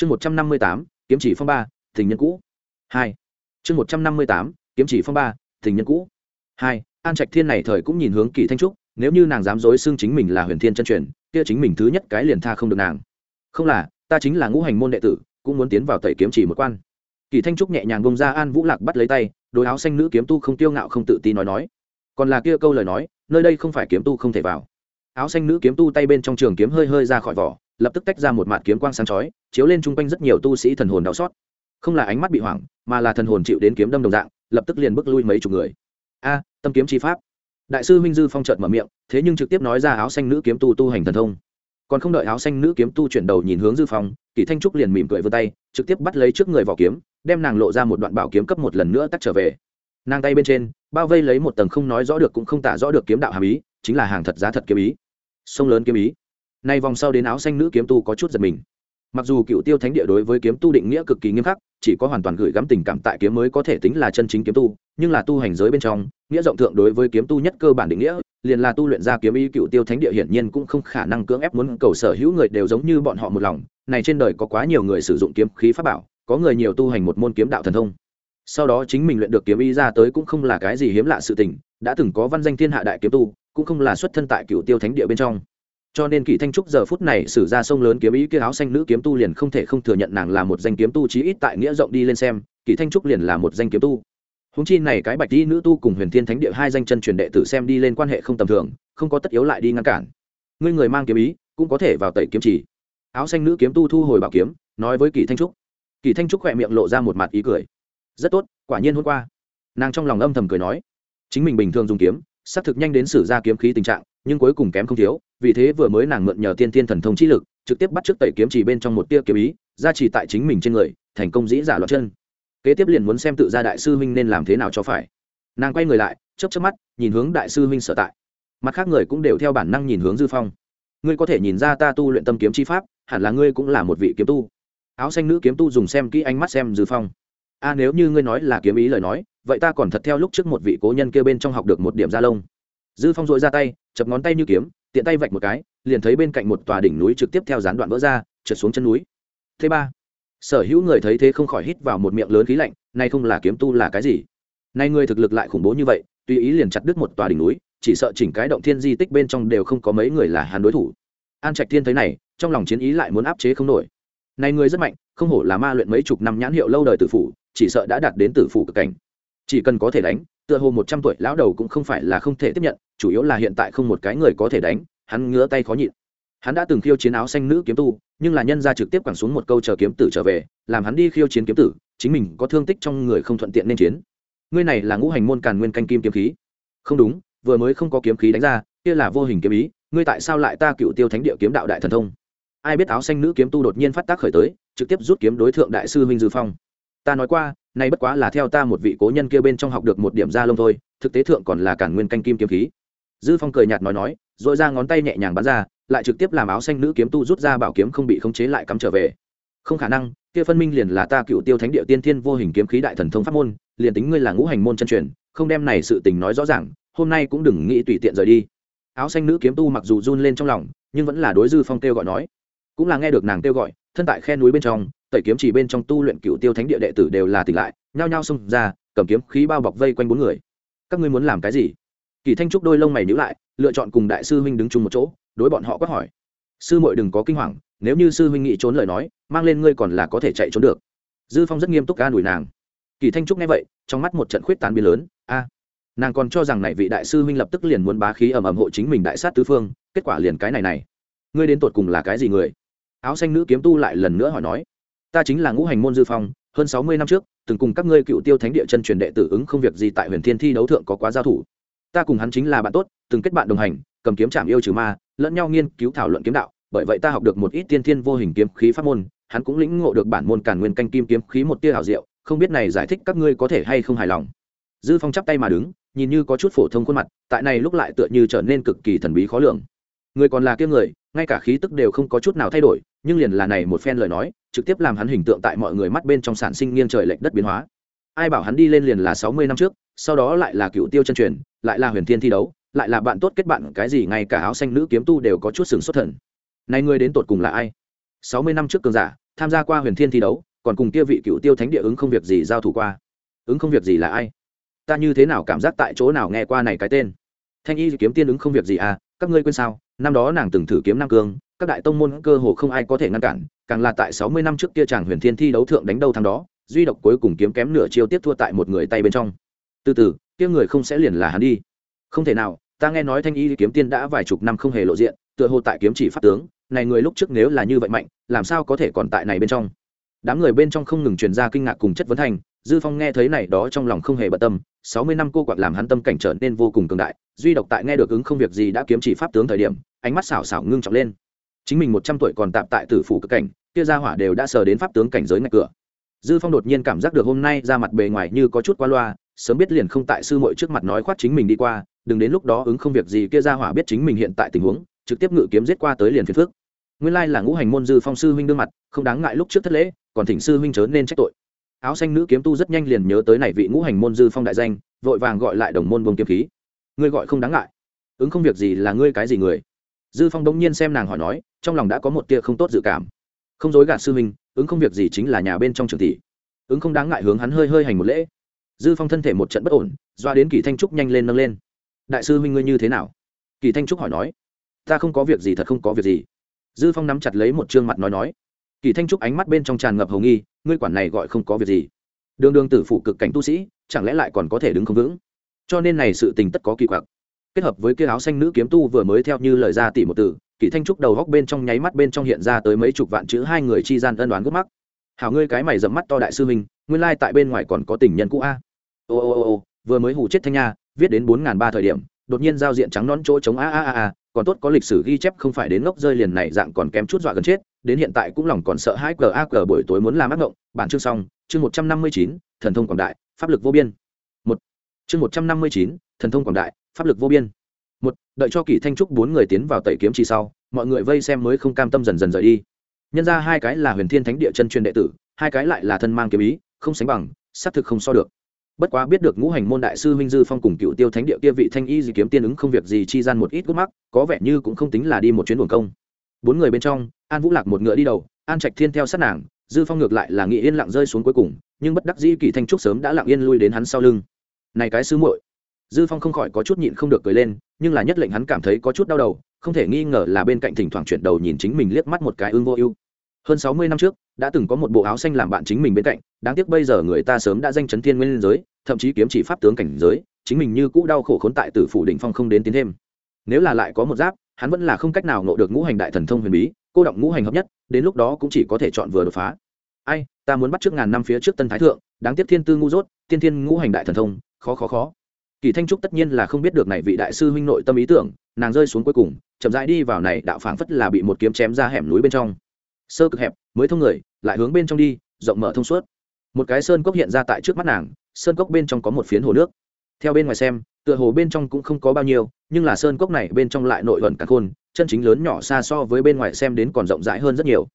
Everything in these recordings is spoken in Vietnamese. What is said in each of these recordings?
chương một trăm năm mươi tám, kiếm chỉ phong ba, tình nhân cũ. Hai. Chương một trăm năm mươi tám, kiếm chỉ phong ba, tình nhân cũ. Hai. An trạch thiên này thời cũng nhìn hướng kỳ thanh trúc, nếu như nàng dám dối xưng chính mình là huyền thiên chân truyền, kia chính mình thứ nhất cái liền tha không được nàng. Không là, ta chính là ngũ hành môn đệ tử, cũng muốn tiến vào tẩy kiếm chỉ một quan. Kỳ thanh trúc nhẹ nhàng bông ra an vũ lạc bắt lấy tay đôi áo xanh nữ kiếm tu không tiêu ngạo không tự ti nói nói. Còn là kia câu lời nói, nơi đây không phải kiếm tu không thể vào. Áo xanh nữ kiếm tu tay bên trong trường kiếm hơi hơi ra khỏi vỏ lập tức tách ra một mạt kiếm quang sáng chói, chiếu lên chung quanh rất nhiều tu sĩ thần hồn đau xót. Không là ánh mắt bị hoảng, mà là thần hồn chịu đến kiếm đâm đồng dạng, lập tức liền bước lui mấy chục người. A, tâm kiếm chi pháp. Đại sư huynh dư phong trợt mở miệng, thế nhưng trực tiếp nói ra áo xanh nữ kiếm tu tu hành thần thông. Còn không đợi áo xanh nữ kiếm tu chuyển đầu nhìn hướng dư phong, kỷ thanh trúc liền mỉm cười vươn tay, trực tiếp bắt lấy trước người vỏ kiếm, đem nàng lộ ra một đoạn bảo kiếm cấp một lần nữa tắt trở về. Nàng tay bên trên, bao vây lấy một tầng không nói rõ được cũng không tả rõ được kiếm đạo hàm ý, chính là hàng thật giá thật kiếm ý. Sông lớn kiếm ý nay vòng sau đến áo xanh nữ kiếm tu có chút giật mình. Mặc dù cựu tiêu thánh địa đối với kiếm tu định nghĩa cực kỳ nghiêm khắc, chỉ có hoàn toàn gửi gắm tình cảm tại kiếm mới có thể tính là chân chính kiếm tu, nhưng là tu hành giới bên trong, nghĩa rộng thượng đối với kiếm tu nhất cơ bản định nghĩa, liền là tu luyện ra kiếm ý cựu tiêu thánh địa hiển nhiên cũng không khả năng cưỡng ép muốn cầu sở hữu người đều giống như bọn họ một lòng, này trên đời có quá nhiều người sử dụng kiếm khí pháp bảo, có người nhiều tu hành một môn kiếm đạo thần thông. Sau đó chính mình luyện được kiếm ý ra tới cũng không là cái gì hiếm lạ sự tình, đã từng có văn danh thiên hạ đại kiếm tu, cũng không là xuất thân tại cựu tiêu thánh địa bên trong cho nên kỳ thanh trúc giờ phút này sử ra sông lớn kiếm ý kia áo xanh nữ kiếm tu liền không thể không thừa nhận nàng là một danh kiếm tu chí ít tại nghĩa rộng đi lên xem, kỳ thanh trúc liền là một danh kiếm tu. Húng chi này cái bạch đi nữ tu cùng huyền thiên thánh địa hai danh chân truyền đệ tử xem đi lên quan hệ không tầm thường, không có tất yếu lại đi ngăn cản. Ngươi người mang kiếm ý, cũng có thể vào tẩy kiếm chỉ. Áo xanh nữ kiếm tu thu hồi bảo kiếm, nói với kỳ thanh trúc. Kỳ thanh trúc khỏe miệng lộ ra một mặt ý cười. Rất tốt, quả nhiên hôm qua. Nàng trong lòng âm thầm cười nói. Chính mình bình thường dùng kiếm, xác thực nhanh đến sử ra kiếm khí tình trạng nhưng cuối cùng kém không thiếu, vì thế vừa mới nàng mượn nhờ tiên tiên thần thông trí lực, trực tiếp bắt trước tẩy kiếm chỉ bên trong một tia kiếm ý, ra chỉ tại chính mình trên người, thành công dĩ giả loạt chân. Kế tiếp liền muốn xem tự ra đại sư huynh nên làm thế nào cho phải. Nàng quay người lại chấp chấp mắt, nhìn hướng đại sư huynh sở tại. Mặt khác người cũng đều theo bản năng nhìn hướng dư phong. Ngươi có thể nhìn ra ta tu luyện tâm kiếm chi pháp, hẳn là ngươi cũng là một vị kiếm tu. Áo xanh nữ kiếm tu dùng xem kỹ ánh mắt xem dư phong. A, nếu như ngươi nói là kiếm ý lời nói, vậy ta còn thật theo lúc trước một vị cố nhân kia bên trong học được một điểm gia lông dư phong dội ra tay, chập ngón tay như kiếm, tiện tay vạch một cái, liền thấy bên cạnh một tòa đỉnh núi trực tiếp theo gián đoạn vỡ ra, trượt xuống chân núi. Thứ ba, sở hữu người thấy thế không khỏi hít vào một miệng lớn khí lạnh, nay không là kiếm tu là cái gì? Nay người thực lực lại khủng bố như vậy, tùy ý liền chặt đứt một tòa đỉnh núi, chỉ sợ chỉnh cái động thiên di tích bên trong đều không có mấy người là hắn đối thủ. An trạch thiên thấy này, trong lòng chiến ý lại muốn áp chế không nổi. Này người rất mạnh, không hổ là ma luyện mấy chục năm nhãn hiệu lâu đời tử phủ, chỉ sợ đã đạt đến tử phủ cực cảnh. Chỉ cần có thể đánh tựa hồ một trăm tuổi lão đầu cũng không phải là không thể tiếp nhận, chủ yếu là hiện tại không một cái người có thể đánh, hắn ngứa tay khó nhịn. Hắn đã từng khiêu chiến áo xanh nữ kiếm tu, nhưng là nhân ra trực tiếp quẳng xuống một câu chờ kiếm tử trở về, làm hắn đi khiêu chiến kiếm tử, chính mình có thương tích trong người không thuận tiện nên chiến. Ngươi này là ngũ hành môn càn nguyên canh kim kiếm khí. Không đúng, vừa mới không có kiếm khí đánh ra, kia là vô hình kiếm ý, ngươi tại sao lại ta cựu tiêu thánh địa kiếm đạo đại thần thông? Ai biết áo xanh nữ kiếm tu đột nhiên phát tác khởi tới, trực tiếp rút kiếm đối thượng đại sư huynh dư phong ta nói qua, nay bất quá là theo ta một vị cố nhân kia bên trong học được một điểm ra lông thôi, thực tế thượng còn là cản nguyên canh kim kiếm khí. Dư phong cười nhạt nói nói dội ra ngón tay nhẹ nhàng bắn ra, lại trực tiếp làm áo xanh nữ kiếm tu rút ra bảo kiếm không bị khống chế lại cắm trở về. Không khả năng, kia phân minh liền là ta cựu tiêu thánh địa tiên thiên vô hình kiếm khí đại thần thông pháp môn, liền tính ngươi là ngũ hành môn chân truyền, không đem này sự tình nói rõ ràng, hôm nay cũng đừng nghĩ tùy tiện rời đi. Áo xanh nữ kiếm tu mặc dù run lên trong lòng, nhưng vẫn là đối dư phong kêu gọi nói. Cũng là nghe được nàng kêu gọi, thân tại khe núi bên trong tẩy kiếm chỉ bên trong tu luyện cựu tiêu thánh địa đệ tử đều là tỉnh lại, nhao nhao xông ra, cầm kiếm khí bao bọc vây quanh bốn người. Các ngươi muốn làm cái gì? Kỳ thanh trúc đôi lông mày nhữ lại, lựa chọn cùng đại sư huynh đứng chung một chỗ, đối bọn họ quát hỏi. Sư muội đừng có kinh hoàng, nếu như sư huynh nghĩ trốn lời nói, mang lên ngươi còn là có thể chạy trốn được. Dư phong rất nghiêm túc ca đuổi nàng. Kỳ thanh trúc nghe vậy, trong mắt một trận khuyết tán biến lớn, a. Nàng còn cho rằng này vị đại sư huynh lập tức liền muốn bá khí ầm ầm hộ chính mình đại sát tứ phương, kết quả liền cái này này. Ngươi đến tột cùng là cái gì người? Áo xanh nữ kiếm tu lại lần nữa hỏi nói ta chính là ngũ hành môn dư phong, hơn sáu mươi năm trước, từng cùng các ngươi cựu tiêu thánh địa chân truyền đệ tử ứng không việc gì tại huyền thiên thi đấu thượng có quá giao thủ. Ta cùng hắn chính là bạn tốt, từng kết bạn đồng hành, cầm kiếm chạm yêu trừ ma, lẫn nhau nghiên cứu thảo luận kiếm đạo, bởi vậy ta học được một ít tiên thiên vô hình kiếm khí pháp môn, hắn cũng lĩnh ngộ được bản môn cản nguyên canh kim kiếm khí một tia hảo diệu, không biết này giải thích các ngươi có thể hay không hài lòng. Dư phong chắp tay mà đứng, nhìn như có chút phổ thông khuôn mặt, tại này lúc lại tựa như trở nên cực kỳ thần bí khó lường. Người còn là kia người, ngay cả khí tức đều không có chút nào thay đổi nhưng liền là này một phen lời nói, trực tiếp làm hắn hình tượng tại mọi người mắt bên trong sản sinh nghiêng trời lệch đất biến hóa. Ai bảo hắn đi lên liền là sáu mươi năm trước, sau đó lại là cựu tiêu chân truyền, lại là huyền thiên thi đấu, lại là bạn tốt kết bạn, cái gì ngay cả áo xanh nữ kiếm tu đều có chút sừng xuất thần. Này ngươi đến tột cùng là ai? Sáu mươi năm trước cường giả, tham gia qua huyền thiên thi đấu, còn cùng kia vị cựu tiêu thánh địa ứng không việc gì giao thủ qua. Ứng không việc gì là ai? Ta như thế nào cảm giác tại chỗ nào nghe qua này cái tên? Thanh y kiếm tiên ứng không việc gì à? Các ngươi quên sao? Năm đó nàng từng thử kiếm nam cương các đại tông môn cơ hồ không ai có thể ngăn cản, càng là tại sáu mươi năm trước kia chàng huyền thiên thi đấu thượng đánh đâu thắng đó, duy độc cuối cùng kiếm kém nửa chiêu tiếp thua tại một người tay bên trong. Từ từ, kia người không sẽ liền là hắn đi. Không thể nào, ta nghe nói thanh y kiếm tiên đã vài chục năm không hề lộ diện, tựa hồ tại kiếm chỉ pháp tướng, này người lúc trước nếu là như vậy mạnh, làm sao có thể còn tại này bên trong? Đám người bên trong không ngừng truyền ra kinh ngạc cùng chất vấn thành, dư phong nghe thấy này đó trong lòng không hề bận tâm, sáu mươi năm cô quạt làm hắn tâm cảnh trở nên vô cùng cường đại, duy độc tại nghe được ứng không việc gì đã kiếm chỉ pháp tướng thời điểm, ánh mắt xảo xảo ngưng trọng lên chính mình một trăm tuổi còn tạm tại tử phủ cực cảnh, kia gia hỏa đều đã sờ đến pháp tướng cảnh giới ngạch cửa. Dư phong đột nhiên cảm giác được hôm nay ra mặt bề ngoài như có chút qua loa, sớm biết liền không tại sư mội trước mặt nói khoát chính mình đi qua, đừng đến lúc đó ứng không việc gì kia gia hỏa biết chính mình hiện tại tình huống, trực tiếp ngự kiếm giết qua tới liền phiền phước nguyên lai là ngũ hành môn dư phong sư huynh đương mặt, không đáng ngại lúc trước thất lễ, còn thỉnh sư huynh chớ nên trách tội. Áo xanh nữ kiếm tu rất nhanh liền nhớ tới này vị ngũ hành môn dư phong đại danh, vội vàng gọi lại đồng môn bông kiếm khí. Ngươi gọi không đáng ngại. Ứng không việc gì là ngươi cái gì người? Dư phong đông nhiên xem nàng hỏi nói trong lòng đã có một tia không tốt dự cảm. Không dối gạt sư Minh, ứng không việc gì chính là nhà bên trong trường tỷ. Ứng không đáng ngại hướng hắn hơi hơi hành một lễ. Dư phong thân thể một trận bất ổn doa đến kỳ thanh trúc nhanh lên nâng lên. Đại sư Minh ngươi như thế nào? Kỳ thanh trúc hỏi nói. Ta không có việc gì thật không có việc gì. Dư phong nắm chặt lấy một chương mặt nói nói. Kỳ thanh trúc ánh mắt bên trong tràn ngập hầu nghi ngươi quản này gọi không có việc gì. Đường đường tử phụ cực cảnh tu sĩ chẳng lẽ lại còn có thể đứng không vững? Cho nên này sự tình tất có kỳ quặc kết hợp với kia áo xanh nữ kiếm tu vừa mới theo như lời ra tỷ một từ, kỷ thanh trúc đầu góc bên trong nháy mắt bên trong hiện ra tới mấy chục vạn chữ hai người chi gian ân đoán gốc mắc. Hảo ngươi cái mày dẫm mắt to đại sư minh nguyên lai tại bên ngoài còn có tình nhân cũ a. Ô ô ô ô, vừa mới hù chết thanh nha, viết đến bốn ngàn ba thời điểm, đột nhiên giao diện trắng nón chỗ chống a a a a, còn tốt có lịch sử ghi chép không phải đến ngốc rơi liền này dạng còn kém chút dọa gần chết, đến hiện tại cũng lòng còn sợ hai cờ a cờ buổi tối muốn làm ác ngộng. Bản chương xong, chương một trăm năm mươi chín, thần thông quảng đại, pháp lực vô biên. Một. Chương một trăm năm mươi chín, thần thông quảng đại pháp lực vô biên. Một, đợi cho kỳ thanh trúc bốn người tiến vào tẩy kiếm chi sau, mọi người vây xem mới không cam tâm dần dần rời đi. Nhân ra hai cái là huyền thiên thánh địa chân truyền đệ tử, hai cái lại là thân mang kiếm ý, không sánh bằng, xác thực không so được. Bất quá biết được ngũ hành môn đại sư huynh dư phong cùng cựu tiêu thánh địa kia vị thanh y gì kiếm tiên ứng không việc gì chi gian một ít gút mắc, có vẻ như cũng không tính là đi một chuyến buồng công. Bốn người bên trong, an vũ lạc một ngựa đi đầu, an trạch thiên theo sát nàng, dư phong ngược lại là nghị yên lặng rơi xuống cuối cùng, nhưng bất đắc dĩ kỳ thanh trúc sớm đã lặng yên lui đến hắn sau lưng. Này cái sư muội dư phong không khỏi có chút nhịn không được cười lên, nhưng là nhất lệnh hắn cảm thấy có chút đau đầu, không thể nghi ngờ là bên cạnh thỉnh thoảng chuyển đầu nhìn chính mình liếc mắt một cái ương vô ưu. Hơn sáu mươi năm trước, đã từng có một bộ áo xanh làm bạn chính mình bên cạnh, đáng tiếc bây giờ người ta sớm đã danh chấn thiên nguyên giới, thậm chí kiếm chỉ pháp tướng cảnh giới, chính mình như cũ đau khổ khốn tại tử phủ đỉnh phong không đến tiến thêm. Nếu là lại có một giáp, hắn vẫn là không cách nào nộ được ngũ hành đại thần thông huyền bí, cô động ngũ hành hợp nhất, đến lúc đó cũng chỉ có thể chọn vừa đột phá. Ai, ta muốn bắt trước ngàn năm phía trước tân thái thượng, đáng tiếc thiên tư ngu dốt, tiên thiên ngũ hành đại thần thông, khó khó khó kỳ thanh trúc tất nhiên là không biết được này vị đại sư huynh nội tâm ý tưởng, nàng rơi xuống cuối cùng, chậm rãi đi vào này đạo phảng phất là bị một kiếm chém ra hẻm núi bên trong. Sơ cực hẹp, mới thông người, lại hướng bên trong đi, rộng mở thông suốt. Một cái sơn cốc hiện ra tại trước mắt nàng, sơn cốc bên trong có một phiến hồ nước. Theo bên ngoài xem, tựa hồ bên trong cũng không có bao nhiêu, nhưng là sơn cốc này bên trong lại nội thuận cả khôn, chân chính lớn nhỏ xa so với bên ngoài xem đến còn rộng rãi hơn rất nhiều.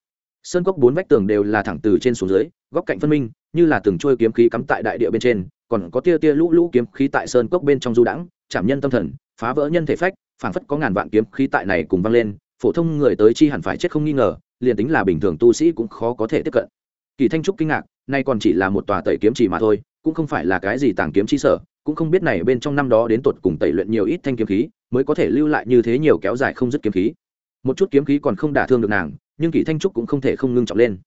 Sơn cốc bốn vách tường đều là thẳng từ trên xuống dưới, góc cạnh phân minh, như là từng trôi kiếm khí cắm tại đại địa bên trên còn có tia tia lũ lũ kiếm khí tại sơn cốc bên trong du đãng, chạm nhân tâm thần, phá vỡ nhân thể phách, phảng phất có ngàn vạn kiếm khí tại này cùng vang lên, phổ thông người tới chi hẳn phải chết không nghi ngờ, liền tính là bình thường tu sĩ cũng khó có thể tiếp cận. Kỳ thanh trúc kinh ngạc, nay còn chỉ là một tòa tẩy kiếm chỉ mà thôi, cũng không phải là cái gì tàng kiếm chi sở, cũng không biết này bên trong năm đó đến tột cùng tẩy luyện nhiều ít thanh kiếm khí, mới có thể lưu lại như thế nhiều kéo dài không dứt kiếm khí. Một chút kiếm khí còn không đả thương được nàng, nhưng kỳ thanh trúc cũng không thể không ngưng trọng lên.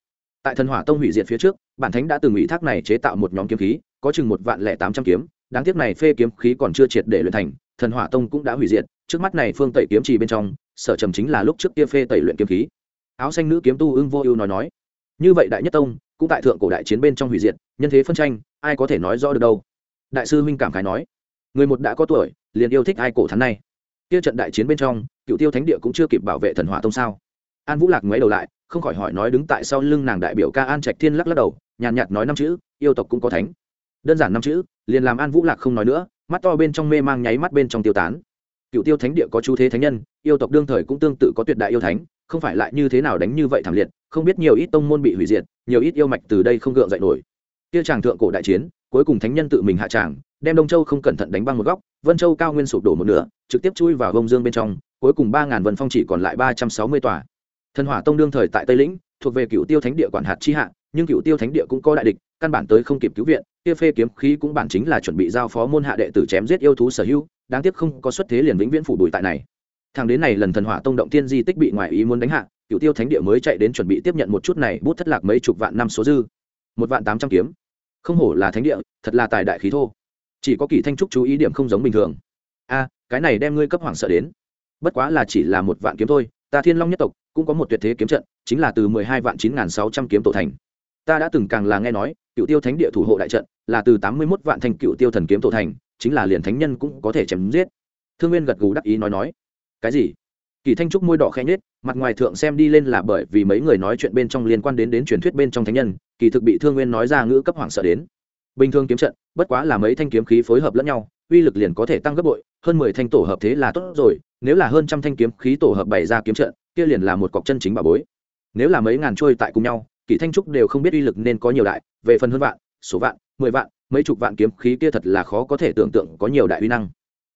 Tại thần hỏa tông hủy diệt phía trước, bản thánh đã từng ủy thác này chế tạo một nhóm kiếm khí có chừng một vạn lẻ tám trăm kiếm, đáng tiếc này phê kiếm khí còn chưa triệt để luyện thành, thần hỏa tông cũng đã hủy diệt, trước mắt này phương tẩy kiếm trì bên trong, sở trầm chính là lúc trước kia phê tẩy luyện kiếm khí. Áo xanh nữ kiếm tu ưng vô ưu nói nói, như vậy đại nhất tông, cũng tại thượng cổ đại chiến bên trong hủy diệt, nhân thế phân tranh, ai có thể nói rõ được đâu? Đại sư huynh cảm khái nói, người một đã có tuổi, liền yêu thích ai cổ thắng này kia trận đại chiến bên trong cựu tiêu thánh địa cũng chưa kịp bảo vệ thần hỏa tông sao? An vũ lạc ngoáy đầu lại, không khỏi hỏi nói đứng tại sau lưng nàng đại biểu ca an trạch thiên lắc lắc đầu, nhàn nhạt nói năm chữ, yêu tộc cũng có thánh đơn giản năm chữ, liền làm an vũ lạc không nói nữa, mắt to bên trong mê mang nháy mắt bên trong tiêu tán. Cựu tiêu thánh địa có chú thế thánh nhân, yêu tộc đương thời cũng tương tự có tuyệt đại yêu thánh, không phải lại như thế nào đánh như vậy thảm liệt, không biết nhiều ít tông môn bị hủy diệt, nhiều ít yêu mạch từ đây không gượng dậy nổi. Kia tràng thượng cổ đại chiến, cuối cùng thánh nhân tự mình hạ tràng, đem đông châu không cẩn thận đánh băng một góc, vân châu cao nguyên sụp đổ một nửa, trực tiếp chui vào bông dương bên trong, cuối cùng ba ngàn vân phong chỉ còn lại ba trăm sáu mươi tòa. Thần hỏa tông đương thời tại tây lĩnh, thuộc về cựu tiêu thánh địa quản hạt chi hạ, nhưng cựu tiêu thánh địa cũng có đại địch, căn bản tới không kịp cứu viện kia phê kiếm khí cũng bản chính là chuẩn bị giao phó môn hạ đệ tử chém giết yêu thú sở hữu, đáng tiếc không có xuất thế liền vĩnh viễn phủ bùi tại này. Thằng đến này lần thần hỏa tông động tiên di tích bị ngoại ý muốn đánh hạ cựu tiêu thánh địa mới chạy đến chuẩn bị tiếp nhận một chút này bút thất lạc mấy chục vạn năm số dư. Một vạn tám trăm kiếm. Không hổ là thánh địa, thật là tài đại khí thô. Chỉ có kỳ thanh trúc chú ý điểm không giống bình thường. A, cái này đem ngươi cấp hoàng sợ đến. Bất quá là chỉ là một vạn kiếm thôi, ta thiên long nhất tộc cũng có một tuyệt thế kiếm trận, chính là từ mười hai vạn chín n g h n sáu trăm kiếm tổ thành ta đã từng càng là nghe nói, cựu tiêu thánh địa thủ hộ đại trận là từ tám mươi mốt vạn thanh cựu tiêu thần kiếm tổ thành, chính là liền thánh nhân cũng có thể chém giết. Thương nguyên gật gù đắc ý nói nói. Cái gì? Kỳ thanh trúc môi đỏ khẽ nhết mặt ngoài thượng xem đi lên là bởi vì mấy người nói chuyện bên trong liên quan đến đến truyền thuyết bên trong thánh nhân, kỳ thực bị thương nguyên nói ra ngữ cấp hoảng sợ đến. Bình thường kiếm trận, bất quá là mấy thanh kiếm khí phối hợp lẫn nhau, uy lực liền có thể tăng gấp bội, hơn mười thanh tổ hợp thế là tốt rồi, nếu là hơn trăm thanh kiếm khí tổ hợp bày ra kiếm trận, kia liền là một cọc chân chính bà bối. Nếu là mấy ngàn trôi tại cùng nhau kỳ thanh trúc đều không biết uy lực nên có nhiều đại, về phần hơn vạn, số vạn, mười vạn, mấy chục vạn kiếm khí kia thật là khó có thể tưởng tượng có nhiều đại uy năng.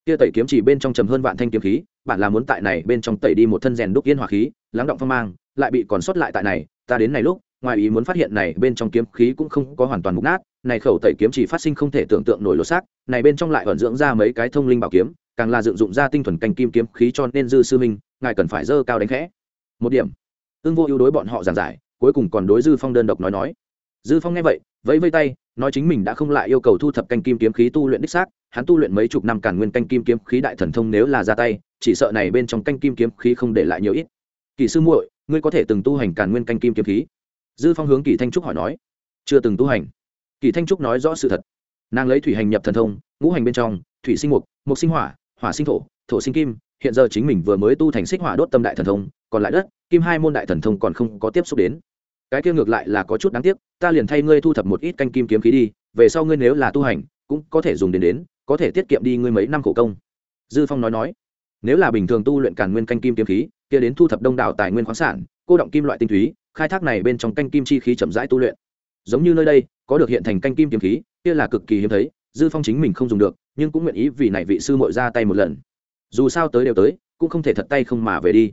Kia tẩy kiếm chỉ bên trong trầm hơn vạn thanh kiếm khí, bạn là muốn tại này bên trong tẩy đi một thân rèn đúc yên hỏa khí, lắng động phong mang, lại bị còn sót lại tại này, ta đến này lúc, ngoài ý muốn phát hiện này bên trong kiếm khí cũng không có hoàn toàn mục nát, này khẩu tẩy kiếm chỉ phát sinh không thể tưởng tượng nổi lỗ xác, này bên trong lại ẩn dưỡng ra mấy cái thông linh bảo kiếm, càng là dựng dụng ra tinh thuần canh kim kiếm khí cho nên dư sư minh, ngài cần phải dơ cao đánh khẽ. Một điểm. Ưng vô ưu đối bọn họ giảng giải cuối cùng còn đối dư phong đơn độc nói nói. Dư phong nghe vậy, vẫy vây tay, nói chính mình đã không lại yêu cầu thu thập canh kim kiếm khí tu luyện đích xác, hắn tu luyện mấy chục năm càn nguyên canh kim kiếm khí đại thần thông nếu là ra tay, chỉ sợ này bên trong canh kim kiếm khí không để lại nhiều ít. Kỳ sư muội, ngươi có thể từng tu hành càn nguyên canh kim kiếm khí? Dư phong hướng kỳ thanh trúc hỏi nói. Chưa từng tu hành. Kỳ thanh trúc nói rõ sự thật. Nàng lấy thủy hành nhập thần thông, ngũ hành bên trong, thủy sinh mục mục sinh hỏa hỏa sinh thổ thổ sinh kim, hiện giờ chính mình vừa mới tu thành xích hỏa đốt tâm đại thần thông, còn lại đất, kim hai môn đại thần thông còn không có tiếp xúc đến cái kia ngược lại là có chút đáng tiếc, ta liền thay ngươi thu thập một ít canh kim kiếm khí đi, về sau ngươi nếu là tu hành, cũng có thể dùng đến đến, có thể tiết kiệm đi ngươi mấy năm khổ công. Dư phong nói nói. Nếu là bình thường tu luyện càn nguyên canh kim kiếm khí, kia đến thu thập đông đảo tài nguyên khoáng sản, cô động kim loại tinh túy, khai thác này bên trong canh kim chi khí chậm rãi tu luyện. Giống như nơi đây, có được hiện thành canh kim kiếm khí, kia là cực kỳ hiếm thấy, dư phong chính mình không dùng được, nhưng cũng nguyện ý vì này vị sư mội ra tay một lần. Dù sao tới đều tới, cũng không thể thật tay không mà về đi.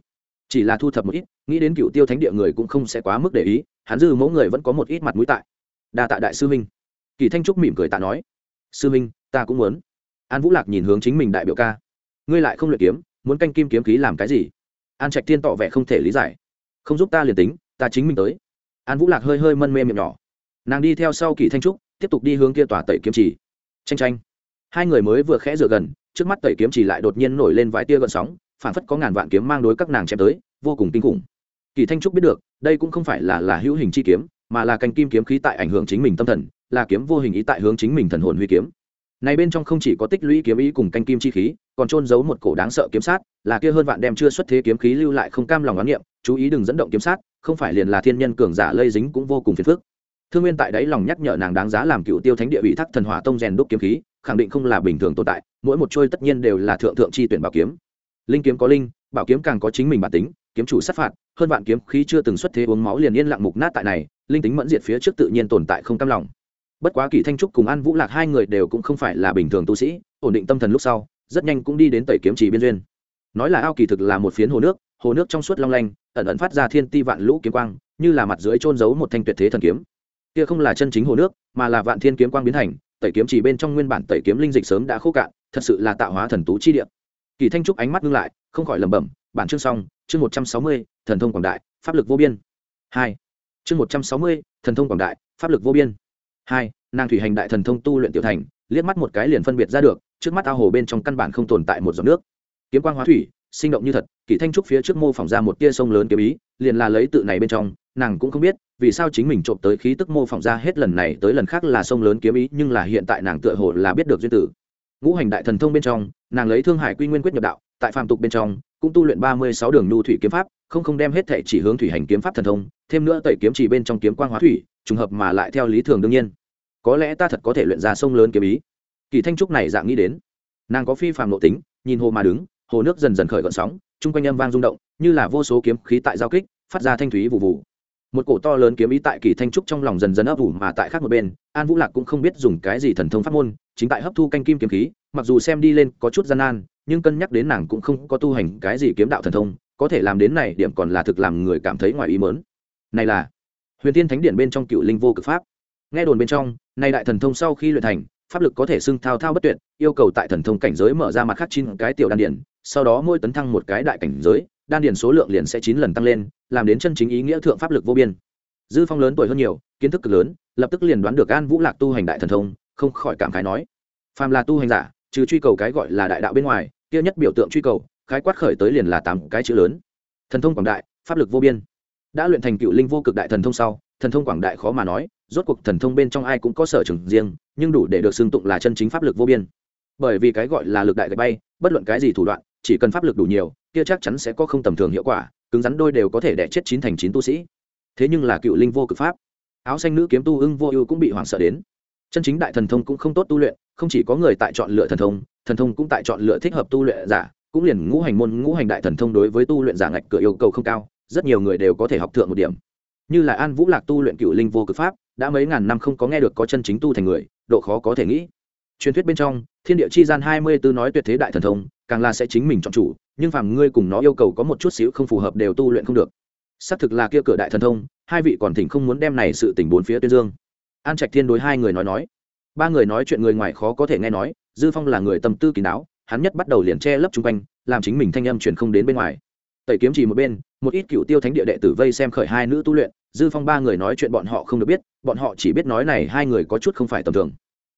Chỉ là thu thập một ít nghĩ đến cựu tiêu thánh địa người cũng không sẽ quá mức để ý, hắn dư mẫu người vẫn có một ít mặt mũi tại. Đa tạ đại sư minh kỳ thanh trúc mỉm cười tạ nói. Sư minh ta cũng muốn. An vũ lạc nhìn hướng chính mình đại biểu ca. Ngươi lại không luyện kiếm, muốn canh kim kiếm khí làm cái gì? An trạch tiên tỏ vẻ không thể lý giải. Không giúp ta liền tính, ta chính mình tới. An vũ lạc hơi hơi mân mê miệng nhỏ. Nàng đi theo sau kỳ thanh trúc, tiếp tục đi hướng kia tòa tẩy kiếm trì. Tranh tranh hai người mới vừa khẽ rửa gần, trước mắt tẩy kiếm trì lại đột nhiên nổi lên vài tia gợn sóng, phản phất có ngàn vạn kiếm mang đối các nàng chém tới, vô cùng kinh khủng kỳ thanh trúc biết được, đây cũng không phải là là hữu hình chi kiếm, mà là canh kim kiếm khí tại ảnh hưởng chính mình tâm thần, là kiếm vô hình ý tại hướng chính mình thần hồn huy kiếm. Này bên trong không chỉ có tích lũy kiếm ý cùng canh kim chi khí, còn trôn giấu một cổ đáng sợ kiếm sát, là kia hơn vạn đem chưa xuất thế kiếm khí lưu lại không cam lòng oán niệm, chú ý đừng dẫn động kiếm sát, không phải liền là thiên nhân cường giả lây dính cũng vô cùng phiền phức. Thương nguyên tại đấy lòng nhắc nhở nàng đáng giá làm cựu tiêu thánh địa ủy thác thần hỏa tông rèn đúc kiếm khí, khẳng định không là bình thường tồn tại, mỗi một trôi tất nhiên đều là thượng thượng chi tuyển bảo kiếm. Linh kiếm có linh, bảo kiếm càng có chính mình bản tính kiếm chủ sát phạt, hơn vạn kiếm khí chưa từng xuất thế uống máu liền yên lặng mục nát tại này, linh tính mẫn diệt phía trước tự nhiên tồn tại không cam lòng. Bất quá kỳ thanh trúc cùng an vũ lạc hai người đều cũng không phải là bình thường tu sĩ, ổn định tâm thần lúc sau, rất nhanh cũng đi đến tẩy kiếm trì biên duyên. Nói là ao kỳ thực là một phiến hồ nước hồ nước trong suốt long lanh, ẩn ẩn phát ra thiên ti vạn lũ kiếm quang, như là mặt dưới trôn giấu một thanh tuyệt thế thần kiếm. Kia không là chân chính hồ nước, mà là vạn thiên kiếm quang biến thành, tẩy kiếm chỉ bên trong nguyên bản tẩy kiếm linh dịch sớm đã khô cạn, thật sự là tạo hóa thần tú chi địa. Kỳ thanh trúc ánh mắt ngưng lại, không khỏi lẩm bẩm bản chương xong, chương một trăm sáu mươi, thần thông quảng đại, pháp lực vô biên. Hai. Chương một trăm sáu mươi, thần thông quảng đại, pháp lực vô biên. Hai. Nàng thủy hành đại thần thông tu luyện tiểu thành, liếc mắt một cái liền phân biệt ra được, trước mắt ao hồ bên trong căn bản không tồn tại một giọt nước. Kiếm quang hóa thủy, sinh động như thật kỳ thanh trúc phía trước mô phỏng ra một tia sông lớn kiếm ý, liền là lấy tự này bên trong, nàng cũng không biết, vì sao chính mình trộm tới khí tức mô phỏng ra hết lần này tới lần khác là sông lớn kiếm ý, nhưng là hiện tại nàng tựa hồ là biết được duyên tử ngũ hành đại thần thông bên trong, nàng lấy thương hải quy nguyên quyết nhập đạo, tại phàm tục bên trong, cũng tu luyện ba mươi sáu đường nhu thủy kiếm pháp, không không đem hết thể chỉ hướng thủy hành kiếm pháp thần thông, thêm nữa tẩy kiếm chỉ bên trong kiếm quang hóa thủy, trùng hợp mà lại theo lý thường đương nhiên. Có lẽ ta thật có thể luyện ra sông lớn kiếm ý. Kỳ thanh trúc này dạng nghĩ đến. Nàng có phi phàm nội tính, nhìn hồ mà đứng, hồ nước dần dần khởi gợn sóng, chung quanh âm vang rung động, như là vô số kiếm khí tại giao kích, phát ra thanh thúy vụ vụ một cổ to lớn kiếm ý tại kỳ thanh trúc trong lòng dần dần ấp ủ mà tại khác một bên, an vũ lạc cũng không biết dùng cái gì thần thông pháp môn, chính tại hấp thu canh kim kiếm khí, mặc dù xem đi lên có chút gian nan, nhưng cân nhắc đến nàng cũng không có tu hành cái gì kiếm đạo thần thông, có thể làm đến này điểm còn là thực làm người cảm thấy ngoài ý mớn này là, huyền tiên thánh điện bên trong cựu linh vô cực pháp. Nghe đồn bên trong nay đại thần thông sau khi luyện thành, pháp lực có thể xưng thao thao bất tuyệt, yêu cầu tại thần thông cảnh giới mở ra mặt khác chín cái tiểu đan điển sau đó mỗi tấn thăng một cái đại cảnh giới, đan điền số lượng liền sẽ chín lần tăng lên, làm đến chân chính ý nghĩa thượng pháp lực vô biên. Dư phong lớn tuổi hơn nhiều, kiến thức cực lớn, lập tức liền đoán được an vũ lạc tu hành đại thần thông, không khỏi cảm khái nói phàm là tu hành giả, trừ truy cầu cái gọi là đại đạo bên ngoài, kia nhất biểu tượng truy cầu, khái quát khởi tới liền là tám cái chữ lớn. Thần thông quảng đại, pháp lực vô biên. Đã luyện thành cựu linh vô cực đại thần thông sau, thần thông quảng đại khó mà nói, rốt cuộc thần thông bên trong ai cũng có sở trường riêng, nhưng đủ để được xưng tụng là chân chính pháp lực vô biên. Bởi vì cái gọi là lực đại gạch bay, bất luận cái gì thủ đoạn chỉ cần pháp lực đủ nhiều, kia chắc chắn sẽ có không tầm thường hiệu quả, cứng rắn đôi đều có thể đẻ chết chín thành chín tu sĩ. Thế nhưng là cựu linh vô cực pháp, áo xanh nữ kiếm tu ưng vô ưu cũng bị hoảng sợ đến. Chân chính đại thần thông cũng không tốt tu luyện, không chỉ có người tại chọn lựa thần thông thần thông cũng tại chọn lựa thích hợp tu luyện giả, cũng liền ngũ hành môn, ngũ hành đại thần thông đối với tu luyện giả ngạch cửa yêu cầu không cao, rất nhiều người đều có thể học thượng một điểm. Như là an vũ lạc tu luyện cựu linh vô cực pháp, đã mấy ngàn năm không có nghe được có chân chính tu thành người, độ khó có thể nghĩ truyền thuyết bên trong, thiên địa chi gian hai mươi tư nói tuyệt thế đại thần thông, càng là sẽ chính mình chọn chủ, nhưng phàm ngươi cùng nó yêu cầu có một chút xíu không phù hợp đều tu luyện không được. Xác thực là kia cửa đại thần thông, hai vị còn thỉnh không muốn đem này sự tình bốn phía tuyên dương. An trạch thiên đối hai người nói nói. Ba người nói chuyện người ngoài khó có thể nghe nói, dư phong là người tâm tư kín đáo, hắn nhất bắt đầu liền che lấp chung quanh, làm chính mình thanh âm chuyển không đến bên ngoài. Tẩy kiếm chỉ một bên, một ít cựu tiêu thánh địa đệ tử vây xem khởi hai nữ tu luyện, dư phong ba người nói chuyện bọn họ không được biết, bọn họ chỉ biết nói này hai người có chút không phải tầm thường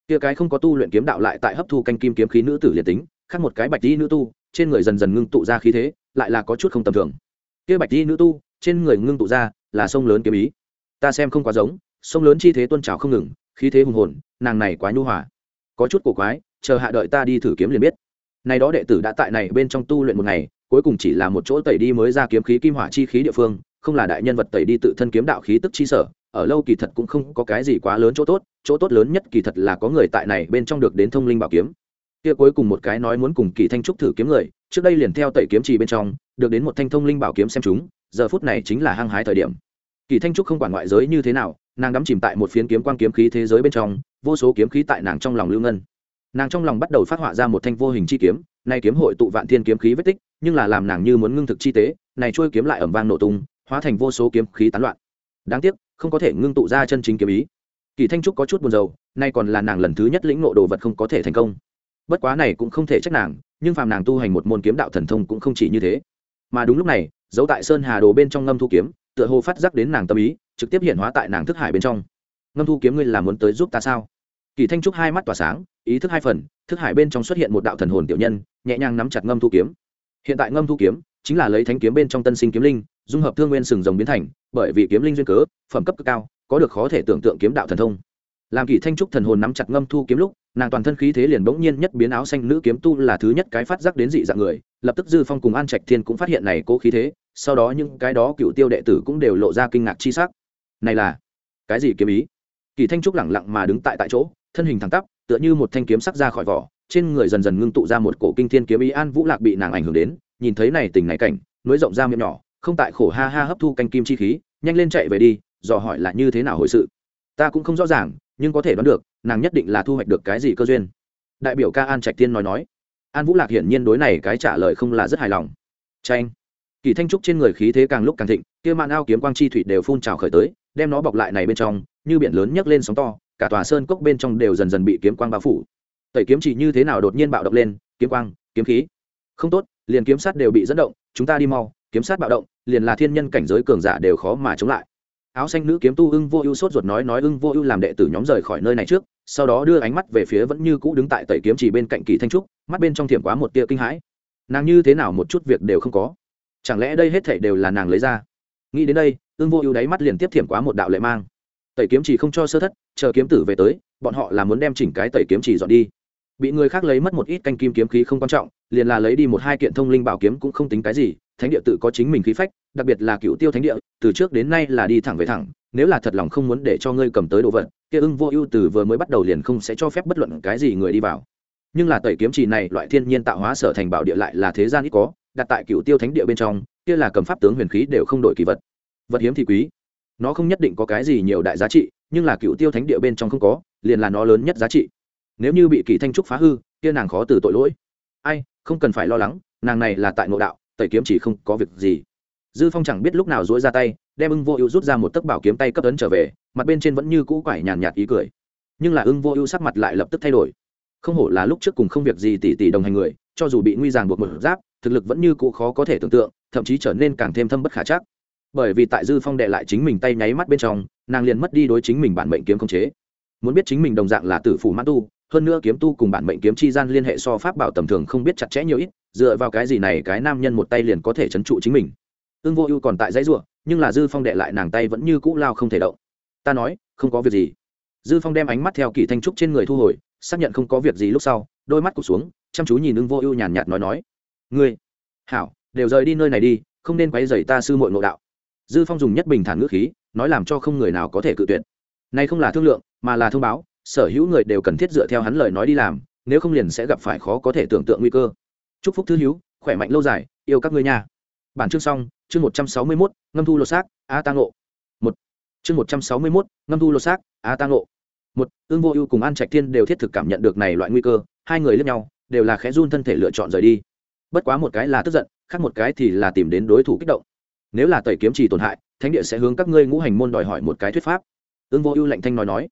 kia cái không có tu luyện kiếm đạo lại tại hấp thu canh kim kiếm khí nữ tử liệt tính, khác một cái bạch di nữ tu, trên người dần dần ngưng tụ ra khí thế, lại là có chút không tầm thường. Kia bạch di nữ tu, trên người ngưng tụ ra, là sông lớn kiếm ý. Ta xem không quá giống, sông lớn chi thế tôn trào không ngừng, khí thế hùng hồn, nàng này quá nhu hòa. Có chút cổ quái, chờ hạ đợi ta đi thử kiếm liền biết. Này đó đệ tử đã tại này bên trong tu luyện một ngày, cuối cùng chỉ là một chỗ tẩy đi mới ra kiếm khí kim hỏa chi khí địa phương, không là đại nhân vật tẩy đi tự thân kiếm đạo khí tức chi sở ở lâu kỳ thật cũng không có cái gì quá lớn chỗ tốt chỗ tốt lớn nhất kỳ thật là có người tại này bên trong được đến thông linh bảo kiếm. Kia cuối cùng một cái nói muốn cùng kỳ thanh trúc thử kiếm người, trước đây liền theo tẩy kiếm trì bên trong, được đến một thanh thông linh bảo kiếm xem chúng, giờ phút này chính là hăng hái thời điểm. Kỳ thanh trúc không quản ngoại giới như thế nào, nàng đắm chìm tại một phiến kiếm quang kiếm khí thế giới bên trong, vô số kiếm khí tại nàng trong lòng lưu ngân. Nàng trong lòng bắt đầu phát họa ra một thanh vô hình chi kiếm, nay kiếm hội tụ vạn thiên kiếm khí vết tích, nhưng là làm nàng như muốn ngưng thực chi tế, này trôi kiếm lại ẩm vang nổ tung, hóa thành vô số kiếm khí tán loạn. Đáng tiếc không có thể ngưng tụ ra chân chính kiếm ý. Kỳ thanh trúc có chút buồn rầu, nay còn là nàng lần thứ nhất lĩnh ngộ đồ vật không có thể thành công. Bất quá này cũng không thể trách nàng, nhưng phàm nàng tu hành một môn kiếm đạo thần thông cũng không chỉ như thế. Mà đúng lúc này, dấu tại sơn hà đồ bên trong ngâm thu kiếm, tựa hồ phát giác đến nàng tâm ý, trực tiếp hiện hóa tại nàng thức hải bên trong. Ngâm thu kiếm ngươi là muốn tới giúp ta sao? Kỳ thanh trúc hai mắt tỏa sáng, ý thức hai phần, thức hải bên trong xuất hiện một đạo thần hồn tiểu nhân, nhẹ nhàng nắm chặt ngâm thu kiếm. Hiện tại ngâm thu kiếm chính là lấy thánh kiếm bên trong tân sinh kiếm linh, dung hợp thương nguyên sừng rồng biến thành bởi vì kiếm linh duyên cớ, phẩm cấp cực cao, có được khó thể tưởng tượng kiếm đạo thần thông. Làm kỳ thanh trúc thần hồn nắm chặt ngâm thu kiếm lúc, nàng toàn thân khí thế liền bỗng nhiên nhất biến áo xanh nữ kiếm tu là thứ nhất cái phát giác đến dị dạng người, lập tức dư phong cùng an trạch thiên cũng phát hiện này cố khí thế, sau đó những cái đó cựu tiêu đệ tử cũng đều lộ ra kinh ngạc chi sắc. Này là, cái gì kiếm ý? Kỳ thanh trúc lẳng lặng mà đứng tại tại chỗ, thân hình thẳng tắp, tựa như một thanh kiếm sắc ra khỏi vỏ, trên người dần dần ngưng tụ ra một cổ kinh thiên kiếm ý an vũ lạc bị nàng ảnh hưởng đến, nhìn thấy này tình này cảnh nối rộng ra miệng nhỏ không tại khổ ha ha hấp thu canh kim chi khí, nhanh lên chạy về đi, dò hỏi là như thế nào hồi sự. Ta cũng không rõ ràng, nhưng có thể đoán được, nàng nhất định là thu hoạch được cái gì cơ duyên. Đại biểu ca an trạch tiên nói nói. An vũ lạc hiển nhiên đối này cái trả lời không là rất hài lòng. Tranh kỳ thanh trúc trên người khí thế càng lúc càng thịnh, kia mạn ao kiếm quang chi thủy đều phun trào khởi tới, đem nó bọc lại này bên trong, như biển lớn nhấc lên sóng to, cả tòa sơn cốc bên trong đều dần dần bị kiếm quang bao phủ. Tẩy kiếm chỉ như thế nào đột nhiên bạo động lên, kiếm quang, kiếm khí. Không tốt, liền kiếm sát đều bị dẫn động, chúng ta đi mau kiếm sát bạo động, liền là thiên nhân cảnh giới cường giả đều khó mà chống lại. Áo xanh nữ kiếm tu ưng vô ưu sốt ruột nói nói ưng vô ưu làm đệ tử nhóm rời khỏi nơi này trước, sau đó đưa ánh mắt về phía vẫn như cũ đứng tại tẩy kiếm chỉ bên cạnh kỳ thanh trúc, mắt bên trong thiểm quá một tia kinh hãi. Nàng như thế nào một chút việc đều không có? Chẳng lẽ đây hết thảy đều là nàng lấy ra? Nghĩ đến đây, ưng vô ưu đáy mắt liền tiếp thiểm quá một đạo lệ mang. Tẩy kiếm chỉ không cho sơ thất, chờ kiếm tử về tới, bọn họ là muốn đem chỉnh cái tẩy kiếm chỉ dọn đi. Bị người khác lấy mất một ít canh kim kiếm khí không quan trọng, liền là lấy đi một hai kiện thông linh bảo kiếm cũng không tính cái gì thánh địa tự có chính mình khí phách, đặc biệt là cựu tiêu thánh địa, từ trước đến nay là đi thẳng về thẳng, nếu là thật lòng không muốn để cho ngươi cầm tới đồ vật, kia ưng vô ưu từ vừa mới bắt đầu liền không sẽ cho phép bất luận cái gì người đi vào. Nhưng là tẩy kiếm chỉ này loại thiên nhiên tạo hóa sở thành bảo địa lại là thế gian ít có, đặt tại cựu tiêu thánh địa bên trong, kia là cầm pháp tướng huyền khí đều không đổi kỳ vật. Vật hiếm thì quý. Nó không nhất định có cái gì nhiều đại giá trị, nhưng là cựu tiêu thánh địa bên trong không có, liền là nó lớn nhất giá trị. Nếu như bị kỳ thanh trúc phá hư, kia nàng khó từ tội lỗi. Ai, không cần phải lo lắng, nàng này là tại nội đạo tẩy kiếm chỉ không có việc gì. Dư phong chẳng biết lúc nào dỗi ra tay, đem ưng vô ưu rút ra một tấc bảo kiếm tay cấp tấn trở về, mặt bên trên vẫn như cũ quải nhàn nhạt ý cười. Nhưng là ưng vô ưu sắc mặt lại lập tức thay đổi. Không hổ là lúc trước cùng không việc gì tỷ tỷ đồng hành người, cho dù bị nguy ràng buộc một giáp, thực lực vẫn như cũ khó có thể tưởng tượng, thậm chí trở nên càng thêm thâm bất khả chắc. Bởi vì tại dư phong đệ lại chính mình tay nháy mắt bên trong, nàng liền mất đi đối chính mình bản mệnh kiếm không chế. Muốn biết chính mình đồng dạng là tử phủ mãn tu, hơn nữa kiếm tu cùng bản mệnh kiếm chi gian liên hệ so pháp bảo tầm thường không biết chặt chẽ nhiều ít dựa vào cái gì này cái nam nhân một tay liền có thể trấn trụ chính mình? Ương vô ưu còn tại dãy ruộng nhưng là dư phong đệ lại nàng tay vẫn như cũ lao không thể động. Ta nói, không có việc gì. Dư phong đem ánh mắt theo kỳ thanh trúc trên người thu hồi, xác nhận không có việc gì lúc sau, đôi mắt cụt xuống, chăm chú nhìn ưng vô ưu nhàn nhạt nói nói. Ngươi, hảo, đều rời đi nơi này đi, không nên quấy rầy ta sư muội ngộ đạo. Dư phong dùng nhất bình thản ngữ khí, nói làm cho không người nào có thể cự tuyệt. Này không là thương lượng, mà là thông báo, sở hữu người đều cần thiết dựa theo hắn lời nói đi làm, nếu không liền sẽ gặp phải khó có thể tưởng tượng nguy cơ chúc phúc thư hiếu khỏe mạnh lâu dài, yêu các ngươi nha. Bản chương xong, chương một trăm sáu mươi mốt, ngâm thu lột xác a tăng ngộ. Một. Chương một trăm sáu mươi mốt, ngâm thu lột xác a tăng ngộ. Một, ương vô ưu cùng an trạch thiên đều thiết thực cảm nhận được này loại nguy cơ, hai người lướt nhau, đều là khẽ run thân thể lựa chọn rời đi. Bất quá một cái là tức giận, khác một cái thì là tìm đến đối thủ kích động. Nếu là tẩy kiếm trì tổn hại, thánh địa sẽ hướng các ngươi ngũ hành môn đòi hỏi một cái thuyết pháp. Ương vô ưu lạnh thanh nói nói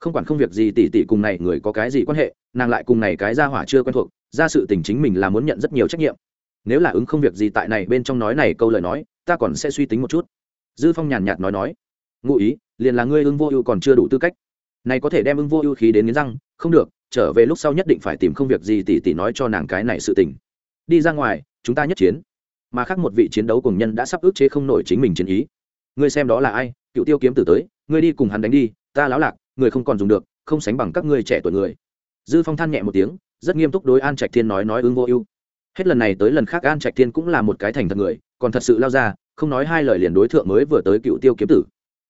không quản không việc gì tỷ tỷ cùng này người có cái gì quan hệ, nàng lại cùng này cái ra hỏa chưa quen thuộc ra sự tình chính mình là muốn nhận rất nhiều trách nhiệm. Nếu là ứng không việc gì tại này bên trong nói này câu lời nói, ta còn sẽ suy tính một chút. Dư phong nhàn nhạt nói nói. Ngụ ý, liền là ngươi ưng vô ưu còn chưa đủ tư cách. Này có thể đem ưng vô ưu khí đến nghiến răng, không được, trở về lúc sau nhất định phải tìm không việc gì tỷ tỷ nói cho nàng cái này sự tình. Đi ra ngoài, chúng ta nhất chiến. Mà khác một vị chiến đấu cùng nhân đã sắp ước chế không nổi chính mình chiến ý. Ngươi xem đó là ai, cựu tiêu kiếm tử tới, ngươi đi cùng hắn đánh đi, ta láo lạc người không còn dùng được, không sánh bằng các ngươi trẻ tuổi người. Dư phong than nhẹ một tiếng, rất nghiêm túc đối an trạch thiên nói nói ứng vô ưu. Hết lần này tới lần khác an trạch thiên cũng là một cái thành thật người, còn thật sự lao ra, không nói hai lời liền đối tượng mới vừa tới cựu tiêu kiếm tử.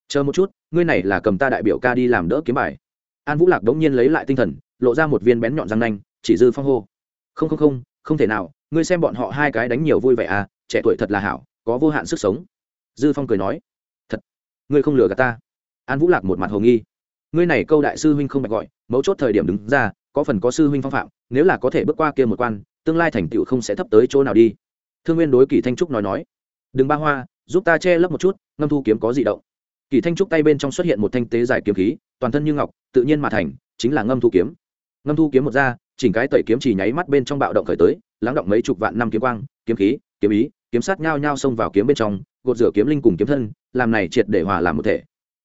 Chờ một chút, ngươi này là cầm ta đại biểu ca đi làm đỡ kiếm bài. An vũ lạc đống nhiên lấy lại tinh thần, lộ ra một viên bén nhọn răng nanh, chỉ dư phong hô. Không không không không thể nào, ngươi xem bọn họ hai cái đánh nhiều vui vẻ à trẻ tuổi thật là hảo, có vô hạn sức sống. Dư phong cười nói, thật, ngươi không lừa gạt ta. An vũ lạc một mặt hồ nghi ngươi này câu đại sư huynh không bạch gọi, mấu chốt thời điểm đứng ra, có phần có sư huynh phong phạm, nếu là có thể bước qua kia một quan, tương lai thành tựu không sẽ thấp tới chỗ nào đi. Thương nguyên đối kỳ thanh trúc nói nói. Đừng ba hoa, giúp ta che lấp một chút, ngâm thu kiếm có gì động. Kỳ thanh trúc tay bên trong xuất hiện một thanh tế dài kiếm khí, toàn thân như ngọc, tự nhiên mà thành, chính là ngâm thu kiếm. Ngâm thu kiếm một ra, chỉnh cái tẩy kiếm chỉ nháy mắt bên trong bạo động khởi tới, lắng động mấy chục vạn năm kiếm quang, kiếm khí, kiếm ý, kiếm sát nhau nhau xông vào kiếm bên trong, gột rửa kiếm linh cùng kiếm thân, làm này triệt để hòa làm một thể.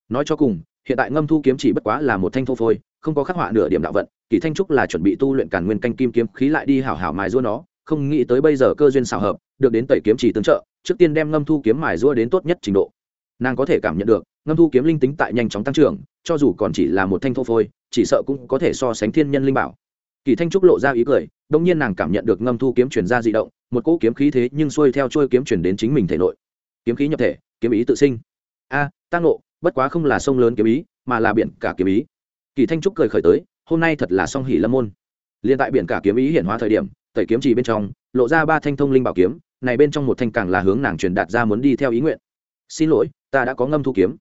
Nói cho cùng hiện tại ngâm thu kiếm chỉ bất quá là một thanh thô phôi, không có khắc họa nửa điểm đạo vận, kỳ thanh trúc là chuẩn bị tu luyện càn nguyên canh kim kiếm khí lại đi hảo hảo mài rua nó, không nghĩ tới bây giờ cơ duyên xảo hợp, được đến tẩy kiếm chỉ tương trợ, trước tiên đem ngâm thu kiếm mài rua đến tốt nhất trình độ. Nàng có thể cảm nhận được, ngâm thu kiếm linh tính tại nhanh chóng tăng trưởng, cho dù còn chỉ là một thanh thô phôi, chỉ sợ cũng có thể so sánh thiên nhân linh bảo. Kỳ thanh trúc lộ ra ý cười đông nhiên nàng cảm nhận được ngâm thu kiếm chuyển ra dị động, một cỗ kiếm khí thế nhưng xuôi theo trôi kiếm chuyển đến chính mình thể nội. Kiếm khí nhập thể, kiếm ý tự sinh. A tăng nộ bất quá không là sông lớn kiếm ý, mà là biển cả kiếm ý. Kỳ thanh trúc cười khởi tới, hôm nay thật là song hỉ lâm môn. Liên tại biển cả kiếm ý hiển hóa thời điểm, tẩy kiếm trì bên trong, lộ ra ba thanh thông linh bảo kiếm, này bên trong một thanh càng là hướng nàng truyền đạt ra muốn đi theo ý nguyện. Xin lỗi, ta đã có ngâm thu kiếm.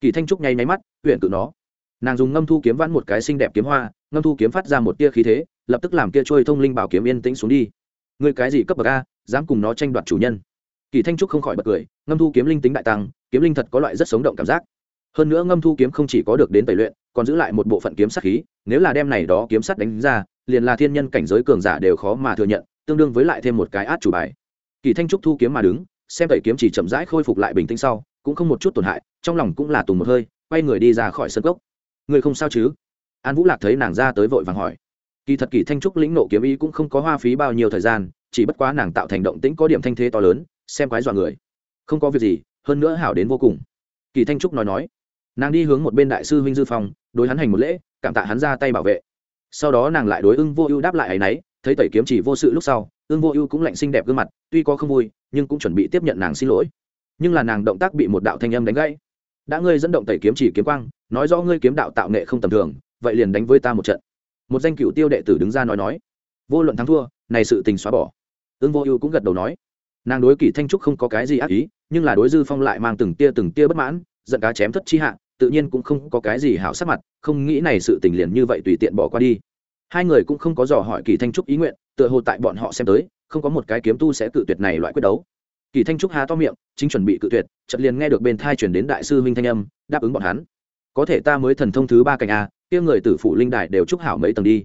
Kỳ thanh trúc nháy máy mắt, huyện cự nó. Nàng dùng ngâm thu kiếm vãn một cái xinh đẹp kiếm hoa, ngâm thu kiếm phát ra một tia khí thế, lập tức làm kia trôi thông linh bảo kiếm yên tĩnh xuống đi. Người cái gì cấp bậc a, dám cùng nó tranh đoạt chủ nhân? Kỳ thanh trúc không khỏi bật cười, ngâm thu kiếm linh tính đại tăng, kiếm linh thật có loại rất sống động cảm giác hơn nữa ngâm thu kiếm không chỉ có được đến tẩy luyện, còn giữ lại một bộ phận kiếm sát khí, nếu là đem này đó kiếm sắt đánh ra, liền là thiên nhân cảnh giới cường giả đều khó mà thừa nhận, tương đương với lại thêm một cái át chủ bài. Kỳ thanh trúc thu kiếm mà đứng, xem tẩy kiếm chỉ chậm rãi khôi phục lại bình tĩnh sau, cũng không một chút tổn hại, trong lòng cũng là tùng một hơi, quay người đi ra khỏi sân cốc. Người không sao chứ? An vũ lạc thấy nàng ra tới vội vàng hỏi. Kỳ thật kỳ thanh trúc lĩnh nộ kiếm ý cũng không có hoa phí bao nhiêu thời gian, chỉ bất quá nàng tạo thành động tĩnh có điểm thanh thế to lớn, xem quái dọa người. Không có việc gì, hơn nữa hảo đến vô cùng. Kỳ thanh trúc nói nói nàng đi hướng một bên đại sư huynh dư phong, đối hắn hành một lễ, cảm tạ hắn ra tay bảo vệ. Sau đó nàng lại đối ưng vô ưu đáp lại áy náy thấy tẩy kiếm chỉ vô sự lúc sau, ưng vô ưu cũng lạnh xinh đẹp gương mặt, tuy có không vui, nhưng cũng chuẩn bị tiếp nhận nàng xin lỗi. Nhưng là nàng động tác bị một đạo thanh âm đánh gãy. Đã ngươi dẫn động tẩy kiếm chỉ kiếm quang, nói rõ ngươi kiếm đạo tạo nghệ không tầm thường, vậy liền đánh với ta một trận. Một danh cựu tiêu đệ tử đứng ra nói nói. Vô luận thắng thua, này sự tình xóa bỏ. Ưng vô ưu cũng gật đầu nói. Nàng đối kỷ thanh trúc không có cái gì ác ý, nhưng là đối dư phong lại mang từng tia từng tia bất mãn, giận cá chém thất chi hạ tự nhiên cũng không có cái gì hảo sắc mặt, không nghĩ này sự tình liền như vậy tùy tiện bỏ qua đi. Hai người cũng không có dò hỏi kỳ thanh trúc ý nguyện, tựa hồ tại bọn họ xem tới, không có một cái kiếm tu sẽ cự tuyệt này loại quyết đấu. Kỳ thanh trúc há to miệng, chính chuẩn bị cự tuyệt, chợt liền nghe được bên thai chuyển đến đại sư huynh thanh âm, đáp ứng bọn hắn. Có thể ta mới thần thông thứ ba cạnh a, kia người tử phủ linh đài đều chúc hảo mấy tầng đi.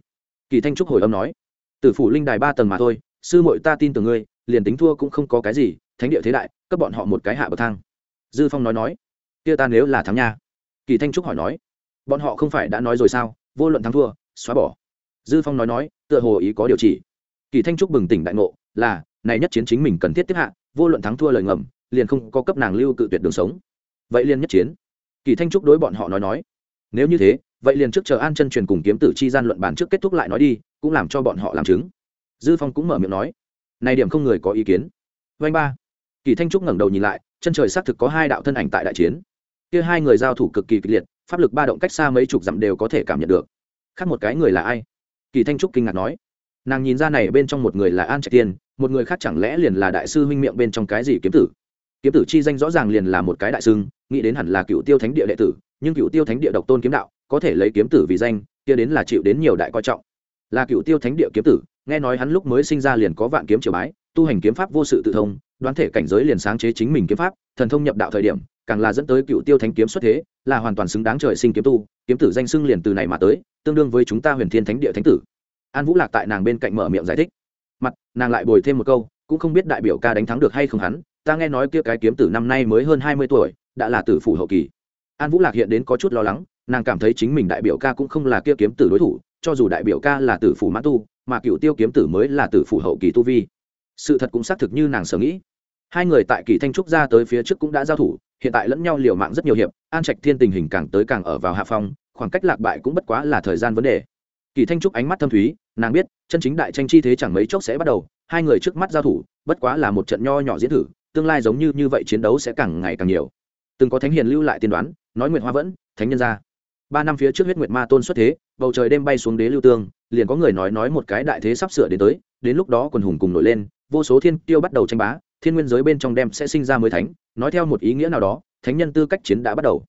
Kỳ thanh trúc hồi âm nói, tử phủ linh đài ba tầng mà thôi, sư muội ta tin tưởng ngươi, liền tính thua cũng không có cái gì, thánh địa thế đại, cấp bọn họ một cái hạ bậc thang. Dư phong nói nói, kia ta nếu là thắng nha kỳ thanh trúc hỏi nói, bọn họ không phải đã nói rồi sao? Vô luận thắng thua, xóa bỏ. Dư phong nói nói, tựa hồ ý có điều chỉ. Kỳ thanh trúc bừng tỉnh đại ngộ, là, này nhất chiến chính mình cần thiết tiếp hạ, vô luận thắng thua lời ngầm, liền không có cấp nàng lưu cự tuyệt đường sống. Vậy liền nhất chiến. Kỳ thanh trúc đối bọn họ nói nói, nếu như thế, vậy liền trước chờ an chân truyền cùng kiếm tử chi gian luận bàn trước kết thúc lại nói đi, cũng làm cho bọn họ làm chứng. Dư phong cũng mở miệng nói, này điểm không người có ý kiến. Vanh ba, kỳ thanh trúc ngẩng đầu nhìn lại, chân trời xác thực có hai đạo thân ảnh tại đại chiến kia hai người giao thủ cực kỳ kịch liệt, pháp lực ba động cách xa mấy chục dặm đều có thể cảm nhận được. Khác một cái người là ai? Kỳ thanh trúc kinh ngạc nói. Nàng nhìn ra này bên trong một người là an trạch tiên, một người khác chẳng lẽ liền là đại sư huynh miệng bên trong cái gì kiếm tử? Kiếm tử chi danh rõ ràng liền là một cái đại sưng nghĩ đến hẳn là cựu tiêu thánh địa đệ tử, nhưng cựu tiêu thánh địa độc tôn kiếm đạo, có thể lấy kiếm tử vì danh, kia đến là chịu đến nhiều đại coi trọng. Là cựu tiêu thánh địa kiếm tử, nghe nói hắn lúc mới sinh ra liền có vạn kiếm triều bái, tu hành kiếm pháp vô sự tự thông, đoán thể cảnh giới liền sáng chế chính mình kiếm pháp, thần thông nhập đạo thời điểm càng là dẫn tới cựu tiêu thánh kiếm xuất thế, là hoàn toàn xứng đáng trời sinh kiếm tu, kiếm tử danh xưng liền từ này mà tới, tương đương với chúng ta huyền thiên thánh địa thánh tử. An vũ lạc tại nàng bên cạnh mở miệng giải thích. Mặt, nàng lại bồi thêm một câu, cũng không biết đại biểu ca đánh thắng được hay không hắn, ta nghe nói kia cái kiếm tử năm nay mới hơn hai mươi tuổi, đã là tử phủ hậu kỳ. An vũ lạc hiện đến có chút lo lắng, nàng cảm thấy chính mình đại biểu ca cũng không là kia kiếm tử đối thủ, cho dù đại biểu ca là tử phủ mã tu, mà cựu tiêu kiếm tử mới là tử phủ hậu kỳ tu vi. Sự thật cũng xác thực như nàng sở nghĩ. Hai người tại kỳ thanh trúc ra tới phía trước cũng đã giao thủ hiện tại lẫn nhau liều mạng rất nhiều hiệp, an trạch thiên tình hình càng tới càng ở vào hạ phong, khoảng cách lạc bại cũng bất quá là thời gian vấn đề. Kỳ thanh trúc ánh mắt thâm thúy, nàng biết, chân chính đại tranh chi thế chẳng mấy chốc sẽ bắt đầu, hai người trước mắt giao thủ, bất quá là một trận nho nhỏ diễn thử, tương lai giống như như vậy chiến đấu sẽ càng ngày càng nhiều. Từng có thánh hiền lưu lại tiên đoán, nói nguyện hoa vẫn, thánh nhân ra. Ba năm phía trước huyết nguyệt ma tôn xuất thế, bầu trời đêm bay xuống đế lưu tương, liền có người nói nói một cái đại thế sắp sửa đến tới, đến lúc đó quần hùng cùng nổi lên, vô số thiên tiêu bắt đầu tranh bá, thiên nguyên giới bên trong đem sẽ sinh ra mới thánh nói theo một ý nghĩa nào đó, thánh nhân tư cách chiến đã bắt đầu.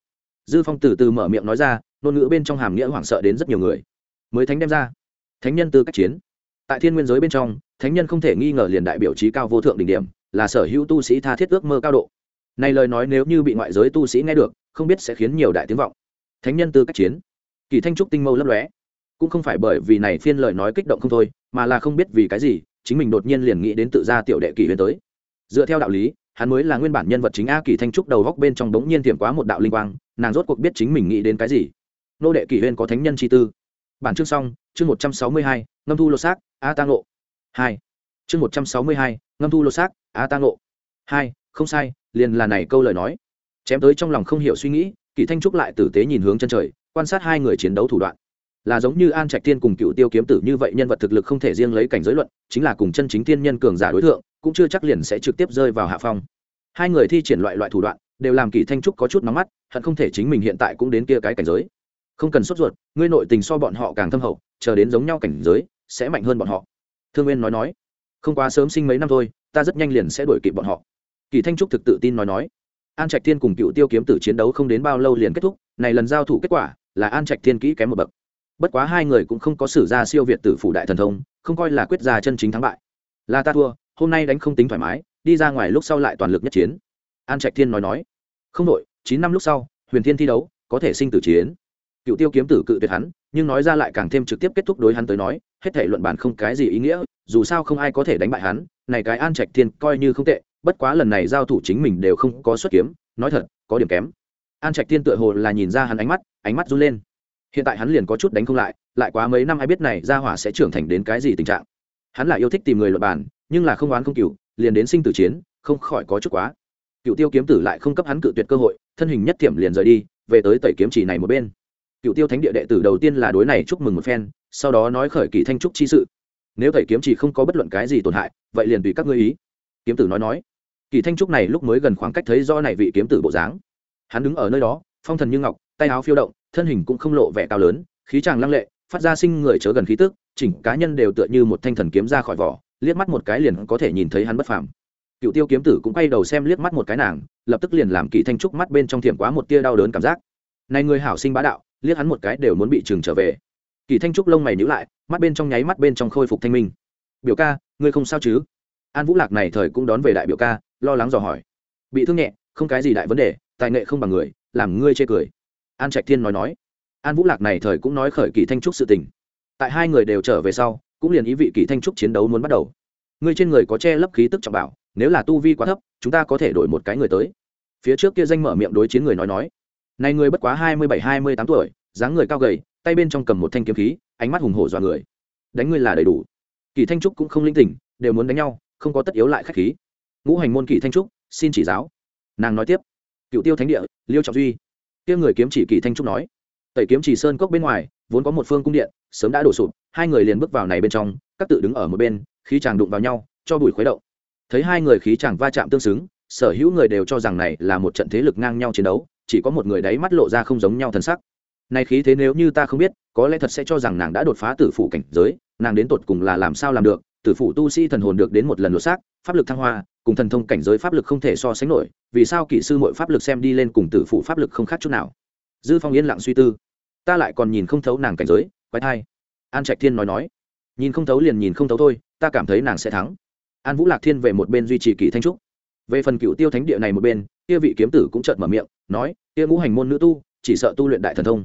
Dư phong từ từ mở miệng nói ra, ngôn ngữ bên trong hàm nghĩa hoảng sợ đến rất nhiều người. Mới thánh đem ra. Thánh nhân tư cách chiến. Tại thiên nguyên giới bên trong, thánh nhân không thể nghi ngờ liền đại biểu trí cao vô thượng đỉnh điểm, là sở hữu tu sĩ tha thiết ước mơ cao độ. Này lời nói nếu như bị ngoại giới tu sĩ nghe được, không biết sẽ khiến nhiều đại tiếng vọng. Thánh nhân tư cách chiến. Kỳ thanh trúc tinh mâu lấp lóe. Cũng không phải bởi vì này phiên lời nói kích động không thôi, mà là không biết vì cái gì, chính mình đột nhiên liền nghĩ đến tự ra tiểu đệ kỳ huyền tới. Dựa theo đạo lý hắn mới là nguyên bản nhân vật chính a kỳ thanh trúc đầu góc bên trong đống nhiên tiềm quá một đạo linh quang, nàng rốt cuộc biết chính mình nghĩ đến cái gì. Nô đệ kỷ huyên có thánh nhân chi tư. Bản chương xong, chương một trăm sáu mươi hai, ngâm thu lô xác a tang lộ hai. Chương một trăm sáu mươi hai, ngâm thu lô xác a tang lộ hai, không sai, liền là này câu lời nói. Chém tới trong lòng không hiểu suy nghĩ, kỳ thanh trúc lại tử tế nhìn hướng chân trời, quan sát hai người chiến đấu thủ đoạn. Là giống như an trạch thiên cùng cựu tiêu kiếm tử như vậy nhân vật thực lực không thể riêng lấy cảnh giới luận, chính là cùng chân chính thiên nhân cường giả đối tượng cũng chưa chắc liền sẽ trực tiếp rơi vào hạ phong. Hai người thi triển loại loại thủ đoạn, đều làm kỳ thanh trúc có chút nóng mắt, hận không thể chính mình hiện tại cũng đến kia cái cảnh giới. Không cần sốt ruột, ngươi nội tình so bọn họ càng thâm hậu, chờ đến giống nhau cảnh giới, sẽ mạnh hơn bọn họ. Thương nguyên nói nói, không quá sớm sinh mấy năm thôi, ta rất nhanh liền sẽ đuổi kịp bọn họ. Kỳ thanh trúc thực tự tin nói nói, an trạch thiên cùng cựu tiêu kiếm tử chiến đấu không đến bao lâu liền kết thúc, này lần giao thủ kết quả là an trạch thiên kỹ kém một bậc. Bất quá hai người cũng không có sử ra siêu việt tử phủ đại thần thông, không coi là quyết ra chân chính thắng bại. Là ta thua hôm nay đánh không tính thoải mái, đi ra ngoài lúc sau lại toàn lực nhất chiến. An trạch thiên nói nói. Không đội chín năm lúc sau, huyền thiên thi đấu, có thể sinh tử chiến. Cựu tiêu kiếm tử cự tuyệt hắn, nhưng nói ra lại càng thêm trực tiếp kết thúc đối hắn tới nói, hết thể luận bản không cái gì ý nghĩa, dù sao không ai có thể đánh bại hắn, này cái an trạch thiên coi như không tệ, bất quá lần này giao thủ chính mình đều không có xuất kiếm, nói thật, có điểm kém. An trạch thiên tựa hồ là nhìn ra hắn ánh mắt ánh mắt run lên. Hiện tại hắn liền có chút đánh không lại lại quá mấy năm ai biết này ra hỏa sẽ trưởng thành đến cái gì tình trạng. Hắn là yêu thích tìm người luật bản nhưng là không oán không cựu liền đến sinh tử chiến, không khỏi có chút quá. Cựu tiêu kiếm tử lại không cấp hắn cự tuyệt cơ hội, thân hình nhất tiệm liền rời đi, về tới tẩy kiếm chỉ này một bên. Cựu tiêu thánh địa đệ tử đầu tiên là đối này chúc mừng một phen, sau đó nói khởi kỳ thanh trúc chi sự. Nếu tẩy kiếm chỉ không có bất luận cái gì tổn hại, vậy liền tùy các ngươi ý. Kiếm tử nói nói. Kỳ thanh trúc này lúc mới gần khoảng cách thấy do này vị kiếm tử bộ dáng. Hắn đứng ở nơi đó, phong thần như ngọc, tay áo phiêu động, thân hình cũng không lộ vẻ cao lớn, khí tràng lăng lệ, phát ra sinh người chớ gần khí tức, chỉnh cá nhân đều tựa như một thanh thần kiếm ra khỏi vỏ liếc mắt một cái liền có thể nhìn thấy hắn bất phàm. Cựu tiêu kiếm tử cũng quay đầu xem liếc mắt một cái nàng, lập tức liền làm kỳ thanh trúc mắt bên trong thiểm quá một tia đau đớn cảm giác. Này người hảo sinh bá đạo, liếc hắn một cái đều muốn bị trừng trở về. Kỳ thanh trúc lông mày nhíu lại, mắt bên trong nháy mắt bên trong khôi phục thanh minh. Biểu ca, ngươi không sao chứ? An vũ lạc này thời cũng đón về đại biểu ca, lo lắng dò hỏi. Bị thương nhẹ, không cái gì đại vấn đề, tài nghệ không bằng người, làm ngươi chê cười. An trạch thiên nói nói. An vũ lạc này thời cũng nói khởi kỳ thanh trúc sự tình. Tại hai người đều trở về sau cũng liền ý vị kỳ thanh trúc chiến đấu muốn bắt đầu. Ngươi trên người có che lấp khí tức trọng bảo, nếu là tu vi quá thấp, chúng ta có thể đổi một cái người tới. Phía trước kia danh mở miệng đối chiến người nói nói. Này người bất quá hai mươi bảy, hai mươi tám tuổi, dáng người cao gầy, tay bên trong cầm một thanh kiếm khí, ánh mắt hùng hổ dọa người. Đánh ngươi là đầy đủ. Kỳ thanh trúc cũng không linh tỉnh, đều muốn đánh nhau, không có tất yếu lại khách khí. Ngũ hành môn kỳ thanh trúc, xin chỉ giáo. Nàng nói tiếp. Cựu tiêu thánh địa, liêu trọng duy. Kia người kiếm chỉ kỳ thanh trúc nói. Tẩy kiếm chỉ sơn cốc bên ngoài, vốn có một phương cung điện sớm đã đổ sụp, hai người liền bước vào này bên trong, các tự đứng ở một bên, khí chàng đụng vào nhau, cho bùi khuấy động. Thấy hai người khí chàng va chạm tương xứng, sở hữu người đều cho rằng này là một trận thế lực ngang nhau chiến đấu, chỉ có một người đấy mắt lộ ra không giống nhau thân sắc. Này khí thế nếu như ta không biết, có lẽ thật sẽ cho rằng nàng đã đột phá tử phủ cảnh giới, nàng đến tột cùng là làm sao làm được? Tử phủ tu sĩ thần hồn được đến một lần lột xác, pháp lực thăng hoa, cùng thần thông cảnh giới pháp lực không thể so sánh nổi, vì sao kỹ sư mọi pháp lực xem đi lên cùng tử phủ pháp lực không khác chút nào? Dư phong yên lặng suy tư. Ta lại còn nhìn không thấu nàng cảnh giới quái thai. An trạch thiên nói nói. Nhìn không thấu liền nhìn không thấu thôi, ta cảm thấy nàng sẽ thắng. An vũ lạc thiên về một bên duy trì kỷ thanh trúc. Về phần cựu tiêu thánh địa này một bên, kia vị kiếm tử cũng trợn mở miệng, nói, kia ngũ hành môn nữ tu, chỉ sợ tu luyện đại thần thông.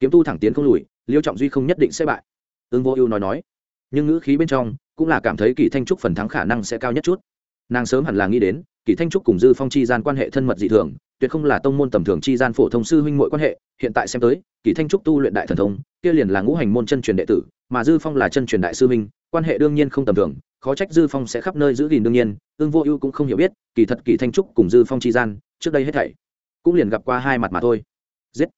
Kiếm tu thẳng tiến không lùi, liêu trọng duy không nhất định sẽ bại. Ương vô ưu nói nói. Nhưng ngữ khí bên trong cũng là cảm thấy kỳ thanh trúc phần thắng khả năng sẽ cao nhất chút. Nàng sớm hẳn là nghĩ đến, kỳ thanh trúc cùng dư phong chi gian quan hệ thân mật dị thường tuyệt không là tông môn tầm thường chi gian phổ thông sư huynh mọi quan hệ, hiện tại xem tới, kỳ thanh trúc tu luyện đại thần thông, kia liền là ngũ hành môn chân truyền đệ tử, mà dư phong là chân truyền đại sư huynh, quan hệ đương nhiên không tầm thường, khó trách dư phong sẽ khắp nơi giữ gìn đương nhiên, Ưng vô ưu cũng không hiểu biết, kỳ thật kỳ thanh trúc cùng dư phong chi gian, trước đây hết thảy, cũng liền gặp qua hai mặt mà thôi. Giết!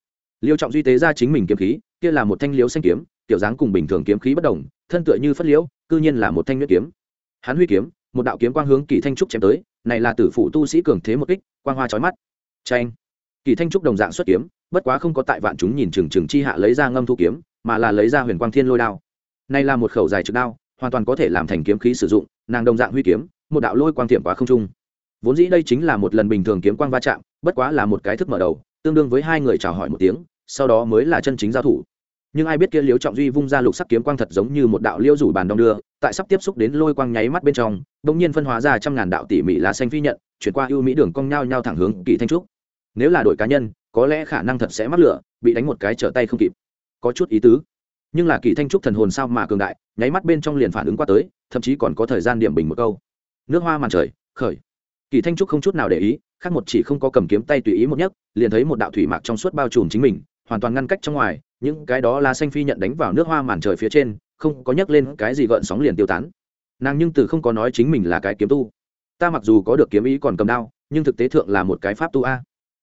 Liêu trọng duy tế ra chính mình kiếm khí, kia là một thanh liếu xanh kiếm tiểu dáng cùng bình thường kiếm khí bất đồng, thân tựa như phất liễu, cư nhiên là một thanh nhuyễn kiếm. Hắn huy kiếm, một đạo kiếm quang hướng kỳ thanh trúc chém tới, này là tử phụ tu sĩ cường thế một kích, quang hoa chói mắt tranh kỳ thanh trúc đồng dạng xuất kiếm, bất quá không có tại vạn chúng nhìn trừng trừng chi hạ lấy ra ngâm thu kiếm, mà là lấy ra huyền quang thiên lôi đao. Này là một khẩu dài trực đao, hoàn toàn có thể làm thành kiếm khí sử dụng, nàng đồng dạng huy kiếm, một đạo lôi quang tiệm quá không trung. Vốn dĩ đây chính là một lần bình thường kiếm quang va chạm, bất quá là một cái thức mở đầu, tương đương với hai người chào hỏi một tiếng, sau đó mới là chân chính giao thủ. Nhưng ai biết kia liếu trọng duy vung ra lục sắc kiếm quang thật giống như một đạo liêu rủ bàn đong đưa, tại sắp tiếp xúc đến lôi quang nháy mắt bên trong bỗng nhiên phân hóa ra trăm ngàn đạo tỉ mỉ lá xanh phi nhận, chuyển qua ưu mỹ đường cong nhau nhau thẳng hướng kỳ thanh trúc nếu là đội cá nhân, có lẽ khả năng thật sẽ mắc lửa, bị đánh một cái trở tay không kịp. Có chút ý tứ. Nhưng là kỳ thanh trúc thần hồn sao mà cường đại, nháy mắt bên trong liền phản ứng qua tới, thậm chí còn có thời gian điểm bình một câu. Nước hoa màn trời, khởi. Kỳ thanh trúc không chút nào để ý, khác một chỉ không có cầm kiếm tay tùy ý một nhấc, liền thấy một đạo thủy mạc trong suốt bao trùm chính mình, hoàn toàn ngăn cách trong ngoài, những cái đó là xanh phi nhận đánh vào nước hoa màn trời phía trên, không có nhấc lên cái gì gợn sóng liền tiêu tán. Nàng nhưng từ không có nói chính mình là cái kiếm tu. Ta mặc dù có được kiếm ý còn cầm đao, nhưng thực tế thượng là một cái pháp tu a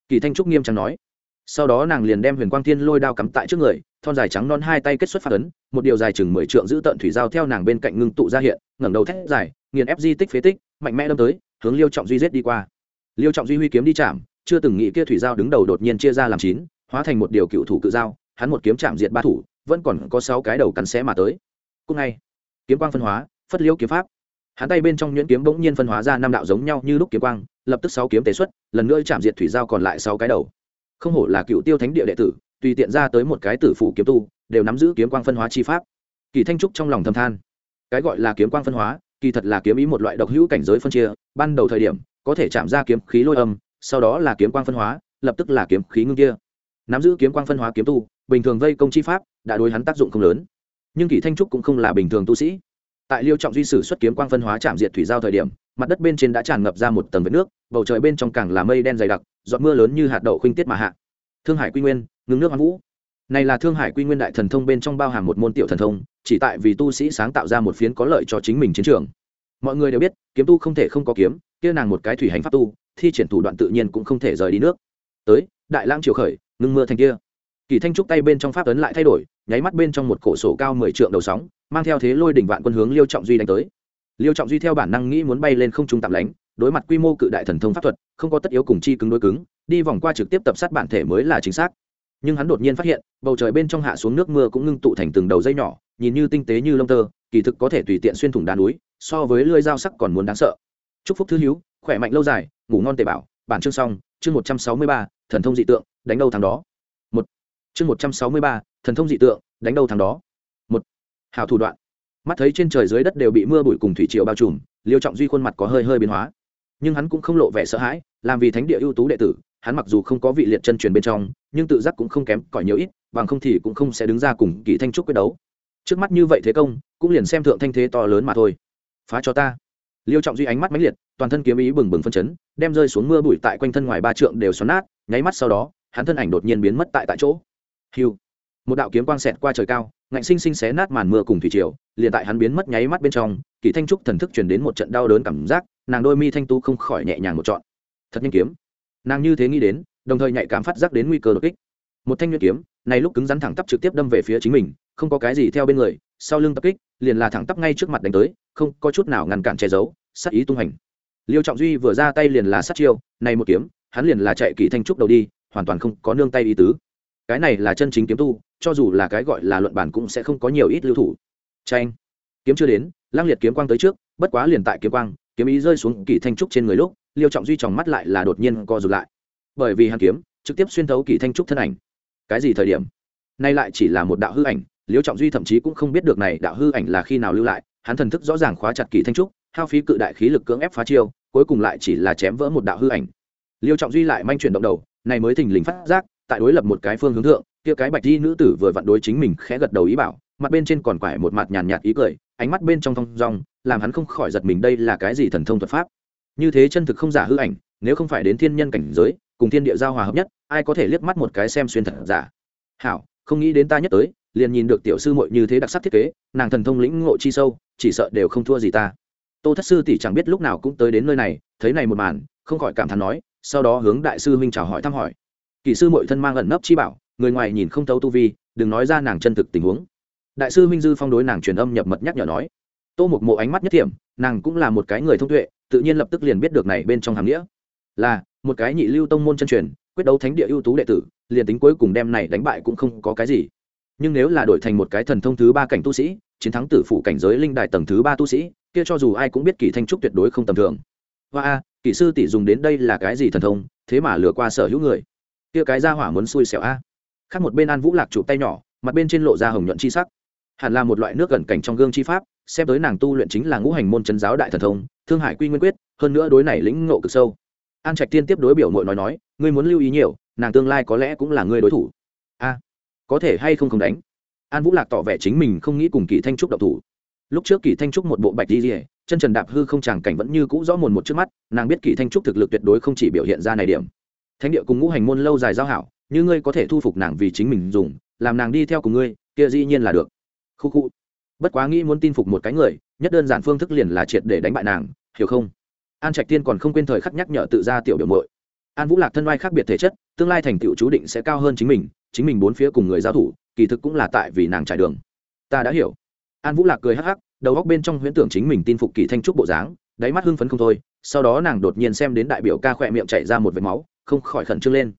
kỳ thanh trúc nghiêm trang nói. Sau đó nàng liền đem huyền quang thiên lôi đao cắm tại trước người, thon dài trắng non hai tay kết xuất phát ấn, một điều dài chừng mười trượng giữ tận thủy giao theo nàng bên cạnh ngưng tụ ra hiện, ngẩng đầu thét dài, nghiền ép di tích phế tích, mạnh mẽ đâm tới, hướng liêu trọng duy giết đi qua. Liêu trọng duy huy kiếm đi chạm, chưa từng nghĩ kia thủy giao đứng đầu đột nhiên chia ra làm chín, hóa thành một điều cựu thủ cự giao, hắn một kiếm chạm diệt ba thủ, vẫn còn có sáu cái đầu cắn xé mà tới. Cúc ngay, kiếm quang phân hóa, phất liêu kiếm pháp hắn tay bên trong nhuyễn kiếm bỗng nhiên phân hóa ra năm đạo giống nhau như lúc kiếm quang, lập tức sáu kiếm tế xuất, lần nữa chạm diệt thủy giao còn lại sáu cái đầu. Không hổ là cựu tiêu thánh địa đệ tử, tùy tiện ra tới một cái tử phủ kiếm tu, đều nắm giữ kiếm quang phân hóa chi pháp. Kỳ thanh trúc trong lòng thâm than. Cái gọi là kiếm quang phân hóa, kỳ thật là kiếm ý một loại độc hữu cảnh giới phân chia, ban đầu thời điểm, có thể chạm ra kiếm khí lôi âm, sau đó là kiếm quang phân hóa, lập tức là kiếm khí ngưng kia. Nắm giữ kiếm quang phân hóa kiếm tu, bình thường vây công chi pháp, đã đối hắn tác dụng không lớn. Nhưng kỷ thanh trúc cũng không là bình thường tu sĩ tại liêu trọng duy sử xuất kiếm quang phân hóa chạm diệt thủy giao thời điểm, mặt đất bên trên đã tràn ngập ra một tầng vết nước, bầu trời bên trong càng là mây đen dày đặc, giọt mưa lớn như hạt đậu khuynh tiết mà hạ. Thương hải quy nguyên, ngưng nước hoang vũ. Này là thương hải quy nguyên đại thần thông bên trong bao hàm một môn tiểu thần thông, chỉ tại vì tu sĩ sáng tạo ra một phiến có lợi cho chính mình chiến trường. Mọi người đều biết, kiếm tu không thể không có kiếm, kia nàng một cái thủy hành pháp tu, thi triển thủ đoạn tự nhiên cũng không thể rời đi nước. Tới, đại lãng triều khởi, ngưng mưa thành kia kỳ thanh trúc tay bên trong pháp ấn lại thay đổi, nháy mắt bên trong một cổ sổ cao mười trượng đầu sóng, mang theo thế lôi đỉnh vạn quân hướng liêu trọng duy đánh tới. Liêu trọng duy theo bản năng nghĩ muốn bay lên không trung tạm lánh, đối mặt quy mô cự đại thần thông pháp thuật, không có tất yếu cùng chi cứng đối cứng, đi vòng qua trực tiếp tập sát bản thể mới là chính xác. Nhưng hắn đột nhiên phát hiện, bầu trời bên trong hạ xuống nước mưa cũng ngưng tụ thành từng đầu dây nhỏ, nhìn như tinh tế như lông tơ, kỳ thực có thể tùy tiện xuyên thủng đá núi, so với lưỡi dao sắc còn muốn đáng sợ. Chúc phúc thứ hữu, khỏe mạnh lâu dài, ngủ ngon tề bảo, bản chương xong, chương một trăm sáu mươi ba, thần thông dị tượng, đánh đâu thằng đó chương một trăm sáu mươi ba, thần thông dị tượng, đánh đâu thằng đó. Một hào thủ đoạn. Mắt thấy trên trời dưới đất đều bị mưa bụi cùng thủy triều bao trùm, liêu trọng duy khuôn mặt có hơi hơi biến hóa. Nhưng hắn cũng không lộ vẻ sợ hãi, làm vì thánh địa ưu tú đệ tử, hắn mặc dù không có vị liệt chân truyền bên trong, nhưng tự giác cũng không kém cỏi nhiều ít, bằng không thì cũng không sẽ đứng ra cùng kỳ thanh trúc quyết đấu. Trước mắt như vậy thế công, cũng liền xem thượng thanh thế to lớn mà thôi. Phá cho ta. Liêu trọng duy ánh mắt mãnh liệt, toàn thân kiếm ý bừng bừng phân chấn, đem rơi xuống mưa bụi tại quanh thân ngoài ba trượng đều xoắn nát, nháy mắt sau đó, hắn thân ảnh đột nhiên biến mất tại tại chỗ hiu một đạo kiếm quang xẹt qua trời cao, ngạnh sinh sinh xé nát màn mưa cùng thủy triều, liền tại hắn biến mất nháy mắt bên trong, kỳ thanh trúc thần thức truyền đến một trận đau đớn cảm giác, nàng đôi mi thanh tú không khỏi nhẹ nhàng một trọn. Thật nhanh kiếm. Nàng như thế nghĩ đến, đồng thời nhạy cảm phát giác đến nguy cơ đột kích. Một thanh nhuyễn kiếm, này lúc cứng rắn thẳng tắp trực tiếp đâm về phía chính mình, không có cái gì theo bên người, sau lưng tập kích, liền là thẳng tắp ngay trước mặt đánh tới, không có chút nào ngăn cản che giấu, sát ý tung hành. Liêu trọng duy vừa ra tay liền là sát chiêu, này một kiếm, hắn liền là chạy kỳ thanh trúc đầu đi, hoàn toàn không có nương tay ý tứ cái này là chân chính kiếm tu, cho dù là cái gọi là luận bản cũng sẽ không có nhiều ít lưu thủ. Tranh kiếm chưa đến lang liệt kiếm quang tới trước, bất quá liền tại kiếm quang, kiếm ý rơi xuống kỳ thanh trúc trên người lúc, liêu trọng duy tròng mắt lại là đột nhiên co rụt lại. Bởi vì hàn kiếm, trực tiếp xuyên thấu kỳ thanh trúc thân ảnh. Cái gì thời điểm? Nay lại chỉ là một đạo hư ảnh, liêu trọng duy thậm chí cũng không biết được này đạo hư ảnh là khi nào lưu lại, hắn thần thức rõ ràng khóa chặt kỳ thanh trúc, hao phí cự đại khí lực cưỡng ép phá chiêu, cuối cùng lại chỉ là chém vỡ một đạo hư ảnh. Liêu trọng duy lại manh chuyển động đầu, này mới thình lình phát giác tại đối lập một cái phương hướng thượng, kia cái bạch di nữ tử vừa vặn đối chính mình khẽ gật đầu ý bảo, mặt bên trên còn quải một mặt nhàn nhạt ý cười, ánh mắt bên trong thong rong làm hắn không khỏi giật mình đây là cái gì thần thông thuật pháp. Như thế chân thực không giả hư ảnh, nếu không phải đến thiên nhân cảnh giới, cùng thiên địa giao hòa hợp nhất, ai có thể liếc mắt một cái xem xuyên thật giả. Hảo, không nghĩ đến ta nhất tới, liền nhìn được tiểu sư muội như thế đặc sắc thiết kế, nàng thần thông lĩnh ngộ chi sâu, chỉ sợ đều không thua gì ta. Tô thất sư tỷ chẳng biết lúc nào cũng tới đến nơi này, thấy này một màn, không khỏi cảm thán nói, sau đó hướng đại sư huynh chào hỏi thăm hỏi kỳ sư mội thân mang ẩn nấp chi bảo, người ngoài nhìn không thấu tu vi, đừng nói ra nàng chân thực tình huống. Đại sư Minh dư phong đối nàng truyền âm nhập mật nhắc nhở nói, tô một mộ ánh mắt nhất thiểm, nàng cũng là một cái người thông tuệ, tự nhiên lập tức liền biết được này bên trong hàm nghĩa. Là, một cái nhị lưu tông môn chân truyền, quyết đấu thánh địa ưu tú đệ tử, liền tính cuối cùng đem này đánh bại cũng không có cái gì. Nhưng nếu là đổi thành một cái thần thông thứ ba cảnh tu sĩ, chiến thắng tử phụ cảnh giới linh đài tầng thứ ba tu sĩ, kia cho dù ai cũng biết kỳ thanh trúc tuyệt đối không tầm thường. Và a kỹ sư tỷ dùng đến đây là cái gì thần thông, thế mà lừa qua sở hữu người kia cái ra hỏa muốn xui xẻo a. Khác một bên an vũ lạc chụp tay nhỏ, mặt bên trên lộ ra hồng nhuận chi sắc. Hẳn là một loại nước gần cảnh trong gương chi pháp, xem tới nàng tu luyện chính là ngũ hành môn chân giáo đại thần thông, thương hải quy nguyên quyết, hơn nữa đối này lĩnh ngộ cực sâu. An trạch tiên tiếp đối biểu mội nói nói, ngươi muốn lưu ý nhiều, nàng tương lai có lẽ cũng là ngươi đối thủ. A, có thể hay không không đánh? An vũ lạc tỏ vẻ chính mình không nghĩ cùng kỳ thanh trúc độc thủ. Lúc trước kỳ thanh trúc một bộ bạch đi rỉa chân trần đạp hư không tràng cảnh vẫn như cũ rõ mồn một trước mắt, nàng biết kỳ thanh trúc thực lực tuyệt đối không chỉ biểu hiện ra này điểm thánh địa cùng ngũ hành môn lâu dài giao hảo, như ngươi có thể thu phục nàng vì chính mình dùng, làm nàng đi theo cùng ngươi, kia dĩ nhiên là được. Khu khu. Bất quá nghĩ muốn tin phục một cái người, nhất đơn giản phương thức liền là triệt để đánh bại nàng, hiểu không? An trạch tiên còn không quên thời khắc nhắc nhở tự ra tiểu biểu mội an vũ lạc thân oai khác biệt thể chất, tương lai thành tựu chú định sẽ cao hơn chính mình chính mình bốn phía cùng người giao thủ, kỳ thực cũng là tại vì nàng trải đường. Ta đã hiểu. An vũ lạc cười hắc hắc, đầu góc bên trong huyễn tưởng chính mình tin phục kỳ thanh trúc bộ dáng, đáy mắt hưng phấn không thôi, sau đó nàng đột nhiên xem đến đại biểu ca khỏe miệng chảy ra một vệt máu không khỏi khẩn trương lên.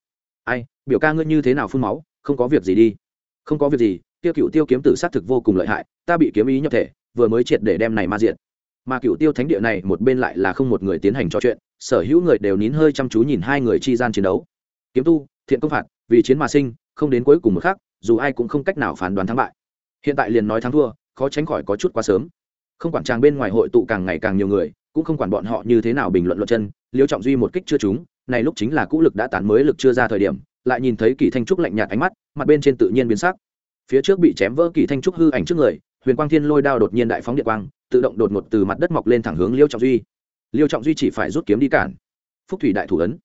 Ai, biểu ca ngươi như thế nào phun máu, không có việc gì đi. Không có việc gì, tiêu cựu tiêu kiếm tử sát thực vô cùng lợi hại, ta bị kiếm ý nhập thể, vừa mới triệt để đem này ma diện mà cựu tiêu thánh địa này một bên lại là không một người tiến hành trò chuyện, sở hữu người đều nín hơi chăm chú nhìn hai người chi gian chiến đấu. Kiếm tu, thiện công phạt, vì chiến mà sinh, không đến cuối cùng một khác dù ai cũng không cách nào phán đoán thắng bại. Hiện tại liền nói thắng thua, khó tránh khỏi có chút quá sớm. Không quản chàng bên ngoài hội tụ càng ngày càng nhiều người, cũng không quản bọn họ như thế nào bình luận luận chân, liêu trọng duy một kích chưa trúng này lúc chính là cũ lực đã tán mới lực chưa ra thời điểm, lại nhìn thấy kỳ thanh trúc lạnh nhạt ánh mắt, mặt bên trên tự nhiên biến sắc. Phía trước bị chém vỡ kỳ thanh trúc hư ảnh trước người, huyền quang thiên lôi đao đột nhiên đại phóng điện quang, tự động đột ngột từ mặt đất mọc lên thẳng hướng liêu trọng duy. Liêu trọng duy chỉ phải rút kiếm đi cản. Phúc thủy đại thủ ấn.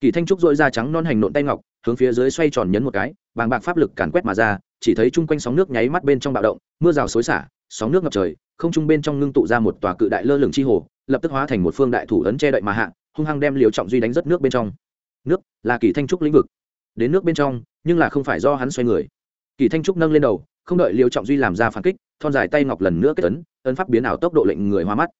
Kỳ thanh trúc dội da trắng non hành nộn tay ngọc, hướng phía dưới xoay tròn nhấn một cái, bàng bạc pháp lực càn quét mà ra, chỉ thấy chung quanh sóng nước nháy mắt bên trong bạo động, mưa rào xối xả, sóng nước ngập trời không trung bên trong ngưng tụ ra một tòa cự đại lơ lửng chi hồ, lập tức hóa thành một phương đại thủ ấn che đậy mà hạ, hung hăng đem liều trọng duy đánh rất nước bên trong. Nước là kỳ thanh trúc lĩnh vực. Đến nước bên trong, nhưng là không phải do hắn xoay người. Kỳ thanh trúc nâng lên đầu, không đợi liều trọng duy làm ra phản kích, thon dài tay ngọc lần nữa kết ấn ấn pháp biến ảo tốc độ lệnh người hoa mắt.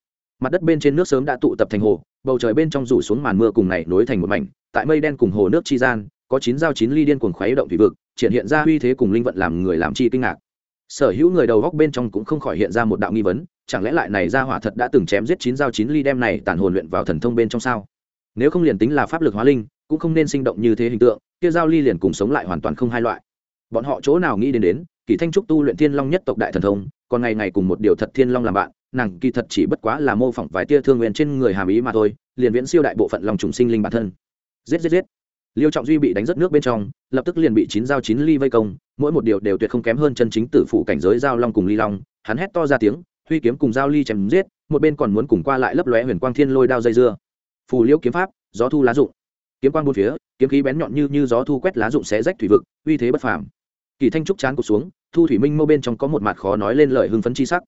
Mặt đất bên trên nước sớm đã tụ tập thành hồ, bầu trời bên trong rủ xuống màn mưa cùng này nối thành một mảnh, tại mây đen cùng hồ nước chi gian, có chín dao chín ly điên cuồng khuấy động thủy vực, triển hiện ra uy thế cùng linh vận làm người làm chi kinh ngạc sở hữu người đầu góc bên trong cũng không khỏi hiện ra một đạo nghi vấn, chẳng lẽ lại này ra hỏa thật đã từng chém giết chín dao chín ly đem này tàn hồn luyện vào thần thông bên trong sao? Nếu không liền tính là pháp lực hóa linh, cũng không nên sinh động như thế hình tượng, kia giao ly liền cùng sống lại hoàn toàn không hai loại. Bọn họ chỗ nào nghĩ đến đến, kỳ thanh trúc tu luyện thiên long nhất tộc đại thần thông, còn ngày ngày cùng một điều thật thiên long làm bạn, nàng kỳ thật chỉ bất quá là mô phỏng vài tia thương nguyện trên người hàm ý mà thôi, liền viễn siêu đại bộ phận lòng trùng sinh linh bản thân. Giết giết giết liêu trọng duy bị đánh rất nước bên trong, lập tức liền bị chín dao chín ly vây công, mỗi một điều đều tuyệt không kém hơn chân chính tử phụ cảnh giới giao long cùng ly long. Hắn hét to ra tiếng, huy kiếm cùng giao ly chém giết, một bên còn muốn cùng qua lại lấp lóe huyền quang thiên lôi đao dây dưa. Phù liêu kiếm pháp, gió thu lá rụng. Kiếm quang bốn phía, kiếm khí bén nhọn như như gió thu quét lá rụng xé rách thủy vực, uy thế bất phàm. Kỳ thanh trúc chán cụt xuống, thu thủy minh mâu bên trong có một mặt khó nói lên lời hưng phấn chi sắc.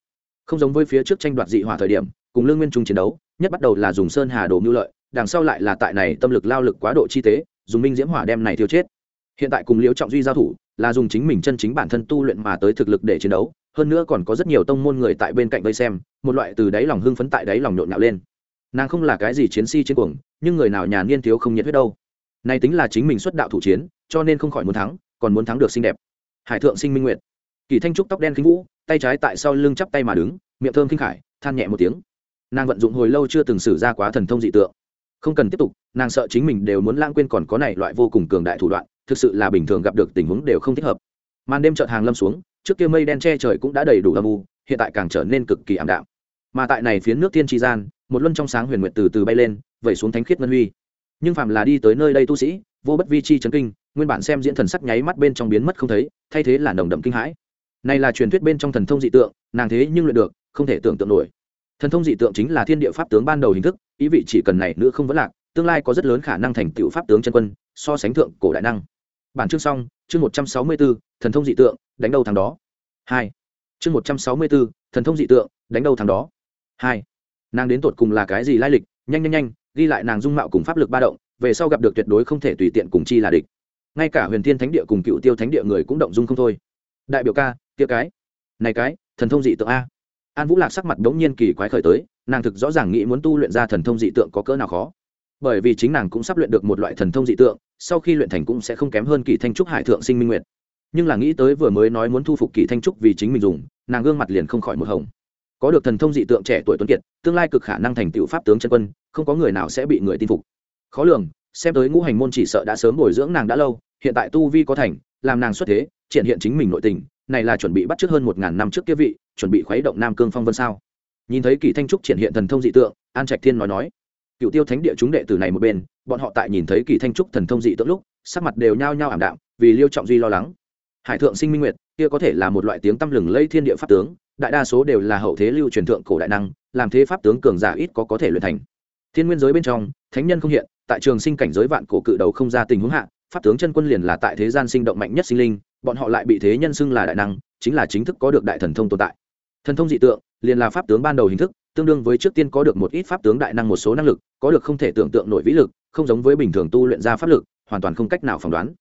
Không giống với phía trước tranh đoạt dị hỏa thời điểm, cùng lương nguyên trung chiến đấu, nhất bắt đầu là dùng sơn hà đồ mưu lợi, đằng sau lại là tại này tâm lực lao lực quá độ chi tế dùng minh diễm hỏa đem này thiêu chết. Hiện tại cùng liễu trọng duy giao thủ, là dùng chính mình chân chính bản thân tu luyện mà tới thực lực để chiến đấu, hơn nữa còn có rất nhiều tông môn người tại bên cạnh vây xem, một loại từ đáy lòng hưng phấn tại đáy lòng nhộn nhạo lên. Nàng không là cái gì chiến si chiến cuồng, nhưng người nào nhà niên thiếu không nhiệt huyết đâu. Này tính là chính mình xuất đạo thủ chiến, cho nên không khỏi muốn thắng, còn muốn thắng được xinh đẹp. Hải thượng sinh minh nguyệt. Kỳ thanh trúc tóc đen khinh vũ, tay trái tại sau lưng chắp tay mà đứng, miệng thơm khinh khải, than nhẹ một tiếng. Nàng vận dụng hồi lâu chưa từng sử ra quá thần thông dị tượng không cần tiếp tục, nàng sợ chính mình đều muốn lãng quên còn có này loại vô cùng cường đại thủ đoạn, thực sự là bình thường gặp được tình huống đều không thích hợp. Màn đêm chợt hàng lâm xuống, trước kia mây đen che trời cũng đã đầy đủ âm u, hiện tại càng trở nên cực kỳ ảm đạm. Mà tại này phía nước thiên tri gian, một luân trong sáng huyền nguyệt từ từ bay lên, vẩy xuống thánh khiết ngân huy. Nhưng phạm là đi tới nơi đây tu sĩ, vô bất vi chi chấn kinh, nguyên bản xem diễn thần sắc nháy mắt bên trong biến mất không thấy, thay thế là nồng đậm kinh hãi. Này là truyền thuyết bên trong thần thông dị tượng, nàng thế nhưng luyện được, không thể tưởng tượng nổi. Thần thông dị tượng chính là thiên địa pháp tướng ban đầu hình thức ý vị chỉ cần này nữa không vấn lạc, tương lai có rất lớn khả năng thành tựu pháp tướng chân quân, so sánh thượng cổ đại năng. Bản chương xong, chương một trăm sáu mươi bốn thần thông dị tượng, đánh đầu thằng đó. Hai. Chương một trăm sáu mươi bốn thần thông dị tượng, đánh đầu thằng đó. Hai. Nàng đến tột cùng là cái gì lai lịch, nhanh nhanh nhanh, ghi lại nàng dung mạo cùng pháp lực ba động, về sau gặp được tuyệt đối không thể tùy tiện cùng chi là địch. Ngay cả huyền thiên thánh địa cùng cựu tiêu thánh địa người cũng động dung không thôi. Đại biểu ca, kia cái, này cái, thần thông dị tượng a. An vũ lạc sắc mặt đống nhiên kỳ quái khởi tới nàng thực rõ ràng nghĩ muốn tu luyện ra thần thông dị tượng có cỡ nào khó. Bởi vì chính nàng cũng sắp luyện được một loại thần thông dị tượng, sau khi luyện thành cũng sẽ không kém hơn kỳ thanh trúc hải thượng sinh minh nguyệt. Nhưng là nghĩ tới vừa mới nói muốn thu phục kỳ thanh trúc vì chính mình dùng, nàng gương mặt liền không khỏi một hồng. Có được thần thông dị tượng trẻ tuổi tuấn kiệt, tương lai cực khả năng thành tựu pháp tướng chân quân, không có người nào sẽ bị người tin phục. Khó lường, xem tới ngũ hành môn chỉ sợ đã sớm bồi dưỡng nàng đã lâu, hiện tại tu vi có thành, làm nàng xuất thế, triển hiện chính mình nội tình, này là chuẩn bị bắt trước hơn một ngàn năm trước kia vị, chuẩn bị khuấy động nam cương phong vân sao? Nhìn thấy kỳ thanh trúc triển hiện thần thông dị tượng, an trạch thiên nói nói cựu tiêu thánh địa chúng đệ tử này một bên, bọn họ tại nhìn thấy kỳ thanh trúc thần thông dị tượng lúc, sắc mặt đều nhao nhao ảm đạm, vì liêu trọng duy lo lắng. Hải thượng sinh minh nguyệt, kia có thể là một loại tiếng tăm lừng lây thiên địa pháp tướng, đại đa số đều là hậu thế lưu truyền thượng cổ đại năng, làm thế pháp tướng cường giả ít có có thể luyện thành. Thiên nguyên giới bên trong, thánh nhân không hiện, tại trường sinh cảnh giới vạn cổ cự đầu không ra tình huống hạ, pháp tướng chân quân liền là tại thế gian sinh động mạnh nhất sinh linh, bọn họ lại bị thế nhân xưng là đại năng, chính là chính thức có được đại thần thông tồn tại. Thần thông dị tượng liền là pháp tướng ban đầu hình thức, tương đương với trước tiên có được một ít pháp tướng đại năng một số năng lực, có được không thể tưởng tượng nổi vĩ lực, không giống với bình thường tu luyện ra pháp lực, hoàn toàn không cách nào phỏng đoán.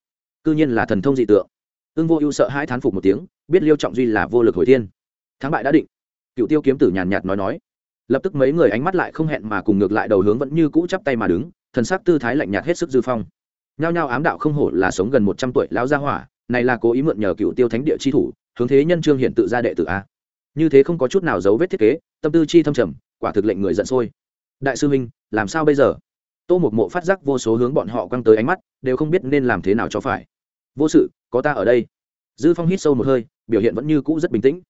Cứ nhiên là thần thông dị tượng. Ưng vô ưu sợ hai thán phục một tiếng, biết liêu trọng duy là vô lực hồi thiên. Thắng bại đã định. Cựu tiêu kiếm tử nhàn nhạt nói nói. Lập tức mấy người ánh mắt lại không hẹn mà cùng ngược lại đầu hướng vẫn như cũ chắp tay mà đứng, thần sắc tư thái lạnh nhạt hết sức dư phong. Nhao nhao ám đạo không hổ là sống gần một trăm tuổi lão gia hỏa, này là cố ý mượn nhờ cựu tiêu thánh địa chi thủ, hướng thế nhân trương hiện tự ra đệ tử a như thế không có chút nào dấu vết thiết kế, tâm tư chi thâm trầm, quả thực lệnh người giận sôi. Đại sư huynh, làm sao bây giờ? Tô một mộ phát giác vô số hướng bọn họ quăng tới ánh mắt, đều không biết nên làm thế nào cho phải. Vô sự, có ta ở đây. Dư phong hít sâu một hơi, biểu hiện vẫn như cũ rất bình tĩnh.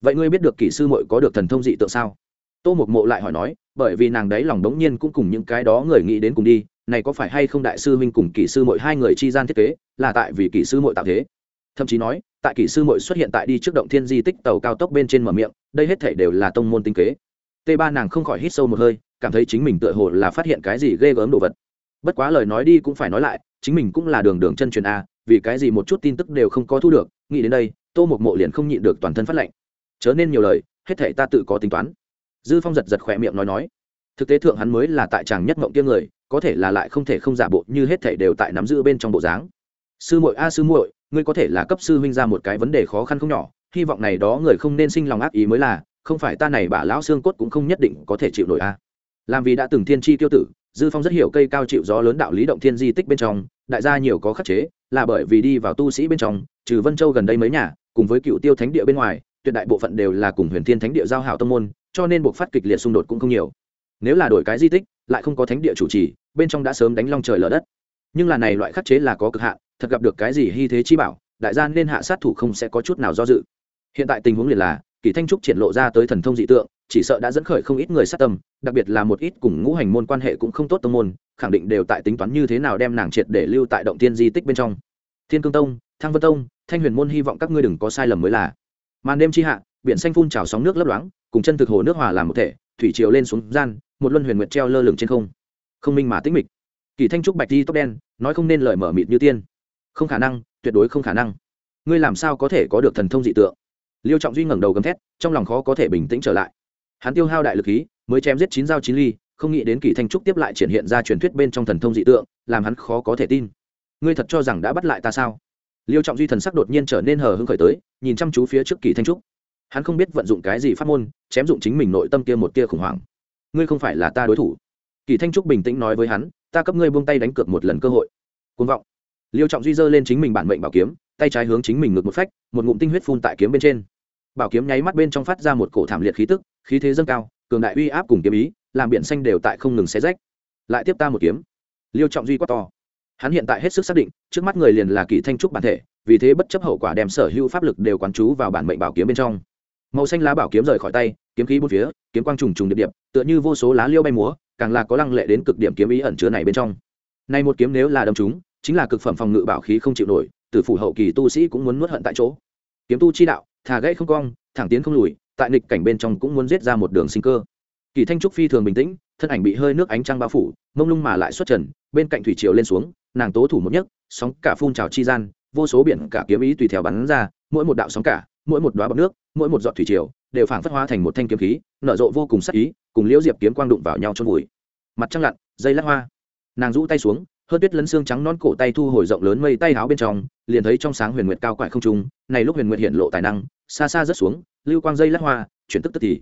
Vậy ngươi biết được kỹ sư mội có được thần thông dị tượng sao? Tô một mộ lại hỏi nói, bởi vì nàng đấy lòng đống nhiên cũng cùng những cái đó người nghĩ đến cùng đi, này có phải hay không đại sư huynh cùng kỹ sư mội hai người chi gian thiết kế, là tại vì kỹ sư mội tạo thế? Thậm chí nói tại kỷ sư mội xuất hiện tại đi trước động thiên di tích tàu cao tốc bên trên mở miệng, đây hết thể đều là tông môn tinh kế. T ba nàng không khỏi hít sâu một hơi, cảm thấy chính mình tựa hồ là phát hiện cái gì ghê gớm đồ vật. Bất quá lời nói đi cũng phải nói lại, chính mình cũng là đường đường chân truyền a, vì cái gì một chút tin tức đều không có thu được, nghĩ đến đây, tô một mộ liền không nhịn được toàn thân phát lệnh chớ nên nhiều lời, hết thể ta tự có tính toán. Dư phong giật giật khỏe miệng nói nói. Thực tế thượng hắn mới là tại chàng nhất mộng kia người, có thể là lại không thể không giả bộ như hết thể đều tại nắm giữ bên trong bộ dáng. Sư muội a sư muội ngươi có thể là cấp sư huynh ra một cái vấn đề khó khăn không nhỏ, hy vọng này đó người không nên sinh lòng ác ý mới là, không phải ta này bà lão xương cốt cũng không nhất định có thể chịu nổi a. À. Làm vì đã từng thiên chi tiêu tử, dư phong rất hiểu cây cao chịu gió lớn đạo lý động thiên di tích bên trong, đại gia nhiều có khắc chế, là bởi vì đi vào tu sĩ bên trong, trừ vân châu gần đây mấy nhà, cùng với cựu tiêu thánh địa bên ngoài, tuyệt đại bộ phận đều là cùng huyền thiên thánh địa giao hảo tâm môn, cho nên buộc phát kịch liệt xung đột cũng không nhiều. Nếu là đổi cái di tích, lại không có thánh địa chủ trì, bên trong đã sớm đánh long trời lở đất nhưng là này loại khắc chế là có cực hạn, thật gặp được cái gì hy thế chi bảo, đại gia nên hạ sát thủ không sẽ có chút nào do dự. Hiện tại tình huống liền là, kỳ thanh trúc triển lộ ra tới thần thông dị tượng, chỉ sợ đã dẫn khởi không ít người sát tâm, đặc biệt là một ít cùng ngũ hành môn quan hệ cũng không tốt tông môn, khẳng định đều tại tính toán như thế nào đem nàng triệt để lưu tại động tiên di tích bên trong. Thiên cương tông, thăng vân tông, thanh huyền môn hy vọng các ngươi đừng có sai lầm mới là. Màn đêm chi hạ, biển xanh phun trào sóng nước lấp loáng, cùng chân thực hồ nước hòa làm một thể, thủy triều lên xuống gian, một luân huyền nguyệt treo lơ lửng trên không. Không minh mà tĩnh mịch kỳ thanh trúc bạch đi tóc đen, nói không nên lời mở mịt như tiên. Không khả năng, tuyệt đối không khả năng. Ngươi làm sao có thể có được thần thông dị tượng? Liêu trọng duy ngẩng đầu gầm thét, trong lòng khó có thể bình tĩnh trở lại. Hắn tiêu hao đại lực khí, mới chém giết chín dao chín ly, không nghĩ đến kỳ thanh trúc tiếp lại triển hiện ra truyền thuyết bên trong thần thông dị tượng, làm hắn khó có thể tin. Ngươi thật cho rằng đã bắt lại ta sao? Liêu trọng duy thần sắc đột nhiên trở nên hờ hưng khởi tới, nhìn chăm chú phía trước kỳ thanh trúc. Hắn không biết vận dụng cái gì phát môn, chém dụng chính mình nội tâm kia một tia khủng hoảng. Ngươi không phải là ta đối thủ. Kỳ thanh trúc bình tĩnh nói với hắn ta cấp ngươi buông tay đánh cược một lần cơ hội. Côn vọng. Liêu trọng duy dơ lên chính mình bản mệnh bảo kiếm, tay trái hướng chính mình ngược một phách, một ngụm tinh huyết phun tại kiếm bên trên. Bảo kiếm nháy mắt bên trong phát ra một cổ thảm liệt khí tức, khí thế dâng cao, cường đại uy áp cùng kiếm ý, làm biển xanh đều tại không ngừng xé rách. Lại tiếp ta một kiếm. Liêu trọng duy quát to. Hắn hiện tại hết sức xác định, trước mắt người liền là kỳ thanh trúc bản thể, vì thế bất chấp hậu quả đem sở hữu pháp lực đều quán chú vào bản mệnh bảo kiếm bên trong. Màu xanh lá bảo kiếm rời khỏi tay, kiếm khí bốn phía, kiếm quang trùng trùng điệp điệp, tựa như vô số lá liêu bay múa càng là có lăng lệ đến cực điểm kiếm ý ẩn chứa này bên trong. Này một kiếm nếu là đâm chúng chính là cực phẩm phòng ngự bảo khí không chịu nổi từ phủ hậu kỳ tu sĩ cũng muốn nuốt hận tại chỗ. Kiếm tu chi đạo, thà gãy không cong, thẳng tiến không lùi, tại nghịch cảnh bên trong cũng muốn giết ra một đường sinh cơ. Kỳ thanh trúc phi thường bình tĩnh, thân ảnh bị hơi nước ánh trăng bao phủ, mông lung mà lại xuất trần, bên cạnh thủy triều lên xuống, nàng tố thủ một nhấc, sóng cả phun trào chi gian, vô số biển cả kiếm ý tùy theo bắn ra, mỗi một đạo sóng cả, mỗi một đoá bọc nước, mỗi một giọt thủy triều, đều phảng phất hóa thành một thanh kiếm khí, nở rộ vô cùng sắc ý cùng liễu diệp kiếm quang đụng vào nhau trong vùi. Mặt trăng lặn, dây lát hoa. Nàng rũ tay xuống, hơn tuyết lấn xương trắng non cổ tay thu hồi rộng lớn mây tay áo bên trong, liền thấy trong sáng huyền nguyệt cao quại không trung, này lúc huyền nguyệt hiện lộ tài năng, xa xa rất xuống, lưu quang dây lát hoa, chuyển tức tức thì.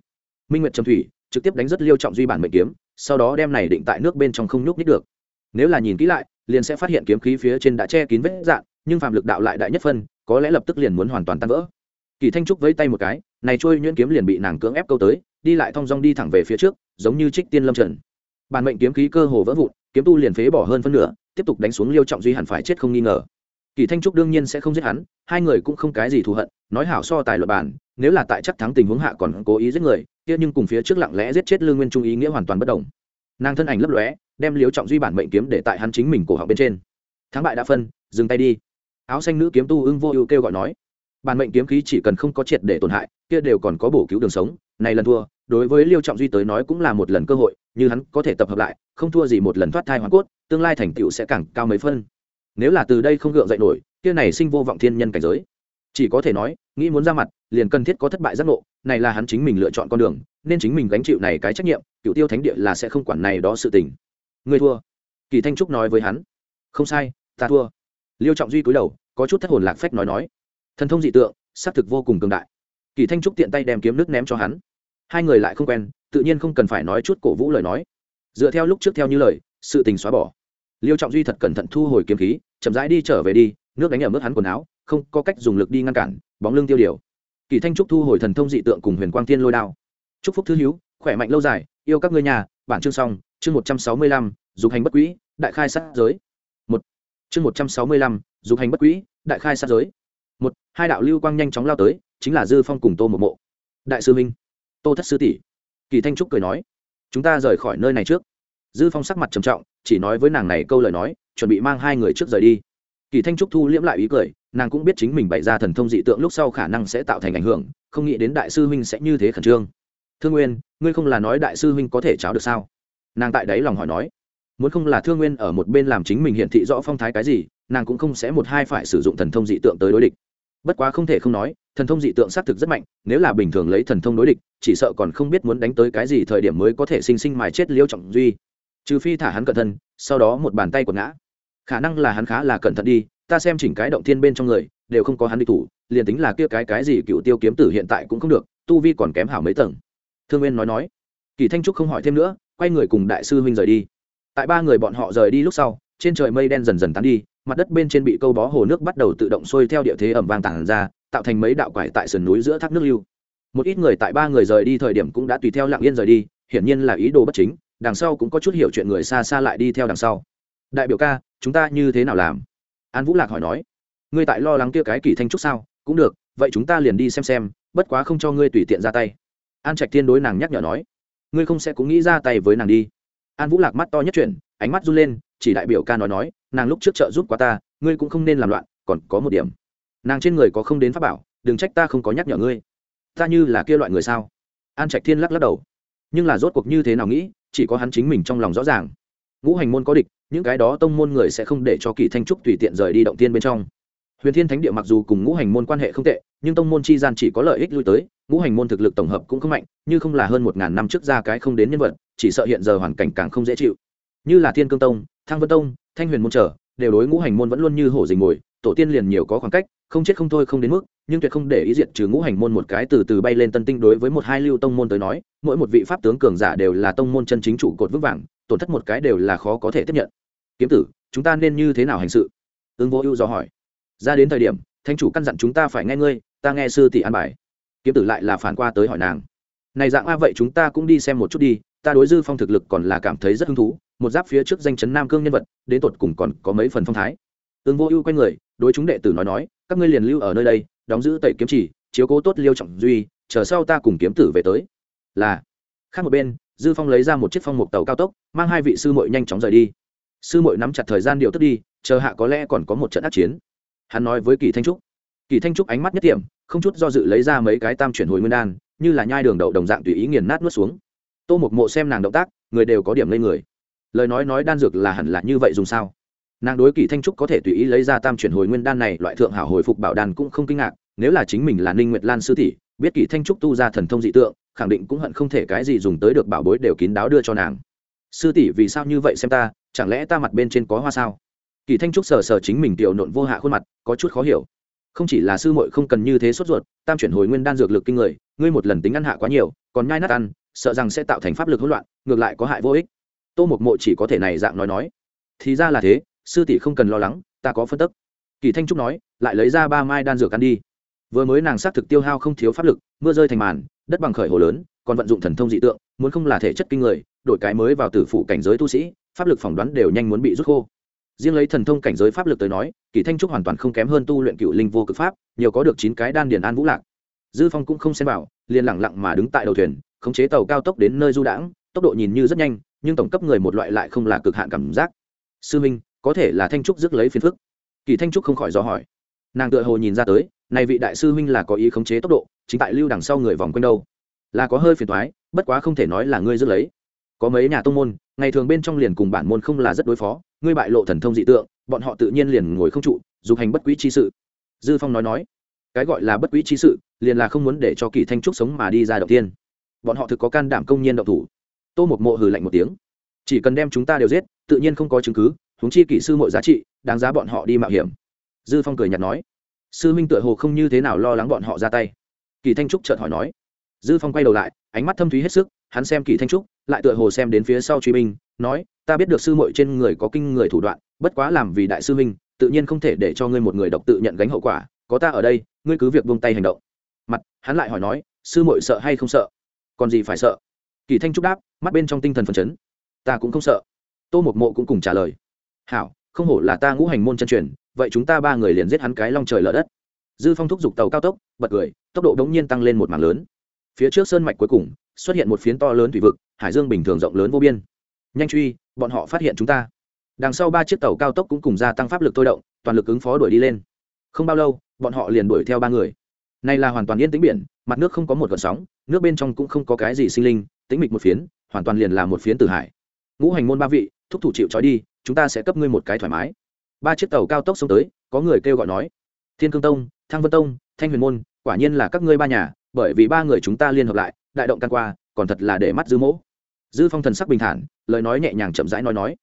Minh nguyệt trầm thủy, trực tiếp đánh rất liêu trọng duy bản mệnh kiếm, sau đó đem này định tại nước bên trong không nhúc nhích được. Nếu là nhìn kỹ lại, liền sẽ phát hiện kiếm khí phía trên đã che kín vết dạn nhưng phạm lực đạo lại đại nhất phân, có lẽ lập tức liền muốn hoàn toàn tan vỡ. Kỳ thanh trúc với tay một cái, này trôi nhuyễn kiếm liền bị nàng cưỡng ép câu tới đi lại thong dong đi thẳng về phía trước, giống như trích tiên lâm trần. Bản mệnh kiếm khí cơ hồ vỡ vụn, kiếm tu liền phế bỏ hơn phân nửa, tiếp tục đánh xuống liêu trọng duy hẳn phải chết không nghi ngờ. Kỳ thanh trúc đương nhiên sẽ không giết hắn, hai người cũng không cái gì thù hận, nói hảo so tài luật bản nếu là tại chắc thắng tình huống hạ còn cố ý giết người, kia nhưng cùng phía trước lặng lẽ giết chết lương nguyên trung ý nghĩa hoàn toàn bất đồng. Nàng thân ảnh lấp lóe, đem liêu trọng duy bản mệnh kiếm để tại hắn chính mình cổ họng bên trên. Thắng bại đã phân, dừng tay đi. Áo xanh nữ kiếm tu ưng vô ưu kêu gọi nói, bản mệnh kiếm khí chỉ cần không có triệt để tổn hại, kia đều còn có bổ cứu đường sống, này lần thua đối với liêu trọng duy tới nói cũng là một lần cơ hội, như hắn có thể tập hợp lại, không thua gì một lần thoát thai hoàn cốt, tương lai thành tựu sẽ càng cao mấy phân. Nếu là từ đây không gượng dậy nổi, kia này sinh vô vọng thiên nhân cảnh giới. Chỉ có thể nói, nghĩ muốn ra mặt, liền cần thiết có thất bại giác ngộ, này là hắn chính mình lựa chọn con đường, nên chính mình gánh chịu này cái trách nhiệm, cựu tiêu thánh địa là sẽ không quản này đó sự tình. Người thua. Kỳ thanh trúc nói với hắn. Không sai, ta thua. Liêu trọng duy cúi đầu, có chút thất hồn lạc phách nói nói. Thần thông dị tượng, xác thực vô cùng cường đại. Kỳ thanh trúc tiện tay đem kiếm nước ném cho hắn hai người lại không quen, tự nhiên không cần phải nói chút cổ vũ lời nói. Dựa theo lúc trước theo như lời, sự tình xóa bỏ. Liêu trọng duy thật cẩn thận thu hồi kiếm khí, chậm rãi đi trở về đi, nước đánh ở mức hắn quần áo, không có cách dùng lực đi ngăn cản, bóng lưng tiêu điều. Kỳ thanh trúc thu hồi thần thông dị tượng cùng huyền quang thiên lôi đao. Chúc phúc thư hữu, khỏe mạnh lâu dài, yêu các ngươi nhà, bản chương xong, chương một trăm sáu mươi lăm, dục hành bất quỹ đại khai sát giới. Một, chương một trăm sáu mươi lăm, dục hành bất quỹ đại khai sát giới. Một, hai đạo lưu quang nhanh chóng lao tới, chính là dư phong cùng tô một mộ. Đại sư minh tô thất sư tỷ. Kỳ thanh trúc cười nói, chúng ta rời khỏi nơi này trước. Dư phong sắc mặt trầm trọng, chỉ nói với nàng này câu lời nói, chuẩn bị mang hai người trước rời đi. Kỳ thanh trúc thu liễm lại ý cười, nàng cũng biết chính mình bày ra thần thông dị tượng lúc sau khả năng sẽ tạo thành ảnh hưởng, không nghĩ đến đại sư huynh sẽ như thế khẩn trương. Thương nguyên, ngươi không là nói đại sư huynh có thể cháo được sao? Nàng tại đấy lòng hỏi nói. Muốn không là thương nguyên ở một bên làm chính mình hiện thị rõ phong thái cái gì, nàng cũng không sẽ một hai phải sử dụng thần thông dị tượng tới đối địch. Bất quá không thể không nói thần thông dị tượng xác thực rất mạnh, nếu là bình thường lấy thần thông đối địch, chỉ sợ còn không biết muốn đánh tới cái gì thời điểm mới có thể sinh sinh mài chết liêu trọng duy. Trừ phi thả hắn cẩn thân sau đó một bàn tay quật ngã. Khả năng là hắn khá là cẩn thận đi, ta xem chỉnh cái động thiên bên trong người, đều không có hắn đi thủ, liền tính là kia cái cái gì cựu tiêu kiếm tử hiện tại cũng không được, tu vi còn kém hảo mấy tầng. Thương nguyên nói nói. Kỳ thanh trúc không hỏi thêm nữa, quay người cùng đại sư huynh rời đi. Tại ba người bọn họ rời đi lúc sau, trên trời mây đen dần dần tán đi mặt đất bên trên bị câu bó hồ nước bắt đầu tự động sôi theo địa thế ẩm vang tản ra, tạo thành mấy đạo quải tại sườn núi giữa thác nước lưu. Một ít người tại ba người rời đi thời điểm cũng đã tùy theo lặng yên rời đi, hiển nhiên là ý đồ bất chính, đằng sau cũng có chút hiểu chuyện người xa xa lại đi theo đằng sau. Đại biểu ca, chúng ta như thế nào làm? An vũ lạc hỏi nói. Ngươi tại lo lắng kia cái kỳ thanh trúc sao? Cũng được, vậy chúng ta liền đi xem xem, bất quá không cho ngươi tùy tiện ra tay. An trạch thiên đối nàng nhắc nhở nói. Ngươi không sẽ cũng nghĩ ra tay với nàng đi. An vũ lạc mắt to nhất chuyện ánh mắt run lên, chỉ đại biểu ca nói nói, nàng lúc trước trợ giúp quá ta, ngươi cũng không nên làm loạn, còn có một điểm. Nàng trên người có không đến pháp bảo, đừng trách ta không có nhắc nhở ngươi. Ta như là kia loại người sao? An trạch thiên lắc lắc đầu. Nhưng là rốt cuộc như thế nào nghĩ, chỉ có hắn chính mình trong lòng rõ ràng. Ngũ hành môn có địch, những cái đó tông môn người sẽ không để cho kỳ thanh trúc tùy tiện rời đi động tiên bên trong. Huyền thiên thánh địa mặc dù cùng ngũ hành môn quan hệ không tệ, nhưng tông môn chi gian chỉ có lợi ích lui tới, ngũ hành môn thực lực tổng hợp cũng không mạnh, như không là hơn một ngàn năm trước ra cái không đến nhân vật, chỉ sợ hiện giờ hoàn cảnh càng không dễ chịu như là thiên cương tông, thăng vân tông, thanh huyền môn trở, đều đối ngũ hành môn vẫn luôn như hổ dình mồi, tổ tiên liền nhiều có khoảng cách, không chết không thôi không đến mức, nhưng tuyệt không để ý diện trừ ngũ hành môn một cái từ từ bay lên tân tinh đối với một hai lưu tông môn tới nói, mỗi một vị pháp tướng cường giả đều là tông môn chân chính trụ cột vững vàng, tổn thất một cái đều là khó có thể tiếp nhận. Kiếm tử, chúng ta nên như thế nào hành sự? Ương vô ưu do hỏi. Ra đến thời điểm thanh chủ căn dặn chúng ta phải nghe ngươi, ta nghe sư tỷ an bài. Kiếm tử lại là phản qua tới hỏi nàng. Này dạng a, vậy chúng ta cũng đi xem một chút đi, ta đối dư phong thực lực còn là cảm thấy rất hứng thú một giáp phía trước danh chấn nam cương nhân vật, đến tột cùng còn có mấy phần phong thái. Ương vô ưu quay người, đối chúng đệ tử nói nói, các ngươi liền lưu ở nơi đây, đóng giữ tẩy kiếm chỉ, chiếu cố tốt liêu trọng duy, chờ sau ta cùng kiếm tử về tới. Là. Khác một bên, dư phong lấy ra một chiếc phong mục tàu cao tốc, mang hai vị sư muội nhanh chóng rời đi. Sư muội nắm chặt thời gian điều tức đi, chờ hạ có lẽ còn có một trận ác chiến. Hắn nói với kỳ thanh trúc. Kỳ thanh trúc ánh mắt nhất điểm không chút do dự lấy ra mấy cái tam chuyển hồi nguyên đan, như là nhai đường đậu đồng dạng tùy ý nghiền nát nuốt xuống. Tô một mộ xem nàng động tác, người đều có điểm lên người lời nói nói đan dược là hẳn là như vậy dùng sao? Nàng đối kỳ thanh trúc có thể tùy ý lấy ra tam chuyển hồi nguyên đan này, loại thượng hảo hồi phục bảo đan cũng không kinh ngạc, nếu là chính mình là ninh nguyệt lan sư tỷ, biết kỳ thanh trúc tu ra thần thông dị tượng, khẳng định cũng hận không thể cái gì dùng tới được bảo bối đều kín đáo đưa cho nàng. Sư tỷ vì sao như vậy xem ta, chẳng lẽ ta mặt bên trên có hoa sao? Kỳ thanh trúc sờ sờ chính mình tiểu nộn vô hạ khuôn mặt, có chút khó hiểu. Không chỉ là sư muội không cần như thế sốt ruột, tam chuyển hồi nguyên đan dược lực kinh người, ngươi một lần tính ăn hạ quá nhiều, còn nhai nát ăn, sợ rằng sẽ tạo thành pháp lực hỗn loạn, ngược lại có hại vô ích tô một mộ chỉ có thể này dạng nói nói. Thì ra là thế, sư tỷ không cần lo lắng, ta có phân tức. Kỳ thanh trúc nói, lại lấy ra ba mai đan dược ăn đi. Vừa mới nàng xác thực tiêu hao không thiếu pháp lực, mưa rơi thành màn, đất bằng khởi hồ lớn, còn vận dụng thần thông dị tượng, muốn không là thể chất kinh người, đổi cái mới vào tử phụ cảnh giới tu sĩ, pháp lực phỏng đoán đều nhanh muốn bị rút khô. Riêng lấy thần thông cảnh giới pháp lực tới nói, kỳ thanh trúc hoàn toàn không kém hơn tu luyện cựu linh vô cực pháp, nhiều có được chín cái đan điền an vũ lạc. Dư phong cũng không xem vào, liền lẳng lặng mà đứng tại đầu thuyền, khống chế tàu cao tốc đến nơi du đãng, tốc độ nhìn như rất nhanh nhưng tổng cấp người một loại lại không là cực hạn cảm giác. Sư minh, có thể là thanh trúc rước lấy phiền phức. Kỳ thanh trúc không khỏi do hỏi. Nàng tựa hồ nhìn ra tới, này vị đại sư huynh là có ý khống chế tốc độ, chính tại lưu đằng sau người vòng quanh đâu. Là có hơi phiền toái, bất quá không thể nói là ngươi rước lấy. Có mấy nhà tông môn, ngày thường bên trong liền cùng bản môn không là rất đối phó, ngươi bại lộ thần thông dị tượng, bọn họ tự nhiên liền ngồi không trụ, dục hành bất quý chi sự. Dư phong nói nói, cái gọi là bất quý chi sự, liền là không muốn để cho kỳ thanh trúc sống mà đi ra đầu tiên. Bọn họ thực có can đảm công nhiên động thủ tô một mộ hừ lạnh một tiếng. Chỉ cần đem chúng ta đều giết, tự nhiên không có chứng cứ, huống chi kỹ sư mọi giá trị, đáng giá bọn họ đi mạo hiểm. Dư phong cười nhạt nói. Sư minh tựa hồ không như thế nào lo lắng bọn họ ra tay. Kỳ thanh trúc chợt hỏi nói. Dư phong quay đầu lại, ánh mắt thâm thúy hết sức, hắn xem kỳ thanh trúc, lại tựa hồ xem đến phía sau truy minh nói, ta biết được sư muội trên người có kinh người thủ đoạn, bất quá làm vì đại sư minh tự nhiên không thể để cho ngươi một người độc tự nhận gánh hậu quả, có ta ở đây, ngươi cứ việc buông tay hành động. Mặt, hắn lại hỏi nói, sư muội sợ hay không sợ? Còn gì phải sợ? Kỳ thanh trúc đáp, mắt bên trong tinh thần phấn chấn. Ta cũng không sợ. Tô một mộ cũng cùng trả lời. Hảo, không hổ là ta ngũ hành môn chân truyền, vậy chúng ta ba người liền giết hắn cái long trời lở đất. Dư phong thúc giục tàu cao tốc, bật cười, tốc độ đống nhiên tăng lên một mảng lớn. Phía trước sơn mạch cuối cùng, xuất hiện một phiến to lớn thủy vực, hải dương bình thường rộng lớn vô biên. Nhanh truy, bọn họ phát hiện chúng ta. Đằng sau ba chiếc tàu cao tốc cũng cùng gia tăng pháp lực thôi động, toàn lực ứng phó đuổi đi lên. Không bao lâu, bọn họ liền đuổi theo ba người. Này là hoàn toàn yên tĩnh biển, mặt nước không có một gợn sóng, nước bên trong cũng không có cái gì sinh linh tĩnh mịch một phiến, hoàn toàn liền là một phiến tử hải. Ngũ hành môn ba vị, thúc thủ chịu trói đi, chúng ta sẽ cấp ngươi một cái thoải mái. Ba chiếc tàu cao tốc xông tới, có người kêu gọi nói, thiên cương tông thăng vân tông, thanh huyền môn, quả nhiên là các ngươi ba nhà, bởi vì ba người chúng ta liên hợp lại, đại động căn qua, còn thật là để mắt dư mỗ. Dư phong thần sắc bình thản, lời nói nhẹ nhàng chậm rãi nói nói,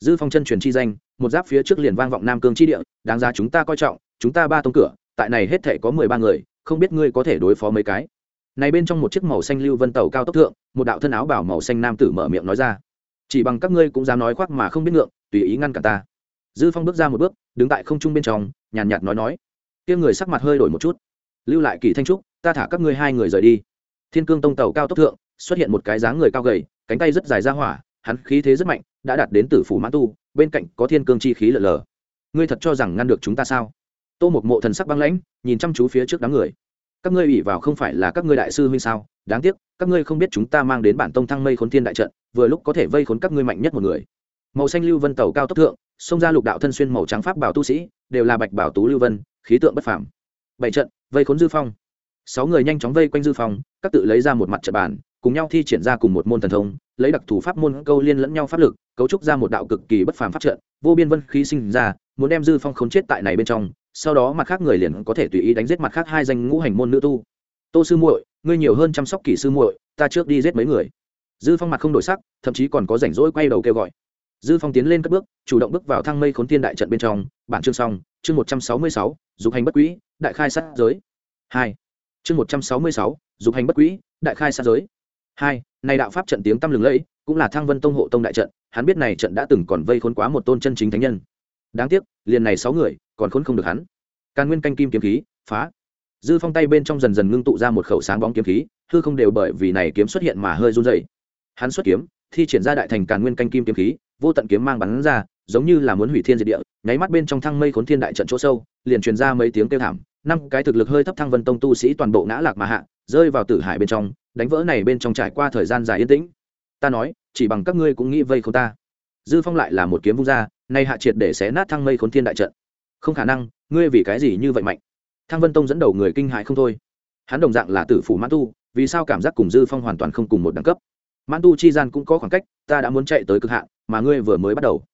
dư phong chân truyền chi danh, một giáp phía trước liền vang vọng nam cương chi địa, đáng ra chúng ta coi trọng, chúng ta ba tông cửa, tại này hết thể có mười ba người, không biết ngươi có thể đối phó mấy cái này bên trong một chiếc màu xanh lưu vân tàu cao tốc thượng, một đạo thân áo bảo màu xanh nam tử mở miệng nói ra. Chỉ bằng các ngươi cũng dám nói khoác mà không biết ngượng, tùy ý ngăn cả ta. Dư phong bước ra một bước, đứng tại không trung bên trong, nhàn nhạt nói nói. Kia người sắc mặt hơi đổi một chút. Lưu lại kỳ thanh trúc, ta thả các ngươi hai người rời đi. Thiên cương tông tàu cao tốc thượng, xuất hiện một cái dáng người cao gầy, cánh tay rất dài ra hỏa, hắn khí thế rất mạnh, đã đạt đến tử phủ mãn tu, bên cạnh có thiên cương chi khí lở lở. Ngươi thật cho rằng ngăn được chúng ta sao? Tô một mộ thần sắc băng lãnh, nhìn chăm chú phía trước đám người các ngươi ủy vào không phải là các ngươi đại sư huynh sao? Đáng tiếc, các ngươi không biết chúng ta mang đến bản tông thăng mây khốn thiên đại trận, vừa lúc có thể vây khốn các ngươi mạnh nhất một người. Màu xanh lưu vân tàu cao tốc thượng, xông ra lục đạo thân xuyên màu trắng pháp bảo tu sĩ, đều là bạch bảo tú lưu vân, khí tượng bất phàm. Bảy trận, vây khốn dư phong. Sáu người nhanh chóng vây quanh dư phong, các tự lấy ra một mặt trận bàn, cùng nhau thi triển ra cùng một môn thần thông, lấy đặc thù pháp môn câu liên lẫn nhau pháp lực, cấu trúc ra một đạo cực kỳ bất phàm pháp trận, vô biên vân khí sinh ra, muốn đem dư phong khốn chết tại này bên trong sau đó mặt khác người liền có thể tùy ý đánh giết mặt khác hai danh ngũ hành môn nữ tu. Tô sư muội, ngươi nhiều hơn chăm sóc kỹ sư muội, ta trước đi giết mấy người. Dư phong mặt không đổi sắc, thậm chí còn có rảnh rỗi quay đầu kêu gọi. Dư phong tiến lên cất bước, chủ động bước vào thang mây khốn thiên đại trận bên trong. Bản chương xong, chương một trăm sáu mươi sáu, dục hành bất quỹ đại khai sát giới. Hai. Chương một trăm sáu mươi sáu, dục hành bất quỹ đại khai sát giới. Hai, này đạo pháp trận tiếng tăm lừng lẫy, cũng là thang vân tông hộ tông đại trận, hắn biết này trận đã từng còn vây khốn quá một tôn chân chính thánh nhân. Đáng tiếc, liền này sáu người còn khốn không được hắn. Càn nguyên canh kim kiếm khí, phá. Dư phong tay bên trong dần dần ngưng tụ ra một khẩu sáng bóng kiếm khí, hư không đều bởi vì này kiếm xuất hiện mà hơi run dày hắn xuất kiếm, thi triển ra đại thành càn nguyên canh kim kiếm khí, vô tận kiếm mang bắn ra, giống như là muốn hủy thiên diệt địa, nháy mắt bên trong thăng mây khốn thiên đại trận chỗ sâu, liền truyền ra mấy tiếng kêu thảm. Năm cái thực lực hơi thấp thăng vân tông tu sĩ toàn bộ ngã lạc mà hạ, rơi vào tử hải bên trong, đánh vỡ này bên trong trải qua thời gian dài yên tĩnh. Ta nói, chỉ bằng các ngươi cũng nghĩ vây không ta. Dư phong lại là một kiếm vung ra, nay hạ triệt để xé nát thăng mây khốn thiên đại trận không khả năng, ngươi vì cái gì như vậy mạnh? Thang vân tông dẫn đầu người kinh hại không thôi. Hắn đồng dạng là tử phủ mãn tu, vì sao cảm giác cùng dư phong hoàn toàn không cùng một đẳng cấp? Mãn tu chi gian cũng có khoảng cách, ta đã muốn chạy tới cực hạn, mà ngươi vừa mới bắt đầu.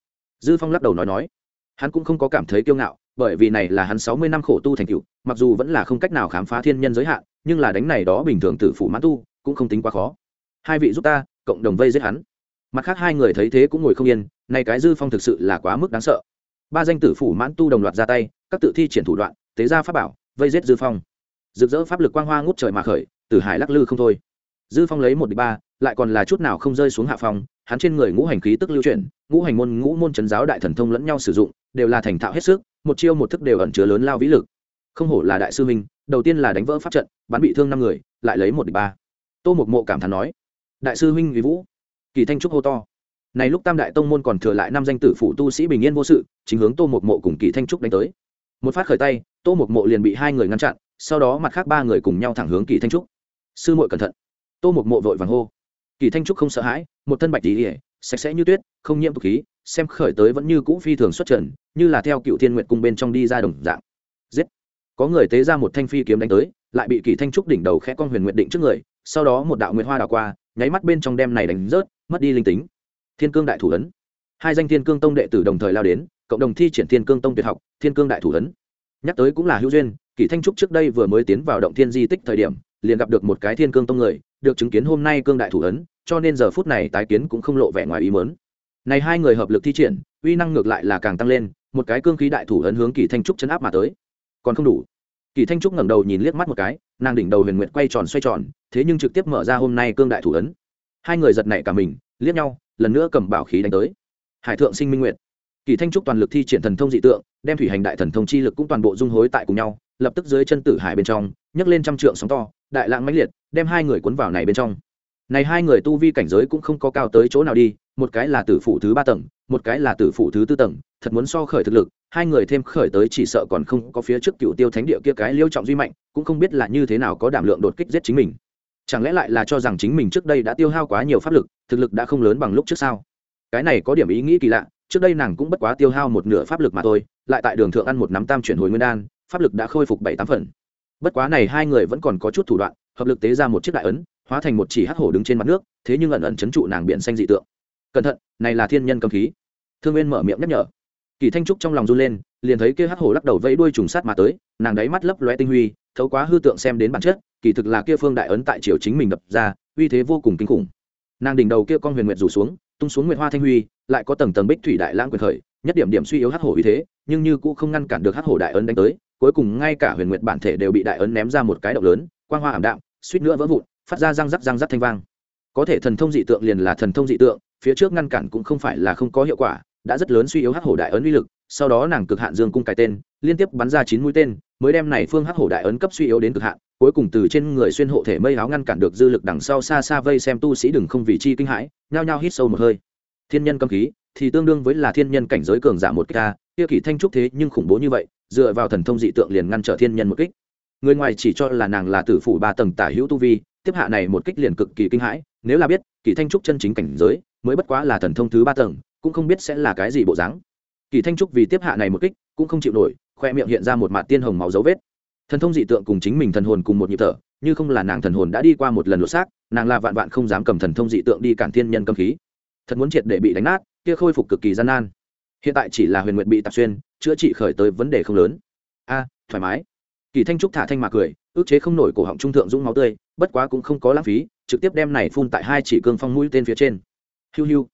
Dư phong lắc đầu nói nói. Hắn cũng không có cảm thấy kiêu ngạo, bởi vì này là hắn sáu mươi năm khổ tu thành cựu mặc dù vẫn là không cách nào khám phá thiên nhân giới hạn, nhưng là đánh này đó bình thường tử phủ mãn tu, cũng không tính quá khó. Hai vị giúp ta, cộng đồng vây giết hắn. Mặt khác hai người thấy thế cũng ngồi không yên, nay cái dư phong thực sự là quá mức đáng sợ ba danh tử phủ mãn tu đồng loạt ra tay, các tự thi triển thủ đoạn, tế ra pháp bảo, vây giết dư phong. Rực rỡ pháp lực quang hoa ngút trời mà khởi tử hải lắc lư không thôi. Dư phong lấy một địch ba, lại còn là chút nào không rơi xuống hạ phong, hắn trên người ngũ hành khí tức lưu chuyển, ngũ hành môn, ngũ môn chấn giáo đại thần thông lẫn nhau sử dụng, đều là thành thạo hết sức, một chiêu một thức đều ẩn chứa lớn lao vĩ lực. Không hổ là đại sư minh đầu tiên là đánh vỡ pháp trận, bắn bị thương năm người, lại lấy một địch ba. Tô một mộ cảm thán nói, đại sư huynh vì vũ, kỳ thanh trúc hô to này lúc tam đại tông môn còn thừa lại năm danh tử phụ tu sĩ bình yên vô sự, chính hướng tô một mộ cùng kỳ thanh trúc đánh tới. Một phát khởi tay, tô một mộ liền bị hai người ngăn chặn, sau đó mặt khác ba người cùng nhau thẳng hướng kỳ thanh trúc. Sư muội cẩn thận. Tô một mộ vội vàng hô. Kỳ thanh trúc không sợ hãi, một thân bạch tỉ ỉa sạch sẽ như tuyết, không nhiễm tục khí, xem khởi tới vẫn như cũ phi thường xuất trần, như là theo cựu thiên nguyện cung bên trong đi ra đồng dạng. Giết! Có người tế ra một thanh phi kiếm đánh tới, lại bị kỳ thanh trúc đỉnh đầu khẽ con huyền nguyện định trước người, sau đó một đạo nguyện hoa đào qua, nháy mắt bên trong đem này đánh rớt, mất đi linh tính thiên cương đại thủ ấn. Hai danh thiên cương tông đệ tử đồng thời lao đến, cộng đồng thi triển thiên cương tông tuyệt học, thiên cương đại thủ ấn. Nhắc tới cũng là hữu duyên, kỳ thanh trúc trước đây vừa mới tiến vào động thiên di tích thời điểm, liền gặp được một cái thiên cương tông người, được chứng kiến hôm nay cương đại thủ ấn, cho nên giờ phút này tái kiến cũng không lộ vẻ ngoài ý mớn này hai người hợp lực thi triển, uy năng ngược lại là càng tăng lên, một cái cương khí đại thủ ấn hướng kỳ thanh trúc chấn áp mà tới. Còn không đủ. Kỳ thanh trúc ngẩng đầu nhìn liếc mắt một cái, nàng đỉnh đầu huyền nguyện quay tròn xoay tròn, thế nhưng trực tiếp mở ra hôm nay cương đại thủ ấn. Hai người giật nảy cả mình, liếc nhau lần nữa cầm bảo khí đánh tới. Hải thượng sinh minh nguyệt. Kỳ thanh trúc toàn lực thi triển thần thông dị tượng, đem thủy hành đại thần thông chi lực cũng toàn bộ dung hối tại cùng nhau, lập tức dưới chân tử hải bên trong, nhấc lên trăm trượng sóng to, đại lãng mãnh liệt, đem hai người cuốn vào này bên trong. Này hai người tu vi cảnh giới cũng không có cao tới chỗ nào đi, một cái là tử phụ thứ ba tầng, một cái là tử phụ thứ tư tầng, thật muốn so khởi thực lực, hai người thêm khởi tới chỉ sợ còn không có phía trước cựu tiêu thánh địa kia cái liêu trọng duy mạnh, cũng không biết là như thế nào có đảm lượng đột kích giết chính mình chẳng lẽ lại là cho rằng chính mình trước đây đã tiêu hao quá nhiều pháp lực, thực lực đã không lớn bằng lúc trước sao? Cái này có điểm ý nghĩ kỳ lạ, trước đây nàng cũng bất quá tiêu hao một nửa pháp lực mà thôi, lại tại đường thượng ăn một nắm tam chuyển hồi nguyên đan, pháp lực đã khôi phục bảy tám phần. Bất quá này hai người vẫn còn có chút thủ đoạn, hợp lực tế ra một chiếc đại ấn, hóa thành một chỉ hắc hổ đứng trên mặt nước, thế nhưng ẩn ẩn chấn trụ nàng biển xanh dị tượng. Cẩn thận, này là thiên nhân cầm khí. Thương nguyên mở miệng nhắc nhở. Kỳ thanh trúc trong lòng run lên, liền thấy kia hắc hổ lắc đầu vẫy đuôi trùng sát mà tới, nàng đáy mắt lấp lóe tinh huy thấu quá hư tượng xem đến bản chất, kỳ thực là kia phương đại ấn tại triều chính mình đập ra, uy thế vô cùng kinh khủng. Nàng đỉnh đầu kia con huyền nguyệt rủ xuống, tung xuống nguyệt hoa thanh huy, lại có tầng tầng bích thủy đại lãng quyền khởi, nhất điểm điểm suy yếu hắc hổ uy thế, nhưng như cũng không ngăn cản được hắc hổ đại ấn đánh tới, cuối cùng ngay cả huyền nguyệt bản thể đều bị đại ấn ném ra một cái động lớn, quang hoa ảm đạm, suýt nữa vỡ vụn, phát ra răng rắc răng rắc thanh vang. Có thể thần thông dị tượng liền là thần thông dị tượng, phía trước ngăn cản cũng không phải là không có hiệu quả đã rất lớn suy yếu hắc hổ đại ấn uy lực, sau đó nàng cực hạn dương cung cái tên, liên tiếp bắn ra chín mũi tên, mới đem này phương hắc hổ đại ấn cấp suy yếu đến cực hạn, cuối cùng từ trên người xuyên hộ thể mây áo ngăn cản được dư lực đằng sau xa xa vây xem tu sĩ đừng không vì chi kinh hãi, nhao nhao hít sâu một hơi. Thiên nhân cấm khí, thì tương đương với là thiên nhân cảnh giới cường giả một ca kia kỳ thanh trúc thế nhưng khủng bố như vậy, dựa vào thần thông dị tượng liền ngăn trở thiên nhân một kích. Người ngoài chỉ cho là nàng là tử phủ ba tầng tả hữu tu vi, tiếp hạ này một kích liền cực kỳ kinh hãi, nếu là biết kỳ thanh trúc chân chính cảnh giới, mới bất quá là thần thông thứ ba tầng cũng không biết sẽ là cái gì bộ dáng. Kỳ thanh trúc vì tiếp hạ này một kích, cũng không chịu nổi, khoe miệng hiện ra một mạt tiên hồng máu dấu vết. Thần thông dị tượng cùng chính mình thần hồn cùng một nhịp thở, như không là nàng thần hồn đã đi qua một lần lột xác, nàng là vạn vạn không dám cầm thần thông dị tượng đi cản thiên nhân cầm khí. Thật muốn triệt để bị đánh nát, kia khôi phục cực kỳ gian nan. Hiện tại chỉ là huyền nguyện bị tạp xuyên, chữa trị khởi tới vấn đề không lớn. A à, thoải mái. Kỳ thanh trúc thả thanh mà cười, ước chế không nổi cổ họng trung thượng dũng máu tươi, bất quá cũng không có lãng phí, trực tiếp đem này phun tại hai chỉ cương phong mũi tên phía trên. Hiu hiu.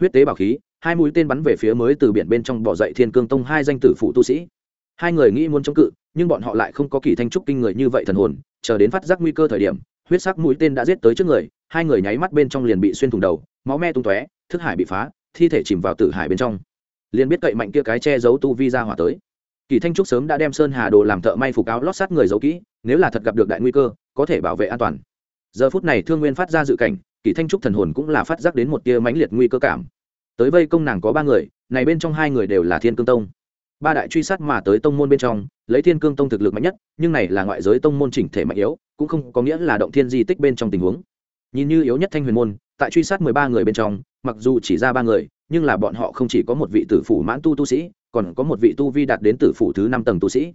Huyết tế bảo khí hai mũi tên bắn về phía mới từ biển bên trong bỏ dậy thiên cương tông hai danh tử phụ tu sĩ. Hai người nghĩ muốn chống cự, nhưng bọn họ lại không có kỳ thanh trúc kinh người như vậy thần hồn, chờ đến phát giác nguy cơ thời điểm, huyết sắc mũi tên đã giết tới trước người, hai người nháy mắt bên trong liền bị xuyên thủng đầu, máu me tung tóe, thức hải bị phá, thi thể chìm vào tử hải bên trong. Liền biết cậy mạnh kia cái che giấu tu vi ra hỏa tới. Kỳ thanh trúc sớm đã đem sơn hà đồ làm thợ may phục áo lót sát người giấu kỹ, nếu là thật gặp được đại nguy cơ, có thể bảo vệ an toàn. Giờ phút này thương nguyên phát ra dự cảnh, kỳ thanh trúc thần hồn cũng là phát giác đến một tia mãnh liệt nguy cơ cảm tới vây công nàng có ba người, này bên trong hai người đều là thiên cương tông. Ba đại truy sát mà tới tông môn bên trong, lấy thiên cương tông thực lực mạnh nhất, nhưng này là ngoại giới tông môn chỉnh thể mạnh yếu, cũng không có nghĩa là động thiên di tích bên trong tình huống. Nhìn như yếu nhất thanh huyền môn, tại truy sát mười ba người bên trong, mặc dù chỉ ra ba người, nhưng là bọn họ không chỉ có một vị tử phủ mãn tu tu sĩ, còn có một vị tu vi đạt đến tử phủ thứ năm tầng tu sĩ.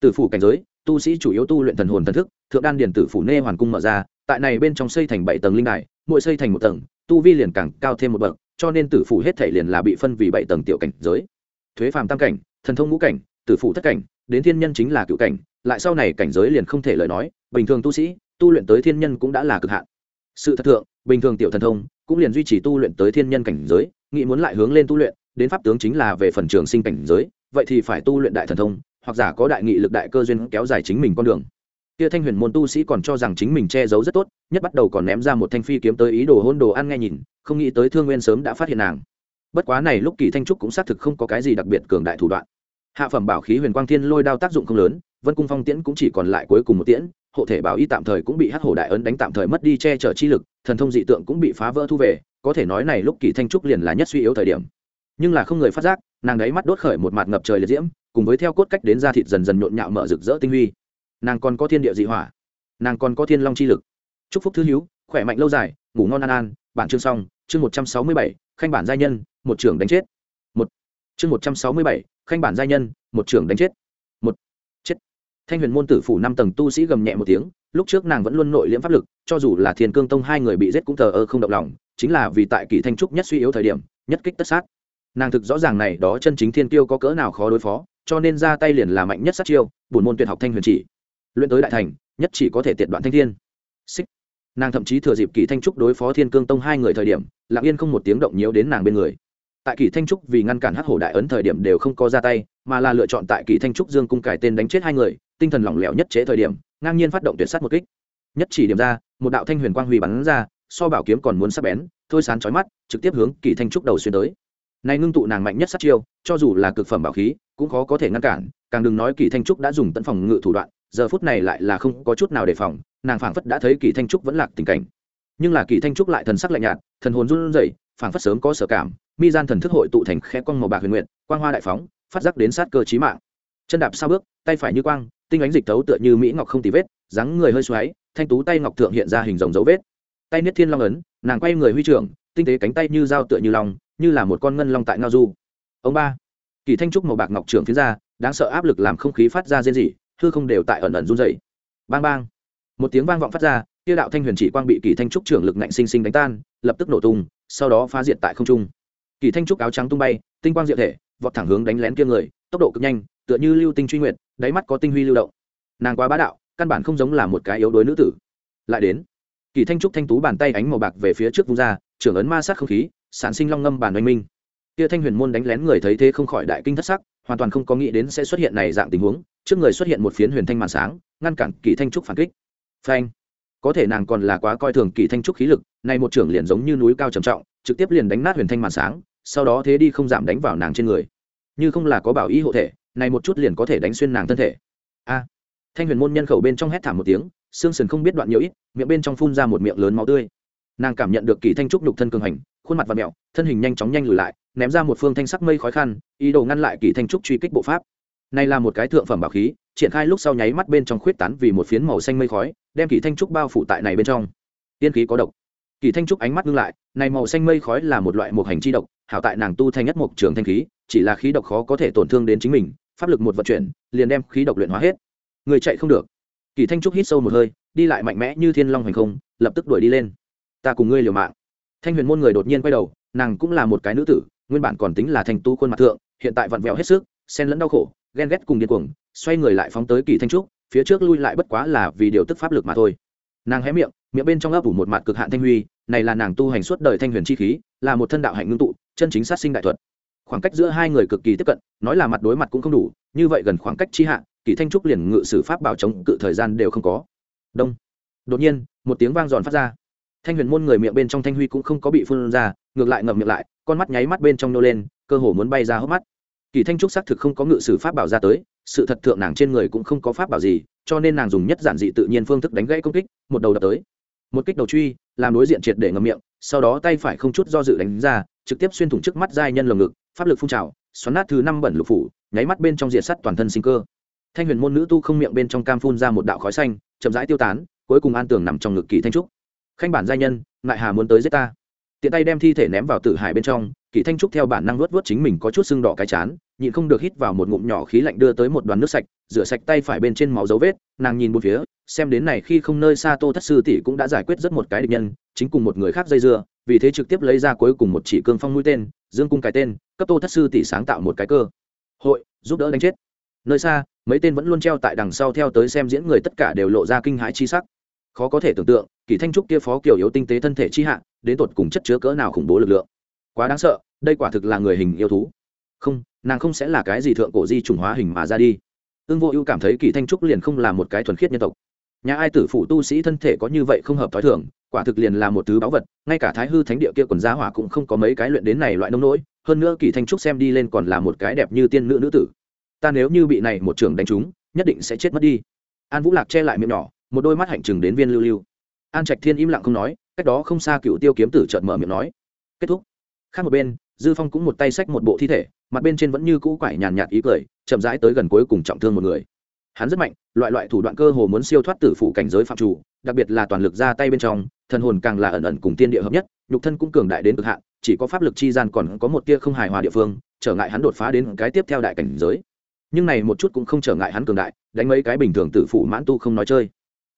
Tử phủ cảnh giới, tu sĩ chủ yếu tu luyện thần hồn thần thức, thượng đan điền tử phủ nê hoàn cung mở ra, tại này bên trong xây thành bảy tầng linh đài, mỗi xây thành một tầng, tu vi liền càng cao thêm một bậc cho nên tử phủ hết thể liền là bị phân vì bảy tầng tiểu cảnh giới. Thuế phàm tam cảnh, thần thông ngũ cảnh, tử phủ thất cảnh, đến thiên nhân chính là cựu cảnh, lại sau này cảnh giới liền không thể lời nói, bình thường tu sĩ, tu luyện tới thiên nhân cũng đã là cực hạn. Sự thật thượng, bình thường tiểu thần thông cũng liền duy trì tu luyện tới thiên nhân cảnh giới, nghĩ muốn lại hướng lên tu luyện, đến pháp tướng chính là về phần trường sinh cảnh giới, vậy thì phải tu luyện đại thần thông, hoặc giả có đại nghị lực đại cơ duyên kéo dài chính mình con đường kia thanh huyền môn tu sĩ còn cho rằng chính mình che giấu rất tốt, nhất bắt đầu còn ném ra một thanh phi kiếm tới ý đồ hôn đồ ăn nghe nhìn, không nghĩ tới thương nguyên sớm đã phát hiện nàng. Bất quá này lúc kỳ thanh trúc cũng xác thực không có cái gì đặc biệt cường đại thủ đoạn. Hạ phẩm bảo khí huyền quang thiên lôi đao tác dụng không lớn, vân cung phong tiễn cũng chỉ còn lại cuối cùng một tiễn, hộ thể bảo y tạm thời cũng bị hắc hổ đại ấn đánh tạm thời mất đi che chở chi lực, thần thông dị tượng cũng bị phá vỡ thu về, có thể nói này lúc kỳ thanh trúc liền là nhất suy yếu thời điểm. Nhưng là không người phát giác, nàng đấy mắt đốt khởi một mặt ngập trời liệt diễm, cùng với theo cốt cách đến da thịt dần dần nhộn nhạo mở rực rỡ tinh huy nàng còn có thiên địa dị hỏa, nàng còn có thiên long chi lực. Chúc phúc thứ hữu, khỏe mạnh lâu dài, ngủ ngon an an. Bản chương xong, chương một trăm sáu mươi bảy, khanh bản giai nhân, một trưởng đánh chết. Một. Chương một trăm sáu mươi bảy, khanh bản giai nhân, một trưởng đánh chết. Một. Chết. Thanh huyền môn tử phủ năm tầng tu sĩ gầm nhẹ một tiếng, lúc trước nàng vẫn luôn nội liễm pháp lực, cho dù là thiên cương tông hai người bị giết cũng thờ ơ không động lòng, chính là vì tại kỳ thanh trúc nhất suy yếu thời điểm, nhất kích tất sát. Nàng thực rõ ràng này đó chân chính thiên tiêu có cỡ nào khó đối phó, cho nên ra tay liền là mạnh nhất sát chiêu, bổn môn tuyệt học thanh huyền chỉ luyện tới đại thành, nhất chỉ có thể tiện đoạn thanh thiên. Xích. Nàng thậm chí thừa dịp kỳ thanh trúc đối phó thiên cương tông hai người thời điểm, lặng yên không một tiếng động nhiễu đến nàng bên người. Tại kỳ thanh trúc vì ngăn cản hắc hổ đại ấn thời điểm đều không có ra tay, mà là lựa chọn tại kỳ thanh trúc dương cung cải tên đánh chết hai người, tinh thần lỏng lẻo nhất chế thời điểm, ngang nhiên phát động tuyệt sát một kích. Nhất chỉ điểm ra, một đạo thanh huyền quang huy bắn ra, so bảo kiếm còn muốn sắc bén, thôi sán chói mắt, trực tiếp hướng kỳ thanh trúc đầu xuyên tới. Này ngưng tụ nàng mạnh nhất sát chiêu, cho dù là cực phẩm bảo khí, cũng khó có thể ngăn cản, càng đừng nói kỳ thanh trúc đã dùng tận phòng ngự thủ đoạn giờ phút này lại là không có chút nào đề phòng, nàng phảng phất đã thấy kỳ thanh trúc vẫn lạc tình cảnh. Nhưng là kỳ thanh trúc lại thần sắc lạnh nhạt, thần hồn run rẩy, phảng phất sớm có sở cảm, mi gian thần thức hội tụ thành khẽ quang màu bạc huyền nguyện, quang hoa đại phóng, phát giác đến sát cơ chí mạng. Chân đạp sao bước, tay phải như quang, tinh ánh dịch thấu tựa như mỹ ngọc không tì vết, dáng người hơi xoáy, thanh tú tay ngọc thượng hiện ra hình dòng dấu vết. Tay niết thiên long ấn, nàng quay người huy trưởng, tinh tế cánh tay như dao tựa như long, như là một con ngân long tại ngao du. Ông ba. Kỳ thanh trúc màu bạc ngọc trưởng phiến ra, đáng sợ áp lực làm không khí phát ra rên rỉ thư không đều tại ẩn ẩn run dày bang bang. Một tiếng vang vọng phát ra tiêu đạo thanh huyền chỉ quang bị kỳ thanh trúc trưởng lực ngạnh sinh sinh đánh tan, lập tức nổ tung, sau đó phá diệt tại không trung. Kỳ thanh trúc áo trắng tung bay, tinh quang diệu thể, vọt thẳng hướng đánh lén kia người, tốc độ cực nhanh, tựa như lưu tinh truy nguyệt, đáy mắt có tinh huy lưu động. Nàng quá bá đạo, căn bản không giống là một cái yếu đuối nữ tử. Lại đến, kỳ thanh trúc thanh tú bàn tay ánh màu bạc về phía trước vung ra, trưởng ấn ma sát không khí, sản sinh long ngâm bản oanh minh. Kia thanh huyền môn đánh lén người thấy thế không khỏi đại kinh thất sắc, hoàn toàn không có nghĩ đến sẽ xuất hiện này dạng tình huống trước người xuất hiện một phiến huyền thanh màn sáng, ngăn cản kỳ thanh trúc phản kích. Phanh! Có thể nàng còn là quá coi thường kỳ thanh trúc khí lực nay một trưởng liền giống như núi cao trầm trọng, trực tiếp liền đánh nát huyền thanh màn sáng, sau đó thế đi không giảm đánh vào nàng trên người. Như không là có bảo ý hộ thể, này một chút liền có thể đánh xuyên nàng thân thể. A! Thanh huyền môn nhân khẩu bên trong hét thảm một tiếng, xương sườn không biết đoạn nhiều ít, miệng bên trong phun ra một miệng lớn máu tươi. Nàng cảm nhận được kỳ thanh trúc nhục thân cường hành, khuôn mặt và mẹo, thân hình nhanh chóng nhanh lùi lại, ném ra một phương thanh sắc mây khói khăn ý đồ ngăn lại kỳ thanh trúc truy kích bộ pháp này là một cái thượng phẩm bảo khí, triển khai lúc sau nháy mắt bên trong khuyết tán vì một phiến màu xanh mây khói, đem kỳ thanh trúc bao phủ tại này bên trong. Tiên khí có độc. Kỳ thanh trúc ánh mắt ngưng lại, này màu xanh mây khói là một loại một hành chi độc, hảo tại nàng tu thanh nhất một trường thanh khí, chỉ là khí độc khó có thể tổn thương đến chính mình, pháp lực một vận chuyển, liền đem khí độc luyện hóa hết. Người chạy không được. Kỳ thanh trúc hít sâu một hơi, đi lại mạnh mẽ như thiên long hành không, lập tức đuổi đi lên. Ta cùng ngươi liều mạng. Thanh huyền môn người đột nhiên quay đầu, nàng cũng là một cái nữ tử, nguyên bản còn tính là thành tu khuôn mặt thượng, hiện tại vặn vẹo hết sức, xen lẫn đau khổ ghen ghét cùng điên cuồng, xoay người lại phóng tới kỳ thanh trúc, phía trước lui lại bất quá là vì điều tức pháp lực mà thôi. Nàng hé miệng miệng bên trong ấp ủ một mặt cực hạn thanh huy, này là nàng tu hành suốt đời thanh huyền chi khí, là một thân đạo hạnh ngưng tụ, chân chính sát sinh đại thuật. Khoảng cách giữa hai người cực kỳ tiếp cận, nói là mặt đối mặt cũng không đủ, như vậy gần khoảng cách chi hạ, kỳ thanh trúc liền ngự sử pháp bảo chống cự thời gian đều không có. Đông. Đột nhiên, một tiếng vang giòn phát ra. Thanh huyền môn người miệng bên trong thanh huy cũng không có bị phun ra, ngược lại ngậm miệng lại, con mắt nháy mắt bên trong nô lên, cơ hồ muốn bay ra hốc mắt kỳ thanh trúc xác thực không có ngự sử pháp bảo ra tới, sự thật thượng nàng trên người cũng không có pháp bảo gì, cho nên nàng dùng nhất giản dị tự nhiên phương thức đánh gãy công kích, một đầu đập tới. Một kích đầu truy, làm đối diện triệt để ngầm miệng, sau đó tay phải không chút do dự đánh ra, trực tiếp xuyên thủng trước mắt giai nhân lồng ngực, pháp lực phun trào, xoắn nát thứ năm bẩn lục phủ, nháy mắt bên trong diệt sắt toàn thân sinh cơ. Thanh huyền môn nữ tu không miệng bên trong cam phun ra một đạo khói xanh, chậm rãi tiêu tán, cuối cùng an tường nằm trong ngực kỳ thanh trúc. Khanh bản giai nhân, ngại hà muốn tới giết ta. Tiện tay đem thi thể ném vào tử hải bên trong kỳ thanh trúc theo bản năng nuốt vớt chính mình có chút sưng đỏ cái chán, nhịn không được hít vào một ngụm nhỏ khí lạnh đưa tới một đoàn nước sạch, rửa sạch tay phải bên trên máu dấu vết, nàng nhìn một phía, xem đến này khi không nơi xa tô thất sư tỷ cũng đã giải quyết rất một cái địch nhân, chính cùng một người khác dây dưa, vì thế trực tiếp lấy ra cuối cùng một chỉ cương phong mũi tên, dương cung cái tên, cấp tô thất sư tỷ sáng tạo một cái cơ. Hội, giúp đỡ đánh chết. Nơi xa, mấy tên vẫn luôn treo tại đằng sau theo tới xem diễn người tất cả đều lộ ra kinh hãi chi sắc. Khó có thể tưởng tượng, kỳ thanh trúc kia phó kiểu yếu tinh tế thân thể chi hạ, đến tột cùng chất chứa cỡ nào khủng bố lực lượng quá đáng sợ, đây quả thực là người hình yêu thú. Không, nàng không sẽ là cái gì thượng cổ di chủng hóa hình mà ra đi. Ưng vô ưu cảm thấy kỳ thanh trúc liền không là một cái thuần khiết nhân tộc. Nhà ai tử phụ tu sĩ thân thể có như vậy không hợp t h o i thường, quả thực liền là một thứ báu vật, ngay cả thái hư thánh địa kia quần giá hỏa cũng không có mấy cái luyện đến này loại nông nỗi, hơn nữa kỳ thanh trúc xem đi lên còn là một cái đẹp như tiên nữ nữ tử. Ta nếu như bị này một trường đánh trúng, nhất định sẽ chết mất đi. An vũ lạc che lại miệng nhỏ, một đôi mắt hạnh chừng đến viên lưu lưu. An trạch thiên im lặng không nói, cách đó không xa cựu tiêu kiếm tử trợn mở miệng nói, kết thúc khác một bên, dư phong cũng một tay xách một bộ thi thể, mặt bên trên vẫn như cũ quải nhàn nhạt ý cười, chậm rãi tới gần cuối cùng trọng thương một người. Hắn rất mạnh, loại loại thủ đoạn cơ hồ muốn siêu thoát tử phủ cảnh giới phạm chủ, đặc biệt là toàn lực ra tay bên trong, thần hồn càng là ẩn ẩn cùng tiên địa hợp nhất, nhục thân cũng cường đại đến cực hạn, chỉ có pháp lực chi gian còn có một tia không hài hòa địa phương, trở ngại hắn đột phá đến cái tiếp theo đại cảnh giới. Nhưng này một chút cũng không trở ngại hắn cường đại, đánh mấy cái bình thường tử phủ mãn tu không nói chơi.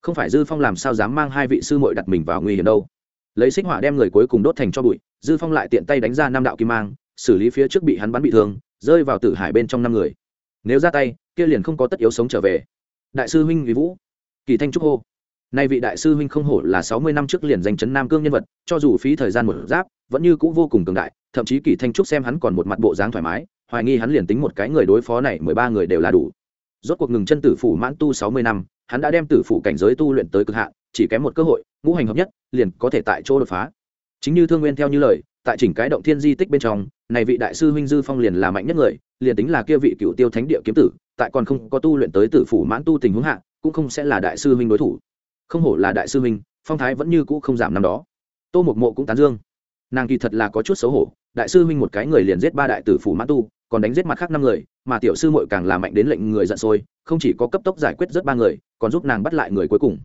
Không phải dư phong làm sao dám mang hai vị sư muội đặt mình vào nguy hiểm đâu lấy xích hỏa đem người cuối cùng đốt thành cho bụi, dư phong lại tiện tay đánh ra năm đạo kim mang, xử lý phía trước bị hắn bắn bị thương, rơi vào tử hải bên trong năm người. Nếu ra tay, kia liền không có tất yếu sống trở về. Đại sư huynh vì vũ, kỳ thanh trúc hô. Nay vị đại sư huynh không hổ là sáu mươi năm trước liền danh chấn nam cương nhân vật, cho dù phí thời gian một giáp, vẫn như cũ vô cùng cường đại, thậm chí kỳ thanh trúc xem hắn còn một mặt bộ dáng thoải mái, hoài nghi hắn liền tính một cái người đối phó này mười ba người đều là đủ. Rốt cuộc ngừng chân tử phủ mãn tu sáu mươi năm, hắn đã đem tử phủ cảnh giới tu luyện tới cực hạn chỉ kém một cơ hội, ngũ hành hợp nhất, liền có thể tại chỗ đột phá. Chính như thương nguyên theo như lời, tại chỉnh cái động thiên di tích bên trong, này vị đại sư huynh dư phong liền là mạnh nhất người, liền tính là kia vị cựu tiêu thánh địa kiếm tử, tại còn không có tu luyện tới tử phủ mãn tu tình huống hạ, cũng không sẽ là đại sư huynh đối thủ. Không hổ là đại sư huynh, phong thái vẫn như cũ không giảm năm đó. Tô một mộ cũng tán dương. Nàng kỳ thật là có chút xấu hổ, đại sư huynh một cái người liền giết ba đại tử phủ mãn tu, còn đánh giết mặt khác năm người, mà tiểu sư muội càng là mạnh đến lệnh người giận sôi, không chỉ có cấp tốc giải quyết rất ba người, còn giúp nàng bắt lại người cuối cùng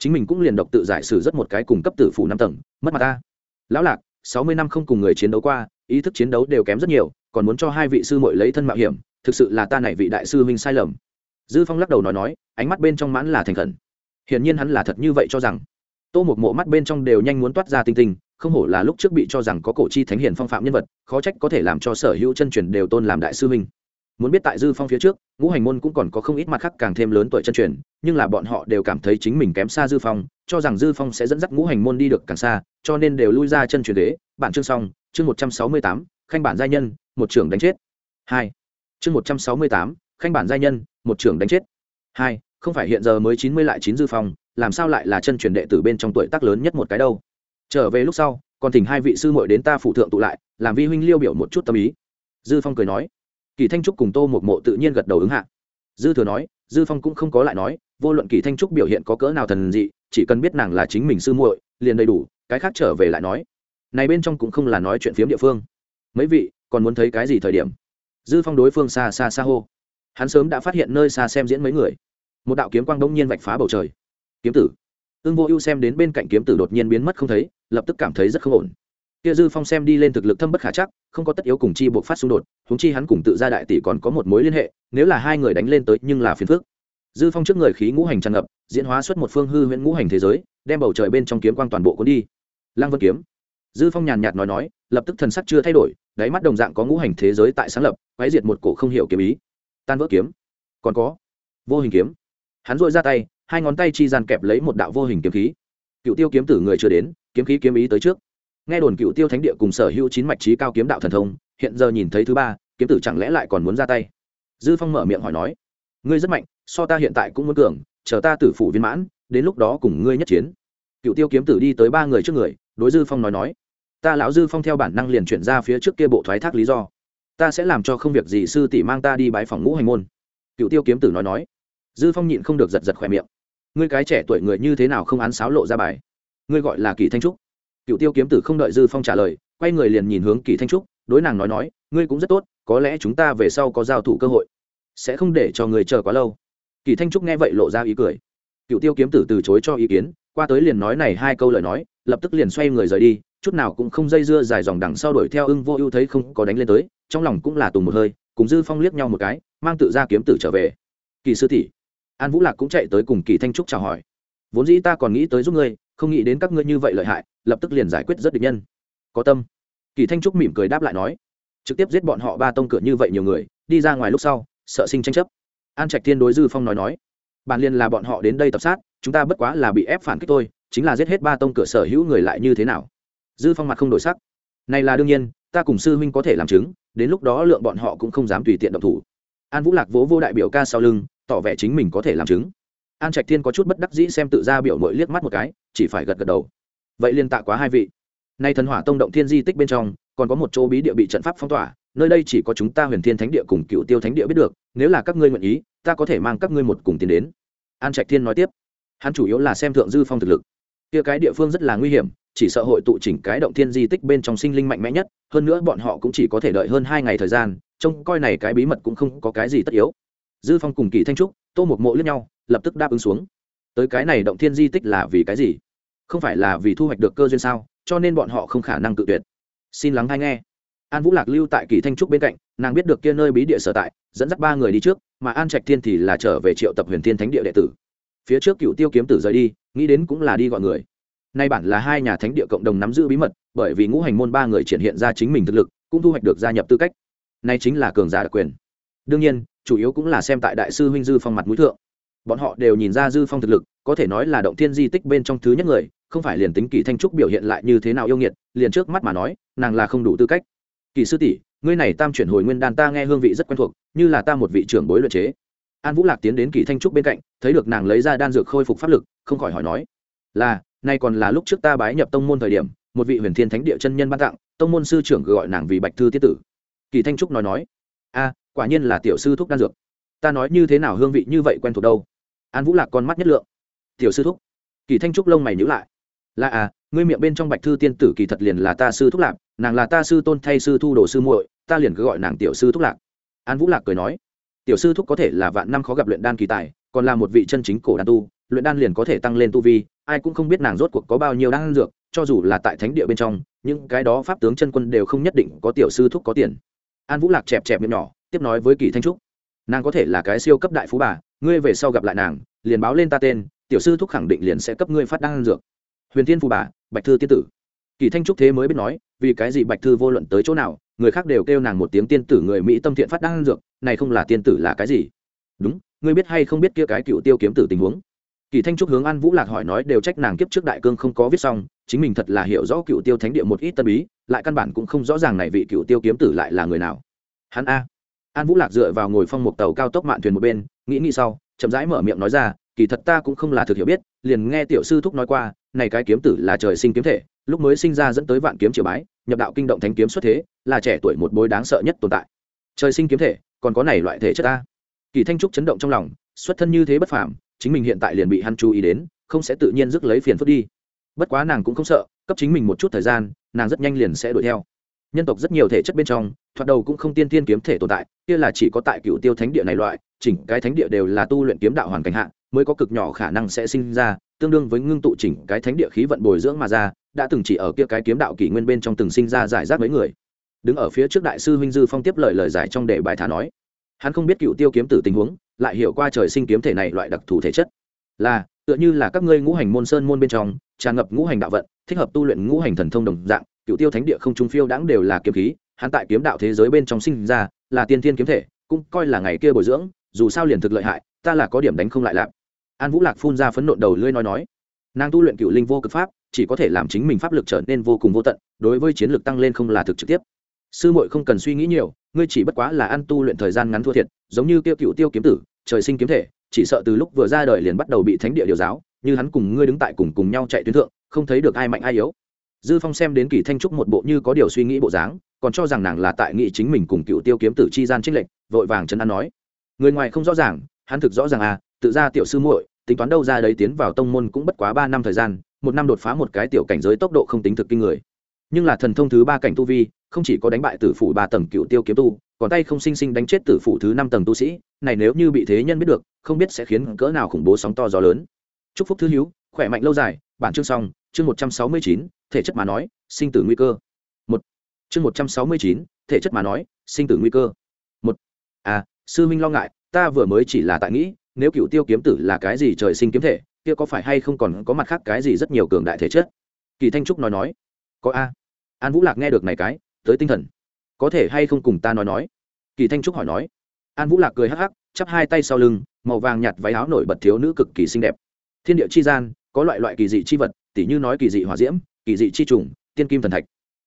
chính mình cũng liền độc tự giải sử rất một cái cùng cấp tử phủ năm tầng, mất mặt ta. Lão lạc, sáu mươi năm không cùng người chiến đấu qua, ý thức chiến đấu đều kém rất nhiều, còn muốn cho hai vị sư muội lấy thân mạo hiểm, thực sự là ta này vị đại sư huynh sai lầm. Dư phong lắc đầu nói nói, ánh mắt bên trong mãn là thành khẩn. Hiển nhiên hắn là thật như vậy cho rằng. Tô một mộ mắt bên trong đều nhanh muốn toát ra tinh tinh, không hổ là lúc trước bị cho rằng có cổ chi thánh hiền phong phạm nhân vật, khó trách có thể làm cho sở hữu chân truyền đều tôn làm đại sư huynh muốn biết tại dư phong phía trước, ngũ hành môn cũng còn có không ít mặt khác càng thêm lớn tuổi chân truyền, nhưng là bọn họ đều cảm thấy chính mình kém xa dư phong, cho rằng dư phong sẽ dẫn dắt ngũ hành môn đi được càng xa, cho nên đều lui ra chân truyền đế. Bản chương xong, chương một trăm sáu mươi tám, khanh bản giai nhân, một trưởng đánh chết. Hai. Chương một trăm sáu mươi tám, khanh bản giai nhân, một trưởng đánh chết. Hai, không phải hiện giờ mới chín mươi lại chín dư phong, làm sao lại là chân truyền đệ tử bên trong tuổi tác lớn nhất một cái đâu? Trở về lúc sau, còn thỉnh hai vị sư muội đến ta phụ thượng tụ lại, làm vi huynh liêu biểu một chút tâm ý. Dư phong cười nói kỳ thanh trúc cùng tô một mộ tự nhiên gật đầu ứng hạ. Dư thừa nói, dư phong cũng không có lại nói, vô luận kỳ thanh trúc biểu hiện có cỡ nào thần dị, chỉ cần biết nàng là chính mình sư muội, liền đầy đủ, cái khác trở về lại nói. Này bên trong cũng không là nói chuyện phiếm địa phương. Mấy vị, còn muốn thấy cái gì thời điểm? Dư phong đối phương xa xa xa hô. Hắn sớm đã phát hiện nơi xa xem diễn mấy người. Một đạo kiếm quang đông nhiên vạch phá bầu trời. Kiếm tử. Ưng vô ưu xem đến bên cạnh kiếm tử đột nhiên biến mất không thấy, lập tức cảm thấy rất không ổn kia dư phong xem đi lên thực lực thâm bất khả chắc, không có tất yếu cùng chi buộc phát xung đột húng chi hắn cùng tự ra đại tỷ còn có một mối liên hệ, nếu là hai người đánh lên tới nhưng là phiền phước dư phong trước người khí ngũ hành tràn ngập, diễn hóa xuất một phương hư huyễn ngũ hành thế giới, đem bầu trời bên trong kiếm quang toàn bộ cuốn đi. Lăng vân kiếm. Dư phong nhàn nhạt nói nói, lập tức thần sắc chưa thay đổi, đáy mắt đồng dạng có ngũ hành thế giới tại sáng lập quái diệt một cổ không hiểu kiếm ý. Tan vỡ kiếm. Còn có, vô hình kiếm. Hắn dội ra tay, hai ngón tay chi gian kẹp lấy một đạo vô hình kiếm khí. Cựu tiêu kiếm tử người chưa đến, kiếm khí kiếm ý tới trước nghe đồn cựu tiêu thánh địa cùng sở hữu chín mạch trí cao kiếm đạo thần thông, hiện giờ nhìn thấy thứ ba, kiếm tử chẳng lẽ lại còn muốn ra tay? Dư phong mở miệng hỏi nói. Ngươi rất mạnh, so ta hiện tại cũng muốn cường, chờ ta tử phủ viên mãn, đến lúc đó cùng ngươi nhất chiến. Cựu tiêu kiếm tử đi tới ba người trước người, đối dư phong nói nói. Ta lão dư phong theo bản năng liền chuyển ra phía trước kia bộ thoái thác lý do. Ta sẽ làm cho không việc gì sư tỷ mang ta đi bái phòng ngũ hành môn. Cựu tiêu kiếm tử nói nói. Dư phong nhịn không được giật giật khỏe miệng. Ngươi cái trẻ tuổi người như thế nào không án sáo lộ ra bài? Ngươi gọi là kỳ thanh trúc cựu tiêu kiếm tử không đợi dư phong trả lời, quay người liền nhìn hướng kỳ thanh trúc, đối nàng nói nói, ngươi cũng rất tốt, có lẽ chúng ta về sau có giao thủ cơ hội, sẽ không để cho người chờ quá lâu. Kỳ thanh trúc nghe vậy lộ ra ý cười. Cựu tiêu kiếm tử từ chối cho ý kiến, qua tới liền nói này hai câu lời nói, lập tức liền xoay người rời đi, chút nào cũng không dây dưa dài dòng đằng sau đuổi theo ưng vô ưu thấy không có đánh lên tới, trong lòng cũng là tùng một hơi, cùng dư phong liếc nhau một cái, mang tự ra kiếm tử trở về. Kỳ sư tỷ. An vũ lạc cũng chạy tới cùng kỳ thanh trúc chào hỏi. Vốn dĩ ta còn nghĩ tới giúp ngươi không nghĩ đến các ngươi như vậy lợi hại, lập tức liền giải quyết rất địch nhân. Có tâm. Kỳ thanh trúc mỉm cười đáp lại nói, trực tiếp giết bọn họ ba tông cửa như vậy nhiều người, đi ra ngoài lúc sau, sợ sinh tranh chấp. An trạch thiên đối dư phong nói nói, bản liên là bọn họ đến đây tập sát, chúng ta bất quá là bị ép phản kích thôi, chính là giết hết ba tông cửa sở hữu người lại như thế nào? Dư phong mặt không đổi sắc. Này là đương nhiên, ta cùng sư huynh có thể làm chứng, đến lúc đó lượng bọn họ cũng không dám tùy tiện động thủ. An vũ lạc vỗ vô đại biểu ca sau lưng, tỏ vẻ chính mình có thể làm chứng an trạch thiên có chút bất đắc dĩ xem tự ra biểu mội liếc mắt một cái, chỉ phải gật gật đầu. Vậy liên tạ quá hai vị. Nay thần hỏa tông động thiên di tích bên trong, còn có một chỗ bí địa bị trận pháp phong tỏa, nơi đây chỉ có chúng ta huyền thiên thánh địa cùng cựu tiêu thánh địa biết được, nếu là các ngươi nguyện ý, ta có thể mang các ngươi một cùng tiến đến. An trạch thiên nói tiếp. Hắn chủ yếu là xem thượng dư phong thực lực. Kia cái địa phương rất là nguy hiểm, chỉ sợ hội tụ chỉnh cái động thiên di tích bên trong sinh linh mạnh mẽ nhất, hơn nữa bọn họ cũng chỉ có thể đợi hơn hai ngày thời gian, trông coi này cái bí mật cũng không có cái gì tất yếu dư phong cùng kỳ thanh trúc, tô một mộ lẫn nhau, lập tức đáp ứng xuống. Tới cái này động thiên di tích là vì cái gì? Không phải là vì thu hoạch được cơ duyên sao, cho nên bọn họ không khả năng tự tuyệt. Xin lắng hay nghe. An vũ lạc lưu tại kỳ thanh trúc bên cạnh, nàng biết được kia nơi bí địa sở tại, dẫn dắt ba người đi trước, mà an trạch thiên thì là trở về triệu tập huyền thiên thánh địa đệ tử. Phía trước cựu tiêu kiếm tử rời đi, nghĩ đến cũng là đi gọi người. Nay bản là hai nhà thánh địa cộng đồng nắm giữ bí mật, bởi vì ngũ hành môn ba người triển hiện ra chính mình thực lực, cũng thu hoạch được gia nhập tư cách. Nay chính là cường giả đặc quyền. Đương nhiên chủ yếu cũng là xem tại đại sư huynh dư phong mặt mũi thượng. Bọn họ đều nhìn ra dư phong thực lực, có thể nói là động thiên di tích bên trong thứ nhất người, không phải liền tính kỳ thanh trúc biểu hiện lại như thế nào yêu nghiệt, liền trước mắt mà nói, nàng là không đủ tư cách. Kỳ sư tỷ, ngươi này tam chuyển hồi nguyên đan ta nghe hương vị rất quen thuộc, như là ta một vị trưởng bối luyện chế. An vũ lạc tiến đến kỳ thanh trúc bên cạnh, thấy được nàng lấy ra đan dược khôi phục pháp lực, không khỏi hỏi nói, là, nay còn là lúc trước ta bái nhập tông môn thời điểm, một vị huyền thiên thánh địa chân nhân ban tặng, tông môn sư trưởng gọi nàng vì bạch thư tiết tử. Kỳ thanh trúc nói nói, a quả nhiên là tiểu sư thúc đan dược. Ta nói như thế nào hương vị như vậy quen thuộc đâu? An vũ lạc con mắt nhất lượng. Tiểu sư thúc. Kỳ thanh trúc lông mày nhữ lại. Là à ngươi miệng bên trong bạch thư tiên tử kỳ thật liền là ta sư thúc lạc, nàng là ta sư tôn thay sư thu đồ sư muội, ta liền cứ gọi nàng tiểu sư thúc lạc. An vũ lạc cười nói. Tiểu sư thúc có thể là vạn năm khó gặp luyện đan kỳ tài, còn là một vị chân chính cổ đan tu, luyện đan liền có thể tăng lên tu vi, ai cũng không biết nàng rốt cuộc có bao nhiêu đan dược, cho dù là tại thánh địa bên trong, những cái đó pháp tướng chân quân đều không nhất định có tiểu sư thúc có tiền. An vũ lạc chẹp chẹp miệng nhỏ tiếp nói với kỳ thanh trúc, nàng có thể là cái siêu cấp đại phú bà, ngươi về sau gặp lại nàng, liền báo lên ta tên, tiểu sư thúc khẳng định liền sẽ cấp ngươi phát đan dược. Huyền thiên phù bà, bạch thư tiên tử. Kỳ thanh trúc thế mới biết nói, vì cái gì bạch thư vô luận tới chỗ nào, người khác đều kêu nàng một tiếng tiên tử người mỹ tâm thiện phát đan dược, này không là tiên tử là cái gì? Đúng, ngươi biết hay không biết kia cái cựu tiêu kiếm tử tình huống? Kỳ thanh trúc hướng an vũ lạc hỏi nói đều trách nàng kiếp trước đại cương không có viết xong, chính mình thật là hiểu rõ cựu tiêu thánh địa một ít tân bí, lại căn bản cũng không rõ ràng này vị cựu tiêu kiếm tử lại là người nào. Hắn a an vũ lạc dựa vào ngồi phong một tàu cao tốc mạn thuyền một bên, nghĩ nghĩ sau, chậm rãi mở miệng nói ra, kỳ thật ta cũng không là thực hiểu biết, liền nghe tiểu sư thúc nói qua, này cái kiếm tử là trời sinh kiếm thể, lúc mới sinh ra dẫn tới vạn kiếm triều bái, nhập đạo kinh động thánh kiếm xuất thế, là trẻ tuổi một bối đáng sợ nhất tồn tại. Trời sinh kiếm thể, còn có này loại thể chất ta. Kỳ thanh trúc chấn động trong lòng, xuất thân như thế bất phàm, chính mình hiện tại liền bị hắn chú ý đến, không sẽ tự nhiên rước lấy phiền phức đi. Bất quá nàng cũng không sợ, cấp chính mình một chút thời gian, nàng rất nhanh liền sẽ đuổi theo. Nhân tộc rất nhiều thể chất bên trong thoạt đầu cũng không tiên tiên kiếm thể tồn tại, kia là chỉ có tại cựu tiêu thánh địa này loại, chỉnh cái thánh địa đều là tu luyện kiếm đạo hoàn cảnh hạ, mới có cực nhỏ khả năng sẽ sinh ra, tương đương với ngưng tụ chỉnh cái thánh địa khí vận bồi dưỡng mà ra, đã từng chỉ ở kia cái kiếm đạo kỷ nguyên bên trong từng sinh ra giải rác mấy người. Đứng ở phía trước đại sư huynh dư phong tiếp lời lời giải trong đề bài thả nói, hắn không biết cựu tiêu kiếm tử tình huống, lại hiểu qua trời sinh kiếm thể này loại đặc thù thể chất. Là, tựa như là các ngươi ngũ hành môn sơn môn bên trong, tràn ngập ngũ hành đạo vận, thích hợp tu luyện ngũ hành thần thông đồng dạng, cựu tiêu thánh địa không trung phiêu đãng đều là kiếm khí hắn tại kiếm đạo thế giới bên trong sinh ra, là tiên thiên kiếm thể, cũng coi là ngày kia bồi dưỡng, dù sao liền thực lợi hại, ta là có điểm đánh không lại lạp an vũ lạc phun ra phấn nộn đầu lưỡi nói nói, nàng tu luyện cựu linh vô cực pháp, chỉ có thể làm chính mình pháp lực trở nên vô cùng vô tận, đối với chiến lược tăng lên không là thực trực tiếp. Sư muội không cần suy nghĩ nhiều, ngươi chỉ bất quá là ăn tu luyện thời gian ngắn thua thiệt, giống như tiêu cựu tiêu kiếm tử, trời sinh kiếm thể, chỉ sợ từ lúc vừa ra đời liền bắt đầu bị thánh địa điều giáo, như hắn cùng ngươi đứng tại cùng cùng nhau chạy tuyến thượng, không thấy được ai mạnh ai yếu dư phong xem đến kỳ thanh trúc một bộ như có điều suy nghĩ bộ dáng, còn cho rằng nàng là tại nghị chính mình cùng cựu tiêu kiếm tử chi gian trích lệnh vội vàng chân an nói. Người ngoài không rõ ràng, hắn thực rõ ràng à tự ra tiểu sư muội, tính toán đâu ra đấy tiến vào tông môn cũng bất quá ba năm thời gian, một năm đột phá một cái tiểu cảnh giới tốc độ không tính thực kinh người. Nhưng là thần thông thứ ba cảnh tu vi, không chỉ có đánh bại tử phủ ba tầng cựu tiêu kiếm tu, còn tay không sinh sinh đánh chết tử phủ thứ năm tầng tu sĩ, này nếu như bị thế nhân biết được, không biết sẽ khiến cỡ nào khủng bố sóng to gió lớn. Chúc phúc thứ hiếu khỏe mạnh lâu dài, bản chương xong, chương một trăm sáu mươi chín thể chất mà nói, sinh tử nguy cơ. Một. Chương một trăm sáu mươi chín, thể chất mà nói, sinh tử nguy cơ. Một. À sư minh lo ngại, ta vừa mới chỉ là tại nghĩ, nếu cựu tiêu kiếm tử là cái gì trời sinh kiếm thể, kia có phải hay không còn có mặt khác cái gì rất nhiều cường đại thể chất? Kỳ thanh trúc nói nói. Có a. An vũ lạc nghe được này cái, tới tinh thần. Có thể hay không cùng ta nói nói? Kỳ thanh trúc hỏi nói. An vũ lạc cười hắc hắc, chắp hai tay sau lưng, màu vàng nhạt váy áo nổi bật thiếu nữ cực kỳ xinh đẹp. Thiên địa chi gian, có loại loại kỳ dị chi vật, tỉ như nói kỳ dị hỏa diễm kỳ dị chi trùng, tiên kim thần thạch.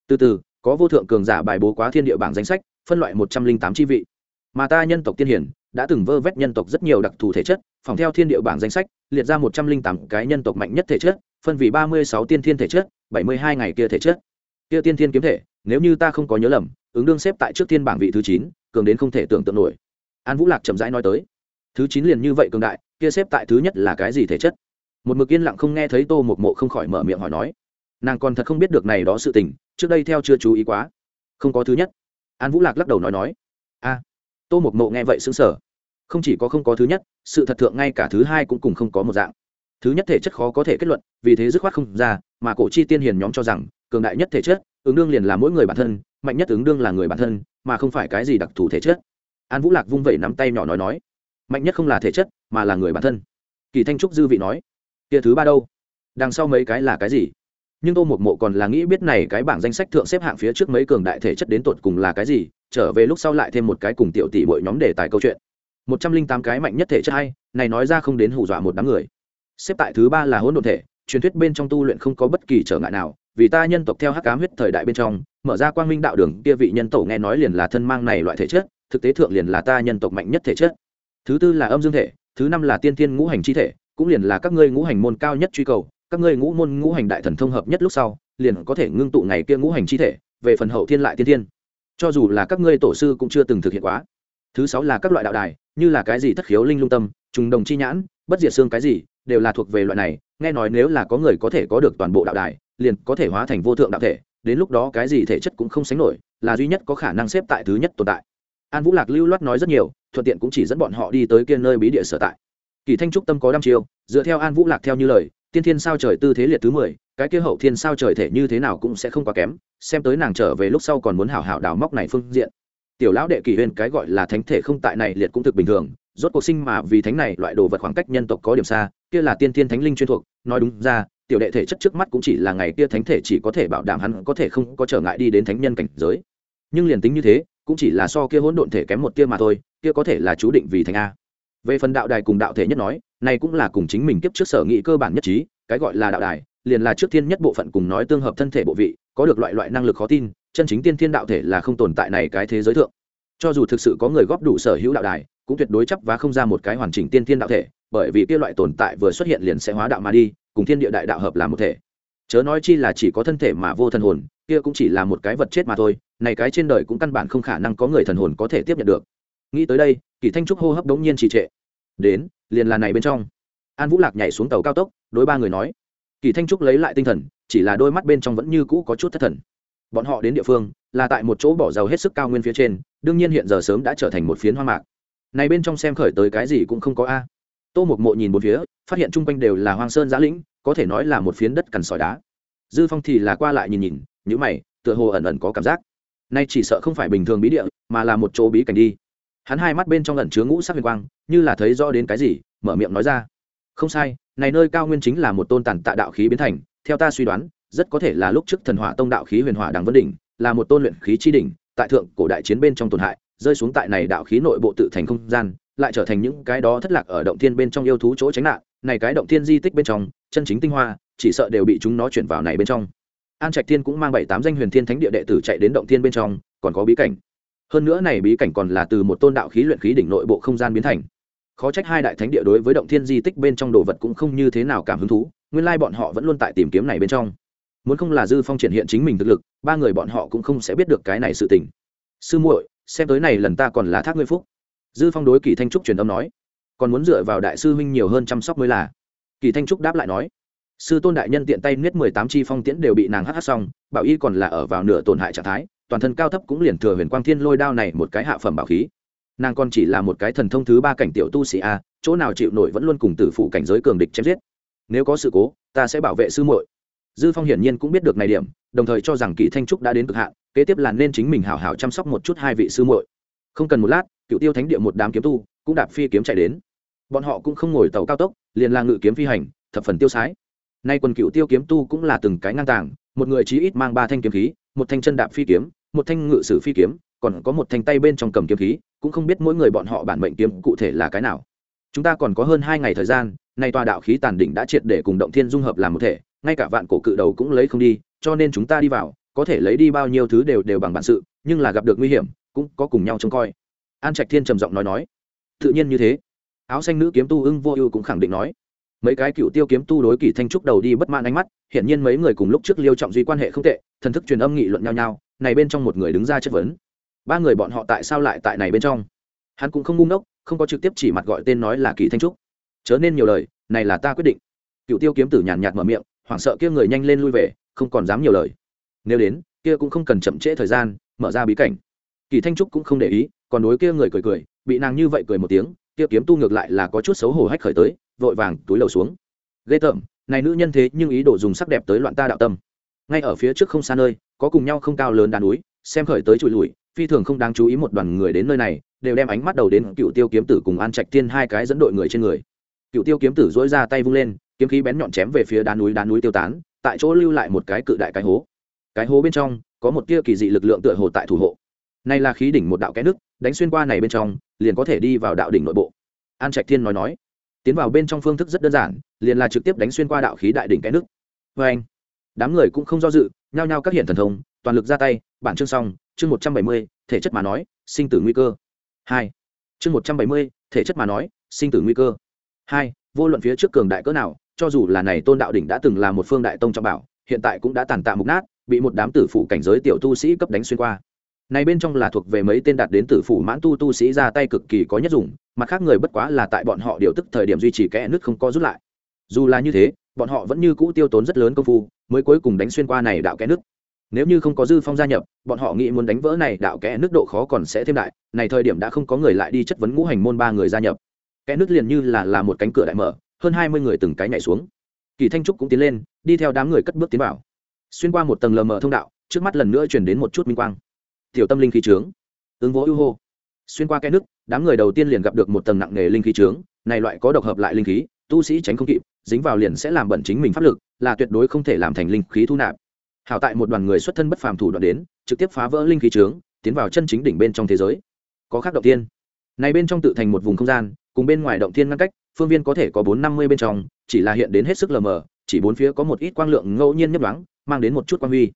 Từ từ, có vô thượng cường giả bài bố quá thiên địa bảng danh sách, phân loại một trăm linh tám chi vị. Mà ta nhân tộc tiên hiển, đã từng vơ vét nhân tộc rất nhiều đặc thù thể chất, phòng theo thiên địa bảng danh sách, liệt ra một trăm linh tám cái nhân tộc mạnh nhất thể chất, phân vì ba mươi sáu tiên thiên thể chất, bảy mươi hai ngày kia thể chất. Kia tiên thiên kiếm thể, nếu như ta không có nhớ lầm, ứng đương xếp tại trước thiên bảng vị thứ chín, cường đến không thể tưởng tượng nổi. An vũ lạc chậm rãi nói tới. Thứ chín liền như vậy cường đại, kia xếp tại thứ nhất là cái gì thể chất? Một mực yên lặng không nghe thấy tô một mộ không khỏi mở miệng hỏi nói nàng còn thật không biết được này đó sự tình, trước đây theo chưa chú ý quá. Không có thứ nhất. An vũ lạc lắc đầu nói nói. A, tô một mộ nghe vậy xứng sở không chỉ có không có thứ nhất, sự thật thượng ngay cả thứ hai cũng cùng không có một dạng. Thứ nhất thể chất khó có thể kết luận, vì thế dứt khoát không ra, mà cổ chi tiên hiền nhóm cho rằng, cường đại nhất thể chất, ứng đương liền là mỗi người bản thân, mạnh nhất ứng đương là người bản thân, mà không phải cái gì đặc thù thể chất. An vũ lạc vung vẩy nắm tay nhỏ nói nói. Mạnh nhất không là thể chất, mà là người bản thân. Kỳ thanh trúc dư vị nói. Kia thứ ba đâu? Đằng sau mấy cái là cái gì? Nhưng tô một mộ còn là nghĩ biết này cái bảng danh sách thượng xếp hạng phía trước mấy cường đại thể chất đến tột cùng là cái gì, trở về lúc sau lại thêm một cái cùng tiểu tỷ bội nhóm đề tài câu chuyện. Một trăm linh tám cái mạnh nhất thể chất hay, này nói ra không đến hù dọa một đám người. Xếp tại thứ ba là hỗn độn thể, truyền thuyết bên trong tu luyện không có bất kỳ trở ngại nào, vì ta nhân tộc theo hắc cám huyết thời đại bên trong, mở ra quang minh đạo đường, kia vị nhân tổ nghe nói liền là thân mang này loại thể chất, thực tế thượng liền là ta nhân tộc mạnh nhất thể chất. Thứ tư là âm dương thể, thứ năm là tiên thiên ngũ hành chi thể, cũng liền là các ngươi ngũ hành môn cao nhất truy cầu các ngươi ngũ môn ngũ hành đại thần thông hợp nhất lúc sau, liền có thể ngưng tụ ngày kia ngũ hành chi thể, về phần hậu thiên lại tiên thiên. Cho dù là các ngươi tổ sư cũng chưa từng thực hiện quá. Thứ sáu là các loại đạo đài, như là cái gì thất khiếu linh lung tâm, trùng đồng chi nhãn, bất diệt xương cái gì, đều là thuộc về loại này, nghe nói nếu là có người có thể có được toàn bộ đạo đài, liền có thể hóa thành vô thượng đạo thể, đến lúc đó cái gì thể chất cũng không sánh nổi, là duy nhất có khả năng xếp tại thứ nhất tồn tại. An vũ lạc lưu loát nói rất nhiều, thuận tiện cũng chỉ dẫn bọn họ đi tới kia nơi bí địa sở tại. Kỳ thanh trúc tâm có đăm chiêu, dựa theo an vũ lạc theo như lời tiên thiên sao trời tư thế liệt thứ mười, cái kia hậu thiên sao trời thể như thế nào cũng sẽ không quá kém, xem tới nàng trở về lúc sau còn muốn hảo hảo đào móc này phương diện. Tiểu lão đệ kỳ huyên cái gọi là thánh thể không tại này liệt cũng thực bình thường, rốt cuộc sinh mà vì thánh này loại đồ vật khoảng cách nhân tộc có điểm xa, kia là tiên thiên thánh linh chuyên thuộc, nói đúng ra, tiểu đệ thể chất trước mắt cũng chỉ là ngày kia thánh thể chỉ có thể bảo đảm hắn có thể không có trở ngại đi đến thánh nhân cảnh giới. Nhưng liền tính như thế, cũng chỉ là so kia hỗn độn thể kém một kia mà thôi, kia có thể là chú định vì thánh a về phần đạo đài cùng đạo thể nhất nói, này cũng là cùng chính mình kiếp trước sở nghị cơ bản nhất trí, cái gọi là đạo đài, liền là trước tiên nhất bộ phận cùng nói tương hợp thân thể bộ vị, có được loại loại năng lực khó tin, chân chính tiên thiên đạo thể là không tồn tại này cái thế giới thượng. Cho dù thực sự có người góp đủ sở hữu đạo đài, cũng tuyệt đối chấp và không ra một cái hoàn chỉnh tiên thiên đạo thể, bởi vì kia loại tồn tại vừa xuất hiện liền sẽ hóa đạo mà đi, cùng thiên địa đại đạo hợp làm một thể. Chớ nói chi là chỉ có thân thể mà vô thần hồn, kia cũng chỉ là một cái vật chết mà thôi, này cái trên đời cũng căn bản không khả năng có người thần hồn có thể tiếp nhận được nghĩ tới đây, kỳ thanh trúc hô hấp đống nhiên trì trệ. Đến, liền là này bên trong. An vũ lạc nhảy xuống tàu cao tốc, đối ba người nói. Kỳ thanh trúc lấy lại tinh thần, chỉ là đôi mắt bên trong vẫn như cũ có chút thất thần. Bọn họ đến địa phương, là tại một chỗ bỏ giàu hết sức cao nguyên phía trên, đương nhiên hiện giờ sớm đã trở thành một phiến hoang mạc. Này bên trong xem khởi tới cái gì cũng không có a. Tô mục mộ nhìn một phía, phát hiện chung quanh đều là hoang sơn giã lĩnh, có thể nói là một phiến đất cằn sỏi đá. Dư phong thì là qua lại nhìn nhìn những mày, tựa hồ ẩn ẩn có cảm giác. Nay chỉ sợ không phải bình thường bí địa, mà là một chỗ bí cảnh đi hắn hai mắt bên trong lẩn chứa ngũ sắc huyền quang, như là thấy rõ đến cái gì, mở miệng nói ra. Không sai, này nơi cao nguyên chính là một tôn tản tạ đạo khí biến thành, theo ta suy đoán, rất có thể là lúc trước thần hỏa tông đạo khí huyền hỏa đằng vân đỉnh, là một tôn luyện khí chi đỉnh, tại thượng cổ đại chiến bên trong tổn hại, rơi xuống tại này đạo khí nội bộ tự thành không gian, lại trở thành những cái đó thất lạc ở động thiên bên trong yêu thú chỗ tránh nạn, này cái động thiên di tích bên trong, chân chính tinh hoa, chỉ sợ đều bị chúng nó chuyển vào này bên trong. An trạch thiên cũng mang bảy tám danh huyền thiên thánh địa đệ tử chạy đến động thiên bên trong, còn có bí cảnh hơn nữa này bí cảnh còn là từ một tôn đạo khí luyện khí đỉnh nội bộ không gian biến thành. Khó trách hai đại thánh địa đối với động thiên di tích bên trong đồ vật cũng không như thế nào cảm hứng thú, nguyên lai bọn họ vẫn luôn tại tìm kiếm này bên trong. Muốn không là dư phong triển hiện chính mình thực lực, ba người bọn họ cũng không sẽ biết được cái này sự tình. Sư muội, xem tới này lần ta còn là thác ngươi phúc. Dư phong đối kỳ thanh trúc truyền âm nói. Còn muốn dựa vào đại sư huynh nhiều hơn chăm sóc mới là. Kỳ thanh trúc đáp lại nói. Sư tôn đại nhân tiện tay niết mười tám chi phong tiễn đều bị nàng hắc hắc xong, bảo y còn là ở vào nửa tổn hại trạng thái toàn thân cao thấp cũng liền thừa huyền quang thiên lôi đao này một cái hạ phẩm bảo khí. Nàng còn chỉ là một cái thần thông thứ ba cảnh tiểu tu sĩ a, chỗ nào chịu nổi vẫn luôn cùng tử phụ cảnh giới cường địch chém giết. Nếu có sự cố, ta sẽ bảo vệ sư muội. Dư phong hiển nhiên cũng biết được này điểm, đồng thời cho rằng kỳ thanh trúc đã đến cực hạn, kế tiếp là nên chính mình hảo hảo chăm sóc một chút hai vị sư muội. Không cần một lát cựu tiêu thánh địa một đám kiếm tu cũng đạp phi kiếm chạy đến. Bọn họ cũng không ngồi tàu cao tốc, liền là ngự kiếm phi hành, thập phần tiêu sái. Nay quần cựu tiêu kiếm tu cũng là từng cái ngang tàng, một người chí ít mang ba thanh kiếm khí, một thanh chân đạp phi kiếm một thanh ngự sử phi kiếm, còn có một thanh tay bên trong cầm kiếm khí, cũng không biết mỗi người bọn họ bản mệnh kiếm cụ thể là cái nào. Chúng ta còn có hơn hai ngày thời gian, nay tòa đạo khí tàn đỉnh đã triệt để cùng động thiên dung hợp làm một thể, ngay cả vạn cổ cự đầu cũng lấy không đi, cho nên chúng ta đi vào, có thể lấy đi bao nhiêu thứ đều đều bằng bản sự, nhưng là gặp được nguy hiểm, cũng có cùng nhau trông coi. An trạch thiên trầm giọng nói nói. Tự nhiên như thế. Áo xanh nữ kiếm tu ưng vô ưu cũng khẳng định nói. Mấy cái cựu tiêu kiếm tu đối kỳ thanh trúc đầu đi bất mãn ánh mắt hiện nhiên mấy người cùng lúc trước liêu trọng duy quan hệ không tệ, thần thức truyền âm nghị luận nhau nhau này bên trong một người đứng ra chất vấn. Ba người bọn họ tại sao lại tại này bên trong? Hắn cũng không ngu ngốc, không có trực tiếp chỉ mặt gọi tên nói là kỳ thanh trúc. Chớ nên nhiều lời này là ta quyết định. Cựu tiêu kiếm tử nhàn nhạt mở miệng hoảng sợ kia người nhanh lên lui về không còn dám nhiều lời. Nếu đến kia cũng không cần chậm trễ thời gian mở ra bí cảnh. Kỳ thanh trúc cũng không để ý còn đối kia người cười cười bị nàng như vậy cười một tiếng kia kiếm tu ngược lại là có chút xấu hổ hách khởi tới vội vàng túi lầu xuống. Ghê tởm này nữ nhân thế nhưng ý đồ dùng sắc đẹp tới loạn ta đạo tâm ngay ở phía trước không xa nơi, có cùng nhau không cao lớn đàn núi, xem khởi tới trụi lùi, phi thường không đáng chú ý một đoàn người đến nơi này, đều đem ánh mắt đầu đến cựu tiêu kiếm tử cùng an trạch tiên hai cái dẫn đội người trên người. Cựu tiêu kiếm tử dỗi ra tay vung lên, kiếm khí bén nhọn chém về phía đá núi đá núi tiêu tán, tại chỗ lưu lại một cái cự đại cái hố. Cái hố bên trong, có một tia kỳ dị lực lượng tựa hồ tại thủ hộ. Này là khí đỉnh một đạo cái nước, đánh xuyên qua này bên trong, liền có thể đi vào đạo đỉnh nội bộ. An trạch thiên nói nói, tiến vào bên trong phương thức rất đơn giản, liền là trực tiếp đánh xuyên qua đạo khí đại đỉnh cái nước. Vê anh đám người cũng không do dự, nhao nhao các hiện thần thông, toàn lực ra tay, bản chương xong, chương một trăm bảy mươi, thể chất mà nói, sinh tử nguy cơ. Hai. Chương một trăm bảy mươi, thể chất mà nói, sinh tử nguy cơ. Hai. Vô luận phía trước cường đại cỡ nào, cho dù là này tôn đạo đỉnh đã từng là một phương đại tông trọng bảo, hiện tại cũng đã tàn tạ mục nát, bị một đám tử phụ cảnh giới tiểu tu sĩ cấp đánh xuyên qua. Này bên trong là thuộc về mấy tên đạt đến tử phủ mãn tu tu sĩ ra tay cực kỳ có nhất dùng, mặt khác người bất quá là tại bọn họ điều tức thời điểm duy trì kẽ nứt không có rút lại. Dù là như thế bọn họ vẫn như cũ tiêu tốn rất lớn công phu, mới cuối cùng đánh xuyên qua này đạo kẽ nứt nếu như không có dư phong gia nhập, bọn họ nghĩ muốn đánh vỡ này đạo kẽ nước độ khó còn sẽ thêm đại, này thời điểm đã không có người lại đi chất vấn ngũ hành môn ba người gia nhập. Kẽ nước liền như là là một cánh cửa đại mở, hơn hai mươi người từng cái nhảy xuống. Kỳ thanh trúc cũng tiến lên, đi theo đám người cất bước tiến vào. Xuyên qua một tầng lờ mờ thông đạo, trước mắt lần nữa chuyển đến một chút minh quang. Tiểu tâm linh khí trướng. Ứng vỗ ưu hô. Xuyên qua kẽ nước, đám người đầu tiên liền gặp được một tầng nặng nề linh khí trướng, này loại có độc hợp lại linh khí, tu sĩ tránh không kịp dính vào liền sẽ làm bẩn chính mình pháp lực, là tuyệt đối không thể làm thành linh khí thu nạp. Hảo tại một đoàn người xuất thân bất phàm thủ đoạn đến, trực tiếp phá vỡ linh khí trướng, tiến vào chân chính đỉnh bên trong thế giới. Có khác động tiên này bên trong tự thành một vùng không gian, cùng bên ngoài động thiên ngăn cách, phương viên có thể có bốn năm mươi bên trong, chỉ là hiện đến hết sức lờ mờ, chỉ bốn phía có một ít quang lượng ngẫu nhiên nhấp đoán mang đến một chút quang huy.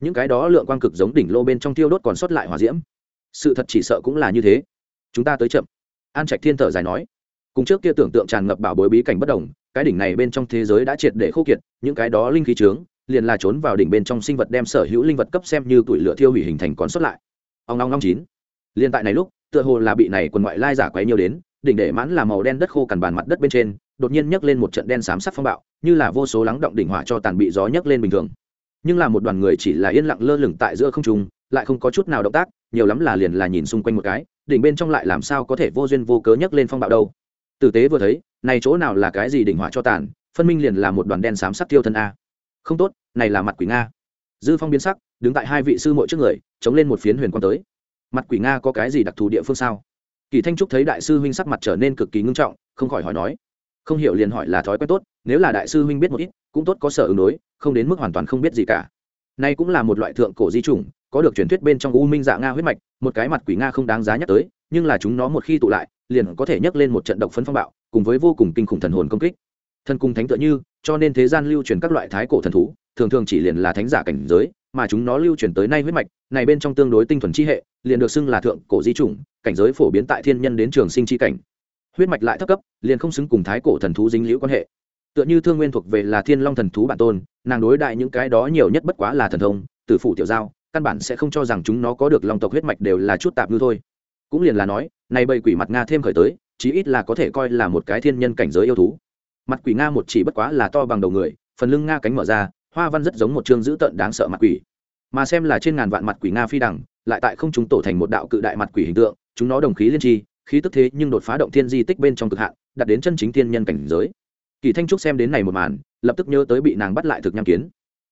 Những cái đó lượng quang cực giống đỉnh lô bên trong tiêu đốt còn sót lại hỏa diễm. Sự thật chỉ sợ cũng là như thế. Chúng ta tới chậm. An trạch thiên thở dài nói. Cùng trước kia tưởng tượng tràn ngập bảo bối bí cảnh bất đồng cái đỉnh này bên trong thế giới đã triệt để khô kiệt, những cái đó linh khí trướng liền là trốn vào đỉnh bên trong sinh vật đem sở hữu linh vật cấp xem như tuổi lửa thiêu hủy hình thành còn sót lại. Ông long long chín. Liên tại này lúc, tựa hồ là bị này quần ngoại lai giả quấy nhiều đến, đỉnh để mãn là màu đen đất khô cằn bàn mặt đất bên trên, đột nhiên nhấc lên một trận đen xám sắc phong bạo, như là vô số lắng động đỉnh hỏa cho tàn bị gió nhấc lên bình thường. Nhưng là một đoàn người chỉ là yên lặng lơ lửng tại giữa không trung, lại không có chút nào động tác, nhiều lắm là liền là nhìn xung quanh một cái, đỉnh bên trong lại làm sao có thể vô duyên vô cớ nhấc lên phong bạo đâu tử tế vừa thấy, này chỗ nào là cái gì đỉnh hỏa cho tàn, phân minh liền là một đoàn đen xám sắc tiêu thân a. Không tốt, này là mặt quỷ nga. Dư phong biến sắc, đứng tại hai vị sư muội trước người, chống lên một phiến huyền quang tới. Mặt quỷ nga có cái gì đặc thù địa phương sao? Kỳ thanh trúc thấy đại sư huynh sắc mặt trở nên cực kỳ ngưng trọng, không khỏi hỏi nói. Không hiểu liền hỏi là thói quen tốt, nếu là đại sư huynh biết một ít, cũng tốt có sở ứng đối, không đến mức hoàn toàn không biết gì cả. Nay cũng là một loại thượng cổ di chủng, có được truyền thuyết bên trong u minh dạ nga huyết mạch, một cái mặt quỷ nga không đáng giá nhắc tới, nhưng là chúng nó một khi tụ lại liền có thể nhấc lên một trận độc phấn phong bạo, cùng với vô cùng kinh khủng thần hồn công kích. Thần cung thánh tựa như, cho nên thế gian lưu truyền các loại thái cổ thần thú, thường thường chỉ liền là thánh giả cảnh giới, mà chúng nó lưu truyền tới nay huyết mạch, này bên trong tương đối tinh thuần chi hệ, liền được xưng là thượng cổ di chủng, cảnh giới phổ biến tại thiên nhân đến trường sinh chi cảnh. Huyết mạch lại thấp cấp, liền không xứng cùng thái cổ thần thú dính liễu quan hệ. Tựa như thương nguyên thuộc về là thiên long thần thú bản tôn, nàng đối đại những cái đó nhiều nhất bất quá là thần thông, tử phủ tiểu giao, căn bản sẽ không cho rằng chúng nó có được long tộc huyết mạch đều là chút tạp như thôi cũng liền là nói này bầy quỷ mặt nga thêm khởi tới, chí ít là có thể coi là một cái thiên nhân cảnh giới yêu thú. Mặt quỷ nga một chỉ bất quá là to bằng đầu người, phần lưng nga cánh mở ra, hoa văn rất giống một chương dữ tợn đáng sợ mặt quỷ. Mà xem là trên ngàn vạn mặt quỷ nga phi đằng lại tại không chúng tổ thành một đạo cự đại mặt quỷ hình tượng, chúng nó đồng khí liên tri, khí tức thế nhưng đột phá động thiên di tích bên trong cực hạn, đạt đến chân chính thiên nhân cảnh giới. Kỳ thanh trúc xem đến này một màn, lập tức nhớ tới bị nàng bắt lại thực nham kiến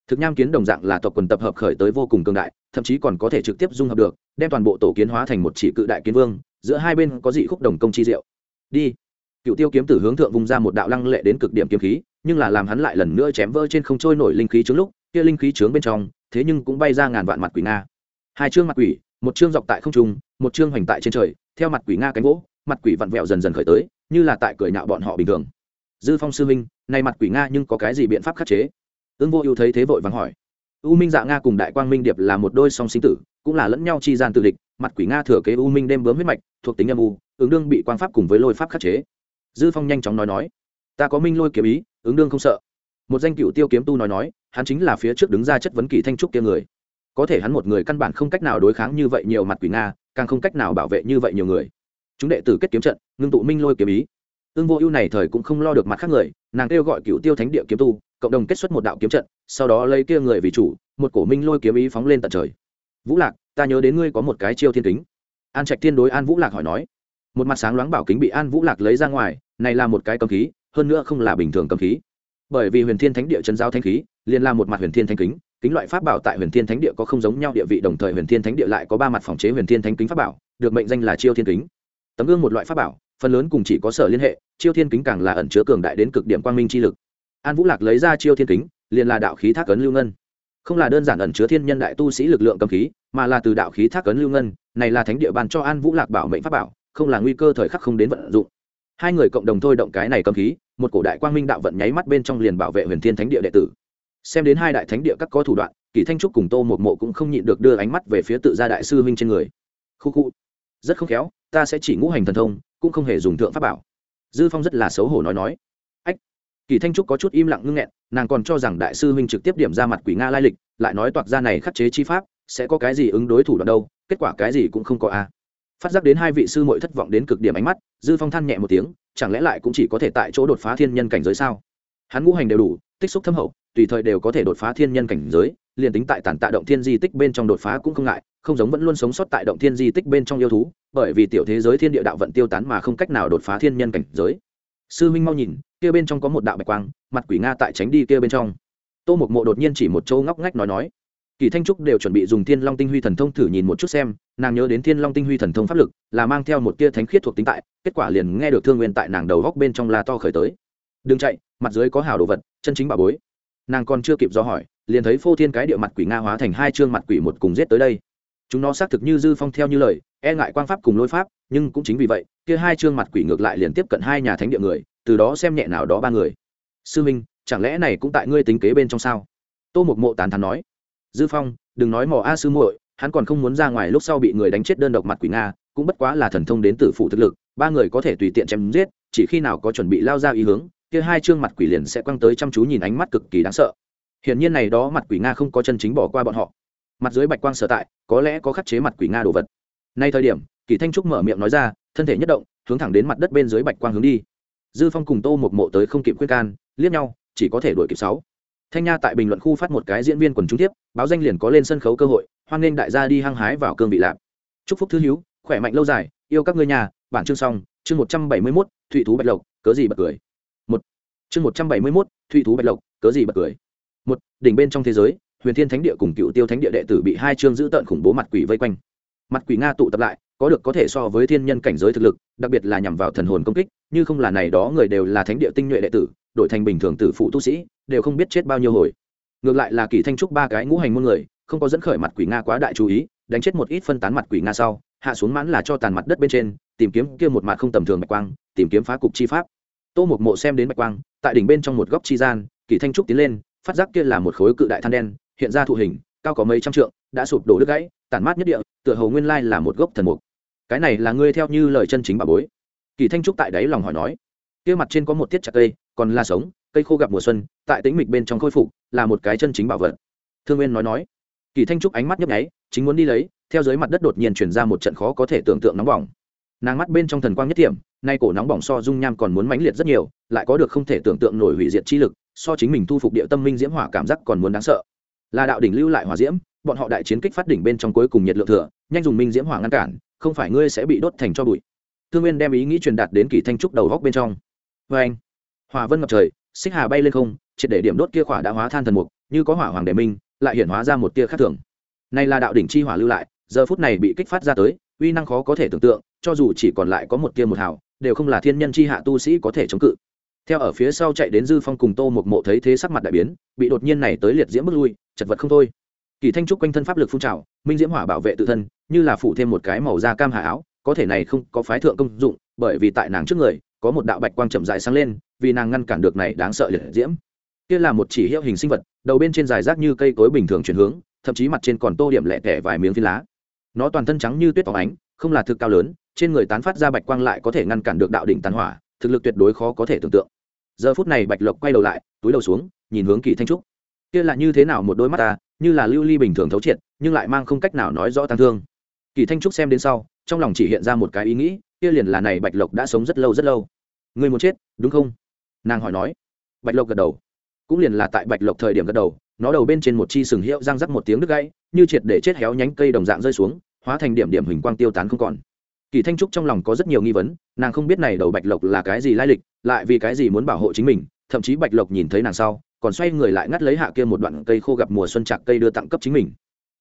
thực nham kiến đồng dạng là tộc quần tập hợp khởi tới vô cùng cường đại, thậm chí còn có thể trực tiếp dung hợp được, đem toàn bộ tổ kiến hóa thành một chỉ cự đại kiến vương, giữa hai bên có dị khúc đồng công chi diệu. Đi. Cựu tiêu kiếm tử hướng thượng vùng ra một đạo lăng lệ đến cực điểm kiếm khí, nhưng là làm hắn lại lần nữa chém vỡ trên không trôi nổi linh khí trướng lúc, kia linh khí trướng bên trong, thế nhưng cũng bay ra ngàn vạn mặt quỷ nga. Hai chương mặt quỷ, một chương dọc tại không trung, một chương hoành tại trên trời, theo mặt quỷ nga cánh gỗ mặt quỷ vặn vẹo dần dần khởi tới, như là tại cười nhạo bọn họ bình thường. Dư phong sư minh nay mặt quỷ nga nhưng có cái gì biện pháp khắc chế? Ương vô ưu thấy thế vội vàng hỏi. U minh dạ nga cùng đại quang minh điệp là một đôi song sinh tử, cũng là lẫn nhau chi gian tự địch, mặt quỷ nga thừa kế u minh đêm bướm huyết mạch, thuộc tính âm u, ứng đương bị quang pháp cùng với lôi pháp khắc chế. Dư phong nhanh chóng nói nói, ta có minh lôi kiếm ý, ứng đương không sợ. Một danh cựu tiêu kiếm tu nói nói, hắn chính là phía trước đứng ra chất vấn kỳ thanh trúc kia người. Có thể hắn một người căn bản không cách nào đối kháng như vậy nhiều mặt quỷ nga, càng không cách nào bảo vệ như vậy nhiều người. Chúng đệ tử kết kiếm trận, ngưng tụ minh lôi kiếm ý. Ương vô ưu này thời cũng không lo được mặt khác người, nàng kêu gọi cựu tiêu thánh địa kiếm tu cộng đồng kết xuất một đạo kiếm trận, sau đó lấy kia người vì chủ, một cổ minh lôi kiếm ý phóng lên tận trời. Vũ lạc, ta nhớ đến ngươi có một cái chiêu thiên kính. An trạch thiên đối an vũ lạc hỏi nói. Một mặt sáng loáng bảo kính bị an vũ lạc lấy ra ngoài, này là một cái cầm khí, hơn nữa không là bình thường cầm khí. Bởi vì huyền thiên thánh địa chân giao thanh khí, liền là một mặt huyền thiên thanh kính kính loại pháp bảo tại huyền thiên thánh địa có không giống nhau địa vị, đồng thời huyền thiên thánh địa lại có ba mặt phòng chế huyền thiên thánh kính pháp bảo, được mệnh danh là chiêu thiên kính. Tấm gương một loại pháp bảo, phần lớn cùng chỉ có sở liên hệ, chiêu thiên kính càng là ẩn chứa cường đại đến cực điểm quang minh chi lực an vũ lạc lấy ra chiêu thiên kính, liền là đạo khí thác ấn lưu ngân. Không là đơn giản ẩn chứa thiên nhân đại tu sĩ lực lượng cầm khí, mà là từ đạo khí thác ấn lưu ngân, này là thánh địa bàn cho an vũ lạc bảo mệnh pháp bảo, không là nguy cơ thời khắc không đến vận dụng. Hai người cộng đồng thôi động cái này cầm khí, một cổ đại quang minh đạo vận nháy mắt bên trong liền bảo vệ huyền thiên thánh địa đệ tử. Xem đến hai đại thánh địa các có thủ đoạn, kỳ thanh trúc cùng tô một mộ cũng không nhịn được đưa ánh mắt về phía tự gia đại sư huynh trên người. Khu khu, rất không khéo, ta sẽ chỉ ngũ hành thần thông, cũng không hề dùng thượng pháp bảo. Dư phong rất là xấu hổ nói nói kỳ thanh trúc có chút im lặng ngưng nghẹn, nàng còn cho rằng đại sư huynh trực tiếp điểm ra mặt quỷ nga lai lịch, lại nói toạc ra này khắc chế chi pháp, sẽ có cái gì ứng đối thủ đoạn đâu, kết quả cái gì cũng không có a. Phát giác đến hai vị sư muội thất vọng đến cực điểm ánh mắt, dư phong than nhẹ một tiếng, chẳng lẽ lại cũng chỉ có thể tại chỗ đột phá thiên nhân cảnh giới sao? Hắn ngũ hành đều đủ, tích xúc thâm hậu, tùy thời đều có thể đột phá thiên nhân cảnh giới, liền tính tại tản tạ động thiên di tích bên trong đột phá cũng không ngại, không giống vẫn luôn sống sót tại động thiên di tích bên trong yêu thú, bởi vì tiểu thế giới thiên địa đạo vận tiêu tán mà không cách nào đột phá thiên nhân cảnh giới. Sư minh mau nhìn kia bên trong có một đạo bạch quang, mặt quỷ nga tại tránh đi kia bên trong. Tô mục mộ đột nhiên chỉ một châu ngóc ngách nói nói. Kỳ thanh trúc đều chuẩn bị dùng thiên long tinh huy thần thông thử nhìn một chút xem, nàng nhớ đến thiên long tinh huy thần thông pháp lực, là mang theo một tia thánh khiết thuộc tính tại, kết quả liền nghe được thương nguyên tại nàng đầu góc bên trong là to khởi tới. Đừng chạy, mặt dưới có hào đồ vật, chân chính bà bối. Nàng còn chưa kịp do hỏi, liền thấy phô thiên cái địa mặt quỷ nga hóa thành hai chương mặt quỷ một cùng giết tới đây. Chúng nó xác thực như dư phong theo như lời e ngại quang pháp cùng lôi pháp, nhưng cũng chính vì vậy, kia hai chương mặt quỷ ngược lại liền tiếp cận hai nhà thánh địa người từ đó xem nhẹ nào đó ba người. Sư minh, chẳng lẽ này cũng tại ngươi tính kế bên trong sao? Tô mục mộ tán thắn nói. Dư phong, đừng nói mò a sư muội, hắn còn không muốn ra ngoài lúc sau bị người đánh chết đơn độc mặt quỷ nga, cũng bất quá là thần thông đến tử phụ thực lực, ba người có thể tùy tiện chém giết, chỉ khi nào có chuẩn bị lao ra ý hướng, kia hai chương mặt quỷ liền sẽ quăng tới chăm chú nhìn ánh mắt cực kỳ đáng sợ. Hiển nhiên này đó mặt quỷ nga không có chân chính bỏ qua bọn họ. Mặt dưới bạch quang sở tại, có lẽ có khắc chế mặt quỷ nga đồ vật. Nay thời điểm, kỳ thanh trúc mở miệng nói ra, thân thể nhất động, hướng thẳng đến mặt đất bên dưới bạch quang hướng đi dư phong cùng tô một mộ tới không kịp khuyên can, liếc nhau, chỉ có thể đuổi kịp sáu. Thanh nha tại bình luận khu phát một cái diễn viên quần chúng tiếp, báo danh liền có lên sân khấu cơ hội, hoan nghênh đại gia đi hăng hái vào cương vị lạp chúc phúc thư hiếu khỏe mạnh lâu dài, yêu các ngươi nhà, bản chương xong, chương một trăm bảy mươi mốt, thụy thú bạch lộc, cớ gì bật cười. Một. Chương một trăm bảy mươi mốt, thụy thú bạch lộc, cớ gì bật cười. Một, đỉnh bên trong thế giới, huyền thiên thánh địa cùng cựu tiêu thánh địa đệ tử bị hai chương giữ tợn khủng bố mặt quỷ vây quanh. Mặt quỷ nga tụ tập lại, có được có thể so với thiên nhân cảnh giới thực lực, đặc biệt là nhằm vào thần hồn công kích như không là này đó người đều là thánh địa tinh nhuệ đệ tử, đổi thành bình thường tử phụ tu sĩ, đều không biết chết bao nhiêu hồi. Ngược lại là kỳ thanh trúc ba cái ngũ hành môn người, không có dẫn khởi mặt quỷ nga quá đại chú ý, đánh chết một ít phân tán mặt quỷ nga sau, hạ xuống mãn là cho tàn mặt đất bên trên, tìm kiếm kia một mặt không tầm thường bạch quang, tìm kiếm phá cục chi pháp. Tô một mộ xem đến bạch quang, tại đỉnh bên trong một góc chi gian, kỳ thanh trúc tiến lên, phát giác kia là một khối cự đại than đen, hiện ra thụ hình, cao có mấy trăm trượng, đã sụp đổ đứt gãy, tản mát nhất địa, tựa hồ nguyên lai là một gốc thần mục. Cái này là ngươi theo như lời chân chính bà bối kỳ thanh trúc tại đáy lòng hỏi nói, kia mặt trên có một tiết chặt cây, còn là sống, cây khô gặp mùa xuân, tại tĩnh mịch bên trong khôi phục, là một cái chân chính bảo vật. Thương nguyên nói nói. Kỳ thanh trúc ánh mắt nhấp nháy, chính muốn đi lấy, theo dưới mặt đất đột nhiên chuyển ra một trận khó có thể tưởng tượng nóng bỏng. Nàng mắt bên trong thần quang nhất điểm nay cổ nóng bỏng so dung nham còn muốn mãnh liệt rất nhiều, lại có được không thể tưởng tượng nổi hủy diệt chi lực, so chính mình thu phục địa tâm minh diễm hỏa cảm giác còn muốn đáng sợ. Là đạo đỉnh lưu lại hỏa diễm, bọn họ đại chiến kích phát đỉnh bên trong cuối cùng nhiệt lượng thừa, nhanh dùng minh diễm hỏa ngăn cản, không phải ngươi sẽ bị đốt thành cho bụi thương nguyên đem ý nghĩ truyền đạt đến kỳ thanh trúc đầu góc bên trong. Vê anh, hỏa vân ngập trời, xích hà bay lên không, triệt để điểm đốt kia khỏa đã hóa than thần mục, như có hỏa hoàng đệ minh, lại hiện hóa ra một tia khác thường. Này là đạo đỉnh chi hỏa lưu lại, giờ phút này bị kích phát ra tới, uy năng khó có thể tưởng tượng, cho dù chỉ còn lại có một tia một hào, đều không là thiên nhân chi hạ tu sĩ có thể chống cự. Theo ở phía sau chạy đến dư phong cùng tô một mộ thấy thế sắc mặt đại biến, bị đột nhiên này tới liệt diễm bước lui, chật vật không thôi. Kỳ thanh trúc quanh thân pháp lực phun trào, minh diễm hỏa bảo vệ tự thân, như là phủ thêm một cái màu da cam hạ áo có thể này không có phái thượng công dụng, bởi vì tại nàng trước người, có một đạo bạch quang chậm dài sáng lên, vì nàng ngăn cản được này đáng sợ liệt diễm. Kia là một chỉ hiệu hình sinh vật, đầu bên trên dài rác như cây cối bình thường chuyển hướng, thậm chí mặt trên còn tô điểm lẻ tẻ vài miếng phi lá. Nó toàn thân trắng như tuyết phóng ánh, không là thực cao lớn, trên người tán phát ra bạch quang lại có thể ngăn cản được đạo đỉnh tàn hỏa, thực lực tuyệt đối khó có thể tưởng tượng. Giờ phút này bạch lộc quay đầu lại, túi đầu xuống, nhìn hướng kỳ thanh trúc. Kia là như thế nào một đôi mắt ta, như là lưu ly bình thường thấu triệt, nhưng lại mang không cách nào nói rõ tăng thương. Kỳ thanh trúc xem đến sau trong lòng chỉ hiện ra một cái ý nghĩ, kia liền là này bạch lộc đã sống rất lâu rất lâu. Người muốn chết, đúng không? Nàng hỏi nói. Bạch lộc gật đầu. Cũng liền là tại bạch lộc thời điểm gật đầu, nó đầu bên trên một chi sừng hiệu răng rắc một tiếng đứt gãy, như triệt để chết héo nhánh cây đồng dạng rơi xuống, hóa thành điểm điểm hình quang tiêu tán không còn. Kỳ thanh trúc trong lòng có rất nhiều nghi vấn, nàng không biết này đầu bạch lộc là cái gì lai lịch, lại vì cái gì muốn bảo hộ chính mình, thậm chí bạch lộc nhìn thấy nàng sau, còn xoay người lại ngắt lấy hạ kia một đoạn cây khô gặp mùa xuân chạc cây đưa tặng cấp chính mình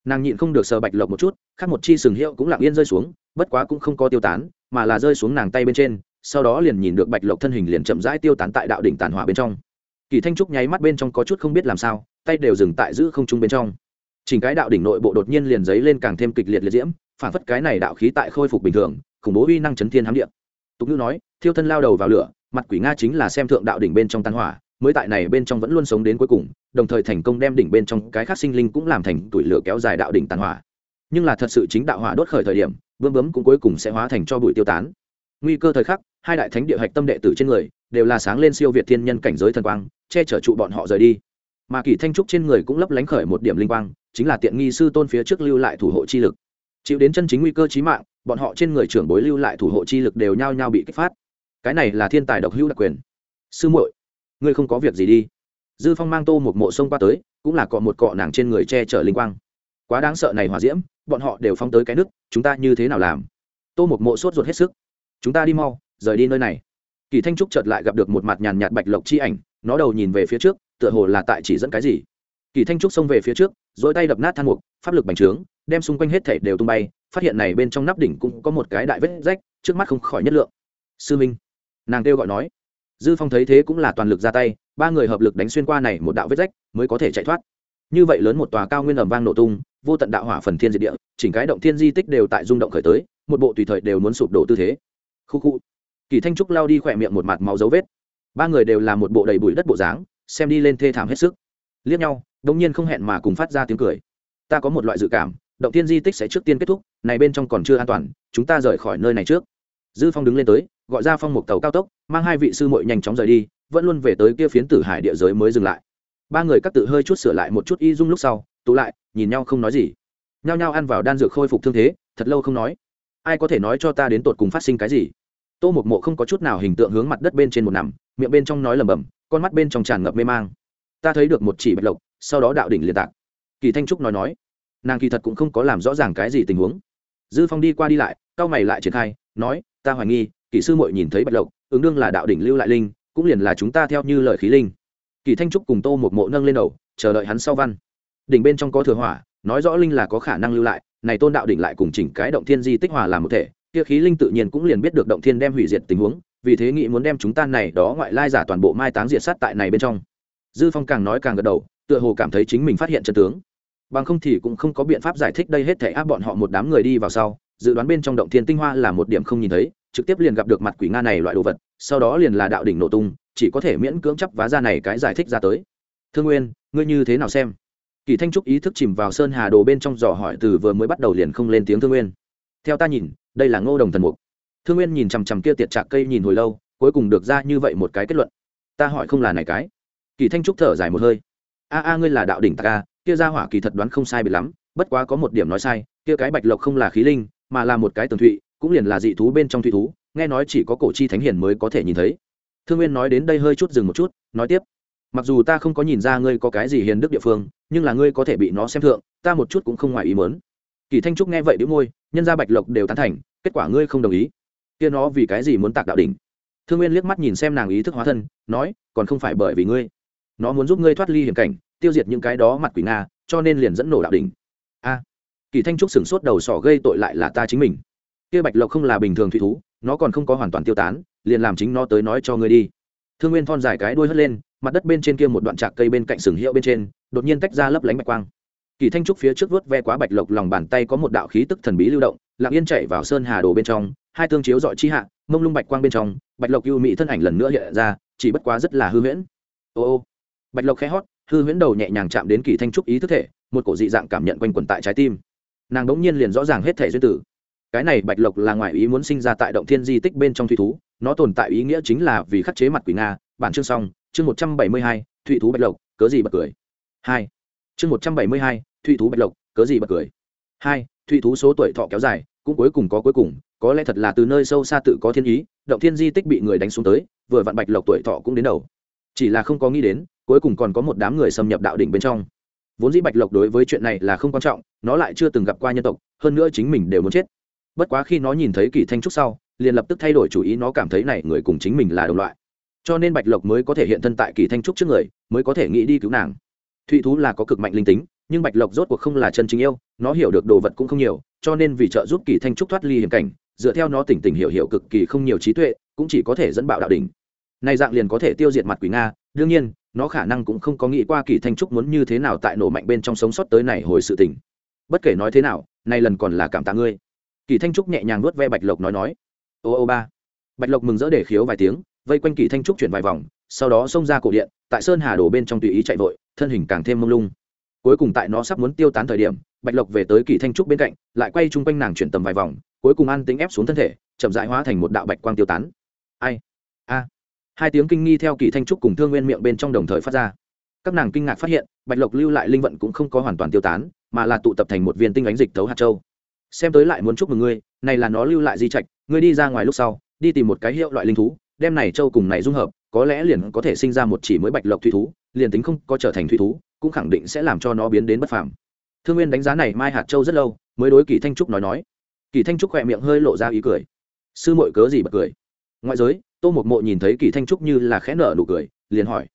nàng nhịn không được sờ bạch lộc một chút, khác một chi sừng hiệu cũng lặng yên rơi xuống, bất quá cũng không có tiêu tán, mà là rơi xuống nàng tay bên trên, sau đó liền nhìn được bạch lộc thân hình liền chậm rãi tiêu tán tại đạo đỉnh tàn hỏa bên trong kỳ thanh trúc nháy mắt bên trong có chút không biết làm sao, tay đều dừng tại giữ không trung bên trong chỉnh cái đạo đỉnh nội bộ đột nhiên liền giấy lên càng thêm kịch liệt liệt diễm, phản phất cái này đạo khí tại khôi phục bình thường, khủng bố uy năng chấn thiên hám địa. tục ngữ nói, thiêu thân lao đầu vào lửa, mặt quỷ nga chính là xem thượng đạo đỉnh bên trong tàn hỏa mới tại này bên trong vẫn luôn sống đến cuối cùng, đồng thời thành công đem đỉnh bên trong cái khác sinh linh cũng làm thành tuổi lửa kéo dài đạo đỉnh tàn hỏa. Nhưng là thật sự chính đạo hỏa đốt khởi thời điểm bướm bướm cũng cuối cùng sẽ hóa thành cho bụi tiêu tán. Nguy cơ thời khắc, hai đại thánh địa hạch tâm đệ tử trên người đều là sáng lên siêu việt thiên nhân cảnh giới thần quang, che chở trụ bọn họ rời đi. Mà kỳ thanh trúc trên người cũng lấp lánh khởi một điểm linh quang, chính là tiện nghi sư tôn phía trước lưu lại thủ hộ chi lực. Chịu đến chân chính nguy cơ chí mạng, bọn họ trên người trưởng bối lưu lại thủ hộ chi lực đều nhao nhao bị kích phát. Cái này là thiên tài độc hữu đặc quyền. Sư muội ngươi không có việc gì đi. Dư phong mang tô một mộ sông qua tới, cũng là cọ một cọ nàng trên người che chở linh quang. Quá đáng sợ này hòa diễm, bọn họ đều phóng tới cái nước chúng ta như thế nào làm? Tô một mộ sốt ruột hết sức. Chúng ta đi mau, rời đi nơi này. Kỳ thanh trúc chợt lại gặp được một mặt nhàn nhạt bạch lộc chi ảnh, nó đầu nhìn về phía trước, tựa hồ là tại chỉ dẫn cái gì. Kỳ thanh trúc xông về phía trước dỗi tay đập nát than mục, pháp lực bành trướng, đem xung quanh hết thảy đều tung bay, phát hiện này bên trong nắp đỉnh cũng có một cái đại vết rách, trước mắt không khỏi nhất lượng. Sư minh, nàng kêu gọi nói dư phong thấy thế cũng là toàn lực ra tay, ba người hợp lực đánh xuyên qua này một đạo vết rách, mới có thể chạy thoát. Như vậy lớn một tòa cao nguyên ầm vang nổ tung, vô tận đạo hỏa phần thiên diệt địa, chỉnh cái động thiên di tích đều tại rung động khởi tới, một bộ tùy thời đều muốn sụp đổ tư thế. Khu khu. Kỳ thanh trúc lao đi khỏe miệng một mặt máu dấu vết. Ba người đều là một bộ đầy bụi đất bộ dáng, xem đi lên thê thảm hết sức. Liếc nhau đông nhiên không hẹn mà cùng phát ra tiếng cười. Ta có một loại dự cảm, động thiên di tích sẽ trước tiên kết thúc, này bên trong còn chưa an toàn, chúng ta rời khỏi nơi này trước. Dư phong đứng lên tới gọi ra phong một tàu cao tốc, mang hai vị sư muội nhanh chóng rời đi, vẫn luôn về tới kia phiến tử hải địa giới mới dừng lại. Ba người cắt tự hơi chút sửa lại một chút y dung lúc sau, tụ lại, nhìn nhau không nói gì. Nhao nhao ăn vào đan dược khôi phục thương thế, thật lâu không nói. Ai có thể nói cho ta đến tột cùng phát sinh cái gì? Tô một mộ không có chút nào hình tượng hướng mặt đất bên trên một nằm, miệng bên trong nói lầm bầm con mắt bên trong tràn ngập mê mang. Ta thấy được một chỉ bạch lộc, sau đó đạo đỉnh liên tạc. Kỳ thanh trúc nói nói, nàng kỳ thật cũng không có làm rõ ràng cái gì tình huống. Dư phong đi qua đi lại cao mày lại triển khai, nói, ta hoài nghi kỹ sư muội nhìn thấy bạch lộc, ứng đương là đạo đỉnh lưu lại linh, cũng liền là chúng ta theo như lời khí linh. Kỳ thanh trúc cùng tô một mộ nâng lên đầu, chờ đợi hắn sau văn. Đỉnh bên trong có thừa hỏa, nói rõ linh là có khả năng lưu lại, này tôn đạo đỉnh lại cùng chỉnh cái động thiên di tích hòa làm một thể, kia khí linh tự nhiên cũng liền biết được động thiên đem hủy diệt tình huống, vì thế nghĩ muốn đem chúng ta này đó ngoại lai giả toàn bộ mai táng diệt sát tại này bên trong. Dư phong càng nói càng gật đầu, tựa hồ cảm thấy chính mình phát hiện chân tướng. Bằng không thì cũng không có biện pháp giải thích đây hết thể áp bọn họ một đám người đi vào sau, dự đoán bên trong động thiên tinh hoa là một điểm không nhìn thấy trực tiếp liền gặp được mặt quỷ nga này loại đồ vật, sau đó liền là đạo đỉnh nổ tung, chỉ có thể miễn cưỡng chấp vá ra này cái giải thích ra tới. Thương nguyên, ngươi như thế nào xem? Kỳ thanh trúc ý thức chìm vào sơn hà đồ bên trong dò hỏi từ vừa mới bắt đầu liền không lên tiếng thương nguyên. Theo ta nhìn, đây là ngô đồng thần mục. Thương nguyên nhìn chằm chằm kia tiệt trạc cây nhìn hồi lâu, cuối cùng được ra như vậy một cái kết luận. Ta hỏi không là này cái. Kỳ thanh trúc thở dài một hơi. A a, ngươi là đạo đỉnh ta ca kia ra hỏa kỳ thật đoán không sai bị lắm, bất quá có một điểm nói sai, kia cái bạch lộc không là khí linh, mà là một cái tường thụy cũng liền là dị thú bên trong thủy thú, nghe nói chỉ có cổ chi thánh hiền mới có thể nhìn thấy. Thương nguyên nói đến đây hơi chút dừng một chút, nói tiếp. Mặc dù ta không có nhìn ra ngươi có cái gì hiền đức địa phương, nhưng là ngươi có thể bị nó xem thượng, ta một chút cũng không ngoài ý mớn kỳ thanh trúc nghe vậy đĩu môi, nhân gia bạch lộc đều tán thành, kết quả ngươi không đồng ý. Kia nó vì cái gì muốn tạc đạo đỉnh? Thương nguyên liếc mắt nhìn xem nàng ý thức hóa thân, nói, còn không phải bởi vì ngươi. Nó muốn giúp ngươi thoát ly hiểm cảnh, tiêu diệt những cái đó mặt quỷ nga, cho nên liền dẫn nổ đạo đỉnh. A. Kỳ thanh trúc sửng sốt đầu sỏ gây tội lại là ta chính mình kia bạch lộc không là bình thường thủy thú, nó còn không có hoàn toàn tiêu tán, liền làm chính nó tới nói cho ngươi đi. Thương nguyên thon dài cái đuôi hất lên, mặt đất bên trên kia một đoạn trạc cây bên cạnh sừng hiệu bên trên, đột nhiên tách ra lấp lánh bạch quang. Kỳ thanh trúc phía trước vớt ve quá bạch lộc, lòng bàn tay có một đạo khí tức thần bí lưu động, lặng yên chạy vào sơn hà đồ bên trong, hai tương chiếu dọi chi hạ, mông lung bạch quang bên trong, bạch lộc ưu mỹ thân ảnh lần nữa hiện ra, chỉ bất quá rất là hư huyễn. Ô ô. Bạch lộc khẽ hót, hư huyễn đầu nhẹ nhàng chạm đến kỳ thanh trúc ý thức thể, một cổ dị dạng cảm nhận quanh quẩn tại trái tim. Nàng đống nhiên liền rõ ràng hết thể duyên tử cái này bạch lộc là ngoại ý muốn sinh ra tại động thiên di tích bên trong thủy thú, nó tồn tại ý nghĩa chính là vì khắc chế mặt quỷ nga. Bản chương xong, chương một trăm bảy mươi hai, thủy thú bạch lộc, cớ gì bật cười? Hai. Chương một trăm bảy mươi hai, thủy thú bạch lộc, cớ gì bật cười? Hai, thủy thú số tuổi thọ kéo dài, cũng cuối cùng có cuối cùng, có lẽ thật là từ nơi sâu xa tự có thiên ý, động thiên di tích bị người đánh xuống tới, vừa vặn bạch lộc tuổi thọ cũng đến đầu. Chỉ là không có nghĩ đến, cuối cùng còn có một đám người xâm nhập đạo đỉnh bên trong. Vốn dĩ bạch lộc đối với chuyện này là không quan trọng, nó lại chưa từng gặp qua nhân tộc, hơn nữa chính mình đều muốn chết bất quá khi nó nhìn thấy kỳ thanh trúc sau, liền lập tức thay đổi chủ ý, nó cảm thấy này người cùng chính mình là đồng loại. Cho nên bạch lộc mới có thể hiện thân tại kỳ thanh trúc trước người, mới có thể nghĩ đi cứu nàng. Thụy thú là có cực mạnh linh tính, nhưng bạch lộc rốt cuộc không là chân chính yêu, nó hiểu được đồ vật cũng không nhiều, cho nên vì trợ giúp kỳ thanh trúc thoát ly hiểm cảnh, dựa theo nó tỉnh tỉnh hiểu hiểu cực kỳ không nhiều trí tuệ, cũng chỉ có thể dẫn bạo đạo đỉnh. Này dạng liền có thể tiêu diệt mặt quỷ nga, đương nhiên, nó khả năng cũng không có nghĩ qua kỳ thanh trúc muốn như thế nào tại nổ mạnh bên trong sống sót tới này hồi sự tỉnh bất kể nói thế nào, nay lần còn là cảm tạ ngươi kỳ thanh trúc nhẹ nhàng nuốt ve bạch lộc nói nói, ô ô ba. Bạch lộc mừng rỡ để khiếu vài tiếng, vây quanh kỳ thanh trúc chuyển vài vòng, sau đó xông ra cổ điện, tại sơn hà đổ bên trong tùy ý chạy vội, thân hình càng thêm mông lung. Cuối cùng tại nó sắp muốn tiêu tán thời điểm, bạch lộc về tới kỳ thanh trúc bên cạnh, lại quay chung quanh nàng chuyển tầm vài vòng, cuối cùng ăn tính ép xuống thân thể, chậm dại hóa thành một đạo bạch quang tiêu tán. Ai? A. Hai tiếng kinh nghi theo kỳ thanh trúc cùng thương nguyên miệng bên trong đồng thời phát ra. Các nàng kinh ngạc phát hiện, bạch lộc lưu lại linh vận cũng không có hoàn toàn tiêu tán, mà là tụ tập thành một viên tinh ánh dịch thấu hạt châu xem tới lại muốn chúc mừng ngươi, này là nó lưu lại di trạch, ngươi đi ra ngoài lúc sau, đi tìm một cái hiệu loại linh thú, đem này châu cùng này dung hợp, có lẽ liền có thể sinh ra một chỉ mới bạch lộc thủy thú, liền tính không có trở thành thủy thú, cũng khẳng định sẽ làm cho nó biến đến bất phàm. Thương nguyên đánh giá này mai hạt châu rất lâu, mới đối kỳ thanh trúc nói nói. Kỳ thanh trúc khỏe miệng hơi lộ ra ý cười. Sư mội cớ gì bật cười? Ngoại giới, tô một mộ nhìn thấy kỳ thanh trúc như là khẽ nở nụ cười, liền hỏi.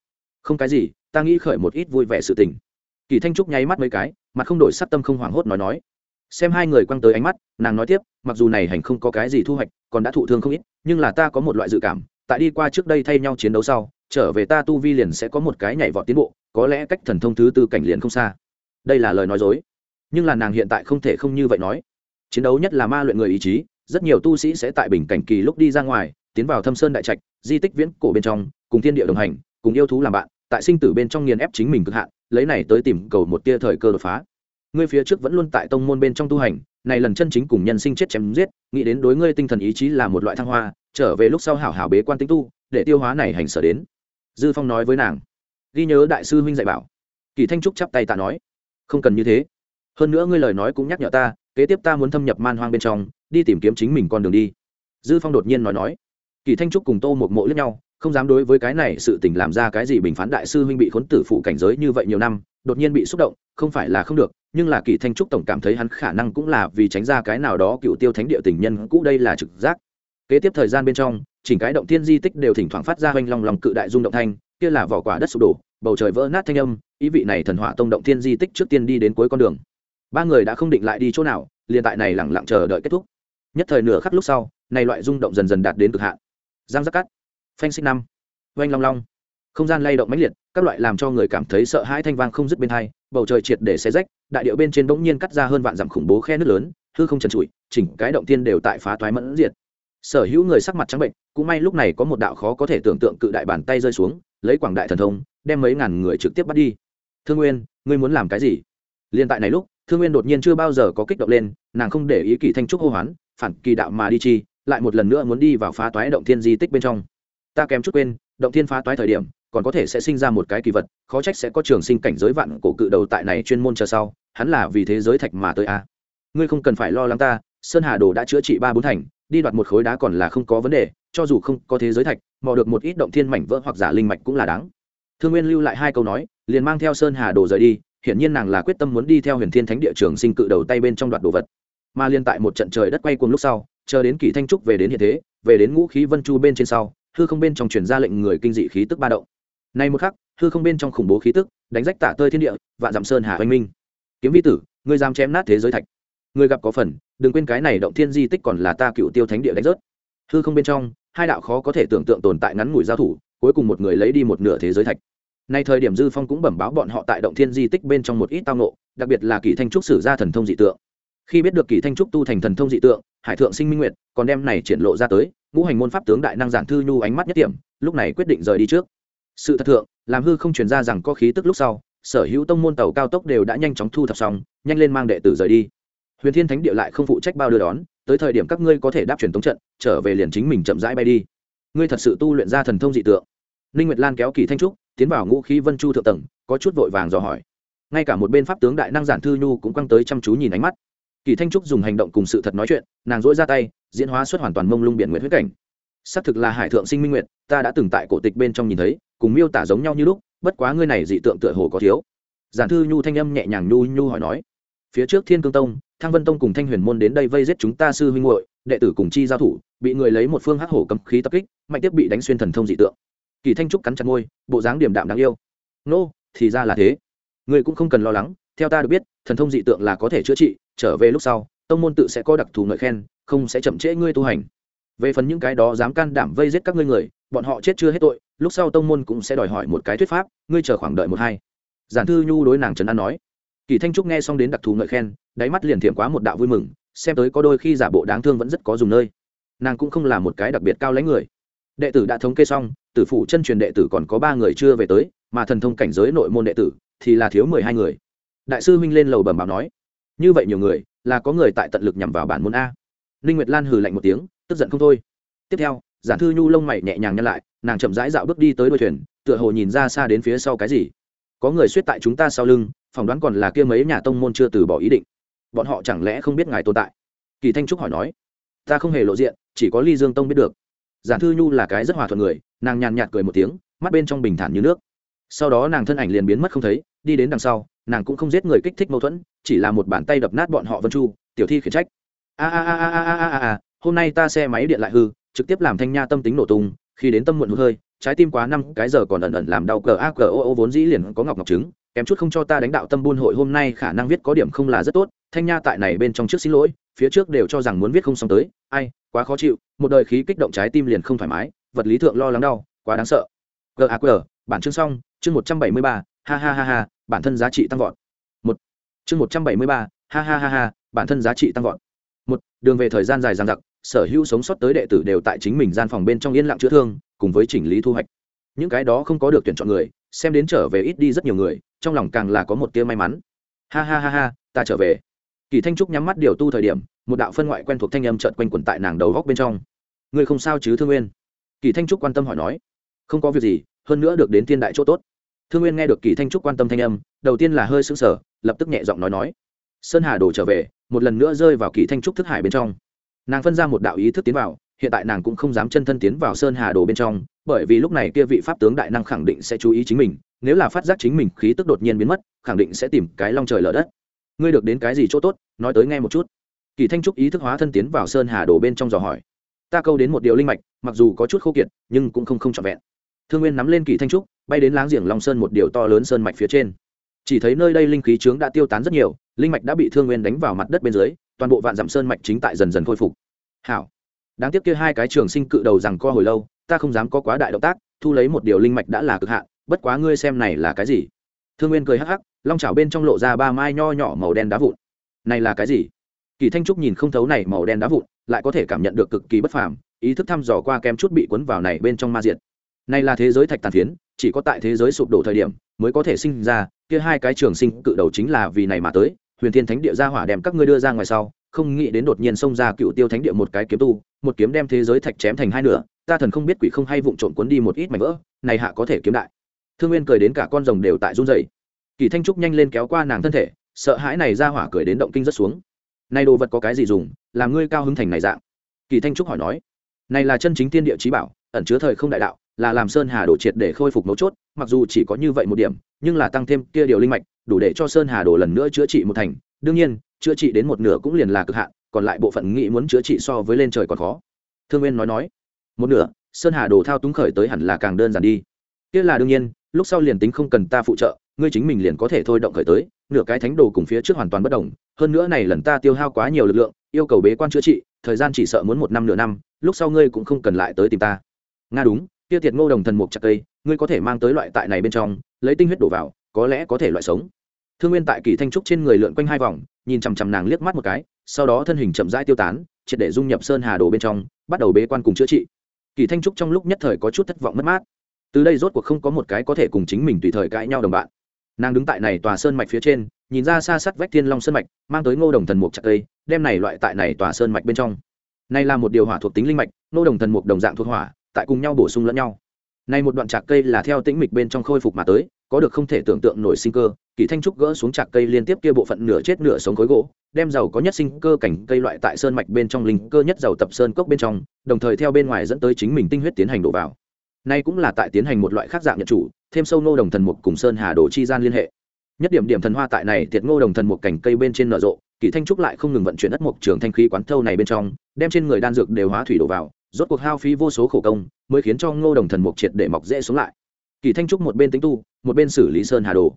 Không cái gì, ta nghĩ khởi một ít vui vẻ sự tình. Kỳ thanh trúc nháy mắt mấy cái, mặt không đổi sắc tâm không hoảng hốt nói nói xem hai người quăng tới ánh mắt, nàng nói tiếp, mặc dù này hành không có cái gì thu hoạch, còn đã thụ thương không ít, nhưng là ta có một loại dự cảm, tại đi qua trước đây thay nhau chiến đấu sau, trở về ta tu vi liền sẽ có một cái nhảy vọt tiến bộ, có lẽ cách thần thông thứ tư cảnh liền không xa. Đây là lời nói dối. Nhưng là nàng hiện tại không thể không như vậy nói. Chiến đấu nhất là ma luyện người ý chí, rất nhiều tu sĩ sẽ tại bình cảnh kỳ lúc đi ra ngoài, tiến vào thâm sơn đại trạch, di tích viễn cổ bên trong, cùng thiên địa đồng hành, cùng yêu thú làm bạn, tại sinh tử bên trong nghiền ép chính mình cực hạn, lấy này tới tìm cầu một tia thời cơ đột phá ngươi phía trước vẫn luôn tại tông môn bên trong tu hành, này lần chân chính cùng nhân sinh chết chém giết, nghĩ đến đối ngươi tinh thần ý chí là một loại thăng hoa, trở về lúc sau hảo hảo bế quan tinh tu, để tiêu hóa này hành sở đến. Dư phong nói với nàng. Ghi nhớ đại sư huynh dạy bảo. Kỳ thanh trúc chắp tay tạ nói. Không cần như thế. Hơn nữa ngươi lời nói cũng nhắc nhở ta, kế tiếp ta muốn thâm nhập man hoang bên trong, đi tìm kiếm chính mình con đường đi. Dư phong đột nhiên nói nói. Kỳ thanh trúc cùng tô một mộ lẫn nhau, không dám đối với cái này sự tình làm ra cái gì bình phán đại sư huynh bị khốn tử phụ cảnh giới như vậy nhiều năm đột nhiên bị xúc động, không phải là không được, nhưng là kỳ thanh trúc tổng cảm thấy hắn khả năng cũng là vì tránh ra cái nào đó cựu tiêu thánh địa tình nhân cũ đây là trực giác. Kế tiếp thời gian bên trong, chỉnh cái động thiên di tích đều thỉnh thoảng phát ra hoành lòng lòng cự đại dung động thanh, kia là vỏ quả đất sụp đổ, bầu trời vỡ nát thanh âm, ý vị này thần hỏa tông động thiên di tích trước tiên đi đến cuối con đường. Ba người đã không định lại đi chỗ nào, liền tại này lẳng lặng chờ đợi kết thúc. Nhất thời nửa khắc lúc sau, này loại rung động dần dần đạt đến cực hạn. Giang giác cắt. Phanh xích năm. Oanh long long không gian lay động mãnh liệt, các loại làm cho người cảm thấy sợ hãi thanh vang không dứt bên hai, bầu trời triệt để xé rách, đại điệu bên trên bỗng nhiên cắt ra hơn vạn dặm khủng bố khe nước lớn, hư không trần trụi, chỉnh cái động tiên đều tại phá toái mẫn diệt. Sở hữu người sắc mặt trắng bệnh, cũng may lúc này có một đạo khó có thể tưởng tượng cự đại bàn tay rơi xuống, lấy quảng đại thần thông, đem mấy ngàn người trực tiếp bắt đi. Thương nguyên, ngươi muốn làm cái gì? Liên tại này lúc, thương nguyên đột nhiên chưa bao giờ có kích động lên, nàng không để ý kỳ thanh trúc hô hoán, phản kỳ đạo mà đi chi, lại một lần nữa muốn đi vào phá toái động thiên di tích bên trong. Ta kém chút quên, động thiên phá toái thời điểm còn có thể sẽ sinh ra một cái kỳ vật, khó trách sẽ có trường sinh cảnh giới vạn cổ cự đầu tại này chuyên môn chờ sau, hắn là vì thế giới thạch mà tới a. À. Ngươi không cần phải lo lắng ta, sơn hà đồ đã chữa trị ba bốn thành, đi đoạt một khối đá còn là không có vấn đề, cho dù không có thế giới thạch, mò được một ít động thiên mảnh vỡ hoặc giả linh mạch cũng là đáng. Thương nguyên lưu lại hai câu nói, liền mang theo sơn hà đồ rời đi, hiển nhiên nàng là quyết tâm muốn đi theo huyền thiên thánh địa trường sinh cự đầu tay bên trong đoạt đồ vật. Mà liên tại một trận trời đất quay cuồng lúc sau, chờ đến kỷ thanh trúc về đến hiện thế, về đến ngũ khí vân chu bên trên sau, hư không bên trong truyền ra lệnh người kinh dị khí tức ba động nay một khắc, hư không bên trong khủng bố khí tức, đánh rách tả tơi thiên địa, vạn dặm sơn hà oanh minh. Kiếm vi tử, ngươi dám chém nát thế giới thạch. Người gặp có phần, đừng quên cái này động thiên di tích còn là ta cựu tiêu thánh địa đánh rớt. Hư không bên trong, hai đạo khó có thể tưởng tượng tồn tại ngắn ngủi giao thủ, cuối cùng một người lấy đi một nửa thế giới thạch. Nay thời điểm dư phong cũng bẩm báo bọn họ tại động thiên di tích bên trong một ít tao nộ đặc biệt là kỳ thanh trúc sử ra thần thông dị tượng. Khi biết được kỳ thanh trúc tu thành thần thông dị tượng, hải thượng sinh minh nguyệt còn đem này triển lộ ra tới, ngũ hành môn pháp tướng đại năng giản thư nhu ánh mắt nhất điểm, lúc này quyết định rời đi trước sự thật thượng, làm hư không truyền ra rằng có khí tức lúc sau, sở hữu tông môn tàu cao tốc đều đã nhanh chóng thu thập xong, nhanh lên mang đệ tử rời đi. Huyền thiên thánh địa lại không phụ trách bao đưa đón, tới thời điểm các ngươi có thể đáp truyền tống trận, trở về liền chính mình chậm rãi bay đi. Ngươi thật sự tu luyện ra thần thông dị tượng. Ninh nguyệt lan kéo kỳ thanh trúc, tiến vào ngũ khí vân chu thượng tầng, có chút vội vàng dò hỏi. Ngay cả một bên pháp tướng đại năng giản thư nhu cũng quăng tới chăm chú nhìn ánh mắt. Kỳ thanh trúc dùng hành động cùng sự thật nói chuyện, nàng dỗi ra tay, diễn hóa xuất hoàn toàn mông lung biển nguyệt huyết cảnh xác thực là hải thượng sinh minh nguyệt ta đã từng tại cổ tịch bên trong nhìn thấy cùng miêu tả giống nhau như lúc bất quá ngươi này dị tượng tựa hồ có thiếu. Giản thư nhu thanh âm nhẹ nhàng nhu nhu hỏi nói phía trước thiên cương tông thăng vân tông cùng thanh huyền môn đến đây vây giết chúng ta sư huynh hội đệ tử cùng chi giao thủ bị người lấy một phương hắc hổ cầm khí tập kích mạnh tiếp bị đánh xuyên thần thông dị tượng. Kỳ thanh trúc cắn chặt môi bộ dáng điểm đạm đáng yêu. Nô、no, thì ra là thế. Người cũng không cần lo lắng theo ta được biết thần thông dị tượng là có thể chữa trị trở về lúc sau tông môn tự sẽ có đặc thù ngợi khen không sẽ chậm trễ ngươi tu hành về phần những cái đó dám can đảm vây giết các ngươi người, bọn họ chết chưa hết tội, lúc sau tông môn cũng sẽ đòi hỏi một cái thuyết pháp, ngươi chờ khoảng đợi một hai. Giản thư nhu đối nàng trấn an nói. Kỳ thanh trúc nghe xong đến đặc thù ngợi khen, đáy mắt liền thiệm quá một đạo vui mừng, xem tới có đôi khi giả bộ đáng thương vẫn rất có dùng nơi. Nàng cũng không là một cái đặc biệt cao lãnh người. Đệ tử đã thống kê xong, tử phụ chân truyền đệ tử còn có ba người chưa về tới, mà thần thông cảnh giới nội môn đệ tử thì là thiếu mười hai người. Đại sư huynh lên lầu bẩm báo nói, như vậy nhiều người, là có người tại tận lực nhằm vào bản môn a. Ninh nguyệt lan hừ lạnh một tiếng tức giận không thôi. Tiếp theo, giản thư nhu lông mày nhẹ nhàng nhăn lại, nàng chậm rãi dạo bước đi tới đuôi thuyền, tựa hồ nhìn ra xa đến phía sau cái gì. Có người suýt tại chúng ta sau lưng, phỏng đoán còn là kia mấy nhà tông môn chưa từ bỏ ý định. Bọn họ chẳng lẽ không biết ngài tồn tại? Kỳ thanh trúc hỏi nói. Ta không hề lộ diện, chỉ có ly dương tông biết được. Giản thư nhu là cái rất hòa thuận người, nàng nhàn nhạt cười một tiếng, mắt bên trong bình thản như nước. Sau đó nàng thân ảnh liền biến mất không thấy, đi đến đằng sau, nàng cũng không giết người kích thích mâu thuẫn, chỉ là một bàn tay đập nát bọn họ vân chu, tiểu thi khiển trách. A a a a a a a hôm nay ta xe máy điện lại hư, trực tiếp làm thanh nha tâm tính nổ tung, khi đến tâm muộn hụt hơi, trái tim quá năm, cái giờ còn ẩn ẩn làm đau cờ a cờ ô ô vốn dĩ liền có ngọc ngọc trứng, kém chút không cho ta đánh đạo tâm buôn hội hôm nay khả năng viết có điểm không là rất tốt, thanh nha tại này bên trong trước xin lỗi, phía trước đều cho rằng muốn viết không xong tới, ai, quá khó chịu, một đời khí kích động trái tim liền không thoải mái, vật lý thượng lo lắng đau, quá đáng sợ. Gaq bản chương xong, chương một trăm bảy mươi ba, ha ha ha ha, bản thân giá trị tăng vọt. Một, chương một trăm bảy mươi ba, ha ha ha ha, bản thân giá trị tăng vọt. Một, đường về thời gian dài dằng dặc sở hữu sống sót tới đệ tử đều tại chính mình gian phòng bên trong yên lặng chữa thương, cùng với chỉnh lý thu hoạch. Những cái đó không có được tuyển chọn người, xem đến trở về ít đi rất nhiều người, trong lòng càng là có một tia may mắn. Ha ha ha ha, ta trở về. Kỳ thanh trúc nhắm mắt điều tu thời điểm, một đạo phân ngoại quen thuộc thanh âm trợt quanh quẩn tại nàng đầu góc bên trong. Ngươi không sao chứ thương nguyên? Kỳ thanh trúc quan tâm hỏi nói. Không có việc gì, hơn nữa được đến thiên đại chỗ tốt. Thương nguyên nghe được kỳ thanh trúc quan tâm thanh âm, đầu tiên là hơi sững sờ, lập tức nhẹ giọng nói nói. Sơn hà đổ trở về, một lần nữa rơi vào kỳ thanh trúc thức hải bên trong nàng phân ra một đạo ý thức tiến vào, hiện tại nàng cũng không dám chân thân tiến vào sơn hà đồ bên trong, bởi vì lúc này kia vị pháp tướng đại năng khẳng định sẽ chú ý chính mình, nếu là phát giác chính mình khí tức đột nhiên biến mất, khẳng định sẽ tìm cái long trời lở đất. Ngươi được đến cái gì chỗ tốt, nói tới nghe một chút. Kỳ thanh trúc ý thức hóa thân tiến vào sơn hà đồ bên trong dò hỏi. Ta câu đến một điều linh mạch, mặc dù có chút khô kiệt, nhưng cũng không không trọn vẹn. Thương nguyên nắm lên kỳ thanh trúc, bay đến láng giềng long sơn một điều to lớn sơn mạch phía trên. Chỉ thấy nơi đây linh khí trướng đã tiêu tán rất nhiều, linh mạch đã bị thương nguyên đánh vào mặt đất bên dưới toàn bộ vạn dặm sơn mạch chính tại dần dần khôi phục. Hảo. Đáng tiếc kia hai cái trường sinh cự đầu rằng co hồi lâu, ta không dám có quá đại động tác, thu lấy một điều linh mạch đã là cực hạn, bất quá ngươi xem này là cái gì? Thương nguyên cười hắc hắc, long chảo bên trong lộ ra ba mai nho nhỏ màu đen đá vụn. Này là cái gì? Kỳ thanh trúc nhìn không thấu này màu đen đá vụn, lại có thể cảm nhận được cực kỳ bất phàm, ý thức thăm dò qua kem chút bị cuốn vào này bên trong ma diệt. Này là thế giới thạch tàn phiến, chỉ có tại thế giới sụp đổ thời điểm mới có thể sinh ra, kia hai cái trường sinh cự đầu chính là vì này mà tới huyền thiên thánh địa ra hỏa đem các ngươi đưa ra ngoài sau, không nghĩ đến đột nhiên xông ra cựu tiêu thánh địa một cái kiếm tu, một kiếm đem thế giới thạch chém thành hai nửa, ta thần không biết quỷ không hay vụng trộn cuốn đi một ít mảnh vỡ, này hạ có thể kiếm đại. Thương nguyên cười đến cả con rồng đều tại run rẩy. Kỳ thanh trúc nhanh lên kéo qua nàng thân thể, sợ hãi này ra hỏa cười đến động kinh rất xuống. Này đồ vật có cái gì dùng, làm ngươi cao hứng thành này dạng? Kỳ thanh trúc hỏi nói. Này là chân chính tiên địa trí bảo, ẩn chứa thời không đại đạo, là làm sơn hà đổ triệt để khôi phục mấu chốt, mặc dù chỉ có như vậy một điểm, nhưng là tăng thêm kia điều linh mạch đủ để cho sơn hà đổ lần nữa chữa trị một thành. Đương nhiên, chữa trị đến một nửa cũng liền là cực hạn, còn lại bộ phận nghĩ muốn chữa trị so với lên trời còn khó. Thương nguyên nói nói, một nửa, sơn hà đồ thao túng khởi tới hẳn là càng đơn giản đi. Kia là đương nhiên, lúc sau liền tính không cần ta phụ trợ, ngươi chính mình liền có thể thôi động khởi tới, nửa cái thánh đồ cùng phía trước hoàn toàn bất đồng. Hơn nữa này lần ta tiêu hao quá nhiều lực lượng, yêu cầu bế quan chữa trị, thời gian chỉ sợ muốn một năm nửa năm, lúc sau ngươi cũng không cần lại tới tìm ta. Nga đúng, kia thiệt ngô đồng thần mục chặt cây, ngươi có thể mang tới loại tại này bên trong, lấy tinh huyết đổ vào, có lẽ có thể loại sống thương nguyên tại kỳ thanh trúc trên người lượn quanh hai vòng, nhìn chằm chằm nàng liếc mắt một cái, sau đó thân hình chậm rãi tiêu tán, triệt để dung nhập sơn hà đồ bên trong, bắt đầu bế quan cùng chữa trị. Kỳ thanh trúc trong lúc nhất thời có chút thất vọng mất mát. Từ đây rốt cuộc không có một cái có thể cùng chính mình tùy thời cãi nhau đồng bạn. Nàng đứng tại này tòa sơn mạch phía trên, nhìn ra xa sát vách thiên long sơn mạch, mang tới ngô đồng thần mục chặt cây, đem này loại tại này tòa sơn mạch bên trong. Này là một điều hỏa thuộc tính linh mạch, ngô đồng thần mục đồng dạng thuộc hỏa, tại cùng nhau bổ sung lẫn nhau. Này một đoạn chặt cây là theo tĩnh mịch bên trong khôi phục mà tới có được không thể tưởng tượng nổi sinh cơ, kỳ thanh trúc gỡ xuống chạc cây liên tiếp kia bộ phận nửa chết nửa sống khối gỗ, đem giàu có nhất sinh cơ cảnh cây loại tại sơn mạch bên trong linh cơ nhất giàu tập sơn cốc bên trong, đồng thời theo bên ngoài dẫn tới chính mình tinh huyết tiến hành đổ vào. Nay cũng là tại tiến hành một loại khác dạng nhận chủ, thêm sâu nô đồng thần mục cùng sơn hà đồ chi gian liên hệ. Nhất điểm điểm thần hoa tại này, tiệt ngô đồng thần mục cảnh cây bên trên nở rộ, kỳ thanh trúc lại không ngừng vận chuyển đất mục trường thanh khí quán thâu này bên trong, đem trên người đan dược đều hóa thủy đổ vào, rốt cuộc hao phí vô số khổ công, mới khiến cho ngô đồng thần mục triệt để mọc dễ xuống lại kỳ thanh trúc một bên tính tu, một bên xử lý sơn hà đồ.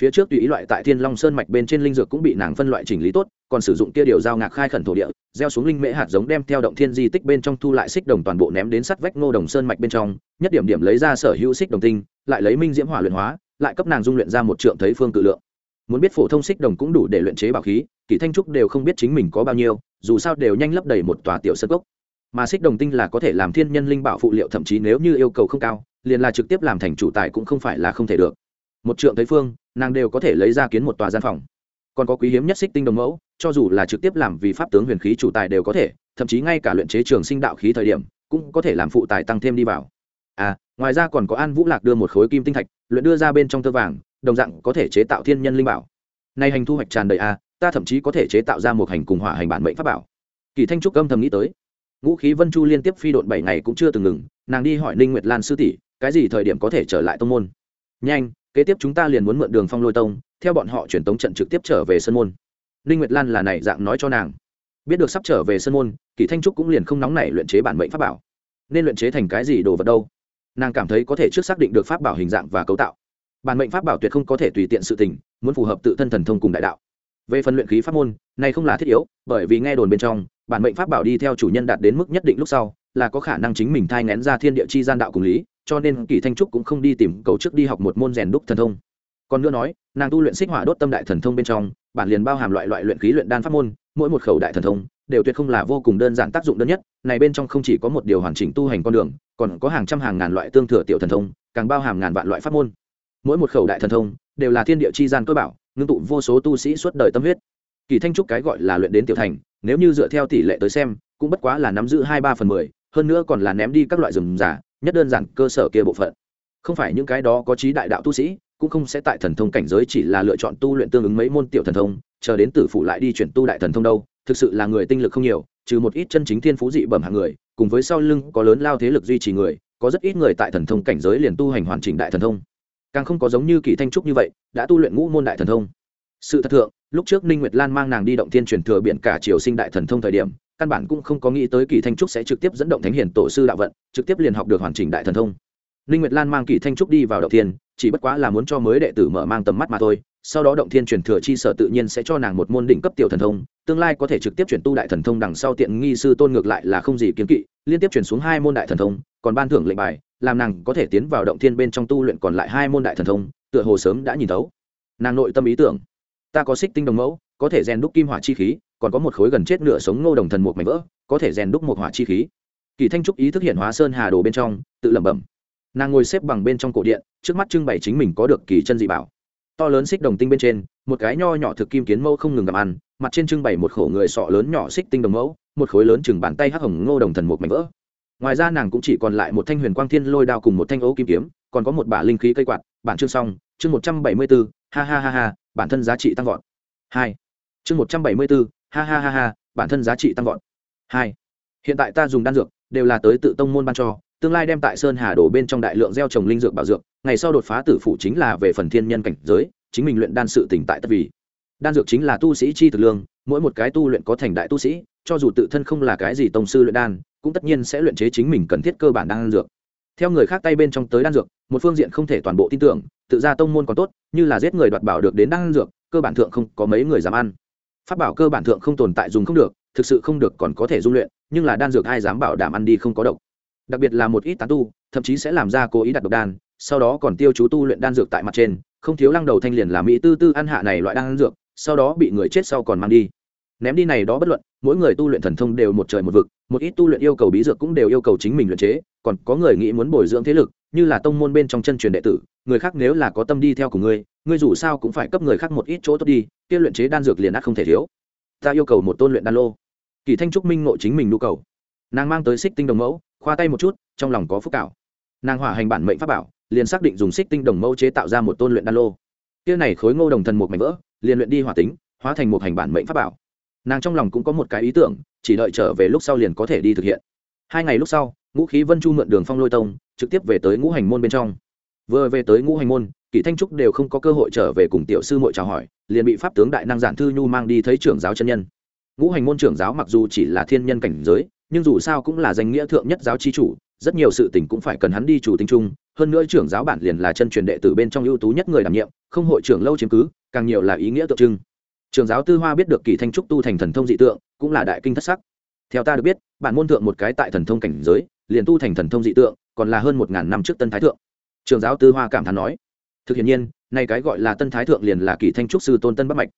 Phía trước tùy ý loại tại thiên long sơn mạch bên trên linh dược cũng bị nàng phân loại chỉnh lý tốt, còn sử dụng kia điều giao ngạc khai khẩn thổ địa, gieo xuống linh mễ hạt giống đem theo động thiên di tích bên trong thu lại xích đồng toàn bộ ném đến sắt vách ngô đồng sơn mạch bên trong, nhất điểm điểm lấy ra sở hữu xích đồng tinh, lại lấy minh diễm hỏa luyện hóa, lại cấp nàng dung luyện ra một trượng thấy phương cự lượng. Muốn biết phổ thông xích đồng cũng đủ để luyện chế bảo khí, kỳ thanh trúc đều không biết chính mình có bao nhiêu, dù sao đều nhanh lấp đầy một tòa tiểu sân gốc mà xích đồng tinh là có thể làm thiên nhân linh bảo phụ liệu, thậm chí nếu như yêu cầu không cao liền là trực tiếp làm thành chủ tài cũng không phải là không thể được. Một trượng thấy phương, nàng đều có thể lấy ra kiến một tòa gian phòng. Còn có quý hiếm nhất xích tinh đồng mẫu, cho dù là trực tiếp làm vì pháp tướng huyền khí chủ tài đều có thể, thậm chí ngay cả luyện chế trường sinh đạo khí thời điểm, cũng có thể làm phụ tài tăng thêm đi vào. À ngoài ra còn có an vũ lạc đưa một khối kim tinh thạch, luyện đưa ra bên trong tơ vàng, đồng dạng có thể chế tạo thiên nhân linh bảo. Nay hành thu hoạch tràn đầy a ta thậm chí có thể chế tạo ra một hành cùng hỏa hành bản mệnh pháp bảo. Kỳ thanh trúc âm thầm nghĩ tới. Ngũ khí vân chu liên tiếp phi độn bảy ngày cũng chưa từng ngừng nàng đi hỏi ninh nguyệt lan sư tỷ, cái gì thời điểm có thể trở lại tông môn? Nhanh, kế tiếp chúng ta liền muốn mượn đường phong lôi tông, theo bọn họ chuyển tống trận trực tiếp trở về sân môn. Ninh nguyệt lan là này dạng nói cho nàng. Biết được sắp trở về sân môn, kỳ thanh trúc cũng liền không nóng nảy luyện chế bản mệnh pháp bảo. Nên luyện chế thành cái gì đồ vật đâu? Nàng cảm thấy có thể trước xác định được pháp bảo hình dạng và cấu tạo. Bản mệnh pháp bảo tuyệt không có thể tùy tiện sự tình, muốn phù hợp tự thân thần thông cùng đại đạo về phần luyện khí pháp môn, này không là thiết yếu, bởi vì nghe đồn bên trong, bản mệnh pháp bảo đi theo chủ nhân đạt đến mức nhất định lúc sau, là có khả năng chính mình thai ngén ra thiên địa chi gian đạo cùng lý, cho nên kỳ thanh trúc cũng không đi tìm cầu trước đi học một môn rèn đúc thần thông. Còn nữa nói, nàng tu luyện xích hỏa đốt tâm đại thần thông bên trong, bản liền bao hàm loại loại luyện khí luyện đan pháp môn, mỗi một khẩu đại thần thông, đều tuyệt không là vô cùng đơn giản tác dụng đơn nhất, này bên trong không chỉ có một điều hoàn chỉnh tu hành con đường, còn có hàng trăm hàng ngàn loại tương thừa tiểu thần thông, càng bao hàm ngàn vạn loại pháp môn. Mỗi một khẩu đại thần thông, đều là thiên địa chi gian cơ bảo ngưng tụ vô số tu sĩ suốt đời tâm huyết. Kỳ thanh trúc cái gọi là luyện đến tiểu thành, nếu như dựa theo tỷ lệ tới xem, cũng bất quá là nắm giữ hai ba phần mười, hơn nữa còn là ném đi các loại rừng giả nhất đơn giản cơ sở kia bộ phận. Không phải những cái đó có trí đại đạo tu sĩ, cũng không sẽ tại thần thông cảnh giới chỉ là lựa chọn tu luyện tương ứng mấy môn tiểu thần thông, chờ đến tử phụ lại đi chuyển tu đại thần thông đâu, thực sự là người tinh lực không nhiều, trừ một ít chân chính thiên phú dị bẩm hạng người, cùng với sau lưng có lớn lao thế lực duy trì người, có rất ít người tại thần thông cảnh giới liền tu hành hoàn chỉnh đại thần thông càng không có giống như kỳ thanh trúc như vậy, đã tu luyện ngũ môn đại thần thông. Sự thật thượng, lúc trước ninh nguyệt lan mang nàng đi động thiên truyền thừa biển cả triều sinh đại thần thông thời điểm, căn bản cũng không có nghĩ tới kỳ thanh trúc sẽ trực tiếp dẫn động thánh hiển tổ sư đạo vận, trực tiếp liền học được hoàn chỉnh đại thần thông. Ninh nguyệt lan mang kỳ thanh trúc đi vào động thiên, chỉ bất quá là muốn cho mới đệ tử mở mang tầm mắt mà thôi, sau đó động thiên truyền thừa chi sở tự nhiên sẽ cho nàng một môn đỉnh cấp tiểu thần thông, tương lai có thể trực tiếp chuyển tu đại thần thông đằng sau tiện nghi sư tôn ngược lại là không gì kiến kỵ, liên tiếp chuyển xuống hai môn đại thần thông, còn ban thưởng lệnh bài làm nàng có thể tiến vào động thiên bên trong tu luyện còn lại hai môn đại thần thông, tựa hồ sớm đã nhìn thấu. Nàng nội tâm ý tưởng, ta có xích tinh đồng mẫu, có thể rèn đúc kim hỏa chi khí, còn có một khối gần chết nửa sống ngô đồng thần một mảnh vỡ, có thể rèn đúc một hỏa chi khí. Kỳ thanh trúc ý thức hiện hóa sơn hà đồ bên trong, tự lẩm bẩm. Nàng ngồi xếp bằng bên trong cổ điện, trước mắt trưng bày chính mình có được kỳ chân dị bảo. To lớn xích đồng tinh bên trên, một cái nho nhỏ thực kim kiến mẫu không ngừng gặm ăn, mặt trên trưng bày một khổ người sọ lớn nhỏ xích tinh đồng mẫu, một khối lớn chừng bàn tay hắc hồng ngô đồng thần một mảnh vỡ ngoài ra nàng cũng chỉ còn lại một thanh huyền quang thiên lôi đao cùng một thanh ấu kim kiếm, còn có một bả linh khí cây quạt. Bản chương xong, chương một trăm bảy mươi bốn, ha ha ha ha, bản thân giá trị tăng vọt. Hai. Chương một trăm bảy mươi bốn, ha ha ha ha, bản thân giá trị tăng vọt. Hai. Hiện tại ta dùng đan dược, đều là tới tự tông môn ban cho, tương lai đem tại sơn hà đổ bên trong đại lượng gieo trồng linh dược bảo dược, ngày sau đột phá tử phụ chính là về phần thiên nhân cảnh giới, chính mình luyện đan sự tỉnh tại tất vì. Đan dược chính là tu sĩ chi thực lương, mỗi một cái tu luyện có thành đại tu sĩ, cho dù tự thân không là cái gì tông sư luyện đan cũng tất nhiên sẽ luyện chế chính mình cần thiết cơ bản đan dược. Theo người khác tay bên trong tới đan dược, một phương diện không thể toàn bộ tin tưởng, tự ra tông môn còn tốt, như là giết người đoạt bảo được đến đan dược, cơ bản thượng không có mấy người dám ăn. Phát bảo cơ bản thượng không tồn tại dùng không được, thực sự không được còn có thể dung luyện, nhưng là đan dược ai dám bảo đảm ăn đi không có độc. Đặc biệt là một ít tán tu, thậm chí sẽ làm ra cố ý đặt độc đan, sau đó còn tiêu chú tu luyện đan dược tại mặt trên, không thiếu lăng đầu thanh liền là mỹ tư tư ăn hạ này loại đan dược, sau đó bị người chết sau còn mang đi. Ném đi này đó bất luận mỗi người tu luyện thần thông đều một trời một vực, một ít tu luyện yêu cầu bí dược cũng đều yêu cầu chính mình luyện chế, còn có người nghĩ muốn bồi dưỡng thế lực, như là tông môn bên trong chân truyền đệ tử, người khác nếu là có tâm đi theo của ngươi ngươi dù sao cũng phải cấp người khác một ít chỗ tốt đi, kia luyện chế đan dược liền ác không thể thiếu. Ta yêu cầu một tôn luyện đan lô. Kỳ thanh trúc minh ngộ chính mình nhu cầu. Nàng mang tới xích tinh đồng mẫu, khoa tay một chút, trong lòng có phúc cảo. Nàng hỏa hành bản mệnh pháp bảo, liền xác định dùng xích tinh đồng mẫu chế tạo ra một tôn luyện đan lô. Kia này khối ngô đồng thần một mảnh vỡ, liền luyện đi hỏa tính, hóa thành một hành bản mệnh pháp bảo nàng trong lòng cũng có một cái ý tưởng, chỉ đợi trở về lúc sau liền có thể đi thực hiện. Hai ngày lúc sau, ngũ khí vân chu mượn đường phong lôi tông, trực tiếp về tới ngũ hành môn bên trong. Vừa về tới ngũ hành môn, kỷ thanh trúc đều không có cơ hội trở về cùng tiểu sư mội chào hỏi, liền bị pháp tướng đại năng giản thư nhu mang đi thấy trưởng giáo chân nhân. Ngũ hành môn trưởng giáo mặc dù chỉ là thiên nhân cảnh giới, nhưng dù sao cũng là danh nghĩa thượng nhất giáo chi chủ, rất nhiều sự tình cũng phải cần hắn đi chủ tính chung. Hơn nữa trưởng giáo bản liền là chân truyền đệ tử bên trong ưu tú nhất người đảm nhiệm, không hội trưởng lâu chiếm cứ, càng nhiều là ý nghĩa tượng trưng trường giáo tư hoa biết được kỳ thanh trúc tu thành thần thông dị tượng, cũng là đại kinh thất sắc. Theo ta được biết, bản môn thượng một cái tại thần thông cảnh giới, liền tu thành thần thông dị tượng, còn là hơn một ngàn năm trước tân thái thượng. Trường giáo tư hoa cảm thán nói, thực hiện nhiên, nay cái gọi là tân thái thượng liền là kỳ thanh trúc sư tôn tân bắc mạch.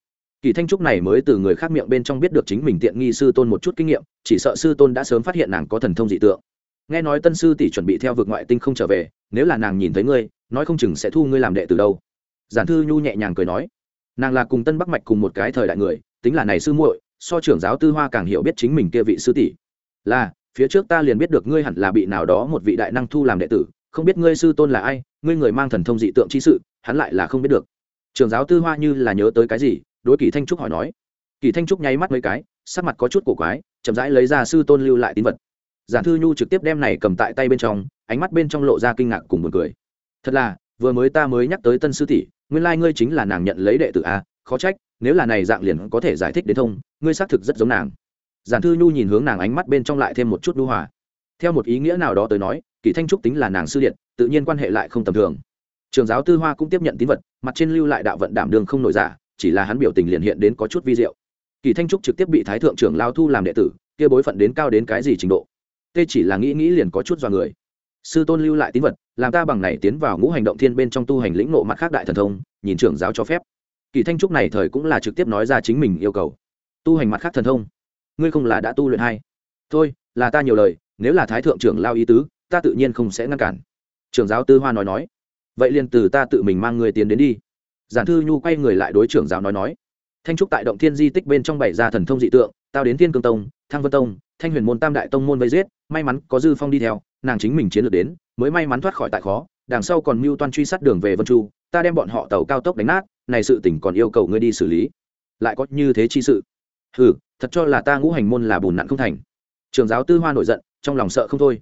Kỳ thanh trúc này mới từ người khác miệng bên trong biết được chính mình tiện nghi sư tôn một chút kinh nghiệm, chỉ sợ sư tôn đã sớm phát hiện nàng có thần thông dị tượng. Nghe nói tân sư tỷ chuẩn bị theo vực ngoại tinh không trở về, nếu là nàng nhìn thấy ngươi, nói không chừng sẽ thu ngươi làm đệ từ đâu. Giản thư nhu nhẹ nhàng cười nói nàng là cùng tân bắc mạch cùng một cái thời đại người, tính là này sư muội, so trưởng giáo tư hoa càng hiểu biết chính mình kia vị sư tỷ. Là, phía trước ta liền biết được ngươi hẳn là bị nào đó một vị đại năng thu làm đệ tử, không biết ngươi sư tôn là ai, ngươi người mang thần thông dị tượng chi sự, hắn lại là không biết được. Trưởng giáo tư hoa như là nhớ tới cái gì, đối kỳ thanh trúc hỏi nói. Kỳ thanh trúc nháy mắt mấy cái, sắc mặt có chút cổ quái, chậm rãi lấy ra sư tôn lưu lại tín vật. Giản thư nhu trực tiếp đem này cầm tại tay bên trong, ánh mắt bên trong lộ ra kinh ngạc cùng buồn cười. Thật là vừa mới ta mới nhắc tới tân sư tỷ, nguyên lai ngươi chính là nàng nhận lấy đệ tử a, khó trách, nếu là này dạng liền có thể giải thích đến thông, ngươi xác thực rất giống nàng. Giản thư nhu nhìn hướng nàng ánh mắt bên trong lại thêm một chút đu hòa. Theo một ý nghĩa nào đó tới nói, kỳ thanh trúc tính là nàng sư điện, tự nhiên quan hệ lại không tầm thường. Trường giáo tư hoa cũng tiếp nhận tín vật, mặt trên lưu lại đạo vận đảm đường không nổi giả, chỉ là hắn biểu tình liền hiện đến có chút vi diệu. Kỳ thanh trúc trực tiếp bị thái thượng trưởng lao thu làm đệ tử, kia bối phận đến cao đến cái gì trình độ? Tê chỉ là nghĩ nghĩ liền có chút do người. Sư tôn lưu lại tín vật làm ta bằng này tiến vào ngũ hành động thiên bên trong tu hành lĩnh nộ mặt khác đại thần thông, nhìn trưởng giáo cho phép. Kỳ thanh trúc này thời cũng là trực tiếp nói ra chính mình yêu cầu. Tu hành mặt khác thần thông? Ngươi không là đã tu luyện hay? Thôi, là ta nhiều lời, nếu là thái thượng trưởng lao ý tứ, ta tự nhiên không sẽ ngăn cản. Trưởng giáo tư hoa nói nói. Vậy liền từ ta tự mình mang người tiến đến đi. Giản thư nhu quay người lại đối trưởng giáo nói nói. Thanh trúc tại động thiên di tích bên trong bảy ra thần thông dị tượng, tao đến thiên cương tông, thăng vân tông, thanh huyền môn tam đại tông môn vây giết, may mắn có dư phong đi theo nàng chính mình chiến lược đến, mới may mắn thoát khỏi tại khó, đằng sau còn mưu toan truy sát đường về vân chu, ta đem bọn họ tàu cao tốc đánh nát, này sự tỉnh còn yêu cầu ngươi đi xử lý. Lại có như thế chi sự? Ừ thật cho là ta ngũ hành môn là bùn nặn không thành. Trường giáo tư hoa nổi giận, trong lòng sợ không thôi.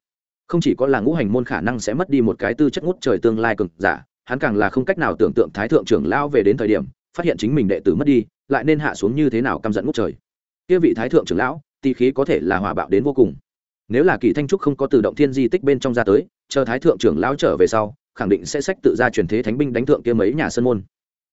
Không chỉ có là ngũ hành môn khả năng sẽ mất đi một cái tư chất ngút trời tương lai cực giả, hắn càng là không cách nào tưởng tượng thái thượng trưởng lão về đến thời điểm, phát hiện chính mình đệ tử mất đi, lại nên hạ xuống như thế nào căm giận ngút trời. Kia vị thái thượng trưởng lão tỳ khí có thể là hòa bạo đến vô cùng nếu là kỳ thanh trúc không có tự động thiên di tích bên trong ra tới, chờ thái thượng trưởng lão trở về sau, khẳng định sẽ sách tự ra truyền thế thánh binh đánh thượng kia mấy nhà sân môn.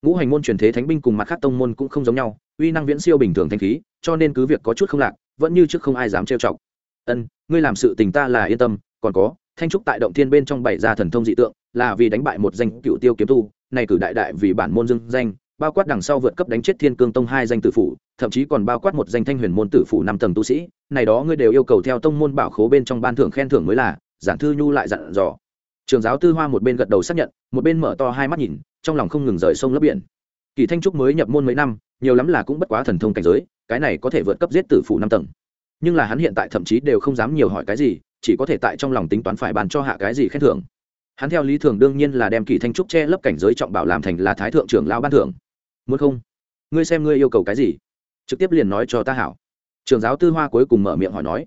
Ngũ hành môn truyền thế thánh binh cùng mặt khác tông môn cũng không giống nhau, uy năng viễn siêu bình thường thanh khí, cho nên cứ việc có chút không lạc, vẫn như trước không ai dám trêu chọc. Ân, ngươi làm sự tình ta là yên tâm, còn có, thanh trúc tại động thiên bên trong bảy gia thần thông dị tượng, là vì đánh bại một danh cựu tiêu kiếm tu này cử đại đại vì bản môn dương danh bao quát đằng sau vượt cấp đánh chết thiên cương tông hai danh tử phủ, thậm chí còn bao quát một danh thanh huyền môn tử phủ năm tầng tu sĩ. Này đó ngươi đều yêu cầu theo tông môn bảo khố bên trong ban thưởng khen thưởng mới là, giản thư nhu lại dặn dò. Trường giáo tư hoa một bên gật đầu xác nhận, một bên mở to hai mắt nhìn, trong lòng không ngừng rời sông lấp biển. Kỳ thanh trúc mới nhập môn mấy năm, nhiều lắm là cũng bất quá thần thông cảnh giới, cái này có thể vượt cấp giết tử phủ năm tầng. Nhưng là hắn hiện tại thậm chí đều không dám nhiều hỏi cái gì, chỉ có thể tại trong lòng tính toán phải bàn cho hạ cái gì khen thưởng hắn theo lý thường đương nhiên là đem kỳ thanh trúc che lấp cảnh giới trọng bảo làm thành là thái thượng trưởng lao ban thưởng. Muốn không? Ngươi xem ngươi yêu cầu cái gì? Trực tiếp liền nói cho ta hảo. Trường giáo tư hoa cuối cùng mở miệng hỏi nói.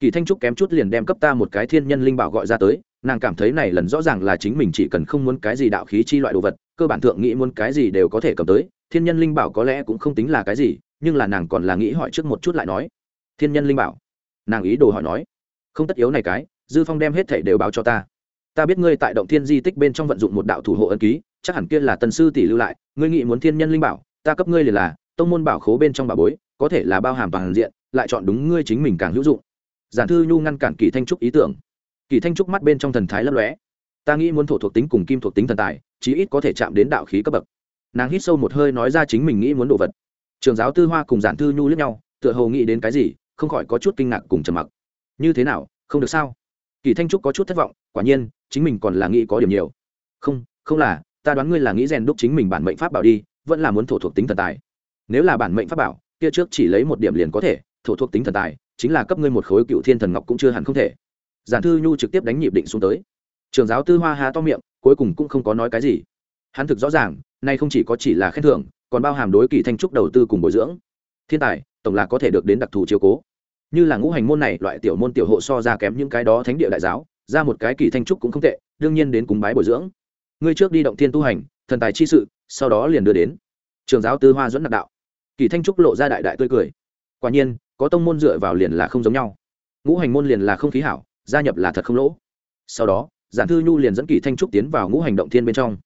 Kỳ thanh trúc kém chút liền đem cấp ta một cái thiên nhân linh bảo gọi ra tới, nàng cảm thấy này lần rõ ràng là chính mình chỉ cần không muốn cái gì đạo khí chi loại đồ vật, cơ bản thượng nghĩ muốn cái gì đều có thể cầm tới, thiên nhân linh bảo có lẽ cũng không tính là cái gì, nhưng là nàng còn là nghĩ hỏi trước một chút lại nói. Thiên nhân linh bảo? Nàng ý đồ hỏi nói. Không tất yếu này cái, dư phong đem hết thảy đều báo cho ta ta biết ngươi tại động thiên di tích bên trong vận dụng một đạo thủ hộ ân ký, chắc hẳn kia là tần sư tỷ lưu lại, ngươi nghĩ muốn thiên nhân linh bảo, ta cấp ngươi liền là, tông môn bảo khố bên trong bà bối, có thể là bao hàm toàn diện, lại chọn đúng ngươi chính mình càng hữu dụng. Giản thư nhu ngăn cản kỳ thanh trúc ý tưởng. Kỳ thanh trúc mắt bên trong thần thái lấp lóe. Ta nghĩ muốn thổ thuộc tính cùng kim thuộc tính thần tài, chí ít có thể chạm đến đạo khí cấp bậc. Nàng hít sâu một hơi nói ra chính mình nghĩ muốn đồ vật. Trường giáo tư hoa cùng giản thư nhu lướt nhau, tựa hồ nghĩ đến cái gì, không khỏi có chút kinh ngạc cùng trầm mặc. Như thế nào, không được sao? Kỳ thanh trúc có chút thất vọng, quả nhiên, chính mình còn là nghĩ có điểm nhiều. Không không là, ta đoán ngươi là nghĩ rèn đúc chính mình bản mệnh pháp bảo đi, vẫn là muốn thổ thuộc tính thần tài. Nếu là bản mệnh pháp bảo, kia trước chỉ lấy một điểm liền có thể, thổ thuộc tính thần tài, chính là cấp ngươi một khối cựu thiên thần ngọc cũng chưa hẳn không thể. Giản thư nhu trực tiếp đánh nhịp định xuống tới. Trường giáo tư hoa há to miệng, cuối cùng cũng không có nói cái gì. Hắn thực rõ ràng, nay không chỉ có chỉ là khen thưởng, còn bao hàm đối kỳ thanh trúc đầu tư cùng bồi dưỡng. Thiên tài, tổng là có thể được đến đặc thù chiếu cố như là ngũ hành môn này, loại tiểu môn tiểu hộ so ra kém những cái đó thánh địa đại giáo, ra một cái kỳ thanh trúc cũng không tệ, đương nhiên đến cúng bái bồi dưỡng. Ngươi trước đi động thiên tu hành, thần tài chi sự, sau đó liền đưa đến. Trường giáo tư hoa dẫn nạp đạo. Kỳ thanh trúc lộ ra đại đại tươi cười. Quả nhiên, có tông môn dựa vào liền là không giống nhau. Ngũ hành môn liền là không khí hảo, gia nhập là thật không lỗ. Sau đó, giản thư nhu liền dẫn kỳ thanh trúc tiến vào ngũ hành động thiên bên trong.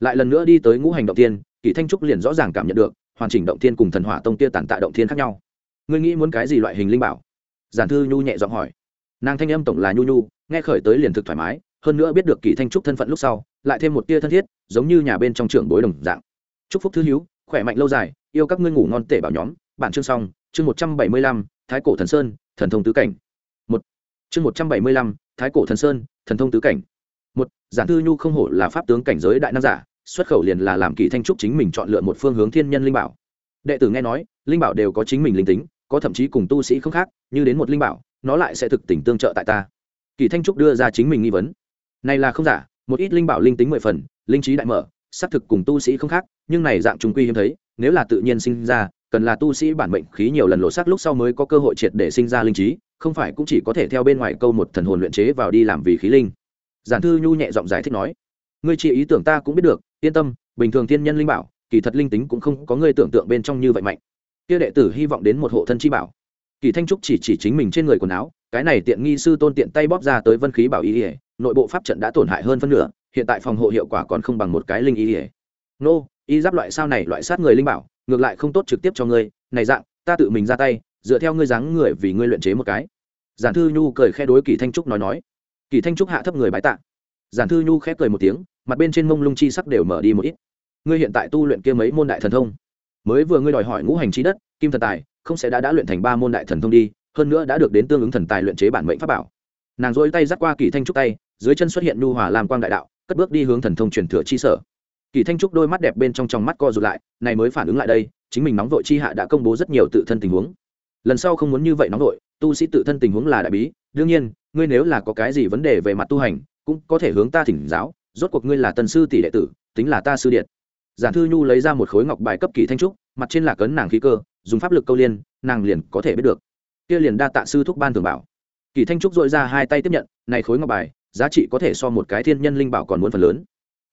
Lại lần nữa đi tới ngũ hành động thiên, kỳ thanh trúc liền rõ ràng cảm nhận được, hoàn chỉnh động thiên cùng thần hỏa tông kia tàn tạ động thiên khác nhau. Ngươi nghĩ muốn cái gì loại hình linh bảo? Giản thư nhu nhẹ giọng hỏi. Nàng thanh âm tổng là nhu nhu, nghe khởi tới liền thực thoải mái, hơn nữa biết được kỳ thanh trúc thân phận lúc sau, lại thêm một tia thân thiết, giống như nhà bên trong trưởng bối đồng dạng. Chúc phúc thứ hữu, khỏe mạnh lâu dài, yêu các ngươi ngủ ngon tể bảo nhóm. Bản chương xong, chương một trăm bảy mươi lăm, thái cổ thần sơn, thần thông tứ cảnh. Một, chương một trăm bảy mươi lăm, thái cổ thần sơn, thần thông tứ cảnh. Một, giản thư nhu không hổ là pháp tướng cảnh giới đại nam giả, xuất khẩu liền là làm kỳ thanh trúc chính mình chọn lựa một phương hướng thiên nhân linh bảo. Đệ tử nghe nói, linh bảo đều có chính mình linh tính có thậm chí cùng tu sĩ không khác, như đến một linh bảo, nó lại sẽ thực tình tương trợ tại ta. Kỳ thanh trúc đưa ra chính mình nghi vấn. Này là không giả, một ít linh bảo linh tính mười phần, linh trí đại mở, xác thực cùng tu sĩ không khác, nhưng này dạng trùng quy hiếm thấy, nếu là tự nhiên sinh ra, cần là tu sĩ bản mệnh khí nhiều lần lộ sắc lúc sau mới có cơ hội triệt để sinh ra linh trí, không phải cũng chỉ có thể theo bên ngoài câu một thần hồn luyện chế vào đi làm vì khí linh. Giản thư nhu nhẹ giọng giải thích nói, ngươi chỉ ý tưởng ta cũng biết được, yên tâm, bình thường thiên nhân linh bảo, kỳ thật linh tính cũng không có ngươi tưởng tượng bên trong như vậy mạnh kia đệ tử hy vọng đến một hộ thân chi bảo. Kỳ thanh trúc chỉ chỉ chính mình trên người quần áo, cái này tiện nghi sư tôn tiện tay bóp ra tới vân khí bảo y ỉa nội bộ pháp trận đã tổn hại hơn phân nửa, hiện tại phòng hộ hiệu quả còn không bằng một cái linh y ỉa nô, y giáp loại sao này loại sát người linh bảo, ngược lại không tốt trực tiếp cho ngươi, này dạng, ta tự mình ra tay, dựa theo ngươi dáng người vì ngươi luyện chế một cái. Giản thư nhu cười khe đối kỳ thanh trúc nói nói. Kỳ thanh trúc hạ thấp người bái tạ. Giản thư nhu khép cười một tiếng, mặt bên trên mông lung chi sắc đều mở đi một ít. Ngươi hiện tại tu luyện kia mấy môn đại thần thông mới vừa ngươi đòi hỏi ngũ hành chi đất, kim thần tài, không sẽ đã đã luyện thành ba môn đại thần thông đi, hơn nữa đã được đến tương ứng thần tài luyện chế bản mệnh pháp bảo. Nàng dỗi tay dắt qua kỳ thanh trúc tay, dưới chân xuất hiện nhu hòa làm quang đại đạo, cất bước đi hướng thần thông truyền thừa chi sở. Kỳ thanh trúc đôi mắt đẹp bên trong trong mắt co rụt lại, này mới phản ứng lại đây, chính mình nóng vội chi hạ đã công bố rất nhiều tự thân tình huống. Lần sau không muốn như vậy nóng vội, tu sĩ tự thân tình huống là đại bí, đương nhiên, ngươi nếu là có cái gì vấn đề về mặt tu hành, cũng có thể hướng ta thỉnh giáo, rốt cuộc ngươi là tần sư tỷ đệ tử, tính là ta sư điện giản thư nhu lấy ra một khối ngọc bài cấp kỳ thanh trúc, mặt trên là cấn nàng khí cơ, dùng pháp lực câu liên, nàng liền có thể biết được. Kia liền đa tạ sư thúc ban thường bảo. Kỳ thanh trúc dội ra hai tay tiếp nhận, này khối ngọc bài, giá trị có thể so một cái thiên nhân linh bảo còn muốn phần lớn.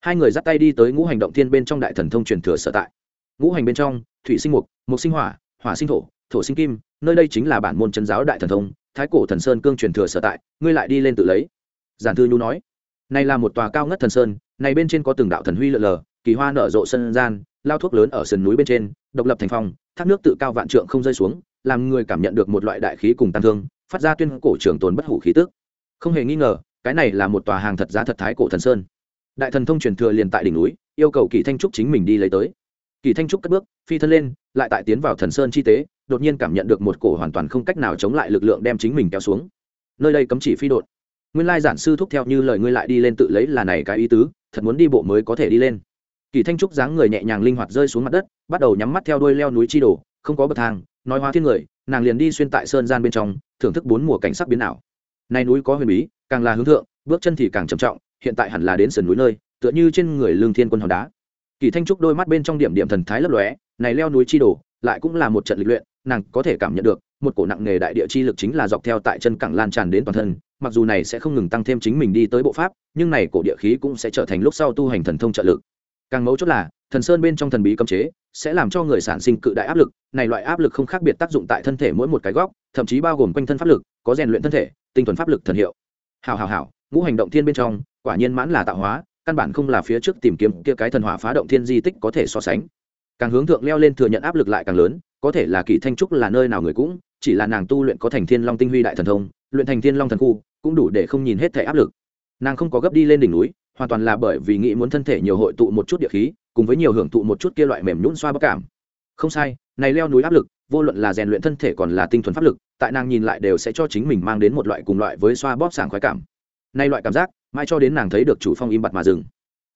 Hai người dắt tay đi tới ngũ hành động thiên bên trong đại thần thông truyền thừa sở tại. Ngũ hành bên trong, thủy sinh mục mục sinh hỏa hỏa sinh thổ thổ sinh kim, nơi đây chính là bản môn chân giáo đại thần thông, thái cổ thần sơn cương truyền thừa sở tại, ngươi lại đi lên tự lấy. Giản thư nhu nói. Này là một tòa cao ngất thần sơn, này bên trên có từng đạo thần huy lượn lờ kỳ hoa nở rộ sân gian, lao thuốc lớn ở sườn núi bên trên, độc lập thành phong thác nước tự cao vạn trượng không rơi xuống, làm người cảm nhận được một loại đại khí cùng tăng thương, phát ra tuyên cổ trường tồn bất hủ khí tức. Không hề nghi ngờ, cái này là một tòa hàng thật giá thật thái cổ thần sơn. Đại thần thông truyền thừa liền tại đỉnh núi, yêu cầu kỳ thanh trúc chính mình đi lấy tới. Kỳ thanh trúc cất bước, phi thân lên, lại tại tiến vào thần sơn chi tế, đột nhiên cảm nhận được một cổ hoàn toàn không cách nào chống lại lực lượng đem chính mình kéo xuống. Nơi đây cấm chỉ phi đột nguyên lai giản sư thúc theo như lời ngươi lại đi lên tự lấy là này cái ý tứ, thật muốn đi bộ mới có thể đi lên kỳ thanh trúc dáng người nhẹ nhàng linh hoạt rơi xuống mặt đất, bắt đầu nhắm mắt theo đuôi leo núi chi đồ, không có bậc thang, nói hóa thiên người, nàng liền đi xuyên tại sơn gian bên trong, thưởng thức bốn mùa cảnh sắc biến ảo. Nay núi có huyền bí, càng là hướng thượng, bước chân thì càng trầm trọng, hiện tại hẳn là đến sườn núi nơi, tựa như trên người lương thiên quân hòn đá. Kỳ thanh trúc đôi mắt bên trong điểm điểm thần thái lấp lóe, này leo núi chi đồ, lại cũng là một trận lịch luyện, nàng có thể cảm nhận được, một cổ nặng nghề đại địa chi lực chính là dọc theo tại chân cẳng lan tràn đến toàn thân, mặc dù này sẽ không ngừng tăng thêm chính mình đi tới bộ pháp, nhưng này cổ địa khí cũng sẽ trở thành lúc sau tu hành thần thông trợ lực càng mấu chốt là, thần sơn bên trong thần bí cấm chế sẽ làm cho người sản sinh cự đại áp lực. Này loại áp lực không khác biệt tác dụng tại thân thể mỗi một cái góc, thậm chí bao gồm quanh thân pháp lực, có rèn luyện thân thể, tinh thuần pháp lực thần hiệu. Hào hào hào, ngũ hành động thiên bên trong, quả nhiên mãn là tạo hóa, căn bản không là phía trước tìm kiếm kia cái thần hỏa phá động thiên di tích có thể so sánh. Càng hướng thượng leo lên thừa nhận áp lực lại càng lớn, có thể là kỳ thanh trúc là nơi nào người cũng, chỉ là nàng tu luyện có thành thiên long tinh huy đại thần thông, luyện thành thiên long thần khu, cũng đủ để không nhìn hết thể áp lực. Nàng không có gấp đi lên đỉnh núi hoàn toàn là bởi vì nghĩ muốn thân thể nhiều hội tụ một chút địa khí, cùng với nhiều hưởng thụ một chút kia loại mềm nhũn xoa bất cảm. Không sai, này leo núi áp lực, vô luận là rèn luyện thân thể còn là tinh thuần pháp lực, tại nàng nhìn lại đều sẽ cho chính mình mang đến một loại cùng loại với xoa bóp sảng khoái cảm. Nay loại cảm giác, mãi cho đến nàng thấy được chủ phong im bặt mà dừng.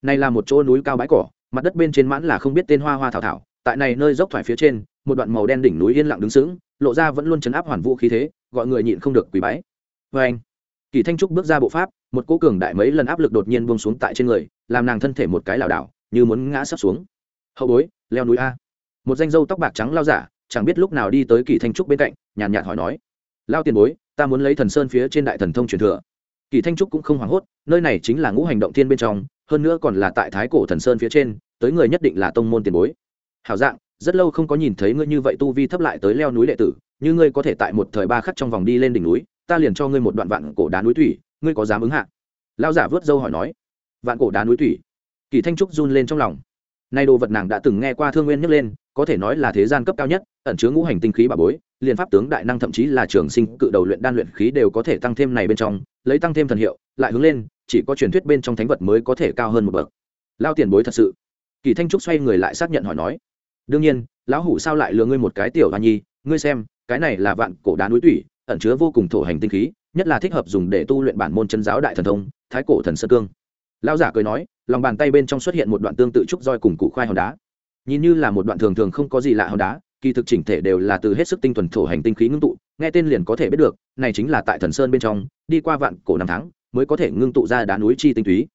Này là một chỗ núi cao bãi cỏ, mặt đất bên trên mãn là không biết tên hoa hoa thảo thảo, tại này nơi dốc thoải phía trên, một đoạn màu đen đỉnh núi yên lặng đứng sững, lộ ra vẫn luôn chấn áp hoàn vũ khí thế, gọi người nhịn không được quỳ bái. Vê anh kỳ thanh trúc bước ra bộ pháp, một cố cường đại mấy lần áp lực đột nhiên buông xuống tại trên người, làm nàng thân thể một cái lảo đảo, như muốn ngã sắp xuống. Hậu bối, leo núi a. Một danh dâu tóc bạc trắng lao giả, chẳng biết lúc nào đi tới kỳ thanh trúc bên cạnh, nhàn nhạt hỏi nói, lao tiền bối, ta muốn lấy thần sơn phía trên đại thần thông truyền thừa. Kỳ thanh trúc cũng không hoảng hốt, nơi này chính là ngũ hành động thiên bên trong, hơn nữa còn là tại thái cổ thần sơn phía trên, tới người nhất định là tông môn tiền bối. Hảo dạng, rất lâu không có nhìn thấy ngươi như vậy tu vi thấp lại tới leo núi đệ tử, như ngươi có thể tại một thời ba khắc trong vòng đi lên đỉnh núi ta liền cho ngươi một đoạn vạn cổ đá núi thủy, ngươi có dám ứng hạ? Lao giả vớt dâu hỏi nói. Vạn cổ đá núi thủy? Kỳ thanh trúc run lên trong lòng. Nay đồ vật nàng đã từng nghe qua thương nguyên nhắc lên, có thể nói là thế gian cấp cao nhất, ẩn chứa ngũ hành tinh khí bà bối, liền pháp tướng đại năng thậm chí là trường sinh cự đầu luyện đan luyện khí đều có thể tăng thêm này bên trong, lấy tăng thêm thần hiệu, lại hướng lên, chỉ có truyền thuyết bên trong thánh vật mới có thể cao hơn một bậc. Lao tiền bối thật sự. Kỳ thanh trúc xoay người lại xác nhận hỏi nói. Đương nhiên, lão hủ sao lại lừa ngươi một cái tiểu hoa nhi, ngươi xem, cái này là vạn cổ đá núi tủy ẩn chứa vô cùng thổ hành tinh khí, nhất là thích hợp dùng để tu luyện bản môn chân giáo đại thần thông, thái cổ thần sơn cương. Lão giả cười nói, lòng bàn tay bên trong xuất hiện một đoạn tương tự trúc roi cùng cụ khoai hòn đá. Nhìn như là một đoạn thường thường không có gì lạ hòn đá, kỳ thực chỉnh thể đều là từ hết sức tinh thuần thổ hành tinh khí ngưng tụ, nghe tên liền có thể biết được, này chính là tại thần sơn bên trong, đi qua vạn cổ năm tháng, mới có thể ngưng tụ ra đá núi chi tinh túy.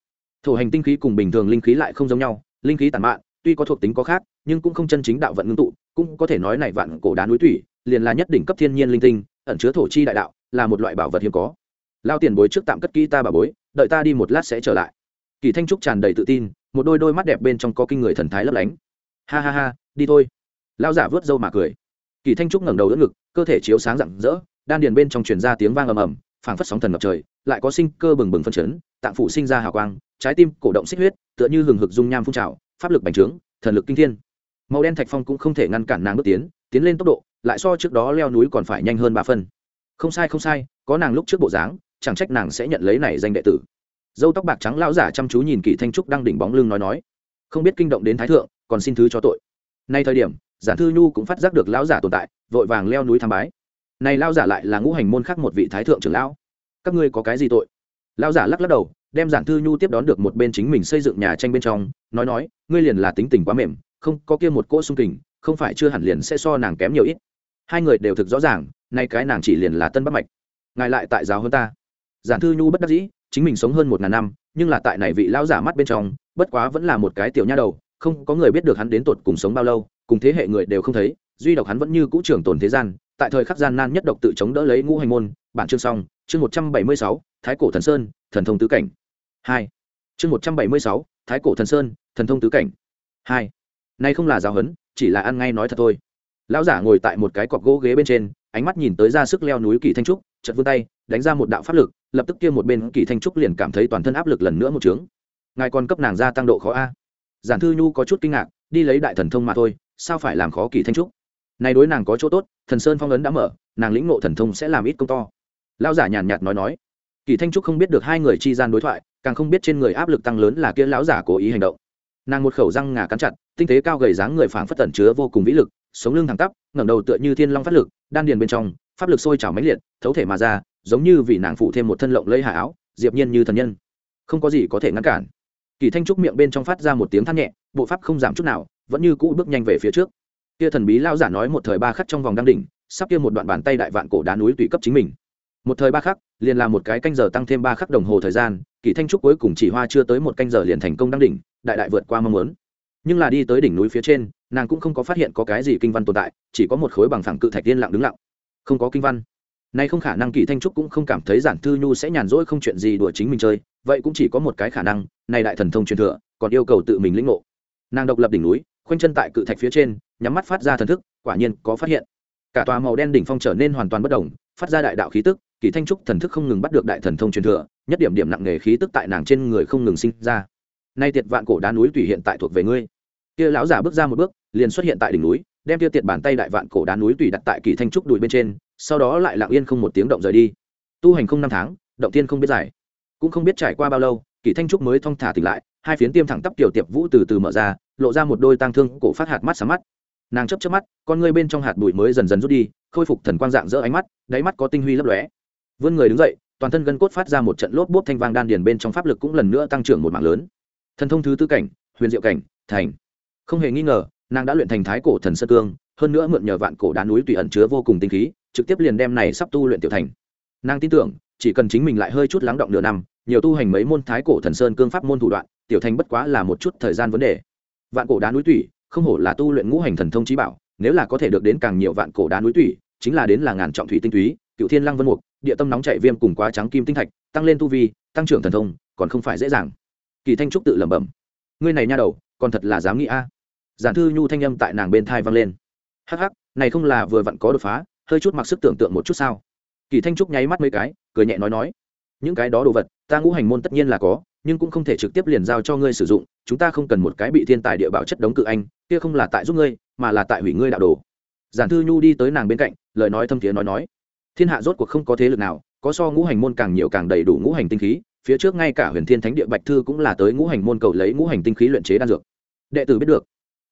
Thổ hành tinh khí cùng bình thường linh khí lại không giống nhau, linh khí tản mạn, tuy có thuộc tính có khác, nhưng cũng không chân chính đạo vận ngưng tụ, cũng có thể nói này vạn cổ đá núi thủy liền là nhất đỉnh cấp thiên nhiên linh tinh ẩn chứa thổ chi đại đạo, là một loại bảo vật hiếm có. Lao tiền bối trước tạm cất kỹ ta bà bối, đợi ta đi một lát sẽ trở lại. Kỳ thanh trúc tràn đầy tự tin, một đôi đôi mắt đẹp bên trong có kinh người thần thái lấp lánh. Ha ha ha, đi thôi. Lao giả vớt râu mà cười. Kỳ thanh trúc ngẩng đầu đỡ ngực, cơ thể chiếu sáng rạng rỡ, đan điền bên trong truyền ra tiếng vang ầm ầm, phảng phất sóng thần ngập trời, lại có sinh cơ bừng bừng phân chấn, tạng phủ sinh ra hào quang, trái tim cổ động xích huyết, tựa như hừng hực dung nham phun trào, pháp lực bành trướng, thần lực kinh thiên. Màu đen thạch phong cũng không thể ngăn cản nàng bước tiến tiến lên tốc độ lại so trước đó leo núi còn phải nhanh hơn ba phân. Không sai không sai, có nàng lúc trước bộ dáng, chẳng trách nàng sẽ nhận lấy này danh đệ tử. Dâu tóc bạc trắng lão giả chăm chú nhìn kỳ thanh trúc đang đỉnh bóng lưng nói nói. Không biết kinh động đến thái thượng, còn xin thứ cho tội. Nay thời điểm, giản thư nhu cũng phát giác được lão giả tồn tại, vội vàng leo núi tham bái. Này lão giả lại là ngũ hành môn khác một vị thái thượng trưởng lão. Các ngươi có cái gì tội? Lão giả lắc lắc đầu, đem giản thư nhu tiếp đón được một bên chính mình xây dựng nhà tranh bên trong, nói nói, ngươi liền là tính tình quá mềm, không có kia một cỗ sung kình, không phải chưa hẳn liền sẽ so nàng kém nhiều ít hai người đều thực rõ ràng, nay cái nàng chỉ liền là tân bắc mạch. Ngài lại tại giáo hơn ta. Giản thư nhu bất đắc dĩ, chính mình sống hơn một ngàn năm, nhưng là tại này vị lão giả mắt bên trong, bất quá vẫn là một cái tiểu nha đầu, không có người biết được hắn đến tột cùng sống bao lâu, cùng thế hệ người đều không thấy, duy độc hắn vẫn như cũ trưởng tồn thế gian, tại thời khắc gian nan nhất độc tự chống đỡ lấy ngũ hành môn, bản chương xong, chương một trăm bảy mươi sáu, thái cổ thần sơn, thần thông tứ cảnh. Hai. Chương một trăm bảy mươi sáu, thái cổ thần sơn, thần thông tứ cảnh. Hai. Nay không là giáo huấn, chỉ là ăn ngay nói thật thôi lão giả ngồi tại một cái cọc gỗ ghế bên trên, ánh mắt nhìn tới ra sức leo núi kỳ thanh trúc chật vươn tay, đánh ra một đạo pháp lực, lập tức kia một bên kỳ thanh trúc liền cảm thấy toàn thân áp lực lần nữa một trướng ngài còn cấp nàng ra tăng độ khó a? Giản thư nhu có chút kinh ngạc, đi lấy đại thần thông mà thôi, sao phải làm khó kỳ thanh trúc? Này đối nàng có chỗ tốt, thần sơn phong ấn đã mở, nàng lĩnh ngộ thần thông sẽ làm ít công to. Lão giả nhàn nhạt nói nói. Kỳ thanh trúc không biết được hai người chi gian đối thoại, càng không biết trên người áp lực tăng lớn là kia lão giả cố ý hành động. Nàng một khẩu răng ngà cắn chặt, tinh tế cao gầy dáng người phảng phất tẩn chứa vô cùng vĩ lực sống lưng thẳng tắp, ngẩng đầu tựa như thiên long phát lực, đan điền bên trong, pháp lực sôi trào mãnh liệt, thấu thể mà ra, giống như vì nàng phụ thêm một thân lộng lấy hạ áo, diệp nhiên như thần nhân. Không có gì có thể ngăn cản. Kỳ thanh trúc miệng bên trong phát ra một tiếng than nhẹ, bộ pháp không giảm chút nào, vẫn như cũ bước nhanh về phía trước. Kia thần bí lao giả nói một thời ba khắc trong vòng đăng đỉnh, sắp kia một đoạn bàn tay đại vạn cổ đá núi tùy cấp chính mình. Một thời ba khắc, liền làm một cái canh giờ tăng thêm ba khắc đồng hồ thời gian, kỳ thanh trúc cuối cùng chỉ hoa chưa tới một canh giờ liền thành công đăng đỉnh, đại đại vượt qua mong muốn. Nhưng là đi tới đỉnh núi phía trên nàng cũng không có phát hiện có cái gì kinh văn tồn tại, chỉ có một khối bằng phẳng cự thạch yên lặng đứng lặng. Không có kinh văn. Nay không khả năng kỳ thanh trúc cũng không cảm thấy giản thư nhu sẽ nhàn rỗi không chuyện gì đùa chính mình chơi, vậy cũng chỉ có một cái khả năng, này đại thần thông truyền thừa, còn yêu cầu tự mình lĩnh ngộ. Nàng độc lập đỉnh núi, khoanh chân tại cự thạch phía trên, nhắm mắt phát ra thần thức, quả nhiên có phát hiện. Cả tòa màu đen đỉnh phong trở nên hoàn toàn bất đồng phát ra đại đạo khí tức, kỳ thanh trúc thần thức không ngừng bắt được đại thần thông truyền thừa, nhất điểm điểm nặng nghề khí tức tại nàng trên người không ngừng sinh ra. Nay tiệt vạn cổ đá núi tùy hiện tại thuộc về ngươi kia lão giả bước ra một bước, liền xuất hiện tại đỉnh núi, đem kia tiệt bàn tay đại vạn cổ đá núi tùy đặt tại kỳ thanh trúc đùi bên trên, sau đó lại lặng yên không một tiếng động rời đi. Tu hành không năm tháng, động tiên không biết giải cũng không biết trải qua bao lâu, kỳ thanh trúc mới thong thả tỉnh lại, hai phiến tiêm thẳng tắp tiểu tiệp vũ từ từ mở ra, lộ ra một đôi tang thương cổ phát hạt mắt sáng mắt. Nàng chấp chấp mắt, con ngươi bên trong hạt bụi mới dần dần rút đi, khôi phục thần quang dạng dỡ ánh mắt, đáy mắt có tinh huy lấp lóe. Vươn người đứng dậy, toàn thân gân cốt phát ra một trận lốp bốp thanh vang đan điền bên trong pháp lực cũng lần nữa tăng trưởng một mạng lớn. Thần thông thứ tư cảnh, huyền diệu cảnh, thành không hề nghi ngờ, nàng đã luyện thành thái cổ thần sơ cương, hơn nữa mượn nhờ vạn cổ đá núi tùy ẩn chứa vô cùng tinh khí, trực tiếp liền đem này sắp tu luyện tiểu thành. Nàng tin tưởng, chỉ cần chính mình lại hơi chút lắng động nửa năm, nhiều tu hành mấy môn thái cổ thần sơn cương pháp môn thủ đoạn, tiểu thành bất quá là một chút thời gian vấn đề. Vạn cổ đá núi tùy, không hổ là tu luyện ngũ hành thần thông trí bảo, nếu là có thể được đến càng nhiều vạn cổ đá núi tùy, chính là đến là ngàn trọng thủy tinh túy, cựu thiên lăng vân mục, địa tâm nóng chạy viêm cùng quá trắng kim tinh thạch, tăng lên tu vi, tăng trưởng thần thông, còn không phải dễ dàng. Kỳ thanh trúc tự lẩm bẩm, ngươi này nha đầu, còn thật là dám nghĩ a giản thư nhu thanh âm tại nàng bên thai vang lên. Hắc hắc, này không là vừa vặn có đột phá, hơi chút mặc sức tưởng tượng một chút sao? Kỳ thanh trúc nháy mắt mấy cái, cười nhẹ nói nói, những cái đó đồ vật, ta ngũ hành môn tất nhiên là có, nhưng cũng không thể trực tiếp liền giao cho ngươi sử dụng, chúng ta không cần một cái bị thiên tài địa bảo chất đống cự anh, kia không là tại giúp ngươi, mà là tại hủy ngươi đạo đồ. Giản thư nhu đi tới nàng bên cạnh, lời nói thâm thiế nói nói, thiên hạ rốt cuộc không có thế lực nào, có so ngũ hành môn càng nhiều càng đầy đủ ngũ hành tinh khí, phía trước ngay cả huyền thiên thánh địa bạch thư cũng là tới ngũ hành môn cầu lấy ngũ hành tinh khí luyện chế đan dược. Đệ tử biết được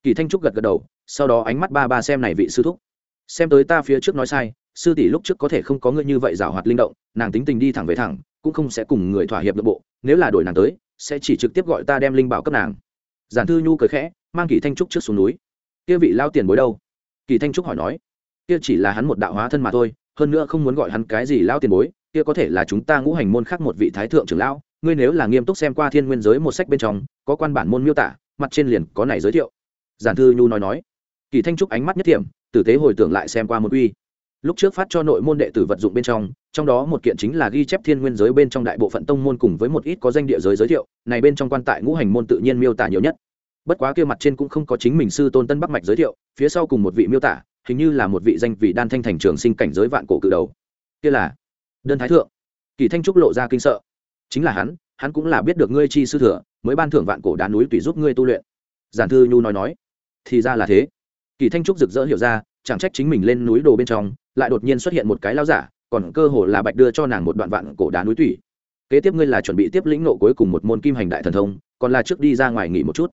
kỳ thanh trúc gật gật đầu, sau đó ánh mắt ba ba xem này vị sư thúc. Xem tới ta phía trước nói sai, sư tỷ lúc trước có thể không có ngươi như vậy giảo hoạt linh động, nàng tính tình đi thẳng về thẳng, cũng không sẽ cùng người thỏa hiệp nội bộ, nếu là đổi nàng tới, sẽ chỉ trực tiếp gọi ta đem linh bảo cấp nàng. Giản thư nhu cười khẽ, mang kỳ thanh trúc trước xuống núi. Kia vị lao tiền bối đâu? Kỳ thanh trúc hỏi nói. Kia chỉ là hắn một đạo hóa thân mà thôi, hơn nữa không muốn gọi hắn cái gì lao tiền bối, kia có thể là chúng ta ngũ hành môn khác một vị thái thượng trưởng lão, ngươi nếu là nghiêm túc xem qua thiên nguyên giới một sách bên trong, có quan bản môn miêu tả, mặt trên liền có này giới thiệu giản thư nhu nói nói. Kỳ thanh trúc ánh mắt nhất thiểm, tử tế hồi tưởng lại xem qua một uy lúc trước phát cho nội môn đệ tử vật dụng bên trong trong đó một kiện chính là ghi chép thiên nguyên giới bên trong đại bộ phận tông môn cùng với một ít có danh địa giới giới thiệu này bên trong quan tại ngũ hành môn tự nhiên miêu tả nhiều nhất. Bất quá kia mặt trên cũng không có chính mình sư tôn tân bắc mạch giới thiệu phía sau cùng một vị miêu tả hình như là một vị danh vị đan thanh thành trường sinh cảnh giới vạn cổ cự đầu. Kia là đơn thái thượng. Kỳ thanh trúc lộ ra kinh sợ. Chính là hắn hắn cũng là biết được ngươi chi sư thừa mới ban thưởng vạn cổ đá núi tùy giúp ngươi tu luyện. Giản thư nhu nói nói thì ra là thế. Kỳ thanh trúc rực rỡ hiểu ra, chẳng trách chính mình lên núi đồ bên trong, lại đột nhiên xuất hiện một cái lao giả, còn cơ hồ là bạch đưa cho nàng một đoạn vạn cổ đá núi tủy. Kế tiếp ngươi là chuẩn bị tiếp lĩnh nộ cuối cùng một môn kim hành đại thần thông, còn là trước đi ra ngoài nghỉ một chút?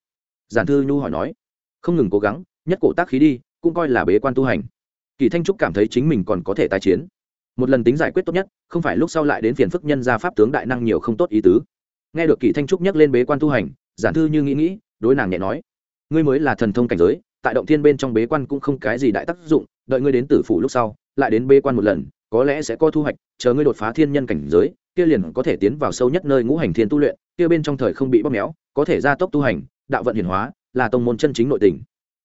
Giản thư nhu hỏi nói. Không ngừng cố gắng, nhất cổ tác khí đi, cũng coi là bế quan tu hành. Kỳ thanh trúc cảm thấy chính mình còn có thể tái chiến. Một lần tính giải quyết tốt nhất, không phải lúc sau lại đến phiền phức nhân ra pháp tướng đại năng nhiều không tốt ý tứ. Nghe được kỳ thanh trúc nhắc lên bế quan tu hành, giản thư như nghĩ nghĩ, đối nàng nhẹ nói ngươi mới là thần thông cảnh giới, tại động thiên bên trong bế quan cũng không cái gì đại tác dụng, đợi ngươi đến tử phủ lúc sau, lại đến bế quan một lần, có lẽ sẽ có thu hoạch, chờ ngươi đột phá thiên nhân cảnh giới, kia liền có thể tiến vào sâu nhất nơi ngũ hành thiên tu luyện, kia bên trong thời không bị bóp méo, có thể gia tốc tu hành, đạo vận hiển hóa, là tông môn chân chính nội tình.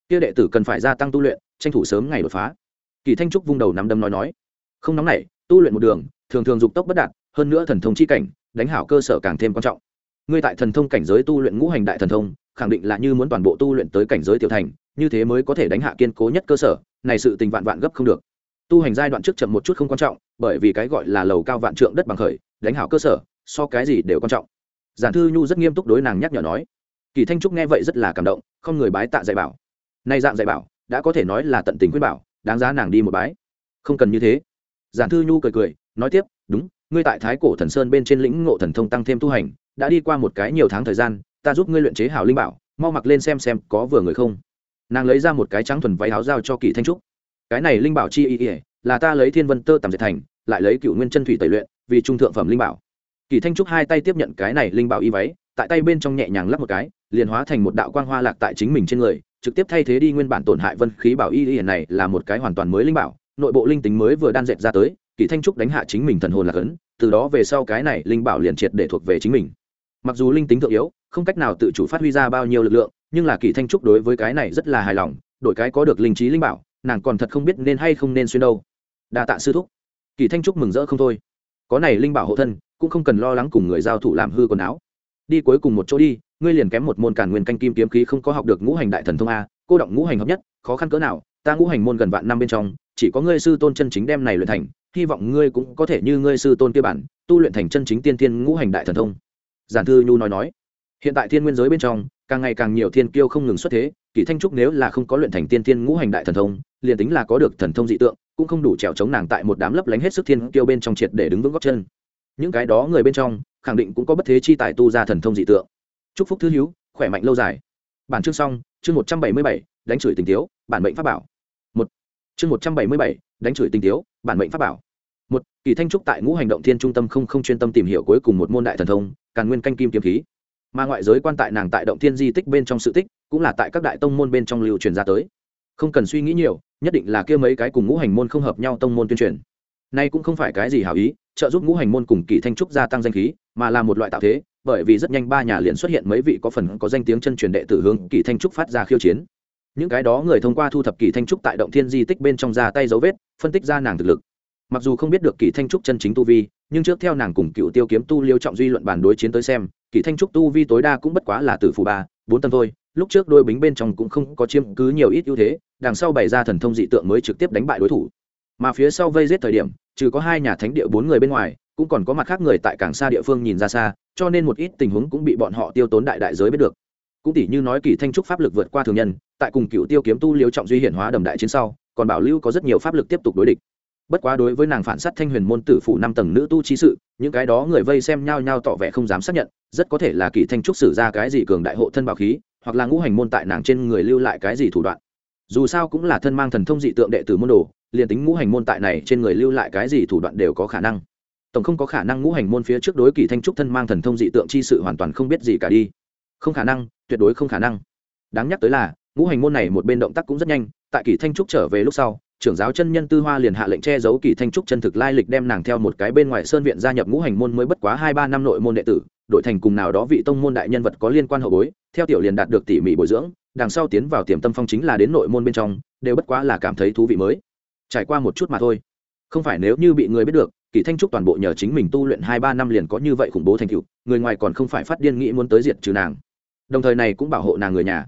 Kia đệ tử cần phải gia tăng tu luyện, tranh thủ sớm ngày đột phá. Kỳ thanh trúc vung đầu nắm đâm nói nói, không nóng nảy, tu luyện một đường, thường thường dục tốc bất đạt, hơn nữa thần thông chi cảnh, đánh hảo cơ sở càng thêm quan trọng. Ngươi tại thần thông cảnh giới tu luyện ngũ hành đại thần thông khẳng định là như muốn toàn bộ tu luyện tới cảnh giới tiểu thành, như thế mới có thể đánh hạ kiên cố nhất cơ sở, này sự tình vạn vạn gấp không được. Tu hành giai đoạn trước chậm một chút không quan trọng, bởi vì cái gọi là lầu cao vạn trượng đất bằng khởi, đánh hảo cơ sở, so cái gì đều quan trọng. Giản thư nhu rất nghiêm túc đối nàng nhắc nhở nói, kỳ thanh trúc nghe vậy rất là cảm động, không người bái tạ dạy bảo. Nay dạng dạy bảo, đã có thể nói là tận tình khuyên bảo, đáng giá nàng đi một bái. Không cần như thế. Giản thư nhu cười cười, nói tiếp, đúng, ngươi tại thái cổ thần sơn bên trên lĩnh ngộ thần thông tăng thêm tu hành, đã đi qua một cái nhiều tháng thời gian ta giúp ngươi luyện chế hảo linh bảo, mau mặc lên xem xem có vừa người không. Nàng lấy ra một cái trắng thuần váy áo giao cho kỳ thanh trúc. Cái này linh bảo chi ý ỉa là ta lấy thiên vân tơ tầm dệt thành, lại lấy cựu nguyên chân thủy tẩy luyện, vì trung thượng phẩm linh bảo. Kỳ thanh trúc hai tay tiếp nhận cái này linh bảo y váy, tại tay bên trong nhẹ nhàng lắp một cái, liền hóa thành một đạo quang hoa lạc tại chính mình trên người, trực tiếp thay thế đi nguyên bản tổn hại vân khí bảo y ỉa này là một cái hoàn toàn mới linh bảo, nội bộ linh tính mới vừa đan dệt ra tới, kỳ thanh trúc đánh hạ chính mình thần hồn là ấn từ đó về sau cái này linh bảo liền triệt để thuộc về chính mình. Mặc dù linh tính thượng yếu không cách nào tự chủ phát huy ra bao nhiêu lực lượng, nhưng là kỳ thanh trúc đối với cái này rất là hài lòng, đổi cái có được linh trí linh bảo, nàng còn thật không biết nên hay không nên xuyên đâu. Đa tạ sư thúc. Kỳ thanh trúc mừng rỡ không thôi. Có này linh bảo hộ thân, cũng không cần lo lắng cùng người giao thủ làm hư quần áo. Đi cuối cùng một chỗ đi, ngươi liền kém một môn càn nguyên canh kim kiếm khí không có học được ngũ hành đại thần thông a, cô động ngũ hành hợp nhất, khó khăn cỡ nào, ta ngũ hành môn gần vạn năm bên trong, chỉ có ngươi sư tôn chân chính đem này luyện thành, hy vọng ngươi cũng có thể như ngươi sư tôn kia bản, tu luyện thành chân chính tiên thiên ngũ hành đại thần thông. Giản thư nhu nói nói hiện tại thiên nguyên giới bên trong, càng ngày càng nhiều thiên kiêu không ngừng xuất thế kỷ thanh trúc nếu là không có luyện thành tiên thiên ngũ hành đại thần thông, liền tính là có được thần thông dị tượng, cũng không đủ trèo chống nàng tại một đám lấp lánh hết sức thiên kiêu bên trong triệt để đứng vững góc chân. Những cái đó người bên trong, khẳng định cũng có bất thế chi tài tu ra thần thông dị tượng. Chúc phúc thứ hiếu khỏe mạnh lâu dài. Bản chương xong, chương một trăm bảy mươi bảy, đánh chửi tình tiếu, bản mệnh pháp bảo. Một. Chương một trăm bảy mươi bảy, đánh chửi tình tiếu, bản mệnh pháp bảo. Một, kỳ thanh trúc tại ngũ hành động thiên trung tâm không không chuyên tâm tìm hiểu cuối cùng một môn đại thần thông, càn nguyên canh kim kiếm khí mà ngoại giới quan tại nàng tại động thiên di tích bên trong sự tích, cũng là tại các đại tông môn bên trong lưu truyền ra tới. Không cần suy nghĩ nhiều, nhất định là kia mấy cái cùng ngũ hành môn không hợp nhau tông môn tuyên truyền. Nay cũng không phải cái gì hảo ý, trợ giúp ngũ hành môn cùng kỳ thanh trúc gia tăng danh khí, mà là một loại tạo thế, bởi vì rất nhanh ba nhà liền xuất hiện mấy vị có phần có danh tiếng chân truyền đệ tử hướng kỳ thanh trúc phát ra khiêu chiến. Những cái đó người thông qua thu thập kỳ thanh trúc tại động thiên di tích bên trong ra tay dấu vết, phân tích ra nàng thực lực mặc dù không biết được kỳ thanh trúc chân chính tu vi, nhưng trước theo nàng cùng cựu tiêu kiếm tu liêu trọng duy luận bàn đối chiến tới xem, kỳ thanh trúc tu vi tối đa cũng bất quá là từ phù ba, bốn tầng thôi. Lúc trước đôi bính bên trong cũng không có chiếm cứ nhiều ít ưu thế, đằng sau bày ra thần thông dị tượng mới trực tiếp đánh bại đối thủ. Mà phía sau vây giết thời điểm, trừ có hai nhà thánh địa bốn người bên ngoài, cũng còn có mặt khác người tại càng xa địa phương nhìn ra xa, cho nên một ít tình huống cũng bị bọn họ tiêu tốn đại đại giới biết được. Cũng tỷ như nói kỳ thanh trúc pháp lực vượt qua thường nhân, tại cùng cựu tiêu kiếm tu liêu trọng duy hiển hóa đầm đại chiến sau, còn bảo lưu có rất nhiều pháp lực tiếp tục đối địch bất quá đối với nàng phản sát thanh huyền môn tử phụ năm tầng nữ tu chi sự, những cái đó người vây xem nhau nhau tỏ vẻ không dám xác nhận, rất có thể là kỳ thanh trúc sử ra cái gì cường đại hộ thân bảo khí, hoặc là ngũ hành môn tại nàng trên người lưu lại cái gì thủ đoạn. Dù sao cũng là thân mang thần thông dị tượng đệ tử môn đồ, liền tính ngũ hành môn tại này trên người lưu lại cái gì thủ đoạn đều có khả năng. Tổng không có khả năng ngũ hành môn phía trước đối kỳ thanh trúc thân mang thần thông dị tượng chi sự hoàn toàn không biết gì cả đi. Không khả năng, tuyệt đối không khả năng. Đáng nhắc tới là, ngũ hành môn này một bên động tác cũng rất nhanh, tại kỳ thanh trúc trở về lúc sau trưởng giáo chân nhân tư hoa liền hạ lệnh che giấu kỳ thanh trúc chân thực lai lịch đem nàng theo một cái bên ngoài sơn viện gia nhập ngũ hành môn mới bất quá hai ba năm nội môn đệ tử đội thành cùng nào đó vị tông môn đại nhân vật có liên quan hậu bối, theo tiểu liền đạt được tỉ mỉ bồi dưỡng, đằng sau tiến vào tiềm tâm phong chính là đến nội môn bên trong, đều bất quá là cảm thấy thú vị mới. Trải qua một chút mà thôi. Không phải nếu như bị người biết được, kỳ thanh trúc toàn bộ nhờ chính mình tu luyện hai ba năm liền có như vậy khủng bố thành cựu người ngoài còn không phải phát điên nghĩ muốn tới diệt trừ nàng. Đồng thời này cũng bảo hộ nàng người nhà.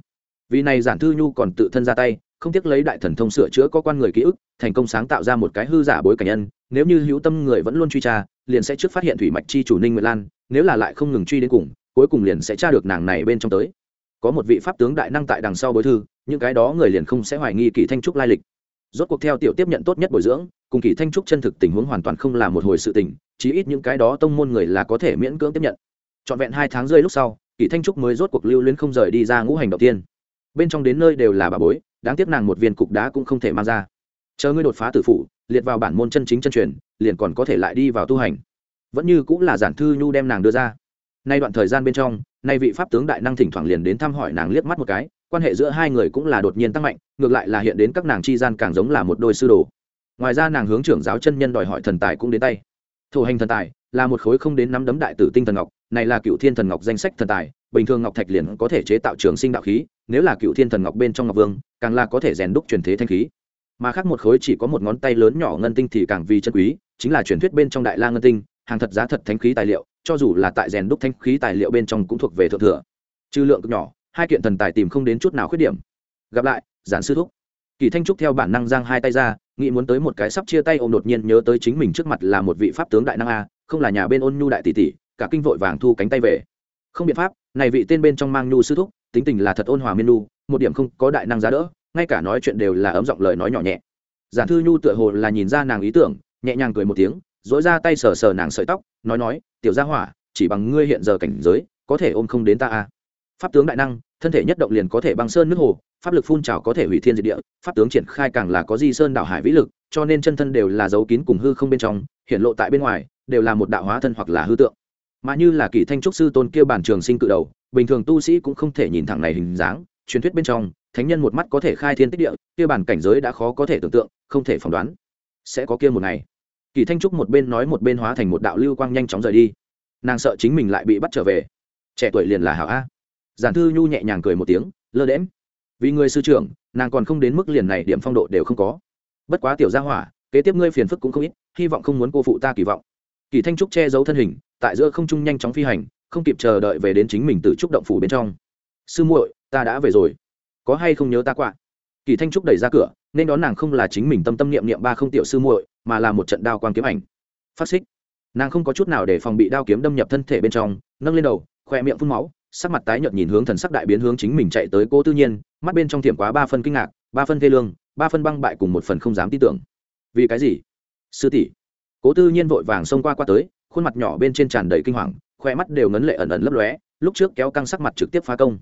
Vì này giản thư nhu còn tự thân ra tay không tiếc lấy đại thần thông sửa chữa có quan người ký ức, thành công sáng tạo ra một cái hư giả bối cảnh nhân, nếu như hữu tâm người vẫn luôn truy tra, liền sẽ trước phát hiện thủy mạch chi chủ ninh nguyệt lan, nếu là lại không ngừng truy đến cùng, cuối cùng liền sẽ tra được nàng này bên trong tới. Có một vị pháp tướng đại năng tại đằng sau bối thư, những cái đó người liền không sẽ hoài nghi kỳ thanh trúc lai lịch. Rốt cuộc theo tiểu tiếp nhận tốt nhất bồi dưỡng, cùng kỳ thanh trúc chân thực tình huống hoàn toàn không là một hồi sự tình, chí ít những cái đó tông môn người là có thể miễn cưỡng tiếp nhận. Trọn vẹn hai tháng rơi lúc sau, kỳ thanh trúc mới rốt cuộc lưu luyến không rời đi ra ngũ hành đầu tiên. Bên trong đến nơi đều là bà bối đáng tiếc nàng một viên cục đá cũng không thể mang ra. Chờ ngươi đột phá tử phụ liệt vào bản môn chân chính chân truyền, liền còn có thể lại đi vào tu hành. Vẫn như cũng là giản thư nhu đem nàng đưa ra. Nay đoạn thời gian bên trong, nay vị pháp tướng đại năng thỉnh thoảng liền đến thăm hỏi nàng liếc mắt một cái, quan hệ giữa hai người cũng là đột nhiên tăng mạnh, ngược lại là hiện đến các nàng chi gian càng giống là một đôi sư đồ. Ngoài ra nàng hướng trưởng giáo chân nhân đòi hỏi thần tài cũng đến tay. Thủ hành thần tài là một khối không đến năm đấm đại tử tinh thần ngọc này là cựu thiên thần ngọc danh sách thần tài, bình thường ngọc thạch liền có thể chế tạo trường sinh đạo khí, nếu là cựu thiên thần ngọc bên trong ngọc vương, càng là có thể rèn đúc truyền thế thanh khí. Mà khác một khối chỉ có một ngón tay lớn nhỏ ngân tinh thì càng vì chân quý, chính là truyền thuyết bên trong đại la ngân tinh, hàng thật giá thật thanh khí tài liệu, cho dù là tại rèn đúc thanh khí tài liệu bên trong cũng thuộc về thượng thừa. Trừ lượng cực nhỏ, hai kiện thần tài tìm không đến chút nào khuyết điểm. Gặp lại, giản sư thúc. Kỳ thanh trúc theo bản năng giang hai tay ra, nghĩ muốn tới một cái sắp chia tay ôm đột nhiên nhớ tới chính mình trước mặt là một vị pháp tướng đại năng a, không là nhà bên ôn nhu đại tỷ tỷ cả kinh vội vàng thu cánh tay về. Không biện pháp, này vị tên bên trong mang nhu sư thúc, tính tình là thật ôn hòa miên nhu, một điểm không có đại năng giá đỡ, ngay cả nói chuyện đều là ấm giọng lời nói nhỏ nhẹ. Giản thư nhu tựa hồ là nhìn ra nàng ý tưởng, nhẹ nhàng cười một tiếng dỗi ra tay sờ sờ nàng sợi tóc, nói nói, tiểu gia hỏa, chỉ bằng ngươi hiện giờ cảnh giới, có thể ôm không đến ta à? pháp tướng đại năng, thân thể nhất động liền có thể băng sơn nước hồ, pháp lực phun trào có thể hủy thiên diệt địa, pháp tướng triển khai càng là có di sơn đảo hải vĩ lực, cho nên chân thân đều là dấu kín cùng hư không bên trong, hiện lộ tại bên ngoài, đều là một đạo hóa thân hoặc là hư tượng mà như là kỳ thanh trúc sư tôn kia bản trường sinh cự đầu, bình thường tu sĩ cũng không thể nhìn thẳng này hình dáng, truyền thuyết bên trong, thánh nhân một mắt có thể khai thiên tích địa, kia bản cảnh giới đã khó có thể tưởng tượng, không thể phỏng đoán. Sẽ có kia một ngày. Kỳ thanh trúc một bên nói một bên hóa thành một đạo lưu quang nhanh chóng rời đi. Nàng sợ chính mình lại bị bắt trở về. Trẻ tuổi liền là hảo a. Giản thư nhu nhẹ nhàng cười một tiếng, lơ đễm vì người sư trưởng, nàng còn không đến mức liền này điểm phong độ đều không có. Bất quá tiểu gia hỏa, kế tiếp ngươi phiền phức cũng không ít, hy vọng không muốn cô phụ ta kỳ vọng. Kỳ thanh trúc che giấu thân hình tại giữa không trung nhanh chóng phi hành, không kịp chờ đợi về đến chính mình từ trúc động phủ bên trong. Sư muội, ta đã về rồi. Có hay không nhớ ta quạ? Kỳ thanh trúc đẩy ra cửa, nên đón nàng không là chính mình tâm tâm niệm niệm ba không tiểu sư muội, mà là một trận đao quang kiếm ảnh. Phát xích. Nàng không có chút nào để phòng bị đao kiếm đâm nhập thân thể bên trong, nâng lên đầu khoe miệng phun máu, sắc mặt tái nhợt nhìn hướng thần sắc đại biến hướng chính mình chạy tới cô tư nhiên, mắt bên trong thiểm quá ba phân kinh ngạc, ba phân thê lương, ba phân băng bại cùng một phần không dám tin tưởng. Vì cái gì? Sư tỷ. Cố tư nhiên vội vàng xông qua qua tới khuôn mặt nhỏ bên trên tràn đầy kinh hoàng, khoe mắt đều ngấn lệ ẩn ẩn lấp lóe, lúc trước kéo căng sắc mặt trực tiếp phá công.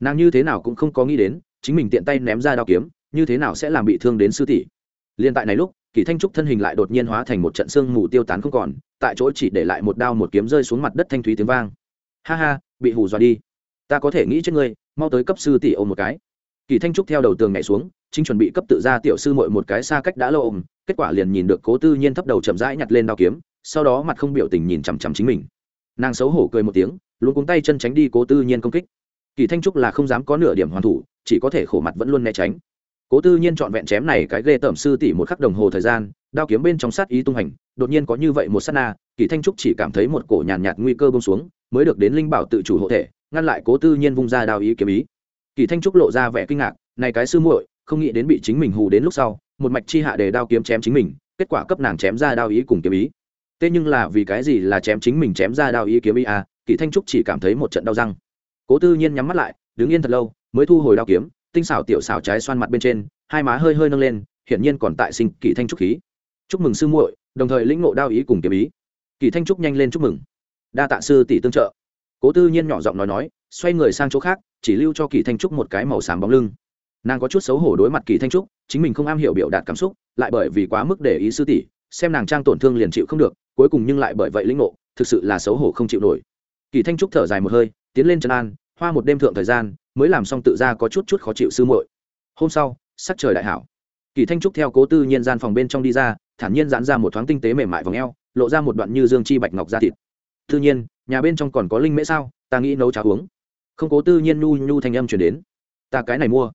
Nàng như thế nào cũng không có nghĩ đến, chính mình tiện tay ném ra đao kiếm, như thế nào sẽ làm bị thương đến sư tỷ. Liên tại này lúc, kỳ thanh trúc thân hình lại đột nhiên hóa thành một trận xương mù tiêu tán không còn, tại chỗ chỉ để lại một đao một kiếm rơi xuống mặt đất thanh thúy tiếng vang. Ha ha, bị hù dọa đi. Ta có thể nghĩ chết ngươi, mau tới cấp sư tỷ ôm một cái. Kỳ thanh trúc theo đầu tường nhảy xuống, chính chuẩn bị cấp tự ra tiểu sư muội một cái xa cách đã lâu ôm kết quả liền nhìn được cố tư nhiên thấp đầu chậm rãi nhặt lên đao kiếm sau đó mặt không biểu tình nhìn chằm chằm chính mình. Nàng xấu hổ cười một tiếng luôn cuống tay chân tránh đi cố tư nhiên công kích. Kỳ thanh trúc là không dám có nửa điểm hoàn thủ chỉ có thể khổ mặt vẫn luôn né tránh. Cố tư nhiên trọn vẹn chém này cái ghê tởm sư tỷ một khắc đồng hồ thời gian đao kiếm bên trong sát ý tung hành đột nhiên có như vậy một sát na kỳ thanh trúc chỉ cảm thấy một cổ nhàn nhạt, nhạt nguy cơ bông xuống mới được đến linh bảo tự chủ hộ thể ngăn lại cố tư nhiên vung ra đao ý kiếm ý. Kỳ thanh trúc lộ ra vẻ kinh ngạc này cái sư muội không nghĩ đến bị chính mình hù đến lúc sau một mạch chi hạ để đao kiếm chém chính mình kết quả cấp nàng chém ra đao ý cùng kiếm ý thế nhưng là vì cái gì là chém chính mình chém ra đao ý kiếm ý à kỳ thanh trúc chỉ cảm thấy một trận đau răng. Cố tư nhiên nhắm mắt lại, đứng yên thật lâu, mới thu hồi đao kiếm, tinh xảo tiểu xảo trái xoan mặt bên trên, hai má hơi hơi nâng lên, hiển nhiên còn tại sinh kỳ thanh trúc khí. Chúc mừng sư muội, đồng thời lĩnh ngộ đao ý cùng kiếm ý. Kỳ thanh trúc nhanh lên chúc mừng. Đa tạ sư tỷ tương trợ. Cố tư nhiên nhỏ giọng nói nói, xoay người sang chỗ khác, chỉ lưu cho kỳ thanh trúc một cái màu xám bóng lưng. Nàng có chút xấu hổ đối mặt kỳ thanh trúc, chính mình không am hiểu biểu đạt cảm xúc, lại bởi vì quá mức để ý sư tỷ, xem nàng trang tổn thương liền chịu không được cuối cùng nhưng lại bởi vậy lĩnh ngộ, thực sự là xấu hổ không chịu nổi. Kỳ thanh trúc thở dài một hơi, tiến lên trấn an, hoa một đêm thượng thời gian, mới làm xong tự ra có chút chút khó chịu sư muội. Hôm sau, sắc trời đại hảo. Kỳ thanh trúc theo cố tư nhiên gian phòng bên trong đi ra, thản nhiên giãn ra một thoáng tinh tế mềm mại vòng eo, lộ ra một đoạn như dương chi bạch ngọc da thịt. Tự nhiên, nhà bên trong còn có linh mễ sao, ta nghĩ nấu cháo uống. Không cố tư nhiên nhu nhu thanh âm chuyển đến. Ta cái này mua.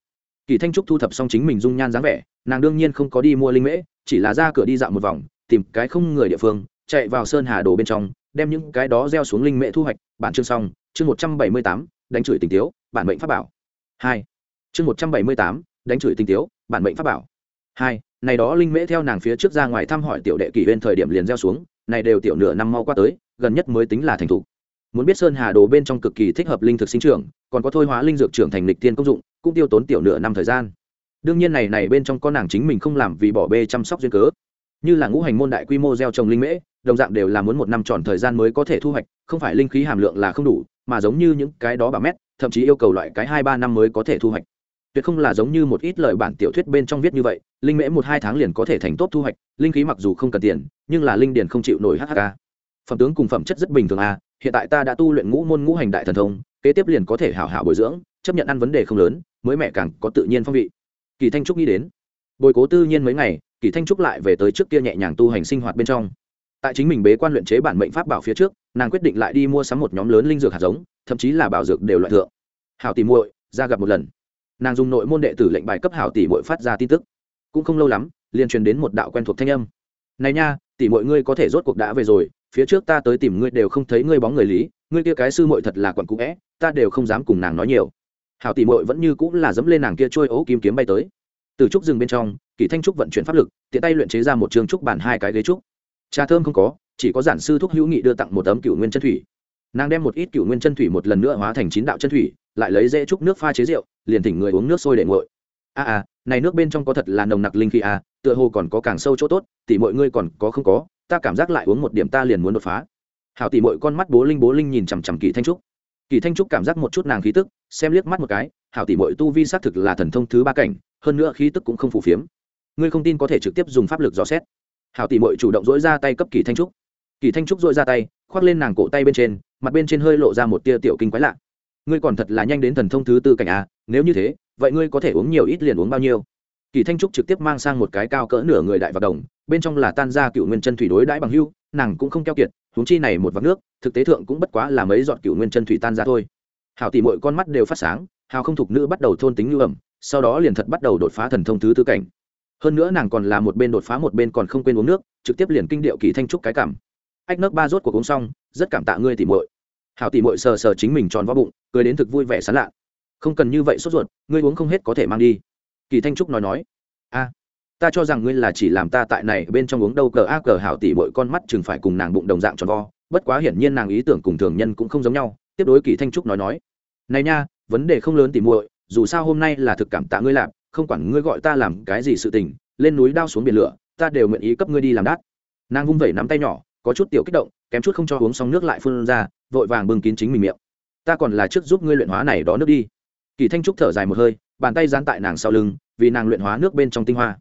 Kỳ thanh trúc thu thập xong chính mình dung nhan dáng vẻ, nàng đương nhiên không có đi mua linh mễ, chỉ là ra cửa đi dạo một vòng, tìm cái không người địa phương chạy vào sơn hà đồ bên trong, đem những cái đó gieo xuống linh mệ thu hoạch. Bản chương xong, chương một trăm bảy mươi tám, đánh chửi tình tiếu, bản mệnh pháp bảo. Hai, chương một trăm bảy mươi tám, đánh chửi tình tiếu, bản mệnh pháp bảo. Hai, này đó linh mễ theo nàng phía trước ra ngoài thăm hỏi tiểu đệ kỷ bên thời điểm liền gieo xuống, này đều tiểu nửa năm mau qua tới, gần nhất mới tính là thành thủ muốn biết sơn hà đồ bên trong cực kỳ thích hợp linh thực sinh trưởng, còn có thôi hóa linh dược trưởng thành lịch tiên công dụng, cũng tiêu tốn tiểu nửa năm thời gian. Đương nhiên này này bên trong có nàng chính mình không làm vì bỏ bê chăm sóc duyên cớ như là ngũ hành môn đại quy mô gieo trồng linh mễ, đồng dạng đều là muốn một năm tròn thời gian mới có thể thu hoạch, không phải linh khí hàm lượng là không đủ, mà giống như những cái đó bà mét, thậm chí yêu cầu loại cái hai ba năm mới có thể thu hoạch. Tuyệt không là giống như một ít lời bản tiểu thuyết bên trong viết như vậy, linh mễ một hai tháng liền có thể thành tốt thu hoạch, linh khí mặc dù không cần tiền, nhưng là linh điền không chịu nổi hhk phẩm tướng cùng phẩm chất rất bình thường a, hiện tại ta đã tu luyện ngũ môn ngũ hành đại thần thông, kế tiếp liền có thể hảo hảo bồi dưỡng, chấp nhận ăn vấn đề không lớn, mới mẹ càng có tự nhiên phong vị. Kỳ thanh trúc nghĩ đến, bồi cố tư nhiên mấy ngày kỳ thanh trúc lại về tới trước kia nhẹ nhàng tu hành sinh hoạt bên trong. Tại chính mình bế quan luyện chế bản mệnh pháp bảo phía trước nàng quyết định lại đi mua sắm một nhóm lớn linh dược hạt giống thậm chí là bảo dược đều loại thượng. Hảo tỷ muội ra gặp một lần. Nàng dùng nội môn đệ tử lệnh bài cấp hảo tỷ muội phát ra tin tức. Cũng không lâu lắm liền truyền đến một đạo quen thuộc thanh âm. Này nha tỷ muội ngươi có thể rốt cuộc đã về rồi phía trước ta tới tìm ngươi đều không thấy ngươi bóng người lý ngươi kia cái sư muội thật là quặn cũ é, ta đều không dám cùng nàng nói nhiều. Hảo tỷ muội vẫn như cũng là dẫm lên nàng kia trôi ố kim kiếm bay tới từ trúc rừng bên trong kỳ thanh trúc vận chuyển pháp lực tiện tay luyện chế ra một trường trúc bàn hai cái ghế trúc. Trà thơm không có chỉ có giản sư thúc hữu nghị đưa tặng một tấm cựu nguyên chân thủy. Nàng đem một ít cựu nguyên chân thủy một lần nữa hóa thành chín đạo chân thủy lại lấy dễ trúc nước pha chế rượu liền thỉnh người uống nước sôi để nguội. A à, à này nước bên trong có thật là nồng nặc linh khí à tựa hồ còn có càng sâu chỗ tốt tỷ mọi ngươi còn có không có ta cảm giác lại uống một điểm ta liền muốn đột phá. Hảo tỷ mọi con mắt bố linh bố linh nhìn chằm chằm kỳ thanh trúc. Kỳ thanh trúc cảm giác một chút nàng khí tức xem liếc mắt một cái hảo tỷ mọi tu vi xác thực là thần thông thứ ba cảnh hơn nữa khí tức cũng không phù phiếm. Ngươi không tin có thể trực tiếp dùng pháp lực dò xét. Hảo tỷ muội chủ động dỗi ra tay cấp kỳ thanh trúc. Kỳ thanh trúc dội ra tay, khoác lên nàng cổ tay bên trên, mặt bên trên hơi lộ ra một tia tiểu kinh quái lạ. Ngươi còn thật là nhanh đến thần thông thứ tư cảnh à nếu như thế, vậy ngươi có thể uống nhiều ít liền uống bao nhiêu? Kỳ thanh trúc trực tiếp mang sang một cái cao cỡ nửa người đại vạc đồng, bên trong là tan ra cựu nguyên chân thủy đối đãi bằng hưu, nàng cũng không keo kiệt, huống chi này một vạc nước, thực tế thượng cũng bất quá là mấy giọt cựu nguyên chân thủy tan ra thôi. Hảo tỷ mọi con mắt đều phát sáng, hào không thục nữ bắt đầu thôn tính lưu ẩm sau đó liền thật bắt đầu đột phá thần thông thứ tư cảnh. Hơn nữa nàng còn là một bên đột phá một bên còn không quên uống nước, trực tiếp liền kinh điệu kỳ thanh trúc cái cảm. Ách nước ba rốt của uống xong, rất cảm tạ ngươi tỷ muội. Hảo tỷ muội sờ sờ chính mình tròn vo bụng, cười đến thực vui vẻ sán lạ. Không cần như vậy sốt ruột, ngươi uống không hết có thể mang đi. Kỳ thanh trúc nói nói. A, ta cho rằng ngươi là chỉ làm ta tại này bên trong uống đâu cờ a cờ, hảo tỷ muội con mắt chừng phải cùng nàng bụng đồng dạng tròn vo. Bất quá hiển nhiên nàng ý tưởng cùng thường nhân cũng không giống nhau. Tiếp đối kỳ thanh trúc nói nói. Này nha, vấn đề không lớn tỷ muội dù sao hôm nay là thực cảm tạ ngươi làm không quản ngươi gọi ta làm cái gì sự tình, lên núi đao xuống biển lửa, ta đều nguyện ý cấp ngươi đi làm đát. Nàng vung vẩy nắm tay nhỏ, có chút tiểu kích động, kém chút không cho uống xong nước lại phun ra, vội vàng bưng kín chính mình miệng. Ta còn là trước giúp ngươi luyện hóa này đó nước đi. Kỳ thanh trúc thở dài một hơi, bàn tay dán tại nàng sau lưng, vì nàng luyện hóa nước bên trong tinh hoa.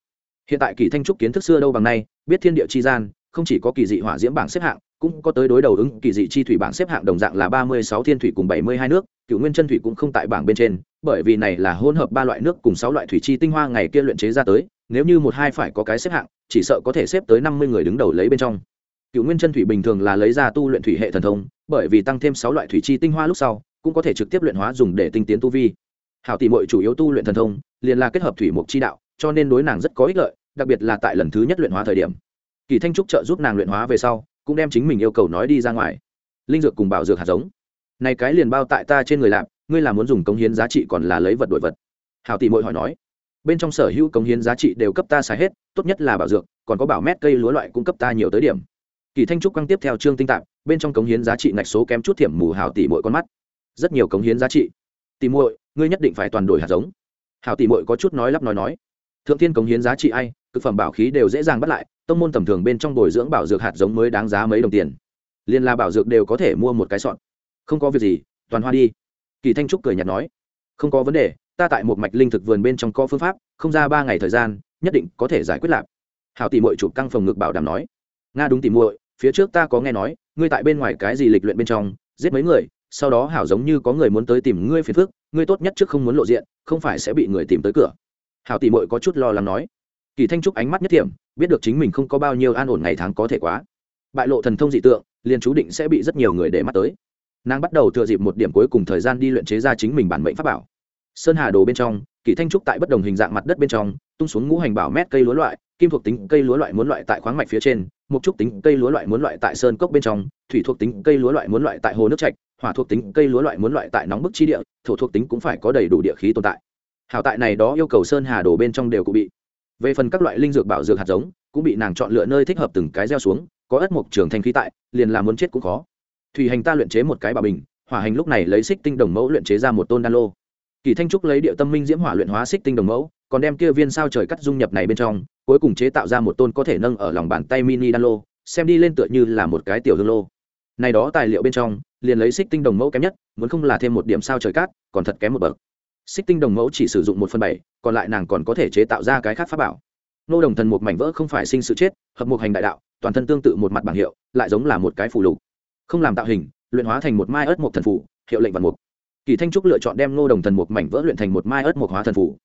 Hiện tại kỳ thanh trúc kiến thức xưa đâu bằng nay, biết thiên địa chi gian, không chỉ có kỳ dị hỏa diễm bảng xếp hạng cũng có tới đối đầu ứng kỳ dị chi thủy bảng xếp hạng đồng dạng là ba mươi sáu thiên thủy cùng bảy mươi hai nước, cựu nguyên chân thủy cũng không tại bảng bên trên, bởi vì này là hỗn hợp ba loại nước cùng sáu loại thủy chi tinh hoa ngày kia luyện chế ra tới, nếu như một hai phải có cái xếp hạng, chỉ sợ có thể xếp tới năm mươi người đứng đầu lấy bên trong. Cựu nguyên chân thủy bình thường là lấy ra tu luyện thủy hệ thần thông, bởi vì tăng thêm sáu loại thủy chi tinh hoa lúc sau, cũng có thể trực tiếp luyện hóa dùng để tinh tiến tu vi. Hảo tỷ muội chủ yếu tu luyện thần thông, liền là kết hợp thủy mục chi đạo, cho nên đối nàng rất có ích lợi, đặc biệt là tại lần thứ nhất luyện hóa thời điểm. Kỳ thanh trúc trợ giúp nàng luyện hóa về sau cũng đem chính mình yêu cầu nói đi ra ngoài. Linh dược cùng bảo dược hạt giống. Này cái liền bao tại ta trên người lạp, ngươi là muốn dùng cống hiến giá trị còn là lấy vật đổi vật? Hảo tỷ mội hỏi nói. Bên trong sở hữu cống hiến giá trị đều cấp ta xài hết, tốt nhất là bảo dược, còn có bảo mét cây lúa loại cũng cấp ta nhiều tới điểm. Kỳ thanh trúc quăng tiếp theo chương tinh tạp, bên trong cống hiến giá trị ngạch số kém chút thiểm mù hảo tỷ mội con mắt. Rất nhiều cống hiến giá trị. Tỷ muội, ngươi nhất định phải toàn đổi hạt giống. Hảo tỷ muội có chút nói lắp nói nói. Thượng thiên cống hiến giá trị ai? Thực phẩm bảo khí đều dễ dàng bắt lại tông môn tầm thường bên trong bồi dưỡng bảo dược hạt giống mới đáng giá mấy đồng tiền. Liên la bảo dược đều có thể mua một cái sọn không có việc gì, toàn hoa đi. Kỳ thanh trúc cười nhạt nói, không có vấn đề, ta tại một mạch linh thực vườn bên trong có phương pháp, không ra ba ngày thời gian, nhất định có thể giải quyết lạp hảo tỷ muội chụp căng phòng ngực bảo đảm nói, nga đúng tỷ muội, phía trước ta có nghe nói, ngươi tại bên ngoài cái gì lịch luyện bên trong, giết mấy người, sau đó hảo giống như có người muốn tới tìm ngươi phiền phức, ngươi tốt nhất trước không muốn lộ diện, không phải sẽ bị người tìm tới cửa. Hảo tỷ mội có chút lo lắng nói. Kỳ thanh trúc ánh mắt nhất điểm biết được chính mình không có bao nhiêu an ổn ngày tháng có thể quá. Bại lộ thần thông dị tượng, liền chú định sẽ bị rất nhiều người để mắt tới. Nàng bắt đầu thừa dịp một điểm cuối cùng thời gian đi luyện chế ra chính mình bản mệnh pháp bảo. Sơn hà đồ bên trong kỳ thanh trúc tại bất đồng hình dạng mặt đất bên trong, tung xuống ngũ hành bảo mét cây lúa loại, kim thuộc tính cây lúa loại muốn loại tại khoáng mạch phía trên mục trúc tính cây lúa loại muốn loại tại sơn cốc bên trong, thủy thuộc tính cây lúa loại muốn loại tại hồ nước trạch, hỏa thuộc tính cây lúa loại muốn loại tại nóng bức chi địa, thổ thuộc tính cũng phải có đầy đủ địa khí tồn tại. Hảo tại này đó yêu cầu sơn hà đổ bên trong đều cũng bị về phần các loại linh dược bảo dược hạt giống, cũng bị nàng chọn lựa nơi thích hợp từng cái gieo xuống, có ất mục trường thanh khí tại, liền làm muốn chết cũng khó. Thủy hành ta luyện chế một cái bà bình, hỏa hành lúc này lấy xích tinh đồng mẫu luyện chế ra một tôn đan lô. Kỳ thanh trúc lấy địa tâm minh diễm hỏa luyện hóa xích tinh đồng mẫu, còn đem kia viên sao trời cắt dung nhập này bên trong, cuối cùng chế tạo ra một tôn có thể nâng ở lòng bàn tay mini đan lô, xem đi lên tựa như là một cái tiểu hương lô. Này đó tài liệu bên trong, liền lấy xích tinh đồng mẫu kém nhất, muốn không là thêm một điểm sao trời cát còn thật kém một bậc xích tinh đồng mẫu chỉ sử dụng một phần bảy, còn lại nàng còn có thể chế tạo ra cái khác pháp bảo. Nô đồng thần một mảnh vỡ không phải sinh sự chết, hợp một hành đại đạo, toàn thân tương tự một mặt bảng hiệu, lại giống là một cái phủ lục. Không làm tạo hình, luyện hóa thành một mai ớt một thần phủ hiệu lệnh vạn mục. Kỳ thanh trúc lựa chọn đem nô đồng thần một mảnh vỡ luyện thành một mai ớt một hóa thần phủ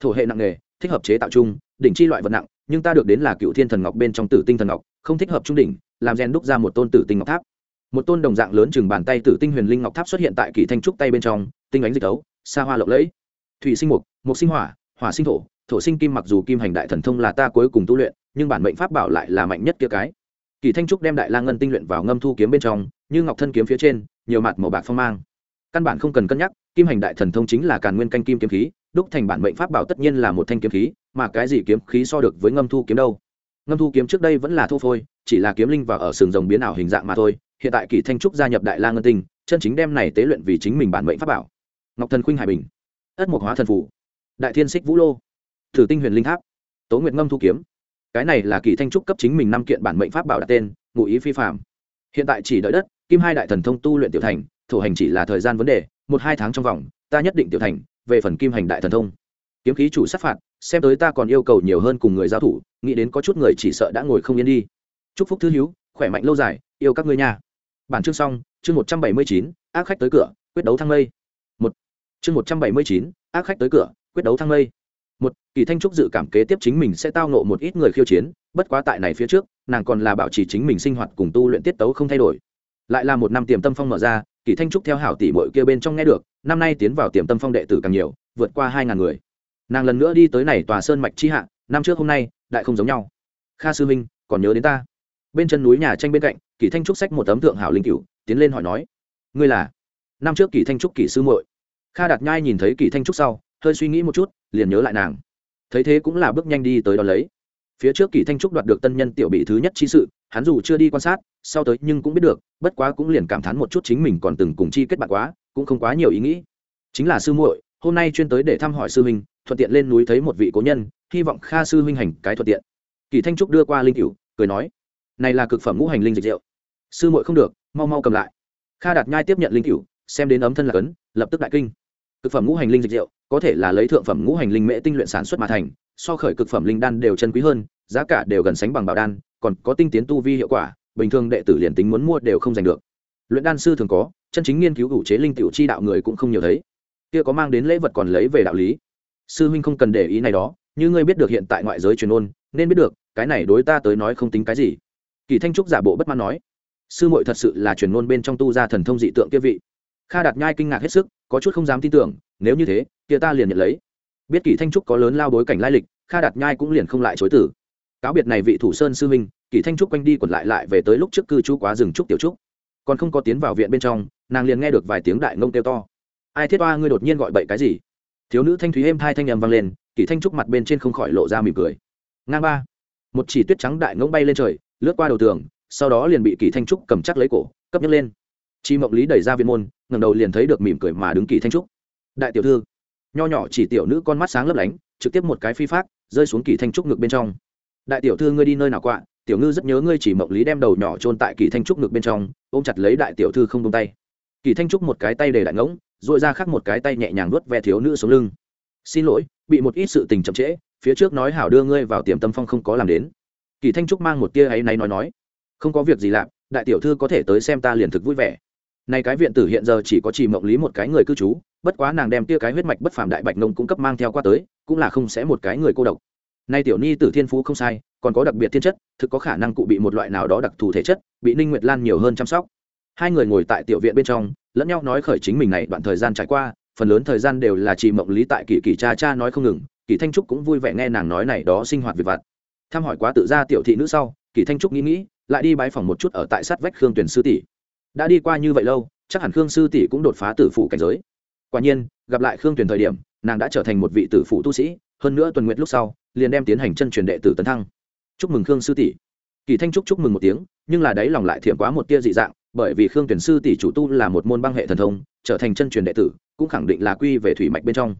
thổ hệ nặng nghề, thích hợp chế tạo chung, đỉnh chi loại vật nặng, nhưng ta được đến là cựu thiên thần ngọc bên trong tử tinh thần ngọc, không thích hợp trung đỉnh, làm gen đúc ra một tôn tử tinh ngọc tháp. Một tôn đồng dạng lớn chừng bàn tay tử tinh huyền linh ngọc tháp xuất hiện tại kỳ thanh trúc tay bên trong, tinh ánh dịch tấu xa hoa lộng lẫy. Thủy sinh mục mục sinh hỏa hỏa sinh thổ. Thổ sinh kim mặc dù kim hành đại thần thông là ta cuối cùng tu luyện, nhưng bản mệnh pháp bảo lại là mạnh nhất kia cái. Kỳ thanh trúc đem đại la ngân tinh luyện vào ngâm thu kiếm bên trong, như ngọc thân kiếm phía trên, nhiều mặt màu bạc phong mang. Căn bản không cần cân nhắc, kim hành đại thần thông chính là càn nguyên canh kim kiếm khí, đúc thành bản mệnh pháp bảo tất nhiên là một thanh kiếm khí, mà cái gì kiếm khí so được với ngâm thu kiếm đâu. Ngâm thu kiếm trước đây vẫn là thô phôi, chỉ là kiếm linh và ở sừng rồng biến ảo hình dạng mà thôi. Hiện tại kỳ thanh trúc gia nhập đại la ngân tinh, chân chính đem này tế luyện vì chính mình bản mệnh pháp bảo ngọc thần khuynh hải bình, ất mục hóa thần phủ, đại thiên xích vũ lô, thử tinh huyền linh tháp, tố nguyệt ngâm thu kiếm. Cái này là kỳ thanh trúc cấp chính mình năm kiện bản mệnh pháp bảo đặt tên, ngụ ý phi phạm hiện tại chỉ đợi đất, kim hai đại thần thông tu luyện tiểu thành thủ hành chỉ là thời gian vấn đề, một hai tháng trong vòng, ta nhất định tiểu thành, về phần kim hành đại thần thông. Kiếm khí chủ sát phạt, xem tới ta còn yêu cầu nhiều hơn cùng người giao thủ, nghĩ đến có chút người chỉ sợ đã ngồi không yên đi. Chúc phúc thư hiếu khỏe mạnh lâu dài, yêu các ngươi nha. bản chương xong, chương một trăm bảy mươi chín, ác khách tới cửa, quyết đấu thăng mây chương một trăm bảy mươi chín, ác khách tới cửa, quyết đấu thăng mây. Một, kỳ thanh trúc dự cảm kế tiếp chính mình sẽ tao nộ một ít người khiêu chiến, bất quá tại này phía trước, nàng còn là bảo trì chính mình sinh hoạt cùng tu luyện tiết tấu không thay đổi. Lại là một năm tiềm tâm phong mở ra, kỳ thanh trúc theo hảo tỷ muội kia bên trong nghe được, năm nay tiến vào tiềm tâm phong đệ tử càng nhiều, vượt qua hai ngàn người. Nàng lần nữa đi tới này tòa sơn mạch chi hạ, năm trước hôm nay, đại không giống nhau. Kha sư minh, còn nhớ đến ta? Bên chân núi nhà tranh bên cạnh, kỳ thanh trúc xách một tấm thượng hảo linh cửu, tiến lên hỏi nói, ngươi là? Năm trước kỳ thanh trúc kỳ sư muội kha đạt nhai nhìn thấy kỳ thanh trúc sau, hơi suy nghĩ một chút, liền nhớ lại nàng. Thấy thế cũng là bước nhanh đi tới đón lấy. Phía trước kỳ thanh trúc đoạt được tân nhân tiểu bị thứ nhất chi sự, hắn dù chưa đi quan sát, sau tới nhưng cũng biết được, bất quá cũng liền cảm thán một chút chính mình còn từng cùng chi kết bạn quá, cũng không quá nhiều ý nghĩ. Chính là sư muội, hôm nay chuyên tới để thăm hỏi sư huynh, thuận tiện lên núi thấy một vị cố nhân, hy vọng kha sư huynh hành cái thuận tiện. Kỳ thanh trúc đưa qua linh cửu, cười nói, này là cực phẩm ngũ hành linh dịch rượu. Sư muội không được, mau mau cầm lại. Kha đạt nhai tiếp nhận linh cửu, xem đến ấm thân là cấn, lập tức đại kinh cực phẩm ngũ hành linh dịch rượu, có thể là lấy thượng phẩm ngũ hành linh mễ tinh luyện sản xuất mà thành, so khởi cực phẩm linh đan đều chân quý hơn, giá cả đều gần sánh bằng bảo đan, còn có tinh tiến tu vi hiệu quả, bình thường đệ tử liền tính muốn mua đều không giành được. Luyện đan sư thường có, chân chính nghiên cứu ủ chế linh tiểu chi đạo người cũng không nhiều thấy. Kia có mang đến lễ vật còn lấy về đạo lý. Sư huynh không cần để ý này đó, như ngươi biết được hiện tại ngoại giới truyền ôn, nên biết được, cái này đối ta tới nói không tính cái gì. Kỳ thanh trúc giả bộ bất mãn nói, sư muội thật sự là truyền ngôn bên trong tu gia thần thông dị tượng kia vị kha đạt nhai kinh ngạc hết sức có chút không dám tin tưởng nếu như thế kia ta liền nhận lấy. Biết kỳ thanh trúc có lớn lao bối cảnh lai lịch kha đạt nhai cũng liền không lại chối tử cáo biệt này vị thủ sơn sư minh, kỳ thanh trúc quanh đi quẩn lại lại về tới lúc trước cư trú quá rừng trúc tiểu trúc. Còn không có tiến vào viện bên trong nàng liền nghe được vài tiếng đại ngông kêu to. Ai thiết oa ngươi đột nhiên gọi bậy cái gì? Thiếu nữ thanh thúy êm thai thanh nhầm vang lên kỳ thanh trúc mặt bên trên không khỏi lộ ra mỉm cười. Ngang ba. Một chỉ tuyết trắng đại ngông bay lên trời lướt qua đầu tường sau đó liền bị kỳ thanh trúc cầm chắc lấy cổ cấp nhấc lên chi mộng lý đẩy ra viên môn ngầm đầu liền thấy được mỉm cười mà đứng kỳ thanh trúc. Đại tiểu thư. Nho nhỏ chỉ tiểu nữ con mắt sáng lấp lánh, trực tiếp một cái phi phát rơi xuống kỳ thanh trúc ngực bên trong. Đại tiểu thư, ngươi đi nơi nào quạ? Tiểu ngư rất nhớ ngươi chỉ mộng lý đem đầu nhỏ trôn tại kỳ thanh trúc ngực bên trong, ôm chặt lấy đại tiểu thư không tung tay. Kỳ thanh trúc một cái tay để đại ngỗng dội ra khắc một cái tay nhẹ nhàng nuốt ve thiếu nữ xuống lưng. Xin lỗi, bị một ít sự tình chậm trễ, phía trước nói hảo đưa ngươi vào tiềm tâm phong không có làm đến. Kỳ thanh trúc mang một tia ấy náy nói nói. Không có việc gì làm đại tiểu thư có thể tới xem ta liền thực vui vẻ này cái viện tử hiện giờ chỉ có chỉ mộng lý một cái người cư trú, bất quá nàng đem tia cái huyết mạch bất phàm đại bạch nông cung cấp mang theo qua tới, cũng là không sẽ một cái người cô độc. Nay tiểu ni tử thiên phú không sai, còn có đặc biệt thiên chất, thực có khả năng cụ bị một loại nào đó đặc thù thể chất, bị ninh nguyệt lan nhiều hơn chăm sóc. Hai người ngồi tại tiểu viện bên trong, lẫn nhau nói khởi chính mình này đoạn thời gian trải qua, phần lớn thời gian đều là chỉ mộng lý tại kỳ kỳ cha cha nói không ngừng, kỳ thanh trúc cũng vui vẻ nghe nàng nói này đó sinh hoạt việc vặt. Thăm hỏi quá tự ra tiểu thị nữ sau, kỳ thanh trúc nghĩ nghĩ, lại đi bái phòng một chút ở tại sát vách khương tuyển sư tỷ đã đi qua như vậy lâu, chắc hẳn khương sư tỷ cũng đột phá tử phủ cảnh giới. Quả nhiên, gặp lại khương tuyển thời điểm, nàng đã trở thành một vị tử phủ tu sĩ, hơn nữa tuần nguyện lúc sau, liền đem tiến hành chân truyền đệ tử tấn thăng. Chúc mừng khương sư tỷ. Kỳ thanh trúc chúc mừng một tiếng, nhưng là đấy lòng lại thiệm quá một tia dị dạng, bởi vì khương tuyển sư tỷ chủ tu là một môn băng hệ thần thông, trở thành chân truyền đệ tử, cũng khẳng định là quy về thủy mạch bên trong.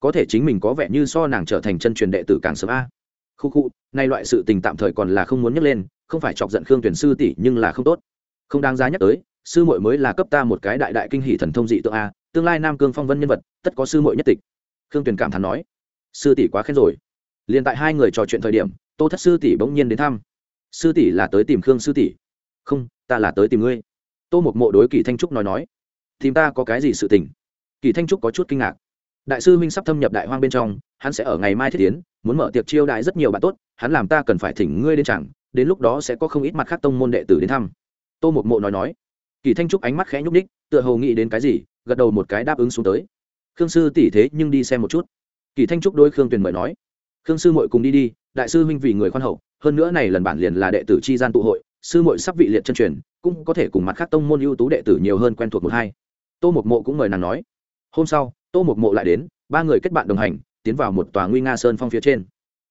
Có thể chính mình có vẻ như so nàng trở thành chân truyền đệ tử càng sớm a. Khu khu, nay loại sự tình tạm thời còn là không muốn nhắc lên, không phải chọc giận khương tuyển sư tỷ, nhưng là không tốt. Không đáng giá nhắc tới sư muội mới là cấp ta một cái đại đại kinh hỷ thần thông dị tượng a, tương lai nam cương phong vân nhân vật, tất có sư muội nhất tịch. Khương tuyền cảm thán nói, sư tỷ quá khen rồi. Liền tại hai người trò chuyện thời điểm, tô thất sư tỷ bỗng nhiên đến thăm. Sư tỷ là tới tìm khương sư tỷ. Không, ta là tới tìm ngươi. Tô một mộ đối kỳ thanh trúc nói nói, tìm ta có cái gì sự tình? Kỳ thanh trúc có chút kinh ngạc. Đại sư huynh sắp thâm nhập đại hoang bên trong, hắn sẽ ở ngày mai thiết tiến, muốn mở tiệc chiêu đại rất nhiều bạn tốt, hắn làm ta cần phải thỉnh ngươi đến chẳng, đến lúc đó sẽ có không ít mặt khác tông môn đệ tử đến thăm. Tô một mộ nói nói kỳ thanh trúc ánh mắt khẽ nhúc ních tựa hồ nghĩ đến cái gì, gật đầu một cái đáp ứng xuống tới. Khương sư tỷ thế nhưng đi xem một chút. Kỳ thanh trúc đôi khương tuyền mời nói. Khương sư mội cùng đi đi, đại sư huynh vì người khoan hậu, hơn nữa này lần bản liền là đệ tử chi gian tụ hội, sư mội sắp vị liệt chân truyền, cũng có thể cùng mặt khác tông môn ưu tú đệ tử nhiều hơn quen thuộc một hai. Tô mộc mộ cũng mời nàng nói. Hôm sau, tô mộc mộ lại đến, ba người kết bạn đồng hành, tiến vào một tòa nguy nga sơn phong phía trên.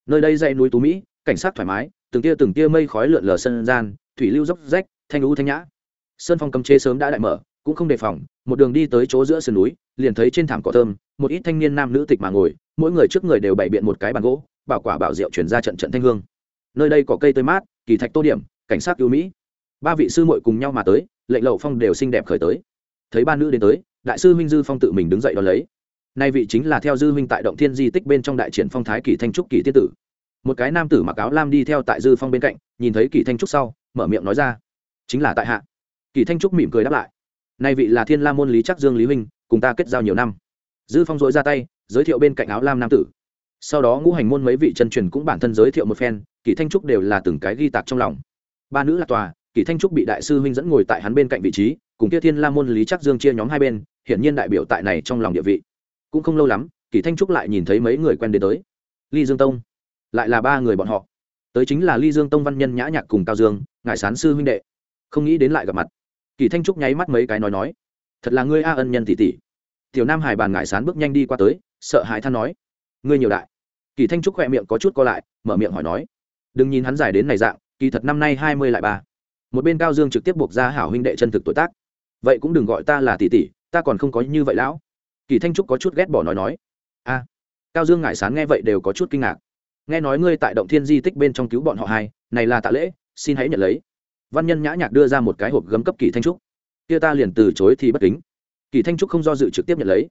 Nơi đây dãy núi tú mỹ, cảnh sát thoải mái, từng tia từng tia mây khói lượn lờ sân gian, thủy lưu dốc rách, thanh lũ thanh nhã sơn phong cấm chế sớm đã đại mở, cũng không đề phòng, một đường đi tới chỗ giữa sườn núi, liền thấy trên thảm cỏ thơm, một ít thanh niên nam nữ tịch mà ngồi, mỗi người trước người đều bày biện một cái bàn gỗ, bảo quả bảo rượu chuyển ra trận trận thanh hương. Nơi đây có cây tươi mát, kỳ thạch tô điểm, cảnh sát yêu mỹ. Ba vị sư muội cùng nhau mà tới, lệnh lậu phong đều xinh đẹp khởi tới. Thấy ba nữ đến tới, đại sư minh dư phong tự mình đứng dậy đón lấy. Nay vị chính là theo dư huynh tại động thiên di tích bên trong đại triển phong thái kỳ thanh trúc kỳ tiết tử. Một cái nam tử mặc áo lam đi theo tại dư phong bên cạnh, nhìn thấy kỳ thanh trúc sau, mở miệng nói ra, chính là tại hạ kỳ thanh trúc mỉm cười đáp lại. Nay vị là thiên la môn lý Trắc dương lý huynh, cùng ta kết giao nhiều năm. Dư phong dội ra tay, giới thiệu bên cạnh áo lam nam tử. Sau đó ngũ hành môn mấy vị chân truyền cũng bản thân giới thiệu một phen, kỳ thanh trúc đều là từng cái ghi tạc trong lòng. Ba nữ là tòa, kỳ thanh trúc bị đại sư huynh dẫn ngồi tại hắn bên cạnh vị trí, cùng kia thiên la môn lý Trắc dương chia nhóm hai bên, hiển nhiên đại biểu tại này trong lòng địa vị. Cũng không lâu lắm, kỳ thanh trúc lại nhìn thấy mấy người quen đến tới. Ly dương tông. Lại là ba người bọn họ. Tới chính là ly dương tông văn nhân nhã nhạc cùng cao dương, ngài sán sư huynh đệ. Không nghĩ đến lại gặp mặt kỳ thanh trúc nháy mắt mấy cái nói nói, thật là ngươi a ân nhân tỷ tỷ. Tiểu nam hải bàn ngải sán bước nhanh đi qua tới, sợ hãi than nói, ngươi nhiều đại. Kỳ thanh trúc khỏe miệng có chút co lại, mở miệng hỏi nói, đừng nhìn hắn dài đến này dạng, kỳ thật năm nay hai mươi lại ba. Một bên cao dương trực tiếp buộc ra hảo huynh đệ chân thực tuổi tác. Vậy cũng đừng gọi ta là tỷ tỷ, ta còn không có như vậy lão. Kỳ thanh trúc có chút ghét bỏ nói nói, a. Cao dương ngải sán nghe vậy đều có chút kinh ngạc. Nghe nói ngươi tại động thiên di tích bên trong cứu bọn họ hai, này là tạ lễ, xin hãy nhận lấy văn nhân nhã nhạc đưa ra một cái hộp gấm cấp kỳ thanh trúc. Kia ta liền từ chối thì bất kính. Kỳ thanh trúc không do dự trực tiếp nhận lấy.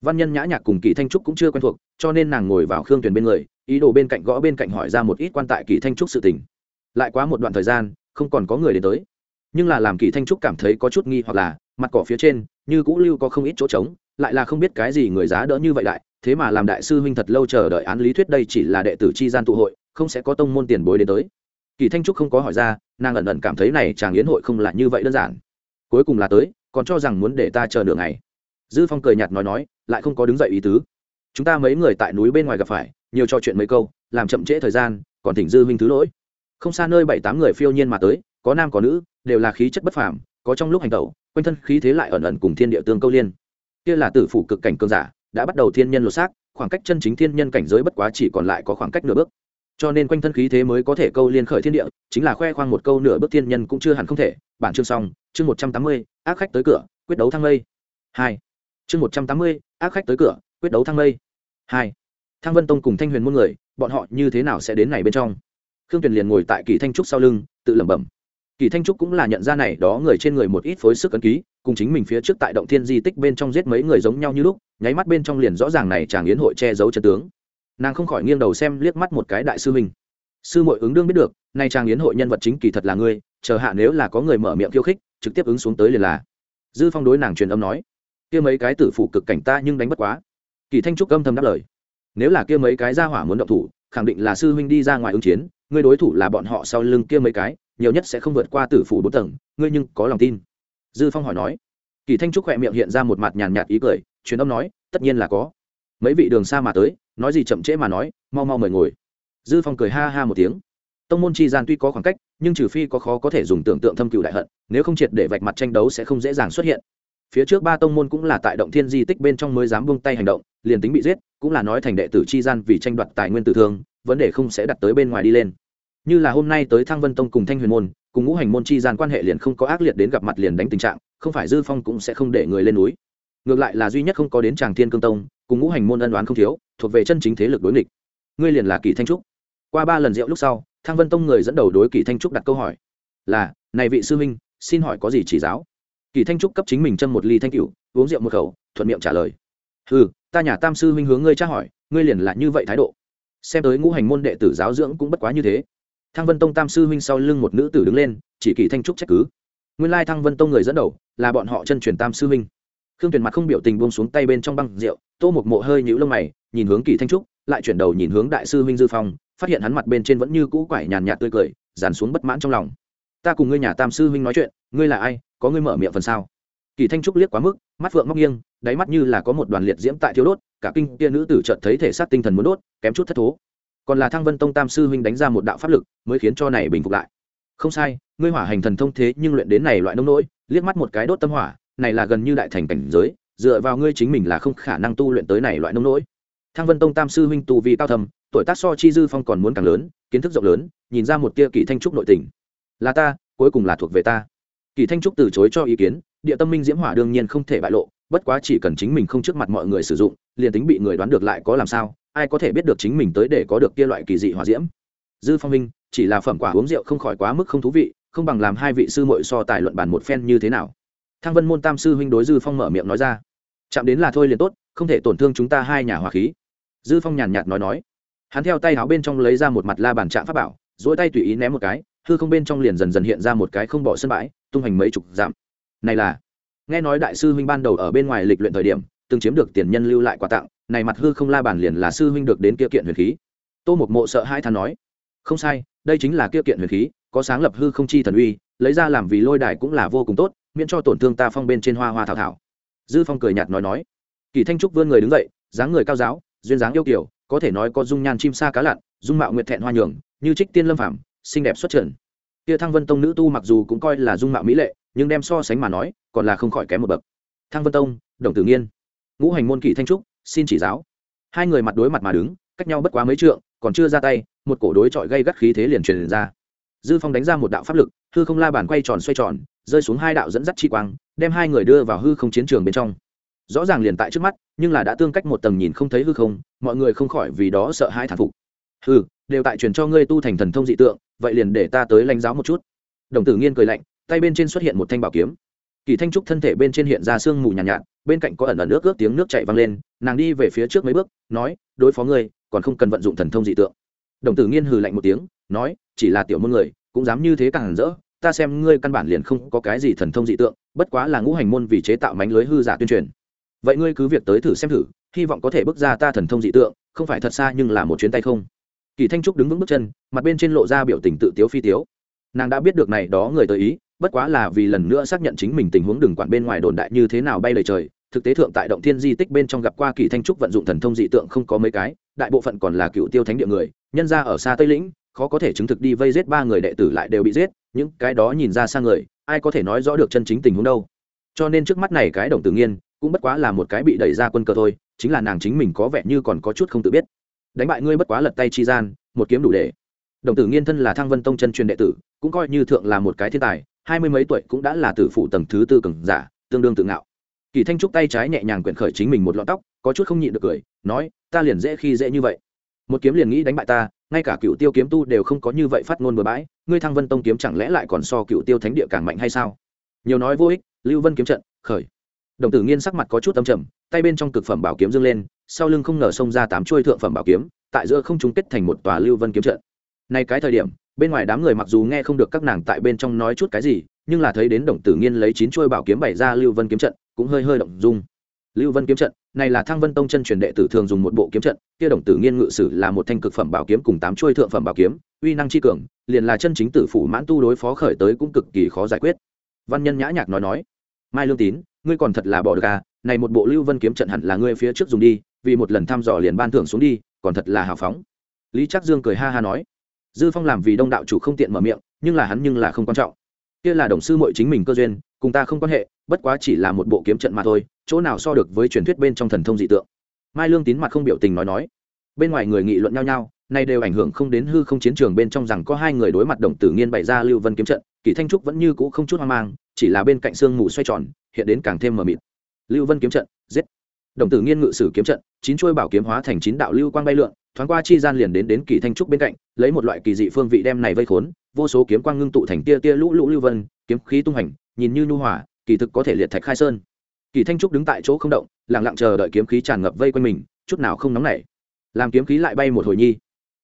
Văn nhân nhã nhạc cùng kỳ thanh trúc cũng chưa quen thuộc, cho nên nàng ngồi vào khương tuyền bên người, ý đồ bên cạnh gõ bên cạnh hỏi ra một ít quan tại kỳ thanh trúc sự tình. Lại quá một đoạn thời gian, không còn có người đến tới. Nhưng là làm kỳ thanh trúc cảm thấy có chút nghi hoặc là, mặt cỏ phía trên, như cũ lưu có không ít chỗ trống, lại là không biết cái gì người giá đỡ như vậy đại thế mà làm đại sư huynh thật lâu chờ đợi án lý thuyết đây chỉ là đệ tử chi gian tụ hội, không sẽ có tông môn tiền bối đến tới kỳ thanh trúc không có hỏi ra, nàng ẩn ẩn cảm thấy này chàng yến hội không là như vậy đơn giản. Cuối cùng là tới, còn cho rằng muốn để ta chờ nửa ngày. Dư phong cười nhạt nói nói, lại không có đứng dậy ý tứ. Chúng ta mấy người tại núi bên ngoài gặp phải, nhiều trò chuyện mấy câu, làm chậm trễ thời gian, còn thỉnh dư huynh thứ lỗi. Không xa nơi bảy tám người phiêu nhiên mà tới, có nam có nữ, đều là khí chất bất phàm, có trong lúc hành tẩu, quanh thân khí thế lại ẩn ẩn cùng thiên địa tương câu liên. Kia là tử phủ cực cảnh cương giả, đã bắt đầu thiên nhân lột xác, khoảng cách chân chính thiên nhân cảnh giới bất quá chỉ còn lại có khoảng cách nửa bước cho nên quanh thân khí thế mới có thể câu liên khởi thiên địa, chính là khoe khoang một câu nửa bước thiên nhân cũng chưa hẳn không thể. Bản chương xong, chương một trăm tám mươi, ác khách tới cửa, quyết đấu thăng lây hai. Chương một trăm tám mươi, ác khách tới cửa, quyết đấu thăng lây hai. Thăng vân tông cùng thanh huyền muôn người, bọn họ như thế nào sẽ đến này bên trong? Khương tuyền liền ngồi tại kỳ thanh trúc sau lưng, tự lẩm bẩm. Kỳ thanh trúc cũng là nhận ra này đó người trên người một ít phối sức ấn ký, cùng chính mình phía trước tại động thiên di tích bên trong giết mấy người giống nhau như lúc, nháy mắt bên trong liền rõ ràng này chàng yến hội che giấu chân tướng nàng không khỏi nghiêng đầu xem liếc mắt một cái đại sư mình sư mội ứng đương biết được, nay chàng yến hội nhân vật chính kỳ thật là ngươi, chờ hạ nếu là có người mở miệng khiêu khích, trực tiếp ứng xuống tới liền là. Dư phong đối nàng truyền âm nói, kia mấy cái tử phụ cực cảnh ta nhưng đánh bất quá. Kỳ thanh trúc âm thầm đáp lời, nếu là kia mấy cái ra hỏa muốn động thủ, khẳng định là sư huynh đi ra ngoài ứng chiến, ngươi đối thủ là bọn họ sau lưng kia mấy cái, nhiều nhất sẽ không vượt qua tử phủ bốn tầng, ngươi nhưng có lòng tin. Dư phong hỏi nói, kỳ thanh trúc khỏe miệng hiện ra một mặt nhàn nhạt ý cười, truyền âm nói, tất nhiên là có mấy vị đường xa mà tới, nói gì chậm trễ mà nói, mau mau mời ngồi. Dư phong cười ha ha một tiếng. Tông môn chi gian tuy có khoảng cách, nhưng trừ phi có khó có thể dùng tưởng tượng thâm cựu đại hận, nếu không triệt để vạch mặt tranh đấu sẽ không dễ dàng xuất hiện. Phía trước ba tông môn cũng là tại động thiên di tích bên trong mới dám buông tay hành động, liền tính bị giết, cũng là nói thành đệ tử chi gian vì tranh đoạt tài nguyên tử thương, vấn đề không sẽ đặt tới bên ngoài đi lên. Như là hôm nay tới thăng vân tông cùng thanh huyền môn, cùng ngũ hành môn chi gian quan hệ liền không có ác liệt đến gặp mặt liền đánh tình trạng, không phải dư phong cũng sẽ không để người lên núi. Ngược lại là duy nhất không có đến tràng thiên cương tông cùng ngũ hành môn ân đoán không thiếu thuộc về chân chính thế lực đối nghịch. Ngươi liền là kỳ thanh trúc. Qua ba lần rượu lúc sau thang vân tông người dẫn đầu đối kỳ thanh trúc đặt câu hỏi là này vị sư minh, xin hỏi có gì chỉ giáo? Kỳ thanh trúc cấp chính mình chân một ly thanh cửu uống rượu một khẩu thuận miệng trả lời ừ ta nhà tam sư minh hướng ngươi tra hỏi ngươi liền là như vậy thái độ. Xem tới ngũ hành môn đệ tử giáo dưỡng cũng bất quá như thế. Thang vân tông tam sư huynh sau lưng một nữ tử đứng lên chỉ kỳ thanh trúc trách cứ. Nguyên lai thăng vân tông người dẫn đầu là bọn họ chân truyền tam sư huynh khương tuyền mặt không biểu tình buông xuống tay bên trong băng rượu, tô một mộ hơi nhũ lông mày, nhìn hướng kỳ thanh trúc, lại chuyển đầu nhìn hướng đại sư huynh dư phong, phát hiện hắn mặt bên trên vẫn như cũ quải nhàn nhạt tươi cười, dàn xuống bất mãn trong lòng. Ta cùng ngươi nhà tam sư huynh nói chuyện, ngươi là ai, có ngươi mở miệng phần sao? Kỳ thanh trúc liếc quá mức, mắt phượng móc nghiêng, đáy mắt như là có một đoàn liệt diễm tại thiếu đốt, cả kinh kia nữ tử chợt thấy thể xác tinh thần muốn đốt, kém chút thất thố. Còn là thăng vân tông tam sư huynh đánh ra một đạo pháp lực, mới khiến cho này bình phục lại. Không sai, ngươi hỏa hành thần thông thế nhưng luyện đến này loại nông nỗi, liếc mắt một cái đốt tâm hỏa này là gần như đại thành cảnh giới, dựa vào ngươi chính mình là không khả năng tu luyện tới này loại nông nỗi. Thăng vân tông tam sư huynh Tù vi cao thầm, tuổi tác so chi dư phong còn muốn càng lớn, kiến thức rộng lớn, nhìn ra một tia kỳ thanh trúc nội tình. Là ta, cuối cùng là thuộc về ta. Kỳ thanh trúc từ chối cho ý kiến, địa tâm minh diễm hỏa đương nhiên không thể bại lộ, bất quá chỉ cần chính mình không trước mặt mọi người sử dụng, liền tính bị người đoán được lại có làm sao, ai có thể biết được chính mình tới để có được kia loại kỳ dị hỏa diễm. Dư phong minh, chỉ là phẩm quả uống rượu không khỏi quá mức không thú vị, không bằng làm hai vị sư muội so tài luận bàn một phen như thế nào. Thang vân môn tam sư huynh đối dư phong mở miệng nói ra. Chạm đến là thôi liền tốt, không thể tổn thương chúng ta hai nhà hòa khí. Dư phong nhàn nhạt nói nói. Hắn theo tay áo bên trong lấy ra một mặt la bàn trạm pháp bảo dỗi tay tùy ý ném một cái, hư không bên trong liền dần dần hiện ra một cái không bỏ sân bãi, tung hành mấy chục dặm. Này là, nghe nói đại sư huynh ban đầu ở bên ngoài lịch luyện thời điểm, từng chiếm được tiền nhân lưu lại quà tặng, này mặt hư không la bàn liền là sư huynh được đến kia kiện huyền khí. Tô một mộ sợ hai thằng nói, không sai, đây chính là kia kiện huyền khí, có sáng lập hư không chi thần uy, lấy ra làm vì lôi đài cũng là vô cùng tốt miễn cho tổn thương ta phong bên trên hoa hoa thảo thảo. Dư phong cười nhạt nói nói. Kỳ thanh trúc vươn người đứng dậy, dáng người cao giáo, duyên dáng yêu kiểu có thể nói có dung nhan chim sa cá lặn, dung mạo nguyệt thẹn hoa nhường, như trích tiên lâm phảm xinh đẹp xuất trần. Kia thăng vân tông nữ tu mặc dù cũng coi là dung mạo mỹ lệ, nhưng đem so sánh mà nói, còn là không khỏi kém một bậc. Thăng vân tông, đồng tử nghiên. Ngũ hành môn kỳ thanh trúc, xin chỉ giáo. Hai người mặt đối mặt mà đứng, cách nhau bất quá mấy trượng, còn chưa ra tay, một cổ đối chọi gây gắt khí thế liền truyền ra. Dư phong đánh ra một đạo pháp lực, hư không la bàn quay tròn xoay tròn rơi xuống hai đạo dẫn dắt chi quang đem hai người đưa vào hư không chiến trường bên trong. Rõ ràng liền tại trước mắt nhưng là đã tương cách một tầng nhìn không thấy hư không mọi người không khỏi vì đó sợ hãi thản phục. Hư đều tại truyền cho ngươi tu thành thần thông dị tượng vậy liền để ta tới lãnh giáo một chút. Đồng tử nghiên cười lạnh tay bên trên xuất hiện một thanh bảo kiếm. Kỳ thanh trúc thân thể bên trên hiện ra sương mù nhàn nhạt, nhạt bên cạnh có ẩn ẩn nước ướt tiếng nước chảy vang lên nàng đi về phía trước mấy bước nói đối phó ngươi còn không cần vận dụng thần thông dị tượng. Đồng tử nghiên hừ lạnh một tiếng nói chỉ là tiểu môn người cũng dám như thế càng rỡ ta xem ngươi căn bản liền không có cái gì thần thông dị tượng, bất quá là ngũ hành môn vì chế tạo mánh lưới hư giả tuyên truyền. Vậy ngươi cứ việc tới thử xem thử, hy vọng có thể bước ra ta thần thông dị tượng, không phải thật xa nhưng là một chuyến tay không. Kỳ thanh trúc đứng vững bước chân, mặt bên trên lộ ra biểu tình tự tiếu phi tiếu. Nàng đã biết được này đó người tới ý, bất quá là vì lần nữa xác nhận chính mình tình huống đừng quản bên ngoài đồn đại như thế nào bay lời trời, thực tế thượng tại động thiên di tích bên trong gặp qua kỳ thanh trúc vận dụng thần thông dị tượng không có mấy cái, đại bộ phận còn là cựu tiêu thánh địa người, nhân ra ở xa tây lĩnh, khó có thể chứng thực đi vây giết ba người đệ tử lại đều bị giết những cái đó nhìn ra sang người, ai có thể nói rõ được chân chính tình huống đâu. Cho nên trước mắt này cái đồng tử nghiên cũng bất quá là một cái bị đẩy ra quân cờ thôi, chính là nàng chính mình có vẻ như còn có chút không tự biết. Đánh bại ngươi bất quá lật tay chi gian, một kiếm đủ để. Đồng tử nghiên thân là thăng vân tông chân truyền đệ tử, cũng coi như thượng là một cái thiên tài, hai mươi mấy tuổi cũng đã là tử phụ tầng thứ tư cường giả, tương đương tự ngạo. Kỳ thanh trúc tay trái nhẹ nhàng quyển khởi chính mình một lọn tóc, có chút không nhịn được cười, nói, ta liền dễ khi dễ như vậy. Một kiếm liền nghĩ đánh bại ta ngay cả cựu tiêu kiếm tu đều không có như vậy phát ngôn bừa bãi, ngươi thăng vân tông kiếm chẳng lẽ lại còn so cựu tiêu thánh địa càng mạnh hay sao? Nhiều nói vô ích, lưu vân kiếm trận, khởi. Đồng tử nghiên sắc mặt có chút âm trầm, tay bên trong cực phẩm bảo kiếm dâng lên, sau lưng không ngờ xông ra tám chuôi thượng phẩm bảo kiếm, tại giữa không chúng kết thành một tòa lưu vân kiếm trận. Nay cái thời điểm, bên ngoài đám người mặc dù nghe không được các nàng tại bên trong nói chút cái gì, nhưng là thấy đến đồng tử nghiên lấy chín chuôi bảo kiếm bày ra lưu vân kiếm trận, cũng hơi hơi động dung lưu vân kiếm trận, này là Thang vân tông chân truyền đệ tử thường dùng một bộ kiếm trận, kia đồng tử nghiên ngự sử là một thanh cực phẩm bảo kiếm cùng tám chuôi thượng phẩm bảo kiếm, uy năng chi cường, liền là chân chính tử phủ mãn tu đối phó khởi tới cũng cực kỳ khó giải quyết. Văn nhân nhã nhạc nói nói, mai lương tín, ngươi còn thật là bỏ được à này một bộ lưu vân kiếm trận hẳn là ngươi phía trước dùng đi, vì một lần thăm dò liền ban thưởng xuống đi, còn thật là hào phóng. Lý trắc dương cười ha ha nói, dư phong làm vì đông đạo chủ không tiện mở miệng, nhưng là hắn nhưng là không quan trọng. Kia là đồng sư muội chính mình cơ duyên, cùng ta không quan hệ, bất quá chỉ là một bộ kiếm trận mà thôi chỗ nào so được với truyền thuyết bên trong thần thông dị tượng? Mai lương tín mặt không biểu tình nói nói. Bên ngoài người nghị luận nhau nhau, nay đều ảnh hưởng không đến hư không chiến trường bên trong rằng có hai người đối mặt đồng tử nghiên bày ra lưu vân kiếm trận, kỳ thanh trúc vẫn như cũ không chút hoang mang, chỉ là bên cạnh sương mù xoay tròn, hiện đến càng thêm mờ mịt. Lưu vân kiếm trận, giết. Đồng tử nghiên ngự sử kiếm trận, chín chuôi bảo kiếm hóa thành chín đạo lưu quang bay lượn, thoáng qua chi gian liền đến đến kỳ thanh trúc bên cạnh, lấy một loại kỳ dị phương vị đem này vây khốn, vô số kiếm quang ngưng tụ thành tia tia lũ lũ lưu vân, kiếm khí tung hành, nhìn như nhu hỏa kỳ thực có thể liệt thạch khai sơn kỳ thanh trúc đứng tại chỗ không động, lặng lặng chờ đợi kiếm khí tràn ngập vây quanh mình, chút nào không nóng nảy. Làm kiếm khí lại bay một hồi nhi.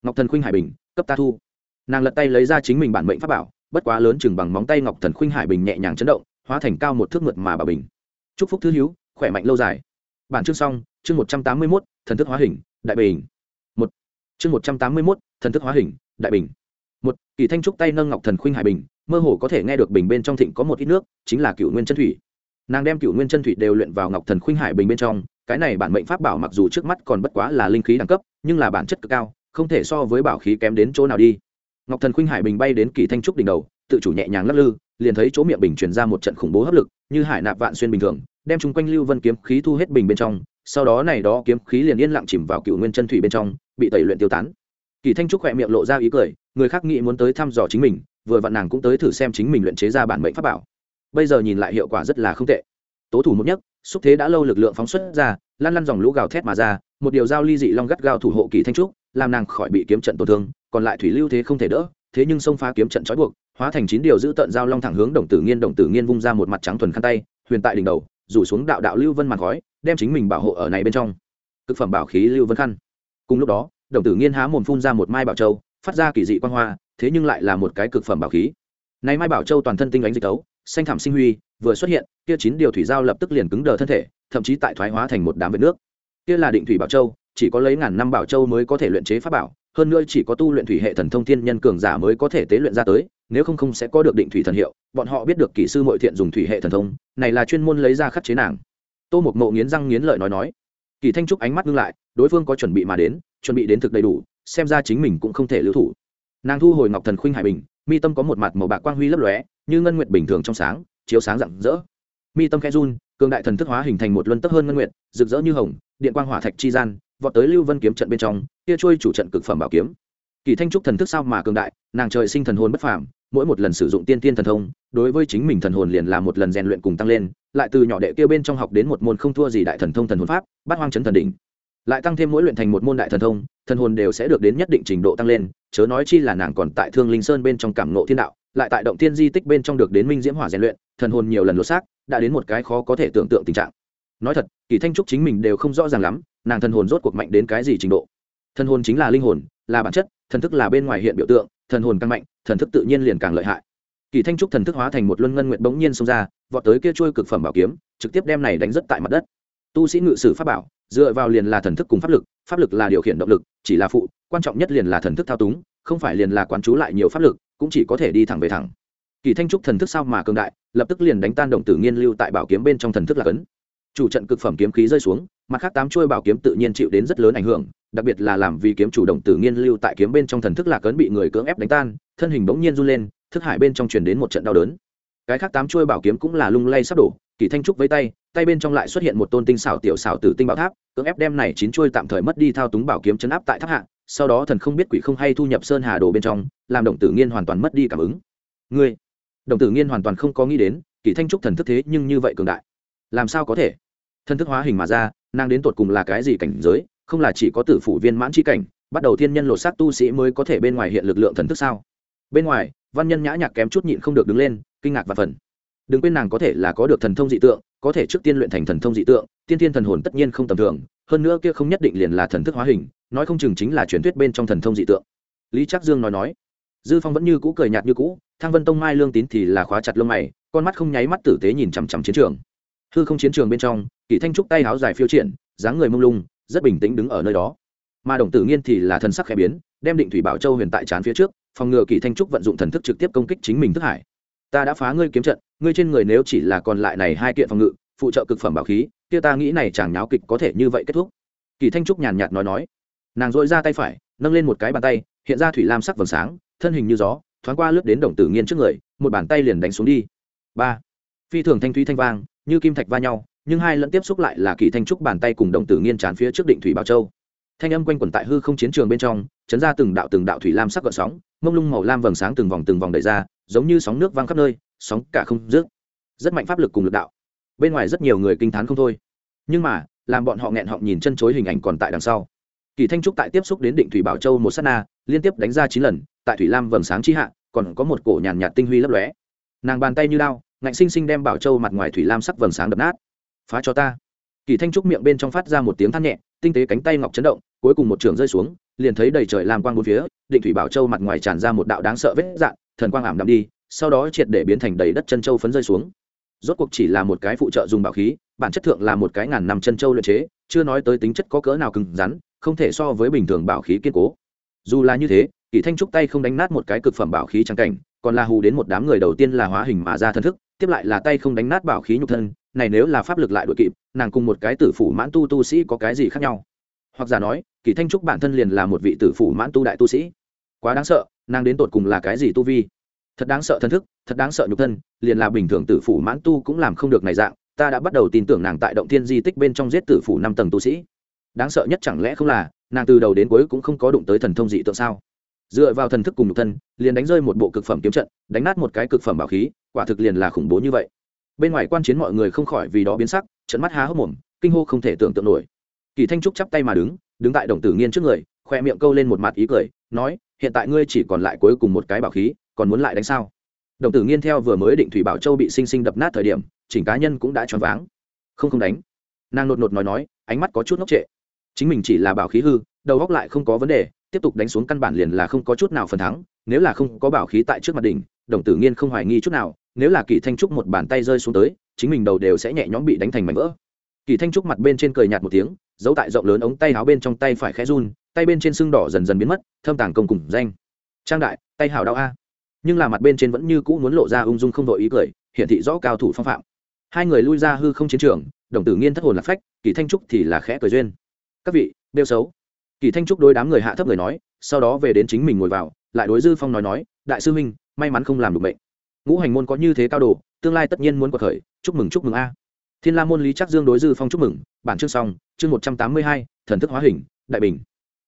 Ngọc thần khuynh hải bình, cấp ta thu. Nàng lật tay lấy ra chính mình bản mệnh pháp bảo, bất quá lớn chừng bằng móng tay ngọc thần khuynh hải bình nhẹ nhàng chấn động, hóa thành cao một thước mượt mà bà bình. Chúc phúc thứ hiếu khỏe mạnh lâu dài. Bản chương xong, chương một trăm tám mươi mốt, thần thức hóa hình, đại bình. Một. Chương một trăm tám mươi mốt, thần thức hóa hình, đại bình. Một, kỳ thanh trúc tay nâng ngọc thần khuynh hải bình, mơ hồ có thể nghe được bình bên trong thịnh có một ít nước, chính là cựu nguyên chân thủy nàng đem cựu nguyên chân thủy đều luyện vào ngọc thần khuynh hải bình bên trong, cái này bản mệnh pháp bảo mặc dù trước mắt còn bất quá là linh khí đẳng cấp, nhưng là bản chất cực cao, không thể so với bảo khí kém đến chỗ nào đi. Ngọc thần khuynh hải bình bay đến kỳ thanh trúc đỉnh đầu, tự chủ nhẹ nhàng lắc lư, liền thấy chỗ miệng bình truyền ra một trận khủng bố hấp lực, như hải nạp vạn xuyên bình thường, đem chung quanh lưu vân kiếm khí thu hết bình bên trong, sau đó này đó kiếm khí liền yên lặng chìm vào cựu nguyên chân thủy bên trong, bị tẩy luyện tiêu tán. Kỳ thanh trúc khỏe miệng lộ ra ý cười, người khác nghĩ muốn tới thăm dò chính mình, vừa vặn nàng cũng tới thử xem chính mình luyện chế ra bản mệnh pháp bảo bây giờ nhìn lại hiệu quả rất là không tệ. Tố thủ một nhất xúc thế đã lâu lực lượng phóng xuất ra, lăn lăn dòng lũ gào thét mà ra, một điều giao ly dị long gắt gao thủ hộ kỳ thanh trúc, làm nàng khỏi bị kiếm trận tổn thương, còn lại thủy lưu thế không thể đỡ, thế nhưng sông phá kiếm trận trói buộc, hóa thành chín điều giữ tận giao long thẳng hướng đồng tử nghiên, đồng tử nghiên vung ra một mặt trắng thuần khăn tay, huyền tại đỉnh đầu, rủ xuống đạo đạo lưu vân màn khói, đem chính mình bảo hộ ở này bên trong. Cực phẩm bảo khí lưu vân khăn. Cùng lúc đó, đồng tử nghiên há mồm phun ra một mai bảo châu, phát ra kỳ dị quan hoa, thế nhưng lại là một cái cực phẩm bảo khí. Này mai bảo châu toàn thân tinh ánh dịch tấu xanh thảm sinh huy vừa xuất hiện, kia chín điều thủy giao lập tức liền cứng đờ thân thể, thậm chí tại thoái hóa thành một đám vệt nước. Kia là định thủy bảo châu, chỉ có lấy ngàn năm bảo châu mới có thể luyện chế pháp bảo, hơn nữa chỉ có tu luyện thủy hệ thần thông thiên nhân cường giả mới có thể tế luyện ra tới, nếu không không sẽ có được định thủy thần hiệu, bọn họ biết được kỹ sư mội thiện dùng thủy hệ thần thông, này là chuyên môn lấy ra khắc chế nàng. Tô một mộ nghiến răng nghiến lợi nói nói. Kỳ thanh trúc ánh mắt ngưng lại, đối phương có chuẩn bị mà đến, chuẩn bị đến thực đầy đủ, xem ra chính mình cũng không thể lưu thủ. Nàng thu hồi ngọc thần khuynh hải bình, mi tâm có một mặt màu bạc quang huy lấp lóe như ngân nguyệt bình thường trong sáng, chiếu sáng rạng rỡ. Mi tâm khe run, cường đại thần thức hóa hình thành một luân tấp hơn ngân nguyệt, rực rỡ như hồng, điện quang hỏa thạch chi gian, vọt tới lưu vân kiếm trận bên trong, kia trôi chủ trận cực phẩm bảo kiếm. Kỳ thanh trúc thần thức sao mà cường đại, nàng trời sinh thần hồn bất phàm, mỗi một lần sử dụng tiên tiên thần thông, đối với chính mình thần hồn liền là một lần rèn luyện cùng tăng lên, lại từ nhỏ đệ kia bên trong học đến một môn không thua gì đại thần thông thần hồn pháp bát hoang chấn thần đỉnh. Lại tăng thêm mỗi luyện thành một môn đại thần thông, thần hồn đều sẽ được đến nhất định trình độ tăng lên, chớ nói chi là nàng còn tại thương linh sơn bên trong cảm nộ thiên đạo lại tại động thiên di tích bên trong được đến minh diễm hỏa rèn luyện, thần hồn nhiều lần lột xác, đã đến một cái khó có thể tưởng tượng tình trạng. Nói thật, kỳ thanh trúc chính mình đều không rõ ràng lắm, nàng thần hồn rốt cuộc mạnh đến cái gì trình độ. Thần hồn chính là linh hồn, là bản chất, thần thức là bên ngoài hiện biểu tượng, thần hồn càng mạnh, thần thức tự nhiên liền càng lợi hại. Kỳ thanh trúc thần thức hóa thành một luân ngân nguyện bỗng nhiên xông ra, vọt tới kia trôi cực phẩm bảo kiếm, trực tiếp đem này đánh rất tại mặt đất. Tu sĩ ngự sử pháp bảo, dựa vào liền là thần thức cùng pháp lực pháp lực là điều khiển động lực, chỉ là phụ, quan trọng nhất liền là thần thức thao túng, không phải liền là quán chú lại nhiều pháp lực cũng chỉ có thể đi thẳng về thẳng. Kỳ thanh trúc thần thức sao mà cường đại, lập tức liền đánh tan động tử nghiên lưu tại bảo kiếm bên trong thần thức là cấn. Chủ trận cực phẩm kiếm khí rơi xuống, mặt khác tám chuôi bảo kiếm tự nhiên chịu đến rất lớn ảnh hưởng, đặc biệt là làm vì kiếm chủ động tử nghiên lưu tại kiếm bên trong thần thức lạc cấn bị người cưỡng ép đánh tan, thân hình bỗng nhiên run lên, thức hải bên trong truyền đến một trận đau đớn. Cái khác tám chuôi bảo kiếm cũng là lung lay sắp đổ, kỳ thanh trúc với tay tay bên trong lại xuất hiện một tôn tinh xảo tiểu xảo tử tinh bảo tháp, cưỡng ép đem này chín chuôi tạm thời mất đi thao túng bảo kiếm chấn áp tại tháp hạ sau đó thần không biết quỷ không hay thu nhập sơn hà đồ bên trong, làm động tử nghiên hoàn toàn mất đi cảm ứng. Ngươi động tử nghiên hoàn toàn không có nghĩ đến kỳ thanh trúc thần thức thế nhưng như vậy cường đại. Làm sao có thể? Thần thức hóa hình mà ra, nàng đến tột cùng là cái gì cảnh giới, không là chỉ có tử phủ viên mãn c cảnh, bắt đầu thiên nhân lột xác tu sĩ mới có thể bên ngoài hiện lực lượng thần thức sao? Bên ngoài, văn nhân nhã nhạc kém chút nhịn không được đứng lên, kinh ngạc và phần đừng quên nàng có thể là có được thần thông dị tượng, có thể trước tiên luyện thành thần thông dị tượng, tiên thiên thần hồn tất nhiên không tầm thường, hơn nữa kia không nhất định liền là thần thức hóa hình nói không chừng chính là truyền thuyết bên trong thần thông dị tượng. Lý trắc dương nói nói, dư phong vẫn như cũ cười nhạt như cũ, thang vân tông mai lương tín thì là khóa chặt lông mày, con mắt không nháy mắt tử tế nhìn chằm chằm chiến trường. Hư không chiến trường bên trong, kỷ thanh trúc tay háo dài phiêu triển, dáng người mông lung, rất bình tĩnh đứng ở nơi đó. Mà đồng tử nghiên thì là thần sắc khẽ biến, đem định thủy bảo châu huyền tại trán phía trước, phòng ngừa kỷ thanh trúc vận dụng thần thức trực tiếp công kích chính mình thức hải. Ta đã phá ngươi kiếm trận, ngươi trên người nếu chỉ là còn lại này hai kiện phòng ngự, phụ trợ cực phẩm bảo khí, kia ta nghĩ này chàng nháo kịch có thể như vậy kết thúc. Kỳ thanh trúc nhàn nhạt nói nói nàng dội ra tay phải, nâng lên một cái bàn tay, hiện ra thủy lam sắc vầng sáng, thân hình như gió, thoáng qua lướt đến đồng tử nghiên trước người, một bàn tay liền đánh xuống đi. Ba. Phi thường thanh thúy thanh vang, như kim thạch va nhau, nhưng hai lẫn tiếp xúc lại là kỳ thanh trúc bàn tay cùng đồng tử nghiên tràn phía trước định thủy bảo châu. Thanh âm quanh quẩn tại hư không chiến trường bên trong, chấn ra từng đạo từng đạo thủy lam sắc gợn sóng, mông lung màu lam vầng sáng từng vòng từng vòng đẩy ra, giống như sóng nước vang khắp nơi, sóng cả không dứt. Rất mạnh pháp lực cùng lực đạo. Bên ngoài rất nhiều người kinh t h á n không thôi. Nhưng mà, làm bọn họ nghẹn họng nhìn chân chối hình ảnh còn tại đằng sau kỳ thanh trúc tại tiếp xúc đến định thủy bảo châu một s á t na, liên tiếp đánh ra chín lần, tại thủy lam vầng sáng chi hạ, còn có một cổ nhàn nhạt tinh huy lấp lóe. Nàng bàn tay như lao ngạnh xinh xinh đem bảo châu mặt ngoài thủy lam sắc vầng sáng đập nát. Phá cho ta. Kỳ thanh trúc miệng bên trong phát ra một tiếng than nhẹ, tinh tế cánh tay ngọc chấn động, cuối cùng một trường rơi xuống, liền thấy đầy trời làm quang bốn phía, định thủy bảo châu mặt ngoài tràn ra một đạo đáng sợ vết dạn thần quang ảm đạm đi, sau đó triệt để biến thành đầy đất chân châu phấn rơi xuống. Rốt cuộc chỉ là một cái phụ trợ dùng bảo khí, bản chất thượng là một cái ngàn năm chân châu luyện chế, chưa nói tới tính chất có cỡ nào cứng rắn không thể so với bình thường bảo khí kiên cố. Dù là như thế, kỷ thanh trúc tay không đánh nát một cái cực phẩm bảo khí trắng cảnh, còn là hù đến một đám người đầu tiên là hóa hình mà ra thân thức, tiếp lại là tay không đánh nát bảo khí nhục thân, này nếu là pháp lực lại đội kịp, nàng cùng một cái tử phủ mãn tu tu sĩ có cái gì khác nhau? Hoặc giả nói, kỷ thanh trúc bản thân liền là một vị tử phủ mãn tu đại tu sĩ. Quá đáng sợ, nàng đến tột cùng là cái gì tu vi? Thật đáng sợ thân thức, thật đáng sợ nhục thân, liền là bình thường tử phủ mãn tu cũng làm không được này dạng, ta đã bắt đầu tin tưởng nàng tại động thiên di tích bên trong giết tử phủ năm tầng tu sĩ đáng sợ nhất chẳng lẽ không là, nàng từ đầu đến cuối cũng không có đụng tới thần thông dị tượng sao? Dựa vào thần thức cùng nhục thân, liền đánh rơi một bộ cực phẩm kiếm trận, đánh nát một cái cực phẩm bảo khí, quả thực liền là khủng bố như vậy. Bên ngoài quan chiến mọi người không khỏi vì đó biến sắc trận mắt há hốc mồm, kinh hô không thể tưởng tượng nổi. Kỳ thanh trúc chắp tay mà đứng đứng tại đồng tử nghiên trước người, khoe miệng câu lên một mặt ý cười, nói, hiện tại ngươi chỉ còn lại cuối cùng một cái bảo khí, còn muốn lại đánh sao? Đồng tử nghiên theo vừa mới định thủy bảo châu bị sinh sinh đập nát thời điểm, chỉnh cá nhân cũng đã choáng váng. Không không đánh. Nàng nột nột nói nói, ánh mắt có chút ngốc trệ chính mình chỉ là bảo khí hư, đầu góc lại không có vấn đề, tiếp tục đánh xuống căn bản liền là không có chút nào phần thắng, nếu là không có bảo khí tại trước mặt đỉnh, đồng tử nghiên không hoài nghi chút nào, nếu là kỳ thanh trúc một bàn tay rơi xuống tới, chính mình đầu đều sẽ nhẹ nhõm bị đánh thành mảnh vỡ. Kỳ thanh trúc mặt bên trên cười nhạt một tiếng, giấu tại rộng lớn ống tay áo bên trong tay phải khẽ run, tay bên trên xương đỏ dần dần biến mất, thâm tàng công cùng danh. Trang đại, tay hào đau a. Nhưng là mặt bên trên vẫn như cũ muốn lộ ra ung dung không đội ý cười, hiển thị rõ cao thủ phong phạm. Hai người lui ra hư không chiến trường, đồng tử nghiên thất hồn lạc phách, kỳ thanh trúc thì là khẽ cười duyên các vị đeo xấu. Kỳ thanh trúc đối đám người hạ thấp người nói, sau đó về đến chính mình ngồi vào, lại đối dư phong nói nói, đại sư huynh, may mắn không làm được bệnh. Ngũ hành môn có như thế cao độ tương lai tất nhiên muốn cuộc khởi, chúc mừng chúc mừng a. Thiên la môn lý chắc dương đối dư phong chúc mừng, bản chương xong, chương một trăm tám mươi hai, thần thức hóa hình, đại bình.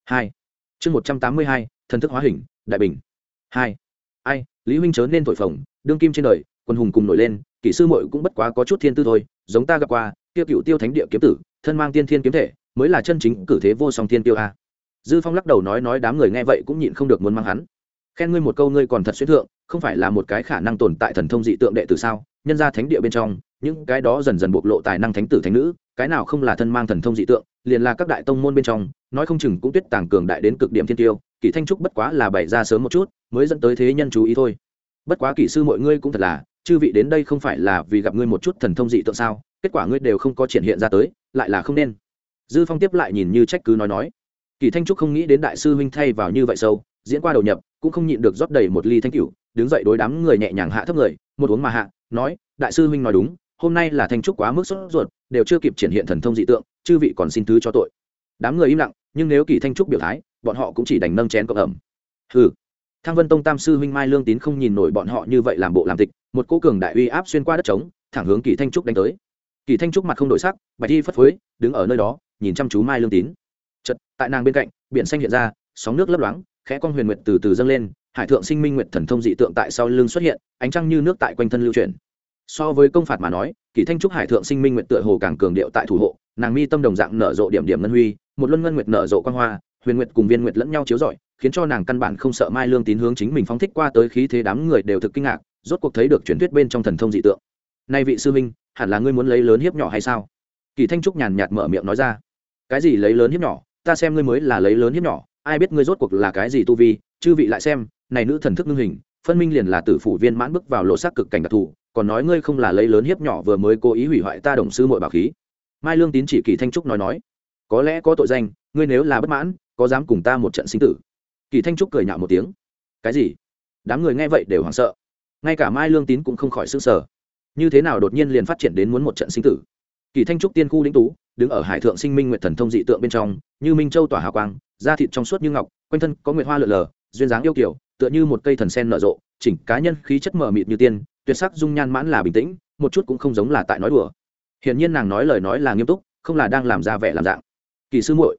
Hai. Chương một trăm tám mươi hai, thần thức hóa hình, đại bình. Hai. Ai, lý huynh chớ nên thổi phồng, đương kim trên đời, quân hùng cùng nổi lên kỹ sư mội cũng bất quá có chút thiên tư thôi, giống ta gặp qua tiêu cựu tiêu thánh địa kiếm tử, thân mang tiên thiên kiếm thể mới là chân chính cử thế vô song thiên tiêu a. Dư phong lắc đầu nói nói đám người nghe vậy cũng nhịn không được muốn mang hắn. Khen ngươi một câu ngươi còn thật xuyên thượng, không phải là một cái khả năng tồn tại thần thông dị tượng đệ tử sao? Nhân ra thánh địa bên trong, những cái đó dần dần bộc lộ tài năng thánh tử thánh nữ, cái nào không là thân mang thần thông dị tượng, liền là các đại tông môn bên trong, nói không chừng cũng tuyết tàng cường đại đến cực điểm thiên tiêu, kỷ thanh trúc bất quá là bày ra sớm một chút, mới dẫn tới thế nhân chú ý thôi. Bất quá kỷ sư mọi ngươi cũng thật là, chư vị đến đây không phải là vì gặp ngươi một chút thần thông dị tượng sao? Kết quả ngươi đều không có triển hiện ra tới, lại là không nên dư phong tiếp lại nhìn như trách cứ nói nói. Kỳ thanh trúc không nghĩ đến đại sư huynh thay vào như vậy sâu, diễn qua đầu nhập, cũng không nhịn được rót đầy một ly thanh cửu, đứng dậy đối đám người nhẹ nhàng hạ thấp người, một uống mà hạ, nói, đại sư huynh nói đúng, hôm nay là thanh trúc quá mức sốt ruột, đều chưa kịp triển hiện thần thông dị tượng, chư vị còn xin thứ cho tội. Đám người im lặng, nhưng nếu kỳ thanh trúc biểu thái, bọn họ cũng chỉ đành nâng chén cộng ẩm. Hừ. Thang vân tông tam sư huynh mai lương tín không nhìn nổi bọn họ như vậy làm bộ làm tịch, một cô cường đại uy áp xuyên qua đất trống, thẳng hướng kỳ thanh trúc đánh tới. Kỳ thanh trúc mặt không đổi sắc, bạch thi phất phới, đứng ở nơi đó nhìn chăm chú mai lương tín. Chật tại nàng bên cạnh, biển xanh hiện ra, sóng nước lấp loáng, khẽ con huyền nguyệt từ từ dâng lên, hải thượng sinh minh nguyệt thần thông dị tượng tại sau lưng xuất hiện, ánh trăng như nước tại quanh thân lưu chuyển. So với công phạt mà nói, kỳ thanh trúc hải thượng sinh minh nguyệt tựa hồ càng cường điệu tại thủ hộ, nàng mi tâm đồng dạng nở rộ điểm điểm ngân huy, một luân ngân nguyệt nở rộ quan hoa, huyền nguyệt cùng viên nguyệt lẫn nhau chiếu rọi, khiến cho nàng căn bản không sợ mai lương tín hướng chính mình phóng thích qua tới khí thế đám người đều thực kinh ngạc, rốt cuộc thấy được truyền thuyết bên trong thần thông dị tượng. Nay vị sư minh hẳn là ngươi muốn lấy lớn hiếp nhỏ hay sao? Kỳ thanh trúc nhàn nhạt mở miệng nói ra cái gì lấy lớn hiếp nhỏ, ta xem ngươi mới là lấy lớn hiếp nhỏ, ai biết ngươi rốt cuộc là cái gì tu vi, chư vị lại xem, này nữ thần thức ngưng hình, phân minh liền là tử phủ viên mãn bước vào lộ sắc cực cảnh đặc thù, còn nói ngươi không là lấy lớn hiếp nhỏ vừa mới cố ý hủy hoại ta đồng sư muội bảo khí. Mai lương tín chỉ kỳ thanh trúc nói nói, có lẽ có tội danh, ngươi nếu là bất mãn, có dám cùng ta một trận sinh tử. Kỳ thanh trúc cười nhạo một tiếng, cái gì? Đám người nghe vậy đều hoảng sợ. Ngay cả mai lương tín cũng không khỏi s ư n g sở như thế nào đột nhiên liền phát triển đến muốn một trận sinh tử? Kỳ thanh trúc tiên khu lĩnh tú đứng ở hải thượng sinh minh nguyện thần thông dị tượng bên trong, như minh châu tỏa hào quang, da thịt trong suốt như ngọc, quanh thân có nguyệt hoa lượn lờ, duyên dáng yêu kiểu tựa như một cây thần sen nở rộ, chỉnh cá nhân khí chất mờ mịt như tiên, tuyệt sắc dung nhan mãn là bình tĩnh, một chút cũng không giống là tại nói đùa. Hiển nhiên nàng nói lời nói là nghiêm túc, không là đang làm ra vẻ làm dạng. Kỳ sư muội,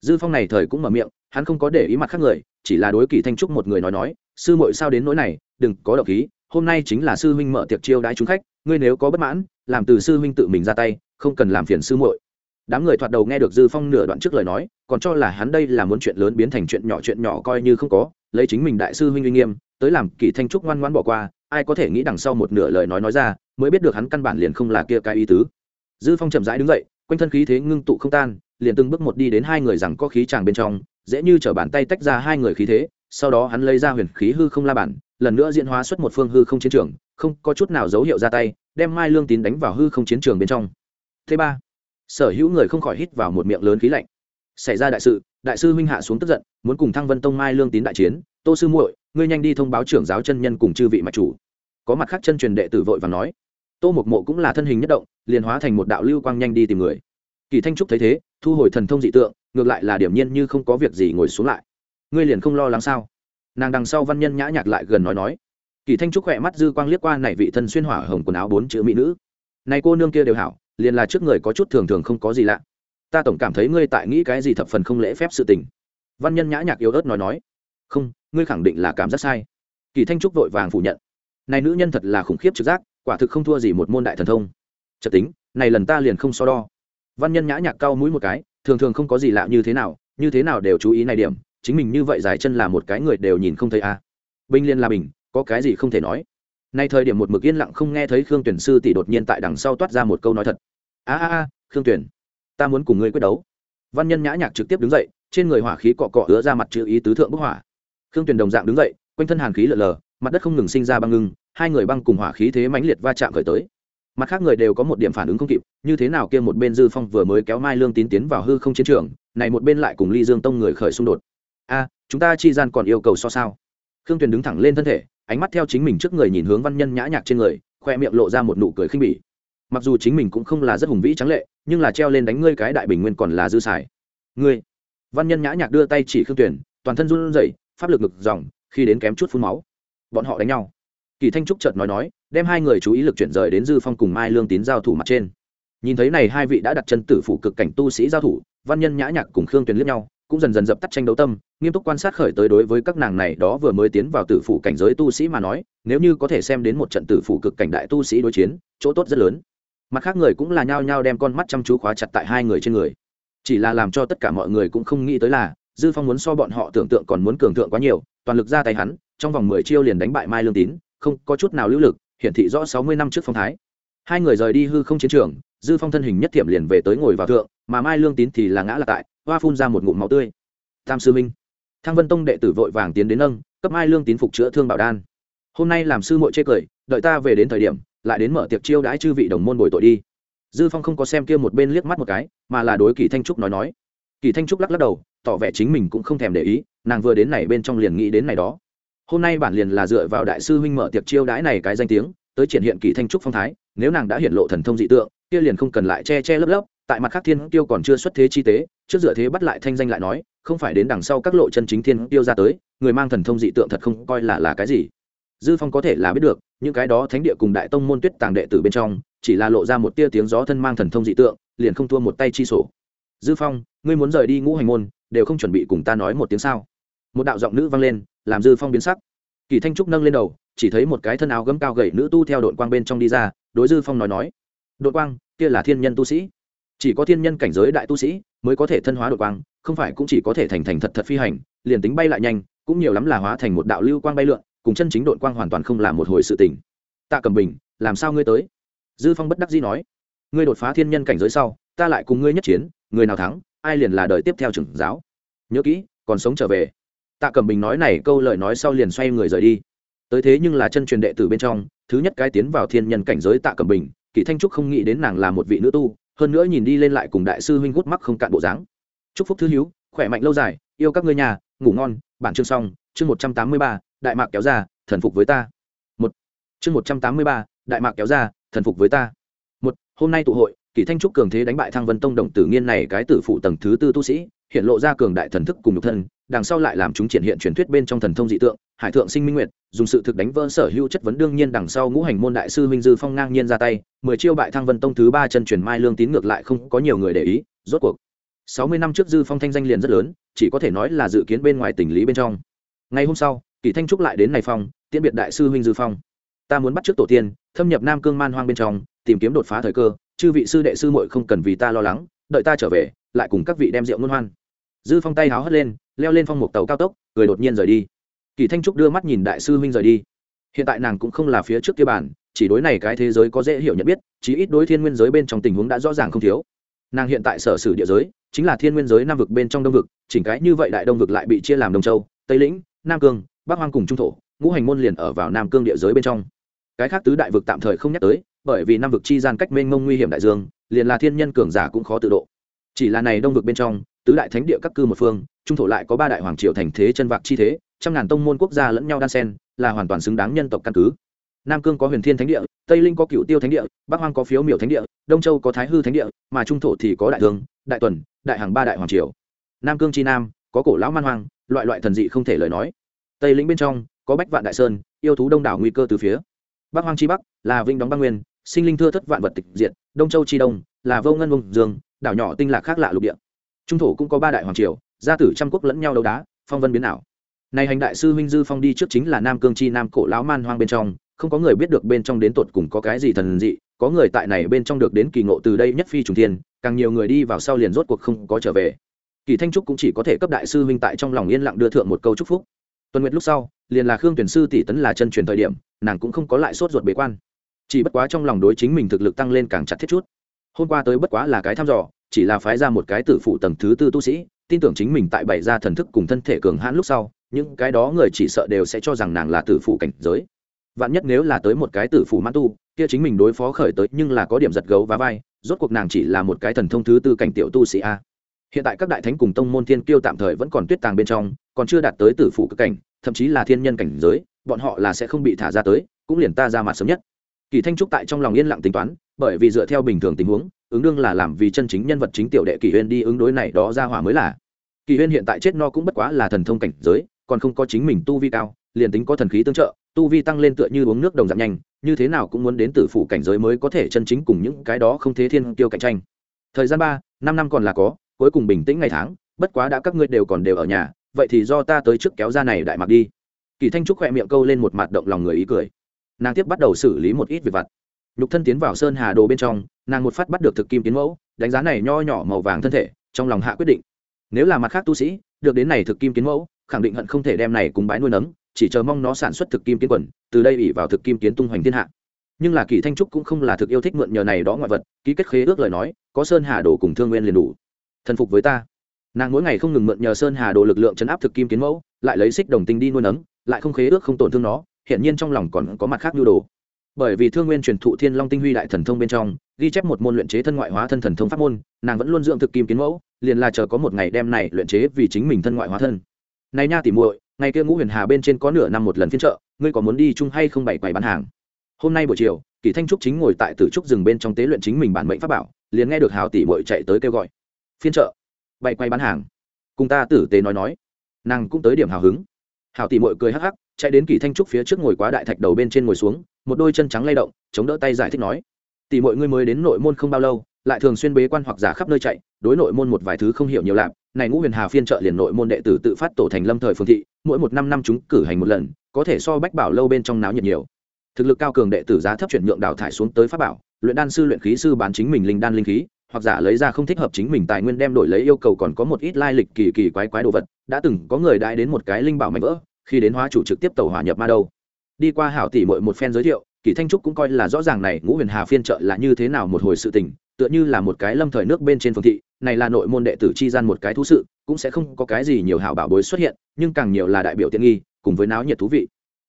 dư phong này thời cũng mở miệng, hắn không có để ý mặt khác người, chỉ là đối kỳ thanh trúc một người nói nói, sư muội sao đến nỗi này, đừng có độc khí, hôm nay chính là sư huynh mở tiệc chiêu đãi chúng khách, ngươi nếu có bất mãn, làm từ sư huynh tự mình ra tay, không cần làm phiền sư muội đám người thoạt đầu nghe được dư phong nửa đoạn trước lời nói, còn cho là hắn đây là muốn chuyện lớn biến thành chuyện nhỏ chuyện nhỏ coi như không có, lấy chính mình đại sư huynh uy nghiêm, tới làm kỳ thanh trúc ngoan ngoan bỏ qua, ai có thể nghĩ đằng sau một nửa lời nói nói ra, mới biết được hắn căn bản liền không là kia cái ý tứ. Dư phong chậm rãi đứng dậy, quanh thân khí thế ngưng tụ không tan, liền từng bước một đi đến hai người rằng có khí tràng bên trong, dễ như t bàn tay tách ra hai người khí thế, sau đó hắn lấy ra huyền khí hư không la bản lần nữa diễn hóa xuất một phương hư không chiến trường, không có chút nào dấu hiệu ra tay, đem mai lương tín đánh vào hư không chiến trường bên trong. Thứ ba sở hữu người không khỏi hít vào một miệng lớn khí lạnh. Xảy ra đại sự, đại sư huynh hạ xuống tức giận, muốn cùng thăng vân tông mai lương tín đại chiến. Tô sư muội, ngươi nhanh đi thông báo trưởng giáo chân nhân cùng chư vị mạch chủ. Có mặt khác chân truyền đệ tử vội và nói. Tô mộc mộ cũng là thân hình nhất động, liền hóa thành một đạo lưu quang nhanh đi tìm người. Kỳ thanh trúc thấy thế, thu hồi thần thông dị tượng, ngược lại là điểm nhiên như không có việc gì ngồi xuống lại. Ngươi liền không lo lắng sao? Nàng đằng sau văn nhân nhã nhạc lại gần nói nói. Kỳ thanh trúc khỏe mắt dư quang liếc qua này vị thân xuyên hỏa hồng quần áo bốn chữ mỹ nữ. Này cô nương kia đều hảo liền là trước người có chút thường thường không có gì lạ. Ta tổng cảm thấy ngươi tại nghĩ cái gì thập phần không lễ phép sự tình. Văn nhân nhã nhạc yếu ớt nói nói. Không, ngươi khẳng định là cảm giác sai. Kỳ thanh trúc vội vàng phủ nhận. Này nữ nhân thật là khủng khiếp trực giác, quả thực không thua gì một môn đại thần thông. Trật tính, này lần ta liền không so đo. Văn nhân nhã nhạc cau mũi một cái, thường thường không có gì lạ như thế nào, như thế nào đều chú ý này điểm, chính mình như vậy dài chân là một cái người đều nhìn không thấy a. À. binh liên là bình, có cái gì không thể nói. Nay thời điểm một mực yên lặng không nghe thấy khương tuyển sư tỷ đột nhiên tại đằng sau toát ra một câu nói thật a a a, khương tuyển ta muốn cùng ngươi quyết đấu. Văn nhân nhã nhạc trực tiếp đứng dậy, trên người hỏa khí cọ cọ ứa ra mặt chữ ý tứ thượng bức hỏa. Khương tuyển đồng dạng đứng dậy, quanh thân hàn khí lở lờ, mặt đất không ngừng sinh ra băng ngưng, hai người băng cùng hỏa khí thế mãnh liệt va chạm khởi tới. Mặt khác người đều có một điểm phản ứng không kịp, như thế nào kia một bên dư phong vừa mới kéo mai lương tín tiến vào hư không chiến trường, này một bên lại cùng ly dương tông người khởi xung đột. A, chúng ta chi gian còn yêu cầu so sao? Khương tuyền đứng thẳng lên thân thể, ánh mắt theo chính mình trước người nhìn hướng văn nhân nhã nhạc trên người, khoe miệng lộ ra một nụ cười khinh bỉ mặc dù chính mình cũng không là rất hùng vĩ trắng lệ, nhưng là treo lên đánh ngươi cái đại bình nguyên còn là dư xài. Ngươi. Văn nhân nhã nhạc đưa tay chỉ khương tuyển, toàn thân run rẩy, pháp lực ngực dòng, khi đến kém chút phun máu. Bọn họ đánh nhau. Kỳ thanh trúc chợt nói nói, đem hai người chú ý lực chuyển rời đến dư phong cùng mai lương tín giao thủ mặt trên. Nhìn thấy này hai vị đã đặt chân tử phủ cực cảnh tu sĩ giao thủ, văn nhân nhã nhạc cùng khương tuyền liếc nhau, cũng dần dần dập tắt tranh đấu tâm, nghiêm túc quan sát khởi tới đối với các nàng này đó vừa mới tiến vào tử phủ cảnh giới tu sĩ mà nói, nếu như có thể xem đến một trận tử phủ cực cảnh đại tu sĩ đối chiến, chỗ tốt rất lớn mặt khác người cũng là nhao nhao đem con mắt chăm chú khóa chặt tại hai người trên người. Chỉ là làm cho tất cả mọi người cũng không nghĩ tới là, dư phong muốn so bọn họ tưởng tượng còn muốn cường thượng quá nhiều, toàn lực ra tay hắn, trong vòng mười chiêu liền đánh bại mai lương tín, không có chút nào lưu lực, hiển thị rõ sáu mươi năm trước phong thái. Hai người rời đi hư không chiến trường, dư phong thân hình nhất thiểm liền về tới ngồi vào thượng, mà mai lương tín thì là ngã là tại, hoa phun ra một ngụm máu tươi. Tam sư minh. Thang vân tông đệ tử vội vàng tiến đến nâng, cấp mai lương tín phục chữa thương bảo đan. Hôm nay làm sư muội chê cười, đợi ta về đến thời điểm lại đến mở tiệc chiêu đãi chư vị đồng môn bồi tội đi. Dư phong không có xem kia một bên liếc mắt một cái, mà là đối kỳ thanh trúc nói nói. Kỳ thanh trúc lắc lắc đầu, tỏ vẻ chính mình cũng không thèm để ý, nàng vừa đến này bên trong liền nghĩ đến này đó. Hôm nay bản liền là dựa vào đại sư huynh mở tiệc chiêu đãi này cái danh tiếng, tới triển hiện kỳ thanh trúc phong thái, nếu nàng đã hiện lộ thần thông dị tượng, kia liền không cần lại che che lấp lấp, tại mặt khác thiên tiêu còn chưa xuất thế chi tế, trước dựa thế bắt lại thanh danh lại nói, không phải đến đằng sau các lộ chân chính thiên tiêu ra tới, người mang thần thông dị tượng thật không coi là là cái gì dư phong có thể là biết được, những cái đó thánh địa cùng đại tông môn tuyết tàng đệ tử bên trong, chỉ là lộ ra một tia tiếng gió thân mang thần thông dị tượng, liền không thua một tay chi sổ. Dư phong, ngươi muốn rời đi ngũ hành môn, đều không chuẩn bị cùng ta nói một tiếng sao? Một đạo giọng nữ vang lên, làm dư phong biến sắc. Kỳ thanh trúc nâng lên đầu, chỉ thấy một cái thân áo gấm cao gậy nữ tu theo đội quang bên trong đi ra, đối dư phong nói nói đội quang, kia là thiên nhân tu sĩ. Chỉ có thiên nhân cảnh giới đại tu sĩ mới có thể thân hóa đội quang, không phải cũng chỉ có thể thành thành thật thật phi hành, liền tính bay lại nhanh, cũng nhiều lắm là hóa thành một đạo lưu quang bay lượn cùng chân chính đội quang hoàn toàn không là một hồi sự tình. Tạ cầm bình, làm sao ngươi tới? Dư phong bất đắc dĩ nói. Ngươi đột phá thiên nhân cảnh giới sau, ta lại cùng ngươi nhất chiến, người nào thắng, ai liền là đời tiếp theo trưởng giáo. Nhớ kỹ, còn sống trở về. Tạ cẩm bình nói này câu lời nói sau liền xoay người rời đi. Tới thế nhưng là chân truyền đệ tử bên trong, thứ nhất cái tiến vào thiên nhân cảnh giới tạ cẩm bình, kỷ thanh trúc không nghĩ đến nàng là một vị nữ tu, hơn nữa nhìn đi lên lại cùng đại sư huynh gút mắc không cạn bộ dáng. Chúc phúc thứ hiếu khỏe mạnh lâu dài, yêu các ngươi nhà, ngủ ngon, bản chương xong, chương một trăm tám mươi ba đại mạc kéo ra, thần phục với ta. Một. Chương một trăm tám mươi ba, đại mạc kéo ra, thần phục với ta. Một. Hôm nay tụ hội, kỷ thanh trúc cường thế đánh bại thăng vân tông đồng tử nghiên này cái tử phụ tầng thứ tư tu sĩ, hiện lộ ra cường đại thần thức cùng nhục thân, đằng sau lại làm chúng triển hiện truyền thuyết bên trong thần thông dị tượng, hải thượng sinh minh nguyệt, dùng sự thực đánh vỡ sở hữu chất vấn đương nhiên đằng sau ngũ hành môn đại sư huynh dư phong ngang nhiên ra tay, mười chiêu bại thăng vân tông thứ ba chân truyền mai lương tín ngược lại không có nhiều người để ý, rốt cuộc, sáu mươi năm trước dư phong thanh danh liền rất lớn, chỉ có thể nói là dự kiến bên ngoài tình lý bên trong. Ngày hôm sau kỳ thanh trúc lại đến này phong, tiễn biệt đại sư huynh dư phong. Ta muốn bắt trước tổ tiên, thâm nhập nam cương man hoang bên trong, tìm kiếm đột phá thời cơ, chư vị sư đệ sư muội không cần vì ta lo lắng, đợi ta trở về, lại cùng các vị đem rượu ngôn hoan. Dư phong tay háo hất lên, leo lên phong một tàu cao tốc, người đột nhiên rời đi. Kỳ thanh trúc đưa mắt nhìn đại sư huynh rời đi. Hiện tại nàng cũng không là phía trước kia bản, chỉ đối này cái thế giới có dễ hiểu nhận biết, chí ít đối thiên nguyên giới bên trong tình huống đã rõ ràng không thiếu. Nàng hiện tại sở sử địa giới, chính là thiên nguyên giới nam vực bên trong đông vực, chỉnh cái như vậy đại đông vực lại bị chia làm đông châu, tây lĩnh, nam cương bắc hoang cùng trung thổ, ngũ hành môn liền ở vào nam cương địa giới bên trong. Cái khác tứ đại vực tạm thời không nhắc tới, bởi vì nam vực chi gian cách mênh mông nguy hiểm đại dương, liền là thiên nhân cường giả cũng khó tự độ. Chỉ là này đông vực bên trong, tứ đại thánh địa các cư một phương, trung thổ lại có ba đại hoàng triều thành thế chân vạc chi thế, trăm ngàn tông môn quốc gia lẫn nhau đan sen là hoàn toàn xứng đáng nhân tộc căn cứ. Nam cương có huyền thiên thánh địa, tây linh có cựu tiêu thánh địa, bắc hoang có phiếu miểu thánh địa, đông châu có thái hư thánh địa, mà trung thổ thì có đại thương, đại tuần, đại hàng ba đại hoàng triều. Nam cương chi nam, có cổ lão man hoang, loại loại thần dị không thể lời nói tây lĩnh bên trong, có bách vạn đại sơn, yêu thú đông đảo nguy cơ từ phía. Bắc hoang chi bắc là vinh đóng băng nguyên, sinh linh thưa thất vạn vật tịch diệt, đông châu chi đông là vô ngân vùng dương, đảo nhỏ tinh lạc khác lạ lục địa. Trung thổ cũng có ba đại hoàng triều, gia tử trăm quốc lẫn nhau đấu đá, phong vân biến ảo. Này hành đại sư huynh dư phong đi trước chính là nam cương chi nam cổ lão man hoang bên trong, không có người biết được bên trong đến tột cùng có cái gì thần dị, có người tại này bên trong được đến kỳ ngộ từ đây nhất phi trùng thiên, càng nhiều người đi vào sau liền rốt cuộc không có trở về. Kỳ thanh trúc cũng chỉ có thể cấp đại sư huynh tại trong lòng yên lặng đưa thượng một câu chúc phúc tuần nguyệt lúc sau, liền là khương tuyển sư tỷ tấn là chân truyền thời điểm, nàng cũng không có lại sốt ruột bế quan. Chỉ bất quá trong lòng đối chính mình thực lực tăng lên càng chặt thiết chút. Hôm qua tới bất quá là cái thăm dò, chỉ là phái ra một cái tử phụ tầng thứ tư tu sĩ, tin tưởng chính mình tại bảy ra thần thức cùng thân thể cường hãn lúc sau, những cái đó người chỉ sợ đều sẽ cho rằng nàng là tử phụ cảnh giới. Vạn nhất nếu là tới một cái tử phụ mãn tu, kia chính mình đối phó khởi tới nhưng là có điểm giật gấu và vai, rốt cuộc nàng chỉ là một cái thần thông thứ tư cảnh tiểu tu sĩ a hiện tại các đại thánh cùng tông môn thiên kiêu tạm thời vẫn còn tuyết tàng bên trong, còn chưa đạt tới tử phụ cực cảnh, thậm chí là thiên nhân cảnh giới, bọn họ là sẽ không bị thả ra tới, cũng liền ta ra mặt sớm nhất. Kỳ thanh trúc tại trong lòng yên lặng tính toán, bởi vì dựa theo bình thường tình huống, ứng đương là làm vì chân chính nhân vật chính tiểu đệ kỳ huyên đi ứng đối này đó ra hỏa mới là. Kỳ huyên hiện tại chết no cũng bất quá là thần thông cảnh giới, còn không có chính mình tu vi cao, liền tính có thần khí tương trợ, tu vi tăng lên tựa như uống nước đồng dạng nhanh, như thế nào cũng muốn đến tử phủ cảnh giới mới có thể chân chính cùng những cái đó không thế thiên tiêu cạnh tranh. Thời gian ba, năm năm còn là có cuối cùng bình tĩnh ngày tháng, bất quá đã các ngươi đều còn đều ở nhà, vậy thì do ta tới trước kéo ra này đại mặc đi. Kỳ thanh trúc khỏe miệng câu lên một mặt động lòng người ý cười. Nàng tiếp bắt đầu xử lý một ít việc vặt. Nhục thân tiến vào sơn hà đồ bên trong, nàng một phát bắt được thực kim tiến mẫu, đánh giá này nho nhỏ màu vàng thân thể, trong lòng hạ quyết định. Nếu là mặt khác tu sĩ, được đến này thực kim kiến mẫu, khẳng định hận không thể đem này cùng bái nuôi nấng, chỉ chờ mong nó sản xuất thực kim kiến quần, từ đây ủy vào thực kim kiến tung hoành thiên hạ. Nhưng là kỳ thanh trúc cũng không là thực yêu thích mượn nhờ này đó ngoại vật, ký kết khế ước lời nói, có sơn hà đồ cùng thương nguyên liền đủ thần phục với ta. Nàng mỗi ngày không ngừng mượn nhờ sơn hà đồ lực lượng chấn áp thực kim kiến mẫu, lại lấy xích đồng tinh đi nuôi nấng, lại không khế ước không tổn thương nó hiện nhiên trong lòng còn có mặt khác nhu đồ. Bởi vì thương nguyên truyền thụ thiên long tinh huy đại thần thông bên trong, ghi chép một môn luyện chế thân ngoại hóa thân thần thông pháp môn, nàng vẫn luôn dưỡng thực kim kiến mẫu, liền là chờ có một ngày đem này luyện chế vì chính mình thân ngoại hóa thân. Này nha tỉ muội, ngày kia ngũ huyền hà bên trên có nửa năm một lần phiên chợ, ngươi có muốn đi chung hay không bảy quầy bán hàng? Hôm nay buổi chiều, kỳ thanh trúc chính ngồi tại tử trúc rừng bên trong tế luyện chính mình bản mệnh pháp bảo, liền nghe được hào tỷ muội chạy tới kêu gọi phiên chợ. Bảy quay bán hàng. Cùng ta tử tế nói nói. Nàng cũng tới điểm hào hứng. Hào tỉ muội cười hắc hắc, chạy đến kỳ thanh trúc phía trước ngồi quá đại thạch đầu bên trên ngồi xuống, một đôi chân trắng lay động, chống đỡ tay giải thích nói. Tỉ muội ngươi mới đến nội môn không bao lâu, lại thường xuyên bế quan hoặc giả khắp nơi chạy, đối nội môn một vài thứ không hiểu nhiều lạp này ngũ huyền hà phiên trợ liền nội môn đệ tử tự phát tổ thành lâm thời phương thị, mỗi một năm năm chúng cử hành một lần, có thể so bách bảo lâu bên trong náo nhiệt nhiều. Thực lực cao cường đệ tử giá thấp chuyển nhượng đào thải xuống tới pháp bảo, luyện đan sư luyện khí sư bán chính mình linh đan linh khí hoặc giả lấy ra không thích hợp chính mình tài nguyên đem đổi lấy yêu cầu còn có một ít lai lịch kỳ kỳ quái quái đồ vật, đã từng có người đãi đến một cái linh bảo mạnh vỡ, khi đến hóa chủ trực tiếp tàu hỏa nhập ma đâu. Đi qua hảo tỷ mội một phen giới thiệu kỷ thanh trúc cũng coi là rõ ràng này, ngũ huyền hà phiên trợ là như thế nào một hồi sự tình, tựa như là một cái lâm thời nước bên trên phương thị, này là nội môn đệ tử chi gian một cái thú sự, cũng sẽ không có cái gì nhiều hảo bảo bối xuất hiện, nhưng càng nhiều là đại biểu tiện nghi, cùng với náo nhiệt thú vị.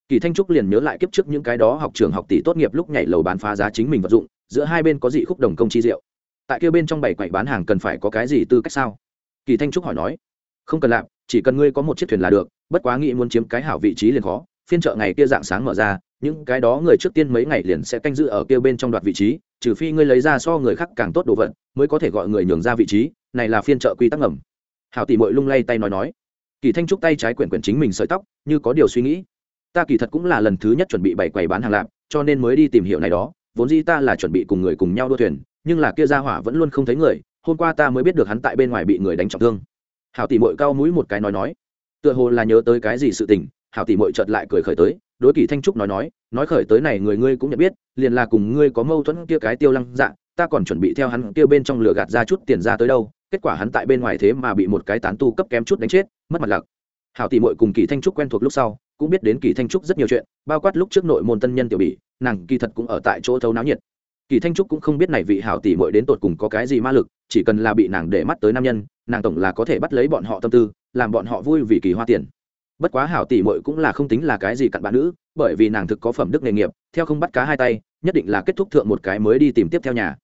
Kỳ thanh trúc liền nhớ lại kiếp trước những cái đó học trường học tỷ tốt nghiệp lúc nhảy lầu bán phá giá chính mình vật dụng, giữa hai bên có dị khúc đồng công chi diệu tại kia bên trong bảy quầy bán hàng cần phải có cái gì tư cách sao? Kỳ thanh trúc hỏi nói. Không cần làm, chỉ cần ngươi có một chiếc thuyền là được, bất quá nghĩ muốn chiếm cái hảo vị trí liền khó, phiên chợ ngày kia dạng sáng mở ra, những cái đó người trước tiên mấy ngày liền sẽ canh giữ ở kia bên trong đoạt vị trí, trừ phi ngươi lấy ra so người khác càng tốt đồ vật, mới có thể gọi người nhường ra vị trí, này là phiên chợ quy tắc ngầm. Hảo tỷ mội lung lay tay nói nói. Kỳ thanh trúc tay trái quyển quyển chính mình sợi tóc, như có điều suy nghĩ. Ta kỳ thật cũng là lần thứ nhất chuẩn bị bảy quầy bán hàng lạp, cho nên mới đi tìm hiểu này đó, vốn dĩ ta là chuẩn bị cùng người cùng nhau đua thuyền nhưng là kia ra hỏa vẫn luôn không thấy người, hôm qua ta mới biết được hắn tại bên ngoài bị người đánh trọng thương. Hảo tỷ mội cao mũi một cái nói nói. Tựa hồ là nhớ tới cái gì sự tình, hảo tỷ mội chợt lại cười khởi tới, đối kỳ thanh trúc nói nói nói khởi tới này người ngươi cũng nhận biết, liền là cùng ngươi có mâu thuẫn kia cái tiêu lăng dạ ta còn chuẩn bị theo hắn kia bên trong lửa gạt ra chút tiền ra tới đâu, kết quả hắn tại bên ngoài thế mà bị một cái tán tu cấp kém chút đánh chết, mất mặt lặc. Hảo tỷ mội cùng kỳ thanh trúc quen thuộc lúc sau, cũng biết đến kỳ thanh trúc rất nhiều chuyện, bao quát lúc trước nội môn tân nhân tiểu bỉ, nàng kỳ thật cũng ở tại chỗ thấu náo nhiệt kỳ thanh trúc cũng không biết này vị hảo tỷ muội đến tột cùng có cái gì ma lực, chỉ cần là bị nàng để mắt tới nam nhân, nàng tổng là có thể bắt lấy bọn họ tâm tư, làm bọn họ vui vì kỳ hoa tiền. Bất quá hảo tỷ muội cũng là không tính là cái gì cặn bạn nữ, bởi vì nàng thực có phẩm đức nghề nghiệp, theo không bắt cá hai tay, nhất định là kết thúc thượng một cái mới đi tìm tiếp theo nhà.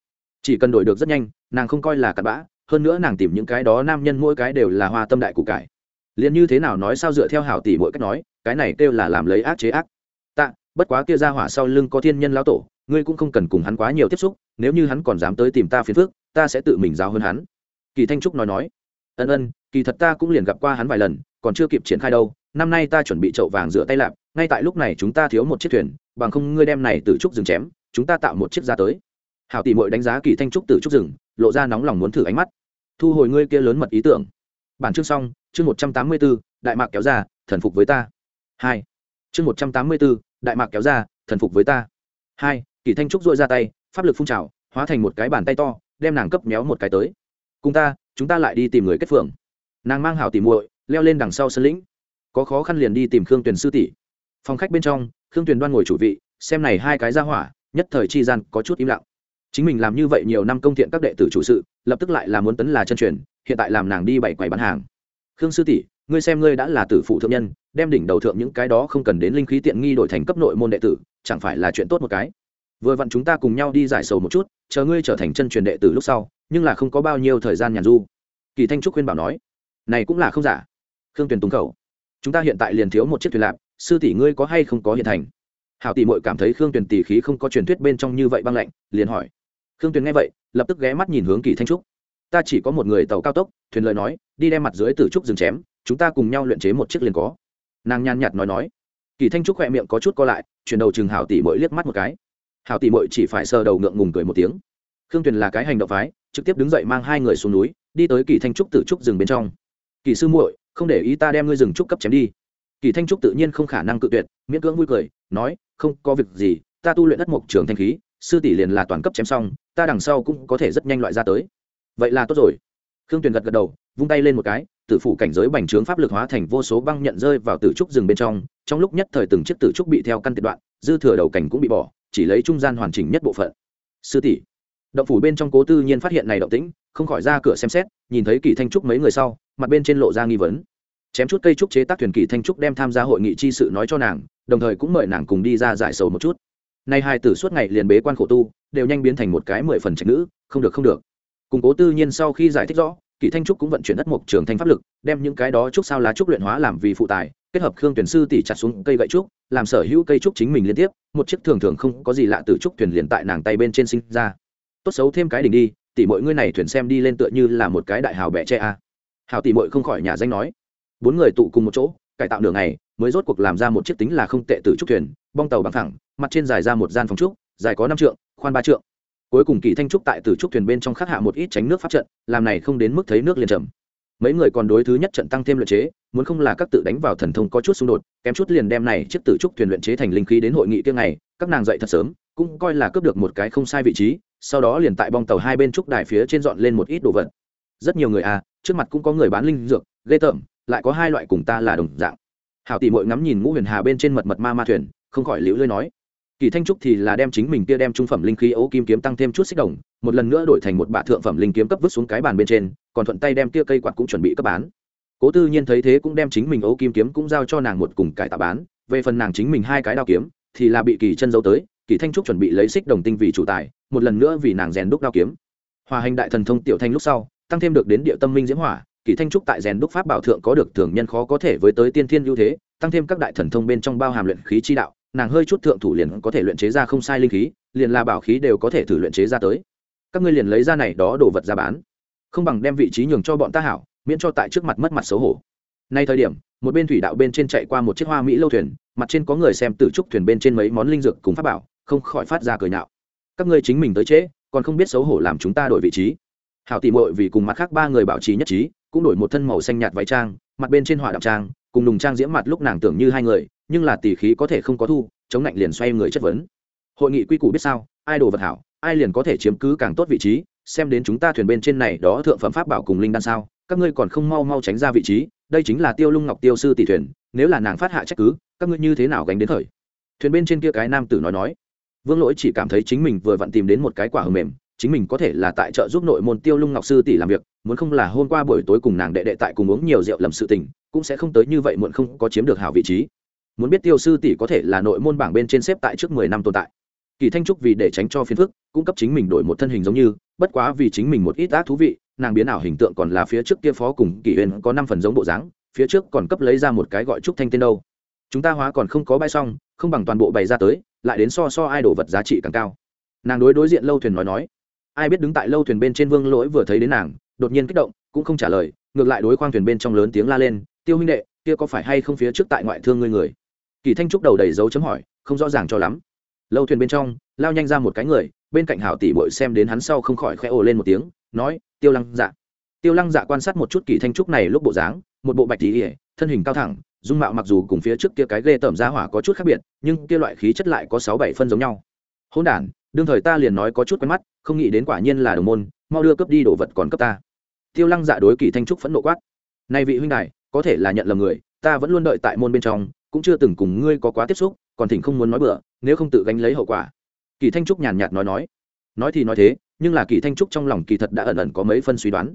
Chỉ cần đổi được rất nhanh, nàng không coi là cặn bã, hơn nữa nàng tìm những cái đó nam nhân mỗi cái đều là hoa tâm đại củ cải. Liền như thế nào nói sao dựa theo hảo tỷ mỗi cách nói, cái này kêu là làm lấy ác chế ác bất quá kia ra hỏa sau lưng có thiên nhân lão tổ, ngươi cũng không cần cùng hắn quá nhiều tiếp xúc, nếu như hắn còn dám tới tìm ta phiền phước ta sẽ tự mình giao hơn hắn. Kỳ thanh trúc nói nói. Ân ân, kỳ thật ta cũng liền gặp qua hắn vài lần, còn chưa kịp triển khai đâu, năm nay ta chuẩn bị chậu vàng rửa tay lạp, ngay tại lúc này chúng ta thiếu một chiếc thuyền, bằng không ngươi đem này từ trúc dừng chém, chúng ta tạo một chiếc ra tới. Hảo tỷ mội đánh giá kỳ thanh trúc từ trúc rừng, lộ ra nóng lòng muốn thử ánh mắt. Thu hồi ngươi kia lớn mật ý tưởng. Bản chương xong, chương một trăm tám mươi b ố đại mạc kéo ra, thần phục với ta. Hai, chương một trăm tám mươi b ố đại mạc kéo ra, thần phục với ta. Hai kỳ thanh trúc dội ra tay, pháp lực phun trào, hóa thành một cái bàn tay to, đem nàng cấp méo một cái tới. Cùng ta, chúng ta lại đi tìm người kết phường. Nàng mang hảo tìm muội, leo lên đằng sau sân lĩnh. Có khó khăn liền đi tìm khương tuyền sư tỷ. Phòng khách bên trong, khương tuyền đoan ngồi chủ vị, xem này hai cái ra hỏa, nhất thời chi gian có chút im lặng. Chính mình làm như vậy nhiều năm công thiện các đệ tử chủ sự, lập tức lại là muốn tấn là chân truyền, hiện tại làm nàng đi bảy quầy bán hàng. Khương sư tỷ ngươi xem ngươi đã là tử phụ thượng nhân, đem đỉnh đầu thượng những cái đó không cần đến linh khí tiện nghi đổi thành cấp nội môn đệ tử, chẳng phải là chuyện tốt một cái? Vừa vặn chúng ta cùng nhau đi giải sầu một chút, chờ ngươi trở thành chân truyền đệ tử lúc sau, nhưng là không có bao nhiêu thời gian nhàn du. Kỳ thanh trúc khuyên bảo nói, này cũng là không giả. Khương tuyền túng khẩu, chúng ta hiện tại liền thiếu một chiếc thuyền lạp, sư tỷ ngươi có hay không có hiện thành? Hảo tỷ mội cảm thấy khương tuyền tỷ khí không có truyền thuyết bên trong như vậy băng lạnh, liền hỏi. Khương tuyền nghe vậy, lập tức ghé mắt nhìn hướng kỳ thanh trúc. Ta chỉ có một người tàu cao tốc, thuyền lợi nói, đi đem mặt dưới từ trúc rừng chém chúng ta cùng nhau luyện chế một chiếc liền có. Nàng nhàn nhạt nói nói. Kỳ thanh trúc khỏe miệng có chút co lại, chuyển đầu chừng hảo tỷ mội liếc mắt một cái. Hảo tỷ mội chỉ phải sờ đầu ngượng ngùng cười một tiếng. Khương tuyền là cái hành động phái, trực tiếp đứng dậy mang hai người xuống núi, đi tới kỳ thanh trúc từ trúc rừng bên trong. Kỳ sư muội, không để ý ta đem ngươi rừng trúc cấp chém đi. Kỳ thanh trúc tự nhiên không khả năng cự tuyệt, miễn cưỡng vui cười, nói, không có việc gì, ta tu luyện đất mộc trường thanh khí, sư tỷ liền là toàn cấp chém xong, ta đằng sau cũng có thể rất nhanh loại ra tới. Vậy là tốt rồi. Khương tuyền gật gật đầu vung tay lên một cái, tử phủ cảnh giới bành trướng pháp lực hóa thành vô số băng nhận rơi vào tử trúc rừng bên trong trong lúc nhất thời từng chiếc tử trúc bị theo căn tiệt đoạn, dư thừa đầu cảnh cũng bị bỏ, chỉ lấy trung gian hoàn chỉnh nhất bộ phận. Sư tỷ, động phủ bên trong cố tư nhiên phát hiện này động tĩnh, không khỏi ra cửa xem xét, nhìn thấy kỳ thanh trúc mấy người sau, mặt bên trên lộ ra nghi vấn. Chém chút cây trúc chế tác thuyền kỳ thanh trúc đem tham gia hội nghị chi sự nói cho nàng, đồng thời cũng mời nàng cùng đi ra giải sầu một chút. Nay hai tử suốt ngày liền bế quan khổ tu, đều nhanh biến thành một cái mười phần trạch nữ, không được không được. Cùng cố tư nhiên sau khi giải thích rõ kỳ thanh trúc cũng vận chuyển đất mục trường thanh pháp lực, đem những cái đó trúc sao lá trúc luyện hóa làm vì phụ tài, kết hợp khương tuyển sư tỉ chặt xuống cây gậy trúc, làm sở hữu cây trúc chính mình liên tiếp, một chiếc thường thường không có gì lạ từ trúc thuyền liền tại nàng tay bên trên sinh ra. Tốt xấu thêm cái đỉnh đi, tỷ mọi ngươi này thuyền xem đi lên tựa như là một cái đại hào bẹ tre a. Hào tỷ mọi không khỏi nhà danh nói. Bốn người tụ cùng một chỗ, cải tạo đường này mới rốt cuộc làm ra một chiếc tính là không tệ từ trúc thuyền, bong tàu bằng thẳng mặt trên dài ra một gian phòng trúc, dài có năm trượng, khoan ba trượng cuối cùng kỳ thanh trúc tại từ trúc thuyền bên trong khắc hạ một ít tránh nước pháp trận, làm này không đến mức thấy nước liền trầm mấy người còn đối thứ nhất trận tăng thêm luyện chế, muốn không là các tự đánh vào thần thông có chút xung đột, kém chút liền đem này chiếc tử trúc thuyền luyện chế thành linh khí đến hội nghị kia ngày, các nàng dậy thật sớm, cũng coi là cướp được một cái không sai vị trí, sau đó liền tại bong tàu hai bên trúc đài phía trên dọn lên một ít đồ vật. Rất nhiều người à trước mặt cũng có người bán linh dược, ghê tởm, lại có hai loại cùng ta là đồng dạng. Hảo tỷ mội ngắm nhìn ngũ huyền hà bên trên mật mật ma ma thuyền, không khỏi liễu lơi nói kỳ thanh trúc thì là đem chính mình kia đem trung phẩm linh khí ấu kim kiếm tăng thêm chút xích đồng, một lần nữa đổi thành một bạ thượng phẩm linh kiếm cấp vứt xuống cái bàn bên trên, còn thuận tay đem kia cây quạt cũng chuẩn bị cấp bán. Cố tư nhiên thấy thế cũng đem chính mình ấu kim kiếm cũng giao cho nàng một cùng cải tạo bán, về phần nàng chính mình hai cái đao kiếm, thì là bị kỳ chân giấu tới, kỳ thanh trúc chuẩn bị lấy xích đồng tinh vì chủ tài, một lần nữa vì nàng rèn đúc đao kiếm. Hòa hành đại thần thông tiểu thanh lúc sau, tăng thêm được đến địa tâm minh diễm hỏa, kỳ thanh trúc tại rèn đúc pháp bảo thượng có được thường nhân khó có thể với tới tiên thiên ưu thế, tăng thêm các đại thần thông bên trong bao hàm luyện khí chi đạo nàng hơi chút thượng thủ liền có thể luyện chế ra không sai linh khí, liền là bảo khí đều có thể thử luyện chế ra tới. Các ngươi liền lấy ra này đó đồ vật ra bán. Không bằng đem vị trí nhường cho bọn ta hảo, miễn cho tại trước mặt mất mặt xấu hổ. Nay thời điểm, một bên thủy đạo bên trên chạy qua một chiếc hoa mỹ lâu thuyền, mặt trên có người xem tử trúc thuyền bên trên mấy món linh dược cùng pháp bảo, không khỏi phát ra cười nhạo. Các ngươi chính mình tới trễ, còn không biết xấu hổ làm chúng ta đổi vị trí. Hảo tỉ mội vì cùng mặt khác ba người bảo trì nhất trí, cũng đổi một thân màu xanh nhạt váy trang, mặt bên trên hỏa đạo trang, cùng đùng trang diễm mặt lúc nàng tưởng như hai người nhưng là tỷ khí có thể không có thu, chống lạnh liền xoay người chất vấn. Hội nghị quy củ biết sao, ai đồ vật hảo, ai liền có thể chiếm cứ càng tốt vị trí, xem đến chúng ta thuyền bên trên này đó thượng phẩm pháp bảo cùng linh đan sao, các ngươi còn không mau mau tránh ra vị trí, đây chính là tiêu lung ngọc tiêu sư tỷ thuyền, nếu là nàng phát hạ trách cứ, các ngươi như thế nào gánh đến thời thuyền bên trên kia cái nam tử nói nói, vương lỗi chỉ cảm thấy chính mình vừa vặn tìm đến một cái quả hầm mềm, chính mình có thể là tại trợ giúp nội môn tiêu lung ngọc sư tỷ làm việc, muốn không là hôm qua buổi tối cùng nàng đệ đệ tại cùng uống nhiều rượu lầm sự tình, cũng sẽ không tới như vậy muộn không có chiếm được hảo vị trí muốn biết tiêu sư tỷ có thể là nội môn bảng bên trên xếp tại trước mười năm tồn tại. Kỳ thanh trúc vì để tránh cho phiền phức cung cấp chính mình đổi một thân hình giống như, bất quá vì chính mình một ít ác thú vị, nàng biến ảo hình tượng còn là phía trước kia phó cùng kỳ huyền có năm phần giống bộ dáng, phía trước còn cấp lấy ra một cái gọi trúc thanh tên đâu. Chúng ta hóa còn không có bay xong, không bằng toàn bộ bày ra tới, lại đến so so ai đồ vật giá trị càng cao. Nàng đối đối diện lâu thuyền nói nói. Ai biết đứng tại lâu thuyền bên trên vương lỗi vừa thấy đến nàng, đột nhiên kích động, cũng không trả lời, ngược lại đối khoang thuyền bên trong lớn tiếng la lên, tiêu huynh đệ, kia có phải hay không phía trước tại ngoại thương ngươi người? Kỳ thanh trúc đầu đầy dấu chấm hỏi, không rõ ràng cho lắm. Lâu thuyền bên trong, lao nhanh ra một cái người, bên cạnh hảo tỷ bội xem đến hắn sau không khỏi khẽ ồ lên một tiếng, nói, tiêu lăng dạ. Tiêu lăng dạ quan sát một chút kỳ thanh trúc này lúc bộ dáng, một bộ bạch tỉ ỉa thân hình cao thẳng, dung mạo mặc dù cùng phía trước kia cái ghê tởm ra hỏa có chút khác biệt, nhưng kia loại khí chất lại có sáu bảy phân giống nhau. Hôn đản, đương thời ta liền nói có chút quen mắt, không nghĩ đến quả nhiên là đồng môn, mau đưa cướp đi đồ vật còn cấp ta. Tiêu lăng dạ đối kỳ thanh trúc phẫn nộ quát nay vị huynh này có thể là nhận lầm người, ta vẫn luôn đợi tại môn bên trong cũng chưa từng cùng ngươi có quá tiếp xúc, còn thỉnh không muốn nói bừa, nếu không tự gánh lấy hậu quả. Kỳ thanh trúc nhàn nhạt nói nói. Nói thì nói thế, nhưng là kỳ thanh trúc trong lòng kỳ thật đã ẩn ẩn có mấy phân suy đoán.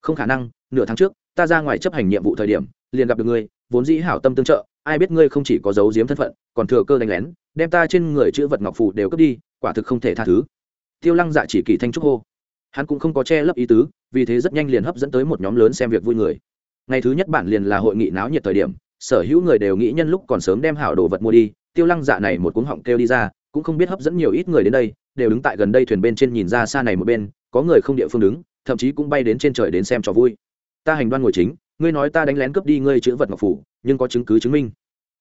Không khả năng, nửa tháng trước, ta ra ngoài chấp hành nhiệm vụ thời điểm, liền gặp được ngươi, vốn dĩ hảo tâm tương trợ, ai biết ngươi không chỉ có dấu giếm thân phận, còn thừa cơ đánh lén, đem ta trên người chữ vật ngọc phủ đều cướp đi, quả thực không thể tha thứ. Tiêu lăng dạ chỉ kỳ thanh trúc hô. Hắn cũng không có che lấp ý tứ, vì thế rất nhanh liền hấp dẫn tới một nhóm lớn xem việc vui người. Ngày thứ nhất bản liền là hội nghị náo nhiệt thời điểm sở hữu người đều nghĩ nhân lúc còn sớm đem hảo đồ vật mua đi, tiêu lăng dạ này một cuống họng kêu đi ra, cũng không biết hấp dẫn nhiều ít người đến đây, đều đứng tại gần đây thuyền bên trên nhìn ra xa này một bên, có người không địa phương đứng, thậm chí cũng bay đến trên trời đến xem trò vui. Ta hành đoan ngồi chính, ngươi nói ta đánh lén cướp đi ngươi chữ vật ngọc phủ, nhưng có chứng cứ chứng minh.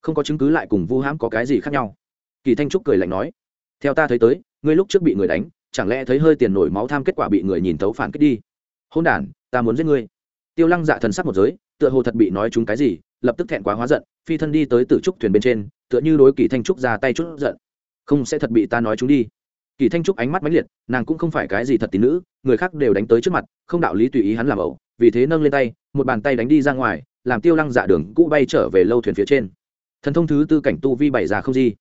Không có chứng cứ lại cùng vu hãm có cái gì khác nhau. Kỳ thanh trúc cười lạnh nói, theo ta thấy tới, ngươi lúc trước bị người đánh, chẳng lẽ thấy hơi tiền nổi máu tham kết quả bị người nhìn thấu phản kích đi? Hôn đản, ta muốn giết ngươi. Tiêu lăng dạ thần sắc một giới, tựa hồ thật bị nói chúng cái gì lập tức thẹn quá hóa giận, phi thân đi tới tử trúc thuyền bên trên, tựa như đối kỳ thanh trúc ra tay chút giận. Không sẽ thật bị ta nói chúng đi. Kỳ thanh trúc ánh mắt mãnh liệt, nàng cũng không phải cái gì thật tín nữ, người khác đều đánh tới trước mặt, không đạo lý tùy ý hắn làm ẩu, vì thế nâng lên tay, một bàn tay đánh đi ra ngoài, làm tiêu lăng dạ đường cũ bay trở về lâu thuyền phía trên. Thần thông thứ tư cảnh tu vi bảy già không gì.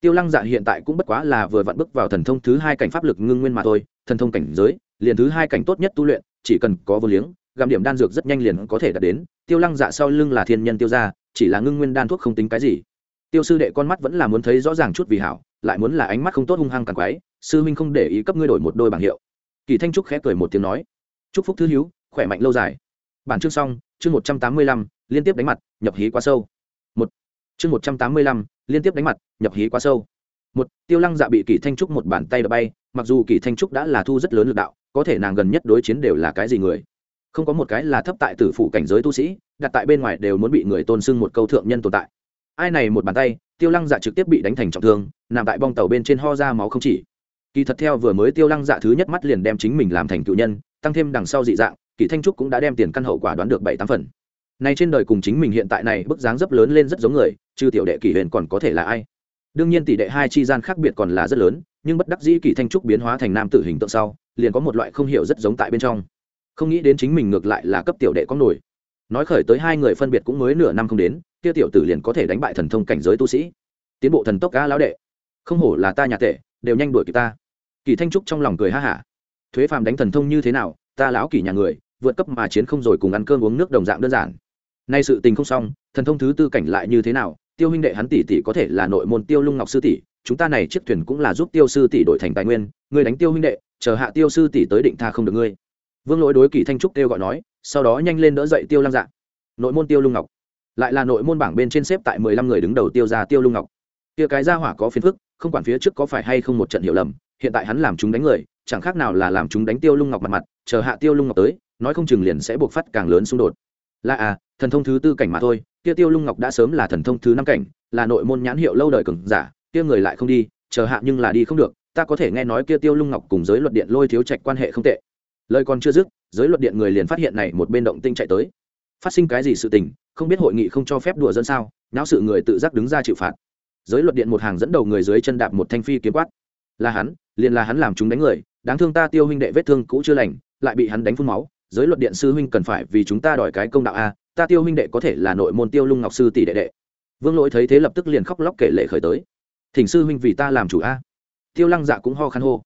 Tiêu lăng dạ hiện tại cũng bất quá là vừa vặn bước vào thần thông thứ hai cảnh pháp lực ngưng nguyên mà thôi, thần thông cảnh giới, liền thứ hai cảnh tốt nhất tu luyện, chỉ cần có vô liếng gặm điểm đan dược rất nhanh liền có thể đạt đến, tiêu lăng dạ sau lưng là thiên nhân tiêu gia, chỉ là ngưng nguyên đan thuốc không tính cái gì. Tiêu sư đệ con mắt vẫn là muốn thấy rõ ràng chút vì hảo, lại muốn là ánh mắt không tốt hung hăng càng quái, sư huynh không để ý cấp ngươi đổi một đôi bảng hiệu. Kỳ thanh trúc khẽ cười một tiếng nói, chúc phúc thứ hữu, khỏe mạnh lâu dài. Bản chương xong, chương một trăm tám mươi lăm, liên tiếp đánh mặt, nhập hí quá sâu. Một, chương một trăm tám mươi lăm, liên tiếp đánh mặt, nhập hí quá sâu. Một, tiêu lăng dạ bị kỳ thanh trúc một bàn tay đập bay, mặc dù kỳ thanh trúc đã là thu rất lớn lực đạo, có thể nàng gần nhất đối chiến đều là cái gì người? Không có một cái là thấp tại tử phủ cảnh giới tu sĩ, đặt tại bên ngoài đều muốn bị người tôn sưng một câu thượng nhân tồn tại. Ai này một bàn tay, tiêu lăng dạ trực tiếp bị đánh thành trọng thương, nằm tại bong tàu bên trên ho ra máu không chỉ. Kỳ thật theo vừa mới tiêu lăng dạ thứ nhất mắt liền đem chính mình làm thành cựu nhân, tăng thêm đằng sau dị dạng, kỳ thanh trúc cũng đã đem tiền căn hậu quả đoán được bảy tám phần. Nay trên đời cùng chính mình hiện tại này bức dáng dấp lớn lên rất giống người chứ tiểu đệ kỷ huyền còn có thể là ai? Đương nhiên tỷ đệ hai chi gian khác biệt còn là rất lớn, nhưng bất đắc dĩ kỳ thanh trúc biến hóa thành nam tử hình tượng sau, liền có một loại không hiểu rất giống tại bên trong không nghĩ đến chính mình ngược lại là cấp tiểu đệ có nổi. Nói khởi tới hai người phân biệt cũng mới nửa năm không đến, kia tiểu tử liền có thể đánh bại thần thông cảnh giới tu sĩ. Tiến bộ thần tốc ca lão đệ. Không hổ là ta nhà tệ, đều nhanh đuổi kịp ta. Kỳ thanh trúc trong lòng cười ha hả. Thuế phàm đánh thần thông như thế nào, ta lão kỳ nhà người, vượt cấp mà chiến không rồi cùng ăn cơm uống nước đồng dạng đơn giản. Nay sự tình không xong, thần thông thứ tư cảnh lại như thế nào, tiêu huynh đệ hắn tỷ tỷ có thể là nội môn tiêu lung ngọc sư tỷ, chúng ta này chiếc thuyền cũng là giúp tiêu sư tỷ đổi thành tài nguyên, ngươi đánh tiêu huynh đệ, chờ hạ tiêu sư tỷ tới định tha không được ngươi vương lỗi đối kỳ thanh trúc kêu gọi nói, sau đó nhanh lên đỡ dậy tiêu lăng dạ. Nội môn tiêu lung ngọc. Lại là nội môn bảng bên trên xếp tại mười lăm người đứng đầu tiêu ra tiêu lung ngọc. Kia cái ra hỏa có phiền phức, không quản phía trước có phải hay không một trận hiểu lầm, hiện tại hắn làm chúng đánh người, chẳng khác nào là làm chúng đánh tiêu lung ngọc mặt mặt, chờ hạ tiêu lung ngọc tới, nói không chừng liền sẽ buộc phát càng lớn xung đột. Là à thần thông thứ tư cảnh mà thôi, kia tiêu lung ngọc đã sớm là thần thông thứ năm cảnh, là nội môn nhãn hiệu lâu đời cừng giả, kia người lại không đi, chờ hạ nhưng là đi không được, ta có thể nghe nói kia tiêu lung ngọc cùng giới luật điện lôi thiếu trạch quan hệ không tệ lời còn chưa dứt, giới luật điện người liền phát hiện này một bên động tinh chạy tới. Phát sinh cái gì sự tình, không biết hội nghị không cho phép đùa dân sao não sự người tự giác đứng ra chịu phạt. Giới luật điện một hàng dẫn đầu người dưới chân đạp một thanh phi kiếm quát. Là hắn, liền là hắn làm chúng đánh người, đáng thương ta tiêu huynh đệ vết thương cũ chưa lành, lại bị hắn đánh phun máu. Giới luật điện sư huynh cần phải vì chúng ta đòi cái công đạo a, ta tiêu huynh đệ có thể là nội môn tiêu lung ngọc sư tỷ đệ đệ. Vương lỗi thấy thế lập tức liền khóc lóc kể lệ khởi tới. Thỉnh sư huynh vì ta làm chủ a. Tiêu lăng dạ cũng ho khăn hô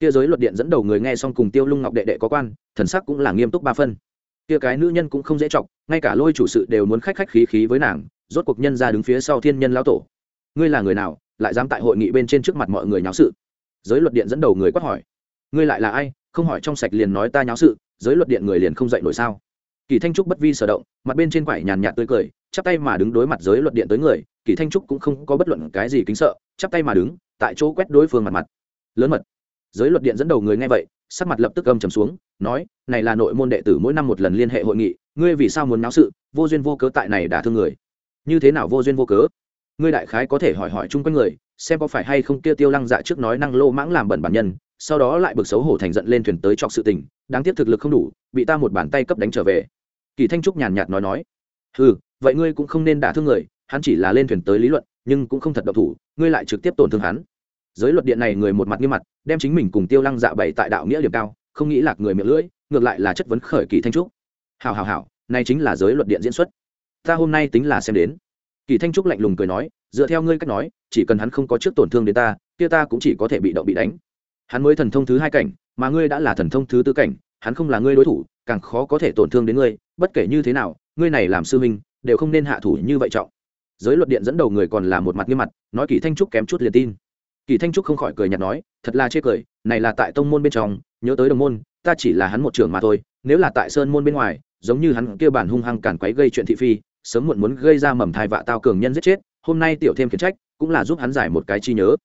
kia giới luật điện dẫn đầu người nghe xong cùng tiêu lung ngọc đệ đệ có quan, thần sắc cũng là nghiêm túc ba phân. Kia cái nữ nhân cũng không dễ chọc, ngay cả lôi chủ sự đều muốn khách khách khí khí với nàng, rốt cuộc nhân ra đứng phía sau thiên nhân lão tổ. Ngươi là người nào, lại dám tại hội nghị bên trên trước mặt mọi người nháo sự? Giới luật điện dẫn đầu người quát hỏi. Ngươi lại là ai, không hỏi trong sạch liền nói ta nháo sự, giới luật điện người liền không dậy nổi sao? Kỳ thanh trúc bất vi sở động, mặt bên trên quải nhàn nhạt tươi cười, chắp tay mà đứng đối mặt giới luật điện tới người, kỳ thanh trúc cũng không có bất luận cái gì kính sợ, chắp tay mà đứng, tại chỗ quét đối phương mặt mặt. Lớn mật giới luật điện dẫn đầu người nghe vậy, sắc mặt lập tức âm trầm xuống, nói, này là nội môn đệ tử mỗi năm một lần liên hệ hội nghị, ngươi vì sao muốn náo sự, vô duyên vô cớ tại này đả thương người? Như thế nào vô duyên vô cớ? Ngươi đại khái có thể hỏi hỏi chung quanh người, xem có phải hay không kia tiêu lăng dạ trước nói năng lô mãng làm bẩn bản nhân, sau đó lại bực xấu hổ thành giận lên thuyền tới chọc sự tình, đáng tiếc thực lực không đủ, bị ta một bàn tay cấp đánh trở về. Kỳ thanh trúc nhàn nhạt nói nói ừ vậy ngươi cũng không nên đả thương người, hắn chỉ là lên thuyền tới lý luận, nhưng cũng không thật độc thủ, ngươi lại trực tiếp tổn thương hắn giới luật điện này người một mặt nghiêm mặt đem chính mình cùng tiêu lăng dạ bày tại đạo nghĩa điểm cao không nghĩ lạc người miệng lưỡi ngược lại là chất vấn khởi kỳ thanh trúc. Hào hào hào này chính là giới luật điện diễn xuất. Ta hôm nay tính là xem đến. Kỳ thanh trúc lạnh lùng cười nói dựa theo ngươi cách nói chỉ cần hắn không có trước tổn thương đến ta kia ta cũng chỉ có thể bị động bị đánh. Hắn mới thần thông thứ hai cảnh mà ngươi đã là thần thông thứ tư cảnh hắn không là ngươi đối thủ càng khó có thể tổn thương đến ngươi bất kể như thế nào ngươi này làm sư huynh, đều không nên hạ thủ như vậy trọng. Giới luật điện dẫn đầu người còn là một mặt nghiêm mặt nói kỳ thanh trúc kém chút liền tin kỳ thanh trúc không khỏi cười nhạt nói, thật là chê cười, này là tại tông môn bên trong, nhớ tới đồng môn, ta chỉ là hắn một trưởng mà thôi, nếu là tại sơn môn bên ngoài, giống như hắn kia bản hung hăng cản quấy gây chuyện thị phi, sớm muộn muốn gây ra mầm thai vạ tao cường nhân giết chết, hôm nay tiểu thêm khiển trách, cũng là giúp hắn giải một cái chi nhớ.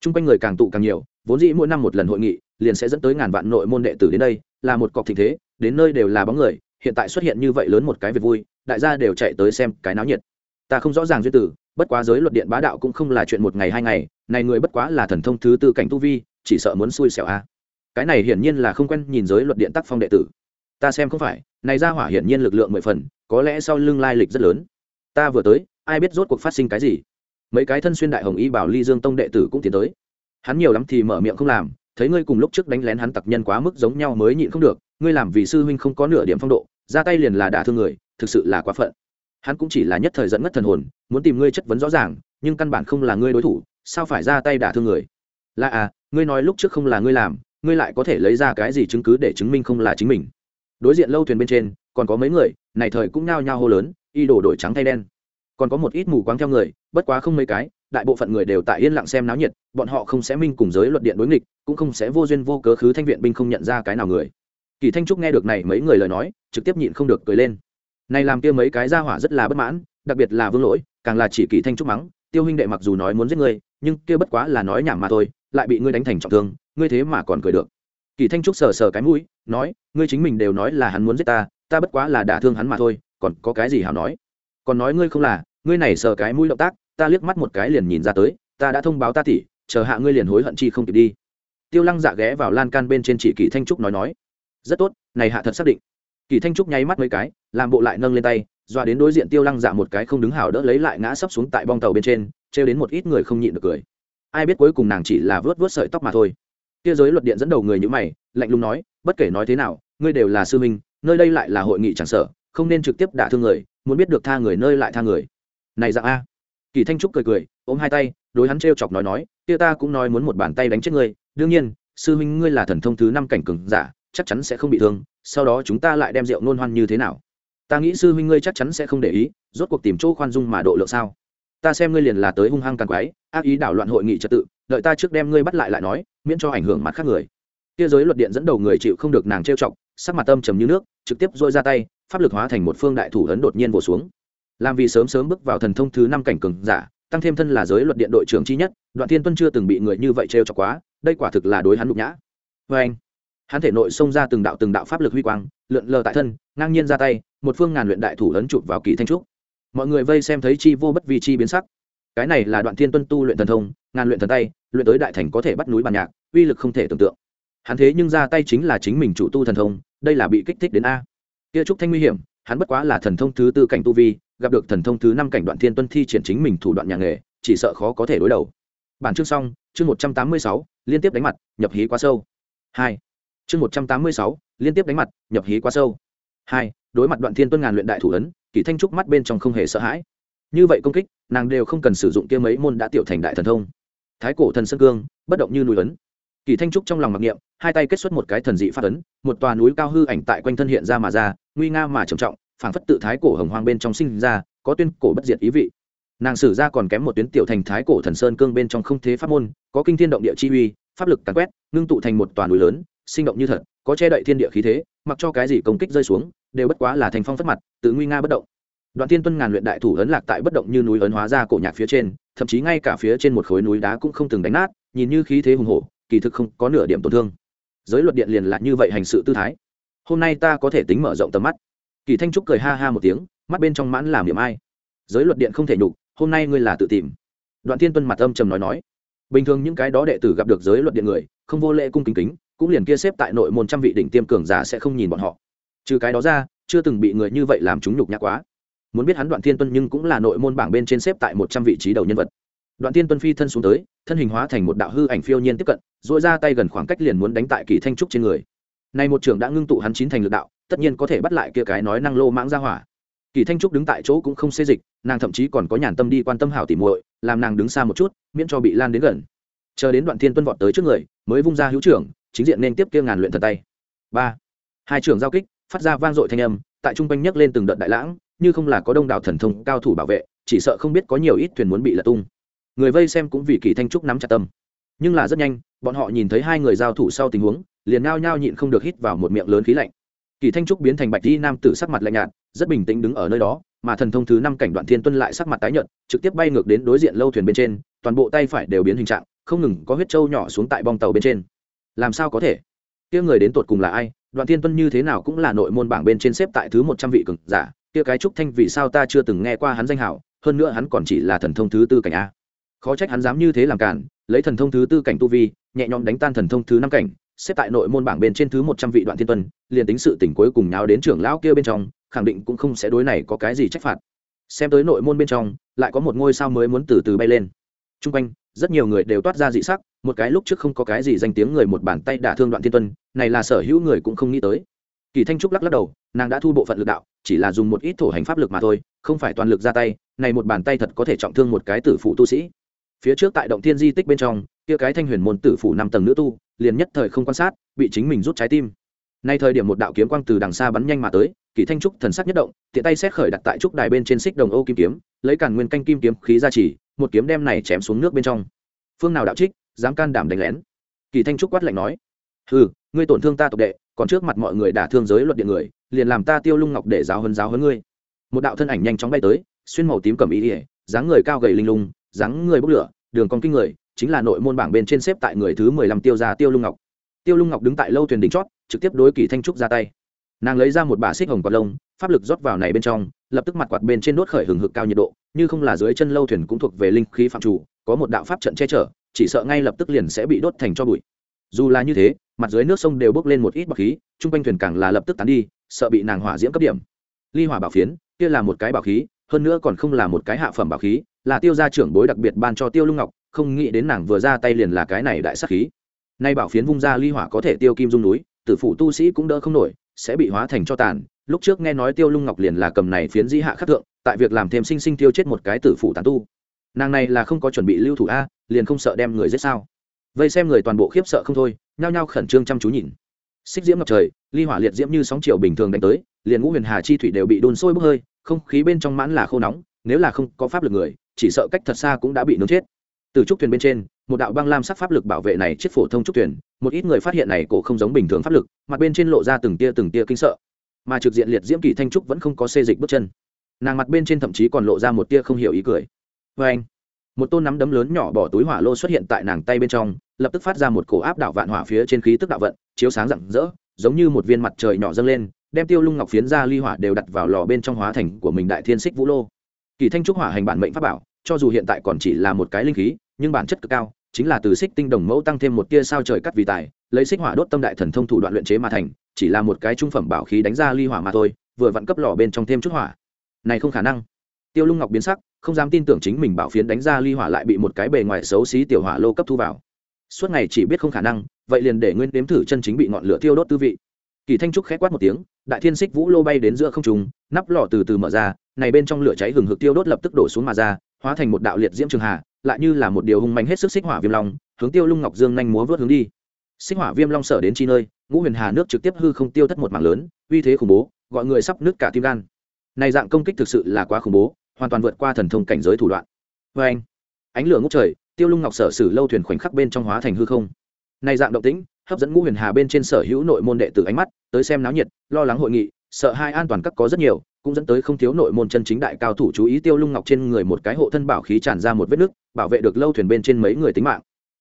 Trung quanh người càng tụ càng nhiều, vốn dĩ mỗi năm một lần hội nghị, liền sẽ dẫn tới ngàn vạn nội môn đệ tử đến đây, là một cọc thịnh thế, đến nơi đều là bóng người, hiện tại xuất hiện như vậy lớn một cái việc vui, đại gia đều chạy tới xem cái náo nhiệt ta không rõ ràng duyên tử, bất quá giới luật điện bá đạo cũng không là chuyện một ngày hai ngày, này người bất quá là thần thông thứ tư cảnh tu vi, chỉ sợ muốn xui xẻo a. Cái này hiển nhiên là không quen nhìn giới luật điện tác phong đệ tử. Ta xem không phải, này ra hỏa hiển nhiên lực lượng mười phần, có lẽ sau lưng lai lịch rất lớn. Ta vừa tới, ai biết rốt cuộc phát sinh cái gì? Mấy cái thân xuyên đại hồng y bảo ly dương tông đệ tử cũng tiến tới. Hắn nhiều lắm thì mở miệng không làm, thấy ngươi cùng lúc trước đánh lén hắn tặc nhân quá mức giống nhau mới nhịn không được, ngươi làm vì sư huynh không có nửa điểm phong độ, ra tay liền là đả thương người, thực sự là quá phận hắn cũng chỉ là nhất thời dẫn ngất thần hồn, muốn tìm ngươi chất vấn rõ ràng, nhưng căn bản không là ngươi đối thủ, sao phải ra tay đả thương người? Là à ngươi nói lúc trước không là ngươi làm, ngươi lại có thể lấy ra cái gì chứng cứ để chứng minh không là chính mình? Đối diện lâu thuyền bên trên, còn có mấy người, này thời cũng nhao nhao hô lớn, y đổ đổi trắng thay đen. Còn có một ít mù quáng theo người, bất quá không mấy cái, đại bộ phận người đều tại yên lặng xem náo nhiệt, bọn họ không sẽ minh cùng giới luật điện đối nghịch, cũng không sẽ vô duyên vô cớ khứ thanh viện binh không nhận ra cái nào người. Kỳ thanh trúc nghe được này mấy người lời nói, trực tiếp nhịn không được cười lên này làm kia mấy cái ra hỏa rất là bất mãn, đặc biệt là vương lỗi, càng là chỉ kỳ thanh trúc mắng, tiêu huynh đệ mặc dù nói muốn giết ngươi, nhưng kia bất quá là nói nhảm mà thôi, lại bị ngươi đánh thành trọng thương, ngươi thế mà còn cười được. Kỳ thanh trúc sờ sờ cái mũi, nói, ngươi chính mình đều nói là hắn muốn giết ta ta bất quá là đả thương hắn mà thôi, còn có cái gì hảo nói? Còn nói ngươi không là, ngươi này sờ cái mũi động tác, ta liếc mắt một cái liền nhìn ra tới, ta đã thông báo ta tỉ chờ hạ ngươi liền hối hận chi không kịp đi. Tiêu lăng dạ ghé vào lan can bên trên chỉ kỳ thanh trúc nói nói, rất tốt, này hạ thật xác định kỳ thanh trúc nháy mắt mấy cái, làm bộ lại nâng lên tay doa đến đối diện tiêu lăng dạ một cái không đứng hảo đỡ lấy lại ngã sấp xuống tại bong tàu bên trên, trêu đến một ít người không nhịn được cười. Ai biết cuối cùng nàng chỉ là vớt vớt sợi tóc mà thôi. Kia giới luật điện dẫn đầu người như mày, lạnh lùng nói, bất kể nói thế nào, ngươi đều là sư minh nơi đây lại là hội nghị chẳng sở không nên trực tiếp đả thương người, muốn biết được tha người nơi lại tha người. Này dạng a. Kỳ thanh trúc cười cười, ôm hai tay, đối hắn trêu chọc nói nói, kia ta cũng nói muốn một bàn tay đánh chết ngươi, đương nhiên, sư huynh ngươi là thần thông thứ năm cảnh cường giả, chắc chắn sẽ không bị thương sau đó chúng ta lại đem rượu nôn hoan như thế nào? Ta nghĩ sư huynh ngươi chắc chắn sẽ không để ý, rốt cuộc tìm chỗ khoan dung mà độ lượng sao? Ta xem ngươi liền là tới hung hăng càng quái, ác ý đảo loạn hội nghị trật tự, đợi ta trước đem ngươi bắt lại lại nói, miễn cho ảnh hưởng mặt khác người. Kia giới luật điện dẫn đầu người chịu không được nàng trêu chọc, sắc mặt tâm trầm như nước, trực tiếp dội ra tay, pháp lực hóa thành một phương đại thủ ấn đột nhiên vồ xuống. Làm vì sớm sớm bước vào thần thông thứ năm cảnh cường giả, tăng thêm thân là giới luật điện đội trưởng chi nhất, đoạn thiên tuân chưa từng bị người như vậy trêu chọc quá, đây quả thực là đối hắn nhục nhã. Vê anh hắn thể nội xông ra từng đạo từng đạo pháp lực huy quang, lượn lờ tại thân, ngang nhiên ra tay, một phương ngàn luyện đại thủ lớn chụp vào kỳ thanh trúc. Mọi người vây xem thấy chi vô bất vi chi biến sắc. Cái này là đoạn thiên tuân tu luyện thần thông, ngàn luyện thần tay, luyện tới đại thành có thể bắt núi bàn nhạc, uy lực không thể tưởng tượng. Hắn thế nhưng ra tay chính là chính mình chủ tu thần thông, đây là bị kích thích đến a. Kia trúc thanh nguy hiểm, hắn bất quá là thần thông thứ tư cảnh tu vi, gặp được thần thông thứ năm cảnh đoạn thiên tuân thi triển chính mình thủ đoạn nhà nghề, chỉ sợ khó có thể đối đầu. Bản chương xong, chương một trăm tám mươi sáu, liên tiếp đánh mặt, nhập hí quá sâu. Hai chương một trăm tám mươi sáu, liên tiếp đánh mặt, nhập hí quá sâu. Hai, đối mặt đoạn thiên tuân ngàn luyện đại thủ ấn kỷ thanh trúc mắt bên trong không hề sợ hãi. Như vậy công kích, nàng đều không cần sử dụng kia mấy môn đã tiểu thành đại thần thông. Thái cổ thần sơn cương, bất động như núi ấn. Kỳ thanh trúc trong lòng mặc niệm, hai tay kết xuất một cái thần dị phát ấn, một tòa núi cao hư ảnh tại quanh thân hiện ra mà ra, nguy nga mà trầm trọng, phảng phất tự thái cổ hồng hoang bên trong sinh ra, có tuyên cổ bất diệt ý vị. Nàng sử ra còn kém một tuyến tiểu thành thái cổ thần sơn cương bên trong không thế pháp môn, có kinh thiên động địa chi uy, pháp lực tàn quét, ngưng tụ thành một toàn núi lớn sinh động như thật, có che đậy thiên địa khí thế, mặc cho cái gì công kích rơi xuống, đều bất quá là thành phong phất mặt, tự nguy nga bất động. Đoạn tiên tuân ngàn luyện đại thủ ấn lạc tại bất động như núi ấn hóa ra cổ nhạc phía trên, thậm chí ngay cả phía trên một khối núi đá cũng không từng đánh nát, nhìn như khí thế hùng hổ, kỳ thực không có nửa điểm tổn thương. Giới luật điện liền là như vậy hành sự tư thái. Hôm nay ta có thể tính mở rộng tầm mắt. Kỳ thanh trúc cười ha ha một tiếng, mắt bên trong mãn làm điểm ai. Giới luật điện không thể nhục, hôm nay ngươi là tự tìm. Đoạn thiên tuân mặt âm trầm nói nói. Bình thường những cái đó đệ tử gặp được giới luật điện người, không vô lễ cung kính kính cũng liền kia xếp tại nội môn trăm vị đỉnh tiêm cường giả sẽ không nhìn bọn họ. Trừ cái đó ra, chưa từng bị người như vậy làm chúng nhục nhã quá. Muốn biết hắn đoạn thiên tuân nhưng cũng là nội môn bảng bên trên xếp tại một trăm vị trí đầu nhân vật. Đoạn thiên tuân phi thân xuống tới, thân hình hóa thành một đạo hư ảnh phiêu nhiên tiếp cận dội ra tay gần khoảng cách liền muốn đánh tại kỳ thanh trúc trên người. Nay một trưởng đã ngưng tụ hắn chín thành lực đạo, tất nhiên có thể bắt lại kia cái nói năng lô mãng ra hỏa. Kỳ thanh trúc đứng tại chỗ cũng không xê dịch, nàng thậm chí còn có nhàn tâm đi quan tâm hảo tỉ muội, làm nàng đứng xa một chút, miễn cho bị lan đến gần. Chờ đến đoạn thiên tuân vọt tới trước người, mới vung ra hữu trưởng chính diện nên tiếp kia ngàn luyện thần tay. Ba. Hai trưởng giao kích, phát ra vang dội thanh âm, tại trung quanh nhấc lên từng đợt đại lãng, như không là có đông đảo thần thông cao thủ bảo vệ, chỉ sợ không biết có nhiều ít thuyền muốn bị lật tung. Người vây xem cũng vì kỳ thanh trúc nắm chặt tâm. Nhưng là rất nhanh, bọn họ nhìn thấy hai người giao thủ sau tình huống, liền nao nhao nhịn không được hít vào một miệng lớn khí lạnh. Kỳ thanh trúc biến thành bạch di nam tử sắc mặt lạnh nhạt, rất bình tĩnh đứng ở nơi đó, mà thần thông thứ năm cảnh đoạn thiên tuân lại sắc mặt tái nhợt, trực tiếp bay ngược đến đối diện lâu thuyền bên trên, toàn bộ tay phải đều biến hình trạng, không ngừng có huyết trâu nhỏ xuống tại bong tàu bên trên làm sao có thể? Kia người đến tột cùng là ai? Đoạn thiên tuân như thế nào cũng là nội môn bảng bên trên xếp tại thứ một trăm vị cực giả. Kia cái trúc thanh vì sao ta chưa từng nghe qua hắn danh hảo, hơn nữa hắn còn chỉ là thần thông thứ tư cảnh a. Khó trách hắn dám như thế làm cản, lấy thần thông thứ tư cảnh tu vi, nhẹ nhõm đánh tan thần thông thứ năm cảnh, xếp tại nội môn bảng bên trên thứ một trăm vị đoạn thiên tuân, liền tính sự tỉnh cuối cùng nháo đến trưởng lão kia bên trong, khẳng định cũng không sẽ đối này có cái gì trách phạt. Xem tới nội môn bên trong, lại có một ngôi sao mới muốn từ từ bay lên. T r u n g quanh rất nhiều người đều toát ra dị sắc, một cái lúc trước không có cái gì danh tiếng người một bàn tay đả thương đoạn thiên tuân, này là sở hữu người cũng không nghĩ tới. Kỳ thanh trúc lắc lắc đầu, nàng đã thu bộ phận lực đạo, chỉ là dùng một ít thổ hành pháp lực mà thôi, không phải toàn lực ra tay, này một bàn tay thật có thể trọng thương một cái tử phụ tu sĩ. Phía trước tại động thiên di tích bên trong, kia cái thanh huyền môn tử phụ năm tầng nữ tu, liền nhất thời không quan sát, bị chính mình rút trái tim. Nay thời điểm một đạo kiếm quang từ đằng xa bắn nhanh mà tới, kỳ thanh trúc thần sắc nhất động, tiện tay xét khởi đặt tại trúc đài bên trên xích đồng ô kim kiếm, lấy cản nguyên canh kim kiếm khí ra chỉ một kiếm đem này chém xuống nước bên trong. Phương nào đạo trích, dám can đảm đánh lén. Kỳ thanh trúc quát lạnh nói ừ ngươi tổn thương ta tộc đệ, còn trước mặt mọi người đả thương giới luật điện người, liền làm ta tiêu lung ngọc để giáo hơn giáo hơn ngươi. Một đạo thân ảnh nhanh chóng bay tới, xuyên màu tím cầm ý ỉa dáng người cao gầy linh lung, dáng người bốc lửa, đường con kinh người, chính là nội môn bảng bên trên xếp tại người thứ mười lăm tiêu gia tiêu lung ngọc. Tiêu lung ngọc đứng tại lâu thuyền đỉnh chót, trực tiếp đối kỳ thanh trúc ra tay. Nàng lấy ra một bả xích hồng quạt lông pháp lực rót vào này bên trong, lập tức mặt quạt bên trên đốt khởi hừng hực cao nhiệt độ, như không là dưới chân lâu thuyền cũng thuộc về linh khí phạm chủ, có một đạo pháp trận che chở, chỉ sợ ngay lập tức liền sẽ bị đốt thành cho bụi. Dù là như thế, mặt dưới nước sông đều bốc lên một ít bọc khí chung quanh thuyền càng là lập tức tán đi, sợ bị nàng hỏa diễm cấp điểm. Ly hỏa bảo phiến, kia là một cái bảo khí, hơn nữa còn không là một cái hạ phẩm bảo khí, là tiêu gia trưởng bối đặc biệt ban cho tiêu lung ngọc, không nghĩ đến nàng vừa ra tay liền là cái này đại sắc khí. Nay bảo phiến vung ra ly hỏa có thể tiêu kim dung núi, tử phụ tu sĩ cũng đỡ không nổi, sẽ bị hóa thành cho tàn lúc trước nghe nói tiêu lung ngọc liền là cầm này phiến di hạ khắc thượng, tại việc làm thêm sinh sinh tiêu chết một cái tử phụ tàn tu. Nàng này là không có chuẩn bị lưu thủ a, liền không sợ đem người giết sao? Vây xem người toàn bộ khiếp sợ không thôi, nhao nhao khẩn trương chăm chú nhìn. Xích diễm ngập trời, ly hỏa liệt diễm như sóng chiều bình thường đánh tới, liền ngũ huyền hà chi thủy đều bị đun sôi bốc hơi, không khí bên trong mãn là khô nóng, nếu là không có pháp lực người, chỉ sợ cách thật xa cũng đã bị nướng chết. Từ trúc thuyền bên trên, một đạo băng lam sắc pháp lực bảo vệ này chiếc phổ thông trúc thuyền, một ít người phát hiện này cổ không giống bình thường pháp lực, mặt bên trên lộ ra từng tia từng tia kinh sợ mà trực diện liệt diễm kỳ thanh trúc vẫn không có xê dịch bước chân. Nàng mặt bên trên thậm chí còn lộ ra một tia không hiểu ý cười. Vê anh. Một tôn nắm đấm lớn nhỏ bỏ túi hỏa lô xuất hiện tại nàng tay bên trong, lập tức phát ra một cổ áp đảo vạn hỏa phía trên khí tức đạo vận, chiếu sáng rạng rỡ, giống như một viên mặt trời nhỏ dâng lên, đem tiêu lung ngọc phiến ra ly hỏa đều đặt vào lò bên trong hóa thành của mình đại thiên xích vũ lô. Kỳ thanh trúc hỏa hành bản mệnh pháp bảo, cho dù hiện tại còn chỉ là một cái linh khí, nhưng bản chất cực cao, chính là từ xích tinh đồng mẫu tăng thêm một tia sao trời cắt vì tài, lấy xích hỏa đốt tâm đại thần thông thủ đoạn luyện chế mà thành chỉ là một cái trung phẩm bảo khí đánh ra ly hỏa mà thôi, vừa vặn cấp lò bên trong thêm chút hỏa. Này không khả năng. Tiêu lung ngọc biến sắc, không dám tin tưởng chính mình bảo phiến đánh ra ly hỏa lại bị một cái bề ngoài xấu xí tiểu hỏa lô cấp thu vào. Suốt ngày chỉ biết không khả năng, vậy liền để nguyên đếm thử chân chính bị ngọn lửa tiêu đốt tư vị. Kỳ thanh trúc khẽ quát một tiếng, đại thiên xích vũ lô bay đến giữa không trung, nắp lò từ từ mở ra, này bên trong lửa cháy hừng hực tiêu đốt lập tức đổ xuống mà ra, hóa thành một đạo liệt diễm trường hà lại như là một điều hung mạnh hết sức xích hỏa viêm long, hướng tiêu lung ngọc dương nhanh múa vớt hướng đi xích hỏa viêm long sở đến chi nơi, ngũ huyền hà nước trực tiếp hư không tiêu thất một mảng lớn, uy thế khủng bố, gọi người sắp nước cả tim gan. Này dạng công kích thực sự là quá khủng bố, hoàn toàn vượt qua thần thông cảnh giới thủ đoạn. Vê anh, ánh lửa ngốc trời, tiêu lung ngọc sở sử lâu thuyền khoảnh khắc bên trong hóa thành hư không. Này dạng động tĩnh, hấp dẫn ngũ huyền hà bên trên sở hữu nội môn đệ tử ánh mắt, tới xem náo nhiệt, lo lắng hội nghị, sợ hai an toàn các có rất nhiều, cũng dẫn tới không thiếu nội môn chân chính đại cao thủ chú ý tiêu lung ngọc trên người một cái hộ thân bảo khí tràn ra một vết nứt, bảo vệ được lâu thuyền bên trên mấy người tính mạng.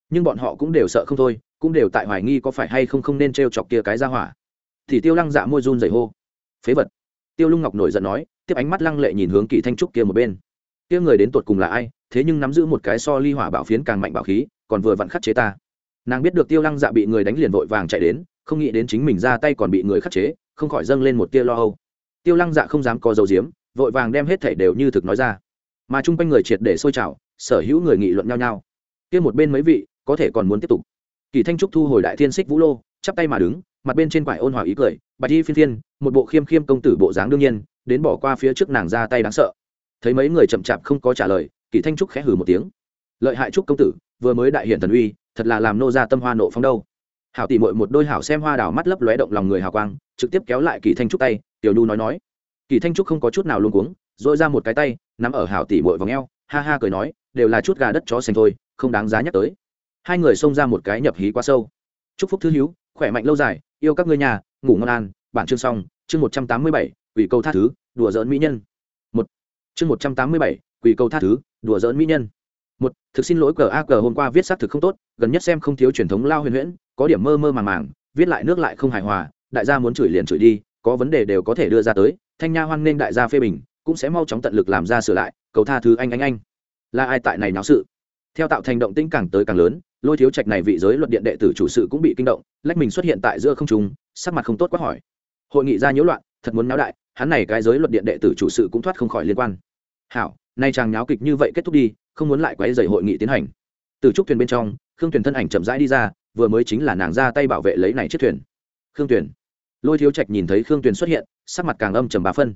Nhưng bọn họ cũng đều sợ không thôi cũng đều tại hoài nghi có phải hay không không nên t chọc kia cái ra hỏa. Thì tiêu lăng dạ môi run dày hô. Phế vật. Tiêu lung ngọc nổi giận nói, tiếp ánh mắt lăng lệ nhìn hướng kỳ thanh trúc kia một bên. Kia người đến tột cùng là ai, thế nhưng nắm giữ một cái so ly hỏa bảo phiến càng mạnh bảo khí, còn vừa vặn khắc chế ta. Nàng biết được tiêu lăng dạ bị người đánh liền vội vàng chạy đến, không nghĩ đến chính mình ra tay còn bị người khắc chế, không khỏi dâng lên một tia lo âu. Tiêu lăng dạ không dám có dấu diếm vội vàng đem hết thảy đều như thực nói ra. Mà chung quanh người triệt để sôi trào, sở hữu người nghị luận nhau nhau. Kia một bên mấy vị, có thể còn muốn tiếp tục kỳ thanh trúc thu hồi đại thiên xích vũ lô, chắp tay mà đứng, mặt bên trên quải ôn hòa ý cười, bạch y phiên phiên, một bộ khiêm khiêm công tử bộ dáng đương nhiên, đến bỏ qua phía trước nàng ra tay đáng sợ. Thấy mấy người chậm chạp không có trả lời, kỳ thanh trúc khẽ hừ một tiếng. Lợi hại trúc công tử, vừa mới đại hiện thần uy, thật là làm nô ra tâm hoa nộ phong đâu. Hảo tỉ mội một đôi hảo xem hoa đào mắt lấp lóe động lòng người hào quang, trực tiếp kéo lại kỳ thanh trúc tay, tiểu nhu nói nói. Kỳ thanh trúc không có chút nào luôn cuống dội ra một cái tay, nắm ở hảo tỉ mội vòng eo, ha ha cười nói, đều là chút gà đất chó xanh thôi, không đáng giá nhắc tới hai người xông ra một cái nhập hí quá sâu. Chúc phúc thứ hữu, khỏe mạnh lâu dài, yêu các ngươi nhà, ngủ ngon an bản chương xong, chương một trăm tám mươi bảy, quỷ câu tha thứ, đùa giỡn mỹ nhân. Một. Chương một trăm tám mươi bảy, quỷ câu tha thứ, đùa giỡn mỹ nhân. Một, thực xin lỗi cờ a cờ hôm qua viết xác thực không tốt, gần nhất xem không thiếu truyền thống lao huyền huyễn, có điểm mơ mơ màng màng, viết lại nước lại không hài hòa, đại gia muốn chửi liền chửi đi, có vấn đề đều có thể đưa ra tới, thanh nha hoan nghênh đại gia phê bình, cũng sẽ mau chóng tận lực làm ra sửa lại, cầu tha thứ anh anh anh. Là ai tại này náo sự? Theo tạo thành động tĩnh càng tới càng lớn lôi thiếu trạch này vị giới luật điện đệ tử chủ sự cũng bị kinh động, lách mình xuất hiện tại giữa không trung, sắc mặt không tốt quá hỏi. Hội nghị ra nhiễu loạn, thật muốn náo đại, hắn này cái giới luật điện đệ tử chủ sự cũng thoát không khỏi liên quan. Hảo, nay chàng nháo kịch như vậy kết thúc đi, không muốn lại quấy dày hội nghị tiến hành. Từ trúc thuyền bên trong, khương thuyền thân ảnh chậm rãi đi ra, vừa mới chính là nàng ra tay bảo vệ lấy này chiếc thuyền. Khương thuyền lôi thiếu trạch nhìn thấy khương tuyền xuất hiện, sắc mặt càng âm trầm bá phân.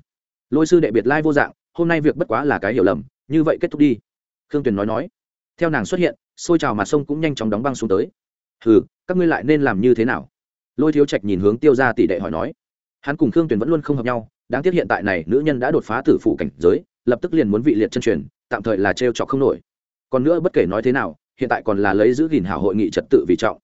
Lôi sư đệ biệt lai vô dạng, hôm nay việc bất quá là cái hiểu lầm, như vậy kết thúc đi. Khương tuyền nói nói theo nàng xuất hiện, xôi trào mặt sông cũng nhanh chóng đóng băng xuống tới. Hừ, các ngươi lại nên làm như thế nào? Lôi thiếu trạch nhìn hướng tiêu ra tỷ đệ hỏi nói. Hắn cùng khương tuyền vẫn luôn không hợp nhau, đáng tiếc hiện tại này nữ nhân đã đột phá tử phủ cảnh giới, lập tức liền muốn vị liệt chân truyền, tạm thời là trêu chọc không nổi. Còn nữa bất kể nói thế nào, hiện tại còn là lấy giữ gìn hảo hội nghị trật tự vì trọng.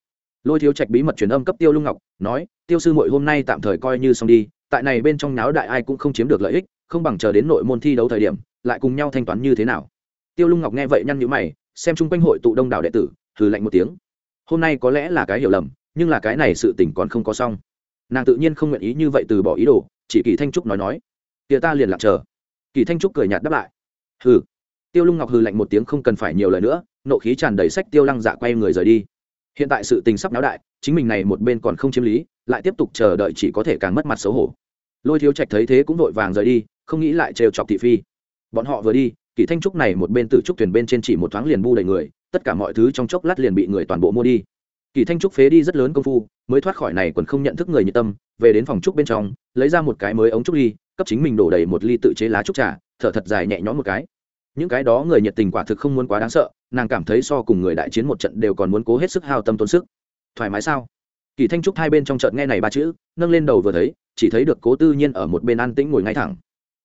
Lôi thiếu trạch bí mật truyền âm cấp tiêu lung ngọc, nói, tiêu sư mội hôm nay tạm thời coi như xong đi, tại này bên trong náo đại ai cũng không chiếm được lợi ích, không bằng chờ đến nội môn thi đấu thời điểm, lại cùng nhau thanh toán như thế nào? Tiêu lung ngọc nghe vậy nhăn nhữ mày xem chung quanh hội tụ đông đảo đệ tử thử lạnh một tiếng. Hôm nay có lẽ là cái hiểu lầm, nhưng là cái này sự tình còn không có xong. Nàng tự nhiên không nguyện ý như vậy từ bỏ ý đồ, chỉ kỳ thanh trúc nói nói. Tìa ta liền lặng chờ. Kỳ thanh trúc cười nhạt đáp lại. Hừ. Tiêu lung ngọc hừ lạnh một tiếng không cần phải nhiều lời nữa, nộ khí tràn đầy sách tiêu lăng dạ quay người rời đi. Hiện tại sự tình sắp náo đại, chính mình này một bên còn không chiếm lý, lại tiếp tục chờ đợi chỉ có thể càng mất mặt xấu hổ. Lôi thiếu trạch thấy thế cũng vội vàng rời đi, không nghĩ lại trêu chọc thị phi. Bọn họ vừa đi kỳ thanh trúc này một bên tử trúc thuyền bên trên chỉ một thoáng liền bu đầy người, tất cả mọi thứ trong chốc lát liền bị người toàn bộ mua đi. Kỳ thanh trúc phế đi rất lớn công phu, mới thoát khỏi này còn không nhận thức người nhiệt tâm, về đến phòng trúc bên trong, lấy ra một cái mới ống trúc ly, cấp chính mình đổ đầy một ly tự chế lá trúc trà, thở thật dài nhẹ nhõm một cái. Những cái đó người nhiệt tình quả thực không muốn quá đáng sợ, nàng cảm thấy so cùng người đại chiến một trận đều còn muốn cố hết sức hao tâm tốn sức. Thoải mái sao? Kỳ thanh trúc hai bên trong trận nghe này ba chữ, nâng lên đầu vừa thấy, chỉ thấy được cố tư nhiên ở một bên an tĩnh ngồi ngay thẳng.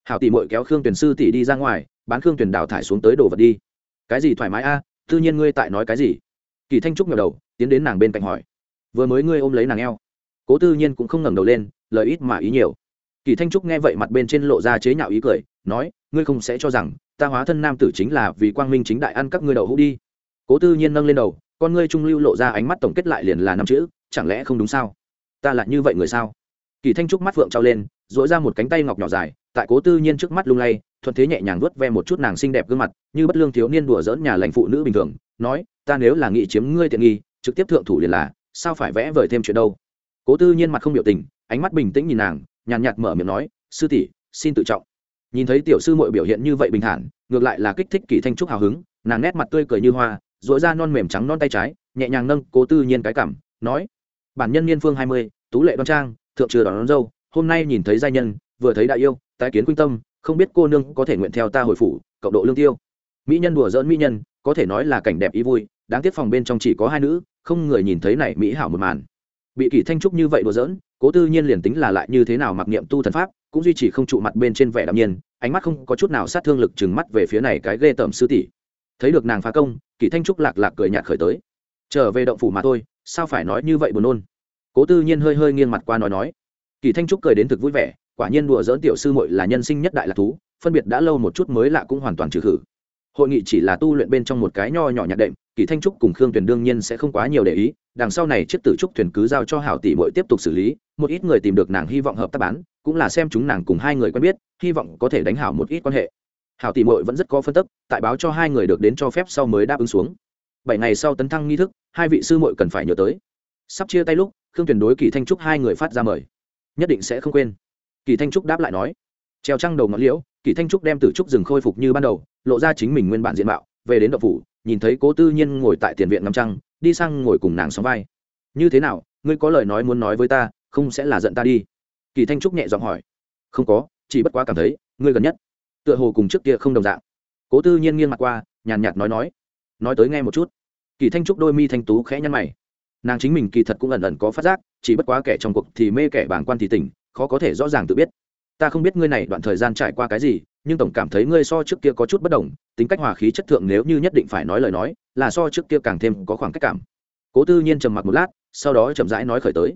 Hảo tỷ mội kéo khương tuyển sư tỷ đi ra ngoài bán khương tuyển đào thải xuống tới đồ vật đi. Cái gì thoải mái a? Tư nhiên ngươi tại nói cái gì? Kỳ thanh trúc ngẩng đầu, tiến đến nàng bên cạnh hỏi. Vừa mới ngươi ôm lấy nàng eo. Cố tư nhiên cũng không ngẩng đầu lên, lời ít mà ý nhiều. Kỳ thanh trúc nghe vậy mặt bên trên lộ ra chế nhạo ý cười, nói, ngươi không sẽ cho rằng, ta hóa thân nam tử chính là vì quang minh chính đại ăn các ngươi đầu hũ đi. Cố tư nhiên nâng lên đầu, con ngươi trung lưu lộ ra ánh mắt tổng kết lại liền là năm chữ, chẳng lẽ không đúng sao? Ta là như vậy người sao? Kỳ thanh trúc mắt phượng trao lên dỗi ra một cánh tay ngọc nhỏ dài, tại cố tư nhiên trước mắt lung lay thuận thế nhẹ nhàng vuốt ve một chút nàng xinh đẹp gương mặt như bất lương thiếu niên đùa dỡn nhà lãnh phụ nữ bình thường nói ta nếu là nghị chiếm ngươi tiện nghi trực tiếp thượng thủ liền là sao phải vẽ vời thêm chuyện đâu? Cố tư nhiên mặt không biểu tình ánh mắt bình tĩnh nhìn nàng nhàn nhạt mở miệng nói sư tỷ xin tự trọng. Nhìn thấy tiểu sư muội biểu hiện như vậy bình thản ngược lại là kích thích kỳ thanh trúc hào hứng nàng nét mặt tươi cười như hoa dội ra non mềm trắng non tay trái nhẹ nhàng nâng cố tư nhiên cái cảm nói bản nhân niên phương hai mươi tú lệ đoan trang thượng trừ đón, đón dâu hôm nay nhìn thấy giai nhân vừa thấy đại yêu tái kiến quynh tâm không biết cô nương có thể nguyện theo ta hồi phủ cộng độ lương tiêu. Mỹ nhân đùa dỡn mỹ nhân, có thể nói là cảnh đẹp ý vui, đáng tiếc phòng bên trong chỉ có hai nữ, không người nhìn thấy này mỹ hảo một màn. Bị kỷ thanh trúc như vậy đùa dỡn cố tư nhiên liền tính là lại như thế nào mặc niệm tu thần pháp, cũng duy trì không trụ mặt bên trên vẻ đạm nhiên, ánh mắt không có chút nào sát thương lực chừng mắt về phía này cái ghê tởm sư tỷ. Thấy được nàng phá công kỷ thanh trúc lạc lạc cười nhạt khởi tới. Trở về động phủ mà thôi, sao phải nói như vậy buồn nôn? Cố tư nhiên hơi hơi nghiêng mặt qua nói nói. Kỳ thanh trúc cười đến thực vui vẻ quả nhiên đùa dỡn tiểu sư muội là nhân sinh nhất đại lạc thú, phân biệt đã lâu một chút mới lạ cũng hoàn toàn trừ khử. Hội nghị chỉ là tu luyện bên trong một cái nho nhỏ nhạc đệm, kỳ thanh trúc cùng khương tuyền đương nhiên sẽ không quá nhiều để ý, đằng sau này chiếc tử trúc thuyền cứ giao cho hảo tỷ muội tiếp tục xử lý, một ít người tìm được nàng hy vọng hợp tác bán, cũng là xem chúng nàng cùng hai người quen biết, hy vọng có thể đánh hảo một ít quan hệ. Hảo tỷ muội vẫn rất có phân tức tại báo cho hai người được đến cho phép sau mới đáp ứng xuống. Bảy ngày sau tấn thăng nghi thức, hai vị sư muội cần phải nhớ tới. Sắp chia tay lúc, khương tuyền đối kỳ thanh trúc hai người phát ra mời. Nhất định sẽ không quên kỳ thanh trúc đáp lại nói, treo trăng đầu ngọn liễu, kỳ thanh trúc đem tử trúc rừng khôi phục như ban đầu, lộ ra chính mình nguyên bản diện mạo, về đến đậu phủ, nhìn thấy cố tư nhiên ngồi tại tiền viện ngắm trăng, đi sang ngồi cùng nàng xóm vai. Như thế nào, ngươi có lời nói muốn nói với ta, không sẽ là giận ta đi? Kỳ thanh trúc nhẹ giọng hỏi. Không có, chỉ bất quá cảm thấy, ngươi gần nhất, tựa hồ cùng trước kia không đồng dạng. Cố tư nhiên nghiêng mặt qua, nhàn nhạt nói nói. Nói tới nghe một chút. Kỳ thanh trúc đôi mi thanh tú khẽ nhăn mày. Nàng chính mình kỳ thật cũng ẩn ẩn có phát giác, chỉ bất quá kẻ trong cuộc thì mê kẻ bảng quan thì tỉnh khó có thể rõ ràng tự biết. Ta không biết ngươi này đoạn thời gian trải qua cái gì, nhưng tổng cảm thấy ngươi so trước kia có chút bất đồng, tính cách hòa khí chất thượng nếu như nhất định phải nói lời nói, là so trước kia càng thêm có khoảng cách cảm. Cố tư nhiên trầm mặc một lát, sau đó chậm rãi nói khởi tới.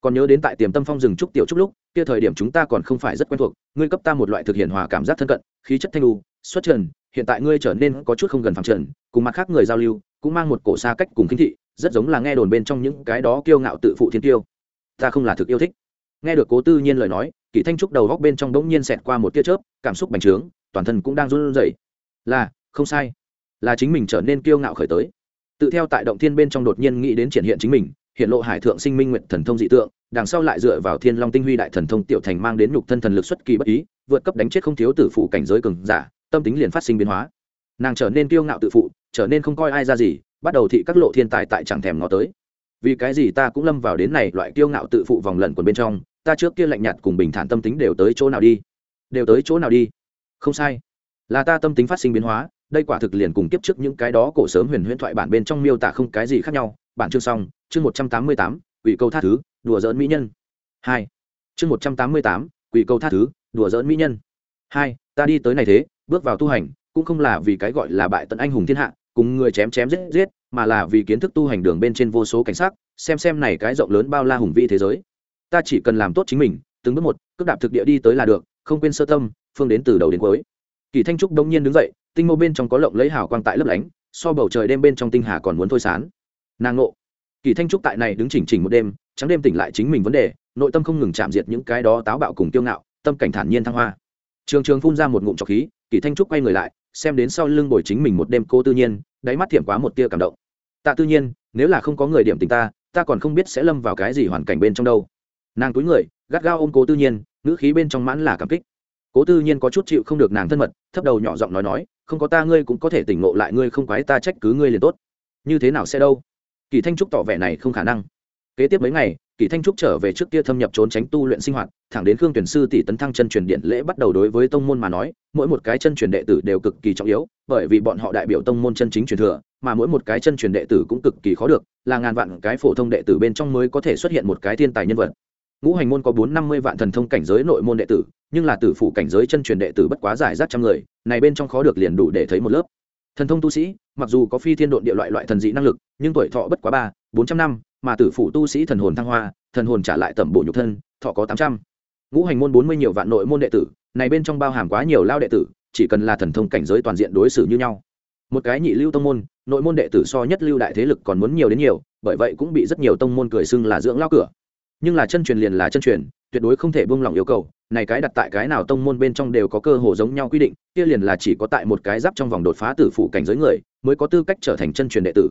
Còn nhớ đến tại tiềm tâm phong rừng trúc tiểu trúc lúc, kia thời điểm chúng ta còn không phải rất quen thuộc, ngươi cấp ta một loại thực hiện hòa cảm giác thân cận, khí chất thanh lu xuất trần, hiện tại ngươi trở nên có chút không gần phẳng trần, cùng mặt khác người giao lưu, cũng mang một cổ xa cách cùng kinh thị, rất giống là nghe đồn bên trong những cái đó kiêu ngạo tự phụ thiên tiêu. Ta không là thực yêu thích nghe được cố tư nhiên lời nói, kỷ thanh trúc đầu góc bên trong đống nhiên xẹt qua một tia chớp, cảm xúc bành trướng, toàn thân cũng đang run rẩy. Là, không sai. Là chính mình trở nên kiêu ngạo khởi tới. Tự theo tại động thiên bên trong đột nhiên nghĩ đến triển hiện chính mình, hiện lộ hải thượng sinh minh nguyện thần thông dị tượng, đằng sau lại dựa vào thiên long tinh huy đại thần thông tiểu thành mang đến nhục thân thần lực xuất kỳ bất ý, vượt cấp đánh chết không thiếu tử phụ cảnh giới cường giả, tâm tính liền phát sinh biến hóa. Nàng trở nên kiêu ngạo tự phụ, trở nên không coi ai ra gì, bắt đầu thị các lộ thiên tài tại chẳng thèm ngó tới. Vì cái gì ta cũng lâm vào đến này loại kiêu ngạo tự phụ vòng lẩn quần bên trong ta trước kia lạnh nhạt cùng bình thản tâm tính đều tới chỗ nào đi? Đều tới chỗ nào đi? Không sai. Là ta tâm tính phát sinh biến hóa, đây quả thực liền cùng kiếp trước những cái đó cổ sớm huyền huyễn thoại bản bên trong miêu tả không cái gì khác nhau. Bản chương xong, chương một trăm tám mươi tám, quỷ câu tha thứ, đùa dỡn mỹ nhân. Hai. Chương một trăm tám mươi tám, quỷ câu tha thứ, đùa dỡn mỹ nhân. Hai, ta đi tới này thế, bước vào tu hành, cũng không là vì cái gọi là bại tận anh hùng thiên hạ, cùng người chém chém giết giết, mà là vì kiến thức tu hành đường bên trên vô số cảnh sát xem xem này cái rộng lớn bao la hùng vi thế giới ta chỉ cần làm tốt chính mình, từng bước một, cước đạp thực địa đi tới là được, không quên sơ tâm, phương đến từ đầu đến cuối. Kỳ thanh trúc đông nhiên đứng dậy, tinh mâu bên trong có lộng lấy hào quang tại lấp lánh, so bầu trời đêm bên trong tinh hà còn muốn thôi sán. Nàng ngộ. Kỳ thanh trúc tại này đứng chỉnh chỉnh một đêm, trắng đêm tỉnh lại chính mình vấn đề, nội tâm không ngừng chạm diệt những cái đó táo bạo cùng tiêu ngạo, tâm cảnh thản nhiên thăng hoa. Trường trường phun ra một ngụm trọc khí, kỳ thanh trúc quay người lại, xem đến sau lưng bồi chính mình một đêm cô tự nhiên, đáy mắt thiệm quá một tia cảm động. Tạ tự nhiên, nếu là không có người điểm tình ta ta còn không biết sẽ lâm vào cái gì hoàn cảnh bên trong đâu nàng túi người, gắt gao ôm cố tư nhiên, ngữ khí bên trong mãn là cảm kích. Cố tư nhiên có chút chịu không được nàng thân mật, thấp đầu nhỏ giọng nói nói, không có ta ngươi cũng có thể tỉnh ngộ lại ngươi không quái, ta trách cứ ngươi liền tốt. Như thế nào sẽ đâu? Kỳ thanh trúc tỏ vẻ này không khả năng. Kế tiếp mấy ngày, kỳ thanh trúc trở về trước kia thâm nhập trốn tránh tu luyện sinh hoạt, thẳng đến khương tuyển sư tỷ tấn thăng chân truyền điện lễ bắt đầu đối với tông môn mà nói, mỗi một cái chân truyền đệ tử đều cực kỳ trọng yếu, bởi vì bọn họ đại biểu tông môn chân chính truyền thừa, mà mỗi một cái chân truyền đệ tử cũng cực kỳ khó được, là ngàn vạn cái phổ thông đệ tử bên trong mới có thể xuất hiện một cái thiên tài nhân vật ngũ hành môn có bốn năm mươi vạn thần thông cảnh giới nội môn đệ tử, nhưng là tử phụ cảnh giới chân truyền đệ tử bất quá giải rác trăm người, này bên trong khó được liền đủ để thấy một lớp. Thần thông tu sĩ, mặc dù có phi thiên độn địa loại loại thần dị năng lực, nhưng tuổi thọ bất quá ba, bốn trăm năm, mà tử phụ tu sĩ thần hồn thăng hoa, thần hồn trả lại tẩm bộ nhục thân, thọ có tám trăm. Ngũ hành môn bốn mươi nhiều vạn nội môn đệ tử, này bên trong bao hàm quá nhiều lao đệ tử, chỉ cần là thần thông cảnh giới toàn diện đối xử như nhau. Một cái nhị lưu tông môn, nội môn đệ tử so nhất lưu đại thế lực còn muốn nhiều đến nhiều, bởi vậy cũng bị rất nhiều tông môn cười xưng là dưỡng lao cửa nhưng là chân truyền liền là chân truyền, tuyệt đối không thể buông lỏng yêu cầu. Này cái đặt tại cái nào tông môn bên trong đều có cơ hồ giống nhau quy định, kia liền là chỉ có tại một cái giáp trong vòng đột phá tử phụ cảnh giới người mới có tư cách trở thành chân truyền đệ tử.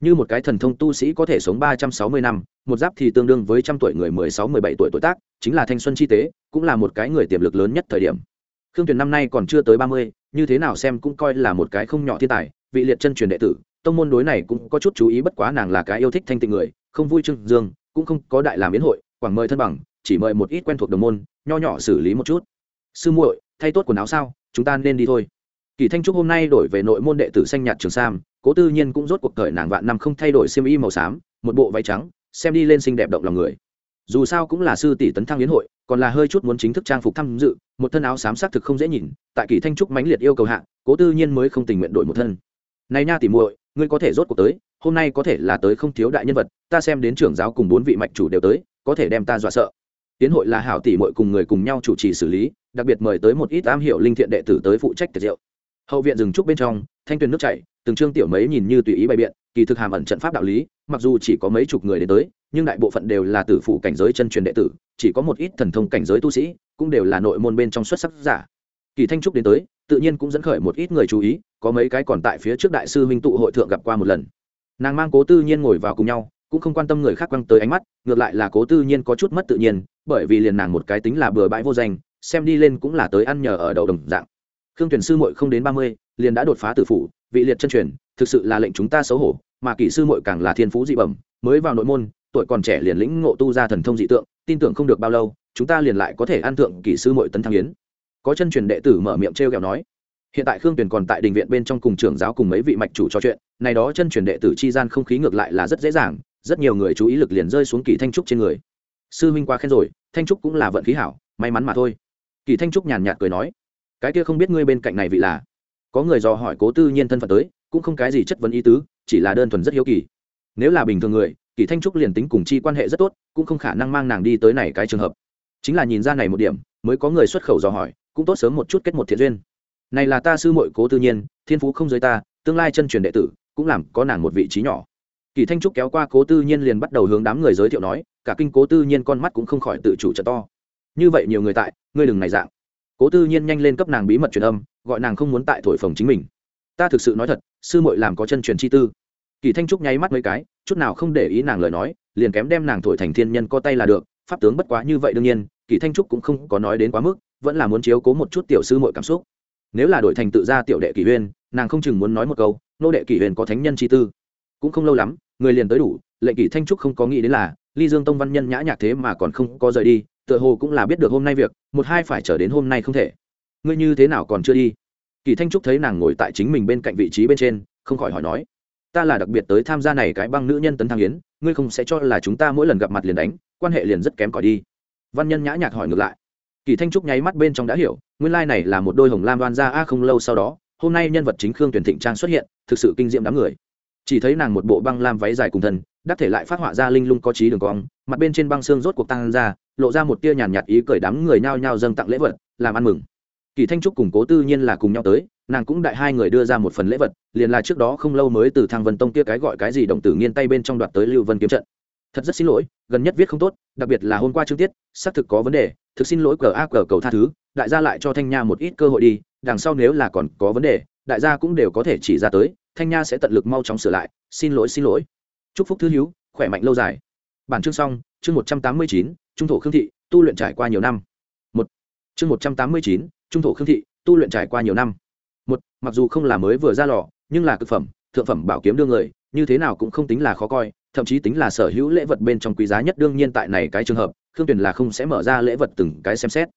Như một cái thần thông tu sĩ có thể sống ba trăm sáu mươi năm, một giáp thì tương đương với trăm tuổi người mười sáu, mười bảy tuổi tuổi tác, chính là thanh xuân chi tế, cũng là một cái người tiềm lực lớn nhất thời điểm. Khương tuyền năm nay còn chưa tới ba mươi, như thế nào xem cũng coi là một cái không nhỏ thiên tài, vị liệt chân truyền đệ tử, tông môn đối này cũng có chút chú ý bất quá nàng là cái yêu thích thanh tịnh người, không vui trưng dương cũng không có đại làm biến hội, quảng mời thân bằng, chỉ mời một ít quen thuộc đồng môn, nho nhỏ xử lý một chút. Sư muội, thay tốt quần áo sao, chúng ta nên đi thôi. Kỳ thanh trúc hôm nay đổi về nội môn đệ tử xanh nhạt trường sam, cố tư nhiên cũng rốt cuộc thời nàng vạn năm không thay đổi xiêm y màu xám, một bộ váy trắng, xem đi lên xinh đẹp động lòng người. Dù sao cũng là sư tỷ tấn thăng biến hội, còn là hơi chút muốn chính thức trang phục tham dự, một thân áo xám xác thực không dễ nhìn, tại kỳ thanh trúc mãnh liệt yêu cầu hạ, cố tư nhiên mới không tình nguyện đổi một thân. Này nha tỉ muội, ngươi có thể rốt cuộc tới hôm nay có thể là tới không thiếu đại nhân vật, ta xem đến trưởng giáo cùng bốn vị mạch chủ đều tới, có thể đem ta dọa sợ. Tiến hội là hảo tỷ muội cùng người cùng nhau chủ trì xử lý, đặc biệt mời tới một ít am hiểu linh thiện đệ tử tới phụ trách tiệc rượu hậu viện dừng trúc bên trong, thanh tuyền nước chảy, từng trương tiểu mấy nhìn như tùy ý bày biện, kỳ thực hàm ẩn trận pháp đạo lý, mặc dù chỉ có mấy chục người đến tới, nhưng đại bộ phận đều là tử phụ cảnh giới chân truyền đệ tử, chỉ có một ít thần thông cảnh giới tu sĩ, cũng đều là nội môn bên trong xuất sắc giả. Kỳ thanh trúc đến tới, tự nhiên cũng dẫn khởi một ít người chú ý, có mấy cái còn tại phía trước đại sư minh tụ hội thượng gặp qua một lần nàng mang cố tư nhiên ngồi vào cùng nhau, cũng không quan tâm người khác quăng tới ánh mắt, ngược lại là cố tư nhiên có chút mất tự nhiên, bởi vì liền nàng một cái tính là bừa bãi vô danh, xem đi lên cũng là tới ăn nhờ ở đậu đồng dạng. Khương tuyển sư muội không đến ba mươi, liền đã đột phá tử phủ, vị liệt chân truyền, thực sự là lệnh chúng ta xấu hổ, mà kỷ sư muội càng là thiên phú dị bẩm, mới vào nội môn, tuổi còn trẻ liền lĩnh ngộ tu ra thần thông dị tượng, tin tưởng không được bao lâu, chúng ta liền lại có thể ăn thượng kỷ sư muội tấn thăng yến. Có chân truyền đệ tử mở miệng trêu ghẹo nói hiện tại khương tuyền còn tại đình viện bên trong cùng trưởng giáo cùng mấy vị mạch chủ trò chuyện, này đó chân truyền đệ tử chi gian không khí ngược lại là rất dễ dàng, rất nhiều người chú ý lực liền rơi xuống kỳ thanh trúc trên người. Sư huynh qua khen rồi, thanh trúc cũng là vận khí hảo, may mắn mà thôi. Kỳ thanh trúc nhàn nhạt cười nói, cái kia không biết ngươi bên cạnh này vị là? Có người dò hỏi cố tư nhiên thân phận tới, cũng không cái gì chất vấn ý tứ, chỉ là đơn thuần rất hiếu kỳ. Nếu là bình thường người, kỳ thanh trúc liền tính cùng chi quan hệ rất tốt, cũng không khả năng mang nàng đi tới này cái trường hợp. Chính là nhìn ra này một điểm, mới có người xuất khẩu dò hỏi, cũng tốt sớm một chút kết một thiện duyên này là ta sư muội cố tư nhiên, thiên phú không giới ta, tương lai chân truyền đệ tử, cũng làm có nàng một vị trí nhỏ. Kỳ thanh trúc kéo qua cố tư nhiên liền bắt đầu hướng đám người giới thiệu nói, cả kinh cố tư nhiên con mắt cũng không khỏi tự chủ trợ to. Như vậy nhiều người tại, ngươi đừng này dạng. Cố tư nhiên nhanh lên cấp nàng bí mật truyền âm, gọi nàng không muốn tại thổi phồng chính mình. Ta thực sự nói thật, sư muội làm có chân truyền chi tư. Kỳ thanh trúc nháy mắt mấy cái, chút nào không để ý nàng lời nói, liền kém đem nàng thổi thành thiên nhân co tay là được, pháp tướng bất quá như vậy đương nhiên, kỳ thanh trúc cũng không có nói đến quá mức, vẫn là muốn chiếu cố một chút tiểu sư muội cảm xúc nếu là đổi thành tự gia tiểu đệ kỷ huyên nàng không chừng muốn nói một câu, nô đệ kỷ huyên có thánh nhân chi tư. Cũng không lâu lắm, người liền tới đủ, lệnh kỷ thanh trúc không có nghĩ đến là, ly dương tông văn nhân nhã nhạc thế mà còn không có rời đi, tựa hồ cũng là biết được hôm nay việc, một hai phải chờ đến hôm nay không thể. Ngươi như thế nào còn chưa đi? Kỷ thanh trúc thấy nàng ngồi tại chính mình bên cạnh vị trí bên trên, không khỏi hỏi nói, ta là đặc biệt tới tham gia này cái băng nữ nhân tấn thăng yến, ngươi không sẽ cho là chúng ta mỗi lần gặp mặt liền đánh, quan hệ liền rất kém cỏi đi. Văn nhân nhã nhạc hỏi ngược lại kỳ thanh trúc nháy mắt bên trong đã hiểu, nguyên lai này là một đôi hồng lam đoan ra a không lâu sau đó, hôm nay nhân vật chính khương tuyển thịnh trang xuất hiện, thực sự kinh diệm đám người. Chỉ thấy nàng một bộ băng lam váy dài cùng thân đắc thể lại phát họa ra linh lung có trí đường cong, mặt bên trên băng xương rốt cuộc tăng ra, lộ ra một tia nhàn nhạt ý cởi đám người nhao nhao dâng tặng lễ vật, làm ăn mừng. Kỳ thanh trúc cùng cố tư nhiên là cùng nhau tới, nàng cũng đại hai người đưa ra một phần lễ vật, liền là trước đó không lâu mới từ thang vân tông kia cái gọi cái gì động tử nghiên tay bên trong đoạt tới lưu vân kiếm trận. Thật rất xin lỗi, gần nhất viết không tốt, đặc biệt là hôm qua chương tiết, xác thực có vấn đề thực xin lỗi cờ a cờ cầu tha thứ, đại gia lại cho thanh nha một ít cơ hội đi, đằng sau nếu là còn có vấn đề, đại gia cũng đều có thể chỉ ra tới, thanh nha sẽ tận lực mau chóng sửa lại, xin lỗi xin lỗi. Chúc phúc thư hiếu khỏe mạnh lâu dài. Bản chương xong, chương một trăm tám mươi chín, trung thổ khương thị, tu luyện trải qua nhiều năm. Một. Chương một trăm tám mươi chín, trung thổ khương thị, tu luyện trải qua nhiều năm. Một, mặc dù không là mới vừa ra lò, nhưng là c ự c phẩm, thượng phẩm bảo kiếm đương người, như thế nào cũng không tính là khó coi, thậm chí tính là sở hữu lễ vật bên trong quý giá nhất đương nhiên tại này cái trường hợp khương tuyền là không sẽ mở ra lễ vật từng cái xem xét.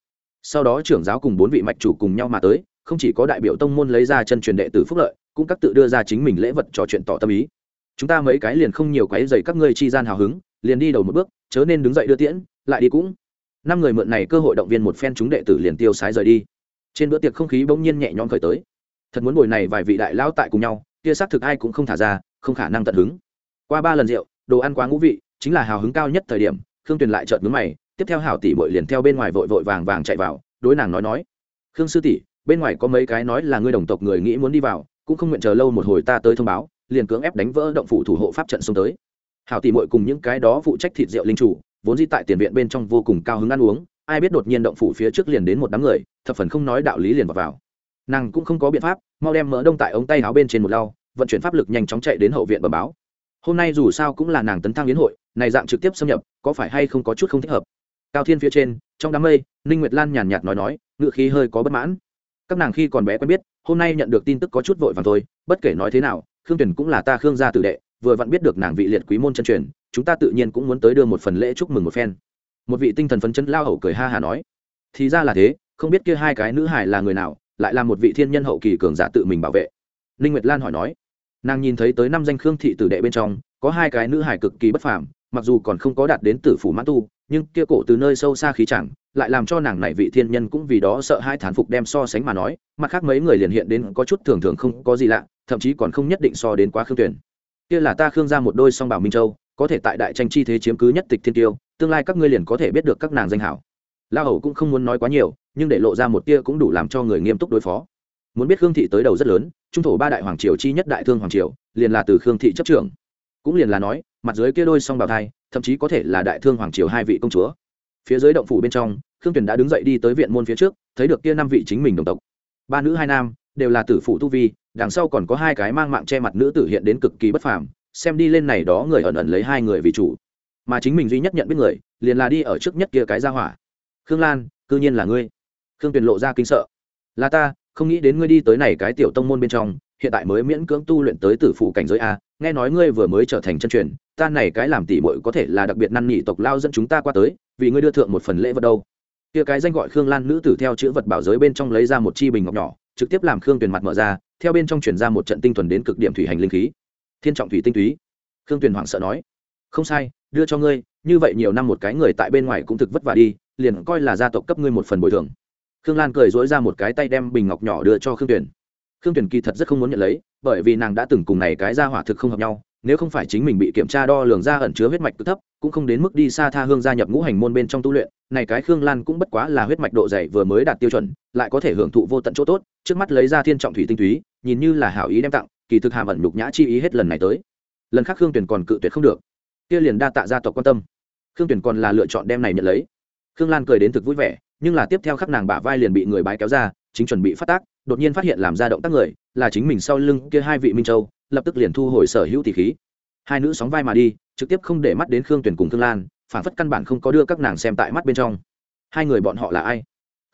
Sau đó trưởng giáo cùng bốn vị mạch chủ cùng nhau mà tới, không chỉ có đại biểu tông môn lấy ra chân truyền đệ tử phúc lợi, cũng các tự đưa ra chính mình lễ vật trò chuyện tỏ tâm ý. Chúng ta mấy cái liền không nhiều quấy dày các ngươi chi gian hào hứng, liền đi đầu một bước, chớ nên đứng dậy đưa tiễn, lại đi cũng. Năm người mượn này cơ hội động viên một phen chúng đệ tử liền tiêu sái rời đi. Trên bữa tiệc không khí bỗng nhiên nhẹ nhõm khởi tới. Thật muốn buổi này vài vị đại lão tại cùng nhau, kia xác thực ai cũng không thả ra, không khả năng tận hứng. Qua ba lần rượu, đồ ăn quá ngũ vị, chính là hào hứng cao nhất thời điểm khương tuyền lại chợt mướn mày tiếp theo hảo tỷ bội liền theo bên ngoài vội vội vàng vàng chạy vào đối nàng nói nói khương sư tỷ bên ngoài có mấy cái nói là ngươi đồng tộc người nghĩ muốn đi vào cũng không nguyện chờ lâu một hồi ta tới thông báo liền cưỡng ép đánh vỡ động phủ thủ hộ pháp trận xông tới hảo tỷ bội cùng những cái đó phụ trách thịt rượu linh chủ vốn di tại tiền viện bên trong vô cùng cao hứng ăn uống ai biết đột nhiên động phủ phía trước liền đến một đám người thập phần không nói đạo lý liền vào, vào. nàng cũng không có biện pháp mau đem mỡ đông tại ống tay áo bên trên một lau vận chuyển pháp lực nhanh chóng chạy đến hậu viện bờ báo hôm nay dù sao cũng là nàng tấn thăng yến hội, này dạng trực tiếp xâm nhập, có phải hay không có chút không thích hợp? Cao thiên phía trên, trong đám mây, ninh nguyệt lan nhàn nhạt nói nói ngựa khí hơi có bất mãn. Các nàng khi còn bé quen biết, hôm nay nhận được tin tức có chút vội vàng thôi, bất kể nói thế nào, khương tuyển cũng là ta khương gia tử đệ, vừa vặn biết được nàng vị liệt quý môn chân truyền, chúng ta tự nhiên cũng muốn tới đưa một phần lễ chúc mừng một phen. Một vị tinh thần phấn chấn lao hậu cười ha hà nói, thì ra là thế, không biết kia hai cái nữ hải là người nào, lại là một vị thiên nhân hậu kỳ cường giả tự mình bảo vệ. Ninh nguyệt lan hỏi nói nàng nhìn thấy tới năm danh khương thị tử đệ bên trong, có hai cái nữ hải cực kỳ bất phàm, mặc dù còn không có đạt đến tử phủ mãn tu, nhưng kia cổ từ nơi sâu xa khí chẳng, lại làm cho nàng này vị thiên nhân cũng vì đó sợ hai thán phục đem so sánh mà nói, mặt khác mấy người liền hiện đến có chút thường thường không có gì lạ, thậm chí còn không nhất định so đến quá khương tuyển kia là ta khương ra một đôi song bảo minh châu, có thể tại đại tranh chi thế chiếm cứ nhất tịch thiên tiêu, tương lai các ngươi liền có thể biết được các nàng danh hảo. La hầu cũng không muốn nói quá nhiều, nhưng để lộ ra một tia cũng đủ làm cho người nghiêm túc đối phó. Muốn biết khương thị tới đầu rất lớn trung thổ ba đại hoàng triều chi nhất đại thương hoàng triều, liền là từ khương thị chấp trưởng. Cũng liền là nói, mặt dưới kia đôi song bào thai, thậm chí có thể là đại thương hoàng triều hai vị công chúa. Phía dưới động phủ bên trong, khương tuyền đã đứng dậy đi tới viện môn phía trước, thấy được kia năm vị chính mình đồng tộc. Ba nữ hai nam, đều là tử phụ tu vi, đằng sau còn có hai cái mang mạng che mặt nữ tử hiện đến cực kỳ bất phàm, xem đi lên này đó người ẩn ẩn lấy hai người vì chủ. Mà chính mình duy nhất nhận biết người, liền là đi ở trước nhất kia cái ra hỏa. Khương lan, cư nhiên là ngươi. Khương tuyền lộ ra kinh sợ. Là ta không nghĩ đến ngươi đi tới này cái tiểu tông môn bên trong, hiện tại mới miễn cưỡng tu luyện tới tử phụ cảnh giới a, nghe nói ngươi vừa mới trở thành chân truyền, ta này cái làm tỉ mội có thể là đặc biệt năn nỉ tộc lao dẫn chúng ta qua tới, vì ngươi đưa thượng một phần lễ vật đâu. Kia cái danh gọi khương lan nữ tử theo chữ vật bảo giới bên trong lấy ra một chi bình ngọc nhỏ, trực tiếp làm khương tuyền mặt mở ra, theo bên trong chuyển ra một trận tinh thuần đến cực điểm thủy hành linh khí. Thiên trọng thủy tinh túy. Khương tuyền hoảng sợ nói, không sai, đưa cho ngươi, như vậy nhiều năm một cái người tại bên ngoài cũng thực vất vả đi, liền coi là gia tộc cấp ngươi một phần bồi thường khương lan cười dỗi ra một cái tay đem bình ngọc nhỏ đưa cho khương tuyền. Khương tuyền kỳ thật rất không muốn nhận lấy, bởi vì nàng đã từng cùng này cái ra hỏa thực không hợp nhau, nếu không phải chính mình bị kiểm tra đo lường ra ẩn chứa huyết mạch cực thấp, cũng không đến mức đi xa tha hương gia nhập ngũ hành môn bên trong tu luyện, này cái khương lan cũng bất quá là huyết mạch độ dày vừa mới đạt tiêu chuẩn, lại có thể hưởng thụ vô tận chỗ tốt, trước mắt lấy ra thiên trọng thủy tinh túy, nhìn như là hảo ý đem tặng, kỳ thực hàm ẩn nhục nhã chi ý hết lần này tới. Lần khác khương tuyển còn cự tuyệt không được. Kia liền đa tạ gia tộc quan tâm. Khương tuyển còn là lựa chọn đem này nhận lấy. Khương lan cười đến thực vui vẻ nhưng là tiếp theo khắc nàng bả vai liền bị người bái kéo ra, chính chuẩn bị phát tác, đột nhiên phát hiện làm ra động tác người, là chính mình sau lưng kia hai vị minh châu, lập tức liền thu hồi sở hữu tỷ khí. Hai nữ sóng vai mà đi, trực tiếp không để mắt đến khương tuyển cùng thương lan phản phất căn bản không có đưa các nàng xem tại mắt bên trong. Hai người bọn họ là ai?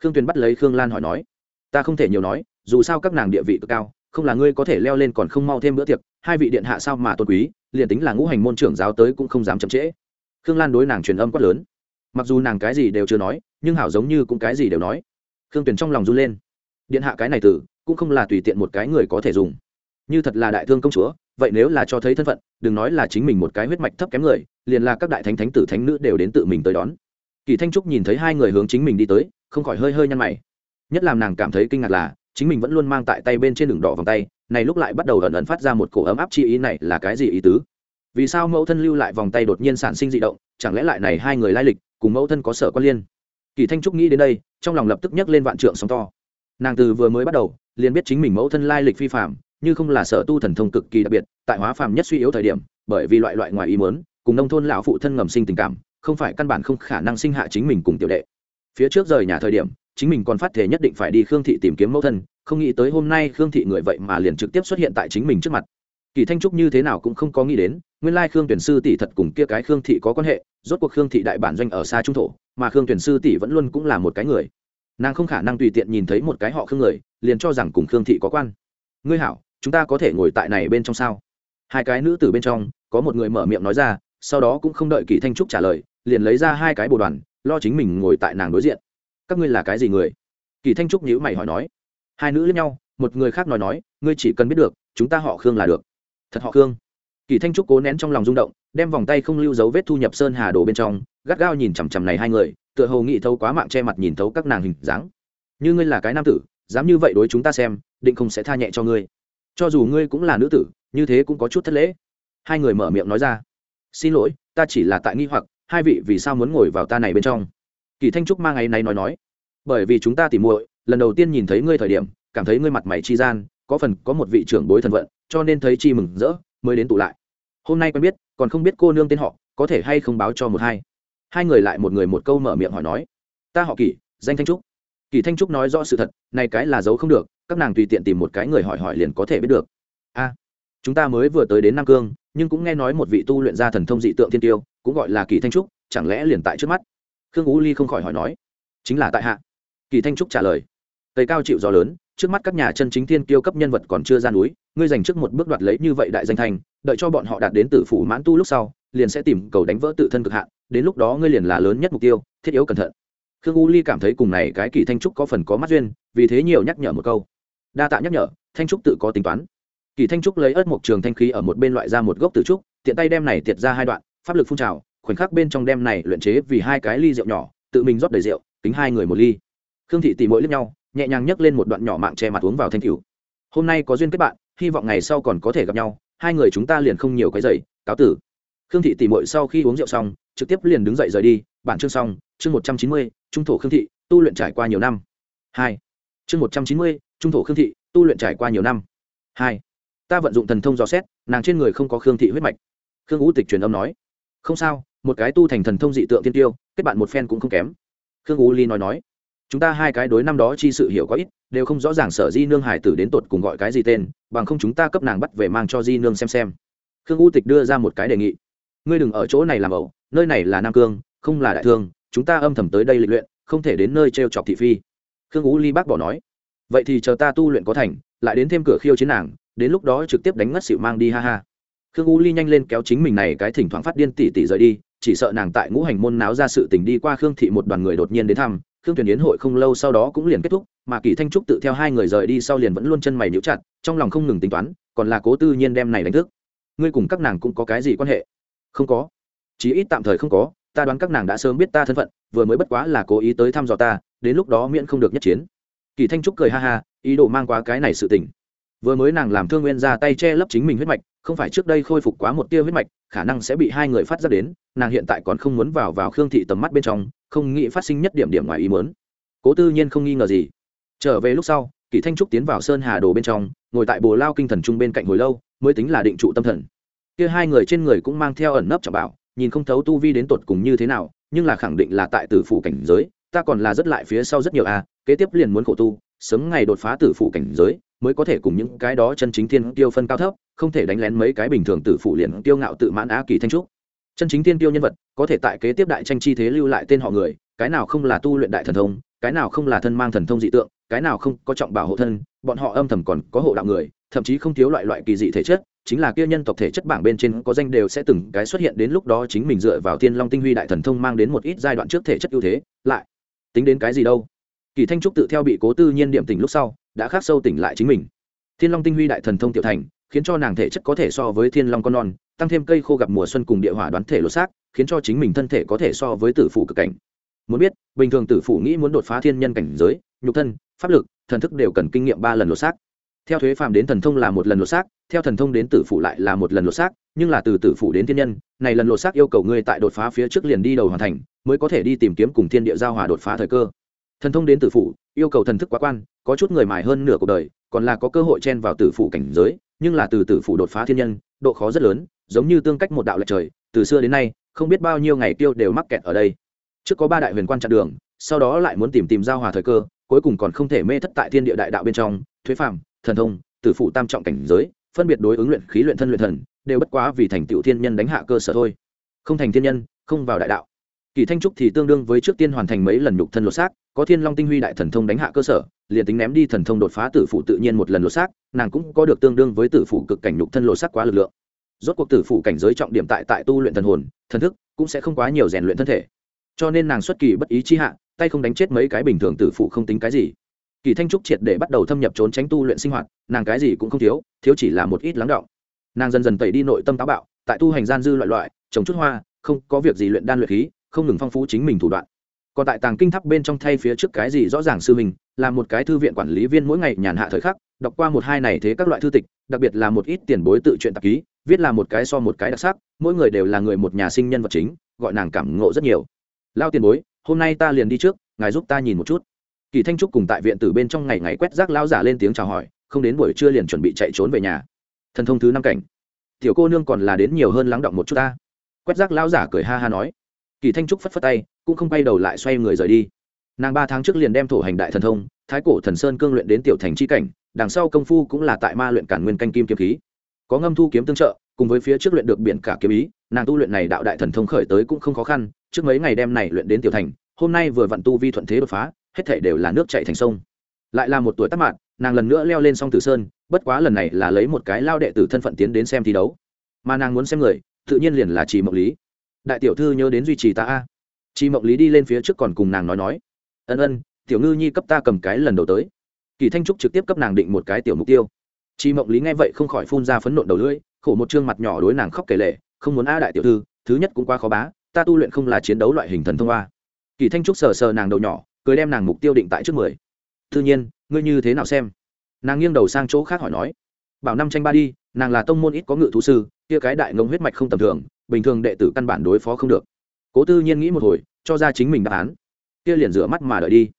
Khương tuyền bắt lấy khương lan hỏi nói. Ta không thể nhiều nói, dù sao các nàng địa vị cực cao, không là ngươi có thể leo lên còn không mau thêm bữa tiệc, hai vị điện hạ sao mà tôn quý, liền tính là ngũ hành môn trưởng giáo tới cũng không dám chậm trễ. Khương lan đối nàng truyền âm quát lớn. Mặc dù nàng cái gì đều chưa nói nhưng hảo giống như cũng cái gì đều nói. Khương tuyền trong lòng run lên. Điện hạ cái này tử, cũng không là tùy tiện một cái người có thể dùng. Như thật là đại thương công chúa, vậy nếu là cho thấy thân phận, đừng nói là chính mình một cái huyết mạch thấp kém người, liền là các đại thánh thánh tử thánh nữ đều đến tự mình tới đón. Kỳ thanh trúc nhìn thấy hai người hướng chính mình đi tới, không khỏi hơi hơi nhăn mày. Nhất làm nàng cảm thấy kinh ngạc là, chính mình vẫn luôn mang tại tay bên trên đường đỏ vòng tay, này lúc lại bắt đầu ẩn ẩn phát ra một cổ ấm áp chi ý này là cái gì ý tứ? Vì sao mẫu thân lưu lại vòng tay đột nhiên sản sinh dị động, chẳng lẽ lại này hai người lai lịch, cùng mẫu thân có sở quan liên? Kỳ thanh trúc nghĩ đến đây, trong lòng lập tức nhấc lên vạn trượng sóng to. Nàng từ vừa mới bắt đầu, liền biết chính mình mẫu thân lai lịch phi phạm như không là sở tu thần thông cực kỳ đặc biệt, tại hóa phàm nhất suy yếu thời điểm, bởi vì loại loại ngoài ý muốn, cùng nông thôn lão phụ thân ngầm sinh tình cảm, không phải căn bản không khả năng sinh hạ chính mình cùng tiểu đệ. Phía trước rời nhà thời điểm, chính mình còn phát thể nhất định phải đi khương thị tìm kiếm mẫu thân, không nghĩ tới hôm nay khương thị người vậy mà liền trực tiếp xuất hiện tại chính mình trước mặt kỳ thanh trúc như thế nào cũng không có nghĩ đến, nguyên lai khương tuyển sư tỷ thật cùng kia cái khương thị có quan hệ, rốt cuộc khương thị đại bản doanh ở xa trung thổ, mà khương tuyển sư tỷ vẫn luôn cũng là một cái người. Nàng không khả năng tùy tiện nhìn thấy một cái họ khương người, liền cho rằng cùng khương thị có quan. Ngươi hảo, chúng ta có thể ngồi tại này bên trong sao? Hai cái nữ tử bên trong, có một người mở miệng nói ra, sau đó cũng không đợi kỳ thanh trúc trả lời, liền lấy ra hai cái bồ đoàn, lo chính mình ngồi tại nàng đối diện. Các ngươi là cái gì người? Kỳ thanh trúc nhữ mày hỏi nói. Hai nữ lẫn nhau, một người khác nói nói, ngươi chỉ cần biết được, chúng ta họ khương là được thật họ khương kỳ thanh trúc cố nén trong lòng rung động đem vòng tay không lưu dấu vết thu nhập sơn hà đồ bên trong gắt gao nhìn chằm chằm này hai người tựa hồ nghĩ thấu quá mạng che mặt nhìn thấu các nàng hình dáng như ngươi là cái nam tử dám như vậy đối chúng ta xem định không sẽ tha nhẹ cho ngươi cho dù ngươi cũng là nữ tử như thế cũng có chút thất lễ hai người mở miệng nói ra xin lỗi ta chỉ là tại nghi hoặc hai vị vì sao muốn ngồi vào ta này bên trong kỳ thanh trúc mang ngày này nói nói bởi vì chúng ta tỉ muội lần đầu tiên nhìn thấy ngươi thời điểm cảm thấy ngươi mặt mày chi gian có phần có một vị trưởng bối thần vận cho nên thấy chi mừng rỡ mới đến tụ lại. Hôm nay quen biết còn không biết cô nương tên họ có thể hay không báo cho một hai. Hai người lại một người một câu mở miệng hỏi nói ta họ Kỷ, danh thanh trúc. Kỷ thanh trúc nói rõ sự thật này cái là giấu không được các nàng tùy tiện tìm một cái người hỏi hỏi liền có thể biết được. A chúng ta mới vừa tới đến nam cương nhưng cũng nghe nói một vị tu luyện ra thần thông dị tượng thiên tiêu cũng gọi là kỳ thanh trúc chẳng lẽ liền tại trước mắt? Khương ú ly không khỏi hỏi nói chính là tại hạ. Kỳ thanh trúc trả lời tây cao chịu gió lớn trước mắt các nhà chân chính thiên tiêu cấp nhân vật còn chưa ra núi ngươi dành trước một bước đoạt lấy như vậy đại danh thành, đợi cho bọn họ đạt đến tử phủ mãn tu lúc sau, liền sẽ tìm cầu đánh vỡ tự thân cực hạn, đến lúc đó ngươi liền là lớn nhất mục tiêu, thiết yếu cẩn thận. Khương u ly cảm thấy cùng này cái kỳ thanh trúc có phần có mắt duyên, vì thế nhiều nhắc nhở một câu. Đa tạ nhắc nhở, thanh trúc tự có tính toán. Kỳ thanh trúc lấy ớt một trường thanh khí ở một bên loại ra một gốc tử trúc, tiện tay đem này tiệt ra hai đoạn, pháp lực phun trào, khoảnh khắc bên trong đem này luyện chế vì hai cái ly rượu nhỏ, tự mình rót đầy rượu tính hai người một ly. Khương thị tỉ mỗi lẫn nhau, nhẹ nhàng nhấc lên một đoạn nhỏ mạng che mặt uống vào thanh cửu hôm nay có duyên kết bạn, hy vọng ngày sau còn có thể gặp nhau. Hai người chúng ta liền không nhiều cái dậy cáo tử. Khương thị tỉ mội sau khi uống rượu xong, trực tiếp liền đứng dậy rời đi. Bản chương xong, chương một trăm chín mươi, trung thổ khương thị, tu luyện trải qua nhiều năm. Hai. Chương một trăm chín mươi, trung thổ khương thị, tu luyện trải qua nhiều năm. Hai. Ta vận dụng thần thông dò xét, nàng trên người không có khương thị huyết mạch. Khương ú tịch truyền âm nói. Không sao, một cái tu thành thần thông dị tượng tiên tiêu, kết bạn một phen cũng không kém. Khương ú ly nói nói chúng ta hai cái đối năm đó chi sự hiểu có ít, đều không rõ ràng sở di nương hải tử đến tột cùng gọi cái gì tên, bằng không chúng ta cấp nàng bắt về mang cho di nương xem xem. Khương u tịch đưa ra một cái đề nghị. Ngươi đừng ở chỗ này làm ẩu, nơi này là nam cương, không là đại thương, chúng ta âm thầm tới đây lịch luyện, không thể đến nơi t r e o chọc thị phi. Khương u ly bác bỏ nói. Vậy thì chờ ta tu luyện có thành, lại đến thêm cửa khiêu chiến nàng, đến lúc đó trực tiếp đánh ngất xịu mang đi, ha ha. Khương u ly nhanh lên kéo chính mình này cái thỉnh thoảng phát điên tỉ tỉ rời đi, chỉ sợ nàng tại ngũ hành môn náo ra sự tình đi qua khương thị một đoàn người đột nhiên đến thăm khương tuyển yến hội không lâu sau đó cũng liền kết thúc, mà kỳ thanh trúc tự theo hai người rời đi sau liền vẫn luôn chân mày níu chặt, trong lòng không ngừng tính toán, còn là cố tư nhiên đem này đánh thức. Ngươi cùng các nàng cũng có cái gì quan hệ? Không có. Chí ít tạm thời không có, ta đoán các nàng đã sớm biết ta thân phận, vừa mới bất quá là cố ý tới thăm dò ta, đến lúc đó miễn không được nhất chiến. Kỳ thanh trúc cười ha ha, ý đồ mang qua cái này sự tình. Vừa mới nàng làm thương nguyên ra tay che lấp chính mình huyết mạch, không phải trước đây khôi phục quá một tia huyết mạch, khả năng sẽ bị hai người phát ra đến, nàng hiện tại còn không muốn vào vào khương thị tầm mắt bên trong không nghĩ phát sinh nhất điểm điểm ngoài ý muốn. Cố tư nhiên không nghi ngờ gì. Trở về lúc sau kỷ thanh trúc tiến vào sơn hà đồ bên trong, ngồi tại bồ lao kinh thần trung bên cạnh hồi lâu, mới tính là định trụ tâm thần. Kia hai người trên người cũng mang theo ẩn nấp trọng bảo, nhìn không thấu tu vi đến tột cùng như thế nào, nhưng là khẳng định là tại tử phủ cảnh giới, ta còn là rất lại phía sau rất nhiều a kế tiếp liền muốn khổ tu, sớm ngày đột phá tử phủ cảnh giới, mới có thể cùng những cái đó chân chính thiên tiêu phân cao thấp, không thể đánh lén mấy cái bình thường tử phủ liền tiêu ngạo tự mãn á kỳ thanh trúc chân chính tiên tiêu nhân vật, có thể tại kế tiếp đại tranh chi thế lưu lại tên họ người, cái nào không là tu luyện đại thần thông, cái nào không là thân mang thần thông dị tượng, cái nào không có trọng bảo hộ thân, bọn họ âm thầm còn có hộ đạo người, thậm chí không thiếu loại loại kỳ dị thể chất, chính là kia nhân tộc thể chất bảng bên trên có danh đều sẽ từng cái xuất hiện đến lúc đó chính mình dựa vào thiên long tinh huy đại thần thông mang đến một ít giai đoạn trước thể chất ưu thế, lại tính đến cái gì đâu? Kỳ thanh trúc tự theo bị cố tư nhiên điểm tỉnh lúc sau, đã khắc sâu tỉnh lại chính mình. Thiên long tinh huy đại thần thông tiểu thành, khiến cho nàng thể chất có thể so với thiên long con non tăng thêm cây khô gặp mùa xuân cùng địa hỏa đoán thể lột xác, khiến cho chính mình thân thể có thể so với tử phủ cực cảnh. Muốn biết, bình thường tử phủ nghĩ muốn đột phá thiên nhân cảnh giới, nhục thân, pháp lực, thần thức đều cần kinh nghiệm ba lần lột xác. Theo thuế phàm đến thần thông là một lần lột xác, theo thần thông đến tử phủ lại là một lần lột xác, nhưng là từ tử phủ đến thiên nhân, này lần lột xác yêu cầu ngươi tại đột phá phía trước liền đi đầu hoàn thành, mới có thể đi tìm kiếm cùng thiên địa giao hòa đột phá thời cơ. Thần thông đến tử phủ, yêu cầu thần thức quá quan, có chút người mài hơn nửa cuộc đời, còn là có cơ hội chen vào tử phủ cảnh giới, nhưng là từ tử phủ đột phá thiên nhân, độ khó rất lớn giống như tương cách một đạo lệch trời, từ xưa đến nay, không biết bao nhiêu ngày tiêu đều mắc kẹt ở đây. Trước có ba đại huyền quan chặn đường, sau đó lại muốn tìm tìm giao hòa thời cơ, cuối cùng còn không thể mê thất tại thiên địa đại đạo bên trong, thuế phàm, thần thông, tử phụ tam trọng cảnh giới, phân biệt đối ứng luyện khí luyện thân luyện thần, đều bất quá vì thành tựu thiên nhân đánh hạ cơ sở thôi. Không thành thiên nhân, không vào đại đạo. Kỳ thanh trúc thì tương đương với trước tiên hoàn thành mấy lần nhục thân lột xác, có thiên long tinh huy đại thần thông đánh hạ cơ sở, liền tính ném đi thần thông đột phá tử phụ tự nhiên một lần lột xác, nàng cũng có được tương đương với tử phụ cực cảnh nhục thân lột xác quá lực lượng rốt cuộc tử phụ cảnh giới trọng điểm tại tại tu luyện thần hồn, thần thức cũng sẽ không quá nhiều rèn luyện thân thể. Cho nên nàng xuất kỳ bất ý chi hạ, tay không đánh chết mấy cái bình thường tử phụ không tính cái gì. Kỳ thanh trúc triệt để bắt đầu thâm nhập trốn tránh tu luyện sinh hoạt, nàng cái gì cũng không thiếu thiếu chỉ là một ít lắng động. Nàng dần dần tẩy đi nội tâm táo bạo, tại tu hành gian dư loại loại, trồng chút hoa, không có việc gì luyện đan luyện khí, không ngừng phong phú chính mình thủ đoạn còn tại tàng kinh tháp bên trong thay phía trước cái gì rõ ràng sư mình là một cái thư viện quản lý viên mỗi ngày nhàn hạ thời khắc, đọc qua một hai này thế các loại thư tịch, đặc biệt là một ít tiền bối tự truyện tạp ký, viết là một cái so một cái đặc sắc, mỗi người đều là người một nhà sinh nhân vật chính, gọi nàng cảm ngộ rất nhiều. Lao tiền bối, hôm nay ta liền đi trước, ngài giúp ta nhìn một chút. Kỳ thanh trúc cùng tại viện từ bên trong ngày ngày quét rác lao giả lên tiếng chào hỏi, không đến buổi trưa liền chuẩn bị chạy trốn về nhà. Thần thông thứ năm cảnh. Tiểu cô nương còn là đến nhiều hơn lắng động một chút ta. Quét rác lao giả cười ha ha nói. Kỳ thanh trúc phất phất tay cũng không bay đầu lại xoay người rời đi. Nàng ba tháng trước liền đem thổ hành đại thần thông, thái cổ thần sơn cương luyện đến tiểu thành c h i cảnh, đằng sau công phu cũng là tại ma luyện cản nguyên canh kim kiếm khí. Có ngâm thu kiếm tương trợ, cùng với phía trước luyện được biển cả kiếm ý, nàng tu luyện này đạo đại thần thông khởi tới cũng không khó khăn, trước mấy ngày đem này luyện đến tiểu thành, hôm nay vừa vặn tu vi thuận thế đột phá, hết thể đều là nước chạy thành sông. Lại là một tuổi tắc mạn, nàng lần nữa leo lên song tử sơn, bất quá lần này là lấy một cái lao đệ tử thân phận tiến đến xem thi đấu. Mà nàng muốn xem người, tự nhiên liền là trì mộng lý. Đại tiểu thư nhớ đến duy trì ta a chị mộng lý đi lên phía trước còn cùng nàng nói nói, ân ân, tiểu ngư nhi cấp ta cầm cái lần đầu tới. Kỳ thanh trúc trực tiếp cấp nàng định một cái tiểu mục tiêu. Chị mộng lý nghe vậy không khỏi phun ra phấn nộn đầu lưỡi, khổ một chương mặt nhỏ đối nàng khóc kể lệ không muốn a đại tiểu thư, thứ nhất cũng quá khó bá, ta tu luyện không là chiến đấu loại hình thần thông a. Kỳ thanh trúc sờ sờ nàng đầu nhỏ, cười đem nàng mục tiêu định tại trước mười. Tự nhiên, ngươi như thế nào xem? Nàng nghiêng đầu sang chỗ khác hỏi nói, bảo năm tranh ba đi, nàng là tông môn ít có ngự thú sư, kia cái đại ngông huyết mạch không tầm thường, bình thường đệ tử căn bản đối phó không được cố tư nhiên nghĩ một hồi, cho ra chính mình đáp án. Kia liền rửa mắt mà đợi đi.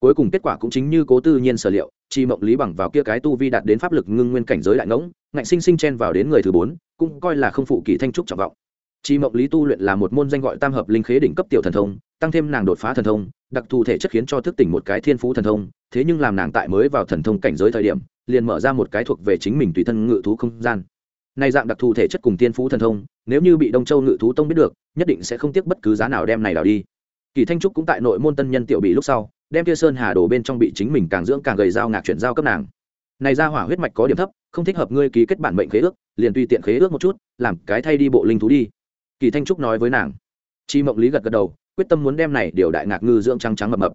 Cuối cùng kết quả cũng chính như cố tư nhiên sở liệu chị mộng lý bằng vào kia cái tu vi đạt đến pháp lực ngưng nguyên cảnh giới đại ngỗng, ngạnh sinh sinh chen vào đến người thứ bốn, cũng coi là không phụ kỳ thanh trúc trọng vọng. Chị mộng lý tu luyện là một môn danh gọi tam hợp linh khế đỉnh cấp tiểu thần thông, tăng thêm nàng đột phá thần thông, đặc thù thể chất khiến cho thức tỉnh một cái thiên phú thần thông, thế nhưng làm nàng tại mới vào thần thông cảnh giới thời điểm, liền mở ra một cái thuộc về chính mình tùy thân ngự thú không gian này dạng đặc thù thể chất cùng tiên phú thần thông, nếu như bị đông châu ngự thú tông biết được, nhất định sẽ không tiếc bất cứ giá nào đem này đào đi. Kỳ thanh trúc cũng tại nội môn tân nhân tiểu bị lúc sau, đem kia sơn hà đồ bên trong bị chính mình càng dưỡng càng gầy dao ngạc chuyển giao cấp nàng. Này ra hỏa huyết mạch có điểm thấp, không thích hợp ngươi ký kết bản mệnh khế ước, liền tùy tiện khế ước một chút, làm cái thay đi bộ linh thú đi. Kỳ thanh trúc nói với nàng. Chi mộng lý gật gật đầu, quyết tâm muốn đem này điều đại ngạc ngư dưỡng trắng trắng mập mập.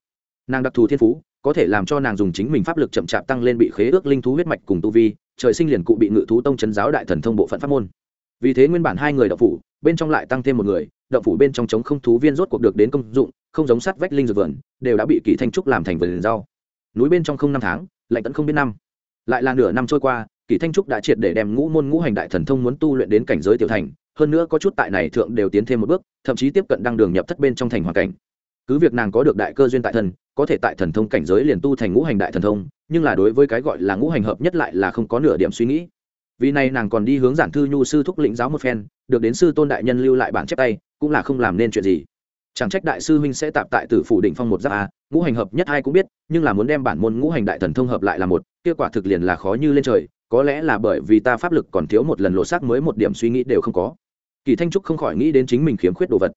Nàng đặc thù thiên phú, có thể làm cho nàng dùng chính mình pháp lực chậm chạp tăng lên bị khế ước linh thú huyết mạch cùng tu vi trời sinh liền cụ bị ngự thú tông chấn giáo đại thần thông bộ phận pháp môn. Vì thế nguyên bản hai người đậu phủ, bên trong lại tăng thêm một người đậu phủ bên trong chống không thú viên rốt cuộc được đến công dụng, không giống sát vách linh dược vườn, đều đã bị kỳ thanh trúc làm thành vườn rau. Núi bên trong không năm tháng, lạnh tận không biết năm. Lại là nửa năm trôi qua, kỳ thanh trúc đã triệt để đem ngũ môn ngũ hành đại thần thông muốn tu luyện đến cảnh giới tiểu thành, hơn nữa có chút tại này thượng đều tiến thêm một bước, thậm chí tiếp cận đăng đường nhập thất bên trong thành hoàn cảnh. Cứ việc nàng có được đại cơ duyên tại thân có thể tại thần thông cảnh giới liền tu thành ngũ hành đại thần thông, nhưng là đối với cái gọi là ngũ hành hợp nhất lại là không có nửa điểm suy nghĩ. Vì này nàng còn đi hướng giản thư nhu sư thúc lĩnh giáo một phen, được đến sư tôn đại nhân lưu lại bản chép tay, cũng là không làm nên chuyện gì. Chẳng trách đại sư huynh sẽ tạp tại tử phủ định phong một giáp a, ngũ hành hợp nhất ai cũng biết, nhưng là muốn đem bản môn ngũ hành đại thần thông hợp lại là một kết quả thực liền là khó như lên trời, có lẽ là bởi vì ta pháp lực còn thiếu một lần lộ xác mới một điểm suy nghĩ đều không có. Kỳ thanh trúc không khỏi nghĩ đến chính mình khiếm khuyết đồ vật.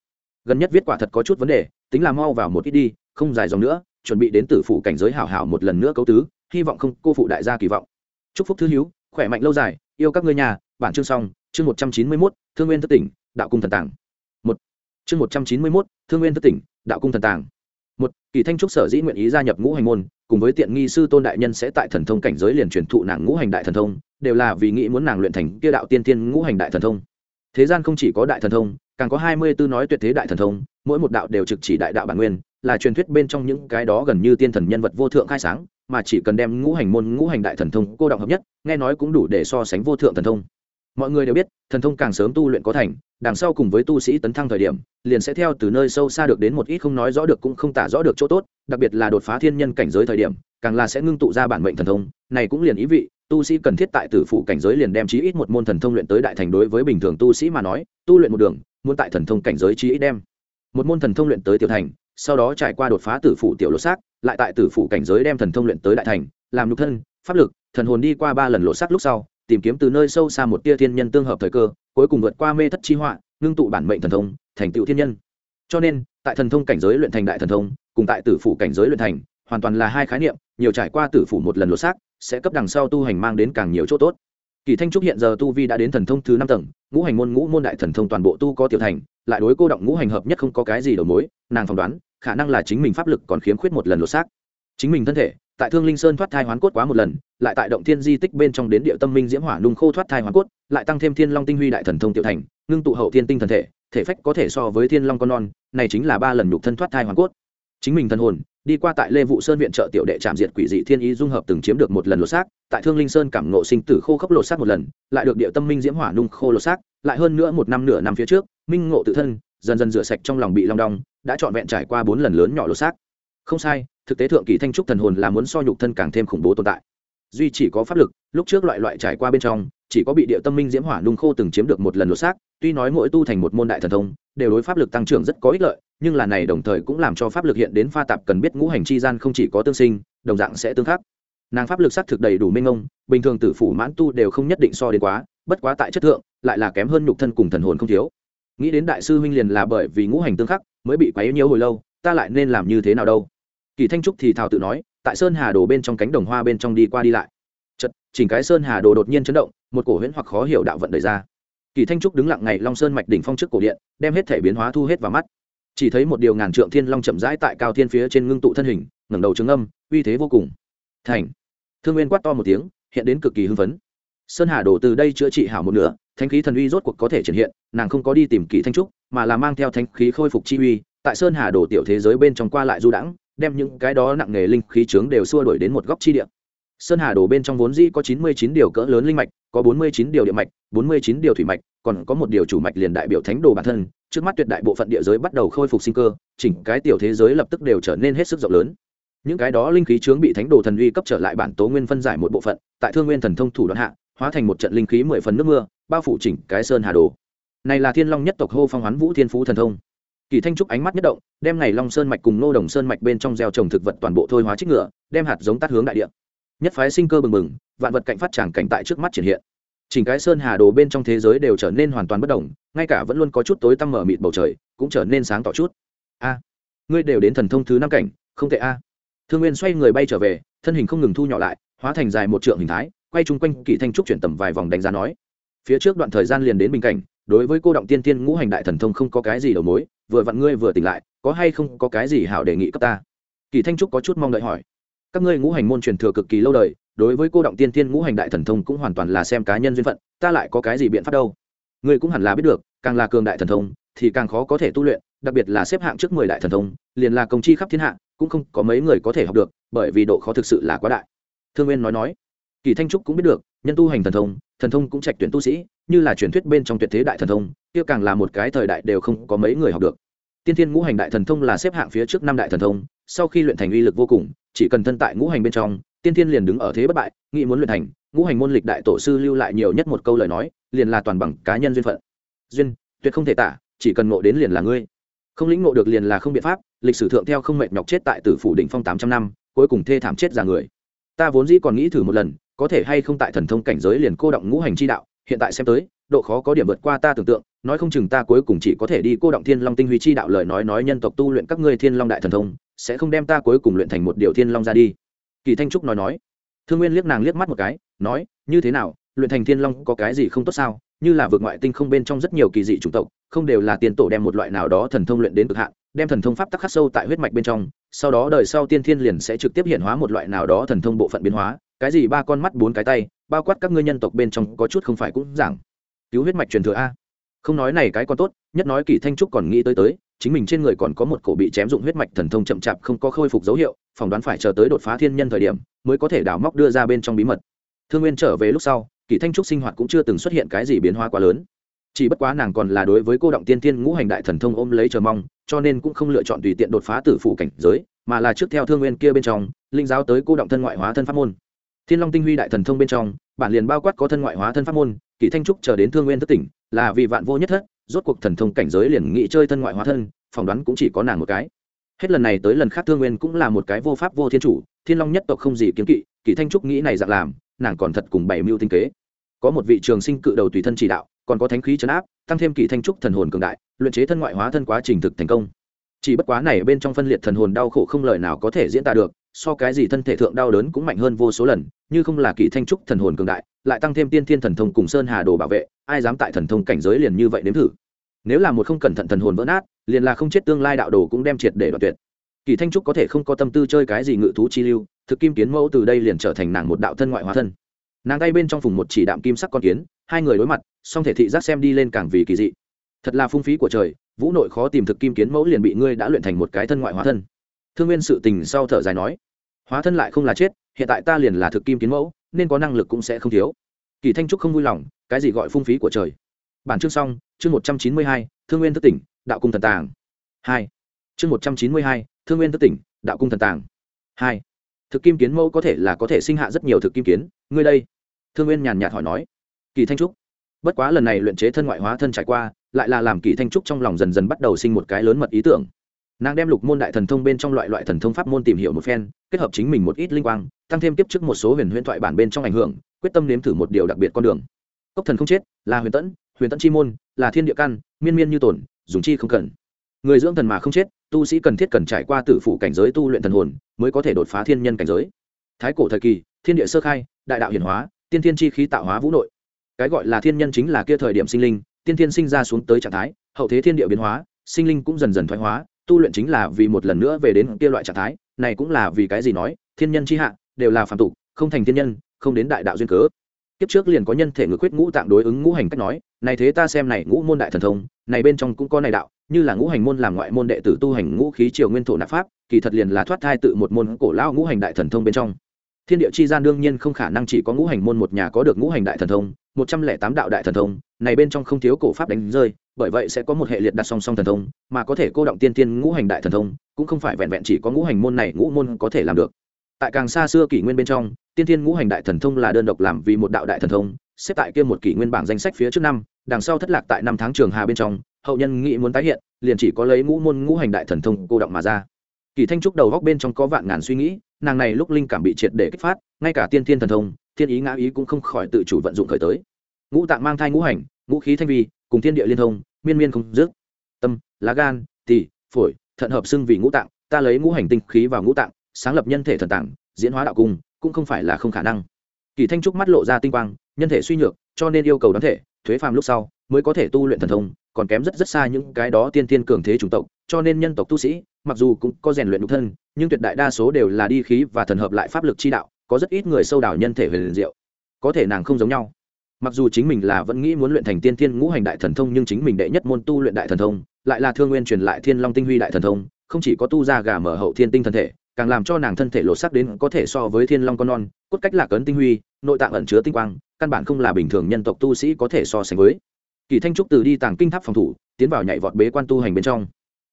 Gần nhất viết quả thật có chút vấn đề, tính là mau vào một ít đi, không dài dòng nữa chuẩn bị đến tử phụ cảnh giới hảo hảo một lần nữa cấu tứ, hy vọng không cô phụ đại gia kỳ vọng. Chúc phúc thư hiếu khỏe mạnh lâu dài, yêu các ngươi nhà, bản chương xong, chương một trăm chín mươi mốt, thương nguyên thất tỉnh, đạo cung thần tàng. Một. Chương một trăm chín mươi mốt, thương nguyên thất tỉnh, đạo cung thần tàng. Một, kỳ thanh trúc sở dĩ nguyện ý gia nhập ngũ hành môn, cùng với tiện nghi sư tôn đại nhân sẽ tại thần thông cảnh giới liền truyền thụ nàng ngũ hành đại thần thông, đều là vì nghĩ muốn nàng luyện thành kia đạo tiên tiên ngũ hành đại thần thông. Thế gian không chỉ có đại thần thông, càng có hai mươi tư nói tuyệt thế đại thần thông mỗi một đạo đều trực chỉ đại đạo bản nguyên, là truyền thuyết bên trong những cái đó gần như tiên thần nhân vật vô thượng khai sáng, mà chỉ cần đem ngũ hành môn, ngũ hành đại thần thông cô động hợp nhất, nghe nói cũng đủ để so sánh vô thượng thần thông. Mọi người đều biết, thần thông càng sớm tu luyện có thành, đằng sau cùng với tu sĩ tấn thăng thời điểm, liền sẽ theo từ nơi sâu xa được đến một ít không nói rõ được cũng không tả rõ được chỗ tốt, đặc biệt là đột phá thiên nhân cảnh giới thời điểm, càng là sẽ ngưng tụ ra bản mệnh thần thông, này cũng liền ý vị, tu sĩ cần thiết tại tử phụ cảnh giới liền đem chí ít một môn thần thông luyện tới đại thành đối với bình thường tu sĩ mà nói, tu luyện một đường, muốn tại thần thông cảnh giới chí ít đem một môn thần thông luyện tới tiểu thành, sau đó trải qua đột phá tử phụ tiểu lột xác, lại tại tử phụ cảnh giới đem thần thông luyện tới đại thành, làm nhục thân, pháp lực, thần hồn đi qua ba lần lộ xác lúc sau, tìm kiếm từ nơi sâu xa một tia thiên nhân tương hợp thời cơ, cuối cùng vượt qua mê thất chi họa, ngưng tụ bản mệnh thần thông, thành tựu thiên nhân. Cho nên, tại thần thông cảnh giới luyện thành đại thần thông, cùng tại tử phủ cảnh giới luyện thành, hoàn toàn là hai khái niệm, nhiều trải qua tử phủ một lần lột xác, sẽ cấp đằng sau tu hành mang đến càng nhiều chỗ tốt. Kỳ thanh trúc hiện giờ tu vi đã đến thần thông thứ năm tầng, ngũ hành môn ngũ môn đại thần thông toàn bộ tu có tiểu thành lại đối cô động ngũ hành hợp nhất không có cái gì đầu mối, nàng phỏng đoán, khả năng là chính mình pháp lực còn khiếm khuyết một lần lột xác. Chính mình thân thể, tại thương linh sơn thoát thai hoán cốt quá một lần, lại tại động thiên di tích bên trong đến địa tâm minh diễm hỏa nung khô thoát thai hoán cốt, lại tăng thêm thiên long tinh huy đại thần thông tiểu thành, ngưng tụ hậu thiên tinh thần thể thể phách có thể so với thiên long con non, này chính là ba lần nhục thân thoát thai hoán cốt. Chính mình thân hồn, đi qua tại lê vụ sơn viện trợ tiểu đệ trạm diệt quỷ dị thiên ý dung hợp từng chiếm được một lần lột xác, tại thương linh sơn cảm ngộ sinh tử khô khốc lột xác một lần, lại được địa tâm minh diễm hỏa nung khô lột xác, lại hơn nữa một năm nửa năm phía trước minh ngộ tự thân, dần dần rửa sạch trong lòng bị long đong, đã trọn vẹn trải qua bốn lần lớn nhỏ lột xác. Không sai, thực tế thượng kỳ thanh trúc thần hồn là muốn so nhục thân càng thêm khủng bố tồn tại. Duy chỉ có pháp lực, lúc trước loại loại trải qua bên trong, chỉ có bị địa tâm minh diễm hỏa nung khô từng chiếm được một lần lột xác, tuy nói mỗi tu thành một môn đại thần thông, đều đối pháp lực tăng trưởng rất có ích lợi, nhưng là này đồng thời cũng làm cho pháp lực hiện đến pha tạp cần biết ngũ hành chi gian không chỉ có tương sinh, đồng dạng sẽ tương khắc. Nàng pháp lực xác thực đầy đủ minh ông bình thường tử phủ mãn tu đều không nhất định so đến quá, bất quá tại chất thượng, lại là kém hơn nhục thân cùng thần hồn không thiếu nghĩ đến đại sư huynh liền là bởi vì ngũ hành tương khắc, mới bị quấy nhiều hồi lâu, ta lại nên làm như thế nào đâu? Kỳ thanh trúc thì thào tự nói, tại sơn hà đồ bên trong cánh đồng hoa bên trong đi qua đi lại. Chật chỉnh cái sơn hà đồ đột nhiên chấn động, một cổ huyễn hoặc khó hiểu đạo vận đời ra. Kỳ thanh trúc đứng lặng ngày long sơn mạch đỉnh phong trước cổ điện, đem hết thể biến hóa thu hết vào mắt. Chỉ thấy một điều ngàn trượng thiên long chậm rãi tại cao thiên phía trên ngưng tụ thân hình, ngẩng đầu trứng âm, uy thế vô cùng. Thành. Thương nguyên quát to một tiếng, hiện đến cực kỳ hưng phấn. Sơn hà đồ từ đây chữa trị hảo một nửa thánh khí thần uy rốt cuộc có thể triển hiện, nàng không có đi tìm kỳ thanh trúc, mà là mang theo thánh khí khôi phục chi uy, tại sơn hà đổ tiểu thế giới bên trong qua lại du đãng, đem những cái đó nặng nghề linh khí trướng đều xua đổi đến một góc chi địa. Sơn hà đổ bên trong vốn dĩ có chín mươi chín điều cỡ lớn linh mạch, có bốn mươi chín điều địa mạch, bốn mươi chín điều thủy mạch, còn có một điều chủ mạch liền đại biểu thánh đồ bản thân, trước mắt tuyệt đại bộ phận địa giới bắt đầu khôi phục sinh cơ, chỉnh cái tiểu thế giới lập tức đều trở nên hết sức rộng lớn. Những cái đó linh khí chướng bị thánh đồ thần uy cấp trở lại bản tố nguyên phân giải một bộ phận, tại thương nguyên thần thông thủ đoạn hạ hóa thành một trận linh khí mười phần nước mưa, bao phủ chỉnh cái sơn hà đồ. Này là thiên long nhất tộc hô phong hoán vũ thiên phú thần thông. Kỳ thanh trúc ánh mắt nhất động, đem ngày long sơn mạch cùng nô đồng sơn mạch bên trong gieo trồng thực vật toàn bộ thôi hóa trích ngựa, đem hạt giống tắt hướng đại địa. Nhất phái sinh cơ bừng bừng, vạn vật cạnh phát tràng cảnh tại trước mắt triển hiện. Chỉnh cái sơn hà đồ bên trong thế giới đều trở nên hoàn toàn bất đồng ngay cả vẫn luôn có chút tối tăm mở mịt bầu trời, cũng trở nên sáng tỏ chút. A, ngươi đều đến thần thông thứ năm cảnh, không tệ a. Thương nguyên xoay người bay trở về, thân hình không ngừng thu nhỏ lại, hóa thành dài một trượng hình thái quay chung quanh kỳ thanh trúc chuyển tầm vài vòng đánh giá nói, phía trước đoạn thời gian liền đến bình cảnh, đối với cô động tiên tiên ngũ hành đại thần thông không có cái gì đầu mối, vừa vặn ngươi vừa tỉnh lại, có hay không có cái gì hảo đề nghị cấp ta? Kỳ thanh trúc có chút mong đợi hỏi, các ngươi ngũ hành môn truyền thừa cực kỳ lâu đời, đối với cô động tiên tiên ngũ hành đại thần thông cũng hoàn toàn là xem cá nhân duyên phận, ta lại có cái gì biện pháp đâu? Ngươi cũng hẳn là biết được, càng là cường đại thần thông, thì càng khó có thể tu luyện, đặc biệt là xếp hạng trước mười đại thần thông, liền là công chi khắp thiên hạ, cũng không có mấy người có thể học được, bởi vì độ khó thực sự là quá đại. Thương nguyên nói nói kỳ thanh trúc cũng biết được, nhân tu hành thần thông thần thông cũng trạch tuyển tu sĩ, như là truyền thuyết bên trong tuyệt thế đại thần thông, kia càng là một cái thời đại đều không có mấy người học được. Tiên thiên ngũ hành đại thần thông là xếp hạng phía trước năm đại thần thông, sau khi luyện thành uy lực vô cùng, chỉ cần thân tại ngũ hành bên trong, tiên thiên liền đứng ở thế bất bại, nghĩ muốn luyện thành, ngũ hành môn lịch đại tổ sư lưu lại nhiều nhất một câu lời nói, liền là toàn bằng cá nhân duyên phận. Duyên, tuyệt không thể tả, chỉ cần ngộ đến liền là ngươi. Không lĩnh ngộ được liền là không biện pháp, lịch sử thượng theo không mệt nhọc chết tại tử phủ đỉnh phong tám trăm năm, cuối cùng thê thảm chết ra người. Ta vốn dĩ còn nghĩ thử một lần có thể hay không tại thần thông cảnh giới liền cô động ngũ hành chi đạo, hiện tại xem tới, độ khó có điểm vượt qua ta tưởng tượng, nói không chừng ta cuối cùng chỉ có thể đi cô động thiên long tinh huy chi đạo lời nói nói nhân tộc tu luyện các ngươi thiên long đại thần thông, sẽ không đem ta cuối cùng luyện thành một điều thiên long ra đi. Kỳ thanh trúc nói nói. Thương nguyên liếc nàng liếc mắt một cái, nói, như thế nào, luyện thành thiên long có cái gì không tốt sao? Như là vượt ngoại tinh không bên trong rất nhiều kỳ dị chủng tộc, không đều là tiền tổ đem một loại nào đó thần thông luyện đến cực hạn, đem thần thông pháp tắc khắc sâu tại huyết mạch bên trong, sau đó đời sau tiên thiên liền sẽ trực tiếp hiện hóa một loại nào đó thần thông bộ phận biến hóa cái gì ba con mắt bốn cái tay, bao quát các ngươi nhân tộc bên trong có chút không phải cũng giảng. Cứu huyết mạch truyền thừa a. Không nói này cái còn tốt, nhất nói kỳ thanh trúc còn nghĩ tới tới, chính mình trên người còn có một cổ bị chém dụng huyết mạch thần thông chậm chạp không có khôi phục dấu hiệu, phỏng đoán phải chờ tới đột phá thiên nhân thời điểm, mới có thể đào móc đưa ra bên trong bí mật. Thương nguyên trở về lúc sau, kỳ thanh trúc sinh hoạt cũng chưa từng xuất hiện cái gì biến hóa quá lớn. Chỉ bất quá nàng còn là đối với cô động tiên tiên ngũ hành đại thần thông ôm lấy chờ mong, cho nên cũng không lựa chọn tùy tiện đột phá tử phụ cảnh giới, mà là trước theo thương nguyên kia bên trong, linh giáo tới cô động thân ngoại hóa thân pháp môn thiên long tinh huy đại thần thông bên trong, bản liền bao quát có thân ngoại hóa thân pháp môn kỳ thanh trúc chờ đến thương nguyên thất tỉnh, là vì vạn vô nhất thất, rốt cuộc thần thông cảnh giới liền nghĩ chơi thân ngoại hóa thân, phỏng đoán cũng chỉ có nàng một cái. Hết lần này tới lần khác thương nguyên cũng là một cái vô pháp vô thiên chủ, thiên long nhất tộc không gì kiếm kỵ kỳ thanh trúc nghĩ này dạng làm, nàng còn thật cùng bảy mưu tinh kế. Có một vị trường sinh cự đầu tùy thân chỉ đạo, còn có thánh khí chấn áp, tăng thêm kỳ thanh trúc thần hồn cường đại, luyện chế thân ngoại hóa thân quá trình thực thành công. Chỉ bất quá này bên trong phân liệt thần hồn đau khổ không lời nào có thể diễn tả được so cái gì thân thể thượng đau đớn cũng mạnh hơn vô số lần, như không là kỳ thanh trúc thần hồn cường đại, lại tăng thêm tiên thiên thần thông cùng sơn hà đồ bảo vệ, ai dám tại thần thông cảnh giới liền như vậy nếm thử. Nếu là một không cẩn thận thần hồn vỡ nát, liền là không chết tương lai đạo đồ cũng đem triệt để đoạt tuyệt. Kỳ thanh trúc có thể không có tâm tư chơi cái gì ngự thú chi lưu, thực kim kiến mẫu từ đây liền trở thành nàng một đạo thân ngoại hóa thân. Nàng tay bên trong vùng một chỉ đạm kim sắc con kiến, hai người đối mặt, song thể thị giác xem đi lên càng vì kỳ dị. Thật là phung phí của trời, vũ nội khó tìm thực kim kiến mẫu liền bị ngươi đã luyện thành một cái thân ngoại hóa thân thương nguyên sự tình sau thở dài nói, hóa thân lại không là chết, hiện tại ta liền là thực kim kiến mẫu, nên có năng lực cũng sẽ không thiếu. Kỳ thanh trúc không vui lòng, cái gì gọi phung phí của trời? Bản chương xong, chương một trăm chín mươi hai, thương nguyên thất tỉnh, đạo cung thần tàng. Hai. Chương một trăm chín mươi hai, thương nguyên thất tỉnh, đạo cung thần tàng. Hai. Thực kim kiến mẫu có thể là có thể sinh hạ rất nhiều thực kim kiến. Ngươi đây. Thương nguyên nhàn nhạt hỏi nói. Kỳ thanh trúc. Bất quá lần này luyện chế thân ngoại hóa thân trải qua, lại là làm kỳ thanh trúc trong lòng dần dần bắt đầu sinh một cái lớn mật ý tưởng nàng đem lục môn đại thần thông bên trong loại loại thần thông pháp môn tìm hiểu một phen, kết hợp chính mình một ít linh quang, tăng thêm tiếp trước một số huyền huyền thoại bản bên trong ảnh hưởng, quyết tâm nếm thử một điều đặc biệt con đường. Cốc thần không chết, là huyền tẫn huyền tẫn chi môn, là thiên địa căn, miên miên như tổn dùng chi không cần. Người dưỡng thần mà không chết, tu sĩ cần thiết cần trải qua tử phụ cảnh giới tu luyện thần hồn, mới có thể đột phá thiên nhân cảnh giới. Thái cổ thời kỳ, thiên địa sơ khai, đại đạo hiển hóa, tiên thiên chi khí tạo hóa vũ nội. Cái gọi là thiên nhân chính là kia thời điểm sinh linh, tiên thiên sinh ra xuống tới trạng thái, hậu thế thiên địa biến hóa, sinh linh cũng dần dần thoái hóa tu luyện chính là vì một lần nữa về đến kia loại trạng thái, này cũng là vì cái gì nói, thiên nhân chi hạ, đều là phàm tục, không thành thiên nhân, không đến đại đạo duyên cớ. Kiếp trước liền có nhân thể ngược quyết ngũ tạng đối ứng ngũ hành cách nói, này thế ta xem này ngũ môn đại thần thông, này bên trong cũng có này đạo, như là ngũ hành môn làm ngoại môn đệ tử tu hành ngũ khí triều nguyên thổ nạp pháp, kỳ thật liền là thoát thai tự một môn cổ lao ngũ hành đại thần thông bên trong thiên địa chi gian đương nhiên không khả năng chỉ có ngũ hành môn một nhà có được ngũ hành đại thần thông, một trăm lẻ tám đạo đại thần thông, này bên trong không thiếu cổ pháp đánh rơi, bởi vậy sẽ có một hệ liệt đặt song song thần thông, mà có thể cô động tiên tiên ngũ hành đại thần thông, cũng không phải vẹn vẹn chỉ có ngũ hành môn này ngũ môn có thể làm được. Tại càng xa xưa kỷ nguyên bên trong, tiên tiên ngũ hành đại thần thông là đơn độc làm vì một đạo đại thần thông, xếp tại kia một kỷ nguyên bảng danh sách phía trước năm, đằng sau thất lạc tại năm tháng trường hà bên trong, hậu nhân nghĩ muốn tái hiện, liền chỉ có lấy ngũ môn ngũ hành đại thần thông cô động mà ra. Kỳ thanh trúc đầu góc bên trong có vạn ngàn suy nghĩ nàng này lúc linh cảm bị triệt để kích phát, ngay cả tiên thiên thần thông, thiên ý ngã ý cũng không khỏi tự chủ vận dụng khởi tới. Ngũ tạng mang thai ngũ hành, ngũ khí thanh vi, cùng thiên địa liên thông, miên miên không dứt. Tâm, lá gan, tỳ, phổi, thận hợp xưng vì ngũ tạng, ta lấy ngũ hành tinh khí vào ngũ tạng, sáng lập nhân thể thần tạng, diễn hóa đạo cung, cũng không phải là không khả năng. Kỳ thanh trúc mắt lộ ra tinh quang, nhân thể suy nhược, cho nên yêu cầu đoán thể, thuế phàm lúc sau, mới có thể tu luyện thần thông, còn kém rất rất xa những cái đó tiên tiên cường thế chủng tộc, cho nên nhân tộc tu sĩ, mặc dù cũng có rèn luyện nhục thân nhưng tuyệt đại đa số đều là đi khí và thần hợp lại pháp lực chi đạo, có rất ít người sâu đảo nhân thể về liền diệu. Có thể nàng không giống nhau. Mặc dù chính mình là vẫn nghĩ muốn luyện thành tiên thiên ngũ hành đại thần thông nhưng chính mình đệ nhất môn tu luyện đại thần thông, lại là thương nguyên truyền lại thiên long tinh huy đại thần thông, không chỉ có tu ra gà mở hậu thiên tinh thần thể, càng làm cho nàng thân thể lột sắc đến có thể so với thiên long con non, cốt cách lạc ấn tinh huy, nội tạng ẩn chứa tinh quang, căn bản không là bình thường nhân tộc tu sĩ có thể so sánh với. Kỳ thanh trúc từ đi tàng kinh tháp phòng thủ, tiến vào nhảy vọt bế quan tu hành bên trong.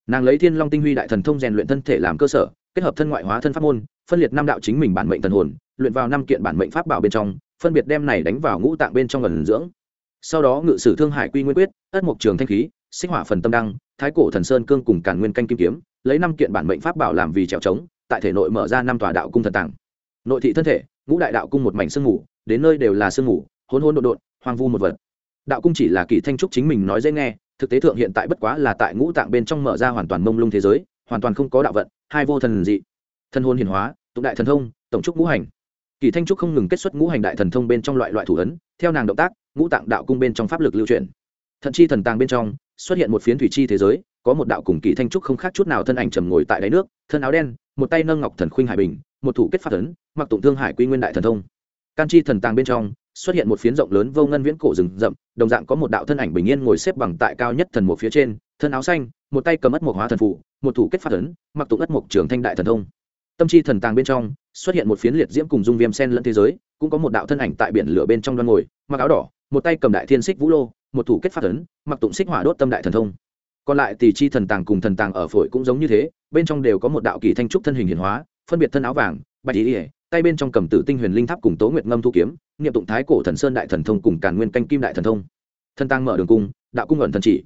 Nàng lấy thiên long tinh huy đại thần thông rèn luyện thân thể làm cơ sở kết hợp thân ngoại hóa thân pháp môn, phân liệt năm đạo chính mình bản mệnh thần hồn, luyện vào năm kiện bản mệnh pháp bảo bên trong, phân biệt đem này đánh vào ngũ tạng bên trong gần dưỡng. Sau đó ngự sử thương hải quy nguyên quyết, ất mục trường thanh khí, sinh hỏa phần tâm đăng, thái cổ thần sơn cương cùng càn nguyên canh kim kiếm, lấy năm kiện bản mệnh pháp bảo làm vì trèo trống, tại thể nội mở ra năm tòa đạo cung thần tàng. Nội thị thân thể, ngũ đại đạo cung một mảnh sương ngủ đến nơi đều là sương ngủ hỗn hỗn độn đột hoang vu một vật. Đạo cung chỉ là kỳ thanh trúc chính mình nói dễ nghe, thực tế thượng hiện tại bất quá là tại ngũ tạng bên trong mở ra hoàn toàn mông lung thế giới, hoàn toàn không có đạo vận hai vô thần dị. Thân hôn hiển hóa, tụng đại thần thông, tổng trúc ngũ hành. Kỳ thanh trúc không ngừng kết xuất ngũ hành đại thần thông bên trong loại loại thủ ấn, theo nàng động tác, ngũ tạng đạo cung bên trong pháp lực lưu truyền thận chi thần tàng bên trong, xuất hiện một phiến thủy chi thế giới, có một đạo cùng kỳ thanh trúc không khác chút nào thân ảnh trầm ngồi tại đáy nước, thân áo đen, một tay nâng ngọc thần khuynh hải bình, một thủ kết phát ấn, mặc tụng thương hải quy nguyên đại thần thông. Can chi thần tàng bên trong, xuất hiện một phiến rộng lớn vô ngân viễn cổ rừng rậm, đồng dạng có một đạo thân ảnh bình yên ngồi xếp bằng tại cao nhất thần một phía trên, thân áo xanh một tay cầm ất mộc hóa thần phụ một thủ kết phát ấn, mặc tụng ất mộc trường thanh đại thần thông. Tâm chi thần tàng bên trong, xuất hiện một phiến liệt diễm cùng dung viêm sen lẫn thế giới, cũng có một đạo thân ảnh tại biển lửa bên trong đoan ngồi, mặc áo đỏ, một tay cầm đại thiên xích vũ lô, một thủ kết phát ấn, mặc tụng xích hỏa đốt tâm đại thần thông. Còn lại tỷ chi thần tàng cùng thần tàng ở phổi cũng giống như thế, bên trong đều có một đạo kỳ thanh trúc thân hình hiển hóa, phân biệt thân áo vàng, bạch ý ỉa tay bên trong cầm tử tinh huyền linh tháp cùng tố nguyệt ngâm thu kiếm, niệm tụng thái cổ thần sơn đại thần thông cùng càn nguyên canh kim đại thần thông. Thân tăng mở đường cung, đạo cung ẩn thần chỉ.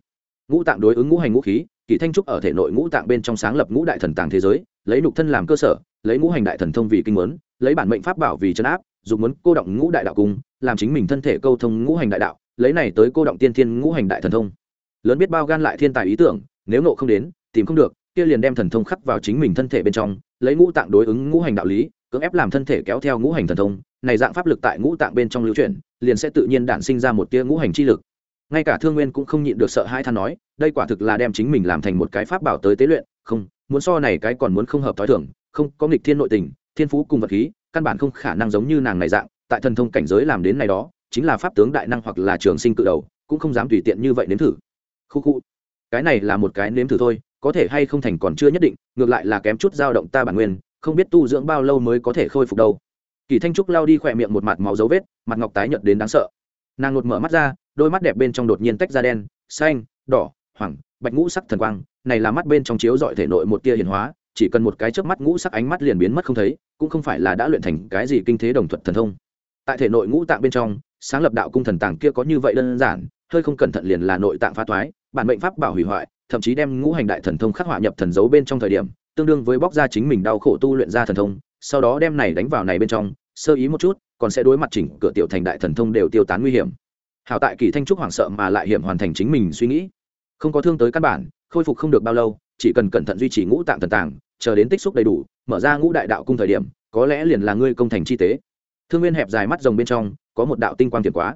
Ngũ tạng đối ứng ngũ hành ngũ khí kỳ thanh trúc ở thể nội ngũ tạng bên trong sáng lập ngũ đại thần tàng thế giới, lấy nục thân làm cơ sở, lấy ngũ hành đại thần thông vì kinh mớn lấy bản mệnh pháp bảo vì chân áp, dùng muốn cô động ngũ đại đạo cung, làm chính mình thân thể câu thông ngũ hành đại đạo, lấy này tới cô động tiên thiên ngũ hành đại thần thông. Lớn biết bao gan lại thiên tài ý tưởng, nếu nộ không đến, tìm không được, kia liền đem thần thông khắc vào chính mình thân thể bên trong, lấy ngũ tạng đối ứng ngũ hành đạo lý, cưỡng ép làm thân thể kéo theo ngũ hành thần thông, này dạng pháp lực tại ngũ tạng bên trong lưu chuyển, liền sẽ tự nhiên đản sinh ra một tia ngũ hành chi lực ngay cả thương nguyên cũng không nhịn được sợ hai than nói, đây quả thực là đem chính mình làm thành một cái pháp bảo tới tế luyện, không, muốn so này cái còn muốn không hợp t h o i thưởng không, có nghịch thiên nội tình, thiên phú cùng vật khí, căn bản không khả năng giống như nàng này dạng, tại thần thông cảnh giới làm đến này đó, chính là pháp tướng đại năng hoặc là trường sinh cự đầu, cũng không dám tùy tiện như vậy nếm thử. Khu khu, cái này là một cái nếm thử thôi, có thể hay không thành còn chưa nhất định, ngược lại là kém chút dao động ta bản nguyên, không biết tu dưỡng bao lâu mới có thể khôi phục đâu. Kỳ thanh trúc lao đi khỏe miệng một mặt máu dấu vết, mặt ngọc tái nhợt đến đáng sợ. Nàng lột mở mắt ra đôi mắt đẹp bên trong đột nhiên tách ra đen, xanh, đỏ hoàng bạch ngũ sắc thần quang, này là mắt bên trong chiếu dọi thể nội một tia hiển hóa, chỉ cần một cái chớp mắt ngũ sắc ánh mắt liền biến mất không thấy, cũng không phải là đã luyện thành cái gì kinh thế đồng thuật thần thông. Tại thể nội ngũ tạng bên trong, sáng lập đạo cung thần tàng kia có như vậy đơn giản, hơi không cẩn thận liền là nội tạng phá toái, bản mệnh pháp bảo hủy hoại, thậm chí đem ngũ hành đại thần thông khắc họa nhập thần dấu bên trong thời điểm, tương đương với bóc ra chính mình đau khổ tu luyện ra thần thông, sau đó đem này đánh vào này bên trong, sơ ý một chút, còn sẽ đối mặt chỉnh cửa tiểu thành đại thần thông đều tiêu tán nguy hiểm hảo tại kỳ thanh trúc hoảng sợ mà lại hiểm hoàn thành chính mình suy nghĩ. Không có thương tới căn bản, khôi phục không được bao lâu, chỉ cần cẩn thận duy trì ngũ tạng thần tàng, chờ đến tích xúc đầy đủ, mở ra ngũ đại đạo cung thời điểm, có lẽ liền là ngươi công thành chi tế. Thương nguyên hẹp dài mắt rồng bên trong, có một đạo tinh quang tiền quá.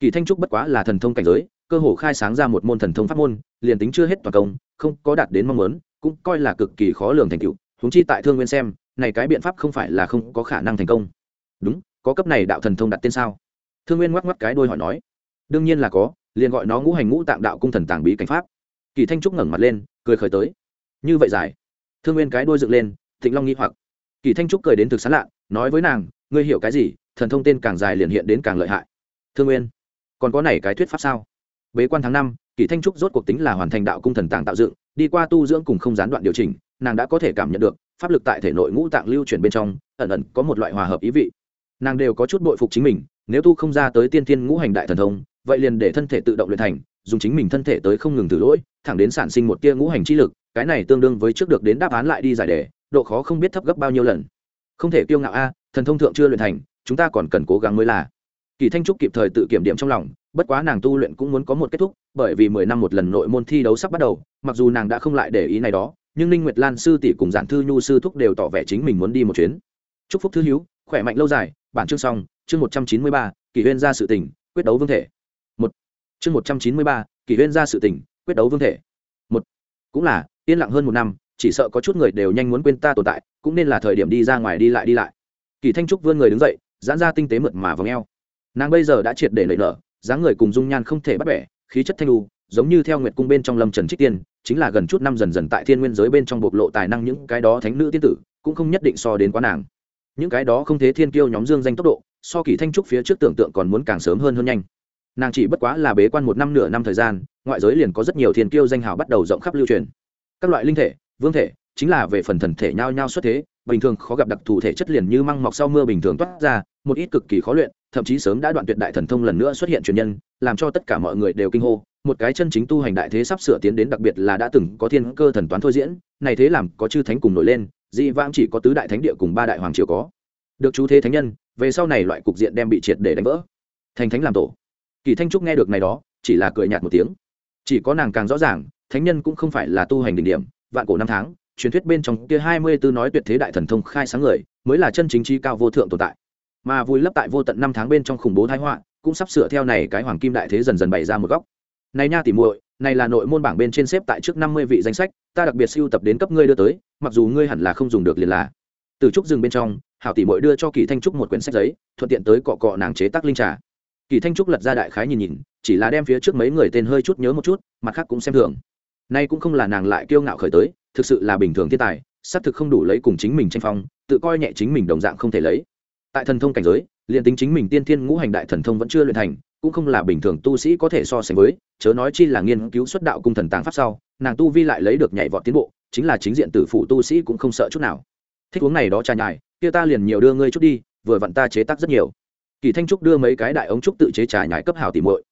Kỳ thanh trúc bất quá là thần thông cảnh giới, cơ hồ khai sáng ra một môn thần thông pháp môn, liền tính chưa hết toàn công, không có đạt đến mong muốn, cũng coi là cực kỳ khó lường thành tựu. Húng chi tại thương nguyên xem, này cái biện pháp không phải là không có khả năng thành công. Đúng, có cấp này đạo thần thông đặt tên sao? Thương nguyên ngoắc ngoắc cái đôi hỏi nói đương nhiên là có, liền gọi nó ngũ hành ngũ tạng đạo cung thần tàng bí cảnh pháp. Kỳ thanh trúc ngẩng mặt lên, cười khởi tới. Như vậy giải. Thương nguyên cái đôi dựng lên, thịnh long nghĩ hoặc. Kỳ thanh trúc cười đến thực sán lạ, nói với nàng, ngươi hiểu cái gì? Thần thông tên càng dài liền hiện đến càng lợi hại. Thương nguyên, còn có này cái thuyết pháp sao? Bế quan tháng năm, kỳ thanh trúc rốt cuộc tính là hoàn thành đạo cung thần tàng tạo dựng, đi qua tu dưỡng cùng không gián đoạn điều chỉnh, nàng đã có thể cảm nhận được, pháp lực tại thể nội ngũ tạng lưu chuyển bên trong, ẩn ẩn có một loại hòa hợp ý vị. Nàng đều có chút bội phục chính mình, nếu tu không ra tới tiên tiên ngũ hành đại thần thông vậy liền để thân thể tự động luyện thành, dùng chính mình thân thể tới không ngừng thử lỗi, thẳng đến sản sinh một tia ngũ hành chi lực, cái này tương đương với trước được đến đáp án lại đi giải đề, độ khó không biết thấp gấp bao nhiêu lần. Không thể kiêu ngạo a, thần thông thượng chưa luyện thành, chúng ta còn cần cố gắng mới là. Kỳ thanh trúc kịp thời tự kiểm điểm trong lòng, bất quá nàng tu luyện cũng muốn có một kết thúc, bởi vì mười năm một lần nội môn thi đấu sắp bắt đầu, mặc dù nàng đã không lại để ý này đó, nhưng ninh nguyệt lan sư tỷ cùng giản thư nhu sư thúc đều tỏ vẻ chính mình muốn đi một chuyến. Chúc phúc thư hiếu khỏe mạnh lâu dài, bản chương xong, chương một trăm chín mươi ba, kỳ huyên ra sự tình, quyết đấu vương thể chương một trăm chín mươi ba, kỷ huyên ra sự tình, quyết đấu vương thể. Một, cũng là, yên lặng hơn một năm, chỉ sợ có chút người đều nhanh muốn quên ta tồn tại, cũng nên là thời điểm đi ra ngoài đi lại đi lại. Kỳ thanh trúc vươn người đứng dậy, giãn ra tinh tế mượt mà vòng eo. Nàng bây giờ đã triệt để lợi nở, dáng người cùng dung nhan không thể bắt bẻ, khí chất thanh lu giống như theo nguyệt cung bên trong lâm trần trích tiên, chính là gần chút năm dần dần tại thiên nguyên giới bên trong bộc lộ tài năng những cái đó thánh nữ tiên tử, cũng không nhất định so đến quá nàng. Những cái đó không thế thiên kiêu nhóm dương danh tốc độ, so kỳ thanh trúc phía trước tưởng tượng còn muốn càng sớm hơn hơn nhanh nàng chỉ bất quá là bế quan một năm nửa năm thời gian, ngoại giới liền có rất nhiều thiên kiêu danh hào bắt đầu rộng khắp lưu truyền. Các loại linh thể, vương thể, chính là về phần thần thể nhao nhao xuất thế, bình thường khó gặp đặc thù thể chất liền như măng mọc sau mưa bình thường toát ra, một ít cực kỳ khó luyện, thậm chí sớm đã đoạn tuyệt đại thần thông lần nữa xuất hiện truyền nhân, làm cho tất cả mọi người đều kinh hô. Một cái chân chính tu hành đại thế sắp sửa tiến đến đặc biệt là đã từng có thiên cơ thần toán thôi diễn, này thế làm có chư thánh cùng nổi lên, dị vãng chỉ có tứ đại thánh địa cùng ba đại hoàng triều có. Được chú thế thánh nhân, về sau này loại cục diện đem bị triệt để đánh vỡ. Thành thánh làm tổ kỳ thanh trúc nghe được này đó, chỉ là cười nhạt một tiếng. Chỉ có nàng càng rõ ràng, thánh nhân cũng không phải là tu hành đỉnh điểm, vạn cổ năm tháng, truyền thuyết bên trong kia hai mươi tư nói tuyệt thế đại thần thông khai sáng người, mới là chân chính trí cao vô thượng tồn tại. Mà vui lấp tại vô tận năm tháng bên trong khủng bố thái họa, cũng sắp sửa theo này cái hoàng kim đại thế dần dần bày ra một góc. Này nha tỉ muội, này là nội môn bảng bên trên xếp tại trước năm mươi vị danh sách, ta đặc biệt siêu tập đến cấp ngươi đưa tới, mặc dù ngươi hẳn là không dùng được liền là. Từ trúc rừng bên trong, hảo tỷ muội đưa cho kỳ thanh trúc một quyển sách giấy, thuận tiện tới cọ cọ nàng chế tác linh trà kỳ thanh trúc lật ra đại khái nhìn nhìn, chỉ là đem phía trước mấy người tên hơi chút nhớ một chút, mặt khác cũng xem thường. Nay cũng không là nàng lại kiêu ngạo khởi tới, thực sự là bình thường thiên tài, xác thực không đủ lấy cùng chính mình tranh phong, tự coi nhẹ chính mình đồng dạng không thể lấy. Tại thần thông cảnh giới, liền tính chính mình tiên thiên ngũ hành đại thần thông vẫn chưa luyện thành, cũng không là bình thường tu sĩ có thể so sánh với, chớ nói chi là nghiên cứu xuất đạo cung thần tàng pháp sau, nàng tu vi lại lấy được nhảy vọt tiến bộ, chính là chính diện tử phụ tu sĩ cũng không sợ chút nào. Thích uống này đó trà nhài kia ta liền nhiều đưa ngươi chút đi, vừa vặn ta chế tác rất nhiều kỳ thanh trúc đưa mấy cái đại ống trúc tự chế trà nhái cấp hảo tỷ muội.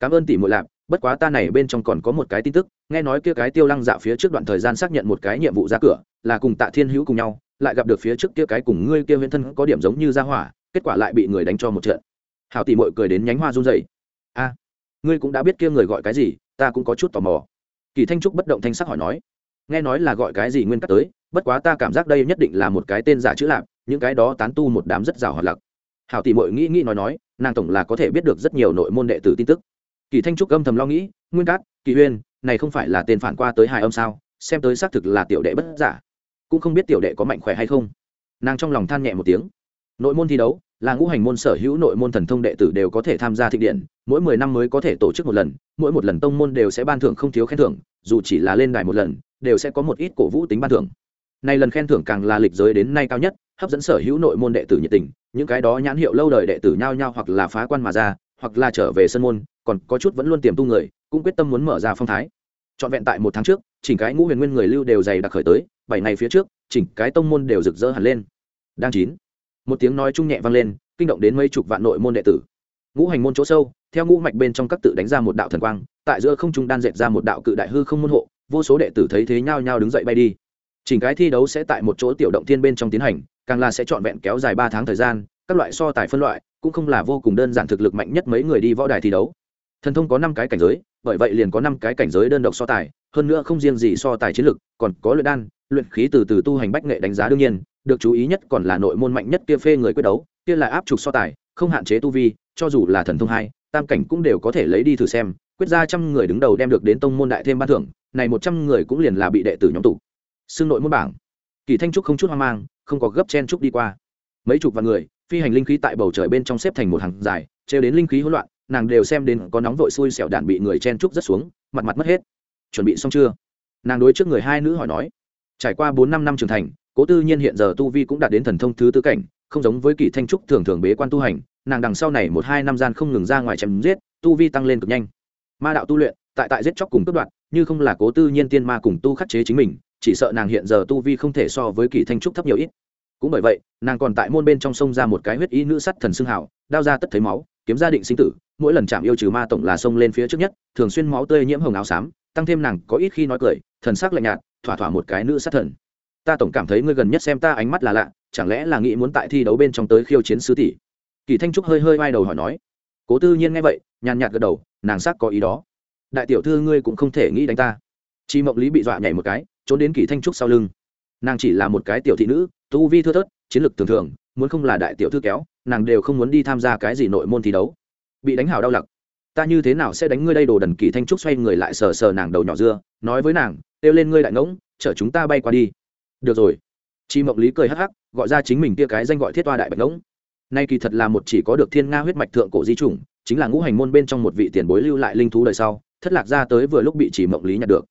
Cảm ơn tỷ muội lạp, bất quá ta này bên trong còn có một cái tin tức, nghe nói kia cái tiêu lăng dạ phía trước đoạn thời gian xác nhận một cái nhiệm vụ ra cửa, là cùng tạ thiên hữu cùng nhau, lại gặp được phía trước kia cái cùng ngươi kia huyễn thân có điểm giống như ra hỏa, kết quả lại bị người đánh cho một trận. Hảo tỷ muội cười đến nhánh hoa run rẩy. A, ngươi cũng đã biết kia người gọi cái gì, ta cũng có chút tò mò. Kỳ thanh trúc bất động thanh sắc hỏi nói. Nghe nói là gọi cái gì nguyên cắt tới, bất quá ta cảm giác đây nhất định là một cái tên giả chữ lạp, những cái đó tán tu một đám rất rào hoạt lặc hảo tỷ muội nghĩ nghĩ nói nói, nàng tổng là có thể biết được rất nhiều nội môn đệ tử tin tức. Kỳ thanh trúc âm thầm lo nghĩ, nguyên cát, kỳ huyên này không phải là tên phản qua tới hài âm sao, xem tới xác thực là tiểu đệ bất giả. Cũng không biết tiểu đệ có mạnh khỏe hay không. Nàng trong lòng than nhẹ một tiếng. Nội môn thi đấu, là ngũ hành môn sở hữu nội môn thần thông đệ tử đều có thể tham gia thịnh điện, mỗi mười năm mới có thể tổ chức một lần, mỗi một lần tông môn đều sẽ ban thưởng không thiếu khen thưởng, dù chỉ là lên đài một lần, đều sẽ có một ít cổ vũ tính ban thưởng nay lần khen thưởng càng là lịch giới đến nay cao nhất, hấp dẫn sở hữu nội môn đệ tử nhiệt tình, những cái đó nhãn hiệu lâu đời đệ tử nhao nhao hoặc là phá quan mà ra, hoặc là trở về sân môn, còn có chút vẫn luôn tiềm tu người, cũng quyết tâm muốn mở ra phong thái. Trọn vẹn tại một tháng trước, chỉnh cái ngũ huyền nguyên người lưu đều dày đặc khởi tới, bảy ngày phía trước, chỉnh cái tông môn đều rực rỡ hẳn lên. Đang chín, một tiếng nói trung nhẹ vang lên, kinh động đến mấy chục vạn nội môn đệ tử. Ngũ hành môn chỗ sâu, theo ngũ mạch bên trong các tự đánh ra một đạo thần quang, tại giữa không trung đan dệt ra một đạo cự đại hư không môn hộ, vô số đệ tử thấy thế nhao nhao đứng dậy bay đi chỉnh cái thi đấu sẽ tại một chỗ tiểu động thiên bên trong tiến hành, càng là sẽ trọn vẹn kéo dài ba tháng thời gian, các loại so tài phân loại, cũng không là vô cùng đơn giản thực lực mạnh nhất mấy người đi võ đài thi đấu. Thần thông có năm cái cảnh giới, bởi vậy liền có năm cái cảnh giới đơn độc so tài, hơn nữa không riêng gì so tài chiến lực còn có luyện đan, luyện khí từ từ tu hành bách nghệ đánh giá đương nhiên, được chú ý nhất còn là nội môn mạnh nhất kia phê người quyết đấu, kia là áp trục so tài, không hạn chế tu vi, cho dù là thần thông hai, tam cảnh cũng đều có thể lấy đi thử xem, quyết ra trăm người đứng đầu đem được đến tông môn đại thêm ban thưởng, này một trăm người cũng liền là bị đệ tử nhóm tụ xương nội môn bảng. Kỳ thanh trúc không chút hoang mang, không có gấp chen trúc đi qua. Mấy chục vạn người, phi hành linh khí tại bầu trời bên trong xếp thành một hàng dài, trêu đến linh khí hỗn loạn, nàng đều xem đến có nóng vội xui xẻo đạn bị người chen trúc rất xuống, mặt mặt mất hết. Chuẩn bị xong chưa? Nàng đối trước người hai nữ hỏi nói. Trải qua bốn năm năm trưởng thành, cố tư nhiên hiện giờ tu vi cũng đạt đến thần thông thứ tư cảnh, không giống với kỳ thanh trúc thường thường bế quan tu hành, nàng đằng sau này một hai năm gian không ngừng ra ngoài chém giết, tu vi tăng lên cực nhanh. Ma đạo tu luyện, tại tại giết chóc cùng cướp đoạt, như không là cố tư nhiên tiên ma cùng tu khắc chế chính mình chỉ sợ nàng hiện giờ tu vi không thể so với kỳ thanh trúc thấp nhiều ít. Cũng bởi vậy, nàng còn tại môn bên trong sông ra một cái huyết ý nữ sắt thần xương hảo, đao ra tất thấy máu, kiếm gia định sinh tử, mỗi lần chạm yêu trừ ma tổng là sông lên phía trước nhất, thường xuyên máu tươi nhiễm hồng áo xám, tăng thêm nàng có ít khi nói cười, thần sắc lạnh nhạt, thỏa thỏa một cái nữ sát thần. Ta tổng cảm thấy ngươi gần nhất xem ta ánh mắt là lạ, chẳng lẽ là nghĩ muốn tại thi đấu bên trong tới khiêu chiến sứ tỷ? Kỳ thanh trúc hơi hơi vai đầu hỏi nói. Cố tư nhiên nghe vậy, nhàn nhạt gật đầu, nàng sắc có ý đó. Đại tiểu thư ngươi cũng không thể nghĩ đánh ta. Chi mộng lý bị dọa nhảy một cái trốn đến kỳ thanh trúc sau lưng. Nàng chỉ là một cái tiểu thị nữ, tu vi thưa thớt, chiến lược thường thường, muốn không là đại tiểu thư kéo, nàng đều không muốn đi tham gia cái gì nội môn thi đấu. Bị đánh hào đau lặc. Ta như thế nào sẽ đánh ngươi đây đồ đần kỳ thanh trúc xoay người lại sờ sờ nàng đầu nhỏ dưa, nói với nàng, kêu lên ngươi đại ngỗng, chở chúng ta bay qua đi. Được rồi. Chi mộng lý cười hắc hắc, gọi ra chính mình kia cái danh gọi thiết toa đại bạch ngỗng. Nay kỳ thật là một chỉ có được thiên nga huyết mạch thượng cổ di chủng, chính là ngũ hành môn bên trong một vị tiền bối lưu lại linh thú đời sau, thất lạc ra tới vừa lúc bị chỉ mộng lý nhặt được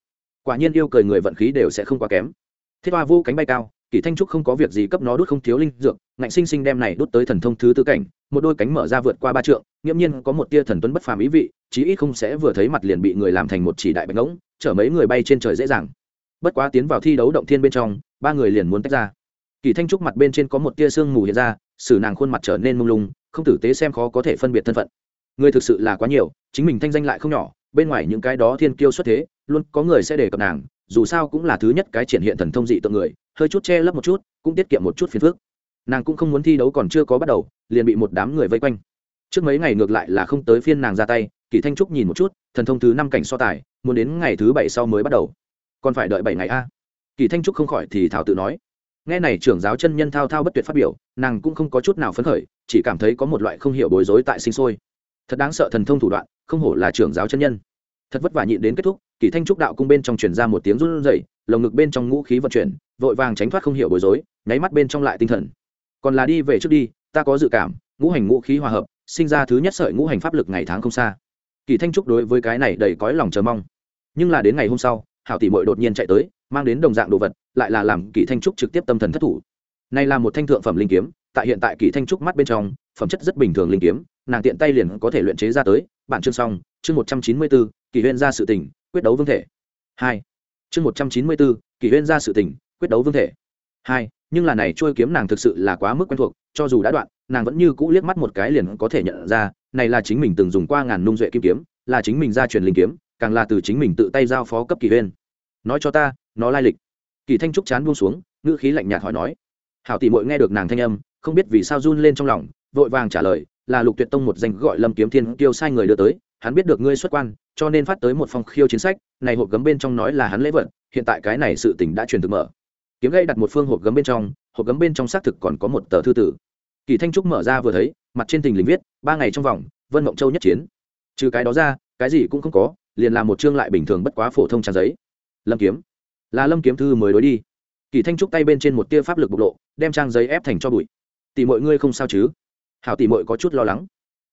quả nhiên yêu cười người vận khí đều sẽ không quá kém. Thiết hoa vô cánh bay cao, kỳ thanh trúc không có việc gì cấp nó đốt không thiếu linh dược, ngạnh sinh sinh đem này đốt tới thần thông thứ tư cảnh, một đôi cánh mở ra vượt qua ba trượng, nghiễm nhiên có một tia thần tuấn bất phàm ý vị, chí ít không sẽ vừa thấy mặt liền bị người làm thành một chỉ đại bạch ngỗng, chở mấy người bay trên trời dễ dàng. Bất quá tiến vào thi đấu động thiên bên trong, ba người liền muốn tách ra. Kỳ thanh trúc mặt bên trên có một tia sương mù hiện ra, xử nàng khuôn mặt trở nên mông lung, không tử tế xem khó có thể phân biệt thân phận. Người thực sự là quá nhiều, chính mình thanh danh lại không nhỏ bên ngoài những cái đó thiên kiêu xuất thế, luôn có người sẽ đề cập nàng, dù sao cũng là thứ nhất cái triển hiện thần thông dị tượng người, hơi chút che lấp một chút, cũng tiết kiệm một chút phiền phức. Nàng cũng không muốn thi đấu còn chưa có bắt đầu, liền bị một đám người vây quanh. Trước mấy ngày ngược lại là không tới phiên nàng ra tay, kỳ thanh trúc nhìn một chút, thần thông thứ năm cảnh so tài, muốn đến ngày thứ bảy sau mới bắt đầu. Còn phải đợi bảy ngày a. Kỳ thanh trúc không khỏi thì thảo tự nói. Nghe này trưởng giáo chân nhân thao thao bất tuyệt phát biểu, nàng cũng không có chút nào phấn khởi, chỉ cảm thấy có một loại không hiểu bối rối tại sinh sôi. Thật đáng sợ thần thông thủ đoạn không hổ là trưởng giáo chân nhân. Thật vất vả nhịn đến kết thúc, kỳ thanh trúc đạo cung bên trong truyền ra một tiếng run rẩy, lồng ngực bên trong ngũ khí vận chuyển, vội vàng tránh thoát không hiểu bối rối, nháy mắt bên trong lại tinh thần. Còn là đi về trước đi, ta có dự cảm, ngũ hành ngũ khí hòa hợp, sinh ra thứ nhất sợi ngũ hành pháp lực ngày tháng không xa. Kỳ thanh trúc đối với cái này đầy cõi lòng chờ mong. Nhưng là đến ngày hôm sau, hảo tỷ mội đột nhiên chạy tới, mang đến đồng dạng đồ vật, lại là làm kỳ thanh trúc trực tiếp tâm thần thất thủ. Này là một thanh thượng phẩm linh kiếm, tại hiện tại kỳ thanh trúc mắt bên trong phẩm chất rất bình thường linh kiếm, nàng tiện tay liền có thể luyện chế ra tới. Bản chương xong, chương một trăm chín mươi bốn, kỳ huyên ra sự tỉnh quyết đấu vương thể. Hai. Chương một trăm chín mươi bốn, kỳ huyên ra sự tỉnh quyết đấu vương thể. Hai. Nhưng là này trôi kiếm nàng thực sự là quá mức quen thuộc, cho dù đã đoạn, nàng vẫn như cũ liếc mắt một cái liền có thể nhận ra, này là chính mình từng dùng qua ngàn nung duệ kim kiếm, là chính mình ra truyền linh kiếm, càng là từ chính mình tự tay giao phó cấp kỳ huyên. Nói cho ta, nó lai lịch. Kỳ thanh trúc chán buông xuống, ngữ khí lạnh nhạt hỏi nói. Hảo tỷ mội nghe được nàng thanh âm, không biết vì sao run lên trong lòng vội vàng trả lời, là lục tuyệt tông một danh gọi lâm kiếm thiên tiêu sai người đưa tới, hắn biết được ngươi xuất quan, cho nên phát tới một phong khiêu chiến sách, này hộp gấm bên trong nói là hắn lễ vật, hiện tại cái này sự tình đã truyền thực mở. Kiếm gây đặt một phương hộp gấm bên trong, hộp gấm bên trong xác thực còn có một tờ thư tử. Kỳ thanh trúc mở ra vừa thấy, mặt trên tình lính viết, ba ngày trong vòng, vân mộng châu nhất chiến. Trừ cái đó ra, cái gì cũng không có, liền làm một chương lại bình thường bất quá phổ thông trang giấy. Lâm kiếm. Là lâm kiếm thư mới đối đi. Kỳ thanh trúc tay bên trên một tia pháp lực bộc lộ, đem trang giấy ép thành cho bụi. Tỷ mọi ngươi không sao chứ? Hảo tỷ mội có chút lo lắng.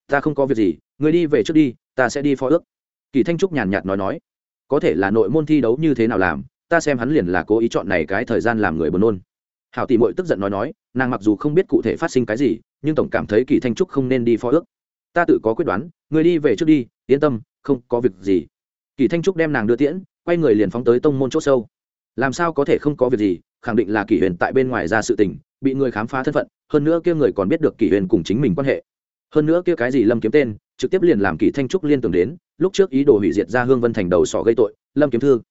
Ta không có việc gì, ngươi đi về trước đi, ta sẽ đi phó ước. Kỳ thanh trúc nhàn nhạt nói nói. Có thể là nội môn thi đấu như thế nào làm, ta xem hắn liền là cố ý chọn này cái thời gian làm người buồn nôn. Hảo tỷ mội tức giận nói nói, nàng mặc dù không biết cụ thể phát sinh cái gì, nhưng tổng cảm thấy kỳ thanh trúc không nên đi phó ước. Ta tự có quyết đoán người đi về trước đi, yên tâm, không có việc gì. Kỳ thanh trúc đem nàng đưa tiễn, quay người liền phóng tới tông môn c h ỗ sâu. Làm sao có thể không có việc gì, khẳng định là kỷ huyền tại bên ngoài ra sự tình bị người khám phá thân phận, hơn nữa kia người còn biết được kỷ huyền cùng chính mình quan hệ. Hơn nữa kia cái gì lâm kiếm tên, trực tiếp liền làm kỷ thanh trúc liên tưởng đến, lúc trước ý đồ hủy diệt ra hương vân thành đầu sỏ gây tội, lâm kiếm thư.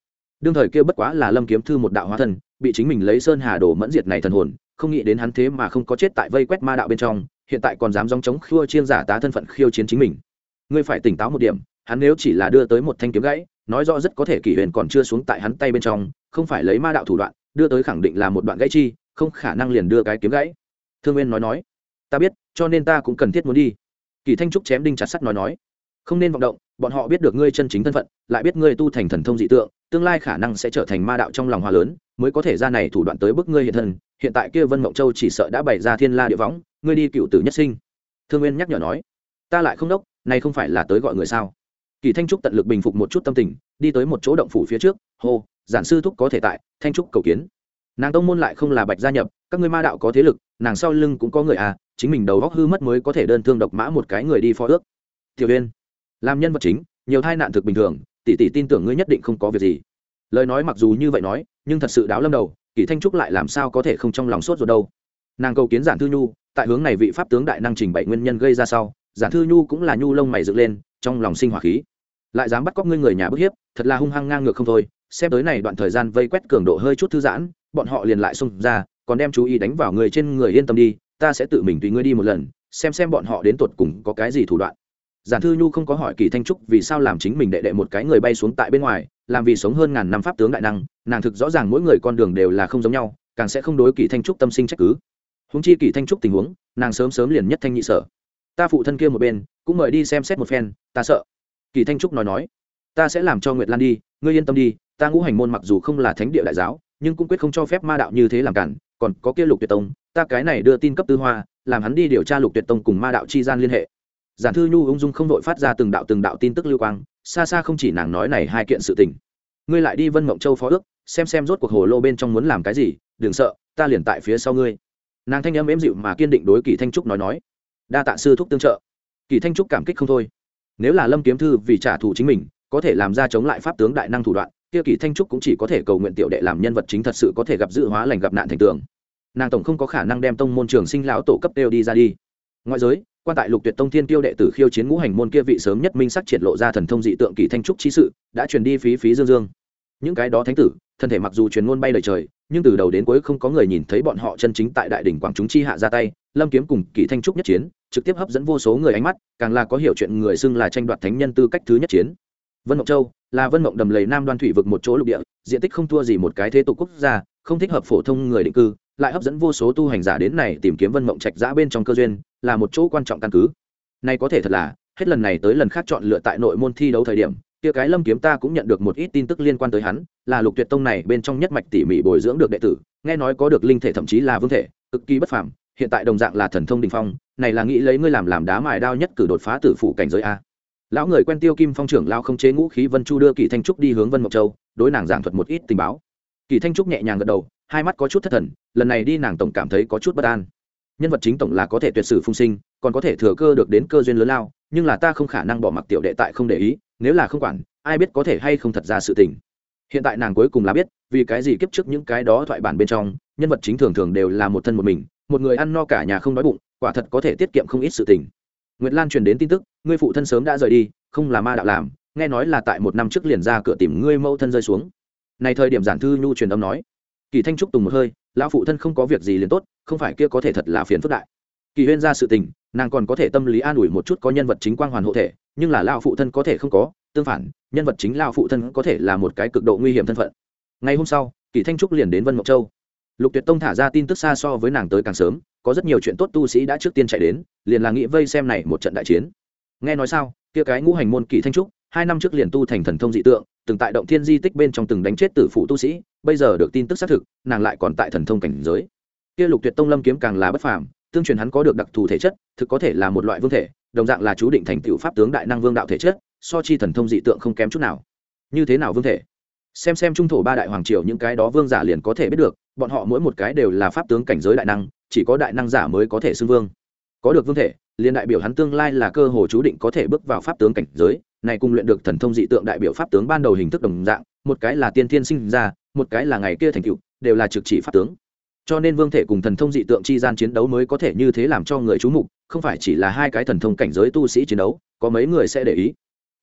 Đương thời kia bất quá là lâm kiếm thư một đạo hóa thần, bị chính mình lấy sơn hà đồ mẫn diệt này thần hồn, không nghĩ đến hắn thế mà không có chết tại vây quét ma đạo bên trong, hiện tại còn dám dòng chống khua chiên giả tá thân phận khiêu chiến chính mình. Ngươi phải tỉnh táo một điểm, hắn nếu chỉ là đưa tới một thanh kiếm gãy, nói rõ rất có thể kỷ huyền còn chưa xuống tại hắn tay bên trong, không phải lấy ma đạo thủ đoạn, đưa tới khẳng định là một đoạn gãy chi không khả năng liền đưa cái kiếm gãy. Thương nguyên nói nói, ta biết, cho nên ta cũng cần thiết muốn đi. Kỳ thanh trúc chém đinh chặt sắt nói nói, không nên vọng động, bọn họ biết được ngươi chân chính thân phận, lại biết ngươi tu thành thần thông dị tượng, tương lai khả năng sẽ trở thành ma đạo trong lòng hoa lớn, mới có thể ra này thủ đoạn tới bức ngươi hiện thân. Hiện tại kia vân mộng châu chỉ sợ đã bày ra thiên la địa võng, ngươi đi cựu tử nhất sinh. Thương nguyên nhắc nhở nói, ta lại không đốc, này không phải là tới gọi người sao? Kỳ thanh trúc tận lực bình phục một chút tâm tình, đi tới một chỗ động phủ phía trước, hô, giản sư thúc có thể tại, thanh trúc cầu kiến nàng tông môn lại không là bạch gia nhập, các ngươi ma đạo có thế lực, nàng sau lưng cũng có người à chính mình đầu góc hư mất mới có thể đơn thương độc mã một cái người đi phó ước. Tiểu uyên, làm nhân vật chính, nhiều tai nạn thực bình thường, tỷ tỷ tin tưởng ngươi nhất định không có việc gì. Lời nói mặc dù như vậy nói, nhưng thật sự đáo lâm đầu, kỷ thanh trúc lại làm sao có thể không trong lòng sốt rồi đâu. Nàng cầu kiến giản thư nhu, tại hướng này vị pháp tướng đại năng trình bày nguyên nhân gây ra sau, giản thư nhu cũng là nhu lông mày dựng lên, trong lòng sinh hỏa khí. Lại dám bắt cóc ngươi người nhà bức hiếp, thật là hung hăng ngang ngược không thôi xem tới này đoạn thời gian vây quét cường độ hơi chút thư giãn, bọn họ liền lại xung ra, còn đem chú ý đánh vào người trên người yên tâm đi, ta sẽ tự mình tùy ngươi đi một lần, xem xem bọn họ đến tột cùng có cái gì thủ đoạn. Giản thư nhu không có hỏi kỳ thanh trúc vì sao làm chính mình đệ đệ một cái người bay xuống tại bên ngoài, làm vì sống hơn ngàn năm pháp tướng đại năng, nàng thực rõ ràng mỗi người con đường đều là không giống nhau, càng sẽ không đối kỳ thanh trúc tâm sinh trách cứ. Húng chi kỳ thanh trúc tình huống, nàng sớm sớm liền nhất thanh nhị sở. Ta phụ thân kia một bên, cũng mời đi xem xét một phen, ta sợ. Kỳ thanh trúc nói nói, ta sẽ làm cho nguyệt lan đi, ngươi yên tâm đi ta ngũ hành môn mặc dù không là thánh địa đại giáo, nhưng cũng quyết không cho phép ma đạo như thế làm cản, còn có kia lục tuyệt tông, ta cái này đưa tin cấp tư hoa, làm hắn đi điều tra lục tuyệt tông cùng ma đạo chi gian liên hệ. Giản thư nhu ung dung không đội phát ra từng đạo từng đạo tin tức lưu quang, xa xa không chỉ nàng nói này hai kiện sự tình. Ngươi lại đi vân mộng châu phó ước, xem xem rốt cuộc hồ lô bên trong muốn làm cái gì, đừng sợ, ta liền tại phía sau ngươi. Nàng thanh âm êm dịu mà kiên định đối kỳ thanh trúc nói nói. Đa tạ sư thúc tương trợ. Kỳ thanh trúc cảm kích không thôi. Nếu là lâm kiếm thư vì trả thù chính mình, có thể làm ra chống lại pháp tướng đại năng thủ đoạn kia kỳ thanh trúc cũng chỉ có thể cầu nguyện tiểu đệ làm nhân vật chính thật sự có thể gặp dự hóa lành gặp nạn thành tường. Nàng tổng không có khả năng đem tông môn trường sinh lão tổ cấp đều đi ra đi. Ngoại giới, quan tại lục tuyệt tông thiên tiêu đệ tử khiêu chiến ngũ hành môn kia vị sớm nhất minh sắc triển lộ ra thần thông dị tượng kỳ thanh trúc chi sự, đã truyền đi phí phí dương dương. Những cái đó thánh tử, thân thể mặc dù truyền ngôn bay lời trời, nhưng từ đầu đến cuối không có người nhìn thấy bọn họ chân chính tại đại đỉnh quảng chúng chi hạ ra tay, lâm kiếm cùng kỳ thanh trúc nhất chiến, trực tiếp hấp dẫn vô số người ánh mắt, càng là có hiểu chuyện người xưng là tranh đoạt thánh nhân tư cách thứ nhất chiến. Vân Ngọc châu là vân mộng đầm lầy nam đoan thủy vực một chỗ lục địa, diện tích không thua gì một cái thế tục quốc gia, không thích hợp phổ thông người định cư, lại hấp dẫn vô số tu hành giả đến này tìm kiếm vân mộng trạch giã bên trong cơ duyên, là một chỗ quan trọng căn cứ. Này có thể thật là, hết lần này tới lần khác chọn lựa tại nội môn thi đấu thời điểm, kia cái lâm kiếm ta cũng nhận được một ít tin tức liên quan tới hắn, là lục tuyệt tông này bên trong nhất mạch tỉ mỉ bồi dưỡng được đệ tử, nghe nói có được linh thể thậm chí là vương thể, cực kỳ bất phàm, hiện tại đồng dạng là thần thông đình phong, này là nghĩ lấy ngươi làm làm đá mài đao nhất cử đột phá tử phủ cảnh giới a lão người quen tiêu kim phong trưởng lao không chế ngũ khí vân chu đưa kỳ thanh trúc đi hướng vân mộc châu, đối nàng giảng thuật một ít tình báo. Kỳ thanh trúc nhẹ nhàng gật đầu, hai mắt có chút thất thần, lần này đi nàng tổng cảm thấy có chút bất an. Nhân vật chính tổng là có thể tuyệt sử phung sinh, còn có thể thừa cơ được đến cơ duyên lớn lao, nhưng là ta không khả năng bỏ mặc tiểu đệ tại không để ý, nếu là không quản, ai biết có thể hay không thật ra sự tình. Hiện tại nàng cuối cùng là biết, vì cái gì kiếp trước những cái đó thoại bản bên trong, nhân vật chính thường thường đều là một thân một mình, một người ăn no cả nhà không đói bụng, quả thật có thể tiết kiệm không ít sự tình nguyệt lan truyền đến tin tức, ngươi phụ thân sớm đã rời đi, không là ma đạo làm, nghe nói là tại một năm trước liền ra cửa tìm ngươi mẫu thân rơi xuống. Này thời điểm giản thư nhu truyền âm nói, kỳ thanh trúc tùng một hơi, lão phụ thân không có việc gì liền tốt, không phải kia có thể thật là phiền phức đại. Kỳ huyên ra sự tình, nàng còn có thể tâm lý an ủi một chút có nhân vật chính quang hoàn hộ thể, nhưng là lão phụ thân có thể không có, tương phản, nhân vật chính lão phụ thân có thể là một cái cực độ nguy hiểm thân phận. Ngày hôm sau, kỳ thanh trúc liền đến vân mộc châu. Lục tuyệt tông thả ra tin tức xa so với nàng tới càng sớm có rất nhiều chuyện tốt tu sĩ đã trước tiên chạy đến, liền là nghĩ vây xem này một trận đại chiến. Nghe nói sao, kia cái ngũ hành môn kỳ thanh trúc, hai năm trước liền tu thành thần thông dị tượng, từng tại động thiên di tích bên trong từng đánh chết tử phụ tu sĩ, bây giờ được tin tức xác thực, nàng lại còn tại thần thông cảnh giới. Kia lục tuyệt tông lâm kiếm càng là bất phàm, tương truyền hắn có được đặc thù thể chất, thực có thể là một loại vương thể, đồng dạng là chú định thành tựu pháp tướng đại năng vương đạo thể chất, so chi thần thông dị tượng không kém chút nào. Như thế nào vương thể? Xem xem trung thổ ba đại hoàng triều những cái đó vương giả liền có thể biết được, bọn họ mỗi một cái đều là pháp tướng cảnh giới đại năng chỉ có đại năng giả mới có thể xưng vương. Có được vương thể, liền đại biểu hắn tương lai là cơ hồ chú định có thể bước vào pháp tướng cảnh giới, này cùng luyện được thần thông dị tượng đại biểu pháp tướng ban đầu hình thức đồng dạng, một cái là tiên thiên sinh ra, một cái là ngày kia thành cựu đều là trực chỉ pháp tướng. Cho nên vương thể cùng thần thông dị tượng chi gian chiến đấu mới có thể như thế làm cho người chú mục, không phải chỉ là hai cái thần thông cảnh giới tu sĩ chiến đấu, có mấy người sẽ để ý.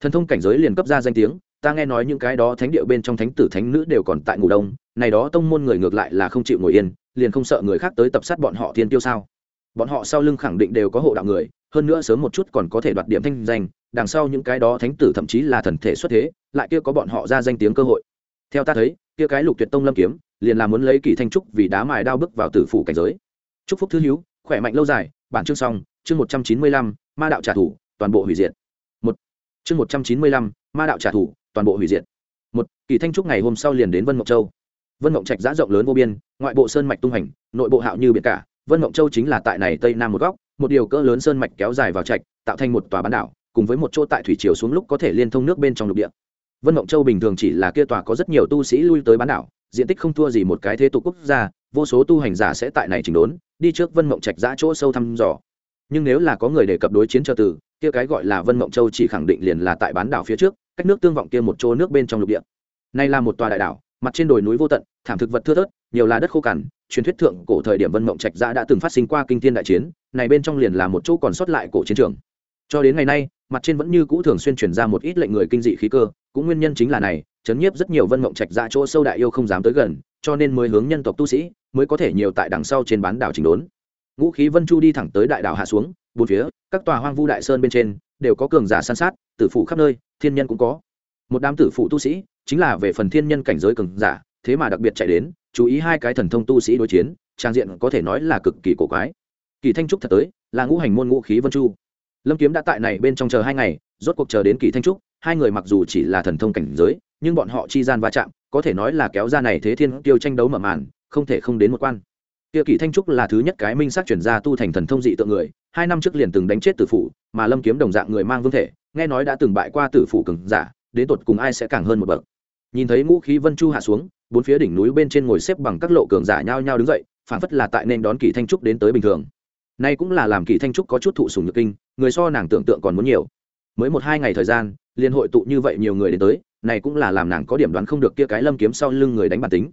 Thần thông cảnh giới liền cấp ra danh tiếng, ta nghe nói những cái đó thánh địa bên trong thánh tử thánh nữ đều còn tại ngủ đông, này đó tông môn người ngược lại là không chịu ngồi yên liền không sợ người khác tới tập sát bọn họ thiên tiêu sao? Bọn họ sau lưng khẳng định đều có hộ đạo người, hơn nữa sớm một chút còn có thể đoạt điểm thanh danh, đằng sau những cái đó thánh tử thậm chí là thần thể xuất thế, lại kia có bọn họ ra danh tiếng cơ hội. Theo ta thấy, kia cái lục tuyệt tông lâm kiếm, liền là muốn lấy kỳ thanh trúc vì đá mài đao bước vào tử phủ cảnh giới. Chúc phúc thứ hiếu khỏe mạnh lâu dài, bản chương xong, chương một trăm chín mươi lăm, ma đạo trả thù, toàn bộ hủy diệt. Một. Chương một trăm chín mươi lăm, ma đạo trả thù, toàn bộ hủy diệt. Một, kỳ thanh trúc ngày hôm sau liền đến vân mộc châu vân mộng trạch giã rộng lớn vô biên, ngoại bộ sơn mạch tung hành nội bộ hạo như biển cả. Vân mộng châu chính là tại này tây nam một góc, một điều cỡ lớn sơn mạch kéo dài vào trạch, tạo thành một tòa bán đảo, cùng với một chỗ tại thủy chiều xuống lúc có thể liên thông nước bên trong lục địa. Vân mộng châu bình thường chỉ là kia tòa có rất nhiều tu sĩ lui tới bán đảo, diện tích không thua gì một cái thế tục quốc gia, vô số tu hành giả sẽ tại này chỉnh đốn, đi trước vân mộng trạch giã chỗ sâu thăm dò. Nhưng nếu là có người đề cập đối chiến cho từ, kia cái gọi là vân mộng châu chỉ khẳng định liền là tại bán đảo phía trước, cách nước tương vọng kia một chỗ nước bên trong lục địa. Này là một tòa đại đảo mặt trên đồi núi vô tận, thảm thực vật thưa thớt, nhiều là đất khô cằn, truyền thuyết thượng cổ thời điểm vân mộng trạch giã đã từng phát sinh qua kinh thiên đại chiến, này bên trong liền là một chỗ còn sót lại cổ chiến trường. Cho đến ngày nay, mặt trên vẫn như cũ thường xuyên truyền ra một ít lệnh người kinh dị khí cơ, cũng nguyên nhân chính là này, chấn nhiếp rất nhiều vân mộng trạch ra chỗ sâu đại yêu không dám tới gần, cho nên mới hướng nhân tộc tu sĩ, mới có thể nhiều tại đằng sau trên bán đảo chỉnh đốn. Ngũ khí vân chu đi thẳng tới đại đảo hạ xuống, bốn phía, các tòa hoang vu đại sơn bên trên, đều có cường giả san sát, tử phụ khắp nơi, thiên nhân cũng có. Một đám tử phụ tu sĩ chính là về phần thiên nhân cảnh giới cường giả, thế mà đặc biệt chạy đến, chú ý hai cái thần thông tu sĩ đối chiến, trang diện có thể nói là cực kỳ cổ quái. Kỳ thanh trúc thật tới, là ngũ hành môn ngũ khí vân chu. Lâm kiếm đã tại này bên trong chờ hai ngày, rốt cuộc chờ đến kỳ thanh trúc, hai người mặc dù chỉ là thần thông cảnh giới, nhưng bọn họ chi gian va chạm, có thể nói là kéo ra này thế thiên tiêu tranh đấu mở màn, không thể không đến một quan. Kia kỳ thanh trúc là thứ nhất cái minh sát chuyển ra tu thành thần thông dị tượng người, hai năm trước liền từng đánh chết tử phụ mà lâm kiếm đồng dạng người mang vương thể, nghe nói đã từng bại qua tử phụ cường giả, đến tột cùng ai sẽ càng hơn một bậc nhìn thấy ngũ khí vân chu hạ xuống, bốn phía đỉnh núi bên trên ngồi xếp bằng các lộ cường giả nhao nhao đứng dậy phản phất là tại nên đón kỳ thanh trúc đến tới bình thường. Nay cũng là làm kỳ thanh trúc có chút thụ sùng nhược kinh, người so nàng tưởng tượng còn muốn nhiều. Mới một hai ngày thời gian, liên hội tụ như vậy nhiều người đến tới, này cũng là làm nàng có điểm đoán không được kia cái lâm kiếm sau lưng người đánh bản tính.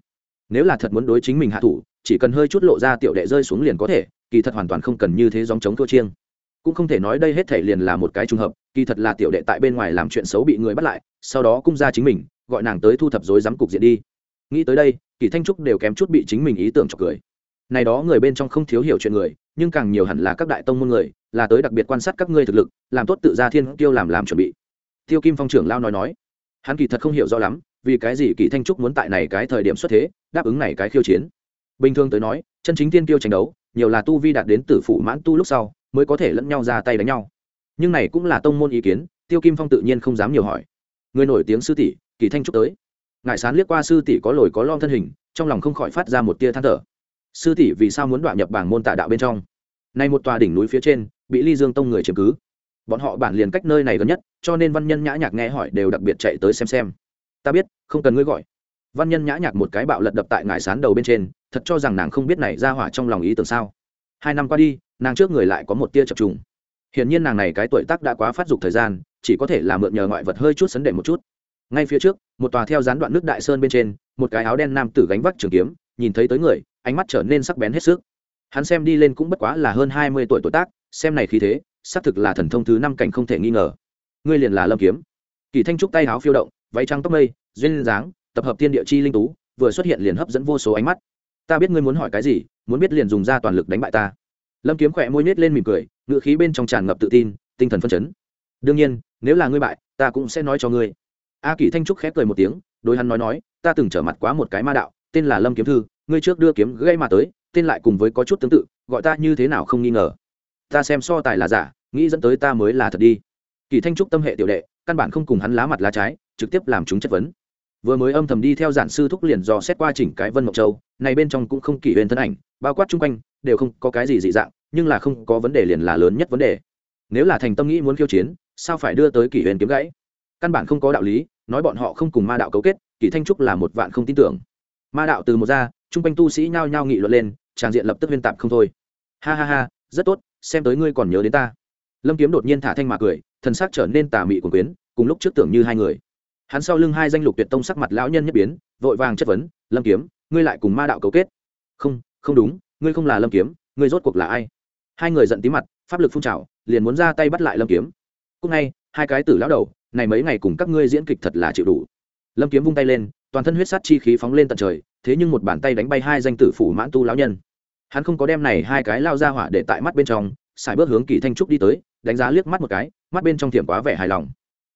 Nếu là thật muốn đối chính mình hạ thủ, chỉ cần hơi chút lộ ra tiểu đệ rơi xuống liền có thể, kỳ thật hoàn toàn không cần như thế dòng chống thua chiêng cũng không thể nói đây hết thể liền là một cái trùng hợp, kỳ thật là tiểu đệ tại bên ngoài làm chuyện xấu bị người bắt lại, sau đó cung ra chính mình, gọi nàng tới thu thập dối dám cục diện đi. Nghĩ tới đây, kỳ thanh trúc đều kém chút bị chính mình ý tưởng chọc cười. Này đó người bên trong không thiếu hiểu chuyện người, nhưng càng nhiều hẳn là các đại tông môn người, là tới đặc biệt quan sát các ngươi thực lực, làm tốt tự ra thiên tiêu làm làm chuẩn bị. Tiêu kim phong trưởng lao nói nói, hắn kỳ thật không hiểu rõ lắm, vì cái gì kỳ thanh trúc muốn tại này cái thời điểm xuất thế, đáp ứng này cái khiêu chiến. Bình thường tới nói, chân chính tiên tiêu tranh đấu, nhiều là tu vi đạt đến tử phụ mãn tu lúc sau mới có thể lẫn nhau ra tay đánh nhau. Nhưng này cũng là tông môn ý kiến, tiêu kim phong tự nhiên không dám nhiều hỏi. Người nổi tiếng sư tỷ, kỳ thanh trúc tới. Ngài sán liếc qua sư tỷ có lồi có lon thân hình, trong lòng không khỏi phát ra một tia than thở. Sư tỷ vì sao muốn đoạn nhập bảng môn tạ đạo bên trong? Nay một tòa đỉnh núi phía trên, bị ly dương tông người chiếm cứ. Bọn họ bản liền cách nơi này gần nhất, cho nên văn nhân nhã nhạc nghe hỏi đều đặc biệt chạy tới xem xem. Ta biết, không cần ngươi gọi. Văn nhân nhã nhạc một cái bạo lật đập tại ngải sán đầu bên trên, thật cho rằng nàng không biết này ra hỏa trong lòng ý tưởng sao? Hai năm qua đi, nàng trước người lại có một tia chập trùng. Hiển nhiên nàng này cái tuổi tác đã quá phát dục thời gian, chỉ có thể là mượn nhờ ngoại vật hơi chút sấn đệm một chút. Ngay phía trước, một tòa theo gián đoạn nước đại sơn bên trên, một cái áo đen nam tử gánh vác trường kiếm, nhìn thấy tới người, ánh mắt trở nên sắc bén hết sức. Hắn xem đi lên cũng bất quá là hơn hai mươi tuổi tuổi tác, xem này khí thế, xác thực là thần thông thứ năm cảnh không thể nghi ngờ. Ngươi liền là lâm kiếm. Kỳ thanh trúc tay áo phiêu động, váy trắng tóc mây, duyên dáng, tập hợp thiên địa chi linh tú, vừa xuất hiện liền hấp dẫn vô số ánh mắt ta biết ngươi muốn hỏi cái gì, muốn biết liền dùng ra toàn lực đánh bại ta. Lâm kiếm khỏe môi nết lên mỉm cười ngự khí bên trong tràn ngập tự tin, tinh thần phân chấn. Đương nhiên, nếu là ngươi bại, ta cũng sẽ nói cho ngươi. A kỳ thanh trúc khép cười một tiếng, đối hắn nói nói, ta từng trở mặt quá một cái ma đạo, tên là lâm kiếm thư, ngươi trước đưa kiếm gây mà tới, tên lại cùng với có chút tương tự, gọi ta như thế nào không nghi ngờ. Ta xem so tài là giả, nghĩ dẫn tới ta mới là thật đi. Kỳ thanh trúc tâm hệ tiểu đệ, căn bản không cùng hắn lá mặt lá trái, trực tiếp làm chúng chất vấn vừa mới âm thầm đi theo giản sư thúc liền dò xét qua chỉnh cái vân mộc châu, này bên trong cũng không kỷ huyền thân ảnh, bao quát chung quanh, đều không có cái gì dị dạng, nhưng là không có vấn đề liền là lớn nhất vấn đề. Nếu là thành tâm nghĩ muốn khiêu chiến, sao phải đưa tới kỷ huyền kiếm gãy? Căn bản không có đạo lý, nói bọn họ không cùng ma đạo cấu kết kỷ thanh trúc là một vạn không tin tưởng. Ma đạo từ một ra, chung quanh tu sĩ nhao nhao nghị luận lên, tràng diện lập tức huyên tạp không thôi. Ha ha ha, rất tốt, xem tới ngươi còn nhớ đến ta. Lâm kiếm đột nhiên thả thanh mà cười, thần sắc trở nên tà mị của quyến, cùng lúc trước tưởng như hai người hắn sau lưng hai danh lục tuyệt tông sắc mặt lão nhân nhất biến, vội vàng chất vấn, lâm kiếm, ngươi lại cùng ma đạo cấu kết? Không không đúng, ngươi không là lâm kiếm, ngươi rốt cuộc là ai? Hai người giận tí mặt, pháp lực phun trào, liền muốn ra tay bắt lại lâm kiếm. Cúc ngay, hai cái tử lão đầu, này mấy ngày cùng các ngươi diễn kịch thật là chịu đủ. Lâm kiếm vung tay lên, toàn thân huyết sát chi khí phóng lên tận trời, thế nhưng một bàn tay đánh bay hai danh tử phủ mãn tu lão nhân. Hắn không có đem này hai cái lao ra hỏa để tại mắt bên trong xài bước hướng kỳ thanh trúc đi tới, đánh giá liếc mắt một cái, mắt bên trong thiểm quá vẻ hài lòng.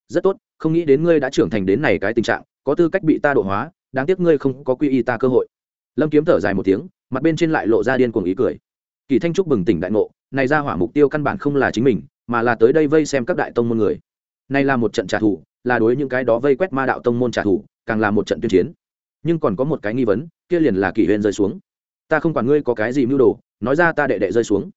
Rất tốt không nghĩ đến ngươi đã trưởng thành đến này cái tình trạng, có tư cách bị ta độ hóa, đáng tiếc ngươi không có quy y ta cơ hội. Lâm kiếm thở dài một tiếng, mặt bên trên lại lộ ra điên cuồng ý cười. Kỳ thanh trúc bừng tỉnh đại ngộ, này ra hỏa mục tiêu căn bản không là chính mình, mà là tới đây vây xem các đại tông môn người. Này là một trận trả thù, là đối những cái đó vây quét ma đạo tông môn trả thù, càng là một trận tuyên chiến. Nhưng còn có một cái nghi vấn, kia liền là kỷ huyền rơi xuống. Ta không quản ngươi có cái gì mưu đồ, nói ra ta đệ đệ rơi xuống.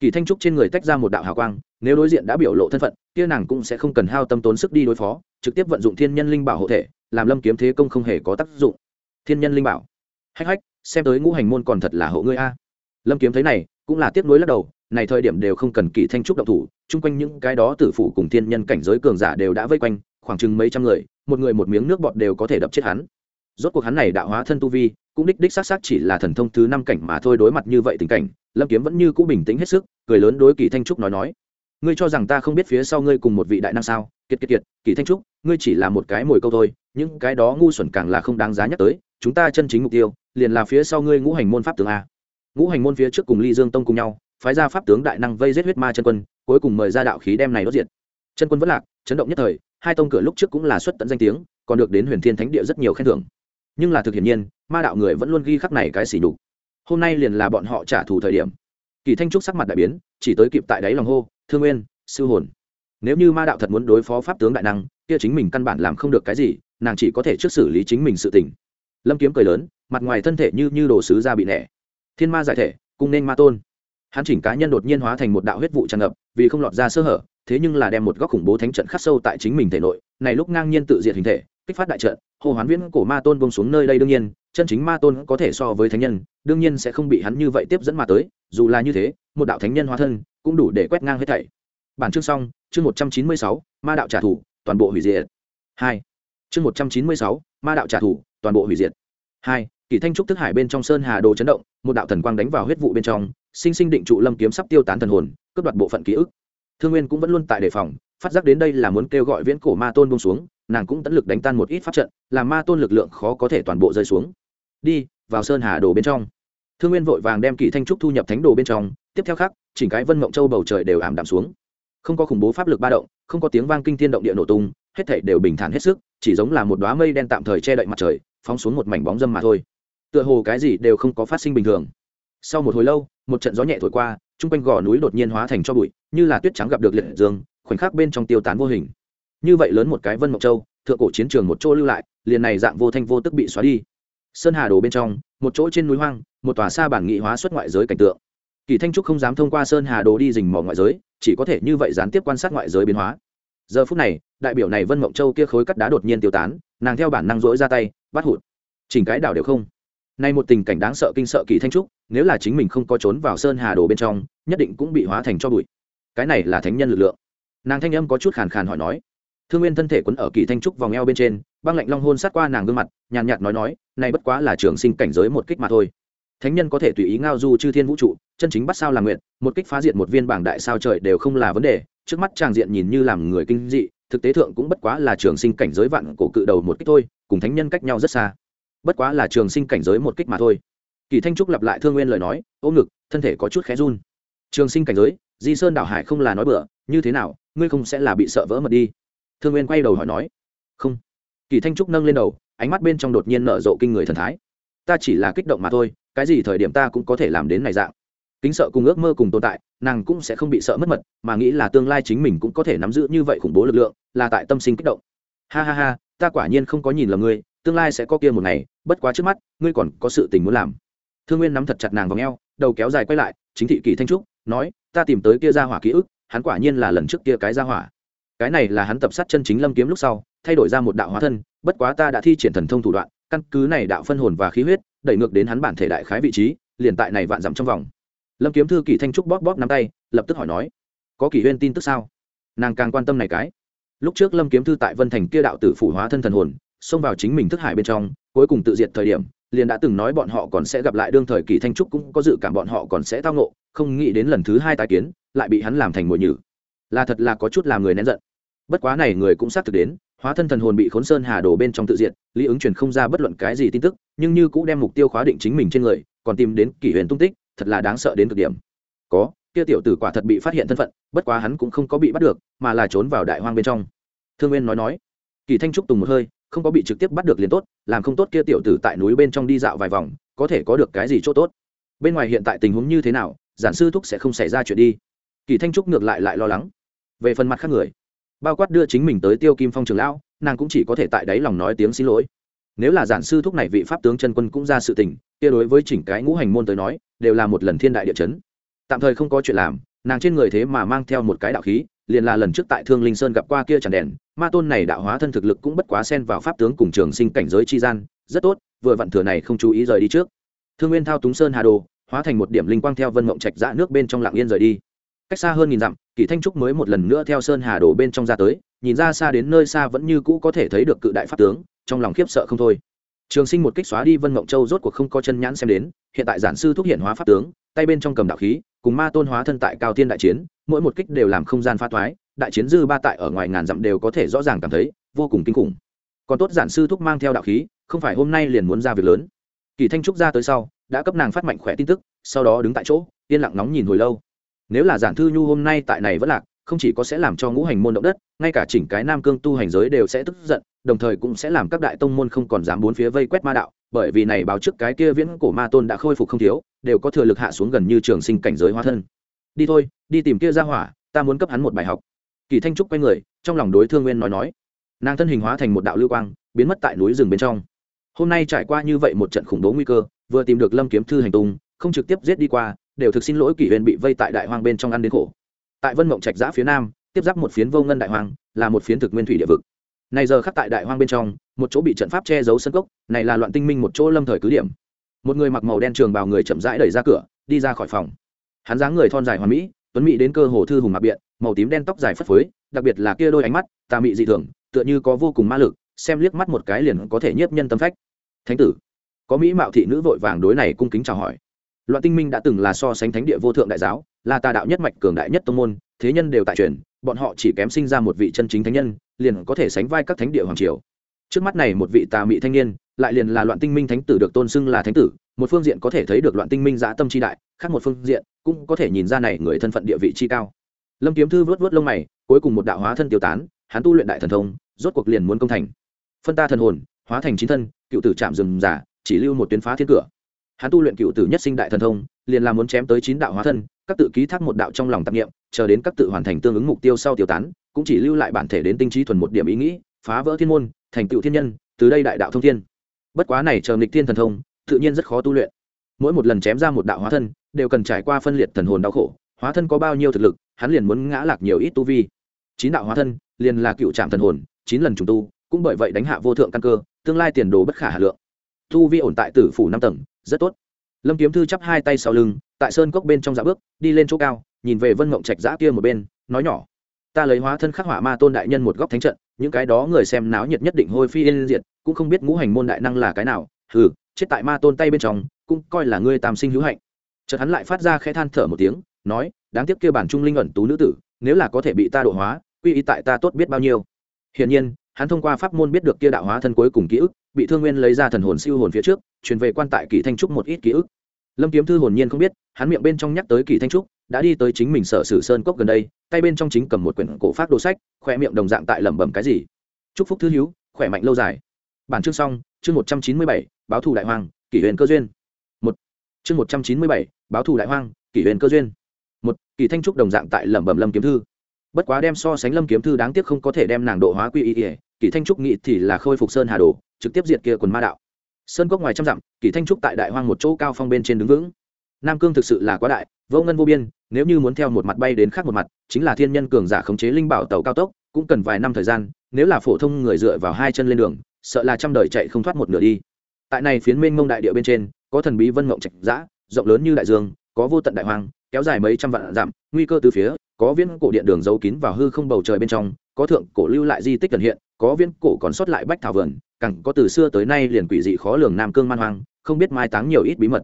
Kỳ thanh trúc trên người tách ra một đạo hào quang nếu đối diện đã biểu lộ thân phận, kia nàng cũng sẽ không cần hao tâm tốn sức đi đối phó, trực tiếp vận dụng thiên nhân linh bảo hộ thể, làm lâm kiếm thế công không hề có tác dụng. Thiên nhân linh bảo. Hách hách, xem tới ngũ hành môn còn thật là hộ ngươi a. Lâm kiếm thấy này, cũng là tiếc nối lắc đầu, này thời điểm đều không cần kỳ thanh trúc động thủ, chung quanh những cái đó tử phủ cùng thiên nhân cảnh giới cường giả đều đã vây quanh, khoảng chừng mấy trăm người, một người một miếng nước bọt đều có thể đập chết hắn. Rốt cuộc hắn này đạo hóa thân tu vi, cũng đích đích xác xác chỉ là thần thông thứ năm cảnh mà thôi đối mặt như vậy tình cảnh, lâm kiếm vẫn như cũ bình tĩnh hết sức, cười lớn đối kỳ thanh trúc nói nói ngươi cho rằng ta không biết phía sau ngươi cùng một vị đại năng sao? Kiệt kiệt kiệt, kỳ thanh trúc, ngươi chỉ là một cái mồi câu thôi, những cái đó ngu xuẩn càng là không đáng giá nhắc tới, chúng ta chân chính mục tiêu, liền là phía sau ngươi ngũ hành môn pháp tướng a. Ngũ hành môn phía trước cùng ly dương tông cùng nhau, phái ra pháp tướng đại năng vây giết huyết ma chân quân, cuối cùng mời ra đạo khí đem này đốt diệt. Chân quân vẫn lạc, chấn động nhất thời, hai tông cửa lúc trước cũng là xuất tận danh tiếng, còn được đến huyền thiên thánh địa rất nhiều khen thưởng. Nhưng là thực hiển nhiên, ma đạo người vẫn luôn ghi khắc này cái xỉ đục hôm nay liền là bọn họ trả thù thời điểm kỳ thanh trúc sắc mặt đại biến, chỉ tới kịp tại đáy lòng hô, thương nguyên, sư hồn. Nếu như ma đạo thật muốn đối phó pháp tướng đại năng, kia chính mình căn bản làm không được cái gì, nàng chỉ có thể trước xử lý chính mình sự tình. Lâm kiếm cười lớn, mặt ngoài thân thể như như đồ sứ ra bị nẻ. Thiên ma giải thể cùng nên ma tôn. Hắn chỉnh cá nhân đột nhiên hóa thành một đạo huyết vụ tràn ngập, vì không lọt ra sơ hở, thế nhưng là đem một góc khủng bố thánh trận khắc sâu tại chính mình thể nội, này lúc ngang nhiên tự diệt hình thể, kích phát đại trận hồ hoán viễn cổ ma tôn bông xuống nơi đây đương nhiên, chân chính ma tôn có thể so với thánh nhân, đương nhiên sẽ không bị hắn như vậy tiếp dẫn mà tới dù là như thế, một đạo thánh nhân hóa thân cũng đủ để quét ngang hết thảy. Bản chương xong, chương một trăm chín mươi sáu, ma đạo trả thù, toàn bộ hủy diệt. Hai. Chương một trăm chín mươi sáu, ma đạo trả thù, toàn bộ hủy diệt. Hai. Kỳ thanh trúc thức hải bên trong sơn hà đồ chấn động, một đạo thần quang đánh vào huyết vụ bên trong, sinh sinh định trụ lâm kiếm sắp tiêu tán thần hồn, cướp đoạt bộ phận ký ức. Thương nguyên cũng vẫn luôn tại đề phòng, phát giác đến đây là muốn kêu gọi viễn cổ ma tôn bông xuống, nàng cũng tận lực đánh tan một ít pháp trận, làm ma tôn lực lượng khó có thể toàn bộ rơi xuống. Đi, vào sơn hà đồ bên trong thương nguyên vội vàng đem kỳ thanh trúc thu nhập thánh đồ bên trong, tiếp theo khác chỉnh cái vân mộng châu bầu trời đều ảm đạm xuống. Không có khủng bố pháp lực ba động, không có tiếng vang kinh thiên động địa nổ tung, hết thảy đều bình thản hết sức, chỉ giống là một đoá mây đen tạm thời che đậy mặt trời, phóng xuống một mảnh bóng dâm mà thôi. Tựa hồ cái gì đều không có phát sinh bình thường. Sau một hồi lâu, một trận gió nhẹ thổi qua, chung quanh gò núi đột nhiên hóa thành cho bụi, như là tuyết trắng gặp được liệt dương, khoảnh khắc bên trong tiêu tán vô hình. Như vậy lớn một cái vân mộng châu, thượng cổ chiến trường một chỗ lưu lại, liền này dạng vô thanh vô tức bị xóa đi sơn hà đồ bên trong, một chỗ trên núi hoang, một tòa xa bản nghị hóa xuất ngoại giới cảnh tượng. Kỳ thanh trúc không dám thông qua sơn hà đồ đi dình mò ngoại giới, chỉ có thể như vậy gián tiếp quan sát ngoại giới biến hóa. Giờ phút này, đại biểu này vân mộng châu kia khối cắt đá đột nhiên tiêu tán, nàng theo bản năng rỗi ra tay, bắt hụt. Chỉnh cái đảo đều không. Nay một tình cảnh đáng sợ kinh sợ kỳ thanh trúc, nếu là chính mình không có trốn vào sơn hà đồ bên trong, nhất định cũng bị hóa thành cho bụi. Cái này là thánh nhân lực lượng. Nàng thanh âm có chút khàn khàn hỏi nói thương nguyên thân thể quấn ở kỳ thanh trúc vòng eo bên trên, băng lạnh long hôn sát qua nàng gương mặt, nhàn nhạt nói nói, này bất quá là trường sinh cảnh giới một kích mà thôi. Thánh nhân có thể tùy ý ngao du chư thiên vũ trụ, chân chính bắt sao là nguyện, một kích phá diệt một viên bảng đại sao trời đều không là vấn đề. Trước mắt tràng diện nhìn như làm người kinh dị, thực tế thượng cũng bất quá là trường sinh cảnh giới vạn cổ cự đầu một kích thôi, cùng thánh nhân cách nhau rất xa. Bất quá là trường sinh cảnh giới một kích mà thôi. Kỳ thanh trúc lặp lại thương nguyên lời nói ôm ngực, thân thể có chút khé run. Trường sinh cảnh giới, di sơn đảo hải không là nói bừa, như thế nào, ngươi không sẽ là bị sợ vỡ mật đi thương nguyên quay đầu hỏi nói, không. Kỳ thanh trúc nâng lên đầu, ánh mắt bên trong đột nhiên nở rộ kinh người thần thái. Ta chỉ là kích động mà thôi, cái gì thời điểm ta cũng có thể làm đến này dạng. Kính sợ cùng ước mơ cùng tồn tại, nàng cũng sẽ không bị sợ mất mật, mà nghĩ là tương lai chính mình cũng có thể nắm giữ như vậy khủng bố lực lượng, là tại tâm sinh kích động. Ha ha ha, ta quả nhiên không có nhìn lầm ngươi, tương lai sẽ có kia một ngày, bất quá trước mắt, ngươi còn có sự tình muốn làm. Thương nguyên nắm thật chặt nàng vào ngheo đầu kéo dài quay lại, chính thị kỳ thanh trúc, nói, ta tìm tới kia ra hỏa ký ức, hắn quả nhiên là lần trước kia cái ra hỏa cái này là hắn tập sát chân chính lâm kiếm lúc sau, thay đổi ra một đạo hóa thân, bất quá ta đã thi triển thần thông thủ đoạn, căn cứ này đạo phân hồn và khí huyết, đẩy ngược đến hắn bản thể đại khái vị trí, liền tại này vạn dặm trong vòng. Lâm kiếm thư kỳ thanh trúc bóp bóp nắm tay, lập tức hỏi nói, có kỷ huyên tin tức sao? Nàng càng quan tâm này cái. Lúc trước lâm kiếm thư tại vân thành kia đạo tử phủ hóa thân thần hồn, xông vào chính mình thức hải bên trong, cuối cùng tự diệt thời điểm, liền đã từng nói bọn họ còn sẽ gặp lại đương thời kỳ thanh trúc cũng có dự cảm bọn họ còn sẽ tao ngộ, không nghĩ đến lần thứ hai tái kiến, lại bị hắn làm thành mồi nhử là thật là có chút làm người nén giận. Bất quá này người cũng xác thực đến, hóa thân thần hồn bị khốn sơn hà đổ bên trong tự diện lý ứng truyền không ra bất luận cái gì tin tức, nhưng như cũng đem mục tiêu khóa định chính mình trên người, còn tìm đến kỷ huyền tung tích, thật là đáng sợ đến cực điểm. Có, kia tiểu tử quả thật bị phát hiện thân phận, bất quá hắn cũng không có bị bắt được, mà là trốn vào đại hoang bên trong. Thương nguyên nói nói kỳ thanh trúc tùng một hơi, không có bị trực tiếp bắt được liền tốt, làm không tốt kia tiểu tử tại núi bên trong đi dạo vài vòng, có thể có được cái gì chỗ tốt. Bên ngoài hiện tại tình huống như thế nào, giản sư thúc sẽ không xảy ra chuyện đi. Kỳ thanh trúc ngược lại lại lo lắng về phần mặt khác người. Bao quát đưa chính mình tới tiêu kim phong trường lão, nàng cũng chỉ có thể tại đáy lòng nói tiếng xin lỗi. Nếu là giản sư thúc này vị pháp tướng chân quân cũng ra sự tình, kia đối với chỉnh cái ngũ hành môn tới nói, đều là một lần thiên đại địa chấn. Tạm thời không có chuyện làm, nàng trên người thế mà mang theo một cái đạo khí, liền là lần trước tại thương linh sơn gặp qua kia tràn đèn, ma tôn này đạo hóa thân thực lực cũng bất quá xen vào pháp tướng cùng trường sinh cảnh giới chi gian, rất tốt, vừa vặn thừa này không chú ý rời đi trước. Thương nguyên thao túng sơn hà đồ, hóa thành một điểm linh quang theo vân mộng trạch dã nước bên trong lạng yên rời đi cách xa hơn nghìn dặm, kỳ thanh trúc mới một lần nữa theo sơn hà đổ bên trong ra tới, nhìn ra xa đến nơi xa vẫn như cũ có thể thấy được cự đại pháp tướng, trong lòng khiếp sợ không thôi. Trường sinh một kích xóa đi vân mộng châu rốt cuộc không có chân nhãn xem đến, hiện tại giản sư thúc hiện hóa pháp tướng, tay bên trong cầm đạo khí, cùng ma tôn hóa thân tại cao tiên đại chiến, mỗi một kích đều làm không gian pha thoái, đại chiến dư ba tại ở ngoài ngàn dặm đều có thể rõ ràng cảm thấy vô cùng kinh khủng. Còn tốt giản sư thúc mang theo đạo khí, không phải hôm nay liền muốn ra việc lớn. Kỳ thanh trúc ra tới sau, đã cấp nàng phát mạnh khỏe tin tức, sau đó đứng tại chỗ, yên lặng nóng nhìn hồi lâu nếu là giản thư nhu hôm nay tại này vẫn lạc, không chỉ có sẽ làm cho ngũ hành môn động đất, ngay cả chỉnh cái nam cương tu hành giới đều sẽ tức giận, đồng thời cũng sẽ làm các đại tông môn không còn dám bốn phía vây quét ma đạo, bởi vì này báo trước cái kia viễn cổ ma tôn đã khôi phục không thiếu, đều có thừa lực hạ xuống gần như trường sinh cảnh giới hóa thân. Đi thôi, đi tìm kia ra hỏa, ta muốn cấp hắn một bài học. Kỳ thanh trúc quay người, trong lòng đối thương nguyên nói nói. Nàng thân hình hóa thành một đạo lưu quang, biến mất tại núi rừng bên trong. Hôm nay trải qua như vậy một trận khủng bố nguy cơ, vừa tìm được lâm kiếm thư hành tung, không trực tiếp giết đi qua đều thực xin lỗi kỷ huyền bị vây tại đại hoang bên trong ăn đến khổ. Tại vân mộng trạch giã phía nam, tiếp giáp một phiến vô ngân đại hoang, là một phiến thực nguyên thủy địa vực. Này giờ khắc tại đại hoang bên trong, một chỗ bị trận pháp che giấu sân cốc, này là loạn tinh minh một chỗ lâm thời cứ điểm. Một người mặc màu đen trường bào người chậm rãi đẩy ra cửa, đi ra khỏi phòng. Hắn dáng người thon dài hoàn mỹ, tuấn mỹ đến cơ hồ thư hùng mặc biện, màu tím đen tóc dài phất phới, đặc biệt là kia đôi ánh mắt, tà mị dị thường, tựa như có vô cùng ma lực, xem liếc mắt một cái liền có thể nhiếp nhân tâm phách. Thánh tử. Có mỹ mạo thị nữ vội vàng đối này cung kính chào hỏi loạn tinh minh đã từng là so sánh thánh địa vô thượng đại giáo, là tà đạo nhất mạch cường đại nhất tông môn, thế nhân đều tại truyền, bọn họ chỉ kém sinh ra một vị chân chính thánh nhân, liền có thể sánh vai các thánh địa hoàng triều. Trước mắt này một vị tà mị thanh niên, lại liền là loạn tinh minh thánh tử được tôn xưng là thánh tử, một phương diện có thể thấy được loạn tinh minh giã tâm chi đại, khác một phương diện cũng có thể nhìn ra này người thân phận địa vị chi cao. Lâm kiếm thư vớt vớt lông mày, cuối cùng một đạo hóa thân tiêu tán, hắn tu luyện đại thần thông, rốt cuộc liền muốn công thành. Phân ta thần hồn, hóa thành chín thân, cựu tử chạm rừng giả, chỉ lưu một tuyến phá thiên cửa hắn tu luyện cựu tử nhất sinh đại thần thông, liền là muốn chém tới chín đạo hóa thân, các tự ký thác một đạo trong lòng tạp nghiệm chờ đến các tự hoàn thành tương ứng mục tiêu sau tiêu tán, cũng chỉ lưu lại bản thể đến tinh trí thuần một điểm ý nghĩ, phá vỡ thiên môn, thành tựu thiên nhân, từ đây đại đạo thông thiên. Bất quá này chờ nghịch thiên thần thông, tự nhiên rất khó tu luyện. Mỗi một lần chém ra một đạo hóa thân, đều cần trải qua phân liệt thần hồn đau khổ, hóa thân có bao nhiêu thực lực, hắn liền muốn ngã lạc nhiều ít tu vi. Chín đạo hóa thân, liền là cựu trạm thần hồn, chín lần trùng tu, cũng bởi vậy đánh hạ vô thượng căn cơ, tương lai tiền đồ bất khả hà lượng. Tu vi ổn tại tử phủ năm tầng rất tốt. Lâm kiếm thư chắp hai tay sau lưng, tại sơn cốc bên trong dạ bước, đi lên chỗ cao, nhìn về vân mộng trạch giã kia một bên, nói nhỏ, ta lấy hóa thân khắc họa ma tôn đại nhân một góc thánh trận, những cái đó người xem náo nhiệt nhất định hôi phi yên diệt, cũng không biết ngũ hành môn đại năng là cái nào, hừ, chết tại ma tôn tay bên trong, cũng coi là ngươi tam sinh hữu hạnh. Chợt hắn lại phát ra khẽ than thở một tiếng, nói, đáng tiếc kia bản trung linh ẩn tú nữ tử, nếu là có thể bị ta độ hóa, quy y tại ta tốt biết bao nhiêu. Hiển nhiên, hắn thông qua pháp môn biết được kia đạo hóa thân cuối cùng ký ức bị thương nguyên lấy ra thần hồn siêu hồn phía trước, truyền về quan tại kỳ thanh trúc một ít ký ức. Lâm kiếm thư hồn nhiên không biết, hắn miệng bên trong nhắc tới kỳ thanh trúc, đã đi tới chính mình sở sử sơn cốc gần đây, tay bên trong chính cầm một quyển cổ phát đồ sách khoe miệng đồng dạng tại lẩm bẩm cái gì. Chúc phúc thư hữu, khỏe mạnh lâu dài. Bản chương xong, chương một trăm chín mươi bảy, báo thù đại hoàng, kỷ huyền cơ duyên. Một. Chương một trăm chín mươi bảy, báo thù đại hoang kỷ huyền cơ duyên. Một, kỳ thanh trúc đồng dạng tại lẩm bẩm lâm kiếm thư. Bất quá đem so sánh lâm kiếm thư đáng tiếc không có thể đem nàng độ hóa quy y ỉa kỳ thanh trúc nghĩ thì là khôi phục sơn hà đồ, trực tiếp diệt kia quần ma đạo. Sơn cốc ngoài trăm dặm, kỳ thanh trúc tại đại hoang một chỗ cao phong bên trên đứng vững. Nam cương thực sự là quá đại, vô ngân vô biên, nếu như muốn theo một mặt bay đến khác một mặt, chính là thiên nhân cường giả khống chế linh bảo tàu cao tốc, cũng cần vài năm thời gian, nếu là phổ thông người dựa vào hai chân lên đường, sợ là trăm đời chạy không thoát một nửa đi. Tại này phiến mênh mông đại địa bên trên, có thần bí vân mộng trạch giã rộng lớn như đại dương, có vô tận đại hoang, kéo dài mấy trăm vạn dặm, nguy cơ từ phía, có viễn cổ điện đường giấu kín vào hư không bầu trời bên trong, có thượng cổ lưu lại di tích cần hiện có viễn cổ còn sót lại bách thảo vườn cẳng có từ xưa tới nay liền quỷ dị khó lường nam cương man hoang, không biết mai táng nhiều ít bí mật.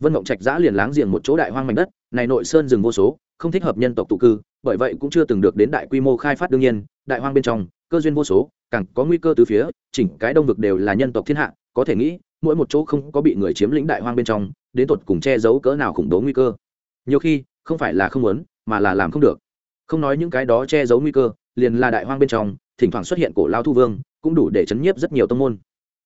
Vân mộng trạch giã liền láng giềng một chỗ đại hoang mảnh đất, này nội sơn rừng vô số, không thích hợp nhân tộc tụ cư, bởi vậy cũng chưa từng được đến đại quy mô khai phát đương nhiên, đại hoang bên trong, cơ duyên vô số, càng có nguy cơ từ phía, chỉnh cái đông vực đều là nhân tộc thiên hạ, có thể nghĩ, mỗi một chỗ không có bị người chiếm lĩnh đại hoang bên trong, đến tột cùng che giấu cỡ nào khủng bố nguy cơ. Nhiều khi, không phải là không muốn, mà là làm không được. Không nói những cái đó che giấu nguy cơ, liền là đại hoang bên trong thỉnh thoảng xuất hiện cổ lao thu vương, cũng đủ để chấn nhiếp rất nhiều tông môn.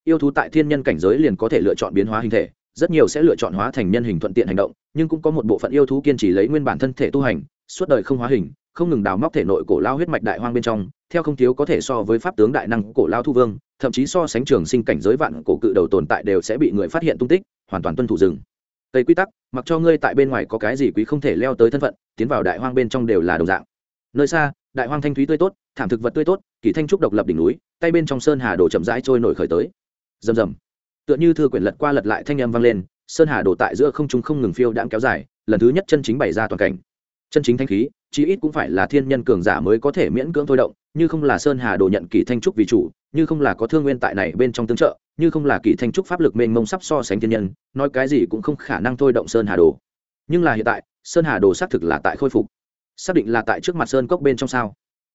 Yêu thú tại thiên nhân cảnh giới liền có thể lựa chọn biến hóa hình thể, rất nhiều sẽ lựa chọn hóa thành nhân hình thuận tiện hành động, nhưng cũng có một bộ phận yêu thú kiên trì lấy nguyên bản thân thể tu hành, suốt đời không hóa hình, không ngừng đào móc thể nội cổ lao huyết mạch đại hoang bên trong, theo không thiếu có thể so với pháp tướng đại năng cổ lao thu vương, thậm chí so sánh trường sinh cảnh giới vạn cổ cự đầu tồn tại đều sẽ bị người phát hiện tung tích, hoàn toàn tuân thủ rừng. Tây quy tắc, mặc cho ngươi tại bên ngoài có cái gì quý không thể leo tới thân phận, tiến vào đại hoang bên trong đều là đồng dạng nơi xa, đại hoang thanh thúy tươi tốt, thảm thực vật tươi tốt, kỳ thanh trúc độc lập đỉnh núi, tay bên trong sơn hà đổ chậm rãi trôi nổi khởi tới. Rầm rầm. Tựa như thư quyển lật qua lật lại thanh âm vang lên, sơn hà đổ tại giữa không trung không ngừng phiêu đãng kéo dài, lần thứ nhất chân chính bày ra toàn cảnh. Chân chính thanh khí, chí ít cũng phải là thiên nhân cường giả mới có thể miễn cưỡng thôi động, như không là sơn hà đồ nhận kỳ thanh trúc vì chủ, như không là có thương nguyên tại này bên trong tương trợ, như không là kỳ thanh trúc pháp lực mênh mông sắp so sánh thiên nhân, nói cái gì cũng không khả năng thôi động sơn hà đồ. Nhưng là hiện tại, sơn hà đồ xác thực là tại khôi phục xác định là tại trước mặt sơn cốc bên trong sao?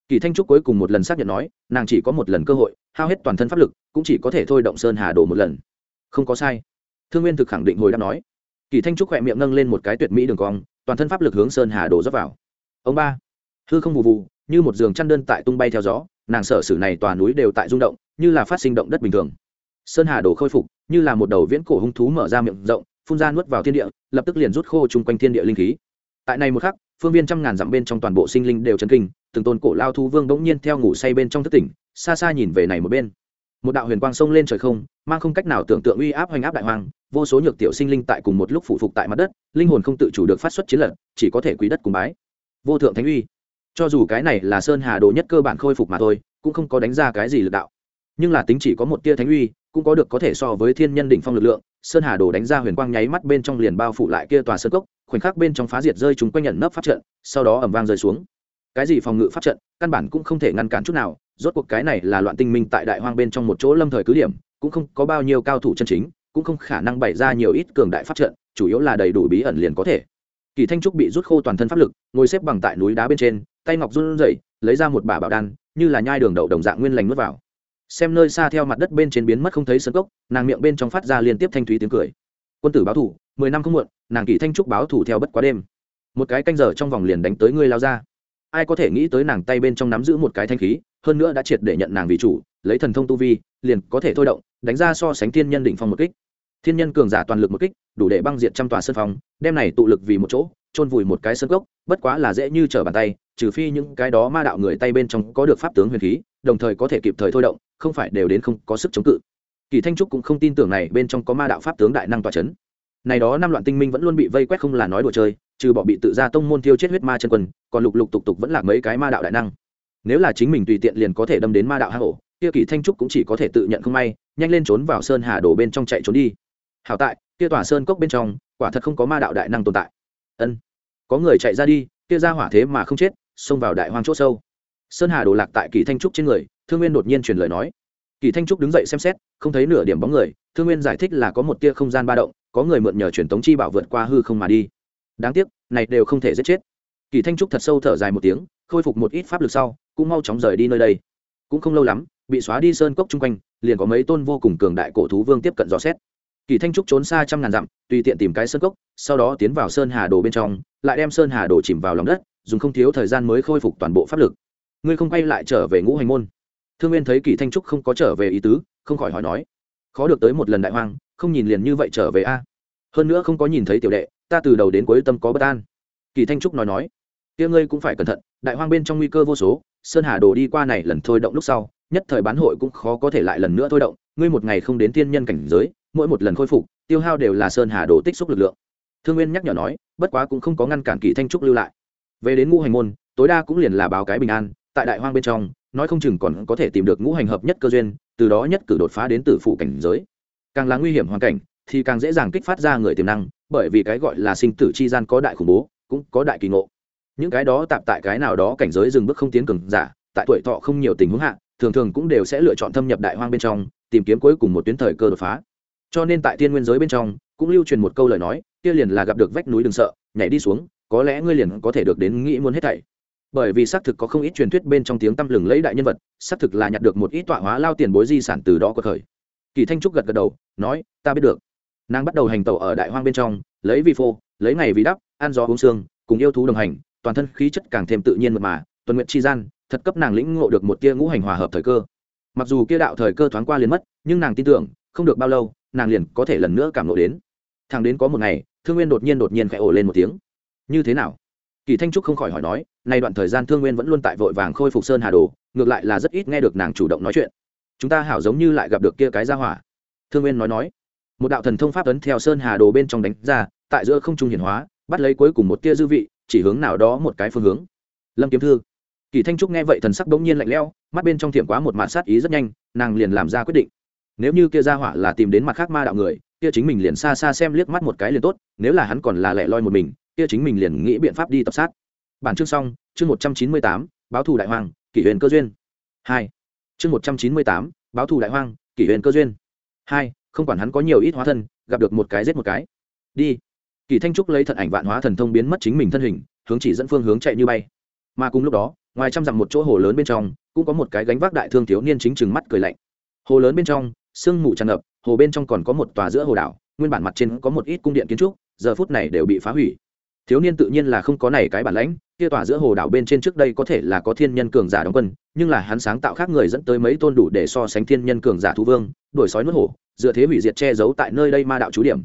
Kỳ thanh trúc cuối cùng một lần xác nhận nói, nàng chỉ có một lần cơ hội, hao hết toàn thân pháp lực, cũng chỉ có thể thôi động sơn hà đổ một lần. Không có sai. Thương nguyên thực khẳng định hồi đáp nói. Kỳ thanh trúc khỏe miệng nâng lên một cái tuyệt mỹ đường cong, toàn thân pháp lực hướng sơn hà đổ dốc vào. Ông ba. Hư không vụ vụ, như một giường chăn đơn tại tung bay theo gió, nàng sở sử này tòa núi đều tại rung động, như là phát sinh động đất bình thường. Sơn hà đổ khôi phục, như là một đầu viễn cổ hung thú mở ra miệng rộng, phun ra nuốt vào thiên địa, lập tức liền rút khô chung quanh thiên địa linh khí. Tại này một khắc phương viên trăm ngàn dặm bên trong toàn bộ sinh linh đều chấn kinh, từng tôn cổ lao thu vương bỗng nhiên theo ngủ say bên trong thất tỉnh, xa xa nhìn về này một bên. Một đạo huyền quang sông lên trời không, mang không cách nào tưởng tượng uy áp hoành áp đại hoang, vô số nhược tiểu sinh linh tại cùng một lúc phụ phục tại mặt đất, linh hồn không tự chủ được phát xuất chiến lật, chỉ có thể quý đất cùng bái. Vô thượng thánh uy. Cho dù cái này là sơn hà đồ nhất cơ bản khôi phục mà thôi, cũng không có đánh ra cái gì lực đạo. Nhưng là tính chỉ có một tia thánh uy cũng có được có thể so với thiên nhân đỉnh phong lực lượng, sơn hà đồ đánh ra huyền quang nháy mắt bên trong liền bao phủ lại kia tòa sơn cốc, khoảnh khắc bên trong phá diệt rơi chúng quanh nhận nấp pháp trận, sau đó ẩm vang rơi xuống. Cái gì phòng ngự pháp trận, căn bản cũng không thể ngăn cản chút nào, rốt cuộc cái này là loạn tinh minh tại đại hoang bên trong một chỗ lâm thời cứ điểm, cũng không có bao nhiêu cao thủ chân chính, cũng không khả năng bày ra nhiều ít cường đại pháp trận, chủ yếu là đầy đủ bí ẩn liền có thể. Kỳ thanh trúc bị rút khô toàn thân pháp lực, ngồi xếp bằng tại núi đá bên trên, tay ngọc run rẩy, lấy ra một bả bảo đan, như là nhai đường đậu đồng dạng nguyên lành nuốt vào xem nơi xa theo mặt đất bên trên biến mất không thấy sân cốc, nàng miệng bên trong phát ra liên tiếp thanh thúy tiếng cười. Quân tử báo thủ, mười năm không muộn, nàng kỳ thanh trúc báo thủ theo bất quá đêm. Một cái canh giờ trong vòng liền đánh tới ngươi lao ra. Ai có thể nghĩ tới nàng tay bên trong nắm giữ một cái thanh khí, hơn nữa đã triệt để nhận nàng vì chủ, lấy thần thông tu vi, liền có thể thôi động, đánh ra so sánh thiên nhân đỉnh phong một kích. Thiên nhân cường giả toàn lực một kích, đủ để băng diệt trăm tòa sân phòng đem này tụ lực vì một chỗ, chôn vùi một cái sân gốc bất quá là dễ như trở bàn tay, trừ phi những cái đó ma đạo người tay bên trong có được pháp tướng huyền khí đồng thời có thể kịp thời thôi động, không phải đều đến không có sức chống cự. Kỳ thanh trúc cũng không tin tưởng này bên trong có ma đạo pháp tướng đại năng tòa c h ấ n này đó năm loạn tinh minh vẫn luôn bị vây quét không là nói đùa chơi, trừ bỏ bị tự ra tông môn tiêu chết huyết ma chân quân, còn lục lục tục tục vẫn là mấy cái ma đạo đại năng. Nếu là chính mình tùy tiện liền có thể đâm đến ma đạo hang ổ, kia kỳ thanh trúc cũng chỉ có thể tự nhận không may, nhanh lên trốn vào sơn hà đổ bên trong chạy trốn đi. Hảo tại, kia tòa sơn cốc bên trong, quả thật không có ma đạo đại năng tồn tại. Ân, có người chạy ra đi, kia ra hỏa thế mà không chết, xông vào đại hoang c h ỗ sâu sơn hà đồ lạc tại kỳ thanh trúc trên người thương nguyên đột nhiên truyền lời nói kỳ thanh trúc đứng dậy xem xét không thấy nửa điểm bóng người thương nguyên giải thích là có một tia không gian ba động có người mượn nhờ truyền tống chi bảo vượt qua hư không mà đi đáng tiếc này đều không thể giết chết kỳ thanh trúc thật sâu thở dài một tiếng khôi phục một ít pháp lực sau cũng mau chóng rời đi nơi đây cũng không lâu lắm bị xóa đi sơn cốc chung quanh liền có mấy tôn vô cùng cường đại cổ thú vương tiếp cận dò xét kỳ thanh trúc trốn xa trăm ngàn dặm tùy tiện tìm cái sơn cốc sau đó tiến vào sơn hà đồ bên trong lại đem sơn hà đồ chìm vào lòng đất dùng không thiếu thời gian mới khôi phục toàn bộ pháp lực ngươi không quay lại trở về ngũ hành môn. Thương nguyên thấy kỳ thanh trúc không có trở về ý tứ, không khỏi hỏi nói, khó được tới một lần đại hoang, không nhìn liền như vậy trở về a. Hơn nữa không có nhìn thấy tiểu đệ, ta từ đầu đến cuối tâm có bất an. Kỳ thanh trúc nói nói, kia ngươi cũng phải cẩn thận, đại hoang bên trong nguy cơ vô số, sơn hà đồ đi qua này lần thôi động lúc sau, nhất thời bán hội cũng khó có thể lại lần nữa thôi động, ngươi một ngày không đến tiên nhân cảnh giới, mỗi một lần khôi phục, tiêu hao đều là sơn hà đồ tích xúc lực lượng. Thương nguyên nhắc nhở nói, bất quá cũng không có ngăn cản kỳ thanh trúc lưu lại. Về đến ngũ hành môn, tối đa cũng liền là báo cái bình an tại đại hoang bên trong, nói không chừng còn có thể tìm được ngũ hành hợp nhất cơ duyên, từ đó nhất cử đột phá đến từ phụ cảnh giới. Càng là nguy hiểm hoàn cảnh, thì càng dễ dàng kích phát ra người tiềm năng, bởi vì cái gọi là sinh tử chi gian có đại khủng bố, cũng có đại kỳ ngộ. Những cái đó tạm tại cái nào đó cảnh giới dừng bước không tiến cường giả, tại tuổi thọ không nhiều tình huống hạ, thường thường cũng đều sẽ lựa chọn thâm nhập đại hoang bên trong, tìm kiếm cuối cùng một tuyến thời cơ đột phá. Cho nên tại tiên nguyên giới bên trong, cũng lưu truyền một câu lời nói, kia liền là gặp được vách núi đừng sợ, nhảy đi xuống, có lẽ ngươi liền có thể được đến nghĩ muốn hết thảy bởi vì xác thực có không ít truyền thuyết bên trong tiếng tăm lừng lấy đại nhân vật, xác thực là nhặt được một ít tọa hóa lao tiền bối di sản từ đó có khởi kỳ thanh trúc gật gật đầu, nói, ta biết được. Nàng bắt đầu hành tẩu ở đại hoang bên trong, lấy vi phô, lấy ngày vì đắp, ăn gió uống xương cùng yêu thú đồng hành, toàn thân khí chất càng thêm tự nhiên mật mà, tuần nguyện chi gian, thật cấp nàng lĩnh ngộ được một tia ngũ hành hòa hợp thời cơ. Mặc dù kia đạo thời cơ thoáng qua liền mất, nhưng nàng tin tưởng, không được bao lâu, nàng liền có thể lần nữa cảm ngộ đến. Thằng đến có một ngày, thương nguyên đột nhiên đột nhiên khẽ ổ lên một tiếng. Như thế nào? Kỳ thanh trúc không khỏi hỏi nói, nay đoạn thời gian thương nguyên vẫn luôn tại vội vàng khôi phục sơn hà đồ, ngược lại là rất ít nghe được nàng chủ động nói chuyện. Chúng ta hảo giống như lại gặp được kia cái ra hỏa. Thương nguyên nói nói, một đạo thần thông pháp ấn theo sơn hà đồ bên trong đánh ra, tại giữa không trung hiển hóa, bắt lấy cuối cùng một tia dư vị, chỉ hướng nào đó một cái phương hướng. Lâm kiếm thư. Kỳ thanh trúc nghe vậy thần sắc bỗng nhiên lạnh lẽo, mắt bên trong thiểm quá một mạt sát ý rất nhanh, nàng liền làm ra quyết định. Nếu như kia ra hỏa là tìm đến mặt khác ma đạo người, kia chính mình liền xa xa xem liếc mắt một cái liền tốt, nếu là hắn còn là lẻ loi một mình kia chính mình liền nghĩ biện pháp đi tập sát. Bản chương xong, chương một trăm chín mươi tám, báo thù đại hoàng, kỷ huyền cơ duyên. Hai. Chương một trăm chín mươi tám, báo thù đại hoàng, kỷ huyền cơ duyên. Hai, không quản hắn có nhiều ít hóa thân, gặp được một cái giết một cái. Đi. Kỳ thanh trúc lấy thật ảnh vạn hóa thần thông biến mất chính mình thân hình, hướng chỉ dẫn phương hướng chạy như bay. Mà cùng lúc đó, ngoài trăm dặm một chỗ hồ lớn bên trong, cũng có một cái gánh vác đại thương thiếu niên chính chừng mắt cười lạnh. Hồ lớn bên trong, sương mù tràn ngập, hồ bên trong còn có một tòa giữa hồ đảo, nguyên bản mặt trên có một ít cung điện kiến trúc, giờ phút này đều bị phá hủy thiếu niên tự nhiên là không có này cái bản lãnh, kia tỏa giữa hồ đảo bên trên trước đây có thể là có thiên nhân cường giả đóng quân, nhưng là hắn sáng tạo khác người dẫn tới mấy tôn đủ để so sánh thiên nhân cường giả thú vương đuổi sói nuốt hổ, dựa thế hủy diệt che giấu tại nơi đây ma đạo chú điểm.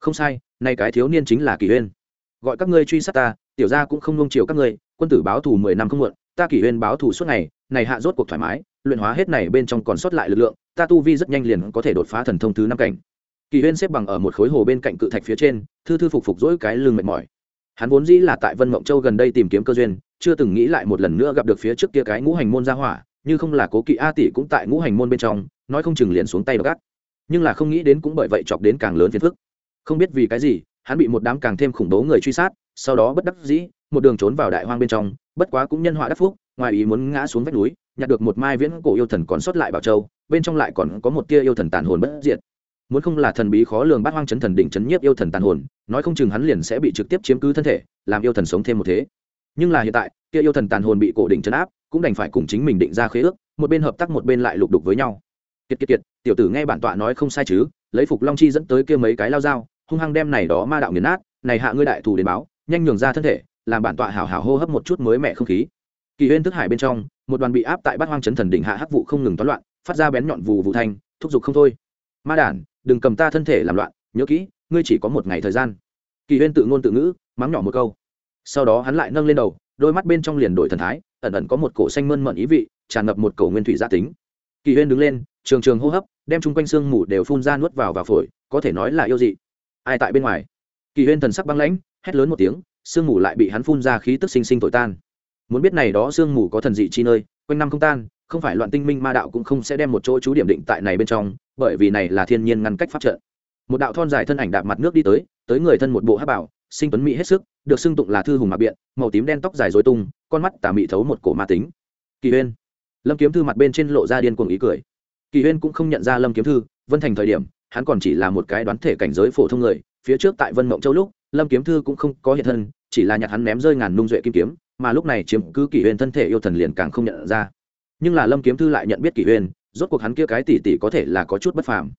Không sai, nay cái thiếu niên chính là kỳ huyên gọi các ngươi truy sát ta, tiểu gia cũng không nung chiều các ngươi, quân tử báo thù mười năm không muộn, ta kỳ huyên báo thù suốt ngày, này hạ rốt cuộc thoải mái, luyện hóa hết này bên trong còn sót lại lực lượng, ta tu vi rất nhanh liền có thể đột phá thần thông thứ năm cảnh. Kỳ huyên xếp bằng ở một khối hồ bên cạnh cự thạch phía trên, thư thư phục phục dỗi cái lưng mệt mỏi hắn vốn dĩ là tại vân mộng châu gần đây tìm kiếm cơ duyên, chưa từng nghĩ lại một lần nữa gặp được phía trước kia cái ngũ hành môn ra hỏa, như không là cố kỵ a tỷ cũng tại ngũ hành môn bên trong, nói không chừng liền xuống tay gắt. Nhưng là không nghĩ đến cũng bởi vậy chọc đến càng lớn phiền phức. Không biết vì cái gì, hắn bị một đám càng thêm khủng bố người truy sát, sau đó bất đắc dĩ, một đường trốn vào đại hoang bên trong, bất quá cũng nhân họa đắc phúc, ngoài ý muốn ngã xuống vách núi, nhặt được một mai viễn cổ yêu thần còn sót lại bảo châu, bên trong lại còn có một tia yêu thần tàn hồn bất diệt muốn không là thần bí khó lường bắt hoang chấn thần đỉnh chấn nhiếp yêu thần tàn hồn, nói không chừng hắn liền sẽ bị trực tiếp chiếm cứ thân thể, làm yêu thần sống thêm một thế. Nhưng là hiện tại, kia yêu thần tàn hồn bị cổ đỉnh chấn áp, cũng đành phải cùng chính mình định ra khế ước, một bên hợp tác một bên lại lục đục với nhau. Kiệt kiệt kiệt, tiểu tử nghe bản tọa nói không sai chứ, lấy phục long chi dẫn tới kia mấy cái lao dao, hung hăng đem này đó ma đạo nghiền nát, này hạ ngươi đại thù đến báo, nhanh nhường ra thân thể, làm bản tọa hảo hảo hô hấp một chút mới mẻ không khí. Kỳ huyên thức hải bên trong, một đoàn bị áp tại bát hoang chấn thần đỉnh hạ hắc vụ không ngừng toán loạn, phát ra bén nhọn vù vù thanh, thúc giục không thôi. Ma đản đừng cầm ta thân thể làm loạn, nhớ kỹ, ngươi chỉ có một ngày thời gian. Kỳ huyên tự ngôn tự ngữ, mắng nhỏ một câu. Sau đó hắn lại nâng lên đầu, đôi mắt bên trong liền đổi thần thái, ẩn ẩn có một cổ xanh mơn mận ý vị, tràn ngập một cổ nguyên thủy gia tính. Kỳ huyên đứng lên, trường trường hô hấp, đem chung quanh xương mù đều phun ra nuốt vào và phổi, có thể nói là yêu dị. Ai tại bên ngoài? Kỳ huyên thần sắc băng lãnh, hét lớn một tiếng sương mù lại bị hắn phun ra khí tức sinh sinh tội tan. Muốn biết này đó sương mù có thần dị chi nơi, quanh năm không tan, không phải loạn tinh minh ma đạo cũng không sẽ đem một chỗ chú điểm định tại này bên trong bởi vì này là thiên nhiên ngăn cách pháp trận. Một đạo thon dài thân ảnh đạp mặt nước đi tới tới người thân một bộ hát bảo, sinh tuấn mỹ hết sức, được xưng tụng là thư hùng mạc biện, màu tím đen tóc dài dối tung, con mắt tà mị thấu một cổ ma tính. Kỳ huyên. Lâm kiếm thư mặt bên trên lộ ra điên cuồng ý cười. Kỳ huyên cũng không nhận ra lâm kiếm thư, vân thành thời điểm, hắn còn chỉ là một cái đoán thể cảnh giới phổ thông người, phía trước tại vân mộng châu lúc, lâm kiếm thư cũng không có hiện thân, chỉ là nhặt hắn ném rơi ngàn nung duệ kim kiếm, mà lúc này chiếm cứ kỷ uyên thân thể yêu thần liền càng không nhận ra. Nhưng là lâm kiếm thư lại nhận biết kỷ uyên rốt cuộc hắn kia cái tỷ tỷ có thể là có chút bất phàm.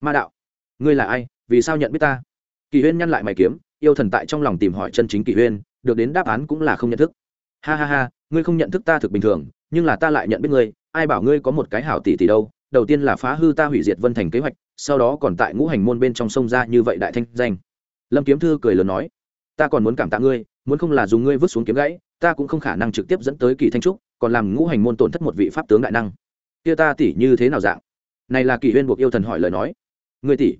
Ma đạo ngươi là ai? Vì sao nhận biết ta? Kỳ Huyên nhăn lại mày kiếm yêu thần tại trong lòng tìm hỏi chân chính Kỳ Huyên, được đến đáp án cũng là không nhận thức. Ha ha ha ngươi không nhận thức ta thực bình thường nhưng là ta lại nhận biết ngươi ai bảo ngươi có một cái hảo tỷ tỷ đâu? Đầu tiên là phá hư ta hủy diệt vân thành kế hoạch sau đó còn tại ngũ hành môn bên trong sông ra như vậy đại thanh danh. Lâm kiếm thư cười lớn nói ta còn muốn cảm tạ ngươi muốn không là dùng ngươi vứt xuống kiếm gãy ta cũng không khả năng trực tiếp dẫn tới kỳ thanh trúc còn làm ngũ hành môn tổn thất một vị pháp tướng đại năng kia ta tỷ như thế nào dạng? Này là kỳ huyên buộc yêu thần hỏi lời nói. Người tỷ.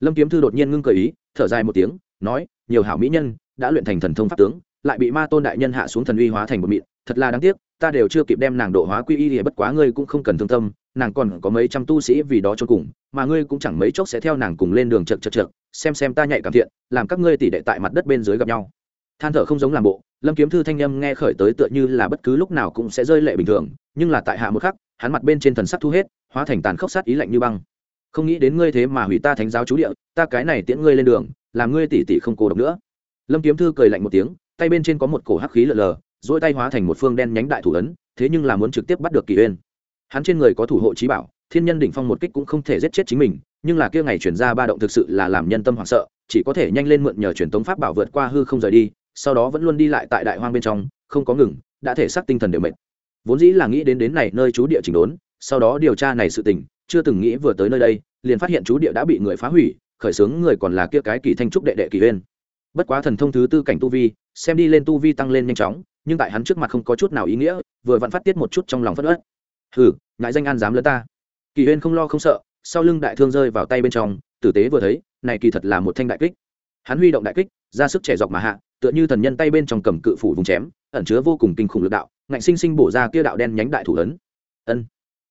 Lâm kiếm thư đột nhiên ngưng cười ý, thở dài một tiếng, nói, nhiều hảo mỹ nhân, đã luyện thành thần thông pháp tướng, lại bị ma tôn đại nhân hạ xuống thần uy hóa thành một mịn, thật là đáng tiếc, ta đều chưa kịp đem nàng độ hóa quy y thì bất quá ngươi cũng không cần thương tâm, nàng còn có mấy trăm tu sĩ vì đó cho cùng, mà ngươi cũng chẳng mấy chốc sẽ theo nàng cùng lên đường chật chật chật, xem xem ta nhạy cảm thiện, làm các ngươi tỷ đệ tại mặt đất bên dưới gặp nhau than thở không giống làm bộ, lâm kiếm thư thanh â m nghe khởi tới tựa như là bất cứ lúc nào cũng sẽ rơi lệ bình thường, nhưng là tại hạ một khắc, hắn mặt bên trên thần sắc thu hết, hóa thành tàn khốc sát ý lạnh như băng. Không nghĩ đến ngươi thế mà hủy ta thánh giáo chú địa, ta cái này tiễn ngươi lên đường, làm ngươi tỷ tỷ không cô độc nữa. Lâm kiếm thư cười lạnh một tiếng, tay bên trên có một cổ hắc khí lờ lờ dỗi tay hóa thành một phương đen nhánh đại thủ ấn, thế nhưng là muốn trực tiếp bắt được kỳ uyên. Hắn trên người có thủ hộ trí bảo, thiên nhân đỉnh phong một kích cũng không thể giết chết chính mình, nhưng là kia ngày chuyển ra ba động thực sự là làm nhân tâm hoảng sợ, chỉ có thể nhanh lên mượn nhờ truyền tống pháp bảo vượt qua hư không rời đi sau đó vẫn luôn đi lại tại đại hoang bên trong, không có ngừng, đã thể xác tinh thần đều mệt. Vốn dĩ là nghĩ đến đến này nơi chú địa chỉnh đốn, sau đó điều tra này sự tình, chưa từng nghĩ vừa tới nơi đây, liền phát hiện chú địa đã bị người phá hủy, khởi xướng người còn là kia cái kỳ thanh trúc đệ đệ kỳ huyên. Bất quá thần thông thứ tư cảnh tu vi, xem đi lên tu vi tăng lên nhanh chóng, nhưng tại hắn trước mặt không có chút nào ý nghĩa, vừa vặn phát tiết một chút trong lòng phất ớt hừ, ngại danh an dám lớn ta. Kỳ huyên không lo không sợ, sau lưng đại thương rơi vào tay bên trong, tử tế vừa thấy, này kỳ thật là một thanh đại kích. Hắn huy động đại kích, ra sức trẻ dọc mà hạ tựa như thần nhân tay bên trong cầm cự phủ vùng chém, ẩn chứa vô cùng kinh khủng lực đạo, ngạnh sinh sinh bổ ra kia đạo đen nhánh đại thủ ấn. Ân.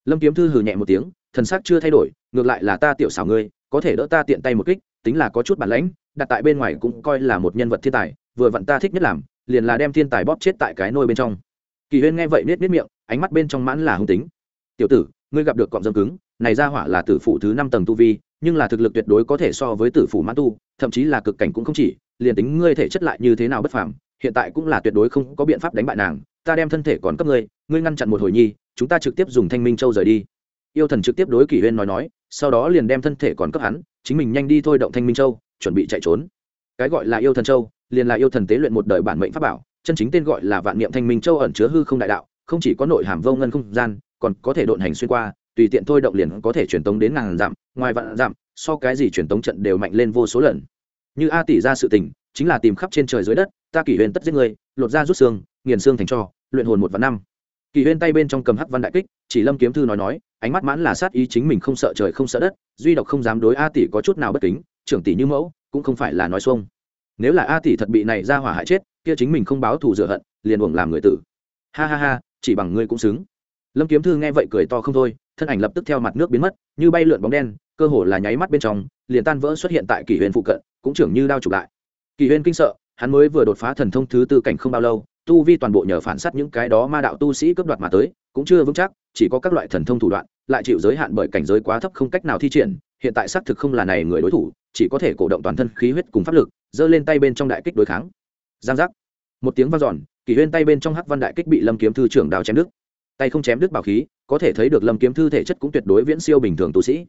Lâm kiếm thư hừ nhẹ một tiếng, thần sắc chưa thay đổi, ngược lại là ta tiểu xảo ngươi, có thể đỡ ta tiện tay một kích, tính là có chút bản lãnh, đặt tại bên ngoài cũng coi là một nhân vật thiên tài, vừa vặn ta thích nhất làm, liền là đem thiên tài bóp chết tại cái nôi bên trong. Kỳ huyên nghe vậy nết nết miệng, ánh mắt bên trong mãn là hung tính. Tiểu tử, ngươi gặp được cọm dâm cứng, này ra hỏa là tử phủ thứ năm tầng tu vi, nhưng là thực lực tuyệt đối có thể so với tử phủ mãn tu, thậm chí là cực cảnh cũng không chỉ liền tính ngươi thể chất lại như thế nào bất phàm, hiện tại cũng là tuyệt đối không có biện pháp đánh bại nàng, ta đem thân thể còn cấp ngươi ngươi ngăn chặn một hồi nhi, chúng ta trực tiếp dùng thanh minh châu rời đi. Yêu thần trực tiếp đối kỷ huyên nói nói, sau đó liền đem thân thể còn cấp hắn, chính mình nhanh đi thôi động thanh minh châu, chuẩn bị chạy trốn. Cái gọi là yêu thần châu, liền là yêu thần tế luyện một đời bản mệnh pháp bảo, chân chính tên gọi là vạn niệm thanh minh châu ẩn chứa hư không đại đạo, không chỉ có nội hàm vô ngân không gian, còn có thể độn hành xuyên qua, tùy tiện thôi động liền có thể truyền tống đến ngàn dặm, ngoài vạn dặm, so cái gì truyền tống trận đều mạnh lên vô số lần như a tỷ ra sự tình chính là tìm khắp trên trời dưới đất ta kỷ huyền tất giết người lột ra rút xương nghiền xương thành trò, luyện hồn một vạn năm. Kỷ huyền tay bên trong cầm hắc văn đại kích chỉ lâm kiếm thư nói nói ánh mắt mãn là sát ý chính mình không sợ trời không sợ đất duy độc không dám đối a tỷ có chút nào bất kính trưởng tỷ như mẫu cũng không phải là nói xuông. Nếu là a tỷ thật bị này ra hỏa hại chết kia chính mình không báo thù rửa hận liền uổng làm người tử. Ha ha ha chỉ bằng ngươi cũng xứng. Lâm kiếm thư nghe vậy cười to không thôi thân ảnh lập tức theo mặt nước biến mất như bay lượn bóng đen cơ hồ là nháy mắt bên trong liền tan vỡ xuất hiện tại kỷ huyền phụ cận cũng trưởng như đao chụp lại. Kỳ huyên kinh sợ, hắn mới vừa đột phá thần thông thứ tư cảnh không bao lâu, tu vi toàn bộ nhờ phản sát những cái đó ma đạo tu sĩ cướp đoạt mà tới, cũng chưa vững chắc, chỉ có các loại thần thông thủ đoạn, lại chịu giới hạn bởi cảnh giới quá thấp không cách nào thi triển, hiện tại xác thực không là này người đối thủ, chỉ có thể cổ động toàn thân khí huyết cùng pháp lực, giơ lên tay bên trong đại kích đối kháng. Giang giác. Một tiếng vang dọn, kỳ huyên tay bên trong hắc văn đại kích bị lâm kiếm thư trưởng đào chém đứt. Tay không chém đứt bảo khí, có thể thấy được lâm kiếm thư thể chất cũng tuyệt đối viễn siêu bình thường tu sĩ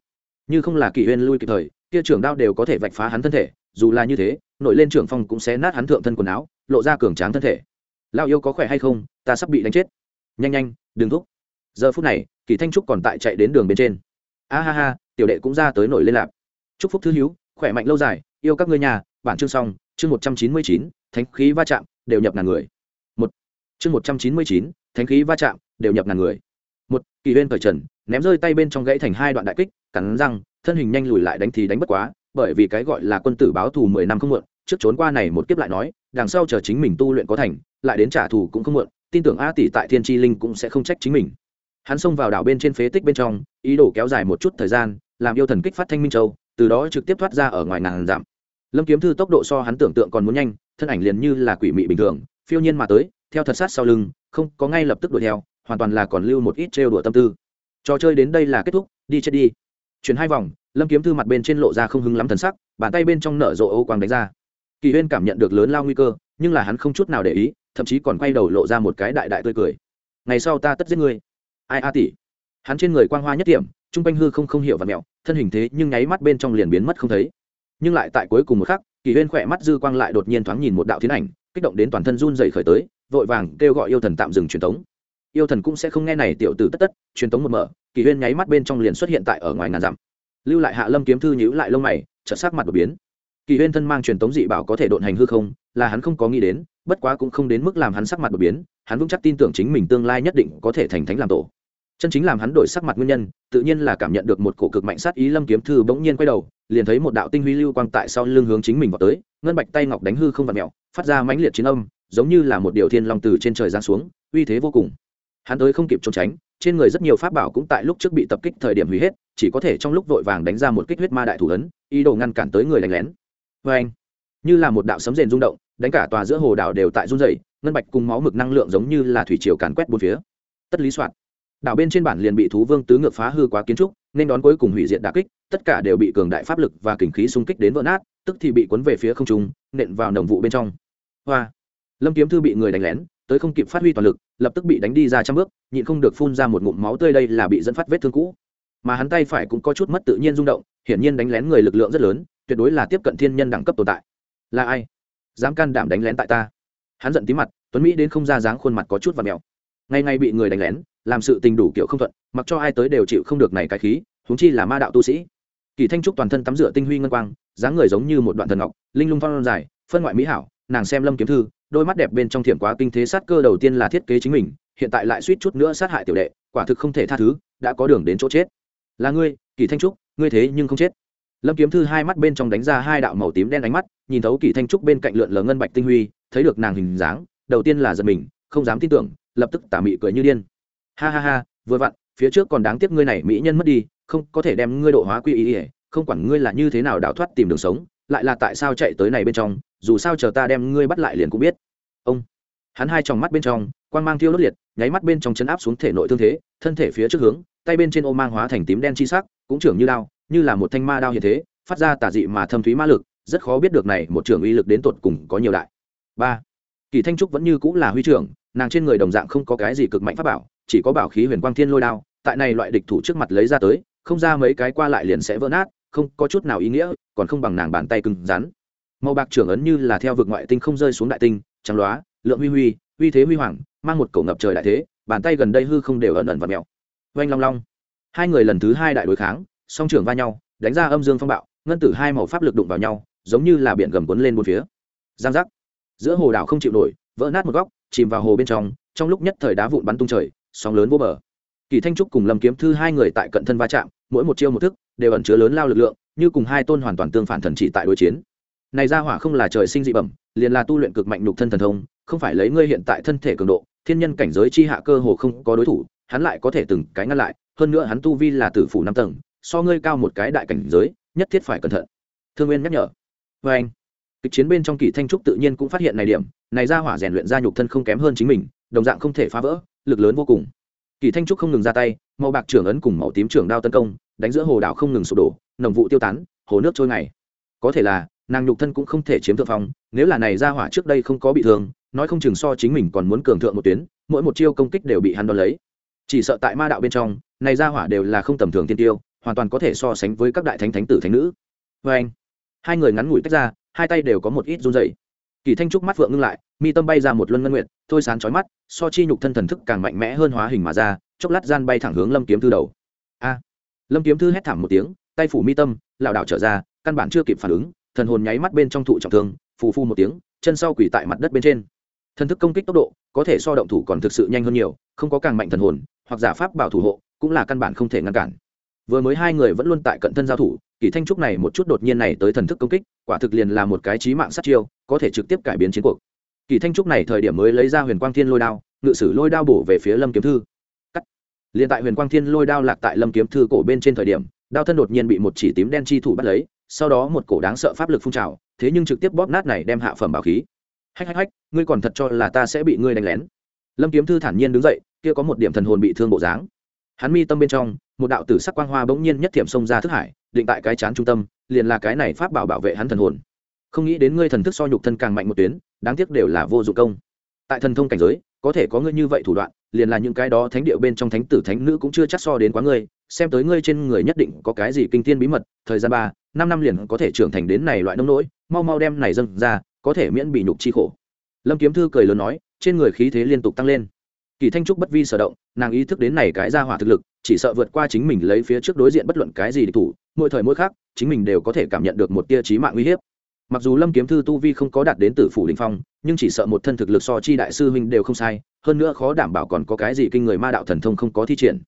như không là kỷ huyên lui kịp thời, kia trưởng đao đều có thể vạch phá hắn thân thể, dù là như thế, nổi lên trưởng phong cũng sẽ nát hắn thượng thân quần áo, lộ ra cường tráng thân thể. Lao yêu có khỏe hay không, ta sắp bị đánh chết. Nhanh nhanh, đừng thúc. Giờ phút này kỳ thanh trúc còn tại chạy đến đường bên trên. A ha ha, tiểu đệ cũng ra tới nổi lên lạp. Chúc phúc thư hữu, khỏe mạnh lâu dài, yêu các ngươi nhà, bản chương xong, chương một trăm chín mươi chín, thánh khí va chạm, đều nhập ngàn người. Một, chương một trăm chín mươi chín, thánh khí va chạm, đều nhập ngàn người. Một kỳ huyên cởi trần ném rơi tay bên trong gãy thành hai đoạn đại kích, cắn răng, thân hình nhanh lùi lại đánh thì đánh bất quá, bởi vì cái gọi là quân tử báo thù mười năm không muộn, trước trốn qua này một kiếp lại nói, đằng sau chờ chính mình tu luyện có thành, lại đến trả thù cũng không muộn, tin tưởng a tỷ tại thiên tri linh cũng sẽ không trách chính mình hắn xông vào đảo bên trên phế tích bên trong, ý đồ kéo dài một chút thời gian, làm yêu thần kích phát thanh minh châu, từ đó trực tiếp thoát ra ở ngoài ngàn giảm. lâm kiếm thư tốc độ so hắn tưởng tượng còn muốn nhanh, thân ảnh liền như là quỷ mị bình thường, phiêu nhiên mà tới, theo thật sát sau lưng, không có ngay lập tức đuổi theo, hoàn toàn là còn lưu một ít trêu đùa tâm tư trò chơi đến đây là kết thúc, đi chết đi. Chuyển hai vòng, lâm kiếm thư mặt bên trên lộ ra không hứng lắm thần sắc, bàn tay bên trong nở rộ ô quang đánh ra. Kỳ huyên cảm nhận được lớn lao nguy cơ, nhưng là hắn không chút nào để ý, thậm chí còn quay đầu lộ ra một cái đại đại tươi cười. Ngày sau ta tất giết ngươi. Ai a tỷ. Hắn trên người quang hoa nhất điểm trung quanh hư không không hiểu và mẹo, thân hình thế nhưng nháy mắt bên trong liền biến mất không thấy. Nhưng lại tại cuối cùng một khắc, kỳ huyên khỏe mắt dư quang lại đột nhiên thoáng nhìn một đạo thiên ảnh, kích động đến toàn thân run dày khởi tới, vội vàng kêu gọi yêu thần tạm dừng truyền tống yêu thần cũng sẽ không nghe này tiểu tử tất tất, truyền tống một mở, kỳ huyên nháy mắt bên trong liền xuất hiện tại ở ngoài ngàn dặm. Lưu lại hạ lâm kiếm thư nhíu lại lông mày trợ sắc mặt đột biến. Kỳ huyên thân mang truyền tống dị bảo có thể độn hành hư không, là hắn không có nghĩ đến, bất quá cũng không đến mức làm hắn sắc mặt đột biến, hắn vững chắc tin tưởng chính mình tương lai nhất định có thể thành thánh làm tổ. Chân chính làm hắn đổi sắc mặt nguyên nhân, tự nhiên là cảm nhận được một cổ cực mạnh sát ý lâm kiếm thư bỗng nhiên quay đầu, liền thấy một đạo tinh huy lưu quang tại sau lưng hướng chính mình vào tới, ngân bạch tay ngọc đánh hư không vặt mẹo, phát ra mãnh liệt chiến âm, giống như là một điều thiên long từ trên trời giáng xuống, uy thế vô cùng hắn tới không kịp trốn tránh, trên người rất nhiều pháp bảo cũng tại lúc trước bị tập kích thời điểm hủy hết, chỉ có thể trong lúc vội vàng đánh ra một kích huyết ma đại thủ ấn, ý đồ ngăn cản tới người đánh lén. Vê anh như là một đạo sấm rền rung động, đánh cả tòa giữa hồ đảo đều tại run dày ngân bạch cùng máu mực năng lượng giống như là thủy triều càn quét bốn phía. Tất lý soạn. Đảo bên trên bản liền bị thú vương tứ ngược phá hư quá kiến trúc, nên đón cuối cùng hủy diệt đà kích, tất cả đều bị cường đại pháp lực và kình khí xung kích đến vỡ nát, tức thì bị cuốn về phía không trung, nện vào nồng vụ bên trong. Hoa! Lâm kiếm thư bị người đánh lén, tới không kịp phát huy toàn lực lập tức bị đánh đi ra trăm bước, nhịn không được phun ra một ngụm máu tươi đây là bị dẫn phát vết thương cũ. Mà hắn tay phải cũng có chút mất tự nhiên rung động, hiển nhiên đánh lén người lực lượng rất lớn, tuyệt đối là tiếp cận thiên nhân đẳng cấp tồn tại. Là ai? Dám can đảm đánh lén tại ta? Hắn giận tí mặt, tuấn mỹ đến không ra dáng khuôn mặt có chút và mèo. Ngay ngay bị người đánh lén, làm sự tình đủ kiểu không thuận, mặc cho ai tới đều chịu không được này cái khí, huống chi là ma đạo tu sĩ. Kỳ thanh trúc toàn thân tắm rửa tinh huy ngân quang, dáng người giống như một đoạn thần ngọc, linh lung phong dài, phân ngoại mỹ hảo nàng xem lâm kiếm thư, đôi mắt đẹp bên trong thiểm quá kinh thế sát cơ đầu tiên là thiết kế chính mình, hiện tại lại suýt chút nữa sát hại tiểu đệ, quả thực không thể tha thứ, đã có đường đến chỗ chết. Là ngươi, kỳ thanh trúc, ngươi thế nhưng không chết. Lâm kiếm thư hai mắt bên trong đánh ra hai đạo màu tím đen ánh mắt, nhìn thấu kỳ thanh trúc bên cạnh lượn lờ ngân bạch tinh huy, thấy được nàng hình dáng, đầu tiên là giật mình, không dám tin tưởng, lập tức tả mị cười như điên. Ha ha ha, vừa vặn, phía trước còn đáng tiếc ngươi này mỹ nhân mất đi, không có thể đem ngươi độ hóa quy ý ỉa không quản ngươi là như thế nào đào thoát tìm đường sống, lại là tại sao chạy tới này bên trong dù sao chờ ta đem ngươi bắt lại liền cũng biết. Ông. Hắn hai tròng mắt bên trong quan mang thiêu đốt liệt, nháy mắt bên trong chấn áp xuống thể nội thương thế, thân thể phía trước hướng, tay bên trên ô mang hóa thành tím đen chi sắc, cũng trưởng như đao, như là một thanh ma đao hiện thế, phát ra tà dị mà thâm thúy ma lực, rất khó biết được này một trưởng uy lực đến tột cùng có nhiều đại. Ba. Kỳ thanh trúc vẫn như cũng là huy trưởng, nàng trên người đồng dạng không có cái gì cực mạnh pháp bảo, chỉ có bảo khí huyền quang thiên lôi đao, tại này loại địch thủ trước mặt lấy ra tới, không ra mấy cái qua lại liền sẽ vỡ nát, không có chút nào ý nghĩa, còn không bằng nàng bàn tay cứng rắn màu bạc trưởng ấn như là theo vực ngoại tinh không rơi xuống đại tinh, trắng loá, lượng huy huy, uy thế huy hoàng, mang một cổ ngập trời đại thế, bàn tay gần đây hư không đều ẩn ẩn và mèo. Oanh long long. Hai người lần thứ hai đại đối kháng, song trưởng va nhau, đánh ra âm dương phong bạo, ngân tử hai màu pháp lực đụng vào nhau, giống như là biển gầm cuốn lên một phía. Giang giác. Giữa hồ đảo không chịu nổi, vỡ nát một góc, chìm vào hồ bên trong trong lúc nhất thời đá vụn bắn tung trời, sóng lớn vô bờ. Kỳ thanh trúc cùng lâm kiếm thư hai người tại cận thân va chạm, mỗi một chiêu một thức, đều ẩn chứa lớn lao lực lượng, như cùng hai tôn hoàn toàn tương phản thần chỉ tại đối chiến này ra hỏa không là trời sinh dị bẩm, liền là tu luyện cực mạnh nhục thân thần thông, không phải lấy ngươi hiện tại thân thể cường độ, thiên nhân cảnh giới chi hạ cơ hồ không có đối thủ, hắn lại có thể từng cái ngăn lại, hơn nữa hắn tu vi là tử phủ năm tầng, so ngươi cao một cái đại cảnh giới, nhất thiết phải cẩn thận. Thương nguyên nhắc nhở. Vê anh, kịch chiến bên trong kỳ thanh trúc tự nhiên cũng phát hiện này điểm, này ra hỏa rèn luyện ra nhục thân không kém hơn chính mình, đồng dạng không thể phá vỡ, lực lớn vô cùng. Kỳ thanh trúc không ngừng ra tay, màu bạc trưởng ấn cùng màu tím trưởng đao tấn công, đánh giữa hồ đảo không ngừng sụp đổ, nồng vụ tiêu tán, hồ nước trôi ngày. Có thể là nàng nhục thân cũng không thể chiếm thượng phong, nếu là này ra hỏa trước đây không có bị thương, nói không chừng so chính mình còn muốn cường thượng một tuyến, mỗi một chiêu công kích đều bị hắn đo lấy. Chỉ sợ tại ma đạo bên trong, này ra hỏa đều là không tầm thường tiên tiêu, hoàn toàn có thể so sánh với các đại thánh thánh tử thánh nữ. Vê anh, hai người ngắn ngủi tách ra, hai tay đều có một ít run dày kỳ thanh trúc mắt vượng ngưng lại, mi tâm bay ra một luân ngân nguyện thôi sán chói mắt, so chi nhục thân thần thức càng mạnh mẽ hơn hóa hình mà ra, chốc lát gian bay thẳng hướng lâm kiếm thư đầu. A! Lâm kiếm thư hét thảm một tiếng, tay phủ mi tâm, lảo đảo trở ra, căn bản chưa kịp phản ứng thần hồn nháy mắt bên trong thụ trọng thương, phù phu một tiếng, chân sau quỳ tại mặt đất bên trên. Thần thức công kích tốc độ, có thể so động thủ còn thực sự nhanh hơn nhiều, không có càng mạnh thần hồn, hoặc giả pháp bảo thủ hộ, cũng là căn bản không thể ngăn cản. Vừa mới hai người vẫn luôn tại cận thân giao thủ, kỳ thanh trúc này một chút đột nhiên này tới thần thức công kích, quả thực liền là một cái trí mạng sát chiêu, có thể trực tiếp cải biến chiến cuộc. Kỳ thanh trúc này thời điểm mới lấy ra huyền quang thiên lôi đao, ngự sử lôi đao bổ về phía lâm kiếm thư. Cắt. Liền tại huyền quang thiên lôi đao lạc tại lâm kiếm thư cổ bên trên thời điểm, đao thân đột nhiên bị một chỉ tím đen chi thủ bắt lấy sau đó một cổ đáng sợ pháp lực phun trào, thế nhưng trực tiếp bóp nát này đem hạ phẩm bảo khí. Hách hách hách, ngươi còn thật cho là ta sẽ bị ngươi đánh lén. Lâm kiếm thư thản nhiên đứng dậy, kia có một điểm thần hồn bị thương bộ dáng. Hắn mi tâm bên trong, một đạo tử sắc quang hoa bỗng nhiên nhất thiểm xông ra thức hải, định tại cái chán trung tâm, liền là cái này pháp bảo bảo vệ hắn thần hồn. Không nghĩ đến ngươi thần thức so nhục thân càng mạnh một tuyến, đáng tiếc đều là vô dụng công. Tại thần thông cảnh giới, có thể có ngươi như vậy thủ đoạn, liền là những cái đó thánh địa bên trong thánh tử thánh nữ cũng chưa chắc so đến quá ngươi xem tới ngươi trên người nhất định có cái gì kinh thiên bí mật, thời gian ba, năm năm liền có thể trưởng thành đến này loại nông nỗi, mau mau đem này dâng ra, có thể miễn bị nhục chi khổ. Lâm kiếm thư cười lớn nói, trên người khí thế liên tục tăng lên. Kỳ thanh trúc bất vi sở động, nàng ý thức đến này cái ra hỏa thực lực, chỉ sợ vượt qua chính mình lấy phía trước đối diện bất luận cái gì địch thủ, mỗi thời mỗi khác chính mình đều có thể cảm nhận được một tia trí mạng uy hiếp. Mặc dù lâm kiếm thư tu vi không có đạt đến tử phủ đình phong, nhưng chỉ sợ một thân thực lực so chi đại sư huynh đều không sai, hơn nữa khó đảm bảo còn có cái gì kinh người ma đạo thần thông không có thi triển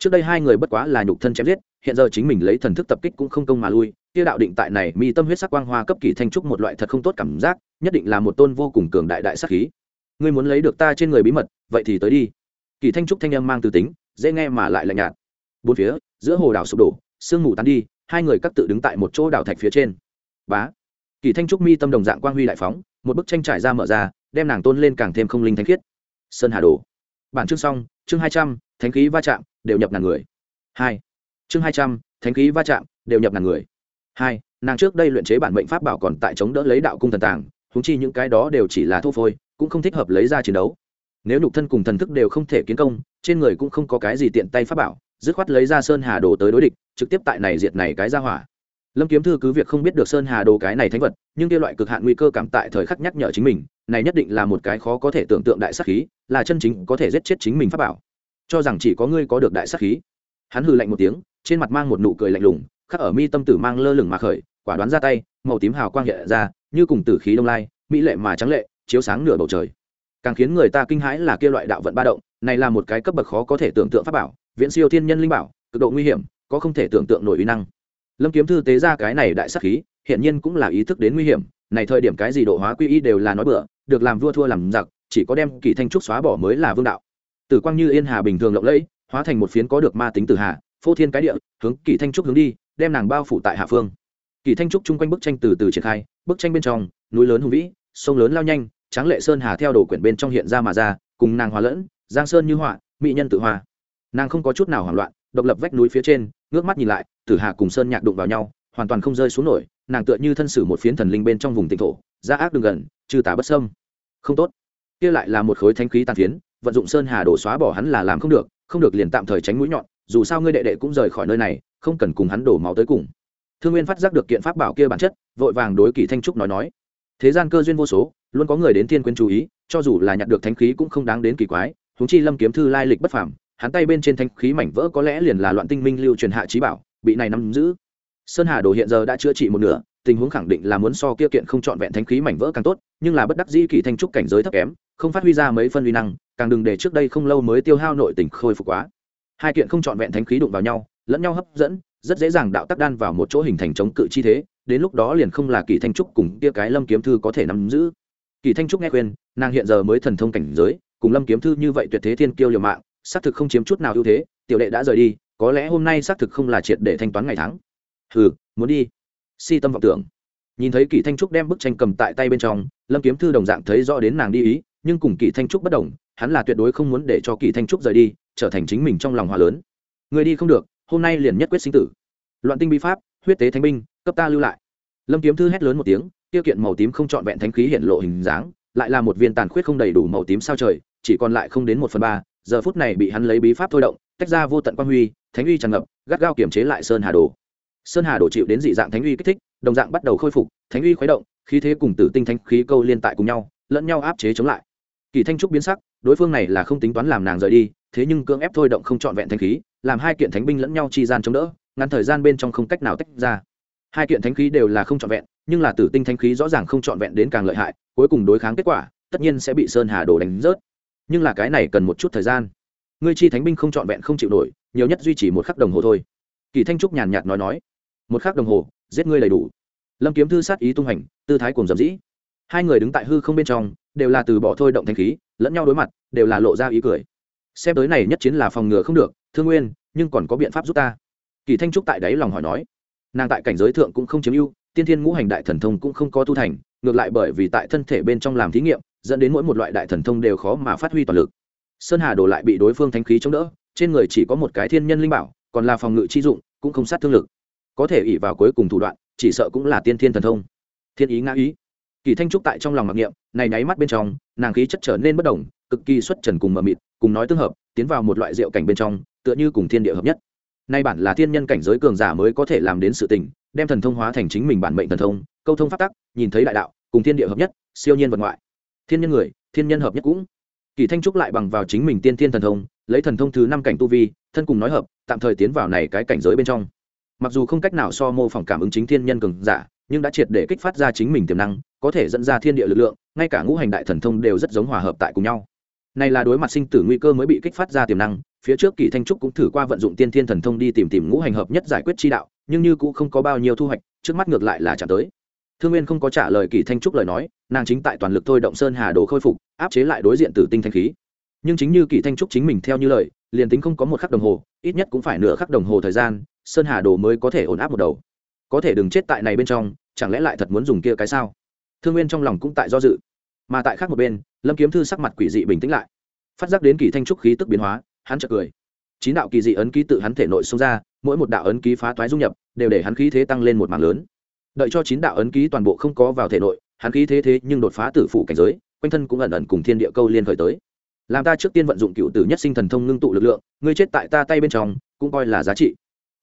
trước đây hai người bất quá là nhục thân chém giết, hiện giờ chính mình lấy thần thức tập kích cũng không công mà lui tiêu đạo định tại này mi tâm huyết sắc quang hoa cấp kỳ thanh trúc một loại thật không tốt cảm giác, nhất định là một tôn vô cùng cường đại đại sắc khí. Ngươi muốn lấy được ta trên người bí mật, vậy thì tới đi. Kỳ thanh trúc thanh âm mang từ tính, dễ nghe mà lại lạnh nhạt. Bốn phía, giữa hồ đảo sụp đổ, sương mù tan đi, hai người các tự đứng tại một chỗ đảo thạch phía trên. Bá. Kỳ thanh trúc mi tâm đồng dạng quang huy đại phóng, một bức tranh trải ra mở ra, đem nàng tôn lên càng thêm không linh thanh khiết. Sơn hà đồ. Bản chương xong, chương hai trăm, thánh khí va chạm đều nhập ngàn người. Hai. Chương hai trăm, thánh khí va chạm, đều nhập ngàn người. Hai. Nàng trước đây luyện chế bản mệnh pháp bảo còn tại chống đỡ lấy đạo cung thần tàng húng chi những cái đó đều chỉ là thô phôi, cũng không thích hợp lấy ra chiến đấu. Nếu nhục thân cùng thần thức đều không thể kiến công, trên người cũng không có cái gì tiện tay pháp bảo, dứt khoát lấy ra sơn hà đồ tới đối địch, trực tiếp tại này diệt này cái ra hỏa. Lâm kiếm thư cứ việc không biết được sơn hà đồ cái này thánh vật, nhưng kia loại cực hạn nguy cơ cảm tại thời khắc nhắc nhở chính mình, này nhất định là một cái khó có thể tưởng tượng đại sắc khí, là chân chính có thể giết chết chính mình pháp bảo cho rằng chỉ có ngươi có được đại sắc khí. Hắn hừ lạnh một tiếng, trên mặt mang một nụ cười lạnh lùng, khắc ở mi tâm tử mang lơ lửng mà khởi, quả đoán ra tay, màu tím hào quang hiện ra, như cùng tử khí đông lai, mỹ lệ mà trắng lệ, chiếu sáng nửa bầu trời. Càng khiến người ta kinh hãi là kia loại đạo vận ba động, này là một cái cấp bậc khó có thể tưởng tượng pháp bảo, viễn siêu thiên nhân linh bảo, cực độ nguy hiểm, có không thể tưởng tượng nổi uy năng. Lâm kiếm thư tế ra cái này đại sắc khí hiện nhiên cũng là ý thức đến nguy hiểm, này thời điểm cái gì độ hóa quy y đều là nói bừa, được làm vua thua làm giặc, chỉ có đem kỳ thanh trúc xóa bỏ mới là vương đạo tử quang như yên hà bình thường lộng lẫy, hóa thành một phiến có được ma tính tử hà, phô thiên cái địa, hướng kỳ thanh trúc hướng đi, đem nàng bao phủ tại hạ phương. Kỳ thanh trúc chung quanh bức tranh từ từ triển khai, bức tranh bên trong, núi lớn hùng vĩ, sông lớn lao nhanh, tráng lệ sơn hà theo đồ quyển bên trong hiện ra mà ra, cùng nàng hòa lẫn, giang sơn như họa, mỹ nhân tự hoa nàng không có chút nào hoảng loạn, độc lập vách núi phía trên, ngước mắt nhìn lại, tử hà cùng sơn nhạc đụng vào nhau, hoàn toàn không rơi xuống nổi, nàng tựa như thân sử một phiến thần linh bên trong vùng tỉnh thổ, ra ác đừng gần, trừ tà bất sâm không tốt. Kia lại là một khối thanh khí tàn phiến vận dụng sơn hà đổ xóa bỏ hắn là làm không được không được liền tạm thời tránh mũi nhọn, dù sao ngươi đệ đệ cũng rời khỏi nơi này, không cần cùng hắn đổ máu tới cùng. Thương nguyên phát giác được kiện pháp bảo kia bản chất, vội vàng đối kỳ thanh trúc nói nói, thế gian cơ duyên vô số, luôn có người đến thiên quyến chú ý, cho dù là nhặt được thánh khí cũng không đáng đến kỳ quái húng chi lâm kiếm thư lai lịch bất phàm, hắn tay bên trên thanh khí mảnh vỡ có lẽ liền là loạn tinh minh lưu truyền hạ trí bảo, bị này nắm giữ. Sơn hà đồ hiện giờ đã chữa trị một nửa, tình huống khẳng định là muốn so kia kiện không trọn vẹn thanh khí mảnh vỡ càng tốt, nhưng là bất đắc dĩ kỳ thanh trúc cảnh giới thấp kém, không phát huy ra mấy phân uy năng càng đừng để trước đây không lâu mới tiêu hao nội tình khôi phục quá. Hai kiện không trọn vẹn thánh khí đụng vào nhau, lẫn nhau hấp dẫn, rất dễ dàng đạo tắc đan vào một chỗ hình thành chống cự chi thế, đến lúc đó liền không là kỳ thanh trúc cùng kia cái lâm kiếm thư có thể nắm giữ. Kỳ thanh trúc nghe khuyên, nàng hiện giờ mới thần thông cảnh giới, cùng lâm kiếm thư như vậy tuyệt thế thiên kiêu liều mạng, xác thực không chiếm chút nào ưu thế, tiểu đệ đã rời đi, có lẽ hôm nay xác thực không là triệt để thanh toán ngày tháng. Hừ, muốn đi. Si tâm vọng tưởng. Nhìn thấy kỳ thanh trúc đem bức tranh cầm tại tay bên trong, lâm kiếm thư đồng dạng thấy rõ đến nàng đi ý, nhưng cùng kỳ thanh trúc bất đồng hắn là tuyệt đối không muốn để cho kỳ thanh trúc rời đi, trở thành chính mình trong lòng hòa lớn. Người đi không được, hôm nay liền nhất quyết sinh tử. Loạn tinh bi pháp, huyết tế thánh binh, cấp ta lưu lại. Lâm kiếm thư hét lớn một tiếng, tiêu kiện màu tím không trọn vẹn thánh khí hiện lộ hình dáng, lại là một viên tàn khuyết không đầy đủ màu tím sao trời, chỉ còn lại không đến một phần ba, giờ phút này bị hắn lấy bí pháp thôi động, tách ra vô tận quan huy, thánh uy tràn ngập, gắt gao kiểm chế lại sơn hà đồ. Sơn hà đồ chịu đến dị dạng thánh uy kích thích, đồng dạng bắt đầu khôi phục, thánh uy khuấy động, khí thế cùng tử tinh thánh khí câu liên tại cùng nhau, lẫn nhau áp chế chống lại. Kỳ thanh trúc biến sắc đối phương này là không tính toán làm nàng rời đi, thế nhưng cưỡng ép thôi động không trọn vẹn thánh khí, làm hai kiện thánh binh lẫn nhau chi gian chống đỡ, ngắn thời gian bên trong không cách nào tách ra. Hai kiện thánh khí đều là không trọn vẹn, nhưng là tử tinh thánh khí rõ ràng không trọn vẹn đến càng lợi hại, cuối cùng đối kháng kết quả, tất nhiên sẽ bị sơn hà đồ đánh rớt. Nhưng là cái này cần một chút thời gian. Ngươi chi thánh binh không trọn vẹn không chịu nổi, nhiều nhất duy trì một khắc đồng hồ thôi. Kỳ thanh trúc nhàn nhạt nói nói, một khắc đồng hồ, giết ngươi đầy đủ. Lâm kiếm thư sát ý tung hành, tư thái cùng dầm dĩ hai người đứng tại hư không bên trong, đều là từ bỏ thôi động thanh khí, lẫn nhau đối mặt, đều là lộ ra ý cười. Xem tới này nhất chiến là phòng ngừa không được, thương nguyên, nhưng còn có biện pháp giúp ta. Kỳ thanh trúc tại đáy lòng hỏi nói. Nàng tại cảnh giới thượng cũng không chiếm ưu, tiên thiên ngũ hành đại thần thông cũng không có tu thành, ngược lại bởi vì tại thân thể bên trong làm thí nghiệm, dẫn đến mỗi một loại đại thần thông đều khó mà phát huy toàn lực. Sơn hà đồ lại bị đối phương thanh khí chống đỡ, trên người chỉ có một cái thiên nhân linh bảo, còn là phòng ngự chi dụng, cũng không sát thương lực. Có thể ỉ vào cuối cùng thủ đoạn, chỉ sợ cũng là tiên thiên thần thông. Thiên ý ngã ý kỳ thanh trúc tại trong lòng mặc niệm, này nháy mắt bên trong, nàng khí chất trở nên bất đồng, cực kỳ xuất trần cùng mờ mịt, cùng nói tương hợp, tiến vào một loại rượu cảnh bên trong, tựa như cùng thiên địa hợp nhất. Nay bản là thiên nhân cảnh giới cường giả mới có thể làm đến sự tình, đem thần thông hóa thành chính mình bản mệnh thần thông, câu thông phát tắc, nhìn thấy đại đạo, cùng thiên địa hợp nhất, siêu nhiên vật ngoại. Thiên nhân người, thiên nhân hợp nhất cũng. Kỳ thanh trúc lại bằng vào chính mình tiên thiên thần thông, lấy thần thông thứ năm cảnh tu vi, thân cùng nói hợp, tạm thời tiến vào này cái cảnh giới bên trong. Mặc dù không cách nào so mô phỏng cảm ứng chính thiên nhân cường giả, nhưng đã triệt để kích phát ra chính mình tiềm năng có thể dẫn ra thiên địa lực lượng, ngay cả ngũ hành đại thần thông đều rất giống hòa hợp tại cùng nhau. Này là đối mặt sinh tử nguy cơ mới bị kích phát ra tiềm năng, phía trước kỳ thanh trúc cũng thử qua vận dụng tiên thiên thần thông đi tìm tìm ngũ hành hợp nhất giải quyết chi đạo, nhưng như cũng không có bao nhiêu thu hoạch, trước mắt ngược lại là chạm tới. Thương nguyên không có trả lời kỳ thanh trúc lời nói, nàng chính tại toàn lực thôi động sơn hà đồ khôi phục, áp chế lại đối diện tử tinh thanh khí. Nhưng chính như kỳ thanh trúc chính mình theo như lời, liền tính không có một khắc đồng hồ, ít nhất cũng phải nửa khắc đồng hồ thời gian, sơn hà đồ mới có thể ổn áp một đầu. Có thể đừng chết tại này bên trong, chẳng lẽ lại thật muốn dùng kia cái sao? Thương nguyên trong lòng cũng tại do dự. Mà tại khác một bên, lâm kiếm thư sắc mặt quỷ dị bình tĩnh lại. Phát giác đến kỳ thanh trúc khí tức biến hóa, hắn chợt cười. Chín đạo kỳ dị ấn ký tự hắn thể nội xông ra, mỗi một đạo ấn ký phá toái dung nhập, đều để hắn khí thế tăng lên một mảng lớn. Đợi cho chín đạo ấn ký toàn bộ không có vào thể nội, hắn khí thế thế nhưng đột phá tử phủ cảnh giới, quanh thân cũng ẩn ẩn cùng thiên địa câu liên khởi tới. Làm ta trước tiên vận dụng cựu tử nhất sinh thần thông ngưng tụ lực lượng, ngươi chết tại ta tay bên trong, cũng coi là giá trị.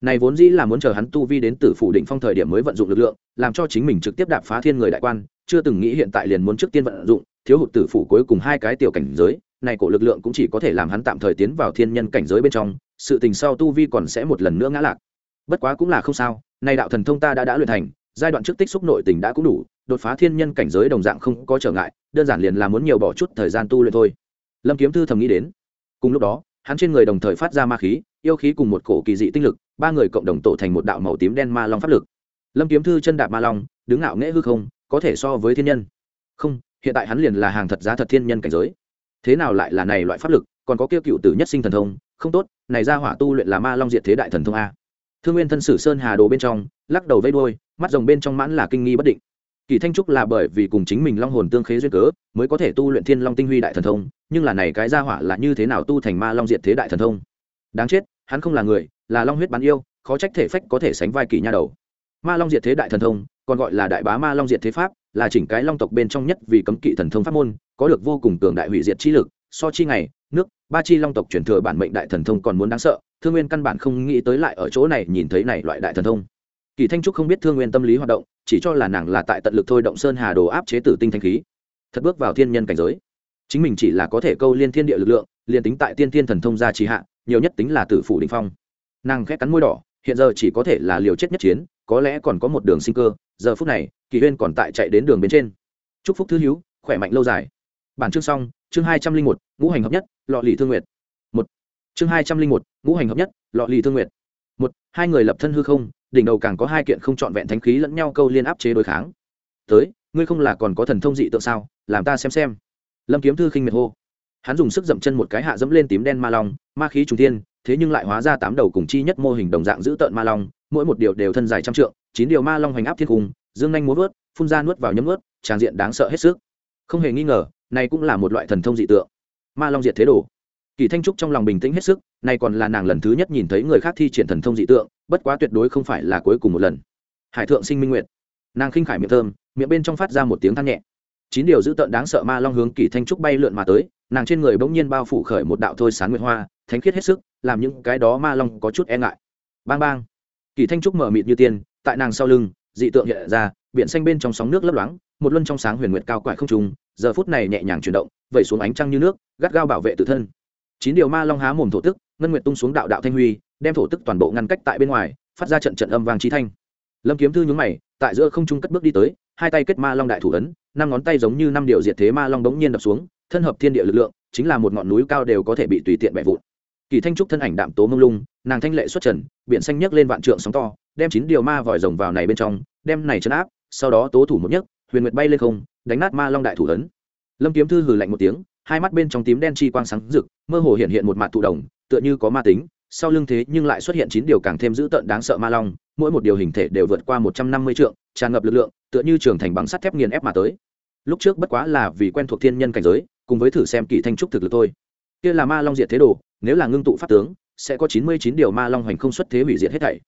Này vốn dĩ là muốn chờ hắn tu vi đến tử phủ định phong thời điểm mới vận dụng lực lượng, làm cho chính mình trực tiếp đạp phá thiên người đại quan chưa từng nghĩ hiện tại liền muốn trước tiên vận dụng, thiếu hụt tử phủ cuối cùng hai cái tiểu cảnh giới, này cổ lực lượng cũng chỉ có thể làm hắn tạm thời tiến vào thiên nhân cảnh giới bên trong, sự tình sau tu vi còn sẽ một lần nữa ngã lạc. Bất quá cũng là không sao nay đạo thần thông ta đã đã luyện thành, giai đoạn trước tích xúc nội tình đã cũng đủ, đột phá thiên nhân cảnh giới đồng dạng không có trở ngại, đơn giản liền là muốn nhiều bỏ chút thời gian tu luyện thôi. Lâm kiếm thư thầm nghĩ đến. Cùng lúc đó, hắn trên người đồng thời phát ra ma khí, yêu khí cùng một cổ kỳ dị tinh lực, ba người cộng đồng tổ thành một đạo màu tím đen ma long pháp lực. Lâm kiếm thư chân đạp ma long, đứng ngạo nghễ hư không có thể so với thiên nhân. Không, hiện tại hắn liền là hàng thật giá thật thiên nhân cảnh giới. Thế nào lại là này loại pháp lực, còn có kêu cựu tử nhất sinh thần thông, không tốt, này ra hỏa tu luyện là ma long diệt thế đại thần thông a. Thương nguyên thân sử sơn hà đồ bên trong, lắc đầu vây đôi mắt rồng bên trong mãn là kinh nghi bất định. Kỳ thanh trúc là bởi vì cùng chính mình long hồn tương khế duyên cớ, mới có thể tu luyện thiên long tinh huy đại thần thông, nhưng là này cái ra hỏa là như thế nào tu thành ma long diệt thế đại thần thông? Đáng chết, hắn không là người, là long huyết bán yêu, khó trách thể phách có thể sánh vai kỳ nha đầu. Ma long diệt thế đại thần thông còn gọi là đại bá ma long diệt thế pháp, là chỉnh cái long tộc bên trong nhất vì cấm kỵ thần thông pháp môn, có được vô cùng cường đại hủy diệt chi lực, so chi ngày, nước, ba chi long tộc chuyển thừa bản mệnh đại thần thông còn muốn đáng sợ, thương nguyên căn bản không nghĩ tới lại ở chỗ này nhìn thấy này loại đại thần thông. Kỳ thanh trúc không biết thương nguyên tâm lý hoạt động, chỉ cho là nàng là tại tận lực thôi động sơn hà đồ áp chế tử tinh thanh khí, thật bước vào thiên nhân cảnh giới. Chính mình chỉ là có thể câu liên thiên địa lực lượng, liền tính tại tiên thiên thần thông gia trì hạ, nhiều nhất tính là tử phủ đình phong. Nàng khét cắn môi đỏ, hiện giờ chỉ có thể là liều chết nhất chiến có lẽ còn có một đường sinh cơ, giờ phút này, kỳ huyên còn tại chạy đến đường bên trên. Chúc phúc thư hữu, khỏe mạnh lâu dài. Bản chương xong, chương hai trăm linh một, ngũ hành hợp nhất, lọ lì thương nguyệt. Một. Chương hai trăm linh một, ngũ hành hợp nhất, lọ lì thương nguyệt. Một, hai người lập thân hư không, đỉnh đầu càng có hai kiện không trọn vẹn thánh khí lẫn nhau câu liên áp chế đối kháng. Tới, ngươi không là còn có thần thông dị tượng sao? Làm ta xem xem. Lâm kiếm thư khinh miệt hô hắn dùng sức dậm chân một cái hạ dẫm lên tím đen ma long, ma khí trung thiên, thế nhưng lại hóa ra tám đầu cùng chi nhất mô hình đồng dạng giữ tợn ma long, mỗi một điều đều thân dài trăm trượng, chín điều ma long hoành áp thiên cung dương nhanh muốn vớt, phun ra nuốt vào nhấm vớt tràng diện đáng sợ hết sức. Không hề nghi ngờ, này cũng là một loại thần thông dị tượng. Ma long diệt thế đồ. Kỳ thanh trúc trong lòng bình tĩnh hết sức nay còn là nàng lần thứ nhất nhìn thấy người khác thi triển thần thông dị tượng, bất quá tuyệt đối không phải là cuối cùng một lần. Hải thượng sinh minh nguyệt. Nàng khinh khải miệng thơm, miệng bên trong phát ra một tiếng than nhẹ chín điều dữ tợn đáng sợ ma long hướng kỳ thanh trúc bay lượn mà tới, nàng trên người bỗng nhiên bao phủ khởi một đạo thôi sáng nguyệt hoa, thánh khiết hết sức, làm những cái đó ma long có chút e ngại. Bang bang. Kỳ thanh trúc mở mịt như tiên, tại nàng sau lưng, dị tượng hiện ra, biển xanh bên trong sóng nước lấp loáng, một luân trong sáng huyền nguyệt cao quại không trùng, giờ phút này nhẹ nhàng chuyển động, vẩy xuống ánh trăng như nước, gắt gao bảo vệ tự thân. Chín điều ma long há mồm thổ tức, ngân nguyệt tung xuống đạo đạo thanh huy, đem thổ tức toàn bộ ngăn cách tại bên ngoài, phát ra trận trận âm vang trí thanh. Lâm kiếm thư nhúng mày, tại giữa không trung cất bước đi tới, hai tay kết ma long đại thủ ấn năm ngón tay giống như năm điều diệt thế ma long bỗng nhiên đập xuống, thân hợp thiên địa lực lượng, chính là một ngọn núi cao đều có thể bị tùy tiện bẻ vụn. Kỳ thanh trúc thân ảnh đạm tố mông lung, nàng thanh lệ xuất trần, biển xanh nhấc lên vạn trượng sóng to, đem chín điều ma vòi rồng vào này bên trong, đem này chấn áp, sau đó tố thủ một nhấc, huyền nguyệt bay lên không, đánh nát ma long đại thủ ấn lâm kiếm thư hừ lạnh một tiếng, hai mắt bên trong tím đen chi quang sáng rực, mơ hồ hiện hiện một mặt thụ đồng tựa như có ma tính, sau lưng thế nhưng lại xuất hiện chín điều càng thêm dữ tợn đáng sợ ma long, mỗi một điều hình thể đều vượt qua một trăm năm mươi trượng, tràn ngập lực lượng, tựa như trường thành bằng sắt thép nghiền ép mà tới lúc trước bất quá là vì quen thuộc thiên nhân cảnh giới, cùng với thử xem kỳ thanh trúc thực lực thôi. Kia là ma long diệt thế đồ, nếu là ngưng tụ pháp tướng, sẽ có chín mươi chín điều ma long hoành không xuất thế hủy diệt hết thảy.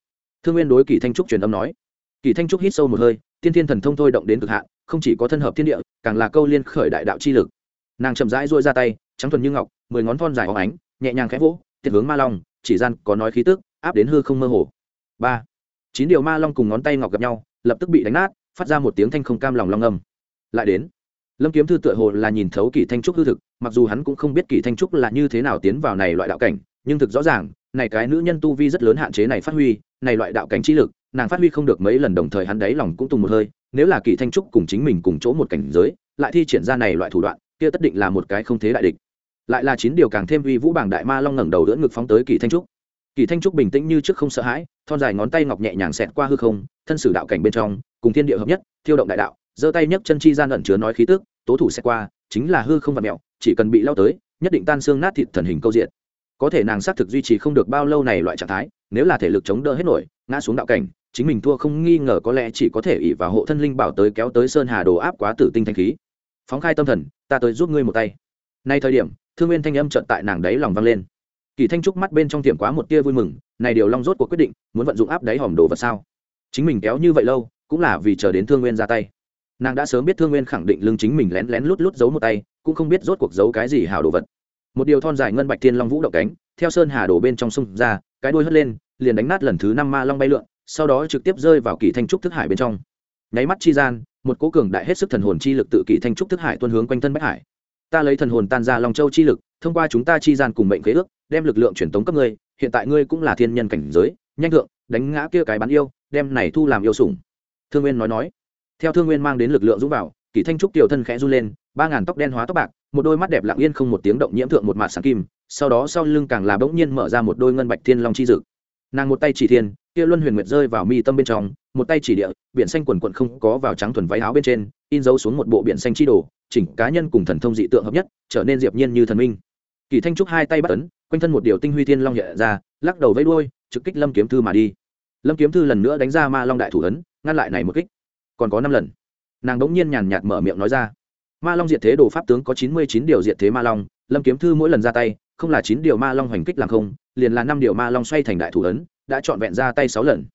Thương nguyên đối kỳ thanh trúc truyền âm nói. Kỳ thanh trúc hít sâu một hơi, tiên thiên thần thông thôi động đến cực hạn, không chỉ có thân hợp thiên địa, càng là câu liên khởi đại đạo chi lực. Nàng chậm rãi duỗi ra tay, trắng thuần như ngọc, mười ngón thon dài hóng ánh, nhẹ nhàng khẽ vỗ tiệt hướng ma long, chỉ gian có nói khí tức, áp đến hư không mơ hồ. Ba. Chín điều ma long cùng ngón tay ngọc gặp nhau, lập tức bị đánh nát, phát ra một tiếng thanh không cam lòng long âm lại đến. Lâm kiếm thư tựa hồ là nhìn thấu kỳ thanh trúc hư thực, mặc dù hắn cũng không biết kỳ thanh trúc là như thế nào tiến vào này loại đạo cảnh, nhưng thực rõ ràng, này cái nữ nhân tu vi rất lớn hạn chế này phát huy, này loại đạo cảnh trí lực, nàng phát huy không được mấy lần đồng thời hắn đáy lòng cũng tùng một hơi, nếu là kỳ thanh trúc cùng chính mình cùng chỗ một cảnh giới, lại thi triển ra này loại thủ đoạn, kia tất định là một cái không thế đại địch. Lại là chín điều càng thêm uy vũ bảng đại ma long ngẩng đầu đỡ ngực phóng tới kỳ thanh trúc. Kỳ thanh trúc bình tĩnh như trước không sợ hãi, thon dài ngón tay ngọc nhẹ nhàng xẹt qua hư không, thân sử đạo cảnh bên trong, cùng thiên địa hợp nhất, thiêu động đại đạo giơ tay nhấc chân chi gian ẩn chứa nói khí tức, tố thủ sẽ qua, chính là hư không vật mẹo, chỉ cần bị lao tới, nhất định tan xương nát thịt thần hình câu diện. Có thể nàng xác thực duy trì không được bao lâu này loại trạng thái, nếu là thể lực chống đỡ hết nổi, ngã xuống đạo cảnh, chính mình thua không nghi ngờ có lẽ chỉ có thể ỉ vào hộ thân linh bảo tới kéo tới sơn hà đồ áp quá tử tinh thanh khí. Phóng khai tâm thần, ta tới giúp ngươi một tay. Nay thời điểm, thương nguyên thanh âm trận tại nàng đấy lòng vang lên. Kỳ thanh trúc mắt bên trong tiệm quá một tia vui mừng, này điều long rốt của quyết định, muốn vận dụng áp đáy hòm đồ vật sao? Chính mình kéo như vậy lâu, cũng là vì chờ đến thương nguyên ra tay nàng đã sớm biết thương nguyên khẳng định lưng chính mình lén lén lút lút giấu một tay, cũng không biết rốt cuộc giấu cái gì hào đồ vật. Một điều thon dài ngân bạch thiên long vũ động cánh, theo sơn hà đổ bên trong sông ra, cái đuôi hất lên, liền đánh nát lần thứ năm ma long bay lượn, sau đó trực tiếp rơi vào kỳ thanh trúc thức hải bên trong. Nháy mắt chi gian, một cố cường đại hết sức thần hồn chi lực tự kỳ thanh trúc thức hải tuân hướng quanh thân bách hải. Ta lấy thần hồn tan ra long châu chi lực, thông qua chúng ta chi gian cùng mệnh khế ước, đem lực lượng truyền tống cấp ngươi, hiện tại ngươi cũng là thiên nhân cảnh giới, nhanh thượng, đánh ngã kia cái bán yêu, đem này thu làm yêu sủng. Thương nguyên nói nói theo thương nguyên mang đến lực lượng dũng vào, kỷ thanh trúc tiểu thân khẽ run lên, ba ngàn tóc đen hóa tóc bạc, một đôi mắt đẹp lặng yên không một tiếng động nhiễm thượng một mạt sáng kim, sau đó sau lưng càng là bỗng nhiên mở ra một đôi ngân bạch thiên long chi dực. Nàng một tay chỉ thiên, kia luân huyền nguyệt rơi vào mi tâm bên trong, một tay chỉ địa, biển xanh quần quận không có vào trắng thuần váy áo bên trên, in dấu xuống một bộ biển xanh chi đồ, chỉnh cá nhân cùng thần thông dị tượng hợp nhất, trở nên diệp nhiên như thần minh. Kỳ thanh trúc hai tay bắt ấn, quanh thân một điều tinh huy thiên long nhẹ ra, lắc đầu vẫy đuôi, trực kích lâm kiếm thư mà đi. Lâm kiếm thư lần nữa đánh ra ma long đại thủ ấn, ngăn lại này một kích còn có năm lần. Nàng đống nhiên nhàn nhạt mở miệng nói ra. Ma long diệt thế đồ pháp tướng có chín mươi chín điều diệt thế ma long, lâm kiếm thư mỗi lần ra tay, không là chín điều ma long hoành kích làm không, liền là năm điều ma long xoay thành đại thủ ấn, đã trọn vẹn ra tay sáu lần.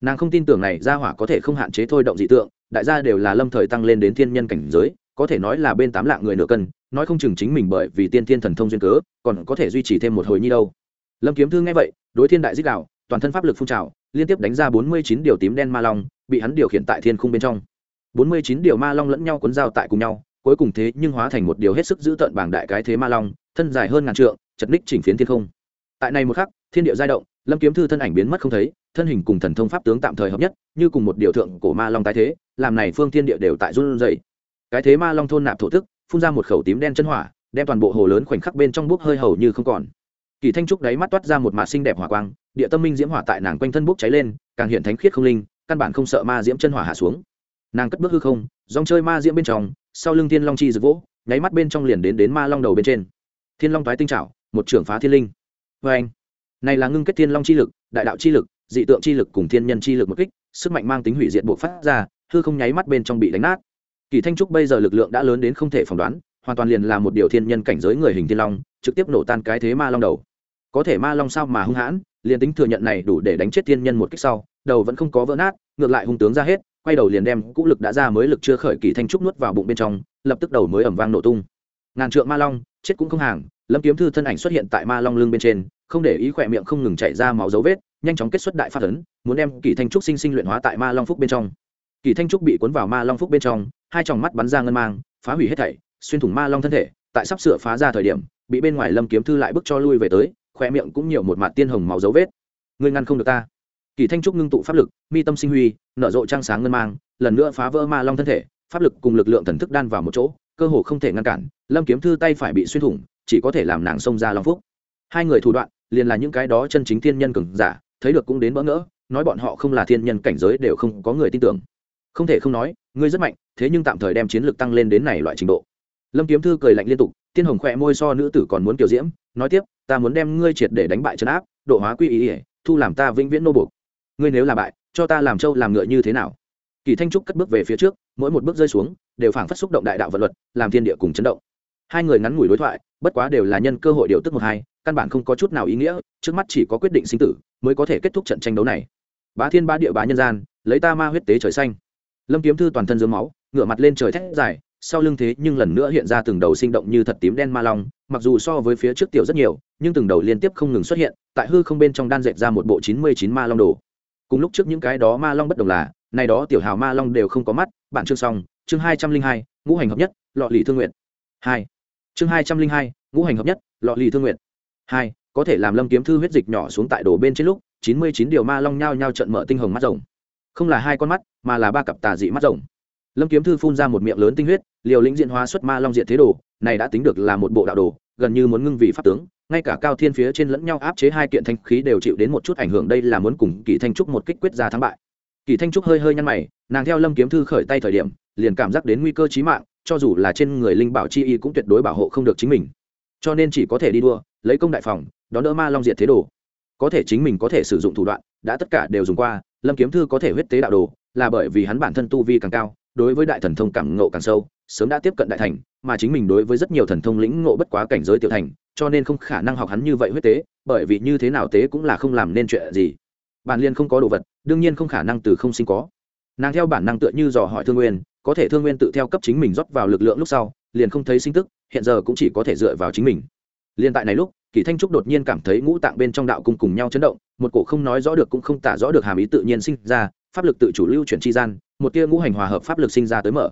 Nàng không tin tưởng này ra hỏa có thể không hạn chế thôi động dị tượng, đại gia đều là lâm thời tăng lên đến thiên nhân cảnh giới, có thể nói là bên tám lạng người nửa cân, nói không chừng chính mình bởi vì tiên thiên thần thông duyên cớ, còn có thể duy trì thêm một hồi nhi đâu. Lâm kiếm thư nghe vậy, đối thiên đại dích đạo, toàn thân pháp lực phun trào, liên tiếp đánh ra bốn mươi chín điều tím đen ma long bị hắn điều khiển tại thiên khung bên trong. Bốn mươi chín điều ma long lẫn nhau cuốn dao tại cùng nhau, cuối cùng thế nhưng hóa thành một điều hết sức giữ tận bảng đại cái thế ma long, thân dài hơn ngàn trượng, chật ních chỉnh phiến thiên không. Tại này một khắc, thiên địa giai động, lâm kiếm thư thân ảnh biến mất không thấy, thân hình cùng thần thông pháp tướng tạm thời hợp nhất, như cùng một điều thượng cổ ma long tái thế, làm này phương thiên địa đều tại run dậy cái thế ma long thôn nạp thổ tức phun ra một khẩu tím đen chân hỏa, đem toàn bộ hồ lớn khoảnh khắc bên trong bốc hơi hầu như không còn. Kỳ thanh trúc đáy mắt toát ra một mạt xinh đẹp hỏa quang, địa tâm minh diễm hỏa tại nàng quanh thân bốc cháy lên, càng hiện thánh khiết không linh căn bản không sợ ma diễm chân hỏa hạ xuống. Nàng cất bước hư không, dòng chơi ma diễm bên trong, sau lưng thiên long chi rực vỗ, nháy mắt bên trong liền đến đến ma long đầu bên trên. Thiên long toái tinh trảo, một trưởng phá thiên linh. Vê anh, này là ngưng kết thiên long chi lực, đại đạo chi lực, dị tượng chi lực cùng thiên nhân chi lực một kích, sức mạnh mang tính hủy diệt buộc phát ra, hư không nháy mắt bên trong bị đánh nát. Kỳ thanh trúc bây giờ lực lượng đã lớn đến không thể phỏng đoán, hoàn toàn liền là một điều thiên nhân cảnh giới người hình thiên long, trực tiếp nổ tan cái thế ma long đầu. Có thể ma long sao mà hung hãn? Liền tính thừa nhận này đủ để đánh chết thiên nhân một kích sau, đầu vẫn không có vỡ nát, ngược lại hung tướng ra hết, quay đầu liền đem cũ lực đã ra mới lực chưa khởi kỳ thanh trúc nuốt vào bụng bên trong, lập tức đầu mới ẩm vang nổ tung. Ngàn trượng ma long, chết cũng không hàng, lâm kiếm thư thân ảnh xuất hiện tại ma long lưng bên trên, không để ý khỏe miệng không ngừng chảy ra máu dấu vết, nhanh chóng kết xuất đại phát ấn, muốn đem kỳ thanh trúc sinh sinh luyện hóa tại ma long phúc bên trong. Kỳ thanh trúc bị cuốn vào ma long phúc bên trong, hai tròng mắt bắn ra ngân mang, phá hủy hết thảy, xuyên thủng ma long thân thể, tại sắp sửa phá ra thời điểm, bị bên ngoài lâm kiếm thư lại bước cho lui về tới Khoe miệng cũng nhiều một mặt tiên hồng máu dấu vết. Ngươi ngăn không được ta. Kỳ thanh trúc ngưng tụ pháp lực, mi tâm sinh huy, nở rộ trang sáng ngân mang, lần nữa phá vỡ ma long thân thể, pháp lực cùng lực lượng thần thức đan vào một chỗ, cơ hồ không thể ngăn cản, lâm kiếm thư tay phải bị xuyên thủng, chỉ có thể làm nàng xông ra long phúc. Hai người thủ đoạn, liền là những cái đó chân chính thiên nhân cường giả, thấy được cũng đến bỡ ngỡ, nói bọn họ không là thiên nhân cảnh giới đều không có người tin tưởng. Không thể không nói, ngươi rất mạnh, thế nhưng tạm thời đem chiến lược tăng lên đến này loại trình độ. Lâm kiếm thư cười lạnh liên tục, tiên hồng khỏe môi so nữ tử còn muốn kiểu diễm nói tiếp, ta muốn đem ngươi triệt để đánh bại trấn áp, độ hóa quy ý ỉa thu làm ta vĩnh viễn nô buộc. Ngươi nếu là bại, cho ta làm trâu làm ngựa như thế nào? Kỳ thanh trúc cất bước về phía trước, mỗi một bước rơi xuống, đều phảng phất xúc động đại đạo vật luật, làm thiên địa cùng chấn động. Hai người ngắn ngủi đối thoại, bất quá đều là nhân cơ hội điều tức một hai, căn bản không có chút nào ý nghĩa, trước mắt chỉ có quyết định sinh tử, mới có thể kết thúc trận tranh đấu này. Bá thiên ba địa bá nhân gian, lấy ta ma huyết tế trời xanh. Lâm kiếm thư toàn thân dưới máu, ngửa mặt lên trời thét dài sau lưng thế nhưng lần nữa hiện ra từng đầu sinh động như thật tím đen ma long, mặc dù so với phía trước tiểu rất nhiều, nhưng từng đầu liên tiếp không ngừng xuất hiện, tại hư không bên trong đan dệt ra một bộ chín mươi chín ma long đồ. Cùng lúc trước những cái đó ma long bất đồng là, này đó tiểu hào ma long đều không có mắt bản chương xong, chương hai trăm linh hai, ngũ hành hợp nhất, lọ lì thương nguyện hai. Chương hai trăm linh hai, ngũ hành hợp nhất, lọ lì thương nguyện hai, có thể làm lâm kiếm thư huyết dịch nhỏ xuống tại đồ bên trên lúc, chín mươi chín điều ma long nhao nhao trận mở tinh hồng mắt rồng. Không là hai con mắt, mà là ba cặp tà dị mắt rồng. Lâm kiếm thư phun ra một miệng lớn tinh huyết liều lĩnh diện hóa xuất ma long diện thế đồ, này đã tính được là một bộ đạo đồ, gần như muốn ngưng vị pháp tướng, ngay cả cao thiên phía trên lẫn nhau áp chế hai kiện thanh khí đều chịu đến một chút ảnh hưởng đây là muốn cùng kỳ thanh trúc một kích quyết ra thắng bại. Kỳ thanh trúc hơi hơi nhăn mày, nàng theo lâm kiếm thư khởi tay thời điểm, liền cảm giác đến nguy cơ chí mạng, cho dù là trên người linh bảo chi y cũng tuyệt đối bảo hộ không được chính mình. Cho nên chỉ có thể đi đua, lấy công đại phòng, đón đỡ ma long diệt thế đồ. Có thể chính mình có thể sử dụng thủ đoạn, đã tất cả đều dùng qua, lâm kiếm thư có thể huyết tế đạo đồ, là bởi vì hắn bản thân tu vi càng cao, đối với đại thần thông cảm ngộ càng sâu sớm đã tiếp cận đại thành, mà chính mình đối với rất nhiều thần thông lĩnh ngộ bất quá cảnh giới tiểu thành, cho nên không khả năng học hắn như vậy huyết tế, bởi vì như thế nào tế cũng là không làm nên chuyện gì. Bản liên không có đồ vật, đương nhiên không khả năng từ không sinh có. Nàng theo bản năng tựa như dò hỏi thương nguyên, có thể thương nguyên tự theo cấp chính mình rót vào lực lượng lúc sau, liền không thấy sinh tức, hiện giờ cũng chỉ có thể dựa vào chính mình. Liên tại này lúc, kỳ thanh trúc đột nhiên cảm thấy ngũ tạng bên trong đạo cung cùng nhau chấn động, một cổ không nói rõ được cũng không tả rõ được hàm ý tự nhiên sinh ra, pháp lực tự chủ lưu chuyển chi gian, một tia ngũ hành hòa hợp pháp lực sinh ra tới mở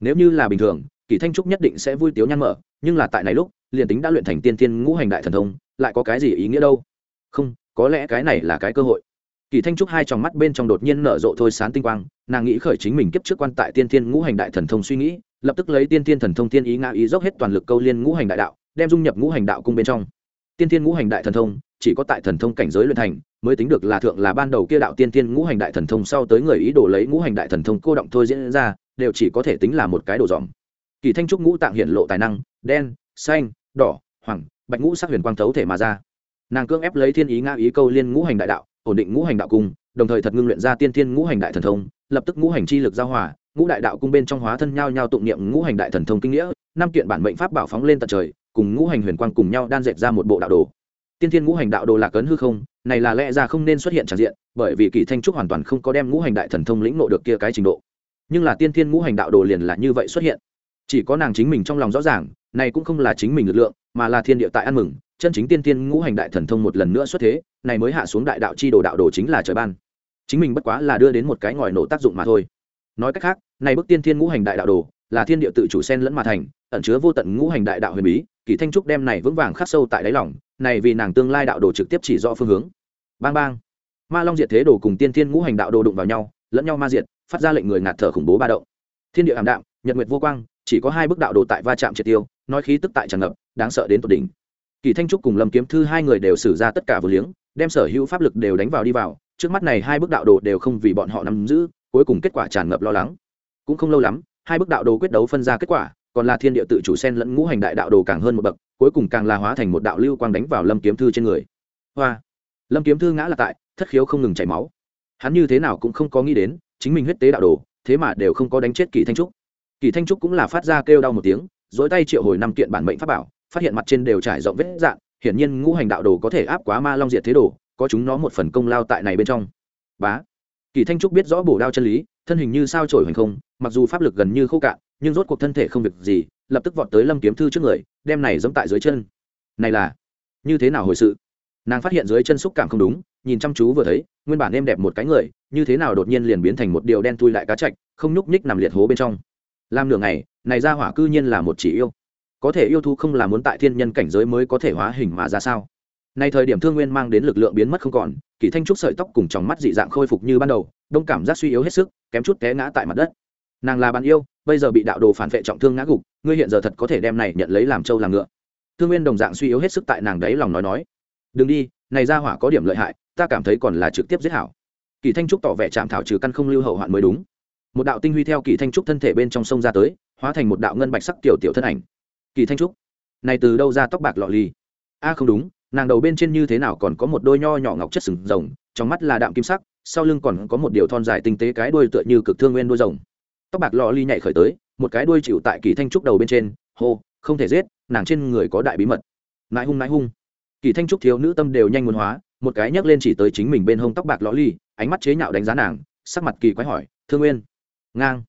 nếu như là bình thường, kỳ thanh trúc nhất định sẽ vui tiếu nhăn mở, nhưng là tại này lúc, liền tính đã luyện thành tiên tiên ngũ hành đại thần thông, lại có cái gì ý nghĩa đâu? Không, có lẽ cái này là cái cơ hội. Kỳ thanh trúc hai tròng mắt bên trong đột nhiên nở rộ thôi sán tinh quang, nàng nghĩ khởi chính mình kiếp trước quan tại tiên tiên ngũ hành đại thần thông suy nghĩ, lập tức lấy tiên tiên thần thông tiên ý ngã ý dốc hết toàn lực câu liên ngũ hành đại đạo, đem dung nhập ngũ hành đạo cung bên trong. Tiên tiên ngũ hành đại thần thông, chỉ có tại thần thông cảnh giới luyện thành mới tính được là thượng là ban đầu kia đạo tiên tiên ngũ hành đại thần thông sau tới người ý đồ lấy ngũ hành đại thần thông cô động thôi diễn ra, đều chỉ có thể tính là một cái đồ dòm. Kỳ thanh trúc ngũ tạng hiện lộ tài năng, đen, xanh, đỏ, hoàng, bạch ngũ sắc huyền quang thấu thể mà ra. Nàng cương ép lấy thiên ý nga ý câu liên ngũ hành đại đạo, ổn định ngũ hành đạo cung, đồng thời thật ngưng luyện ra tiên tiên ngũ hành đại thần thông, lập tức ngũ hành chi lực giao hòa, ngũ đại đạo cung bên trong hóa thân nhau nhau tụng niệm ngũ hành đại thần thông kinh nghĩa, năm kiện bản mệnh pháp bảo phóng lên tận trời, cùng ngũ hành huyền quang cùng nhau đan dệt ra một bộ đạo đồ tiên thiên ngũ hành đạo đồ lạc ấn hư không, này là lẽ ra không nên xuất hiện tràn diện, bởi vì kỳ thanh trúc hoàn toàn không có đem ngũ hành đại thần thông lĩnh nộ được kia cái trình độ. Nhưng là tiên thiên ngũ hành đạo đồ liền là như vậy xuất hiện. Chỉ có nàng chính mình trong lòng rõ ràng, này cũng không là chính mình lực lượng, mà là thiên địa tại ăn mừng, chân chính tiên thiên ngũ hành đại thần thông một lần nữa xuất thế, này mới hạ xuống đại đạo chi đồ đạo đồ chính là trời ban. Chính mình bất quá là đưa đến một cái ngòi nổ tác dụng mà thôi. Nói cách khác, này bức tiên thiên ngũ hành đại đạo đồ là thiên địa tự chủ sen lẫn mà thành, ẩn chứa vô tận ngũ hành đại đạo huyền bí kỳ thanh trúc đem này vững vàng khắc sâu tại đáy lòng, này vì nàng tương lai đạo đồ trực tiếp chỉ rõ phương hướng. Bang bang. Ma long diệt thế đồ cùng tiên thiên ngũ hành đạo đồ đụng vào nhau, lẫn nhau ma diệt, phát ra lệnh người ngạt thở khủng bố ba động. Thiên địa ảm đạm, nhật nguyệt vô quang, chỉ có hai bức đạo đồ tại va chạm triệt tiêu, nói khí tức tại tràn ngập, đáng sợ đến tột đỉnh. Kỳ thanh trúc cùng lâm kiếm thư hai người đều xử ra tất cả vừa liếng, đem sở hữu pháp lực đều đánh vào đi vào, trước mắt này hai bức đạo đồ đều không vì bọn họ nắm giữ, cuối cùng kết quả tràn ngập lo lắng. Cũng không lâu lắm, hai bức đạo đồ quyết đấu phân ra kết quả còn là thiên địa tự chủ sen lẫn ngũ hành đại đạo đồ càng hơn một bậc, cuối cùng càng là hóa thành một đạo lưu quang đánh vào lâm kiếm thư trên người. Hoa! Lâm kiếm thư ngã là tại, thất khiếu không ngừng chảy máu. Hắn như thế nào cũng không có nghĩ đến, chính mình huyết tế đạo đồ, thế mà đều không có đánh chết kỳ thanh trúc. Kỳ thanh trúc cũng là phát ra kêu đau một tiếng dối tay triệu hồi năm kiện bản mệnh pháp bảo, phát hiện mặt trên đều trải rộng vết dạn hiển nhiên ngũ hành đạo đồ có thể áp quá ma long diệt thế đồ, có chúng nó một phần công lao tại này bên trong. Bá! Kỳ thanh trúc biết rõ bổ đao chân lý, thân hình như sao trổi hoành không, mặc dù pháp lực gần như khô cạn nhưng rốt cuộc thân thể không việc gì, lập tức vọt tới lâm kiếm thư trước người, đem này dẫm tại dưới chân. Này là, như thế nào hồi sự? Nàng phát hiện dưới chân xúc cảm không đúng, nhìn chăm chú vừa thấy, nguyên bản êm đẹp một cái người, như thế nào đột nhiên liền biến thành một điều đen thui lại cá chạch, không nhúc nhích nằm liệt hố bên trong. Làm nửa ngày, này ra hỏa cư nhiên là một chỉ yêu. Có thể yêu thú không là muốn tại thiên nhân cảnh giới mới có thể hóa hình mà ra sao? Nay thời điểm thương nguyên mang đến lực lượng biến mất không còn, kỳ thanh trúc sợi tóc cùng tròng mắt dị dạng khôi phục như ban đầu, đông cảm giác suy yếu hết sức, kém chút té ngã tại mặt đất nàng là bạn yêu, bây giờ bị đạo đồ phản vệ trọng thương ngã gục, ngươi hiện giờ thật có thể đem này nhận lấy làm trâu làm ngựa. Thương nguyên đồng dạng suy yếu hết sức tại nàng đấy lòng nói nói. Đừng đi, này ra hỏa có điểm lợi hại, ta cảm thấy còn là trực tiếp giết hảo. Kỳ thanh trúc tỏ vẻ chạm thảo trừ căn không lưu hậu hoạn mới đúng. Một đạo tinh huy theo kỳ thanh trúc thân thể bên trong sông ra tới, hóa thành một đạo ngân bạch sắc tiểu tiểu thân ảnh. Kỳ thanh trúc, này từ đâu ra tóc bạc lọ lì? a, không đúng, nàng đầu bên trên như thế nào còn có một đôi nho nhỏ ngọc chất sừng rồng, trong mắt là đạm kim sắc, sau lưng còn có một điều thon dài tinh tế cái đuôi tựa như cực thương nguyên đuôi rồng tóc bạc lọ ly nhảy khởi tới, một cái đuôi chịu tại kỳ thanh trúc đầu bên trên, hô, không thể giết, nàng trên người có đại bí mật. Nãi hung nãi hung. Kỳ thanh trúc thiếu nữ tâm đều nhanh muốn hóa, một cái nhấc lên chỉ tới chính mình bên hông tóc bạc lọ ly, ánh mắt chế nhạo đánh giá nàng, sắc mặt kỳ quái hỏi, thương nguyên, ngang.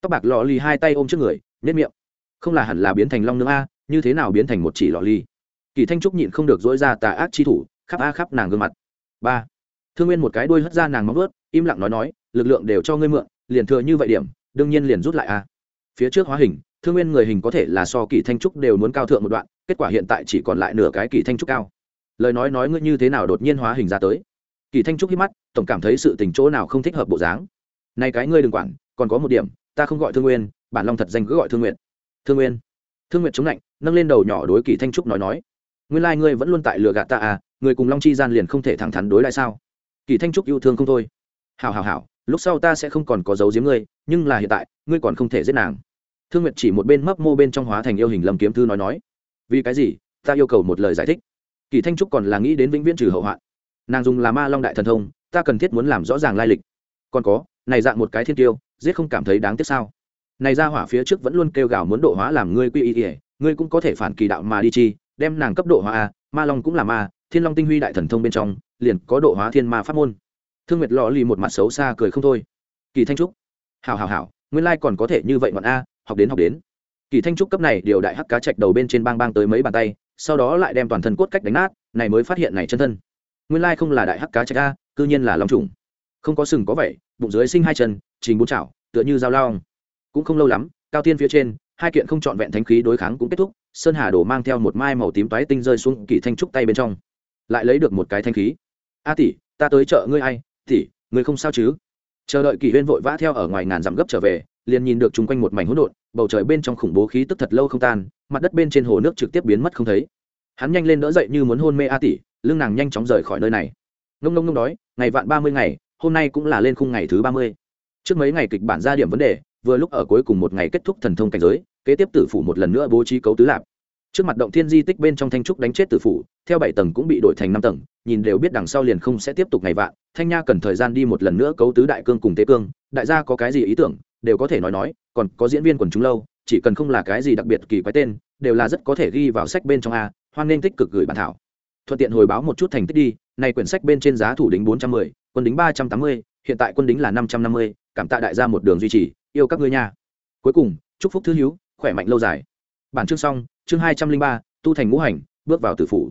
Tóc bạc lọ ly hai tay ôm trước người nếp miệng. Không là hẳn là biến thành long nương a, như thế nào biến thành một chỉ lọ ly? Kỳ thanh trúc nhịn không được dỗi ra tà ác chi thủ, khắp a khắp nàng gương mặt. Ba. Thương nguyên một cái đuôi hất ra nàng móng ướt im lặng nói nói, lực lượng đều cho ngươi mượn, liền thừa như vậy điểm đương nhiên liền rút lại a. Phía trước hóa hình, thương nguyên người hình có thể là so kỳ thanh trúc đều muốn cao thượng một đoạn, kết quả hiện tại chỉ còn lại nửa cái kỳ thanh trúc cao. Lời nói nói ngươi như thế nào đột nhiên hóa hình ra tới? Kỳ thanh trúc hít mắt, tổng cảm thấy sự tình chỗ nào không thích hợp bộ dáng. Nay cái ngươi đừng quản, còn có một điểm, ta không gọi thương nguyên, bản long thật danh cứ gọi thương nguyện thương nguyên. Thương nguyện chống lạnh, nâng lên đầu nhỏ đối kỳ thanh trúc nói nói. Nguyên lai、like、ngươi vẫn luôn tại lừa gạt ta à người cùng long chi gian liền không thể thẳng thắn đối lại sao? Kỳ thanh trúc yêu thương không thôi. Hào hào hào lúc sau ta sẽ không còn có dấu giếm ngươi, nhưng là hiện tại, ngươi còn không thể giết nàng. Thương nguyệt chỉ một bên mấp mô bên trong hóa thành yêu hình lâm kiếm thư nói nói. Vì cái gì? Ta yêu cầu một lời giải thích. Kỳ thanh trúc còn là nghĩ đến vĩnh viễn trừ hậu hoạn. Nàng dùng là ma long đại thần thông, ta cần thiết muốn làm rõ ràng lai lịch. Còn có, này dạng một cái thiên tiêu giết không cảm thấy đáng tiếc sao? Này ra hỏa phía trước vẫn luôn kêu gào muốn độ hóa làm ngươi quy y ỉa ngươi cũng có thể phản kỳ đạo mà đi chi, đem nàng cấp độ hóa a, ma long cũng là ma, thiên long tinh huy đại thần thông bên trong, liền có độ hóa thiên ma pháp môn thương nguyệt lò lì một mặt xấu xa cười không thôi. Kỳ thanh trúc. Hảo hảo hảo, nguyên lai còn có thể như vậy ngọn a, học đến học đến. Kỳ thanh trúc cấp này điều đại hắc cá chạch đầu bên trên bang bang tới mấy bàn tay, sau đó lại đem toàn thân cốt cách đánh nát, này mới phát hiện này chân thân. Nguyên lai không là đại hắc cá chạch a, cư nhiên là long trùng. Không có sừng có vậy bụng dưới sinh hai chân, trình bốn chảo, tựa như dao lao cũng không lâu lắm, cao tiên phía trên, hai kiện không trọn vẹn thánh khí đối kháng cũng kết thúc, sơn hà đổ mang theo một mai màu tím toái tinh rơi xuống kỳ thanh trúc tay bên trong. Lại lấy được một cái thanh khí. A tỷ, ta tới chợ ngươi ai tỷ, người không sao chứ? Chờ đợi kỳ huyên vội vã theo ở ngoài ngàn dặm gấp trở về, liền nhìn được chung quanh một mảnh hỗn độn, bầu trời bên trong khủng bố khí tức thật lâu không tan, mặt đất bên trên hồ nước trực tiếp biến mất không thấy. Hắn nhanh lên đỡ dậy như muốn hôn mê a tỷ, lưng nàng nhanh chóng rời khỏi nơi này. Ngông ngông ngông đói, ngày vạn ba mươi ngày, hôm nay cũng là lên khung ngày thứ ba mươi. Trước mấy ngày kịch bản ra điểm vấn đề, vừa lúc ở cuối cùng một ngày kết thúc thần thông cảnh giới, kế tiếp tử phủ một lần nữa bố trí cấu tứ lạp trước mặt động thiên di tích bên trong thanh trúc đánh chết tử phủ, theo bảy tầng cũng bị đổi thành năm tầng, nhìn đều biết đằng sau liền không sẽ tiếp tục ngày vạn. Thanh nha cần thời gian đi một lần nữa cấu tứ đại cương cùng tế cương, đại gia có cái gì ý tưởng, đều có thể nói nói, còn có diễn viên quần chúng lâu, chỉ cần không là cái gì đặc biệt kỳ quái tên, đều là rất có thể ghi vào sách bên trong a, hoan nên tích cực gửi bản thảo. Thuận tiện hồi báo một chút thành tích đi, này quyển sách bên trên giá thủ đính bốn trăm mười, quân đính ba trăm tám mươi, hiện tại quân đính là năm trăm năm mươi, cảm tạ đại gia một đường duy trì, yêu các ngươi nha. Cuối cùng, chúc phúc thư hữu, khỏe mạnh lâu dài. Bản chương xong chương hai trăm linh ba, tu thành ngũ hành, bước vào tử phủ.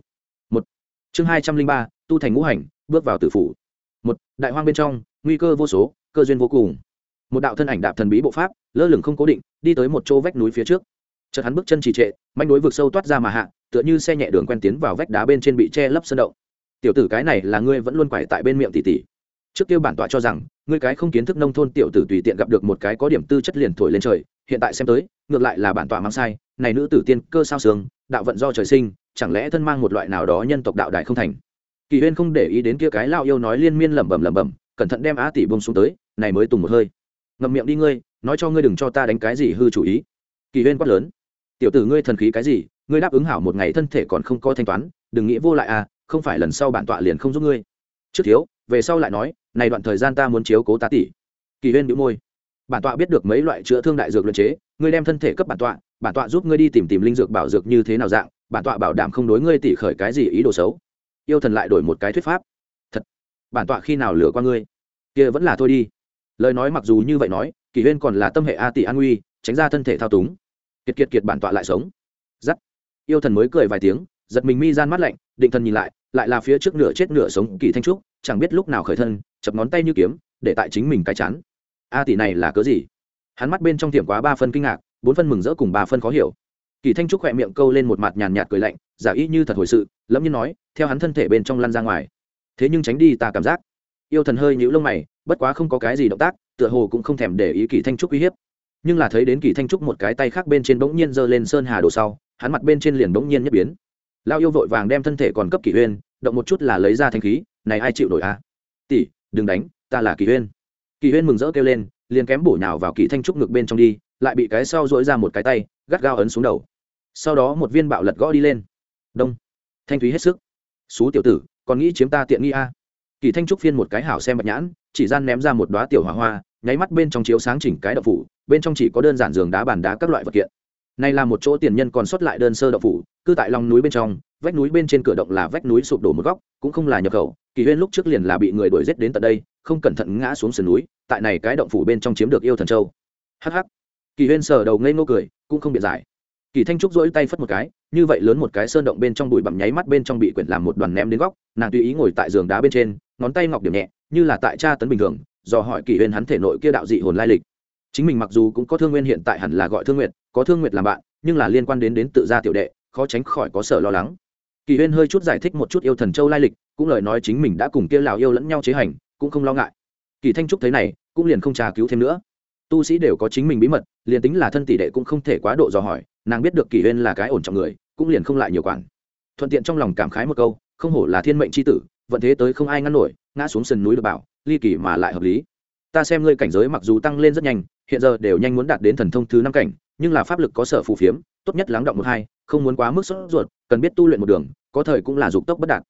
Một. Chương hai trăm linh ba, tu thành ngũ hành, bước vào tử phủ. Một, đại hoang bên trong, nguy cơ vô số, cơ duyên vô cùng. Một đạo thân ảnh đạp thần bí bộ pháp, lơ lửng không cố định, đi tới một chỗ vách núi phía trước. Chợt hắn bước chân trì trệ, manh núi vực sâu toát ra mà hạ, tựa như xe nhẹ đường quen tiến vào vách đá bên trên bị che lấp sơn động. Tiểu tử cái này là ngươi vẫn luôn quải tại bên miệng tỉ tỉ trước kia bản tọa cho rằng, ngươi cái không kiến thức nông thôn tiểu tử tùy tiện gặp được một cái có điểm tư chất liền thổi lên trời, hiện tại xem tới, ngược lại là bản tọa mang sai, này nữ tử tiên cơ sao sướng đạo vận do trời sinh, chẳng lẽ thân mang một loại nào đó nhân tộc đạo đại không thành? Kỳ huyên không để ý đến kia cái lao yêu nói liên miên lẩm bẩm lẩm bẩm, cẩn thận đem á tỷ bông xuống tới, này mới tùng một hơi. Ngậm miệng đi ngươi, nói cho ngươi đừng cho ta đánh cái gì hư chủ ý. Kỳ huyên quát lớn, tiểu tử ngươi thần khí cái gì, ngươi đáp ứng hảo một ngày thân thể còn không có thanh toán, đừng nghĩ vô lại à không phải lần sau bản tọa liền không giúp ngươi. Trước thiếu, về sau lại nói này đoạn thời gian ta muốn chiếu cố tá tỷ. Kỳ huyên bĩu môi. Bản tọa biết được mấy loại chữa thương đại dược luyện chế, ngươi đem thân thể cấp bản tọa bản tọa giúp ngươi đi tìm tìm linh dược bảo dược như thế nào dạng, bản tọa bảo đảm không đối ngươi tỷ khởi cái gì ý đồ xấu. Yêu thần lại đổi một cái thuyết pháp. Thật, bản tọa khi nào lừa qua ngươi? Kia vẫn là thôi đi. Lời nói mặc dù như vậy nói, kỳ huyên còn là tâm hệ a tỷ an nguy tránh ra thân thể thao túng. Kiệt kiệt kiệt bản tọa lại sống. Giắt. Yêu thần mới cười vài tiếng, giật mình mi gian mắt lạnh, định thần nhìn lại lại là phía trước nửa chết nửa sống kỳ thanh trúc, chẳng biết lúc nào khởi thân chập ngón tay như kiếm, để tại chính mình cái chán. A tỷ này là cớ gì? Hắn mắt bên trong tiệm quá ba phân kinh ngạc, bốn phân mừng rỡ cùng ba phân khó hiểu. Kỳ thanh trúc khỏe miệng câu lên một mặt nhàn nhạt cười lạnh, giả y như thật hồi sự, lẫm như nói, theo hắn thân thể bên trong lăn ra ngoài. Thế nhưng tránh đi ta cảm giác. Yêu thần hơi nhũ lông mày, bất quá không có cái gì động tác, tựa hồ cũng không thèm để ý kỳ thanh trúc uy hiếp. Nhưng là thấy đến kỳ thanh trúc một cái tay khác bên trên bỗng nhiên giơ lên sơn hà đồ sau, hắn mặt bên trên liền bỗng nhiên nhất biến. Lao yêu vội vàng đem thân thể còn cấp kỳ huyên động một chút là lấy ra thanh khí, này ai chịu đổi a à? tỷ đừng đánh, ta là kỳ huyên. Kỳ huyên mừng rỡ kêu lên, liền kém bổ nhào vào kỳ thanh trúc ngực bên trong đi, lại bị cái sau dỗi ra một cái tay, gắt gao ấn xuống đầu. Sau đó một viên bạo lật gõ đi lên. Đông. Thanh thúy hết sức. Xú tiểu tử, còn nghĩ chiếm ta tiện nghi a? Kỳ thanh trúc phiên một cái hảo xem bạch nhãn, chỉ gian ném ra một đoá tiểu hỏa hoa, nháy mắt bên trong chiếu sáng chỉnh cái đậu phủ, bên trong chỉ có đơn giản giường đá bàn đá các loại vật kiện. Này là một chỗ tiền nhân còn sót lại đơn sơ đậu phủ cư tại lòng núi bên trong, vách núi bên trên cửa động là vách núi sụp đổ một góc cũng không là nhập khẩu, kỳ huyên lúc trước liền là bị người đuổi giết đến tận đây, không cẩn thận ngã xuống sườn núi, tại này cái động phủ bên trong chiếm được yêu thần châu. Hắc hắc. Kỳ huyên sờ đầu ngây ngô cười, cũng không biện giải. Kỳ thanh trúc dỗi tay phất một cái, như vậy lớn một cái sơn động bên trong bụi bặm nháy mắt bên trong bị quyển làm một đoàn ném đến góc, nàng tùy ý ngồi tại giường đá bên trên, ngón tay ngọc điểm nhẹ, như là tại tra tấn bình thường do hỏi kỳ huyên hắn thể nội kia đạo dị hồn lai lịch. Chính mình mặc dù cũng có thương nguyên hiện tại hẳn là gọi thương nguyệt, có thương nguyệt làm bạn, nhưng là liên quan đến đến tự gia tiểu đệ, khó tránh khỏi có sở lo lắng kỳ huyên hơi chút giải thích một chút yêu thần châu lai lịch, cũng lời nói chính mình đã cùng kia lào yêu lẫn nhau chế hành, cũng không lo ngại. Kỳ thanh trúc thấy này, cũng liền không trà cứu thêm nữa. Tu sĩ đều có chính mình bí mật, liền tính là thân tỷ đệ cũng không thể quá độ dò hỏi, nàng biết được kỳ huyên là cái ổn trọng người, cũng liền không lại nhiều quản. Thuận tiện trong lòng cảm khái một câu, không hổ là thiên mệnh c h i tử, vận thế tới không ai ngăn nổi, ngã xuống sườn núi được bảo, ly kỳ mà lại hợp lý. Ta xem ngươi cảnh giới mặc dù tăng lên rất nhanh, hiện giờ đều nhanh muốn đạt đến thần thông thứ năm cảnh, nhưng là pháp lực có sở phù phiếm tốt nhất lắng động một hai, không muốn quá mức sốt ruột, cần biết tu luyện một đường, có thời cũng là dục tốc bất đạt.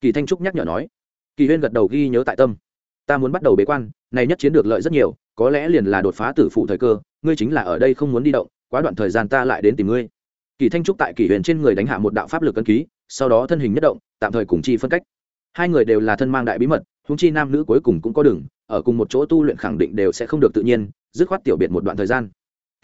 Kỳ thanh trúc nhắc nhở nói. Kỳ huyên gật đầu ghi nhớ tại tâm. Ta muốn bắt đầu bế quan, này nhất chiến được lợi rất nhiều, có lẽ liền là đột phá tử phụ thời cơ, ngươi chính là ở đây không muốn đi động, quá đoạn thời gian ta lại đến tìm ngươi. Kỳ thanh trúc tại kỳ huyền trên người đánh hạ một đạo pháp lực cân ký, sau đó thân hình nhất động, tạm thời cùng chi phân cách. Hai người đều là thân mang đại bí mật húng chi nam nữ cuối cùng cũng có đường, ở cùng một chỗ tu luyện khẳng định đều sẽ không được tự nhiên, dứt khoát tiểu biệt một đoạn thời gian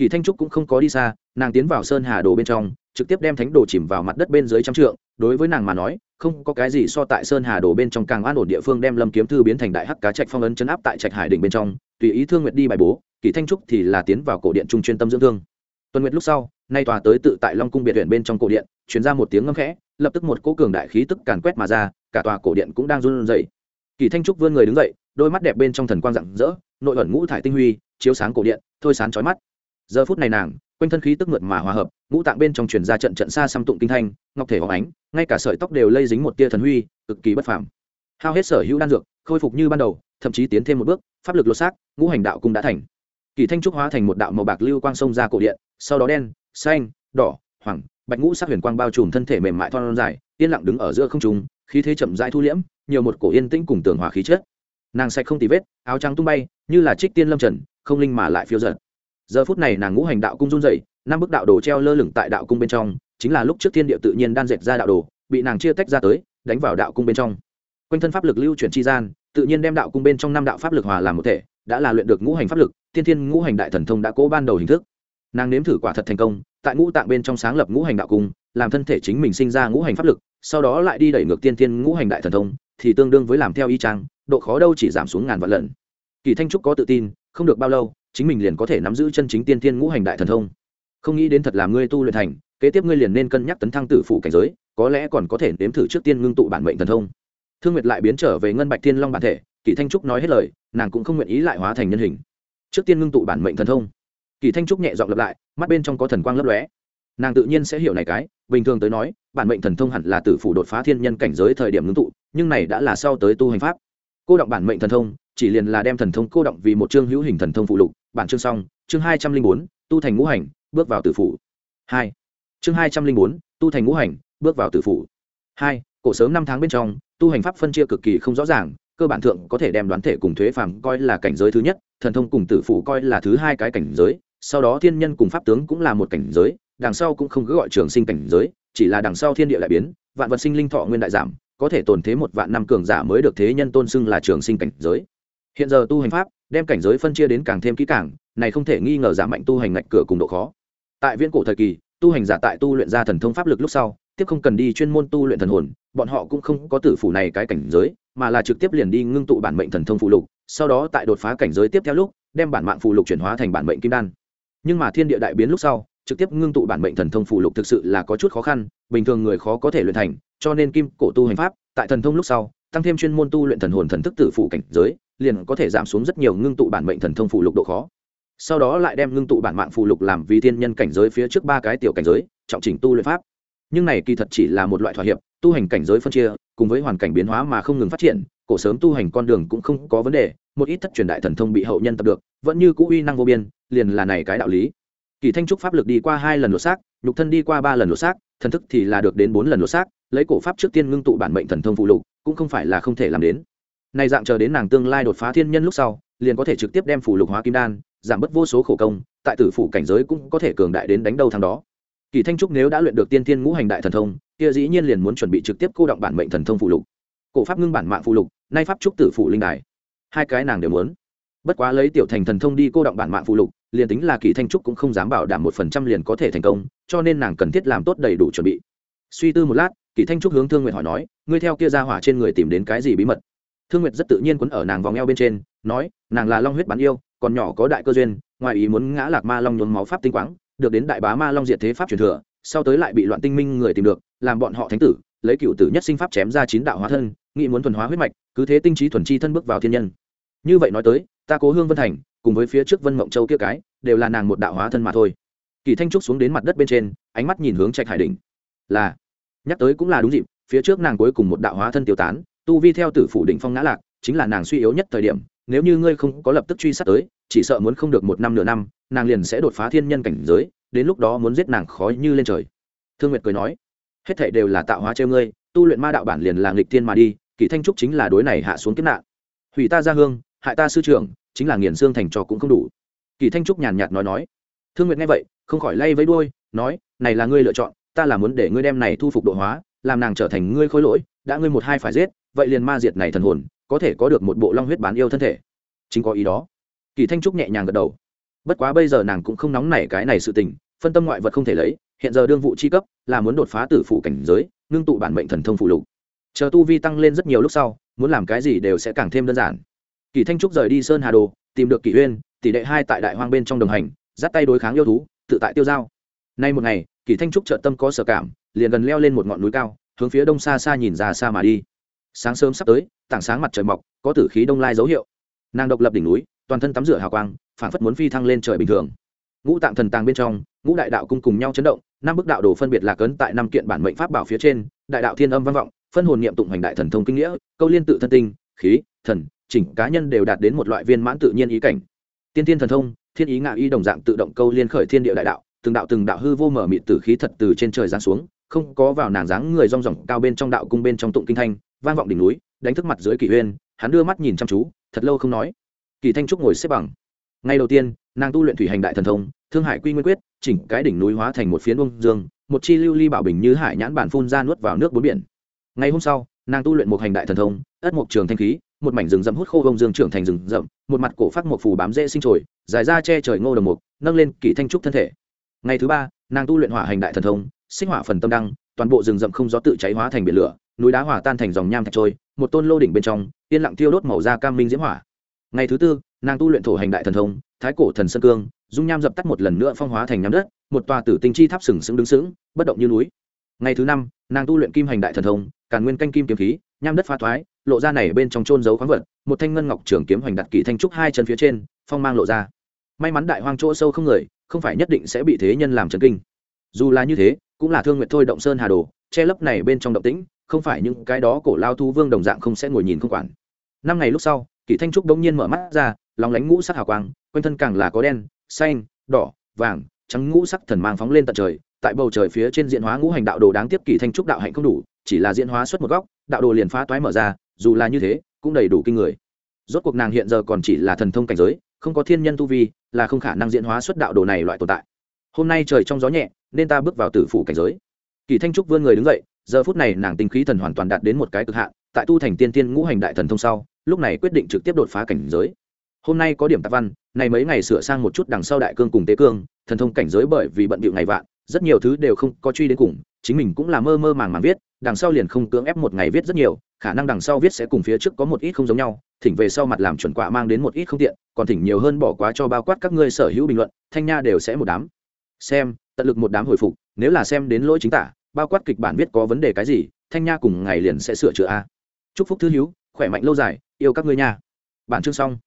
kỳ thanh trúc cũng không có đi xa, nàng tiến vào sơn hà đồ bên trong, trực tiếp đem thánh đồ chìm vào mặt đất bên dưới trăm trượng. Đối với nàng mà nói, không có cái gì so tại sơn hà đồ bên trong càng an ổn địa phương đem lâm kiếm thư biến thành đại hắc cá trạch phong ấn chấn áp tại trạch hải đỉnh bên trong. Tùy ý thương nguyệt đi bài bố, kỳ thanh trúc thì là tiến vào cổ điện trung chuyên tâm dưỡng thương. Tuần nguyệt lúc sau, nay tòa tới tự tại long cung biệt huyện bên trong cổ điện chuyển ra một tiếng ngâm khẽ, lập tức một cỗ cường đại khí tức càn quét mà ra, cả tòa cổ điện cũng đang run rẩy. Kỳ thanh trúc vươn người đứng dậy, đôi mắt đẹp bên trong thần quang rạng rỡ, nội ẩn ngũ thải tinh huy, chiếu sáng cổ điện, thôi sán chói mắt giờ phút này nàng, quanh thân khí tức ngượt mà hòa hợp, ngũ tạng bên trong truyền ra trận trận xa xăm tụng kinh thanh, ngọc thể hóng ánh, ngay cả sợi tóc đều lây dính một tia thần huy, cực kỳ bất phàm. Hao hết sở hữu đan dược, khôi phục như ban đầu, thậm chí tiến thêm một bước, pháp lực lột xác, ngũ hành đạo cũng đã thành. Kỳ thanh trúc hóa thành một đạo màu bạc lưu quang sông ra cổ điện, sau đó đen, xanh, đỏ, hoàng, bạch ngũ sắc huyền quang bao trùm thân thể mềm mại thon dài, yên lặng đứng ở giữa không trung, khí thế chậm rãi thu liễm, nhiều một cổ yên tĩnh cùng tường hòa khí chết nàng sạch không tì vết, áo trắng tung bay, như là trích tiên lâm trần, không linh mà lại phiêu giật giờ phút này nàng ngũ hành đạo cung run dậy năm bức đạo đồ treo lơ lửng tại đạo cung bên trong, chính là lúc trước thiên địa tự nhiên đan dệt ra đạo đồ, bị nàng chia tách ra tới, đánh vào đạo cung bên trong. Quanh thân pháp lực lưu chuyển chi gian, tự nhiên đem đạo cung bên trong năm đạo pháp lực hòa làm một thể, đã là luyện được ngũ hành pháp lực, tiên thiên ngũ hành đại thần thông đã cố ban đầu hình thức. Nàng nếm thử quả thật thành công, tại ngũ tạng bên trong sáng lập ngũ hành đạo cung, làm thân thể chính mình sinh ra ngũ hành pháp lực, sau đó lại đi đẩy ngược tiên thiên ngũ hành đại thần thông, thì tương đương với làm theo y trang độ khó đâu chỉ giảm xuống ngàn vạn lần. Kỳ thanh trúc có tự tin, không được bao lâu chính mình liền có thể nắm giữ chân chính tiên thiên ngũ hành đại thần thông. Không nghĩ đến thật là ngươi tu luyện thành, kế tiếp ngươi liền nên cân nhắc tấn thăng tử phủ cảnh giới, có lẽ còn có thể nếm thử trước tiên ngưng tụ bản mệnh thần thông. Thương nguyệt lại biến trở về ngân bạch thiên long bản thể, kỳ thanh trúc nói hết lời, nàng cũng không nguyện ý lại hóa thành nhân hình. Trước tiên ngưng tụ bản mệnh thần thông. Kỳ thanh trúc nhẹ giọng lặp lại, mắt bên trong có thần quang lấp lóe. Nàng tự nhiên sẽ hiểu này cái, bình thường tới nói, bản mệnh thần thông hẳn là tử phủ đột phá thiên nhân cảnh giới thời điểm ngưng tụ, nhưng này đã là sau tới tu hành pháp. Cô động bản mệnh thần thông, chỉ liền là đem thần thông cô động vì một chương hữu hình thần thông phụ lục bản chương xong, chương hai trăm linh bốn, tu thành ngũ hành, bước vào tử phủ. Hai. Chương hai trăm linh bốn, tu thành ngũ hành, bước vào tử phủ. Hai, cổ sớm năm tháng bên trong, tu hành pháp phân chia cực kỳ không rõ ràng, cơ bản thượng có thể đem đoán thể cùng thuế phàm coi là cảnh giới thứ nhất, thần thông cùng tử phủ coi là thứ hai cái cảnh giới, sau đó thiên nhân cùng pháp tướng cũng là một cảnh giới, đằng sau cũng không cứ gọi trường sinh cảnh giới, chỉ là đằng sau thiên địa lại biến, vạn vật sinh linh thọ nguyên đại giảm, có thể tồn thế một vạn năm cường giả mới được thế nhân tôn xưng là trường sinh cảnh giới hiện giờ tu hành pháp, đem cảnh giới phân chia đến càng thêm kỹ càng, này không thể nghi ngờ giảm mạnh tu hành ngạch cửa cùng độ khó. Tại viễn cổ thời kỳ, tu hành giả tại tu luyện ra thần thông pháp lực lúc sau, tiếp không cần đi chuyên môn tu luyện thần hồn, bọn họ cũng không có tử phủ này cái cảnh giới, mà là trực tiếp liền đi ngưng tụ bản mệnh thần thông phụ lục, sau đó tại đột phá cảnh giới tiếp theo lúc, đem bản mạng phụ lục chuyển hóa thành bản mệnh kim đan. Nhưng mà thiên địa đại biến lúc sau, trực tiếp ngưng tụ bản mệnh thần thông phụ lục thực sự là có chút khó khăn, bình thường người khó có thể luyện thành, cho nên kim cổ tu hành pháp, tại thần thông lúc sau, tăng thêm chuyên môn tu luyện thần hồn thần thức tử phụ cảnh giới liền có thể giảm xuống rất nhiều ngưng tụ bản mệnh thần thông phụ lục độ khó. Sau đó lại đem ngưng tụ bản mạng phụ lục làm vì thiên nhân cảnh giới phía trước ba cái tiểu cảnh giới, trọng chỉnh tu luyện pháp. Nhưng này kỳ thật chỉ là một loại thỏa hiệp, tu hành cảnh giới phân chia, cùng với hoàn cảnh biến hóa mà không ngừng phát triển, cổ sớm tu hành con đường cũng không có vấn đề, một ít thất truyền đại thần thông bị hậu nhân tập được, vẫn như cũ uy năng vô biên, liền là này cái đạo lý. Kỳ thanh trúc pháp lực đi qua hai lần lột xác, nhục thân đi qua ba lần lột xác, thần thức thì là được đến bốn lần lột xác, lấy cổ pháp trước tiên ngưng tụ bản mệnh thần thông phụ lục, cũng không phải là không thể làm đến này dạng chờ đến nàng tương lai đột phá thiên nhân lúc sau, liền có thể trực tiếp đem phù lục hóa kim đan, giảm bớt vô số khổ công, tại tử phủ cảnh giới cũng có thể cường đại đến đánh đầu thằng đó. Kỳ thanh trúc nếu đã luyện được tiên thiên ngũ hành đại thần thông, kia dĩ nhiên liền muốn chuẩn bị trực tiếp cô động bản mệnh thần thông phụ lục. Cổ pháp ngưng bản mạng phụ lục, nay pháp trúc tử phụ linh đài. Hai cái nàng đều muốn. Bất quá lấy tiểu thành thần thông đi cô động bản mạng phụ lục, liền tính là kỳ thanh trúc cũng không dám bảo đảm một phần trăm liền có thể thành công, cho nên nàng cần thiết làm tốt đầy đủ chuẩn bị. Suy tư một lát, kỳ thanh trúc hướng thương nguyện hỏi nói, ngươi theo kia ra hỏa trên người tìm đến cái gì bí mật? Thương nguyệt rất tự nhiên quấn ở nàng vòng eo bên trên, nói, nàng là long huyết bán yêu, còn nhỏ có đại cơ duyên, ngoài ý muốn ngã lạc ma long nhốn máu pháp tinh quáng, được đến đại bá ma long diệt thế pháp truyền thừa, sau tới lại bị loạn tinh minh người tìm được, làm bọn họ thánh tử, lấy cựu tử nhất sinh pháp chém ra chín đạo hóa thân, nghĩ muốn thuần hóa huyết mạch, cứ thế tinh trí thuần chi thân bước vào thiên nhân. Như vậy nói tới, ta cố hương vân thành, cùng với phía trước vân mộng châu kia cái, đều là nàng một đạo hóa thân mà thôi. Kỳ thanh trúc xuống đến mặt đất bên trên, ánh mắt nhìn hướng trạch hải đỉnh. Là. Nhắc tới cũng là đúng dịp, phía trước nàng cuối cùng một đạo hóa thân tiêu tán tu vi theo tử phủ đỉnh phong ngã lạc, chính là nàng suy yếu nhất thời điểm, nếu như ngươi không có lập tức truy sát tới, chỉ sợ muốn không được một năm nửa năm, nàng liền sẽ đột phá thiên nhân cảnh giới, đến lúc đó muốn giết nàng khó như lên trời. Thương nguyệt cười nói, hết thảy đều là tạo hóa chơi ngươi, tu luyện ma đạo bản liền là nghịch thiên mà đi, kỳ thanh trúc chính là đối này hạ xuống kiếp nạn. Hủy ta ra hương, hại ta sư trưởng, chính là nghiền xương thành trò cũng không đủ. Kỳ thanh trúc nhàn nhạt nói nói. Thương nguyệt nghe vậy, không khỏi lay với đuôi, nói, này là ngươi lựa chọn, ta là muốn để ngươi đem này thu phục độ hóa, làm nàng trở thành ngươi khối lỗi đã ngươi một hai phải giết, vậy liền ma diệt này thần hồn, có thể có được một bộ long huyết bán yêu thân thể. Chính có ý đó. Kỳ thanh trúc nhẹ nhàng gật đầu. Bất quá bây giờ nàng cũng không nóng nảy cái này sự tình, phân tâm ngoại vật không thể lấy, hiện giờ đương vụ chi cấp, là muốn đột phá tử phụ cảnh giới ngưng tụ bản mệnh thần thông phụ lục. Chờ tu vi tăng lên rất nhiều lúc sau, muốn làm cái gì đều sẽ càng thêm đơn giản. Kỳ thanh trúc rời đi sơn hà đồ, tìm được kỷ uyên, tỷ đệ hai tại đại hoang bên trong đồng hành, dắt tay đối kháng yêu thú, tự tại tiêu giao. Nay một ngày, kỳ thanh trúc trợ tâm có sở cảm, liền gần leo lên một ngọn núi cao hướng phía đông xa xa nhìn ra xa mà đi. Sáng sớm sắp tới, tảng sáng mặt trời mọc, có tử khí đông lai dấu hiệu. Nàng độc lập đỉnh núi, toàn thân tắm rửa hào quang phản phất muốn phi thăng lên trời bình thường. Ngũ tạng thần tàng bên trong, ngũ đại đạo cung cùng nhau chấn động, năm bức đạo đồ phân biệt lạc ấn tại năm kiện bản mệnh pháp bảo phía trên, đại đạo thiên âm vang vọng, phân hồn niệm tụng hành đại thần thông kinh nghĩa, câu liên tự thân tinh, khí, thần, chỉnh, cá nhân đều đạt đến một loại viên mãn tự nhiên ý cảnh. Tiên tiên thần thông, thiên ý ngạo y đồng dạng tự động câu liên khởi thiên địa đại đạo, từng đạo từng đạo hư vô mở mịt tử khí thật từ trên trời giáng xuống không có vào nàng dáng người rong ròng cao bên trong đạo cung bên trong tụng kinh thanh, vang vọng đỉnh núi, đánh thức mặt dưới kỷ huyên hắn đưa mắt nhìn chăm chú, thật lâu không nói. Kỳ thanh trúc ngồi xếp bằng. Ngay đầu tiên, nàng tu luyện thủy hành đại thần thông, thương hải quy nguyên quyết, chỉnh cái đỉnh núi hóa thành một phiến bông dương, một chi lưu ly bảo bình như hải nhãn bản phun ra nuốt vào nước bốn biển. Ngày hôm sau, nàng tu luyện một hành đại thần thông, ất mộc trường thanh khí, một mảnh rừng rậm hút khô bông dương trưởng thành rừng rậm, một mặt cổ phát một phù bám dễ sinh trồi, dài ra che trời ngô đồng mục nâng lên kỳ thanh trúc thân thể. Ngày thứ ba, nàng tu luyện hỏa hành đại thần thông sinh hỏa phần tâm đăng, toàn bộ rừng rậm không gió tự cháy hóa thành biển lửa, núi đá hỏa tan thành dòng nham thạch trôi, một tôn lô đỉnh bên trong, yên lặng tiêu đốt màu da cam minh diễm hỏa. Ngày thứ tư, nàng tu luyện thổ hành đại thần thông, thái cổ thần sơn cương, dung nham dập tắt một lần nữa phong hóa thành nhắm đất, một tòa tử tinh chi tháp sừng sững đứng sững, bất động như núi. Ngày thứ năm, nàng tu luyện kim hành đại thần thông, càn nguyên canh kim kiếm khí, nham đất pha thoái, lộ ra này bên trong trôn giấu khoáng vật, một thanh ngân ngọc trường kiếm hoành đặt kỳ thanh trúc hai chân phía trên, phong mang lộ ra. May mắn đại hoang chỗ sâu không người, không phải nhất định sẽ bị thế nhân làm chấn kinh. Dù là như thế cũng là thương nguyện thôi động sơn hà đồ, che lấp này bên trong động tĩnh, không phải những cái đó cổ lao thu vương đồng dạng không sẽ ngồi nhìn không quản. Năm ngày lúc sau, kỷ thanh trúc bỗng nhiên mở mắt ra lóng lánh ngũ sắc hào quang, quanh thân càng là có đen, xanh, đỏ, vàng, trắng ngũ sắc thần mang phóng lên tận trời, tại bầu trời phía trên diễn hóa ngũ hành đạo đồ đáng tiếp kỷ thanh trúc đạo hạnh không đủ, chỉ là diễn hóa xuất một góc, đạo đồ liền phá toái mở ra, dù là như thế, cũng đầy đủ kinh người. Rốt cuộc nàng hiện giờ còn chỉ là thần thông cảnh giới, không có thiên nhân tu vi, là không khả năng diễn hóa xuất đạo đồ này loại tồn tại. Hôm nay trời trong gió nhẹ nên ta bước vào tử phủ cảnh giới. Kỳ thanh trúc vươn người đứng dậy, giờ phút này nàng tinh khí thần hoàn toàn đạt đến một cái cực hạn, tại tu thành tiên tiên ngũ hành đại thần thông sau, lúc này quyết định trực tiếp đột phá cảnh giới. Hôm nay có điểm tạp văn, này mấy ngày sửa sang một chút đằng sau đại cương cùng tế cương, thần thông cảnh giới bởi vì bận bịu ngày vạn, rất nhiều thứ đều không có truy đến cùng, chính mình cũng là mơ mơ màng màng viết, đằng sau liền không cưỡng ép một ngày viết rất nhiều, khả năng đằng sau viết sẽ cùng phía trước có một ít không giống nhau, thỉnh về sau mặt làm chuẩn quả mang đến một ít không tiện, còn thỉnh nhiều hơn bỏ quá cho bao quát các ngươi sở hữu bình luận, thanh nha đều sẽ một đám. Xem tận lực một đám hồi phục, nếu là xem đến lỗi chính tả, bao quát kịch bản viết có vấn đề cái gì, thanh nha cùng ngày liền sẽ sửa chữa a. Chúc phúc thư hữu, khỏe mạnh lâu dài, yêu các ngươi nha. Bản chương xong.